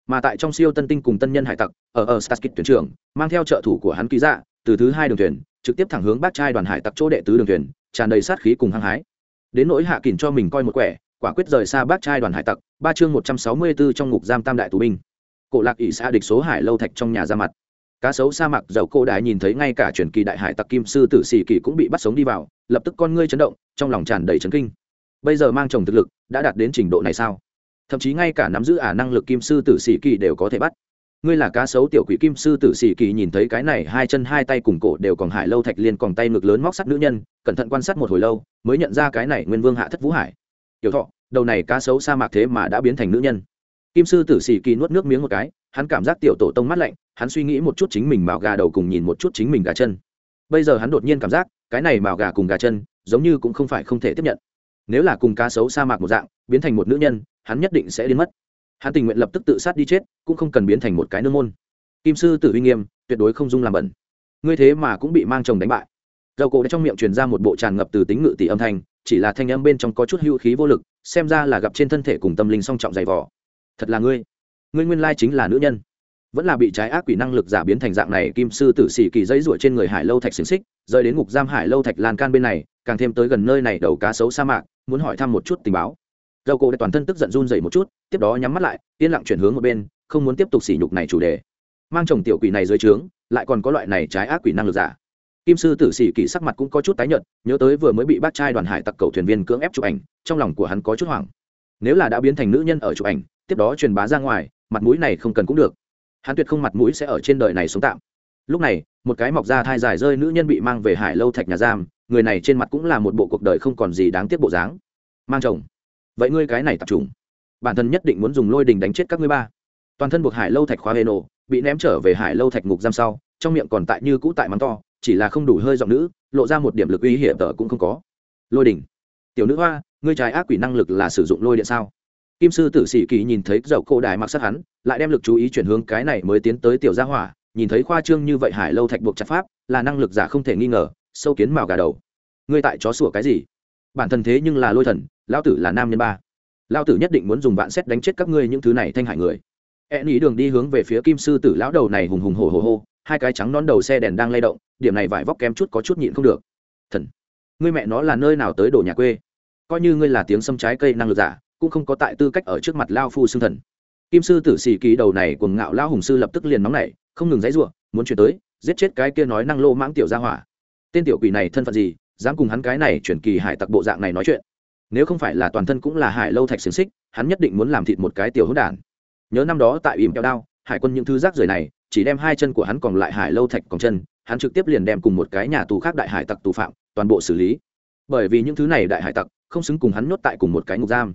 mà tại trong siêu tân tinh cùng tân nhân hải tặc, ở ở starskit tuyển trưởng, mang theo trợ thủ của hắn ký dạ từ thứ hai đường thuyền, trực tiếp thẳng hướng bác trai đoàn hải tặc chỗ đệ tứ đường thuyền, tràn đầy sát khí cùng hăng hái. Đến nỗi hạ kỳn cho mình coi một quẻ, quả quyết rời xa bác trai đoàn hải tặc, ba chương một trăm sáu mươi bốn trong ngục giam tam đại tù binh. Cổ lạc ỵ xa địch số hải lâu thạch trong nhà ra mặt. Cá sấu sa mạc, dầu cô đại nhìn thấy ngay cả truyền kỳ đại hải tặc kim sư tử xì kỳ cũng bị bắt sống đi vào, lập tức con ngươi chấn động, trong lòng tràn đầy chấn kinh. Bây giờ mang chồng thực lực, đã đạt đến trình độ này sao? Thậm chí ngay cả nắm giữ ả năng lực kim sư tử sĩ kỳ đều có thể bắt. Ngươi là cá sấu tiểu quỷ kim sư tử sĩ kỳ nhìn thấy cái này, hai chân, hai tay cùng cổ đều còn hải lâu thạch liên còn tay ngực lớn móc sắt nữ nhân, cẩn thận quan sát một hồi lâu, mới nhận ra cái này nguyên vương hạ thất vũ hải. Tiểu thọ, đầu này cá sấu sa mạc thế mà đã biến thành nữ nhân. Kim sư tử sĩ kỳ nuốt nước miếng một cái, hắn cảm giác tiểu tổ tông mắt lạnh, hắn suy nghĩ một chút chính mình mạo gà đầu cùng nhìn một chút chính mình gà chân. Bây giờ hắn đột nhiên cảm giác, cái này mạo gà cùng gà chân, giống như cũng không phải không thể tiếp nhận. Nếu là cùng cá sấu sa mạc một dạng, biến thành một nữ nhân hắn nhất định sẽ đến mất. Hắn tình nguyện lập tức tự sát đi chết, cũng không cần biến thành một cái nương môn. Kim sư tử uy nghiêm, tuyệt đối không dung làm bẩn. Ngươi thế mà cũng bị mang chồng đánh bại. Dầu cổ đã trong miệng truyền ra một bộ tràn ngập từ tính ngự tỷ âm thanh, chỉ là thanh âm bên trong có chút hữu khí vô lực, xem ra là gặp trên thân thể cùng tâm linh song trọng dày vỏ thật là ngươi. Ngươi nguyên lai chính là nữ nhân. Vẫn là bị trái ác quỷ năng lực giả biến thành dạng này, kim sư tử xì kỳ dây ruổi trên người hải lâu thạch xiềng xích rơi đến ngục giam hải lâu thạch lan can bên này, càng thêm tới gần nơi này đầu cá sấu sa mạc, muốn hỏi thăm một chút tình báo dầu cổ đã toàn thân tức giận run dậy một chút, tiếp đó nhắm mắt lại, yên lặng chuyển hướng một bên, không muốn tiếp tục sỉ nhục này chủ đề. Mang chồng tiểu quỷ này dưới trướng, lại còn có loại này trái ác quỷ năng lực giả. Kim sư tử sĩ kỳ sắc mặt cũng có chút tái nhợt, nhớ tới vừa mới bị bác trai đoàn hải tặc cầu thuyền viên cưỡng ép chụp ảnh, trong lòng của hắn có chút hoảng. Nếu là đã biến thành nữ nhân ở chụp ảnh, tiếp đó truyền bá ra ngoài, mặt mũi này không cần cũng được. Hắn tuyệt không mặt mũi sẽ ở trên đời này sống tạm. Lúc này, một cái mọc ra thai dài rơi nữ nhân bị mang về hải lâu thạch nhà giam, người này trên mặt cũng là một bộ cuộc đời không còn gì đáng tiếc bộ dáng. Mang chồng vậy ngươi cái này tập trung. Bản thân nhất định muốn dùng lôi đình đánh chết các ngươi ba. Toàn thân buộc hải lâu thạch khóa hê nổ, bị ném trở về hải lâu thạch ngục giam sau, trong miệng còn tại như cũ tại mắng to, chỉ là không đủ hơi giọng nữ, lộ ra một điểm lực uy hiểm tở cũng không có. Lôi đỉnh tiểu nữ hoa, ngươi trái ác quỷ năng lực là sử dụng lôi điện sao? Kim sư tử sĩ kỳ nhìn thấy dậu cổ đài mặc sát hắn, lại đem lực chú ý chuyển hướng cái này mới tiến tới tiểu gia hỏa, nhìn thấy khoa trương như vậy hải lâu thạch buộc chặt pháp, là năng lực giả không thể nghi ngờ, sâu kiến màu gà đầu. Ngươi tại chó sủa cái gì? Bản thân thế nhưng là lôi thần lao tử là nam nhân ba. Lao tử nhất định muốn dùng vạn xét đánh chết các ngươi những thứ này thanh hải người. E ý đường đi hướng về phía kim sư tử lão đầu này hùng hùng hổ hổ hô, hai cái trắng nón đầu xe đèn đang lay động, điểm này vải vóc kém chút có chút nhịn không được. Thần, ngươi mẹ nó là nơi nào tới đổ nhà quê? Coi như ngươi là tiếng xâm trái cây năng lực giả, cũng không có tại tư cách ở trước mặt lao phu xương thần. Kim sư tử xì ký đầu này cuồng ngạo lao hùng sư lập tức liền nóng nảy, không ngừng dãy ruộng muốn chuyển tới, giết chết cái kia nói năng lô mãng tiểu gia hỏa. Tên tiểu quỷ này thân phận gì dám cùng hắn cái này chuyển kỳ hải tặc bộ dạng này nói chuyện. Nếu không phải là toàn thân cũng là hải lâu thạch xiềng xích, hắn nhất định muốn làm thịt một cái tiểu hữu đản. Nhớ năm đó tại ìm kẹo đao, hải quân những thứ rác rưởi này, chỉ đem hai chân của hắn còn lại hải lâu thạch còn chân, hắn trực tiếp liền đem cùng một cái nhà tù khác đại hải tặc tù phạm, toàn bộ xử lý. Bởi vì những thứ này đại hải tặc không xứng cùng hắn nhốt tại cùng một cái ngục giam.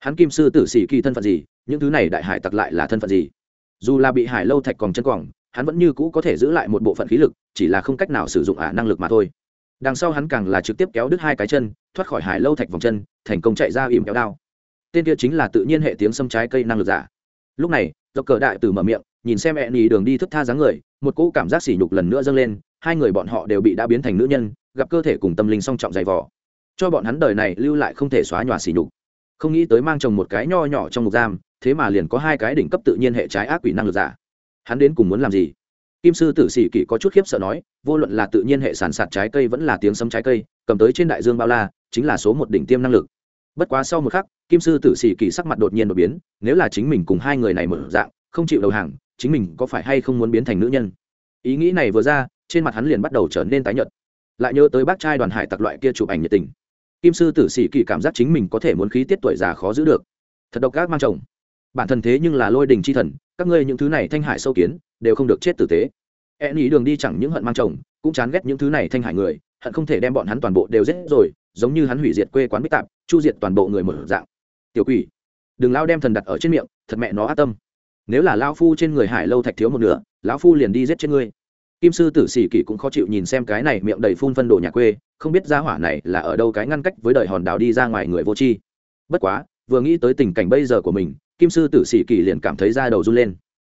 Hắn kim sư tử sĩ kỳ thân phận gì, những thứ này đại hải tặc lại là thân phận gì? Dù là bị hải lâu thạch còn chân quỏng hắn vẫn như cũ có thể giữ lại một bộ phận khí lực, chỉ là không cách nào sử dụng ả năng lực mà thôi đằng sau hắn càng là trực tiếp kéo đứt hai cái chân, thoát khỏi hải lâu thạch vòng chân, thành công chạy ra ìm kéo đao. Tên kia chính là tự nhiên hệ tiếng xâm trái cây năng lực giả. Lúc này do cờ đại từ mở miệng, nhìn xem hẹn nhì đường đi thức tha dáng người, một cỗ cảm giác sỉ nhục lần nữa dâng lên, hai người bọn họ đều bị đã biến thành nữ nhân, gặp cơ thể cùng tâm linh song trọng dày vỏ cho bọn hắn đời này lưu lại không thể xóa nhòa sỉ nhục. Không nghĩ tới mang chồng một cái nho nhỏ trong ngục giam, thế mà liền có hai cái đỉnh cấp tự nhiên hệ trái ác quỷ năng lực giả. Hắn đến cùng muốn làm gì? Kim sư tử sĩ kỷ có chút khiếp sợ nói, vô luận là tự nhiên hệ sản sạt trái cây vẫn là tiếng sấm trái cây, cầm tới trên đại dương bao la, chính là số một đỉnh tiêm năng lực. Bất quá sau một khắc, kim sư tử sĩ kỷ sắc mặt đột nhiên đột biến, nếu là chính mình cùng hai người này mở dạng, không chịu đầu hàng, chính mình có phải hay không muốn biến thành nữ nhân? Ý nghĩ này vừa ra, trên mặt hắn liền bắt đầu trở nên tái nhợt. Lại nhớ tới bác trai đoàn hải tặc loại kia chụp ảnh nhiệt tình. Kim sư tử sĩ kỳ cảm giác chính mình có thể muốn khí tiết tuổi già khó giữ được. Thật độc ác mang chồng bản thân thế nhưng là lôi đình c h i thần, các ngươi những thứ này thanh hải sâu kiến, đều không được chết tử tế. E nghĩ đường đi chẳng những hận mang chồng, cũng chán ghét những thứ này thanh hải người, hận không thể đem bọn hắn toàn bộ đều giết rồi, giống như hắn hủy diệt quê quán bích tạp, chu diệt toàn bộ người một dạng. Tiểu quỷ, đừng lao đem thần đặt ở trên miệng, thật mẹ nó ác tâm. Nếu là lao phu trên người hải lâu thạch thiếu một nửa, lão phu liền đi giết trên ngươi. Kim sư tử sĩ kỷ cũng khó chịu nhìn xem cái này miệng đầy phun phân đồ nhà quê, không biết gia hỏa này là ở đâu cái ngăn cách với đời hòn đảo đi ra ngoài người vô tri. Bất quá, vừa nghĩ tới tình cảnh bây giờ của mình kim sư tử sĩ kỳ liền cảm thấy da đầu run lên.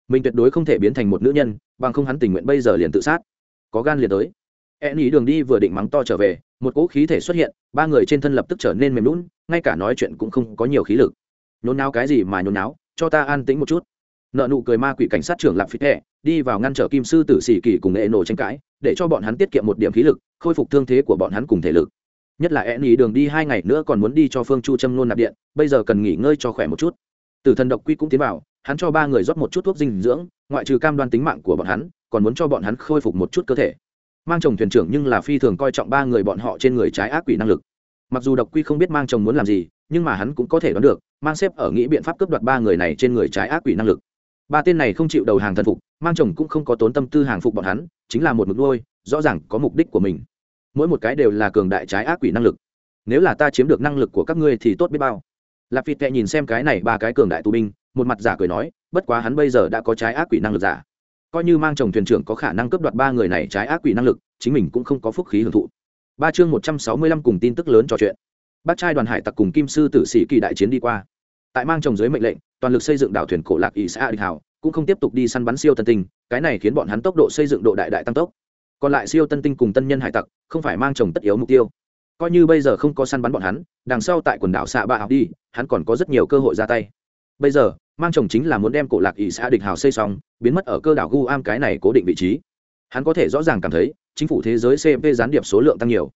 Mình tuyệt đối không thể biến thành một nữ nhân, bằng không hắn tình nguyện bây giờ liền tự sát. Có gan liền tới. E nghĩ đường đi vừa định mắng to trở về, một cỗ khí thể xuất hiện, ba người trên thân lập tức trở nên mềm lún ngay cả nói chuyện cũng không có nhiều khí lực. Nhốn náo cái gì mà nhốn náo cho ta an tĩnh một chút. Nợ nụ cười ma quỷ cảnh sát trưởng lạp phí thẹ đi vào ngăn trở kim sư tử sĩ kỳ cùng nghệ nổ tranh cãi, để cho bọn hắn tiết kiệm một điểm khí lực, khôi phục thương thế của bọn hắn cùng thể lực. Nhất là e nghĩ đường đi hai ngày nữa còn muốn đi cho phương chu châm luôn nạp điện, bây giờ cần nghỉ ngơi cho khỏe một chút tử thần độc quy cũng tiến vào, hắn cho ba người rót một chút thuốc dinh dưỡng, ngoại trừ cam đoan tính mạng của bọn hắn, còn muốn cho bọn hắn khôi phục một chút cơ thể. Mang chồng thuyền trưởng nhưng là phi thường coi trọng ba người bọn họ trên người trái ác quỷ năng lực. Mặc dù độc quy không biết mang chồng muốn làm gì, nhưng mà hắn cũng có thể đoán được, mang xếp ở nghĩ biện pháp cướp đoạt ba người này trên người trái ác quỷ năng lực. Ba tên này không chịu đầu hàng thần phục, mang chồng cũng không có tốn tâm tư hàng phục bọn hắn, chính là một mực nuôi, rõ ràng có mục đích của mình. Mỗi một cái đều là cường đại trái ác quỷ năng lực. Nếu là ta chiếm được năng lực của các ngươi thì tốt biết bao lạp vịt tệ nhìn xem cái này ba cái cường đại tù binh, một mặt giả cười nói, bất quá hắn bây giờ đã có trái ác quỷ năng lực giả. Coi như mang chồng thuyền trưởng có khả năng cướp đoạt ba người này trái ác quỷ năng lực, chính mình cũng không có phúc khí hưởng thụ. Ba chương một trăm sáu mươi lăm cùng tin tức lớn trò chuyện. Bác trai đoàn hải tặc cùng kim sư tử sĩ kỳ đại chiến đi qua. Tại mang chồng dưới mệnh lệnh, toàn lực xây dựng đảo thuyền cổ lạc ỵ xã địch hảo cũng không tiếp tục đi săn bắn siêu tân tinh, cái này khiến bọn hắn tốc độ xây dựng độ đại đại tăng tốc. Còn lại siêu tân tinh cùng tân nhân hải tặc, không phải mang chồng tất yếu mục tiêu coi như bây giờ không có săn bắn bọn hắn, đằng sau tại quần đảo xạ bạ học đi, hắn còn có rất nhiều cơ hội ra tay. Bây giờ, mang chồng chính là muốn đem cổ lạc ỵ xã địch hào xây xong, biến mất ở cơ đảo gu am cái này cố định vị trí. Hắn có thể rõ ràng cảm thấy, chính phủ thế giới cmp gián điệp số lượng tăng nhiều.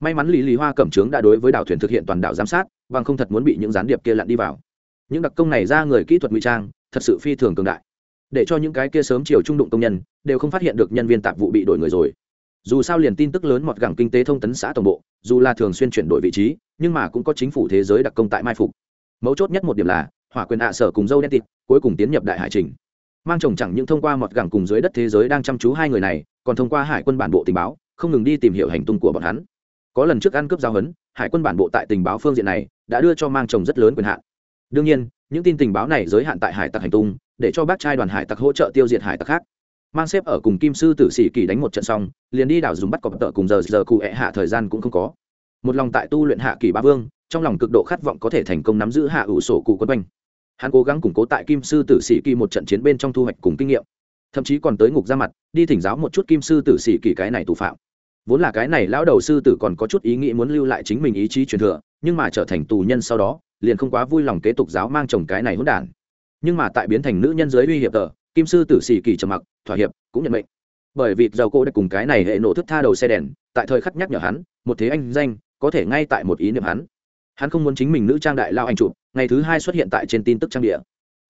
May mắn lý lý hoa cẩm trướng đã đối với đảo thuyền thực hiện toàn đảo giám sát và không thật muốn bị những gián điệp kia lặn đi vào. Những đặc công này ra người kỹ thuật ngụy trang, thật sự phi thường cường đại. Để cho những cái kia sớm chiều trung đụng công nhân, đều không phát hiện được nhân viên tạp vụ bị đổi người rồi dù sao liền tin tức lớn mọt gẳng kinh tế thông tấn xã tổng bộ, dù là thường xuyên chuyển đổi vị trí, nhưng mà cũng có chính phủ thế giới đặc công tại mai phục. Mấu chốt nhất một điểm là, hỏa quyền ạ sở cùng dâu đen tịt, cuối cùng tiến nhập đại hải trình. Mang chồng chẳng những thông qua mọt gẳng cùng dưới đất thế giới đang chăm chú hai người này, còn thông qua hải quân bản bộ tình báo, không ngừng đi tìm hiểu hành tung của bọn hắn. Có lần trước ăn cướp giao hấn, hải quân bản bộ tại tình báo phương diện này, đã đưa cho mang chồng rất lớn quyền hạn. Đương nhiên, những tin tình báo này giới hạn tại hải tặc hành tung, để cho bác trai đoàn hải tặc hỗ trợ tiêu diệt hải tặc khác mang xếp ở cùng kim sư tử sĩ kỳ đánh một trận xong, liền đi đảo dùng bắt cọp tợ cùng giờ giờ cụ ẹ hạ thời gian cũng không có. Một lòng tại tu luyện hạ kỳ ba vương, trong lòng cực độ khát vọng có thể thành công nắm giữ hạ ủ sổ cụ quân quanh. Hắn cố gắng củng cố tại kim sư tử sĩ kỳ một trận chiến bên trong thu hoạch cùng kinh nghiệm. Thậm chí còn tới ngục ra mặt, đi thỉnh giáo một chút kim sư tử sĩ kỳ cái này tù phạm. Vốn là cái này lão đầu sư tử còn có chút ý nghĩ muốn lưu lại chính mình ý chí truyền thừa, nhưng mà trở thành tù nhân sau đó, liền không quá vui lòng kế tục giáo mang chồng cái này hỗn đản. Nhưng mà tại biến thành nữ nhân giới uy hiệp tờ kim sư tử sĩ kỳ trầm mặc, thỏa hiệp, cũng nhận mệnh. Bởi vì giàu cô đã cùng cái này hệ nổ thức tha đầu xe đèn, tại thời khắc nhắc nhở hắn, một thế anh danh, có thể ngay tại một ý niệm hắn. Hắn không muốn chính mình nữ trang đại lao anh chụp, ngày thứ hai xuất hiện tại trên tin tức trang địa.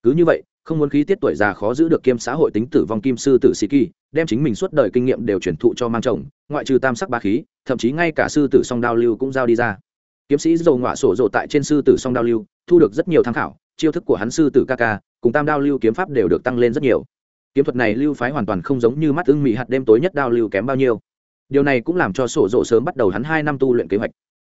Cứ như vậy, không muốn khí tiết tuổi già khó giữ được kiêm xã hội tính tử vong kim sư tử sĩ kỳ, đem chính mình suốt đời kinh nghiệm đều truyền thụ cho mang chồng, ngoại trừ tam sắc ba khí, thậm chí ngay cả sư tử song đao lưu cũng giao đi ra. Kiếm sĩ dầu ngọa sổ rộ tại trên sư tử song đao lưu, thu được rất nhiều tham khảo chiêu thức của hắn sư tử ca ca, cùng tam đao lưu kiếm pháp đều được tăng lên rất nhiều. Kiếm thuật này lưu phái hoàn toàn không giống như mắt ưng mị hạt đêm tối nhất đao lưu kém bao nhiêu. Điều này cũng làm cho sổ rộ sớm bắt đầu hắn hai năm tu luyện kế hoạch.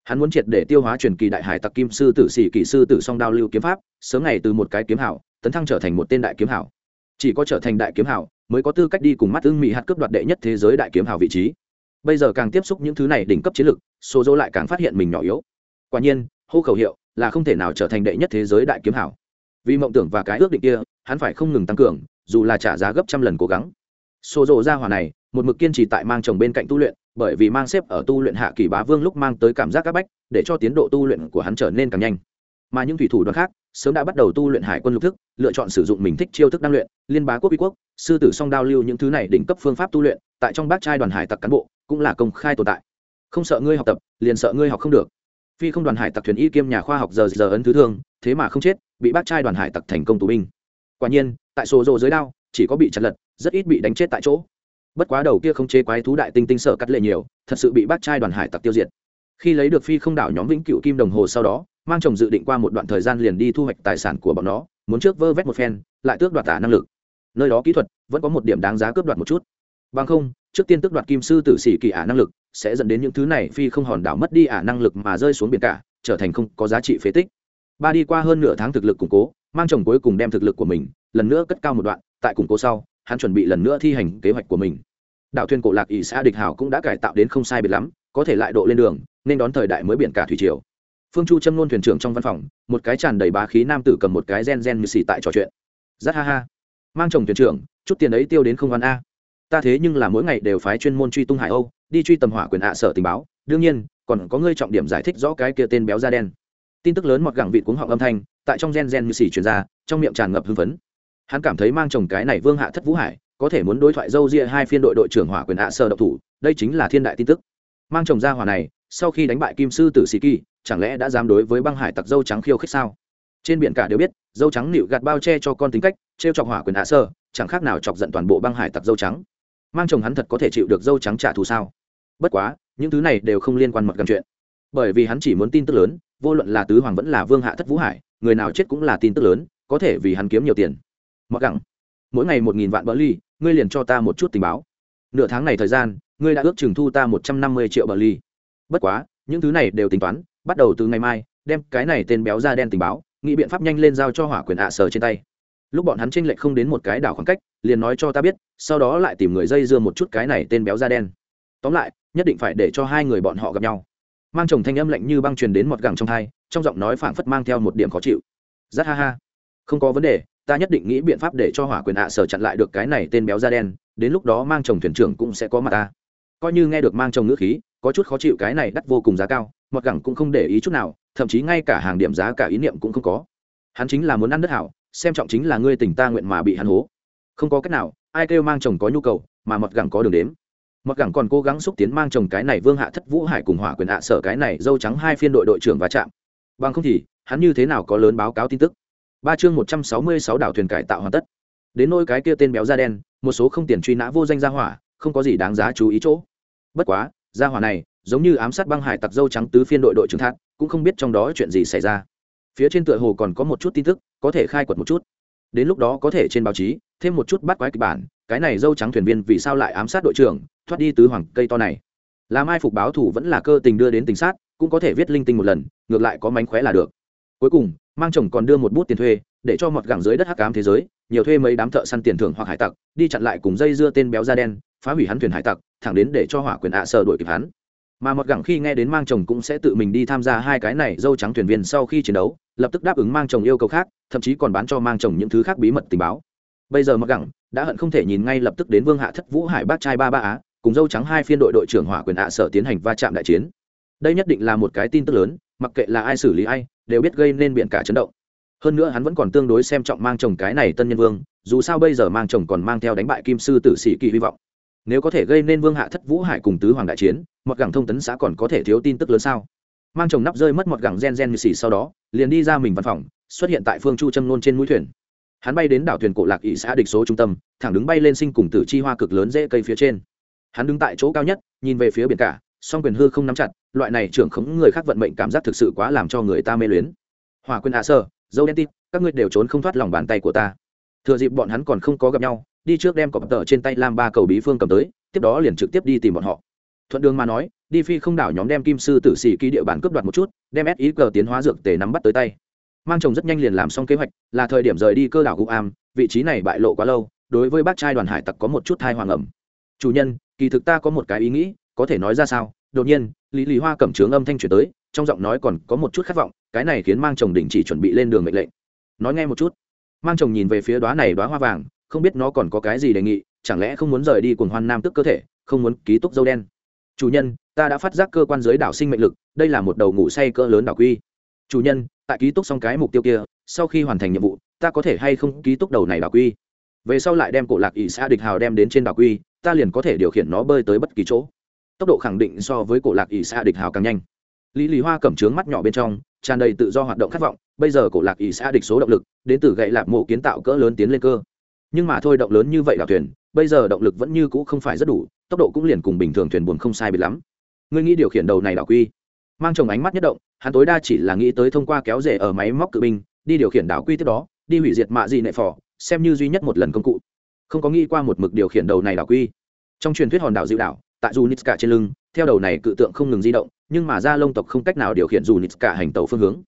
Hắn muốn triệt để tiêu hóa truyền kỳ đại hải tặc kim sư tử sĩ kỳ sư tử song đao lưu kiếm pháp, sớm ngày từ một cái kiếm hảo, tấn thăng trở thành một tên đại kiếm hảo. Chỉ có trở thành đại kiếm hảo, mới có tư cách đi cùng mắt ưng mị hạt cướp đoạt đệ nhất thế giới đại kiếm hảo vị trí. Bây giờ càng tiếp xúc những thứ này đỉnh cấp chiến lực, sổ dỗ lại càng phát hiện mình nhỏ yếu. Quả nhiên, hô khẩu hiệu là không thể nào trở thành đệ nhất thế giới đại kiếm hảo. Vì mộng tưởng và cái ước định kia, hắn phải không ngừng tăng cường, dù là trả giá gấp trăm lần cố gắng. Xô rộ ra hỏa này, một mực kiên trì tại mang chồng bên cạnh tu luyện, bởi vì mang xếp ở tu luyện hạ kỳ bá vương lúc mang tới cảm giác áp bách, để cho tiến độ tu luyện của hắn trở nên càng nhanh. Mà những thủy thủ đoàn khác, sớm đã bắt đầu tu luyện hải quân lục thức, lựa chọn sử dụng mình thích chiêu thức đăng luyện, liên bá quốc uy quốc, sư tử song đao lưu những thứ này đỉnh cấp phương pháp tu luyện, tại trong bác trai đoàn hải tặc cán bộ, cũng là công khai tồn tại. Không sợ ngươi học tập, liền sợ ngươi học không được phi không đoàn hải tặc thuyền y kiêm nhà khoa học giờ giờ ấn thứ thương, thế mà không chết, bị bác trai đoàn hải tặc thành công tù binh. Quả nhiên, tại sổ rộ dưới đao, chỉ có bị chặt lật, rất ít bị đánh chết tại chỗ. Bất quá đầu kia không chế quái thú đại tinh tinh sợ cắt lệ nhiều, thật sự bị bác trai đoàn hải tặc tiêu diệt. Khi lấy được phi không đảo nhóm vĩnh cựu kim đồng hồ sau đó, mang chồng dự định qua một đoạn thời gian liền đi thu hoạch tài sản của bọn nó, muốn trước vơ vét một phen, lại tước đoạt tả năng lực. Nơi đó kỹ thuật vẫn có một điểm đáng giá cướp đoạt một chút. Bằng không trước tiên tước đoạt kim sư tử sĩ kỳ ả năng lực, sẽ dẫn đến những thứ này phi không hòn đảo mất đi ả năng lực mà rơi xuống biển cả, trở thành không có giá trị phế tích. Ba đi qua hơn nửa tháng thực lực củng cố, mang chồng cuối cùng đem thực lực của mình, lần nữa cất cao một đoạn, tại củng cố sau, hắn chuẩn bị lần nữa thi hành kế hoạch của mình. Đạo thuyền cổ lạc ỷ xã địch hảo cũng đã cải tạo đến không sai biệt lắm, có thể lại độ lên đường, nên đón thời đại mới biển cả thủy triều. Phương chu châm ngôn thuyền trưởng trong văn phòng, một cái tràn đầy bá khí nam tử cầm một cái gen gen như xì tại trò chuyện. Rất ha ha. Mang chồng thuyền trưởng, chút tiền ấy tiêu đến không văn a ta thế nhưng là mỗi ngày đều phái chuyên môn truy tung hải âu, đi truy tầm hỏa quyền hạ sở tình báo. đương nhiên, còn có ngươi trọng điểm giải thích rõ cái kia tên béo da đen. tin tức lớn mọt gẳng vịt cuống họng âm thanh, tại trong gen gen như xì truyền ra, trong miệng tràn ngập hưng phấn. hắn cảm thấy mang chồng cái này vương hạ thất vũ hải, có thể muốn đối thoại dâu ria hai phiên đội đội trưởng hỏa quyền hạ sơ độc thủ, đây chính là thiên đại tin tức. mang chồng ra hỏa này, sau khi đánh bại kim sư tử sĩ kỳ, chẳng lẽ đã dám đối với băng hải tặc dâu trắng khiêu khích sao? trên biển cả đều biết, dâu trắng nịu gạt bao che cho con tính cách t r e o chọc hỏa quyền hạ sơ chẳng khác nào chọc giận toàn bộ băng hải tặc dâu trắng mang chồng hắn thật có thể chịu được dâu trắng trả thù sao? Bất quá, những thứ này đều không liên quan mật gần chuyện. Bởi vì hắn chỉ muốn tin tức lớn, vô luận là tứ hoàng vẫn là vương hạ thất vũ hải, người nào chết cũng là tin tức lớn, có thể vì hắn kiếm nhiều tiền. Mặc gẳng, mỗi ngày một nghìn vạn bờ ly, ngươi liền cho ta một chút tình báo. Nửa tháng này thời gian, ngươi đã ước chừng thu ta một trăm năm mươi triệu bờ ly. Bất quá, những thứ này đều tính toán, bắt đầu từ ngày mai, đem cái này tên béo da đen tình báo, nghĩ biện pháp nhanh lên giao cho hỏa quyền ạ sở trên tay lúc bọn hắn tranh lệch không đến một cái đảo khoảng cách, liền nói cho ta biết, sau đó lại tìm người dây dưa một chút cái này tên béo da đen. Tóm lại, nhất định phải để cho hai người bọn họ gặp nhau. Mang chồng thanh âm lạnh như băng truyền đến một gẳng trong thai trong giọng nói phảng phất mang theo một điểm khó chịu. Rất ha ha. Không có vấn đề, ta nhất định nghĩ biện pháp để cho hỏa quyền ạ sở chặn lại được cái này tên béo da đen, đến lúc đó mang chồng thuyền trưởng cũng sẽ có mặt ta. Coi như nghe được mang chồng ngữ khí, có chút khó chịu cái này đắt vô cùng giá cao mọt gẳng cũng không để ý chút nào, thậm chí ngay cả hàng điểm giá cả ý niệm cũng không có. Hắn chính là muốn ăn đất hảo xem trọng chính là ngươi tình ta nguyện mà bị hắn hố. Không có cách nào, ai kêu mang chồng có nhu cầu, mà mật gẳng có đường đếm. Mật gẳng còn cố gắng xúc tiến mang chồng cái này vương hạ thất vũ hải cùng hỏa quyền hạ sở cái này dâu trắng hai phiên đội đội trưởng va chạm. Bằng không thì, hắn như thế nào có lớn báo cáo tin tức? Ba chương một trăm sáu mươi sáu đảo thuyền cải tạo hoàn tất. Đến nôi cái kia tên béo da đen, một số không tiền truy nã vô danh gia hỏa, không có gì đáng giá chú ý chỗ. Bất quá, gia hỏa này, giống như ám sát băng hải tặc dâu trắng tứ phiên đội đội trưởng thác, cũng không biết trong đó chuyện gì xảy ra. Phía trên tựa hồ còn có một chút tin tức có thể khai quật một chút. Đến lúc đó có thể trên báo chí, thêm một chút bắt quái kịch bản, cái này dâu trắng thuyền viên vì sao lại ám sát đội trưởng, thoát đi tứ hoàng cây to này. Làm ai phục báo thủ vẫn là cơ tình đưa đến tình sát, cũng có thể viết linh tinh một lần, ngược lại có mánh khóe là được. Cuối cùng, mang chồng còn đưa một bút tiền thuê, để cho mọt gẳng dưới đất hắc ám thế giới, nhiều thuê mấy đám thợ săn tiền thưởng hoặc hải tặc, đi chặn lại cùng dây dưa tên béo da đen, phá hủy hắn thuyền hải tặc, thẳng đến để cho hỏa quyền ạ à sờ đuổi kịp hắn. Mà mọt gẳng khi nghe đến mang chồng cũng sẽ tự mình đi tham gia hai cái này dâu trắng thuyền viên sau khi chiến đấu lập tức đáp ứng mang chồng yêu cầu khác, thậm chí còn bán cho mang chồng những thứ khác bí mật tình báo. Bây giờ mặc gẳng đã hận không thể nhìn ngay lập tức đến vương hạ thất vũ hải bác trai ba ba á, cùng dâu trắng hai phiên đội đội trưởng hỏa quyền ạ à sở tiến hành va chạm đại chiến. Đây nhất định là một cái tin tức lớn, mặc kệ là ai xử lý ai, đều biết gây nên biển cả chấn động. Hơn nữa hắn vẫn còn tương đối xem trọng mang chồng cái này tân nhân vương, dù sao bây giờ mang chồng còn mang theo đánh bại kim sư tử sĩ kỳ hy vọng. Nếu có thể gây nên vương hạ thất vũ hải cùng tứ hoàng đại chiến mặc gẳng thông tấn xã còn có thể thiếu tin tức lớn sao? Mang chồng nắp rơi mất một gẳng gen gen như xì sau đó, liền đi ra mình văn phòng, xuất hiện tại phương chu châm nôn trên mũi thuyền. Hắn bay đến đảo thuyền cổ lạc ỵ xã địch số trung tâm, thẳng đứng bay lên sinh cùng tử chi hoa cực lớn dễ cây phía trên. Hắn đứng tại chỗ cao nhất, nhìn về phía biển cả, song quyền hư không nắm chặt, loại này trưởng khống người khác vận mệnh cảm giác thực sự quá làm cho người ta mê luyến. Hòa quyền hạ sơ, dâu đen tít, các ngươi đều trốn không thoát lòng bàn tay của ta. Thừa dịp bọn hắn còn không có gặp nhau, đi trước đem cọp tờ trên tay lam ba cầu bí phương cầm tới, tiếp đó liền trực tiếp đi tìm bọn họ. Thuận đường mà nói đi phi không đảo nhóm đem kim sư tử sĩ ký địa bàn cướp đoạt một chút, đem s ý cờ tiến hóa dược tề nắm bắt tới tay. Mang chồng rất nhanh liền làm xong kế hoạch, là thời điểm rời đi cơ đảo guam, vị trí này bại lộ quá lâu, đối với bác trai đoàn hải tặc có một chút thai hoàng ẩm. Chủ nhân, kỳ thực ta có một cái ý nghĩ, có thể nói ra sao? Đột nhiên, lý lý hoa cẩm trướng âm thanh chuyển tới, trong giọng nói còn có một chút khát vọng, cái này khiến mang chồng đình chỉ chuẩn bị lên đường mệnh lệnh. Nói nghe một chút. Mang chồng nhìn về phía đoá này đoá hoa vàng, không biết nó còn có cái gì đề nghị, chẳng lẽ không muốn rời đi cùng hoan nam tức cơ thể, không muốn ký túc dâu đen? Chủ nhân ta đã phát giác cơ quan giới đảo sinh mệnh lực, đây là một đầu ngủ say cỡ lớn đảo quy. Chủ nhân, tại ký túc xong cái mục tiêu kia, sau khi hoàn thành nhiệm vụ, ta có thể hay không ký túc đầu này đảo quy? Về sau lại đem cổ lạc ỵ xã địch hào đem đến trên đảo quy, ta liền có thể điều khiển nó bơi tới bất kỳ chỗ. Tốc độ khẳng định so với cổ lạc ỵ xã địch hào càng nhanh. Lý lý hoa cẩm trướng mắt nhỏ bên trong, tràn đầy tự do hoạt động khát vọng, bây giờ cổ lạc ỵ xã địch số động lực, đến từ gậy lạc mộ kiến tạo cỡ lớn tiến lên cơ. Nhưng mà thôi động lớn như vậy đảo thuyền, bây giờ động lực vẫn như cũ không phải rất đủ, tốc độ cũng liền cùng bình thường thuyền buồn không sai biệt lắm ngươi nghĩ điều khiển đầu này đảo quy. Mang chồng ánh mắt nhất động, hắn tối đa chỉ là nghĩ tới thông qua kéo rể ở máy móc cự binh, đi điều khiển đảo quy tiếp đó, đi hủy diệt mạ gì nệ phò, xem như duy nhất một lần công cụ. Không có nghĩ qua một mực điều khiển đầu này đảo quy. Trong truyền thuyết hòn đảo dịu đảo, tại dù nitska trên lưng, theo đầu này cự tượng không ngừng di động, nhưng mà ra lông tộc không cách nào điều khiển dù nitska hành tàu phương hướng.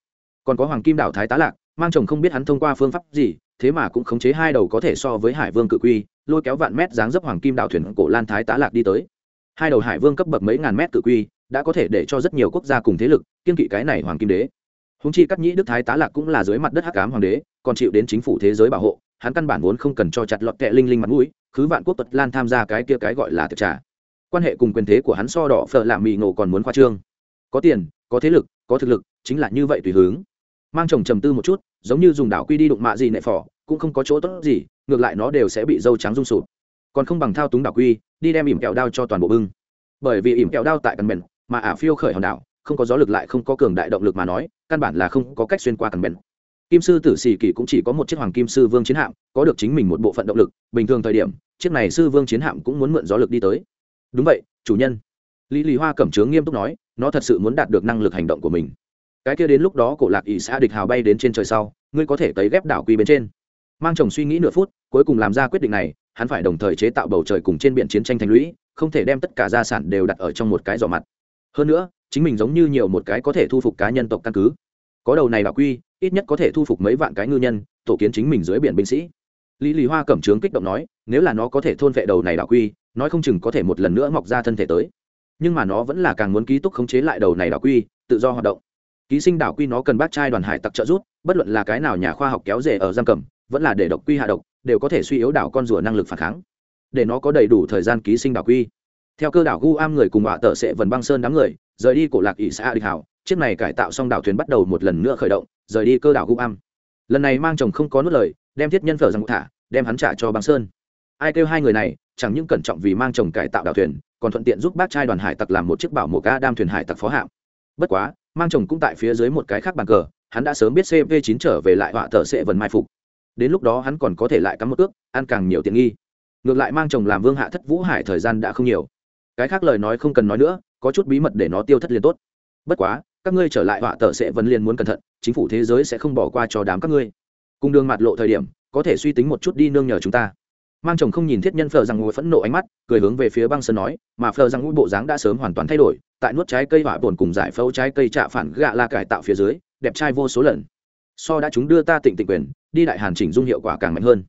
Còn có hoàng kim đảo thái tá lạc, mang chồng không biết hắn thông qua phương pháp gì, thế mà cũng khống chế hai đầu có thể so với hải vương cự quy, lôi kéo vạn mét dáng dấp hoàng kim đảo thuyền cổ lan thái tá lạc đi tới hai đầu hải vương cấp bậc mấy ngàn mét cự quy, đã có thể để cho rất nhiều quốc gia cùng thế lực kiên kỵ cái này hoàng kim đế. Húng chi các nhĩ đức thái tá lạc cũng là dưới mặt đất hắc cám hoàng đế, còn chịu đến chính phủ thế giới bảo hộ, hắn căn bản vốn không cần cho chặt lọt kẹ linh linh mặt mũi, khứ vạn quốc tật lan tham gia cái kia cái gọi là tiệc trà. Quan hệ cùng quyền thế của hắn so đỏ phở làm mì ngộ còn muốn khoa trương. Có tiền, có thế lực, có thực lực, chính là như vậy tùy hướng. Mang chồng trầm tư một chút, giống như dùng đảo quy đi đụng mạ gì nệ phỏ cũng không có chỗ tốt gì, ngược lại nó đều sẽ bị dâu trắng rung sụp còn không bằng thao túng đảo quy, đi đem ỉm kẹo đao cho toàn bộ bưng. Bởi vì ỉm kẹo đao tại cần bền, mà ả phiêu khởi hòn đảo, không có gió lực lại không có cường đại động lực mà nói, căn bản là không có cách xuyên qua cần bền. Kim sư tử xì kỳ cũng chỉ có một chiếc hoàng kim sư vương chiến hạm, có được chính mình một bộ phận động lực, bình thường thời điểm, chiếc này sư vương chiến hạm cũng muốn mượn gió lực đi tới. Đúng vậy, chủ nhân. Lý lý hoa cẩm trướng nghiêm túc nói, nó thật sự muốn đạt được năng lực hành động của mình. Cái kia đến lúc đó cổ lạc ỷ xã địch hào bay đến trên trời sau, ngươi có thể tấy ghép đảo quy bên trên. Mang chồng suy nghĩ nửa phút, cuối cùng làm ra quyết định này hắn phải đồng thời chế tạo bầu trời cùng trên biển chiến tranh thành lũy, không thể đem tất cả gia sản đều đặt ở trong một cái giỏ mặt. Hơn nữa, chính mình giống như nhiều một cái có thể thu phục cá nhân tộc căn cứ. Có đầu này đảo quy, ít nhất có thể thu phục mấy vạn cái ngư nhân, tổ kiến chính mình dưới biển binh sĩ. Lý lý hoa cẩm trướng kích động nói, nếu là nó có thể thôn vệ đầu này đảo quy, nói không chừng có thể một lần nữa mọc ra thân thể tới. Nhưng mà nó vẫn là càng muốn ký túc khống chế lại đầu này đảo quy, tự do hoạt động. Ký sinh đảo quy nó cần bác trai đoàn hải tặc trợ giúp, bất luận là cái nào nhà khoa học kéo rể ở giam cầm, vẫn là để độc quy hạ độc đều có thể suy yếu đảo con rùa năng lực phản kháng, để nó có đầy đủ thời gian ký sinh đảo quy. Theo cơ đảo gu am người cùng họa tợ sẽ vần băng sơn đám người, rời đi cổ lạc ỷ xã địch hảo, chiếc này cải tạo xong đảo thuyền bắt đầu một lần nữa khởi động, rời đi cơ đảo gu am lần này mang chồng không có nuốt lời, đem thiết nhân phở rằng thả, đem hắn trả cho băng sơn. Ai kêu hai người này, chẳng những cẩn trọng vì mang chồng cải tạo đảo thuyền, còn thuận tiện giúp bác trai đoàn hải tặc làm một chiếc bảo mộ ca đam thuyền hải tặc phó hạm bất quá, mang chồng cũng tại phía dưới một cái khác bàn cờ, hắn đã sớm biết cp 9 trở về lại họa thợ sẽ vần mai phục đến lúc đó hắn còn có thể lại cắm một ước, ăn càng nhiều tiện nghi. Ngược lại mang chồng làm vương hạ thất vũ hải thời gian đã không nhiều. Cái khác lời nói không cần nói nữa, có chút bí mật để nó tiêu thất liền tốt. Bất quá, các ngươi trở lại họa tờ sẽ vẫn liền muốn cẩn thận, chính phủ thế giới sẽ không bỏ qua cho đám các ngươi. Cùng đường mặt lộ thời điểm, có thể suy tính một chút đi nương nhờ chúng ta. Mang chồng không nhìn thiết nhân phờ rằng ngồi phẫn nộ ánh mắt, cười hướng về phía băng sơn nói, mà phờ rằng ngôi bộ dáng đã sớm hoàn toàn thay đổi, tại nuốt trái cây hỏa bồn cùng giải phẫu trái cây trạ phản gạ la cải tạo phía dưới, đẹp trai vô số lần so đã chúng đưa ta tịnh tịnh quyền, đi đại hàn chỉnh dung hiệu quả càng mạnh hơn.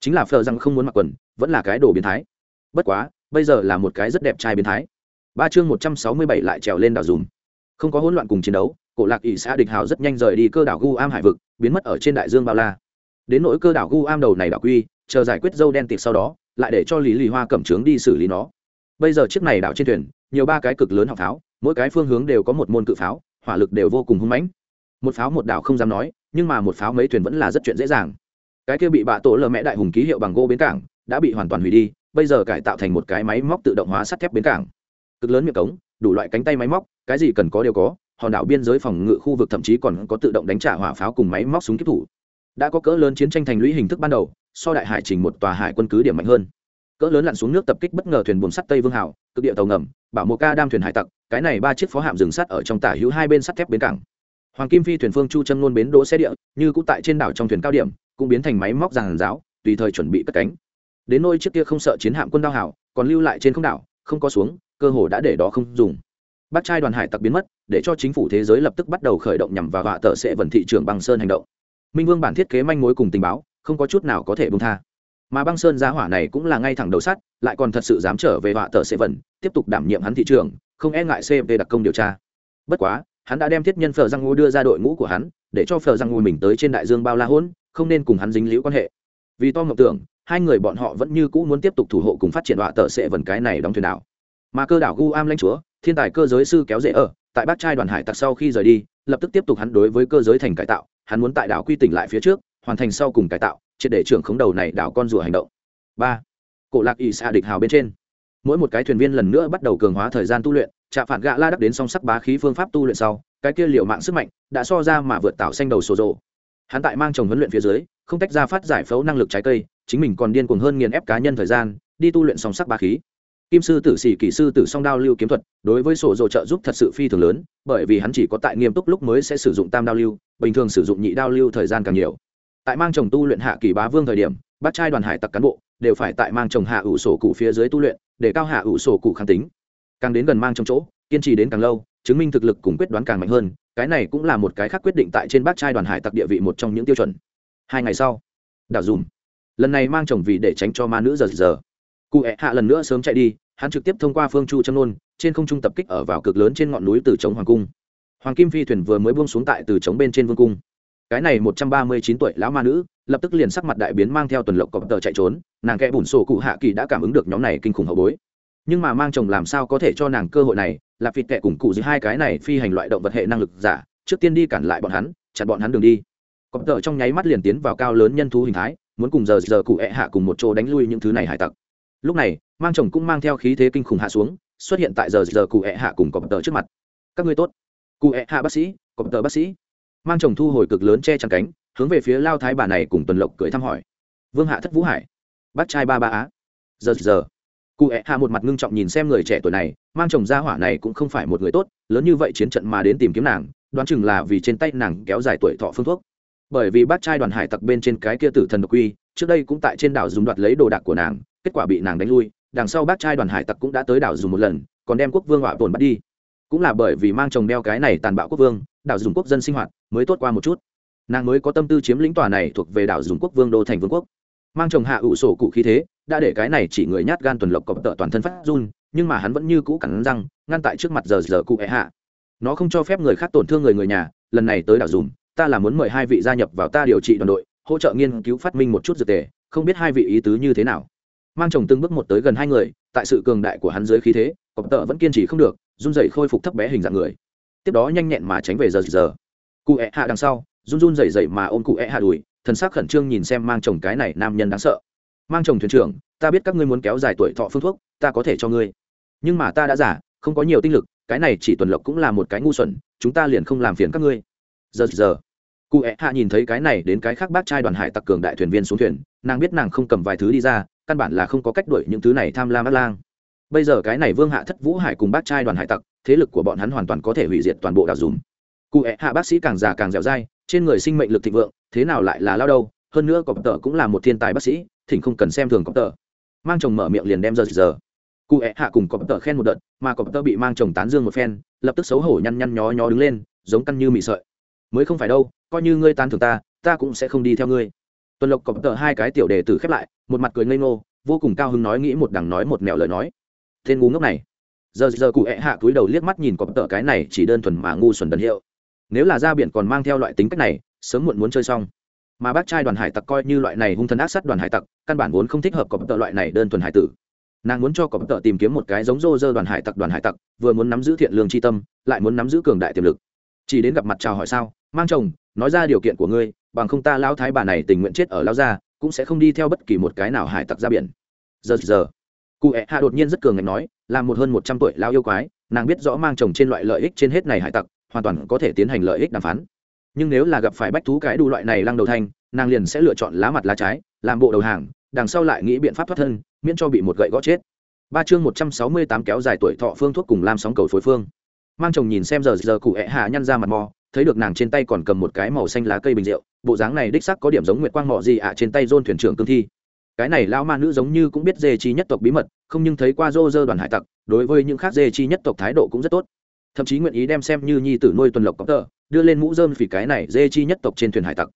Chính là phờ rằng không muốn mặc quần, vẫn là cái đồ biến thái. Bất quá, bây giờ là một cái rất đẹp trai biến thái. Ba chương một trăm sáu mươi bảy lại trèo lên đảo dùm. Không có hỗn loạn cùng chiến đấu, cổ lạc ỵ xã địch hào rất nhanh rời đi cơ đảo gu am hải vực, biến mất ở trên đại dương bao la. Đến nỗi cơ đảo gu am đầu này đảo quy, chờ giải quyết dâu đen tịt sau đó, lại để cho lý lì hoa cẩm trướng đi xử lý nó. Bây giờ chiếc này đảo trên thuyền, nhiều ba cái cực lớn học pháo, mỗi cái phương hướng đều có một môn cự pháo, hỏa lực đều vô cùng hung mãnh. Một pháo một đảo không dám nói nhưng mà một pháo mấy thuyền vẫn là rất chuyện dễ dàng. Cái kia bị bạ tổ lờ mẹ đại hùng ký hiệu bằng gỗ bến cảng, đã bị hoàn toàn hủy đi, bây giờ cải tạo thành một cái máy móc tự động hóa sắt thép bến cảng. Cực lớn miệng cống, đủ loại cánh tay máy móc, cái gì cần có đều có, hòn đảo biên giới phòng ngự khu vực thậm chí còn có tự động đánh trả hỏa pháo cùng máy móc súng kiếp thủ. Đã có cỡ lớn chiến tranh thành lũy hình thức ban đầu, so đại hải trình một tòa hải quân cứ điểm mạnh hơn. Cỡ lớn lặn xuống nước tập kích bất ngờ thuyền buồm sắt tây vương hảo, cực địa tàu ngầm, bảo mộ ca đam thuyền hải tặc, cái này ba chiếc phó hạm dừng sắt ở trong tả hữu hai bên sắt thép bến cảng hoàng kim phi thuyền phương chu châm nôn bến đỗ xe địa, như cũng tại trên đảo trong thuyền cao điểm, cũng biến thành máy móc giàn giáo, tùy thời chuẩn bị cất cánh. Đến nôi chiếc kia không sợ chiến hạm quân đao hảo, còn lưu lại trên không đảo, không có xuống, cơ hồ đã để đó không dùng. Bác trai đoàn hải tặc biến mất, để cho chính phủ thế giới lập tức bắt đầu khởi động nhằm vào họa tờ sẽ vần thị trường bằng sơn hành động. Minh vương bản thiết kế manh mối cùng tình báo, không có chút nào có thể bung tha. Mà băng sơn giá hỏa này cũng là ngay thẳng đầu sắt, lại còn thật sự dám trở về họa tờ sẽ vần tiếp tục đảm nhiệm hắn thị trường không e ngại cv đặc công điều tra. Bất quá hắn đã đem thiết nhân phờ răng ngô đưa ra đội ngũ của hắn để cho phờ răng ngô mình tới trên đại dương bao la hôn, không nên cùng hắn dính liễu quan hệ. Vì to mộng tưởng hai người bọn họ vẫn như cũ muốn tiếp tục thủ hộ cùng phát triển họa tờ sẽ vần cái này đóng thuyền đảo. Mà cơ đảo gu am lãnh chúa thiên tài cơ giới sư kéo dễ ở tại bát trai đoàn hải tặc sau khi rời đi lập tức tiếp tục hắn đối với cơ giới thành cải tạo hắn muốn tại đảo quy tỉnh lại phía trước hoàn thành sau cùng cải tạo triệt để trưởng khống đầu này đảo con rùa hành động. Ba cổ lạc ỵ xạ địch hào bên trên. Mỗi một cái thuyền viên lần nữa bắt đầu cường hóa thời gian tu luyện trạ phản gạ la đắp đến song sắc bá khí phương pháp tu luyện sau, cái kia liệu mạng sức mạnh đã so ra mà vượt tạo xanh đầu sổ rộ. Hắn tại mang chồng huấn luyện phía dưới, không tách ra phát giải phẫu năng lực trái cây, chính mình còn điên cuồng hơn nghiền ép cá nhân thời gian, đi tu luyện song sắc bá khí. Kim sư tử sĩ kỹ sư tử song đao lưu kiếm thuật, đối với sổ dồ trợ giúp thật sự phi thường lớn, bởi vì hắn chỉ có tại nghiêm túc lúc mới sẽ sử dụng tam đao lưu, bình thường sử dụng nhị đao lưu thời gian càng nhiều. Tại mang chồng tu luyện hạ kỳ bá vương thời điểm bác trai đoàn hải tặc cán bộ đều phải tại mang chồng hạ ủ sổ cụ phía dưới tu luyện, để cao hạ ủ sổ cụ kháng tính càng đến gần mang trong chỗ, kiên trì đến càng lâu, chứng minh thực lực cùng quyết đoán càng mạnh hơn, cái này cũng là một cái khác quyết định tại trên bác trai đoàn hải tặc địa vị một trong những tiêu chuẩn. Hai ngày sau, đảo dùm. Lần này mang chồng vì để tránh cho ma nữ giờ giờ. Cụ hẹ hạ lần nữa sớm chạy đi, hắn trực tiếp thông qua phương chu châm nôn, trên không trung tập kích ở vào cực lớn trên ngọn núi từ trống hoàng cung. Hoàng kim phi thuyền vừa mới buông xuống tại từ trống bên trên vương cung. Cái này một trăm ba mươi chín tuổi lão ma nữ, lập tức liền sắc mặt đại biến mang theo tuần lộc cọp tờ chạy trốn, nàng kẽ bùn sổ cụ hạ kỳ đã cảm ứng được nhóm này kinh khủng hậu bối nhưng mà mang chồng làm sao có thể cho nàng cơ hội này? Là vịt kệ cùng cụ dưới hai cái này phi hành loại động vật hệ năng lực giả, trước tiên đi cản lại bọn hắn, chặn bọn hắn đường đi. Cọp tợ trong nháy mắt liền tiến vào cao lớn nhân thú hình thái, muốn cùng giờ giờ cụ ẹ hạ cùng một chỗ đánh lui những thứ này hải tặc. Lúc này, mang chồng cũng mang theo khí thế kinh khủng hạ xuống, xuất hiện tại giờ giờ cụ ẹ hạ cùng cọp tợ trước mặt. Các ngươi tốt. Cụ ẹ hạ bác sĩ, cọp tợ bác sĩ. Mang chồng thu hồi cực lớn che chắn cánh, hướng về phía lao thái bà này cùng tuần lộc cười thăm hỏi. Vương hạ thất vũ hải, bác trai ba ba á. Giờ giờ cụ ẹ hạ một mặt ngưng trọng nhìn xem người trẻ tuổi này, mang chồng ra hỏa này cũng không phải một người tốt, lớn như vậy chiến trận mà đến tìm kiếm nàng, đoán chừng là vì trên tay nàng kéo dài tuổi thọ phương thuốc. Bởi vì bác trai đoàn hải tặc bên trên cái kia tử thần độc quy trước đây cũng tại trên đảo dùng đoạt lấy đồ đạc của nàng, kết quả bị nàng đánh lui, đằng sau bác trai đoàn hải tặc cũng đã tới đảo dùng một lần, còn đem quốc vương họa tồn bắt đi. Cũng là bởi vì mang chồng đeo cái này tàn bạo quốc vương, đảo dùng quốc dân sinh hoạt mới tốt qua một chút. Nàng mới có tâm tư chiếm lĩnh tòa này thuộc về đảo dùng quốc vương đô thành vương quốc. Mang chồng hạ ủ sổ cụ khí thế đã để cái này chỉ người nhát gan tuần lộc cọp tợ toàn thân phát run, nhưng mà hắn vẫn như cũ cắn răng, ngăn tại trước mặt giờ giờ cụ ẹ hạ. Nó không cho phép người khác tổn thương người người nhà, lần này tới đảo dùm, ta là muốn mời hai vị gia nhập vào ta điều trị đoàn đội, hỗ trợ nghiên cứu phát minh một chút dược tề, không biết hai vị ý tứ như thế nào. Mang chồng từng bước một tới gần hai người, tại sự cường đại của hắn dưới khí thế, cọp tợ vẫn kiên trì không được, run dậy khôi phục thấp bé hình dạng người. Tiếp đó nhanh nhẹn mà tránh về giờ giờ. Cụ ẹ hạ đằng sau, run run dậy dậy mà ôm cụ ẹ hạ đùi, thần sắc khẩn trương nhìn xem mang chồng cái này nam nhân đáng sợ mang chồng thuyền trưởng, ta biết các ngươi muốn kéo dài tuổi thọ phương thuốc, ta có thể cho ngươi. Nhưng mà ta đã giả không có nhiều tinh lực, cái này chỉ tuần lộc cũng là một cái ngu xuẩn, chúng ta liền không làm phiền các ngươi. Giờ giờ. Cụ ẹ hạ nhìn thấy cái này đến cái khác bác trai đoàn hải tặc cường đại thuyền viên xuống thuyền, nàng biết nàng không cầm vài thứ đi ra, căn bản là không có cách đuổi những thứ này tham lam ác lang. Bây giờ cái này vương hạ thất vũ hải cùng bác trai đoàn hải tặc, thế lực của bọn hắn hoàn toàn có thể hủy diệt toàn bộ đảo dùm. Cụ ẹ hạ bác sĩ càng già càng dẻo dai, trên người sinh mệnh lực thịnh vượng, thế nào lại là lao đâu, hơn nữa cọp tờ cũng là một thiên tài bác sĩ thỉnh không cần xem thường cọp tờ. Mang chồng mở miệng liền đem giờ giờ. Cụ hẹ hạ cùng cọp tờ khen một đợt, mà cọp tờ bị mang chồng tán dương một phen, lập tức xấu hổ nhăn nhăn nhó nhó đứng lên, giống căn như mị sợi. Mới không phải đâu, coi như ngươi tán thưởng ta ta cũng sẽ không đi theo ngươi. Tuần lộc cọp tờ hai cái tiểu đề tử khép lại, một mặt cười ngây ngô, vô cùng cao hứng nói nghĩ một đằng nói một mẹo lời nói. Tên ngu ngốc này. Giờ giờ cụ hẹ hạ cúi đầu liếc mắt nhìn cọp tờ cái này chỉ đơn thuần mà ngu xuẩn đần hiệu. Nếu là ra biển còn mang theo loại tính cách này, sớm muộn muốn chơi xong mà bác trai đoàn hải tặc coi như loại này hung thần ác sát đoàn hải tặc, căn bản vốn không thích hợp cọp tợ loại này đơn thuần hải tử. Nàng muốn cho cọp tợ tìm kiếm một cái giống rô rơ đoàn hải tặc đoàn hải tặc, vừa muốn nắm giữ thiện lương tri tâm, lại muốn nắm giữ cường đại tiềm lực. Chỉ đến gặp mặt chào hỏi sao, mang chồng, nói ra điều kiện của ngươi, bằng không ta lao thái bà này tình nguyện chết ở lao gia, cũng sẽ không đi theo bất kỳ một cái nào hải tặc ra biển. Giờ giờ, cụ ẹ hạ đột nhiên rất cường ngạnh nói, là một hơn một trăm tuổi lao yêu quái, nàng biết rõ mang chồng trên loại lợi ích trên hết này hải tặc, hoàn toàn có thể tiến hành lợi ích đàm phán nhưng nếu là gặp phải bách thú cái đủ loại này lăng đầu thanh, nàng liền sẽ lựa chọn lá mặt lá trái, làm bộ đầu hàng, đằng sau lại nghĩ biện pháp thoát thân, miễn cho bị một gậy gõ chết. Ba chương một trăm sáu mươi tám kéo dài tuổi thọ phương thuốc cùng lam sóng cầu phối phương. Mang chồng nhìn xem giờ giờ cụ hẹ hạ nhăn ra mặt mò, thấy được nàng trên tay còn cầm một cái màu xanh lá cây bình rượu, bộ dáng này đích sắc có điểm giống nguyệt quang mọ gì ạ trên tay dôn thuyền trưởng cương thi. Cái này lao ma nữ giống như cũng biết dê chi nhất tộc bí mật, không nhưng thấy qua dô rơ đoàn hải tặc, đối với những khác dê chi nhất tộc thái độ cũng rất tốt thậm chí nguyện ý đem xem như nhi tử nuôi tuần lộc có tờ, đưa lên mũ dơm vì cái này dê chi nhất tộc trên thuyền hải tặc.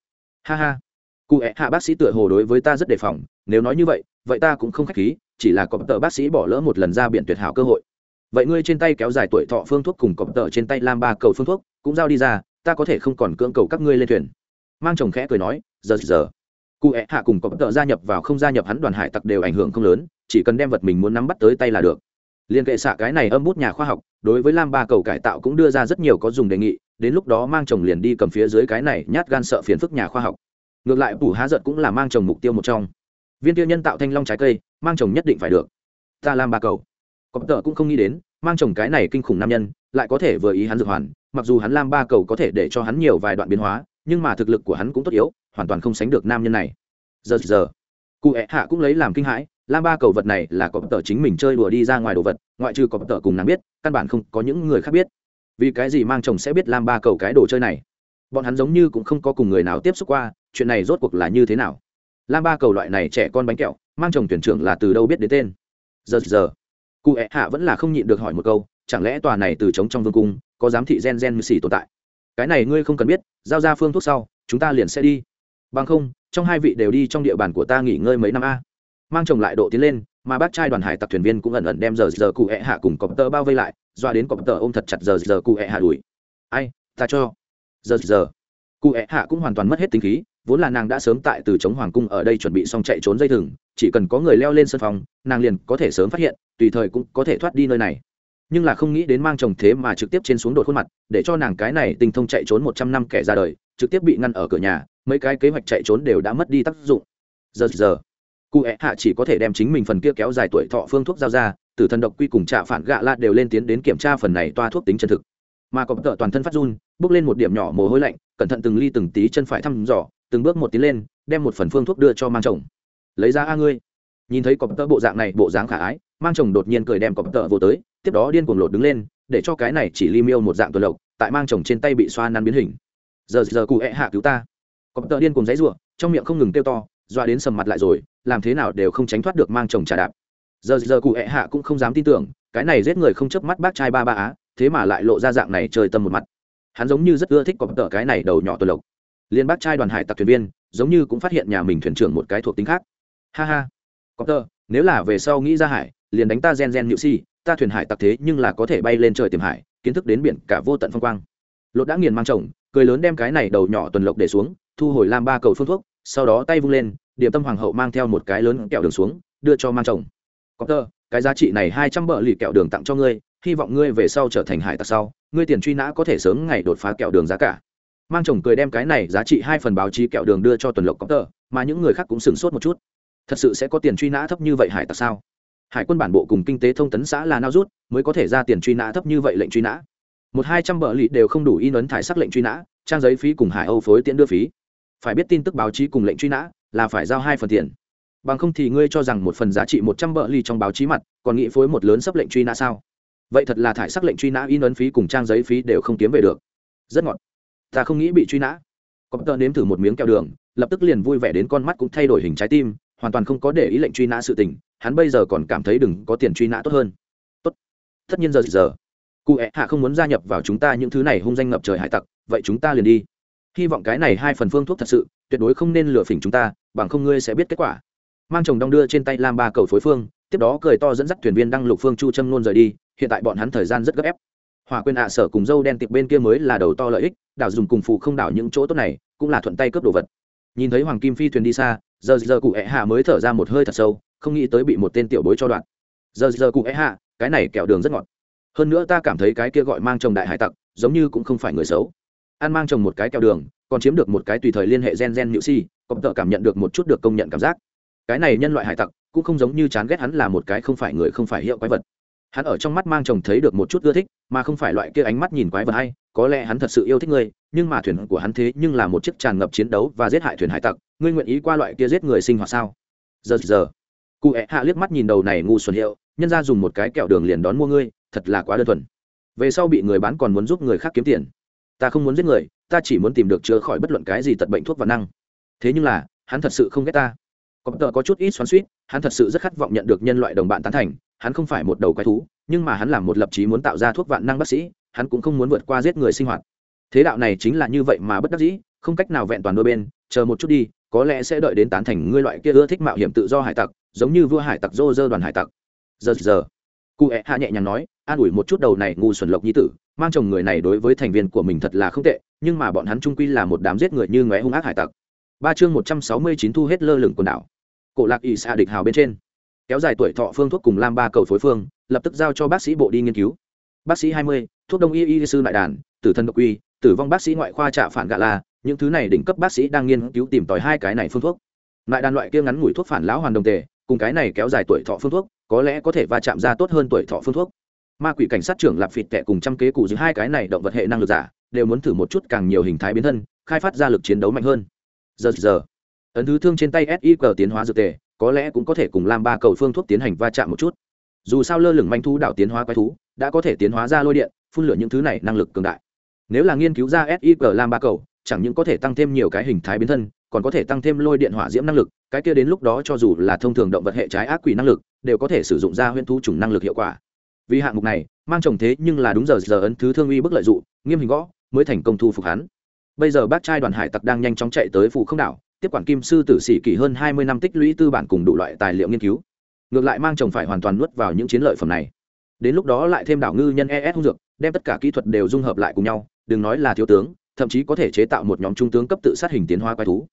Ha ha. Cụ ẹ hạ bác sĩ tựa hồ đối với ta rất đề phòng, nếu nói như vậy vậy ta cũng không k h á c h khí, chỉ là có tờ bác sĩ bỏ lỡ một lần ra biện tuyệt hảo cơ hội. Vậy ngươi trên tay kéo dài tuổi thọ phương thuốc cùng cọp tờ trên tay lam ba cầu phương thuốc, cũng giao đi ra, ta có thể không còn cưỡng cầu các ngươi lên thuyền. Mang chồng khẽ cười nói, giờ giờ. Cụ ẹ hạ cùng cọp tờ gia nhập vào không gia nhập hắn đoàn hải tặc đều ảnh hưởng không lớn, chỉ cần đem vật mình muốn nắm bắt tới tay là được liên kệ xạ cái này âm bút nhà khoa học, đối với lam ba cầu cải tạo cũng đưa ra rất nhiều có dùng đề nghị, đến lúc đó mang chồng liền đi cầm phía dưới cái này nhát gan sợ phiền phức nhà khoa học. Ngược lại phủ há giận cũng là mang chồng mục tiêu một trong. Viên tiêu nhân tạo thanh long trái cây, mang chồng nhất định phải được. Ta lam ba cầu. Cọp tợ cũng không nghĩ đến, mang chồng cái này kinh khủng nam nhân, lại có thể vừa ý hắn dược hoàn, mặc dù hắn lam ba cầu có thể để cho hắn nhiều vài đoạn biến hóa, nhưng mà thực lực của hắn cũng tốt yếu, hoàn toàn không sánh được nam nhân này. Giờ giờ. Cụ ẹ hạ cũng lấy làm kinh hãi lam ba cầu vật này là cọp tờ chính mình chơi đùa đi ra ngoài đồ vật, ngoại trừ cọp tờ cùng nàng biết, căn bản không có những người khác biết. Vì cái gì mang chồng sẽ biết lam ba cầu cái đồ chơi này? Bọn hắn giống như cũng không có cùng người nào tiếp xúc qua, chuyện này rốt cuộc là như thế nào? Lam ba cầu loại này trẻ con bánh kẹo, mang chồng tuyển trưởng là từ đâu biết đến tên? Giờ giờ. Cụ ẹ hạ vẫn là không nhịn được hỏi một câu, chẳng lẽ tòa này từ trống trong vương cung, có giám thị gen gen như xỉ tồn tại? Cái này ngươi không cần biết, giao ra phương thuốc sau, chúng ta liền sẽ đi. Bằng không, trong hai vị đều đi trong địa bàn của ta nghỉ ngơi mấy năm a mang chồng lại độ tiến lên, mà bác trai đoàn hải tặc thuyền viên cũng ẩn ẩn đem giờ giờ cụ hẹ hạ cùng cọp tơ bao vây lại, doa đến cọp tơ ôm thật chặt giờ giờ cụ hẹ hạ đuổi. Ai, ta cho. Giờ giờ. Cụ hẹ hạ cũng hoàn toàn mất hết tính khí, vốn là nàng đã sớm tại từ chống hoàng cung ở đây chuẩn bị xong chạy trốn dây thừng, chỉ cần có người leo lên sân phòng, nàng liền có thể sớm phát hiện, tùy thời cũng có thể thoát đi nơi này. Nhưng là không nghĩ đến mang chồng thế mà trực tiếp trên xuống đột khuôn mặt, để cho nàng cái này tinh thông chạy trốn một trăm năm kẻ ra đời, trực tiếp bị ngăn ở cửa nhà, mấy cái kế hoạch chạy trốn đều đã mất đi tác dụng. Giờ giờ cụ ẹ hạ chỉ có thể đem chính mình phần kia kéo dài tuổi thọ phương thuốc giao ra, từ thần độc quy cùng trạ phản gạ la đều lên tiến đến kiểm tra phần này toa thuốc tính chân thực. Mà có tợ toàn thân phát run, bước lên một điểm nhỏ mồ hôi lạnh, cẩn thận từng ly từng tí chân phải thăm dò, từng bước một tí lên, đem một phần phương thuốc đưa cho mang chồng. Lấy ra a ngươi. Nhìn thấy cọp tợ bộ dạng này, bộ dáng khả ái, mang chồng đột nhiên cười đem cọp tợ vô tới, tiếp đó điên cuồng lột đứng lên, để cho cái này chỉ li miêu một dạng tuần lộc, tại mang chồng trên tay bị xoa năn biến hình. Giờ giờ cụ ẹ hạ cứu ta. Cọp tợ điên cuồng dãy rủa trong miệng không ngừng kêu to doa đến sầm mặt lại rồi, làm thế nào đều không tránh thoát được mang chồng trà đạp. Giờ giờ cụ ẹ hạ cũng không dám tin tưởng, cái này giết người không chớp mắt bác trai ba ba á, thế mà lại lộ ra dạng này chơi tâm một mặt. Hắn giống như rất ưa thích cọp tờ cái này đầu nhỏ tuần lộc. Liên bác trai đoàn hải tặc thuyền viên, giống như cũng phát hiện nhà mình thuyền trưởng một cái thuộc tính khác. Ha ha. Cọp tờ nếu là về sau nghĩ ra hải, liền đánh ta gen gen nhự si, ta thuyền hải tặc thế nhưng là có thể bay lên trời tìm hải, kiến thức đến biển cả vô tận phong quang. Lột đã nghiền mang chồng cười lớn đem cái này đầu nhỏ tuần lộc để xuống, thu hồi lam ba cầu phương thuốc, sau đó tay vung lên, điểm tâm hoàng hậu mang theo một cái lớn kẹo đường xuống, đưa cho mang chồng. Có tơ, cái giá trị này hai trăm bợ lì kẹo đường tặng cho ngươi, hy vọng ngươi về sau trở thành hải tặc sau, ngươi tiền truy nã có thể sớm ngày đột phá kẹo đường giá cả. Mang chồng cười đem cái này giá trị hai phần báo chí kẹo đường đưa cho tuần lộc có tơ, mà những người khác cũng sửng sốt một chút. Thật sự sẽ có tiền truy nã thấp như vậy hải tặc sao? Hải quân bản bộ cùng kinh tế thông tấn xã là nao rút, mới có thể ra tiền truy nã thấp như vậy lệnh truy nã một hai trăm bờ lì đều không đủ in ấn thải sắc lệnh truy nã, trang giấy phí cùng hải âu phối tiễn đưa phí. Phải biết tin tức báo chí cùng lệnh truy nã là phải giao hai phần tiền. Bằng không thì ngươi cho rằng một phần giá trị một trăm bợ lì trong báo chí mặt, còn nghĩ phối một lớn sắp lệnh truy nã sao? Vậy thật là thải sắc lệnh truy nã in ấn phí cùng trang giấy phí đều không kiếm về được. Rất ngọt. Ta không nghĩ bị truy nã. Có tờ nếm thử một miếng kẹo đường, lập tức liền vui vẻ đến con mắt cũng thay đổi hình trái tim, hoàn toàn không có để ý lệnh truy nã sự tình, hắn bây giờ còn cảm thấy đừng có tiền truy nã tốt hơn. Tốt. Tất nhiên giờ giờ cụ ẹ hạ không muốn gia nhập vào chúng ta những thứ này hung danh ngập trời hải tặc, vậy chúng ta liền đi. Hy vọng cái này hai phần phương thuốc thật sự, tuyệt đối không nên lừa phỉnh chúng ta, bằng không ngươi sẽ biết kết quả. Mang chồng đong đưa trên tay lam ba cầu phối phương, tiếp đó cười to dẫn dắt thuyền viên đăng lục phương chu châm nôn rời đi, hiện tại bọn hắn thời gian rất gấp ép. Hòa quên ạ sở cùng dâu đen tiệp bên kia mới là đầu to lợi ích, đảo dùng cùng phụ không đảo những chỗ tốt này, cũng là thuận tay cướp đồ vật. Nhìn thấy hoàng kim phi thuyền đi xa, giờ giờ cụ ẹ hạ mới thở ra một hơi thật sâu, không nghĩ tới bị một tên tiểu bối cho đoạn. Giờ giờ cụ ẹ hạ, cái này kẹo đường rất ngọt hơn nữa ta cảm thấy cái kia gọi mang chồng đại hải tặc, giống như cũng không phải người xấu. Ăn mang chồng một cái kẹo đường, còn chiếm được một cái tùy thời liên hệ gen gen nhự si cộng tợ cảm nhận được một chút được công nhận cảm giác. Cái này nhân loại hải tặc, cũng không giống như chán ghét hắn là một cái không phải người không phải hiệu quái vật. Hắn ở trong mắt mang chồng thấy được một chút ưa thích, mà không phải loại kia ánh mắt nhìn quái vật hay, có lẽ hắn thật sự yêu thích ngươi nhưng mà thuyền của hắn thế nhưng là một chiếc tràn ngập chiến đấu và giết hại thuyền hải tặc, ngươi nguyện ý qua loại kia giết người sinh hoạt sao? Giờ giờ. Cụ ẹ hạ liếc mắt nhìn đầu này ngu xuẩn hiệu, nhân ra dùng một cái kẹo đường liền đón mua ngươi thật là quá đơn thuần. Về sau bị người bán còn muốn giúp người khác kiếm tiền. Ta không muốn giết người, ta chỉ muốn tìm được chữa khỏi bất luận cái gì tật bệnh thuốc và năng. Thế nhưng là, hắn thật sự không ghét ta. Có tờ có chút ít xoắn suýt hắn thật sự rất khát vọng nhận được nhân loại đồng bạn tán thành, hắn không phải một đầu quái thú, nhưng mà hắn làm một lập chí muốn tạo ra thuốc vạn năng bác sĩ, hắn cũng không muốn vượt qua giết người sinh hoạt. Thế đạo này chính là như vậy mà bất đắc dĩ, không cách nào vẹn toàn đôi bên, chờ một chút đi, có lẽ sẽ đợi đến tán thành ngươi loại kia ưa thích mạo hiểm tự do hải tặc, giống như vua hải tặc dô dơ đoàn hải tặc. Giờ giờ cụ ẹ hạ nhẹ nhàng nói, an ủi một chút đầu này ngu xuẩn lộc nhi tử, mang chồng người này đối với thành viên của mình thật là không tệ, nhưng mà bọn hắn trung quy là một đám giết người như ngóe hung ác hải tặc. Ba chương một trăm sáu mươi chín thu hết lơ lửng quần đảo. Cổ lạc ỵ xạ địch hào bên trên. Kéo dài tuổi thọ phương thuốc cùng lam ba cầu phối phương, lập tức giao cho bác sĩ bộ đi nghiên cứu. Bác sĩ hai mươi, thuốc đông y y sư đại đàn, tử thân độc quy tử vong bác sĩ ngoại khoa trạ phản gạ la, những thứ này đỉnh cấp bác sĩ đang nghiên cứu tìm tòi hai cái này phương thuốc. Lại đàn loại kia ngắn ngủi thuốc phản lão hoàn đồng tề cùng cái này kéo dài tuổi thọ phương thuốc, có lẽ có thể va chạm ra tốt hơn tuổi thọ phương thuốc. Ma quỷ cảnh sát trưởng lạp phịt tệ cùng trăm kế cụ giữ hai cái này động vật hệ năng lực giả, đều muốn thử một chút càng nhiều hình thái biến thân, khai phát ra lực chiến đấu mạnh hơn. Giờ giờ. Ấn thứ thương trên tay siq tiến hóa dược tề, có lẽ cũng có thể cùng làm ba cầu phương thuốc tiến hành va chạm một chút. Dù sao lơ lửng manh thú đạo tiến hóa quái thú, đã có thể tiến hóa ra lôi điện, phun lửa những thứ này năng lực cường đại. Nếu là nghiên cứu ra siq lam ba cầu, chẳng những có thể tăng thêm nhiều cái hình thái biến thân còn có thể tăng thêm lôi điện hỏa diễm năng lực, cái kia đến lúc đó cho dù là thông thường động vật hệ trái ác quỷ năng lực, đều có thể sử dụng ra huyễn thú chủng năng lực hiệu quả. Vì hạng mục này, mang chồng thế nhưng là đúng giờ giờ ấn thứ thương uy bức lợi dụng, nghiêm hình gõ, mới thành công thu phục hắn. Bây giờ bác trai đoàn hải tặc đang nhanh chóng chạy tới phủ không đảo, tiếp quản kim sư tử sĩ kỷ hơn hai mươi năm tích lũy tư bản cùng đủ loại tài liệu nghiên cứu. Ngược lại mang chồng phải hoàn toàn nuốt vào những chiến lợi phẩm này. Đến lúc đó lại thêm đảo ngư nhân es hung dược, đem tất cả kỹ thuật đều dung hợp lại cùng nhau, đừng nói là thiếu tướng, thậm chí có thể chế tạo một nhóm trung tướng cấp tự sát hình tiến hoa quái thú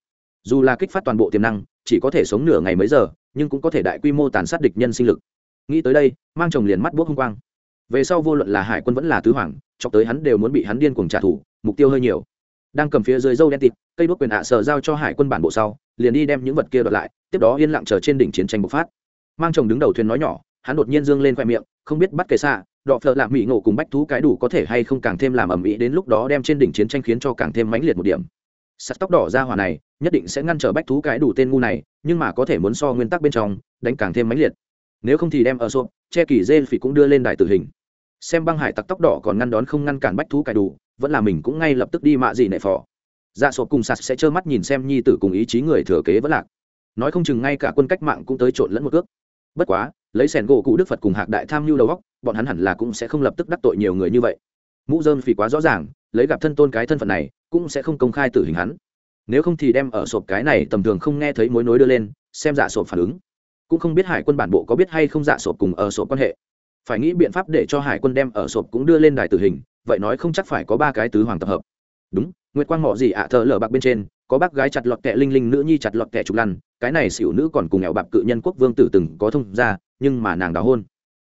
dù là kích phát toàn bộ tiềm năng, chỉ có thể sống nửa ngày mấy giờ, nhưng cũng có thể đại quy mô tàn sát địch nhân sinh lực. Nghĩ tới đây, mang chồng liền mắt buốc hung quang. Về sau vô luận là hải quân vẫn là tứ hoàng, cho tới hắn đều muốn bị hắn điên cuồng trả thù, mục tiêu hơi nhiều. Đang cầm phía dưới dâu đen tịt, cây đuốc quyền ạ sở giao cho hải quân bản bộ sau, liền đi đem những vật kia đoạt lại, tiếp đó yên lặng chờ trên đỉnh chiến tranh bộc phát. Mang chồng đứng đầu thuyền nói nhỏ, hắn đột nhiên dương lên khoe miệng, không biết bắt kệ xạ đọ phợ lạ mỹ ngộ cùng bách thú cái đủ có thể hay không càng thêm làm ẩm ĩ đến lúc đó đem trên đỉnh chiến tranh khiến cho càng thêm mãnh liệt một điểm sắt tóc đỏ ra hỏa này, nhất định sẽ ngăn trở bách thú cái đủ tên ngu này, nhưng mà có thể muốn so nguyên tắc bên trong, đánh càng thêm mãnh liệt. Nếu không thì đem ở sộp che kỳ dê phỉ cũng đưa lên đài tử hình. Xem băng hải tặc tóc đỏ còn ngăn đón không ngăn cản bách thú cải đủ, vẫn là mình cũng ngay lập tức đi mạ gì nệ phò. Dạ sộp cùng sạt sẽ trơ mắt nhìn xem nhi tử cùng ý chí người thừa kế vẫn lạc. Nói không chừng ngay cả quân cách mạng cũng tới trộn lẫn một cước. Bất quá, lấy sẻn gỗ cụ đức phật cùng hạc đại tham mưu đầu góc bọn hắn hẳn là cũng sẽ không lập tức đắc tội nhiều người như vậy. Mũ dơm phì quá rõ ràng lấy gặp thân tôn cái thân phận này, cũng sẽ không công khai tử hình hắn. Nếu không thì đem ở sộp cái này tầm thường không nghe thấy mối nối đưa lên, xem dạ sộp phản ứng. Cũng không biết hải quân bản bộ có biết hay không dạ sộp cùng ở sộp quan hệ. Phải nghĩ biện pháp để cho hải quân đem ở sộp cũng đưa lên đài tử hình, vậy nói không chắc phải có ba cái tứ hoàng tập hợp. Đúng, nguyệt quang mỏ gì ạ, thợ lở bạc bên trên, có bác gái chặt lọt kẹ linh linh, nữ nhi chặt lọt kẹ trục lăn, cái này xỉu nữ còn cùng nghèo bạc cự nhân quốc vương tử từng có thông ra nhưng mà nàng đào hôn.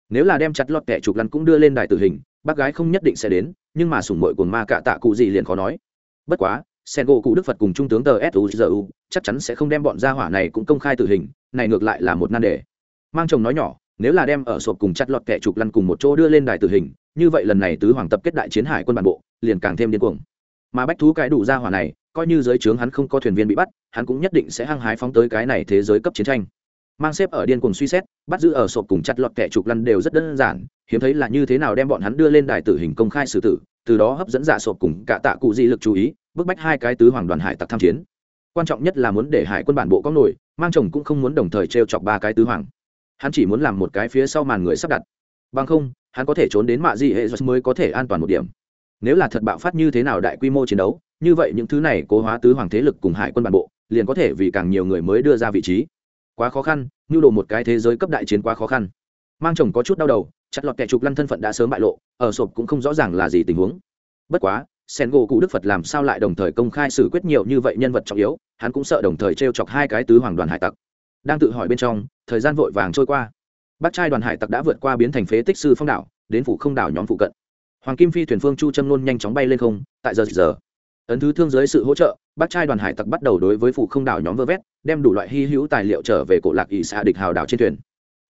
Nếu là đem chặt lọt kẹ trục lăn cũng đưa lên đài tử hình, bác gái không nhất định sẽ đến nhưng mà sủng mội của ma cạ tạ cụ gì liền khó nói. Bất quá sen gỗ cụ đức phật cùng trung tướng tờ suzu chắc chắn sẽ không đem bọn gia hỏa này cũng công khai tử hình, này ngược lại là một nan đề. Mang chồng nói nhỏ, nếu là đem ở sộp cùng chặt lọt kẻ trục lăn cùng một chỗ đưa lên đài tử hình, như vậy lần này tứ hoàng tập kết đại chiến hải quân bản bộ, liền càng thêm điên cuồng. Mà bách thú cái đủ gia hỏa này, coi như giới trướng hắn không có thuyền viên bị bắt, hắn cũng nhất định sẽ hăng hái phóng tới cái này thế giới cấp chiến tranh mang xếp ở điên cuồng suy xét, bắt giữ ở sộp cùng chặt lọt kẻ trục lăn đều rất đơn giản, hiếm thấy là như thế nào đem bọn hắn đưa lên đài tử hình công khai xử tử, từ đó hấp dẫn giả sộp cùng cả tạ cụ di lực chú ý, bức bách hai cái tứ hoàng đoàn hải tặc tham chiến. Quan trọng nhất là muốn để hải quân bản bộ có nổi, mang chồng cũng không muốn đồng thời t r e o chọc ba cái tứ hoàng. Hắn chỉ muốn làm một cái phía sau màn người sắp đặt. Bằng không, hắn có thể trốn đến mạ di hệ mới có thể an toàn một điểm. Nếu là thật bạo phát như thế nào đại quy mô chiến đấu, như vậy những thứ này cố hóa tứ hoàng thế lực cùng hải quân bản bộ, liền có thể vì càng nhiều người mới đưa ra vị trí quá khó khăn nhu đồ một cái thế giới cấp đại chiến quá khó khăn. Mang chồng có chút đau đầu, chặt lọt kẻ trục lăn thân phận đã sớm bại lộ, ở sộp cũng không rõ ràng là gì tình huống. Bất quá, sen gỗ cụ đức phật làm sao lại đồng thời công khai xử quyết nhiều như vậy nhân vật trọng yếu, hắn cũng sợ đồng thời t r e o chọc hai cái tứ hoàng đoàn hải tặc. Đang tự hỏi bên trong, thời gian vội vàng trôi qua. Bác trai đoàn hải tặc đã vượt qua biến thành phế tích sư phong đảo, đến phủ không đảo nhóm phụ cận. Hoàng kim phi thuyền phương chu châm nôn nhanh chóng bay lên không, tại giờ giờ ấn thứ thương dưới sự hỗ trợ, bác trai đoàn hải tặc bắt đầu đối với phủ không đảo nhóm vơ vét, đem đủ loại hy hữu tài liệu trở về cổ lạc ỵ xạ địch hào đảo trên thuyền.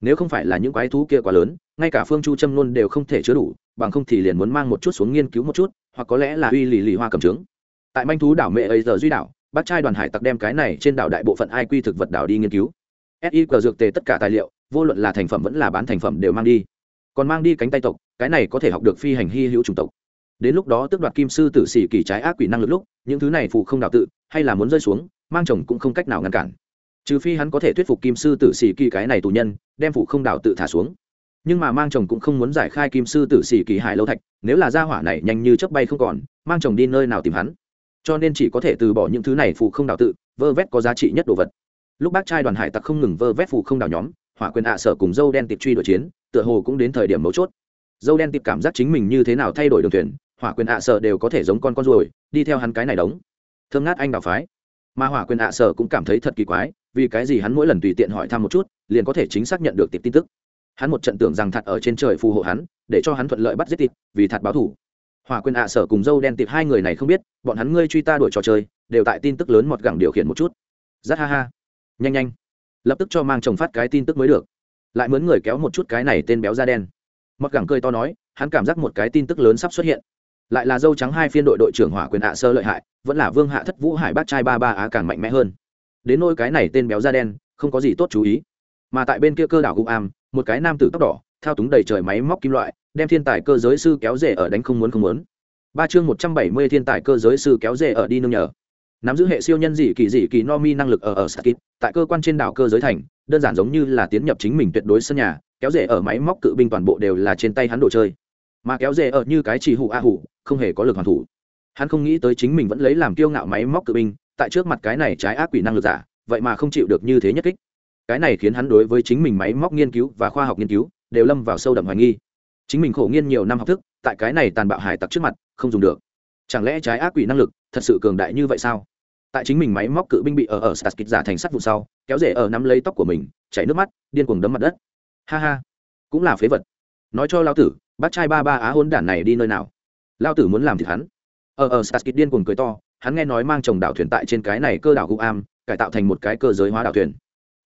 Nếu không phải là những quái thú kia quá lớn, ngay cả phương chu châm luôn đều không thể chứa đủ, bằng không thì liền muốn mang một chút xuống nghiên cứu một chút, hoặc có lẽ là uy lì lì hoa cầm trướng. Tại manh thú đảo mẹ ấy giờ duy đảo, bác trai đoàn hải tặc đem cái này trên đảo đại bộ phận ai quy thực vật đảo đi nghiên cứu. Si cờ dược tề tất cả tài liệu, vô luận là thành phẩm vẫn là bán thành phẩm đều mang đi. Còn mang đi cánh tay tộc, cái này có thể học được phi hành hy hữu chủng tộc đến lúc đó tước đoạt kim sư tử sĩ kỳ trái ác quỷ năng lực lúc, những thứ này phụ không đảo tự, hay là muốn rơi xuống, mang chồng cũng không cách nào ngăn cản. Trừ phi hắn có thể thuyết phục kim sư tử sĩ kỳ cái này tù nhân, đem phụ không đảo tự thả xuống. Nhưng mà mang chồng cũng không muốn giải khai kim sư tử sĩ kỳ hải lâu thạch, nếu là gia hỏa này nhanh như chớp bay không còn, mang chồng đi nơi nào tìm hắn? Cho nên chỉ có thể từ bỏ những thứ này phụ không đảo tự, vơ vét có giá trị nhất đồ vật. Lúc bác trai đoàn hải tặc không ngừng vơ vét phụ không đảo nhóm, hỏa quyền ạ sở cùng dâu đen tiệp truy đội chiến, tựa hồ cũng đến thời điểm mấu chốt. Dâu đen tiệp cảm giác chính mình như thế nào thay đổi đường thuyền hỏa quyền ạ sở đều có thể giống con con ruồi, đi theo hắn cái này đóng. Thơm ngát anh đào phái. Mà hỏa quyền ạ sở cũng cảm thấy thật kỳ quái, vì cái gì hắn mỗi lần tùy tiện hỏi thăm một chút, liền có thể chính xác nhận được tiệp tin tức. Hắn một trận tưởng rằng thật ở trên trời phù hộ hắn, để cho hắn thuận lợi bắt giết tiệp, vì thật báo thủ. Hỏa quyền ạ sở cùng dâu đen tiệp hai người này không biết, bọn hắn ngươi truy ta đuổi trò chơi, đều tại tin tức lớn một gẳng điều khiển một chút. Rất ha ha. Nhanh nhanh. Lập tức cho mang chồng phát cái tin tức mới được. Lại mướn người kéo một chút cái này tên béo da đen. Một gẳng cười to nói, hắn cảm giác một cái tin tức lớn sắp xuất hiện lại là dâu trắng hai phiên đội đội trưởng hỏa quyền hạ sơ lợi hại, vẫn là vương hạ thất vũ hải bác trai ba ba á càng mạnh mẽ hơn. Đến nôi cái này tên béo da đen, không có gì tốt chú ý. Mà tại bên kia cơ đảo gục am, một cái nam tử tóc đỏ, thao túng đầy trời máy móc kim loại, đem thiên tài cơ giới sư kéo rể ở đánh không muốn không muốn. Ba chương một trăm bảy mươi thiên tài cơ giới sư kéo rể ở đi nương nhờ. Nắm giữ hệ siêu nhân dị kỳ dị kỳ no mi năng lực ở ở sakit tại cơ quan trên đảo cơ giới thành, đơn giản giống như là tiến nhập chính mình tuyệt đối sân nhà, kéo rể ở máy móc cự binh toàn bộ đều là trên tay hắn đồ chơi mà kéo dê ở như cái chỉ hụ a hụ không hề có lực hoàn thủ. Hắn không nghĩ tới chính mình vẫn lấy làm kiêu ngạo máy móc cự binh, tại trước mặt cái này trái ác quỷ năng lực giả, vậy mà không chịu được như thế nhất kích. Cái này khiến hắn đối với chính mình máy móc nghiên cứu và khoa học nghiên cứu đều lâm vào sâu đậm hoài nghi. Chính mình khổ nghiên nhiều năm học thức, tại cái này tàn bạo hải tặc trước mặt, không dùng được. Chẳng lẽ trái ác quỷ năng lực thật sự cường đại như vậy sao? Tại chính mình máy móc cự binh bị ở ở sạt kịch giả thành sắt vụ sau, kéo rể ở nắm lấy tóc của mình, chảy nước mắt, điên cuồng đấm mặt đất. Ha ha, cũng là phế vật. Nói cho lao tử bác trai ba ba á hôn đản này đi nơi nào? Lao tử muốn làm thì hắn. Ở ở sạt điên cuồng cười to, hắn nghe nói mang chồng đảo thuyền tại trên cái này cơ đảo guam, cải tạo thành một cái cơ giới hóa đảo thuyền.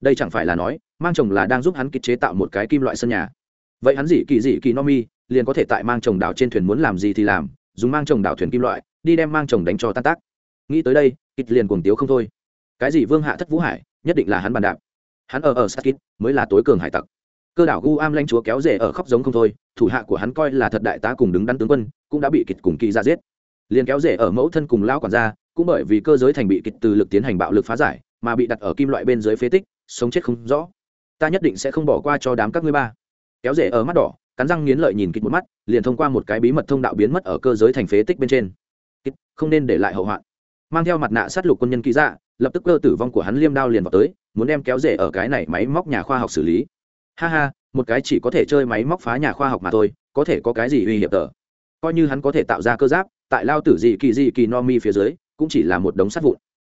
Đây chẳng phải là nói, mang chồng là đang giúp hắn kích chế tạo một cái kim loại sân nhà. Vậy hắn gì kỳ dị kỳ no mi, liền có thể tại mang chồng đảo trên thuyền muốn làm gì thì làm, dùng mang chồng đảo thuyền kim loại, đi đem mang chồng đánh cho tan tác. Nghĩ tới đây kịch liền cuồng tiếu không thôi. Cái gì vương hạ thất vũ hải, nhất định là hắn bàn đạp. Hắn ở ở sát mới là tối cường hải tặc. Cơ đảo guam lanh chúa kéo rể ở khóc giống không thôi thủ hạ của hắn coi là thật đại tá cùng đứng đắn tướng quân, cũng đã bị kịch cùng kỳ ra giết. Liền kéo rể ở mẫu thân cùng lao quản gia, cũng bởi vì cơ giới thành bị kịch từ lực tiến hành bạo lực phá giải, mà bị đặt ở kim loại bên dưới phế tích, sống chết không rõ. Ta nhất định sẽ không bỏ qua cho đám các ngươi ba. Kéo rể ở mắt đỏ, cắn răng nghiến lợi nhìn kịch một mắt, liền thông qua một cái bí mật thông đạo biến mất ở cơ giới thành phế tích bên trên. Kịch, không nên để lại hậu hoạn. Mang theo mặt nạ sát lục quân nhân kỹ dạ lập tức cơ tử vong của hắn liêm đao liền vào tới, muốn đem kéo rể ở cái này máy móc nhà khoa học xử lý. Ha ha một cái chỉ có thể chơi máy móc phá nhà khoa học mà thôi, có thể có cái gì uy hiểm tờ? Coi như hắn có thể tạo ra cơ giáp, tại lao tử dị kỳ dị kỳ no mi phía dưới, cũng chỉ là một đống sắt vụn.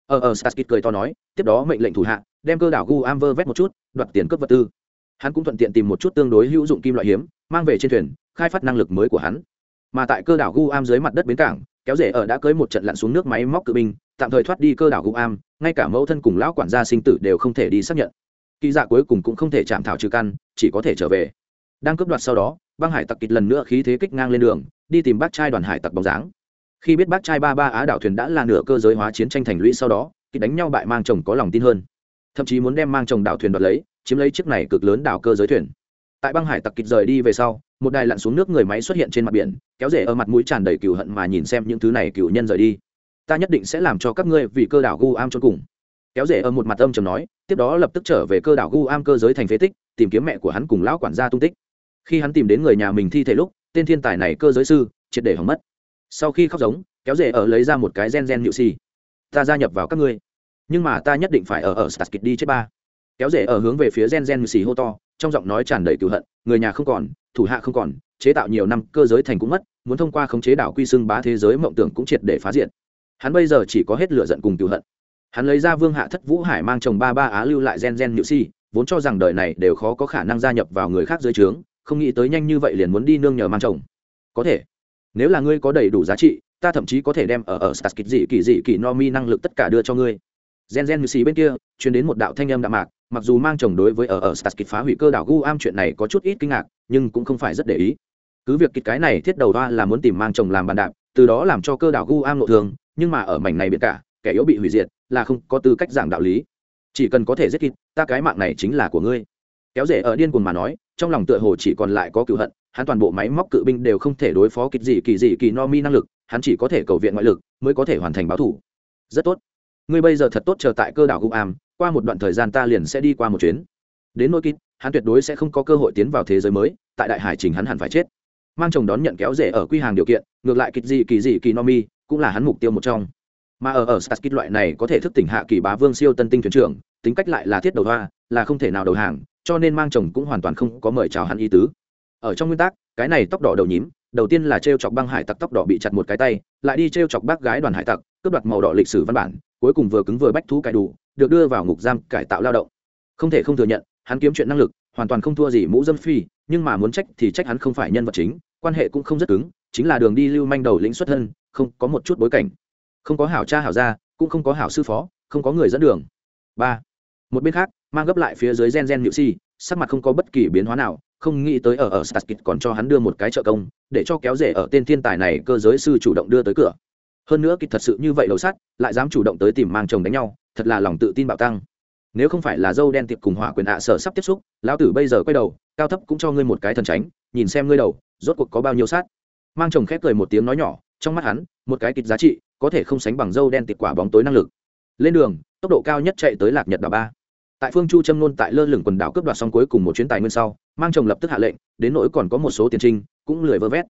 Ờ ờ staskit cười to nói, tiếp đó mệnh lệnh thủ hạ, đem cơ đảo gu am vơ vét một chút, đoạt tiền cướp vật tư. Hắn cũng thuận tiện tìm một chút tương đối hữu dụng kim loại hiếm, mang về trên thuyền, khai phát năng lực mới của hắn. Mà tại cơ đảo gu am dưới mặt đất bến cảng, kéo rể ở đã cưới một trận lặn xuống nước máy móc cự binh, tạm thời thoát đi cơ đảo gu am ngay cả mẫu thân cùng lão quản gia sinh tử đều không thể đi xác nhận kỳ dạ cuối cùng cũng không thể chạm thảo trừ căn, chỉ có thể trở về. Đang cướp đoạt sau đó băng hải tặc kịch lần nữa khí thế kích ngang lên đường, đi tìm bác trai đoàn hải tặc bóng dáng. Khi biết bác trai ba ba á đảo thuyền đã là nửa cơ giới hóa chiến tranh thành lũy sau đó kịch đánh nhau bại mang chồng có lòng tin hơn. Thậm chí muốn đem mang chồng đảo thuyền đoạt lấy, chiếm lấy chiếc này cực lớn đảo cơ giới thuyền. Tại băng hải tặc kịch rời đi về sau, một đài lặn xuống nước người máy xuất hiện trên mặt biển, kéo rể ở mặt mũi tràn đầy cừu hận mà nhìn xem những thứ này cừu nhân rời đi. Ta nhất định sẽ làm cho các ngươi vì cơ đảo gu am cho cùng kéo rể ở một mặt âm chầm nói, tiếp đó lập tức trở về cơ đảo gu am cơ giới thành phế tích, tìm kiếm mẹ của hắn cùng lão quản gia tung tích. Khi hắn tìm đến người nhà mình thi thể lúc, tên thiên tài này cơ giới sư, triệt để hỏng mất. Sau khi khóc giống, kéo rể ở lấy ra một cái gen gen nhự xì. Ta gia nhập vào các ngươi, nhưng mà ta nhất định phải ở ở staskit đi chết ba. Kéo rể ở hướng về phía gen gen nhự xì hô to, trong giọng nói tràn đầy cựu hận, người nhà không còn, thủ hạ không còn, chế tạo nhiều năm cơ giới thành cũng mất, muốn thông qua khống chế đảo quy xưng bá thế giới mộng tưởng cũng triệt để phá diện hắn bây giờ chỉ có hết lửa giận cùng cựu hận hắn lấy ra vương hạ thất vũ hải mang chồng ba ba á lưu lại gen gen nhự si, vốn cho rằng đời này đều khó có khả năng gia nhập vào người khác dưới trướng, không nghĩ tới nhanh như vậy liền muốn đi nương nhờ mang chồng. Có thể, nếu là ngươi có đầy đủ giá trị, ta thậm chí có thể đem ở ở staskit dị kỳ dị kỳ no mi năng lực tất cả đưa cho ngươi. Gen gen như xì bên kia chuyển đến một đạo thanh âm đạm mạc, mặc dù mang chồng đối với ở ở staskit phá hủy cơ đảo gu am chuyện này có chút ít kinh ngạc, nhưng cũng không phải rất để ý. Cứ việc kịch cái này thiết đầu toa là muốn tìm mang chồng làm bàn đạp, từ đó làm cho cơ đảo gu am nội thường, nhưng mà ở mảnh này biệt cả kẻ yếu bị hủy diệt, là không có tư cách giảng đạo lý. Chỉ cần có thể giết kịp ta cái mạng này chính là của ngươi. Kéo rể ở điên cuồng mà nói, trong lòng tựa hồ chỉ còn lại có cựu hận, hắn toàn bộ máy móc cự binh đều không thể đối phó kịp gì kỳ gì kỳ no mi năng lực, hắn chỉ có thể cầu viện ngoại lực, mới có thể hoàn thành báo thủ. Rất tốt. Ngươi bây giờ thật tốt chờ tại cơ đảo gục am, qua một đoạn thời gian ta liền sẽ đi qua một chuyến. Đến nỗi kịp hắn tuyệt đối sẽ không có cơ hội tiến vào thế giới mới, tại đại hải trình hắn hẳn phải chết. Mang chồng đón nhận kéo rể ở quy hàng điều kiện, ngược lại kịp gì kỳ gì kỳ no mi cũng là hắn mục tiêu một trong mà ở ở Starskid loại này có thể thức tỉnh hạ kỳ bá vương siêu tân tinh thuyền trưởng, tính cách lại là thiết đầu hoa, là không thể nào đầu hàng, cho nên mang chồng cũng hoàn toàn không có mời chào hắn ý tứ. Ở trong nguyên tắc, cái này tóc đỏ đầu nhím, đầu tiên là t chọc băng hải tặc tóc đỏ bị chặt một cái tay, lại đi t chọc bác gái đoàn hải tặc, cướp đoạt màu đỏ lịch sử văn bản, cuối cùng vừa cứng vừa bách thú cải đủ, được đưa vào ngục giam cải tạo lao động. Không thể không thừa nhận, hắn kiếm chuyện năng lực, hoàn toàn không thua gì mũ dâm phi, nhưng mà muốn trách thì trách hắn không phải nhân vật chính, quan hệ cũng không rất cứng, chính là đường đi lưu manh đầu lĩnh xuất thân, không có một chút bối cảnh không có hảo cha hảo gia, cũng không có hảo sư phó, không có người dẫn đường. Ba, một bên khác, mang gấp lại phía dưới gen gen nhự si sắc mặt không có bất kỳ biến hóa nào, không nghĩ tới ở ở Starkit còn cho hắn đưa một cái trợ công, để cho kéo rể ở tên thiên tài này cơ giới sư chủ động đưa tới cửa. Hơn nữa kịch thật sự như vậy đầu sắt, lại dám chủ động tới tìm mang chồng đánh nhau, thật là lòng tự tin bạo tăng. Nếu không phải là dâu đen tiệp cùng hỏa quyền ạ à sở sắp tiếp xúc, lão tử bây giờ quay đầu, cao thấp cũng cho ngươi một cái thần tránh, nhìn xem ngươi đầu, rốt cuộc có bao nhiêu sát. Mang chồng khép cười một tiếng nói nhỏ, trong mắt hắn, một cái kịch giá trị có thể không sánh bằng dâu đen tiệp quả bóng tối năng lực. Lên đường tốc độ cao nhất chạy tới lạc nhật đảo ba. Tại phương chu châm nôn tại lơ lửng quần đảo cướp đoạt xong cuối cùng một chuyến tài nguyên sau mang chồng lập tức hạ lệnh đến nỗi còn có một số tiền trinh cũng lười vơ vét.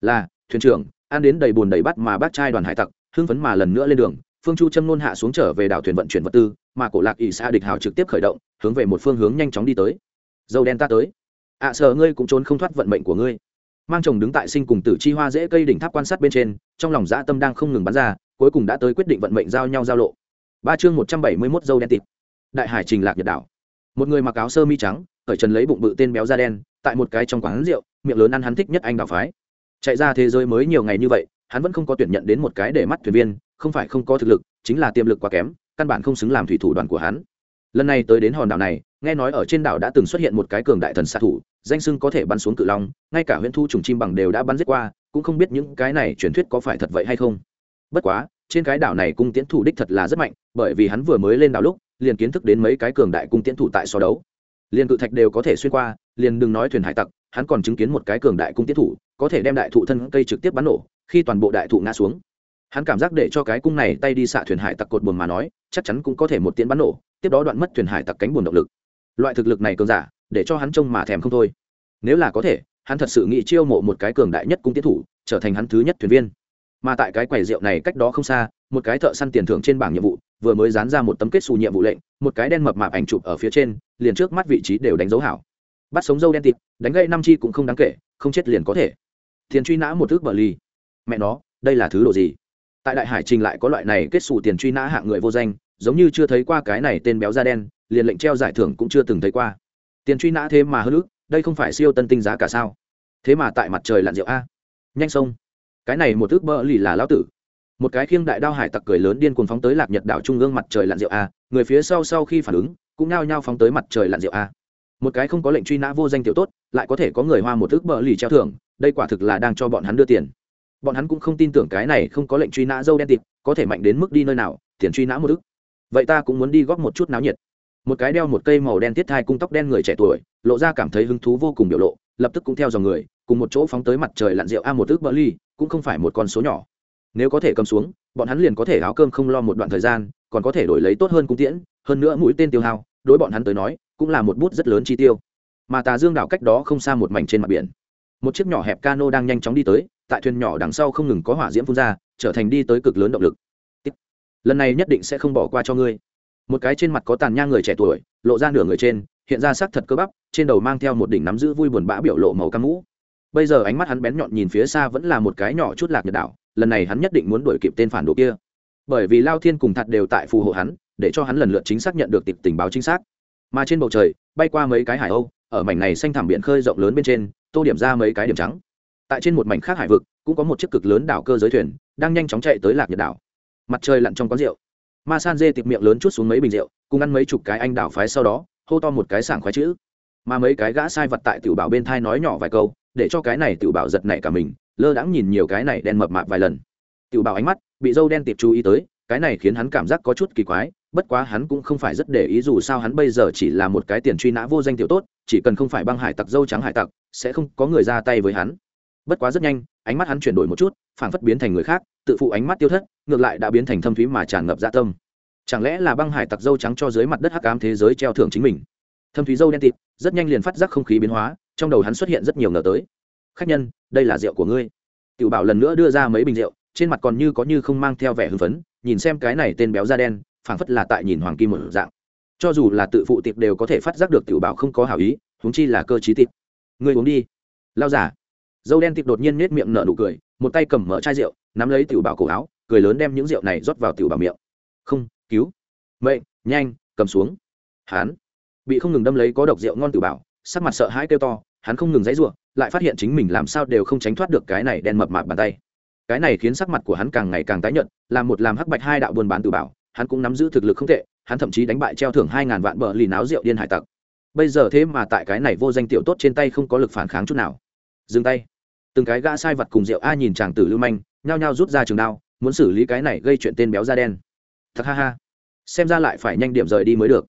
Là thuyền trưởng ăn đến đầy bùn đầy bắt mà bác trai đoàn hải tặc hưng phấn mà lần nữa lên đường phương chu châm nôn hạ xuống trở về đảo thuyền vận chuyển vật tư mà cổ lạc ỷ xa địch hào trực tiếp khởi động hướng về một phương hướng nhanh chóng đi tới. Dâu đen ta tới. Ạ à, sợ ngươi cũng trốn không thoát vận mệnh của ngươi mang chồng đứng tại sinh cùng tử chi hoa dễ cây đỉnh tháp quan sát bên trên, trong lòng dã tâm đang không ngừng bắn ra, cuối cùng đã tới quyết định vận mệnh giao nhau giao lộ. Ba chương một trăm bảy mươi mốt dâu đen tịt. Đại hải trình lạc nhật đảo. Một người mặc áo sơ mi trắng khởi trần lấy bụng bự tên béo da đen, tại một cái trong quán rượu, miệng lớn ăn hắn thích nhất anh đào phái. Chạy ra thế giới mới nhiều ngày như vậy, hắn vẫn không có tuyển nhận đến một cái để mắt thuyền viên, không phải không có thực lực, chính là tiềm lực quá kém, căn bản không xứng làm thủy thủ đoàn của hắn. Lần này tới đến hòn đảo này, nghe nói ở trên đảo đã từng xuất hiện một cái cường đại thần xạ thủ danh sưng có thể bắn xuống cự long, ngay cả huyễn thu trùng chim bằng đều đã bắn giết qua, cũng không biết những cái này truyền thuyết có phải thật vậy hay không. Bất quá, trên cái đảo này cung tiễn thủ đích thật là rất mạnh, bởi vì hắn vừa mới lên đảo lúc, liền kiến thức đến mấy cái cường đại cung tiễn thủ tại so đấu. Liền cự thạch đều có thể xuyên qua, liền đừng nói thuyền hải tặc, hắn còn chứng kiến một cái cường đại cung tiễn thủ, có thể đem đại thụ thân cây trực tiếp bắn nổ, khi toàn bộ đại thụ ngã xuống. Hắn cảm giác để cho cái cung này tay đi xạ thuyền hải tặc cột buồn mà nói, chắc chắn cũng có thể một tiễn bắn nổ, tiếp đó đoạn mất thuyền hải tặc cánh buồn động lực. Loại thực lực này cường giả để cho hắn trông mà thèm không thôi. Nếu là có thể, hắn thật sự nghĩ chiêu mộ một cái cường đại nhất cung tiến thủ, trở thành hắn thứ nhất thuyền viên. Mà tại cái quầy rượu này cách đó không xa, một cái thợ săn tiền thưởng trên bảng nhiệm vụ, vừa mới dán ra một tấm kết xù nhiệm vụ lệnh, một cái đen mập mạp ảnh chụp ở phía trên, liền trước mắt vị trí đều đánh dấu hảo. Bắt sống dâu đen tịt, đánh gây năm chi cũng không đáng kể, không chết liền có thể. Tiền truy nã một thước bờ ly mẹ nó, đây là thứ đồ gì? Tại đại hải trình lại có loại này kết xù tiền truy nã hạng người vô danh, giống như chưa thấy qua cái này tên béo da đen, liền lệnh treo giải thưởng cũng chưa từng thấy qua tiền truy nã thế mà hơn ước đây không phải siêu tân tinh giá cả sao? Thế mà tại mặt trời lặn rượu a. Nhanh sông. Cái này một ước bơ lì là lão tử. Một cái khiêng đại đao hải tặc cười lớn điên cuồng phóng tới lạc nhật đảo trung ương mặt trời lặn rượu a. Người phía sau sau khi phản ứng, cũng nao nhao phóng tới mặt trời lặn rượu a. Một cái không có lệnh truy nã vô danh tiểu tốt, lại có thể có người hoa một ước bơ lì treo thưởng, đây quả thực là đang cho bọn hắn đưa tiền. Bọn hắn cũng không tin tưởng cái này không có lệnh truy nã dâu đen tịt, có thể mạnh đến mức đi nơi nào, tiền truy nã một ức vậy ta cũng muốn đi góp một chút náo nhiệt một cái đeo một cây màu đen tiết thai cung tóc đen người trẻ tuổi, lộ ra cảm thấy hứng thú vô cùng biểu lộ, lập tức cũng theo dòng người, cùng một chỗ phóng tới mặt trời lặn rượu a một ước bờ ly cũng không phải một con số nhỏ. Nếu có thể cầm xuống, bọn hắn liền có thể áo cơm không lo một đoạn thời gian, còn có thể đổi lấy tốt hơn cung tiễn, hơn nữa mũi tên tiêu hao, đối bọn hắn tới nói, cũng là một bút rất lớn chi tiêu. Mà tà dương đảo cách đó không xa một mảnh trên mặt biển. Một chiếc nhỏ hẹp cano đang nhanh chóng đi tới, tại thuyền nhỏ đằng sau không ngừng có hỏa diễm phun ra, trở thành đi tới cực lớn động lực. Lần này nhất định sẽ không bỏ qua cho ngươi một cái trên mặt có tàn nhang người trẻ tuổi, lộ ra nửa người trên, hiện ra sắc thật cơ bắp, trên đầu mang theo một đỉnh nắm giữ vui buồn bã biểu lộ màu cam mũ. Bây giờ ánh mắt hắn bén nhọn nhìn phía xa vẫn là một cái nhỏ chút lạc nhật đảo, lần này hắn nhất định muốn đuổi kịp tên phản đồ kia. Bởi vì lao thiên cùng thật đều tại phù hộ hắn, để cho hắn lần lượt chính xác nhận được tịp tình báo chính xác. Mà trên bầu trời, bay qua mấy cái hải âu, ở mảnh này xanh thảm biển khơi rộng lớn bên trên, tô điểm ra mấy cái điểm trắng. Tại trên một mảnh khác hải vực, cũng có một chiếc cực lớn đảo cơ giới thuyền, đang nhanh chóng chạy tới lạc nhật đảo. Mặt trời lặn trong quán rượu ma san dê tiệp miệng lớn chút xuống mấy bình rượu, cùng ăn mấy chục cái anh đảo phái sau đó, hô to một cái sảng khoái chữ. Mà mấy cái gã sai vật tại tiểu bảo bên thai nói nhỏ vài câu, để cho cái này tiểu bảo giật nảy cả mình, lơ đãng nhìn nhiều cái này đen mập mạp vài lần. Tiểu bảo ánh mắt bị dâu đen tiệp chú ý tới, cái này khiến hắn cảm giác có chút kỳ quái, bất quá hắn cũng không phải rất để ý dù sao hắn bây giờ chỉ là một cái tiền truy nã vô danh tiểu tốt, chỉ cần không phải băng hải tặc dâu trắng hải tặc, sẽ không có người ra tay với hắn. Bất quá rất nhanh ánh mắt hắn chuyển đổi một chút, phảng phất biến thành người khác, tự phụ ánh mắt tiêu thất, ngược lại đã biến thành thâm thúy mà tràn ngập dạ tâm. Chẳng lẽ là băng hải tặc dâu trắng cho dưới mặt đất hắc ám thế giới treo thưởng chính mình? Thâm thúy dâu đen tịt, rất nhanh liền phát giác không khí biến hóa, trong đầu hắn xuất hiện rất nhiều ngờ tới. Khách nhân, đây là rượu của ngươi. Tiểu bảo lần nữa đưa ra mấy bình rượu, trên mặt còn như có như không mang theo vẻ hưng phấn, nhìn xem cái này tên béo da đen, phảng phất là tại nhìn hoàng kim một dạng. Cho dù là tự phụ tiệp đều có thể phát giác được tiểu bảo không có hảo ý, huống chi là cơ chí tiệp ngươi uống đi. Lao giả dâu đen tịp đột nhiên nết miệng nở nụ cười, một tay cầm mở chai rượu, nắm lấy tiểu bảo cổ áo, cười lớn đem những rượu này rót vào tiểu bảo miệng. Không, cứu. Mệnh, nhanh, cầm xuống. Hắn bị không ngừng đâm lấy có độc rượu ngon tiểu bảo, sắc mặt sợ hãi kêu to, hắn không ngừng dãy ruộng lại phát hiện chính mình làm sao đều không tránh thoát được cái này đen mập mạp bàn tay. Cái này khiến sắc mặt của hắn càng ngày càng tái nhợt, làm một làm hắc bạch hai đạo buôn bán tiểu bảo, hắn cũng nắm giữ thực lực không tệ, hắn thậm chí đánh bại treo thưởng hai ngàn vạn bờ lì náo rượu điên hải tặc. Bây giờ thế mà tại cái này vô danh tiểu tốt trên tay không có lực phản kháng chút nào dừng tay. Từng cái gã sai vật cùng rượu a nhìn chàng tử lưu manh, nhao nhao rút ra trường đao, muốn xử lý cái này gây chuyện tên béo da đen. Thật ha ha. Xem ra lại phải nhanh điểm rời đi mới được.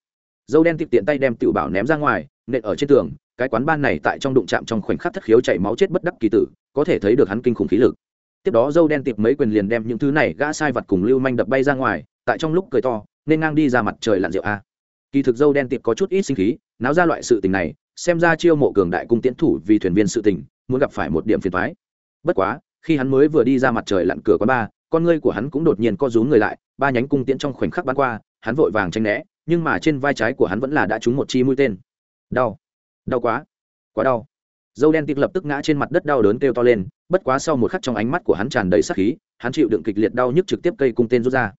Dâu đen tiệp tiện tay đem tiểu bảo ném ra ngoài, nện ở trên tường, cái quán ban này tại trong đụng chạm trong khoảnh khắc thất khiếu chảy máu chết bất đắc kỳ tử, có thể thấy được hắn kinh khủng khí lực. Tiếp đó dâu đen tiệp mấy quyền liền đem những thứ này gã sai vật cùng lưu manh đập bay ra ngoài, tại trong lúc cười to, nên ngang đi ra mặt trời lặn rượu a. Kỳ thực dâu đen tiệp có chút ít sinh khí, náo ra loại sự tình này xem ra chiêu mộ cường đại cung tiến thủ vì thuyền viên sự tình, muốn gặp phải một điểm phiền thoái bất quá, khi hắn mới vừa đi ra mặt trời lặn cửa quán ba, con ngươi của hắn cũng đột nhiên co rúm người lại, ba nhánh cung tiễn trong khoảnh khắc bắn qua, hắn vội vàng tranh né, nhưng mà trên vai trái của hắn vẫn là đã trúng một chi mũi tên. Đau. Đau quá. Quá đau. Dâu đen tịp lập tức ngã trên mặt đất đau đớn kêu to lên, bất quá sau một khắc trong ánh mắt của hắn tràn đầy sắc khí, hắn chịu đựng kịch liệt đau nhức trực tiếp cây cung tên rút ra.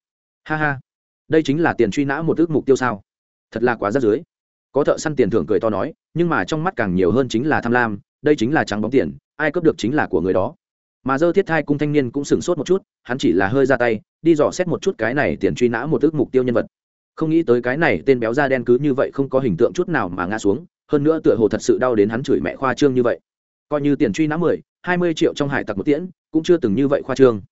Ha ha. Đây chính là tiền truy nã một ước mục tiêu sao? Thật là quá rát dưới có thợ săn tiền thưởng cười to nói, nhưng mà trong mắt càng nhiều hơn chính là tham lam, đây chính là trắng bóng tiền, ai cướp được chính là của người đó. Mà dơ thiết thai cung thanh niên cũng sửng sốt một chút, hắn chỉ là hơi ra tay, đi dò xét một chút cái này tiền truy nã một ước mục tiêu nhân vật. Không nghĩ tới cái này tên béo da đen cứ như vậy không có hình tượng chút nào mà ngã xuống, hơn nữa tựa hồ thật sự đau đến hắn chửi mẹ khoa trương như vậy. Coi như tiền truy nã mười, hai mươi triệu trong hải tặc một tiễn, cũng chưa từng như vậy khoa trương.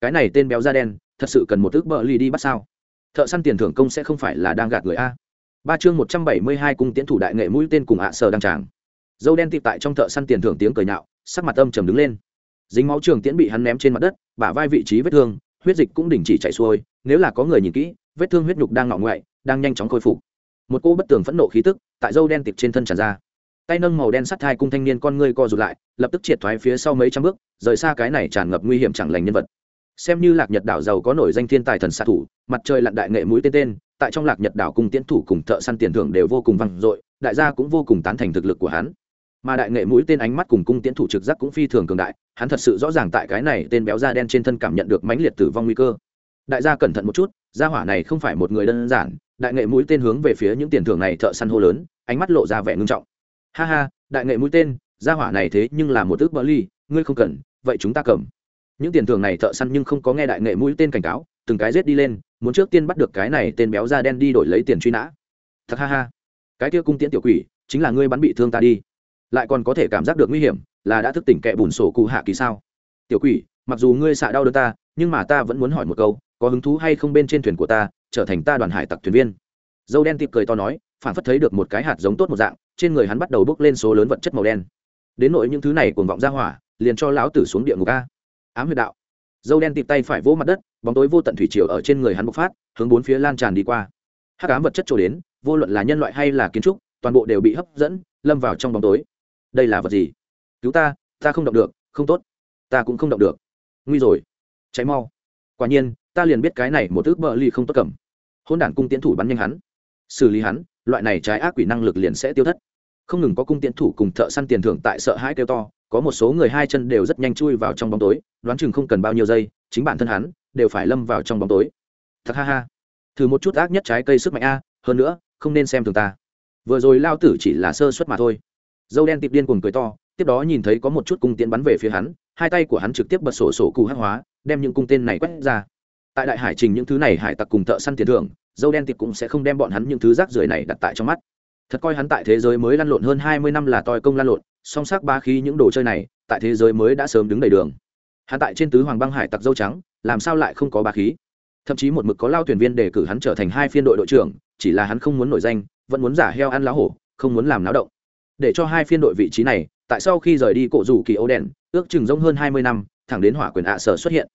Cái này tên béo da đen, thật sự cần một ước bờ ly đi bắt sao? Thợ săn tiền thưởng công sẽ không phải là đang gạt người a ba chương một trăm bảy mươi hai cung tiến thủ đại nghệ mũi tên cùng ạ sở đăng tràng. Dâu đen tịp tại trong thợ săn tiền thưởng tiếng cười nhạo, sắc mặt âm trầm đứng lên. Dính máu trường tiễn bị hắn ném trên mặt đất, bả vai vị trí vết thương, huyết dịch cũng đình chỉ chảy xuôi, nếu là có người nhìn kỹ, vết thương huyết nhục đang ngọ ngoại, đang nhanh chóng khôi phục. Một cô bất tường phẫn nộ khí tức tại dâu đen tịp trên thân tràn ra. Tay nâng màu đen sắt thai cung thanh niên con ngươi co rụt lại, lập tức triệt thoái phía sau mấy trăm bước, rời xa cái này tràn ngập nguy hiểm chẳng lành nhân vật xem như lạc nhật đảo giàu có nổi danh thiên tài thần xạ thủ, mặt trời lặn đại nghệ mũi tên tên, tại trong lạc nhật đảo cung tiến thủ cùng thợ săn tiền thưởng đều vô cùng vang dội, đại gia cũng vô cùng tán thành thực lực của hắn. Mà đại nghệ mũi tên ánh mắt cùng cung tiến thủ trực giác cũng phi thường cường đại, hắn thật sự rõ ràng tại cái này tên béo da đen trên thân cảm nhận được mãnh liệt tử vong nguy cơ. Đại gia cẩn thận một chút, gia hỏa này không phải một người đơn giản, đại nghệ mũi tên hướng về phía những tiền thưởng này thợ săn hô lớn, ánh mắt lộ ra vẻ ngưng trọng. Ha ha, đại nghệ mũi tên, gia hỏa này thế nhưng là một ước bỡ ly, ngươi không cần, vậy chúng ta cầm những tiền thưởng này thợ săn nhưng không có nghe đại nghệ mũi tên cảnh cáo, từng cái rết đi lên, muốn trước tiên bắt được cái này tên béo da đen đi đổi lấy tiền truy nã. Thật ha ha. Cái kia cung tiễn tiểu quỷ, chính là ngươi bắn bị thương ta đi. Lại còn có thể cảm giác được nguy hiểm, là đã thức tỉnh kẻ bùn sổ cụ hạ kỳ sao? Tiểu quỷ, mặc dù ngươi xạ đau đớn ta, nhưng mà ta vẫn muốn hỏi một câu, có hứng thú hay không bên trên thuyền của ta, trở thành ta đoàn hải tặc thuyền viên? Dâu đen tiệp cười to nói, phản phất thấy được một cái hạt giống tốt một dạng, trên người hắn bắt đầu bốc lên số lớn vật chất màu đen. Đến nội những thứ này cuồng vọng ra hỏa, liền cho lão tử xuống địa ngục a ám huyệt đạo. Dâu đen tiệp tay phải vỗ mặt đất, bóng tối vô tận thủy triều ở trên người hắn bộc phát, hướng bốn phía lan tràn đi qua. Hắc ám vật chất trổ đến, vô luận là nhân loại hay là kiến trúc, toàn bộ đều bị hấp dẫn, lâm vào trong bóng tối. Đây là vật gì? Cứu ta ta không động được, không tốt. Ta cũng không động được. Nguy rồi. Cháy mau. Quả nhiên, ta liền biết cái này một ước bờ ly không tốt cầm. Hôn đản cung tiến thủ bắn nhanh hắn. Xử lý hắn, loại này trái ác quỷ năng lực liền sẽ tiêu thất. Không ngừng có cung tiến thủ cùng thợ săn tiền thưởng tại sợ hãi kêu to có một số người hai chân đều rất nhanh chui vào trong bóng tối, đoán chừng không cần bao nhiêu giây, chính bản thân hắn đều phải lâm vào trong bóng tối. Thật ha ha. Thử một chút ác nhất trái cây sức mạnh a, hơn nữa, không nên xem thường ta. Vừa rồi lao tử chỉ là sơ suất mà thôi. Dâu đen tiệp điên cuồng cười to, tiếp đó nhìn thấy có một chút cung tiến bắn về phía hắn, hai tay của hắn trực tiếp bật sổ sổ cụ hắc hóa, đem những cung tên này quét ra. Tại đại hải trình những thứ này hải tặc cùng thợ săn tiền thưởng, dâu đen tiệp cũng sẽ không đem bọn hắn những thứ rác rưởi này đặt tại trong mắt. Thật coi hắn tại thế giới mới lăn lộn hơn hai mươi năm là toi công lăn lộn song sắc ba khí những đồ chơi này, tại thế giới mới đã sớm đứng đầy đường. Hắn tại trên tứ hoàng băng hải tặc dâu trắng, làm sao lại không có ba khí? Thậm chí một mực có lao tuyển viên đề cử hắn trở thành hai phiên đội đội trưởng, chỉ là hắn không muốn nổi danh, vẫn muốn giả heo ăn lá hổ, không muốn làm náo động. Để cho hai phiên đội vị trí này, tại sau khi rời đi cổ rủ kỳ ấu đèn, ước chừng rông hơn hai mươi năm, thẳng đến hỏa quyền ạ sở xuất hiện.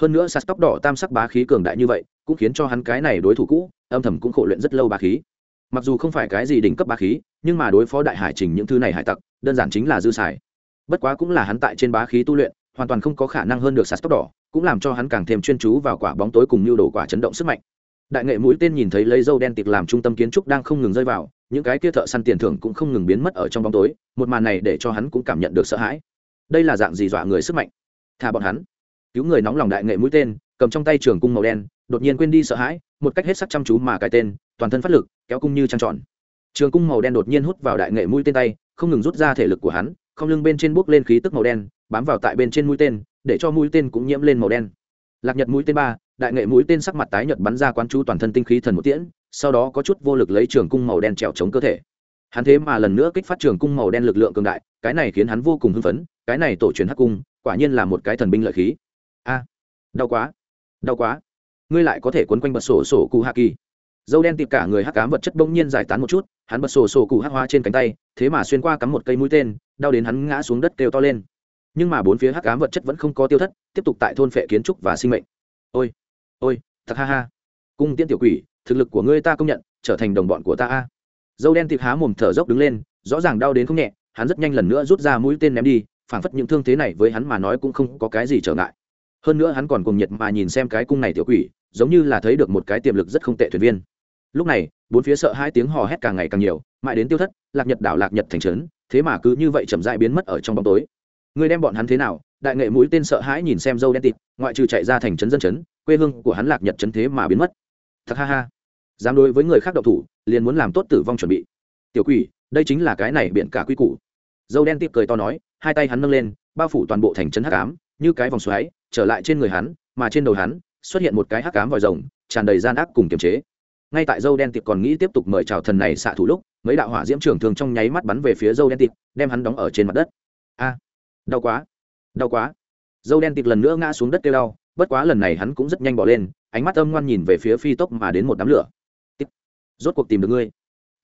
Hơn nữa sạt tóc đỏ tam sắc bá khí cường đại như vậy, cũng khiến cho hắn cái này đối thủ cũ, âm thầm cũng khổ luyện rất lâu bá khí mặc dù không phải cái gì đỉnh cấp bá khí, nhưng mà đối phó đại hải trình những thứ này hải tặc, đơn giản chính là dư xài. Bất quá cũng là hắn tại trên bá khí tu luyện, hoàn toàn không có khả năng hơn được sạt tóc đỏ, cũng làm cho hắn càng thêm chuyên chú vào quả bóng tối cùng nhu đồ quả chấn động sức mạnh. Đại nghệ mũi tên nhìn thấy lấy dâu đen tịt làm trung tâm kiến trúc đang không ngừng rơi vào, những cái kia thợ săn tiền thưởng cũng không ngừng biến mất ở trong bóng tối, một màn này để cho hắn cũng cảm nhận được sợ hãi. Đây là dạng gì dọa người sức mạnh? Thả bọn hắn. Cứu người nóng lòng đại nghệ mũi tên, cầm trong tay trường cung màu đen, đột nhiên quên đi sợ hãi, một cách hết sắc chăm chú mà cái tên toàn thân phát lực, kéo cung như trăng tròn. Trường cung màu đen đột nhiên hút vào đại nghệ mũi tên tay, không ngừng rút ra thể lực của hắn, không lưng bên trên bốc lên khí tức màu đen, bám vào tại bên trên mũi tên, để cho mũi tên cũng nhiễm lên màu đen. Lạc nhật mũi tên ba, đại nghệ mũi tên sắc mặt tái nhợt bắn ra quán chú toàn thân tinh khí thần một tiễn, sau đó có chút vô lực lấy trường cung màu đen trèo chống cơ thể. Hắn thế mà lần nữa kích phát trường cung màu đen lực lượng cường đại, cái này khiến hắn vô cùng hưng phấn, cái này tổ truyền hắc cung, quả nhiên là một cái thần binh lợi khí. A, đau quá đau quá. Ngươi lại có thể quấn quanh bật sổ sổ cụ hạ kỳ dâu đen tiệp cả người hắc cám vật chất bỗng nhiên giải tán một chút, hắn bật sổ sổ cụ hắc hoa trên cánh tay, thế mà xuyên qua cắm một cây mũi tên, đau đến hắn ngã xuống đất kêu to lên. Nhưng mà bốn phía hắc cám vật chất vẫn không có tiêu thất, tiếp tục tại thôn phệ kiến trúc và sinh mệnh. Ôi ôi, thật ha ha. Cung tiên tiểu quỷ, thực lực của ngươi ta công nhận, trở thành đồng bọn của ta a. Dâu đen tiệp há mồm thở dốc đứng lên, rõ ràng đau đến không nhẹ, hắn rất nhanh lần nữa rút ra mũi tên ném đi, phảng phất những thương thế này với hắn mà nói cũng không có cái gì trở ngại. Hơn nữa hắn còn cùng nhiệt mà nhìn xem cái cung này tiểu quỷ, giống như là thấy được một cái tiềm lực rất không tệ thuyền viên lúc này, bốn phía sợ hai tiếng hò hét càng ngày càng nhiều, mãi đến tiêu thất, lạc nhật đảo lạc nhật thành trấn, thế mà cứ như vậy chậm dại biến mất ở trong bóng tối. Người đem bọn hắn thế nào? Đại nghệ mũi tên sợ hãi nhìn xem dâu đen tịt, ngoại trừ chạy ra thành trấn dân trấn, quê hương của hắn lạc nhật trấn thế mà biến mất. Thật ha ha. Dám đối với người khác độc thủ, liền muốn làm tốt tử vong chuẩn bị. Tiểu quỷ, đây chính là cái này biện cả quy củ. Dâu đen tiệp cười to nói, hai tay hắn nâng lên, bao phủ toàn bộ thành trấn hắc ám, như cái vòng xoáy, trở lại trên người hắn, mà trên đầu hắn xuất hiện một cái hắc ám vòi rồng, tràn đầy gian ác cùng kiềm chế ngay tại dâu đen tiệp còn nghĩ tiếp tục mời chào thần này xạ thủ lúc, mấy đạo hỏa diễm trường thường trong nháy mắt bắn về phía dâu đen tiệp đem hắn đóng ở trên mặt đất. A, đau quá đau quá. Dâu đen tiệp lần nữa ngã xuống đất kêu đau, bất quá lần này hắn cũng rất nhanh bỏ lên, ánh mắt âm ngoan nhìn về phía phi tốc mà đến một đám lửa. Rốt cuộc tìm được ngươi.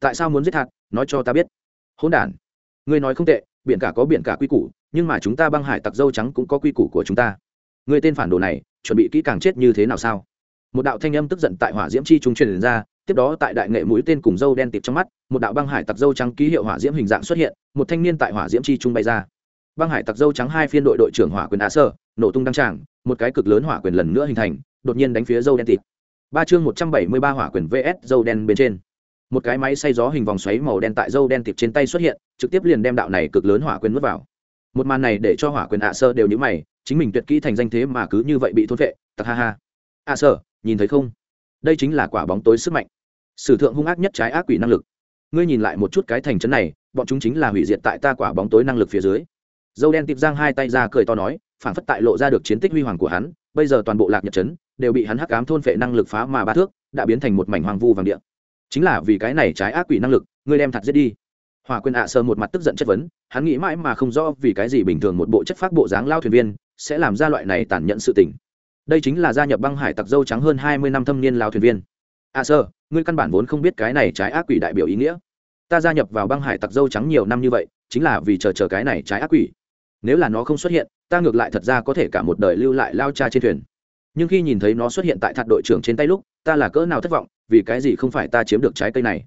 Tại sao muốn giết hạt? Nói cho ta biết. Hôn đ ngươi nói không tệ, biển cả có biển cả quy củ, nhưng mà chúng ta băng hải tặc dâu trắng cũng có quy củ của chúng ta. Ngươi tên phản đồ này, chuẩn bị kỹ càng chết như thế nào sao? Một đạo thanh âm tức giận tại hỏa diễm chi trung truyền ra, tiếp đó tại đại nghệ mũi tên cùng dâu đen tiệp trong mắt, một đạo băng hải tặc dâu trắng ký hiệu hỏa diễm hình dạng xuất hiện, một thanh niên tại hỏa diễm chi trung bay ra. Băng hải tặc dâu trắng hai phiên đội đội trưởng hỏa quyền á sơ, nổ tung đăng tràng, một cái cực lớn hỏa quyền lần nữa hình thành, đột nhiên đánh phía dâu đen tiệp. Ba chương một trăm bảy mươi ba hỏa quyền vs dâu đen bên trên. Một cái máy xay gió hình vòng xoáy màu đen tại dâu đen tiệp trên tay xuất hiện, trực tiếp liền đem đạo này cực lớn hỏa quyền n vào. Một màn này để cho hỏa quyền ạ sơ đều nhữ mày, chính mình tuyệt kỹ thành danh thế mà cứ như vậy bị thôn vệ tặc ha ha. Ạ sơ nhìn thấy không? Đây chính là quả bóng tối sức mạnh. Sử thượng hung ác nhất trái ác quỷ năng lực. Ngươi nhìn lại một chút cái thành trấn này, bọn chúng chính là hủy diệt tại ta quả bóng tối năng lực phía dưới. Dâu đen tiệp giang hai tay ra cười to nói phản phất tại lộ ra được chiến tích huy hoàng của hắn, bây giờ toàn bộ lạc nhật trấn đều bị hắn hắc cám thôn phệ năng lực phá mà ba thước, đã biến thành một mảnh hoàng vu vàng địa. Chính là vì cái này trái ác quỷ năng lực, ngươi đem thật giết đi. Hòa quyền ạ sơ một mặt tức giận chất vấn, hắn nghĩ mãi mà không rõ vì cái gì bình thường một bộ chất phác bộ dáng lao thuyền viên sẽ làm ra loại này tàn nhẫn sự tình đây chính là gia nhập băng hải tặc dâu trắng hơn hai mươi năm thâm niên lao thuyền viên. À sơ ngươi căn bản vốn không biết cái này trái ác quỷ đại biểu ý nghĩa. Ta gia nhập vào băng hải tặc dâu trắng nhiều năm như vậy, chính là vì chờ chờ cái này trái ác quỷ. Nếu là nó không xuất hiện, ta ngược lại thật ra có thể cả một đời lưu lại lao cha trên thuyền. Nhưng khi nhìn thấy nó xuất hiện tại thạt đội trưởng trên tay lúc, ta là cỡ nào thất vọng, vì cái gì không phải ta chiếm được trái cây này?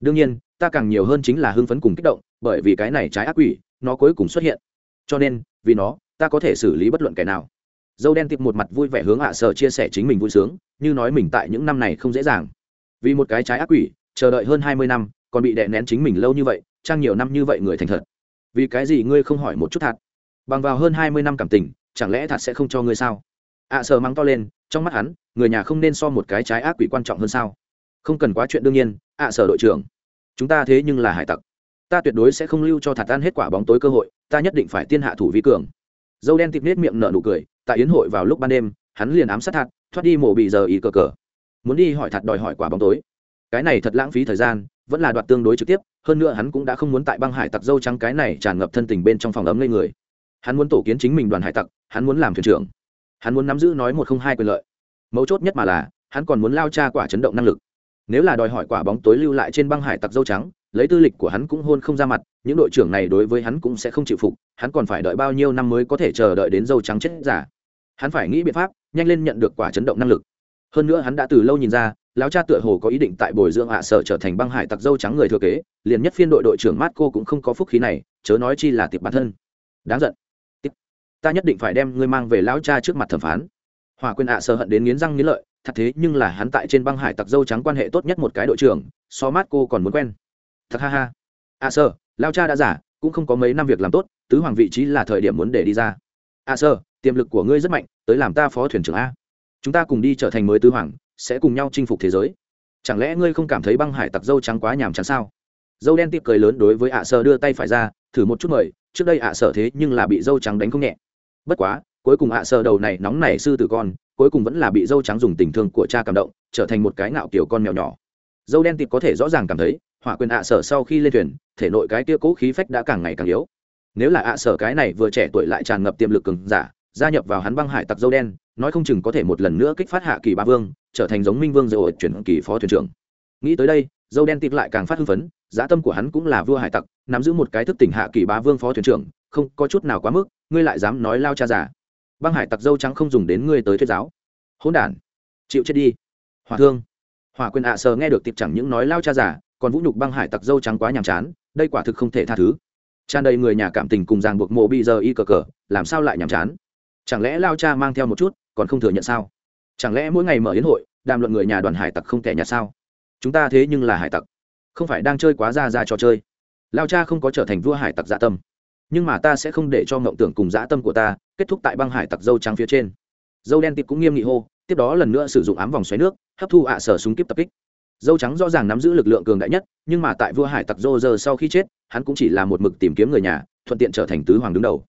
Đương nhiên, ta càng nhiều hơn chính là hưng phấn cùng kích động, bởi vì cái này trái ác quỷ, nó cuối cùng xuất hiện. Cho nên, vì nó, ta có thể xử lý bất luận kẻ nào dâu đen tiệp một mặt vui vẻ hướng hạ sở chia sẻ chính mình vui sướng như nói mình tại những năm này không dễ dàng. Vì một cái trái ác quỷ chờ đợi hơn hai mươi năm còn bị đè nén chính mình lâu như vậy trang nhiều năm như vậy người thành thật. Vì cái gì ngươi không hỏi một chút thật? Bằng vào hơn hai mươi năm cảm tình chẳng lẽ thật sẽ không cho ngươi sao? ạ à, sờ mắng to lên trong mắt hắn người nhà không nên so một cái trái ác quỷ quan trọng hơn sao? Không cần quá chuyện đương nhiên ạ à, sở đội trưởng. Chúng ta thế nhưng là hải tặc. Ta tuyệt đối sẽ không lưu cho thạt tan hết quả bóng tối cơ hội ta nhất định phải tiên hạ thủ vi cường. Dâu đen tịp nết miệng nở nụ cười tại yến hội vào lúc ban đêm, hắn liền ám sát thạt thoát đi mổ bị giờ ý cờ cờ. Muốn đi hỏi thạt đòi hỏi quả bóng tối. Cái này thật lãng phí thời gian, vẫn là đoạt tương đối trực tiếp, hơn nữa hắn cũng đã không muốn tại băng hải tặc dâu trắng cái này tràn ngập thân tình bên trong phòng ấm lên người. Hắn muốn tổ kiến chính mình đoàn hải tặc, hắn muốn làm thuyền trưởng. Hắn muốn nắm giữ nói một không hai quyền lợi. Mấu chốt nhất mà là, hắn còn muốn lao cha quả chấn động năng lực. Nếu là đòi hỏi quả bóng tối lưu lại trên băng hải tặc dâu trắng lấy tư lịch của hắn cũng hôn không ra mặt, những đội trưởng này đối với hắn cũng sẽ không chịu phục, hắn còn phải đợi bao nhiêu năm mới có thể chờ đợi đến dâu trắng chết giả. Hắn phải nghĩ biện pháp, nhanh lên nhận được quả chấn động năng lực. Hơn nữa hắn đã từ lâu nhìn ra, lão cha tựa hồ có ý định tại bồi dưỡng hạ sở trở thành băng hải tặc dâu trắng người thừa kế, liền nhất phiên đội đội trưởng mát cô cũng không có phúc khí này, chớ nói chi là tiệp bản thân. Đáng giận. Ta nhất định phải đem ngươi mang về lão cha trước mặt thẩm phán. Hòa quyền ạ sở hận đến nghiến răng nghiến lợi, thật thế nhưng là hắn tại trên băng hải tặc dâu trắng quan hệ tốt nhất một cái đội trưởng, so mát cô còn muốn quen thật ha ha. À, ạ sơ, lão cha đã giả cũng không có mấy năm việc làm tốt tứ hoàng vị trí là thời điểm muốn để đi ra. À, ạ sơ, tiềm lực của ngươi rất mạnh tới làm ta phó thuyền trưởng a. Chúng ta cùng đi trở thành mới tứ hoàng sẽ cùng nhau chinh phục thế giới. Chẳng lẽ ngươi không cảm thấy băng hải tặc dâu trắng quá nhàm chán sao? Dâu đen tiệp cười lớn đối với ạ sơ đưa tay phải ra thử một chút mời trước đây ạ sở thế nhưng là bị dâu trắng đánh không nhẹ. Bất quá cuối cùng ạ sở đầu này nóng nảy sư tử con cuối cùng vẫn là bị dâu trắng dùng tình thương của cha cảm động trở thành một cái ngạo kiểu con mèo nhỏ. Dâu đen tiệp có thể rõ ràng cảm thấy hỏa quyền ạ sở sau khi lên thuyền, thể nội cái kia cố khí phách đã càng ngày càng yếu. Nếu là ạ sở cái này vừa trẻ tuổi lại tràn ngập tiềm lực cường giả, gia nhập vào hắn băng hải tặc dâu đen, nói không chừng có thể một lần nữa kích phát hạ kỳ ba vương, trở thành giống minh vương dầu chuyển kỳ phó thuyền trưởng. Nghĩ tới đây, dâu đen tịp lại càng phát hưng phấn, giá tâm của hắn cũng là vua hải tặc, nắm giữ một cái thức tỉnh hạ kỳ bá vương phó thuyền trưởng, không có chút nào quá mức, ngươi lại dám nói lao cha giả băng hải tặc dâu trắng không dùng đến ngươi tới thuyết giáo. Hỗn đản, chịu chết đi. Hòa thương. Hòa quyền ạ sờ nghe được tiệp chẳng những nói lao cha giả còn vũ nhục băng hải tặc dâu trắng quá nhàm chán, đây quả thực không thể tha thứ. Tràn đầy người nhà cảm tình cùng ràng buộc mộ bị giờ y cờ cờ, làm sao lại nhàm chán? Chẳng lẽ lao cha mang theo một chút, còn không thừa nhận sao? Chẳng lẽ mỗi ngày mở yến hội, đàm luận người nhà đoàn hải tặc không thể nhà sao? Chúng ta thế nhưng là hải tặc. Không phải đang chơi quá ra ra trò chơi. Lao cha không có trở thành vua hải tặc dạ tâm. Nhưng mà ta sẽ không để cho mộng tưởng cùng dã tâm của ta kết thúc tại băng hải tặc dâu trắng phía trên. Dâu đen tiệp cũng nghiêm nghị hô, tiếp đó lần nữa sử dụng ám vòng xoáy nước, hấp thu ạ sở súng kíp tập kích dâu trắng rõ ràng nắm giữ lực lượng cường đại nhất, nhưng mà tại vua hải tặc dô giờ sau khi chết, hắn cũng chỉ là một mực tìm kiếm người nhà, thuận tiện trở thành tứ hoàng đứng đầu.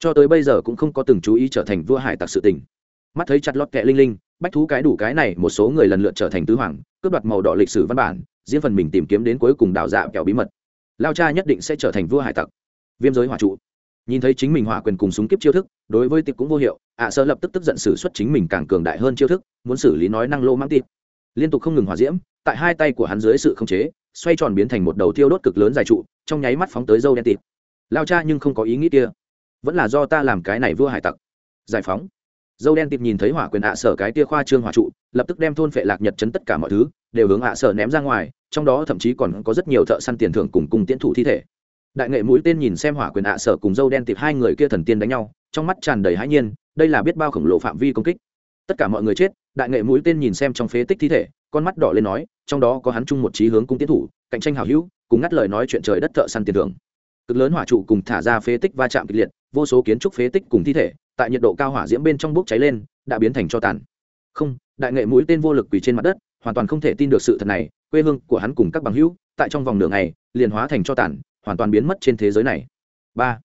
Cho tới bây giờ cũng không có từng chú ý trở thành vua hải tặc sự tình. Mắt thấy chặt lót kẹ linh linh, bách thú cái đủ cái này, một số người lần lượt trở thành tứ hoàng, cướp đoạt màu đỏ lịch sử văn bản, diễn phần mình tìm kiếm đến cuối cùng đào dạ kẹo bí mật. Lao cha nhất định sẽ trở thành vua hải tặc. Viêm giới hỏa trụ. Nhìn thấy chính mình hỏa quyền cùng súng kiếp chiêu thức, đối với tiệp cũng vô hiệu, ạ sơ lập tức tức giận xử xuất chính mình càng cường đại hơn chiêu thức, muốn xử lý nói năng lô mang tiệp liên tục không ngừng hòa diễm, tại hai tay của hắn dưới sự khống chế, xoay tròn biến thành một đầu thiêu đốt cực lớn dài trụ, trong nháy mắt phóng tới dâu đen tiệp lao cha nhưng không có ý nghĩ kia. Vẫn là do ta làm cái này vua hải tặc. Giải phóng. Dâu đen tiệp nhìn thấy hỏa quyền ạ sở cái tia khoa trương hỏa trụ, lập tức đem thôn phệ lạc nhật chấn tất cả mọi thứ, đều hướng ạ sở ném ra ngoài, trong đó thậm chí còn có rất nhiều thợ săn tiền thưởng cùng cùng tiễn thủ thi thể. Đại nghệ mũi tên nhìn xem hỏa quyền ạ sở cùng dâu đen tiệp hai người kia thần tiên đánh nhau, trong mắt tràn đầy hãi nhiên, đây là biết bao khổng lồ phạm vi công kích tất cả mọi người chết, đại nghệ mũi tên nhìn xem trong phế tích thi thể, con mắt đỏ lên nói, trong đó có hắn chung một trí hướng cung tiến thủ, cạnh tranh hào hữu, cùng ngắt lời nói chuyện trời đất thợ săn tiền thưởng. Cực lớn hỏa trụ cùng thả ra phế tích va chạm kịch liệt, vô số kiến trúc phế tích cùng thi thể, tại nhiệt độ cao hỏa diễm bên trong bốc cháy lên, đã biến thành cho tàn. Không, đại nghệ mũi tên vô lực quỳ trên mặt đất, hoàn toàn không thể tin được sự thật này, quê hương của hắn cùng các bằng hữu, tại trong vòng nửa ngày, liền hóa thành cho tàn, hoàn toàn biến mất trên thế giới này. Ba.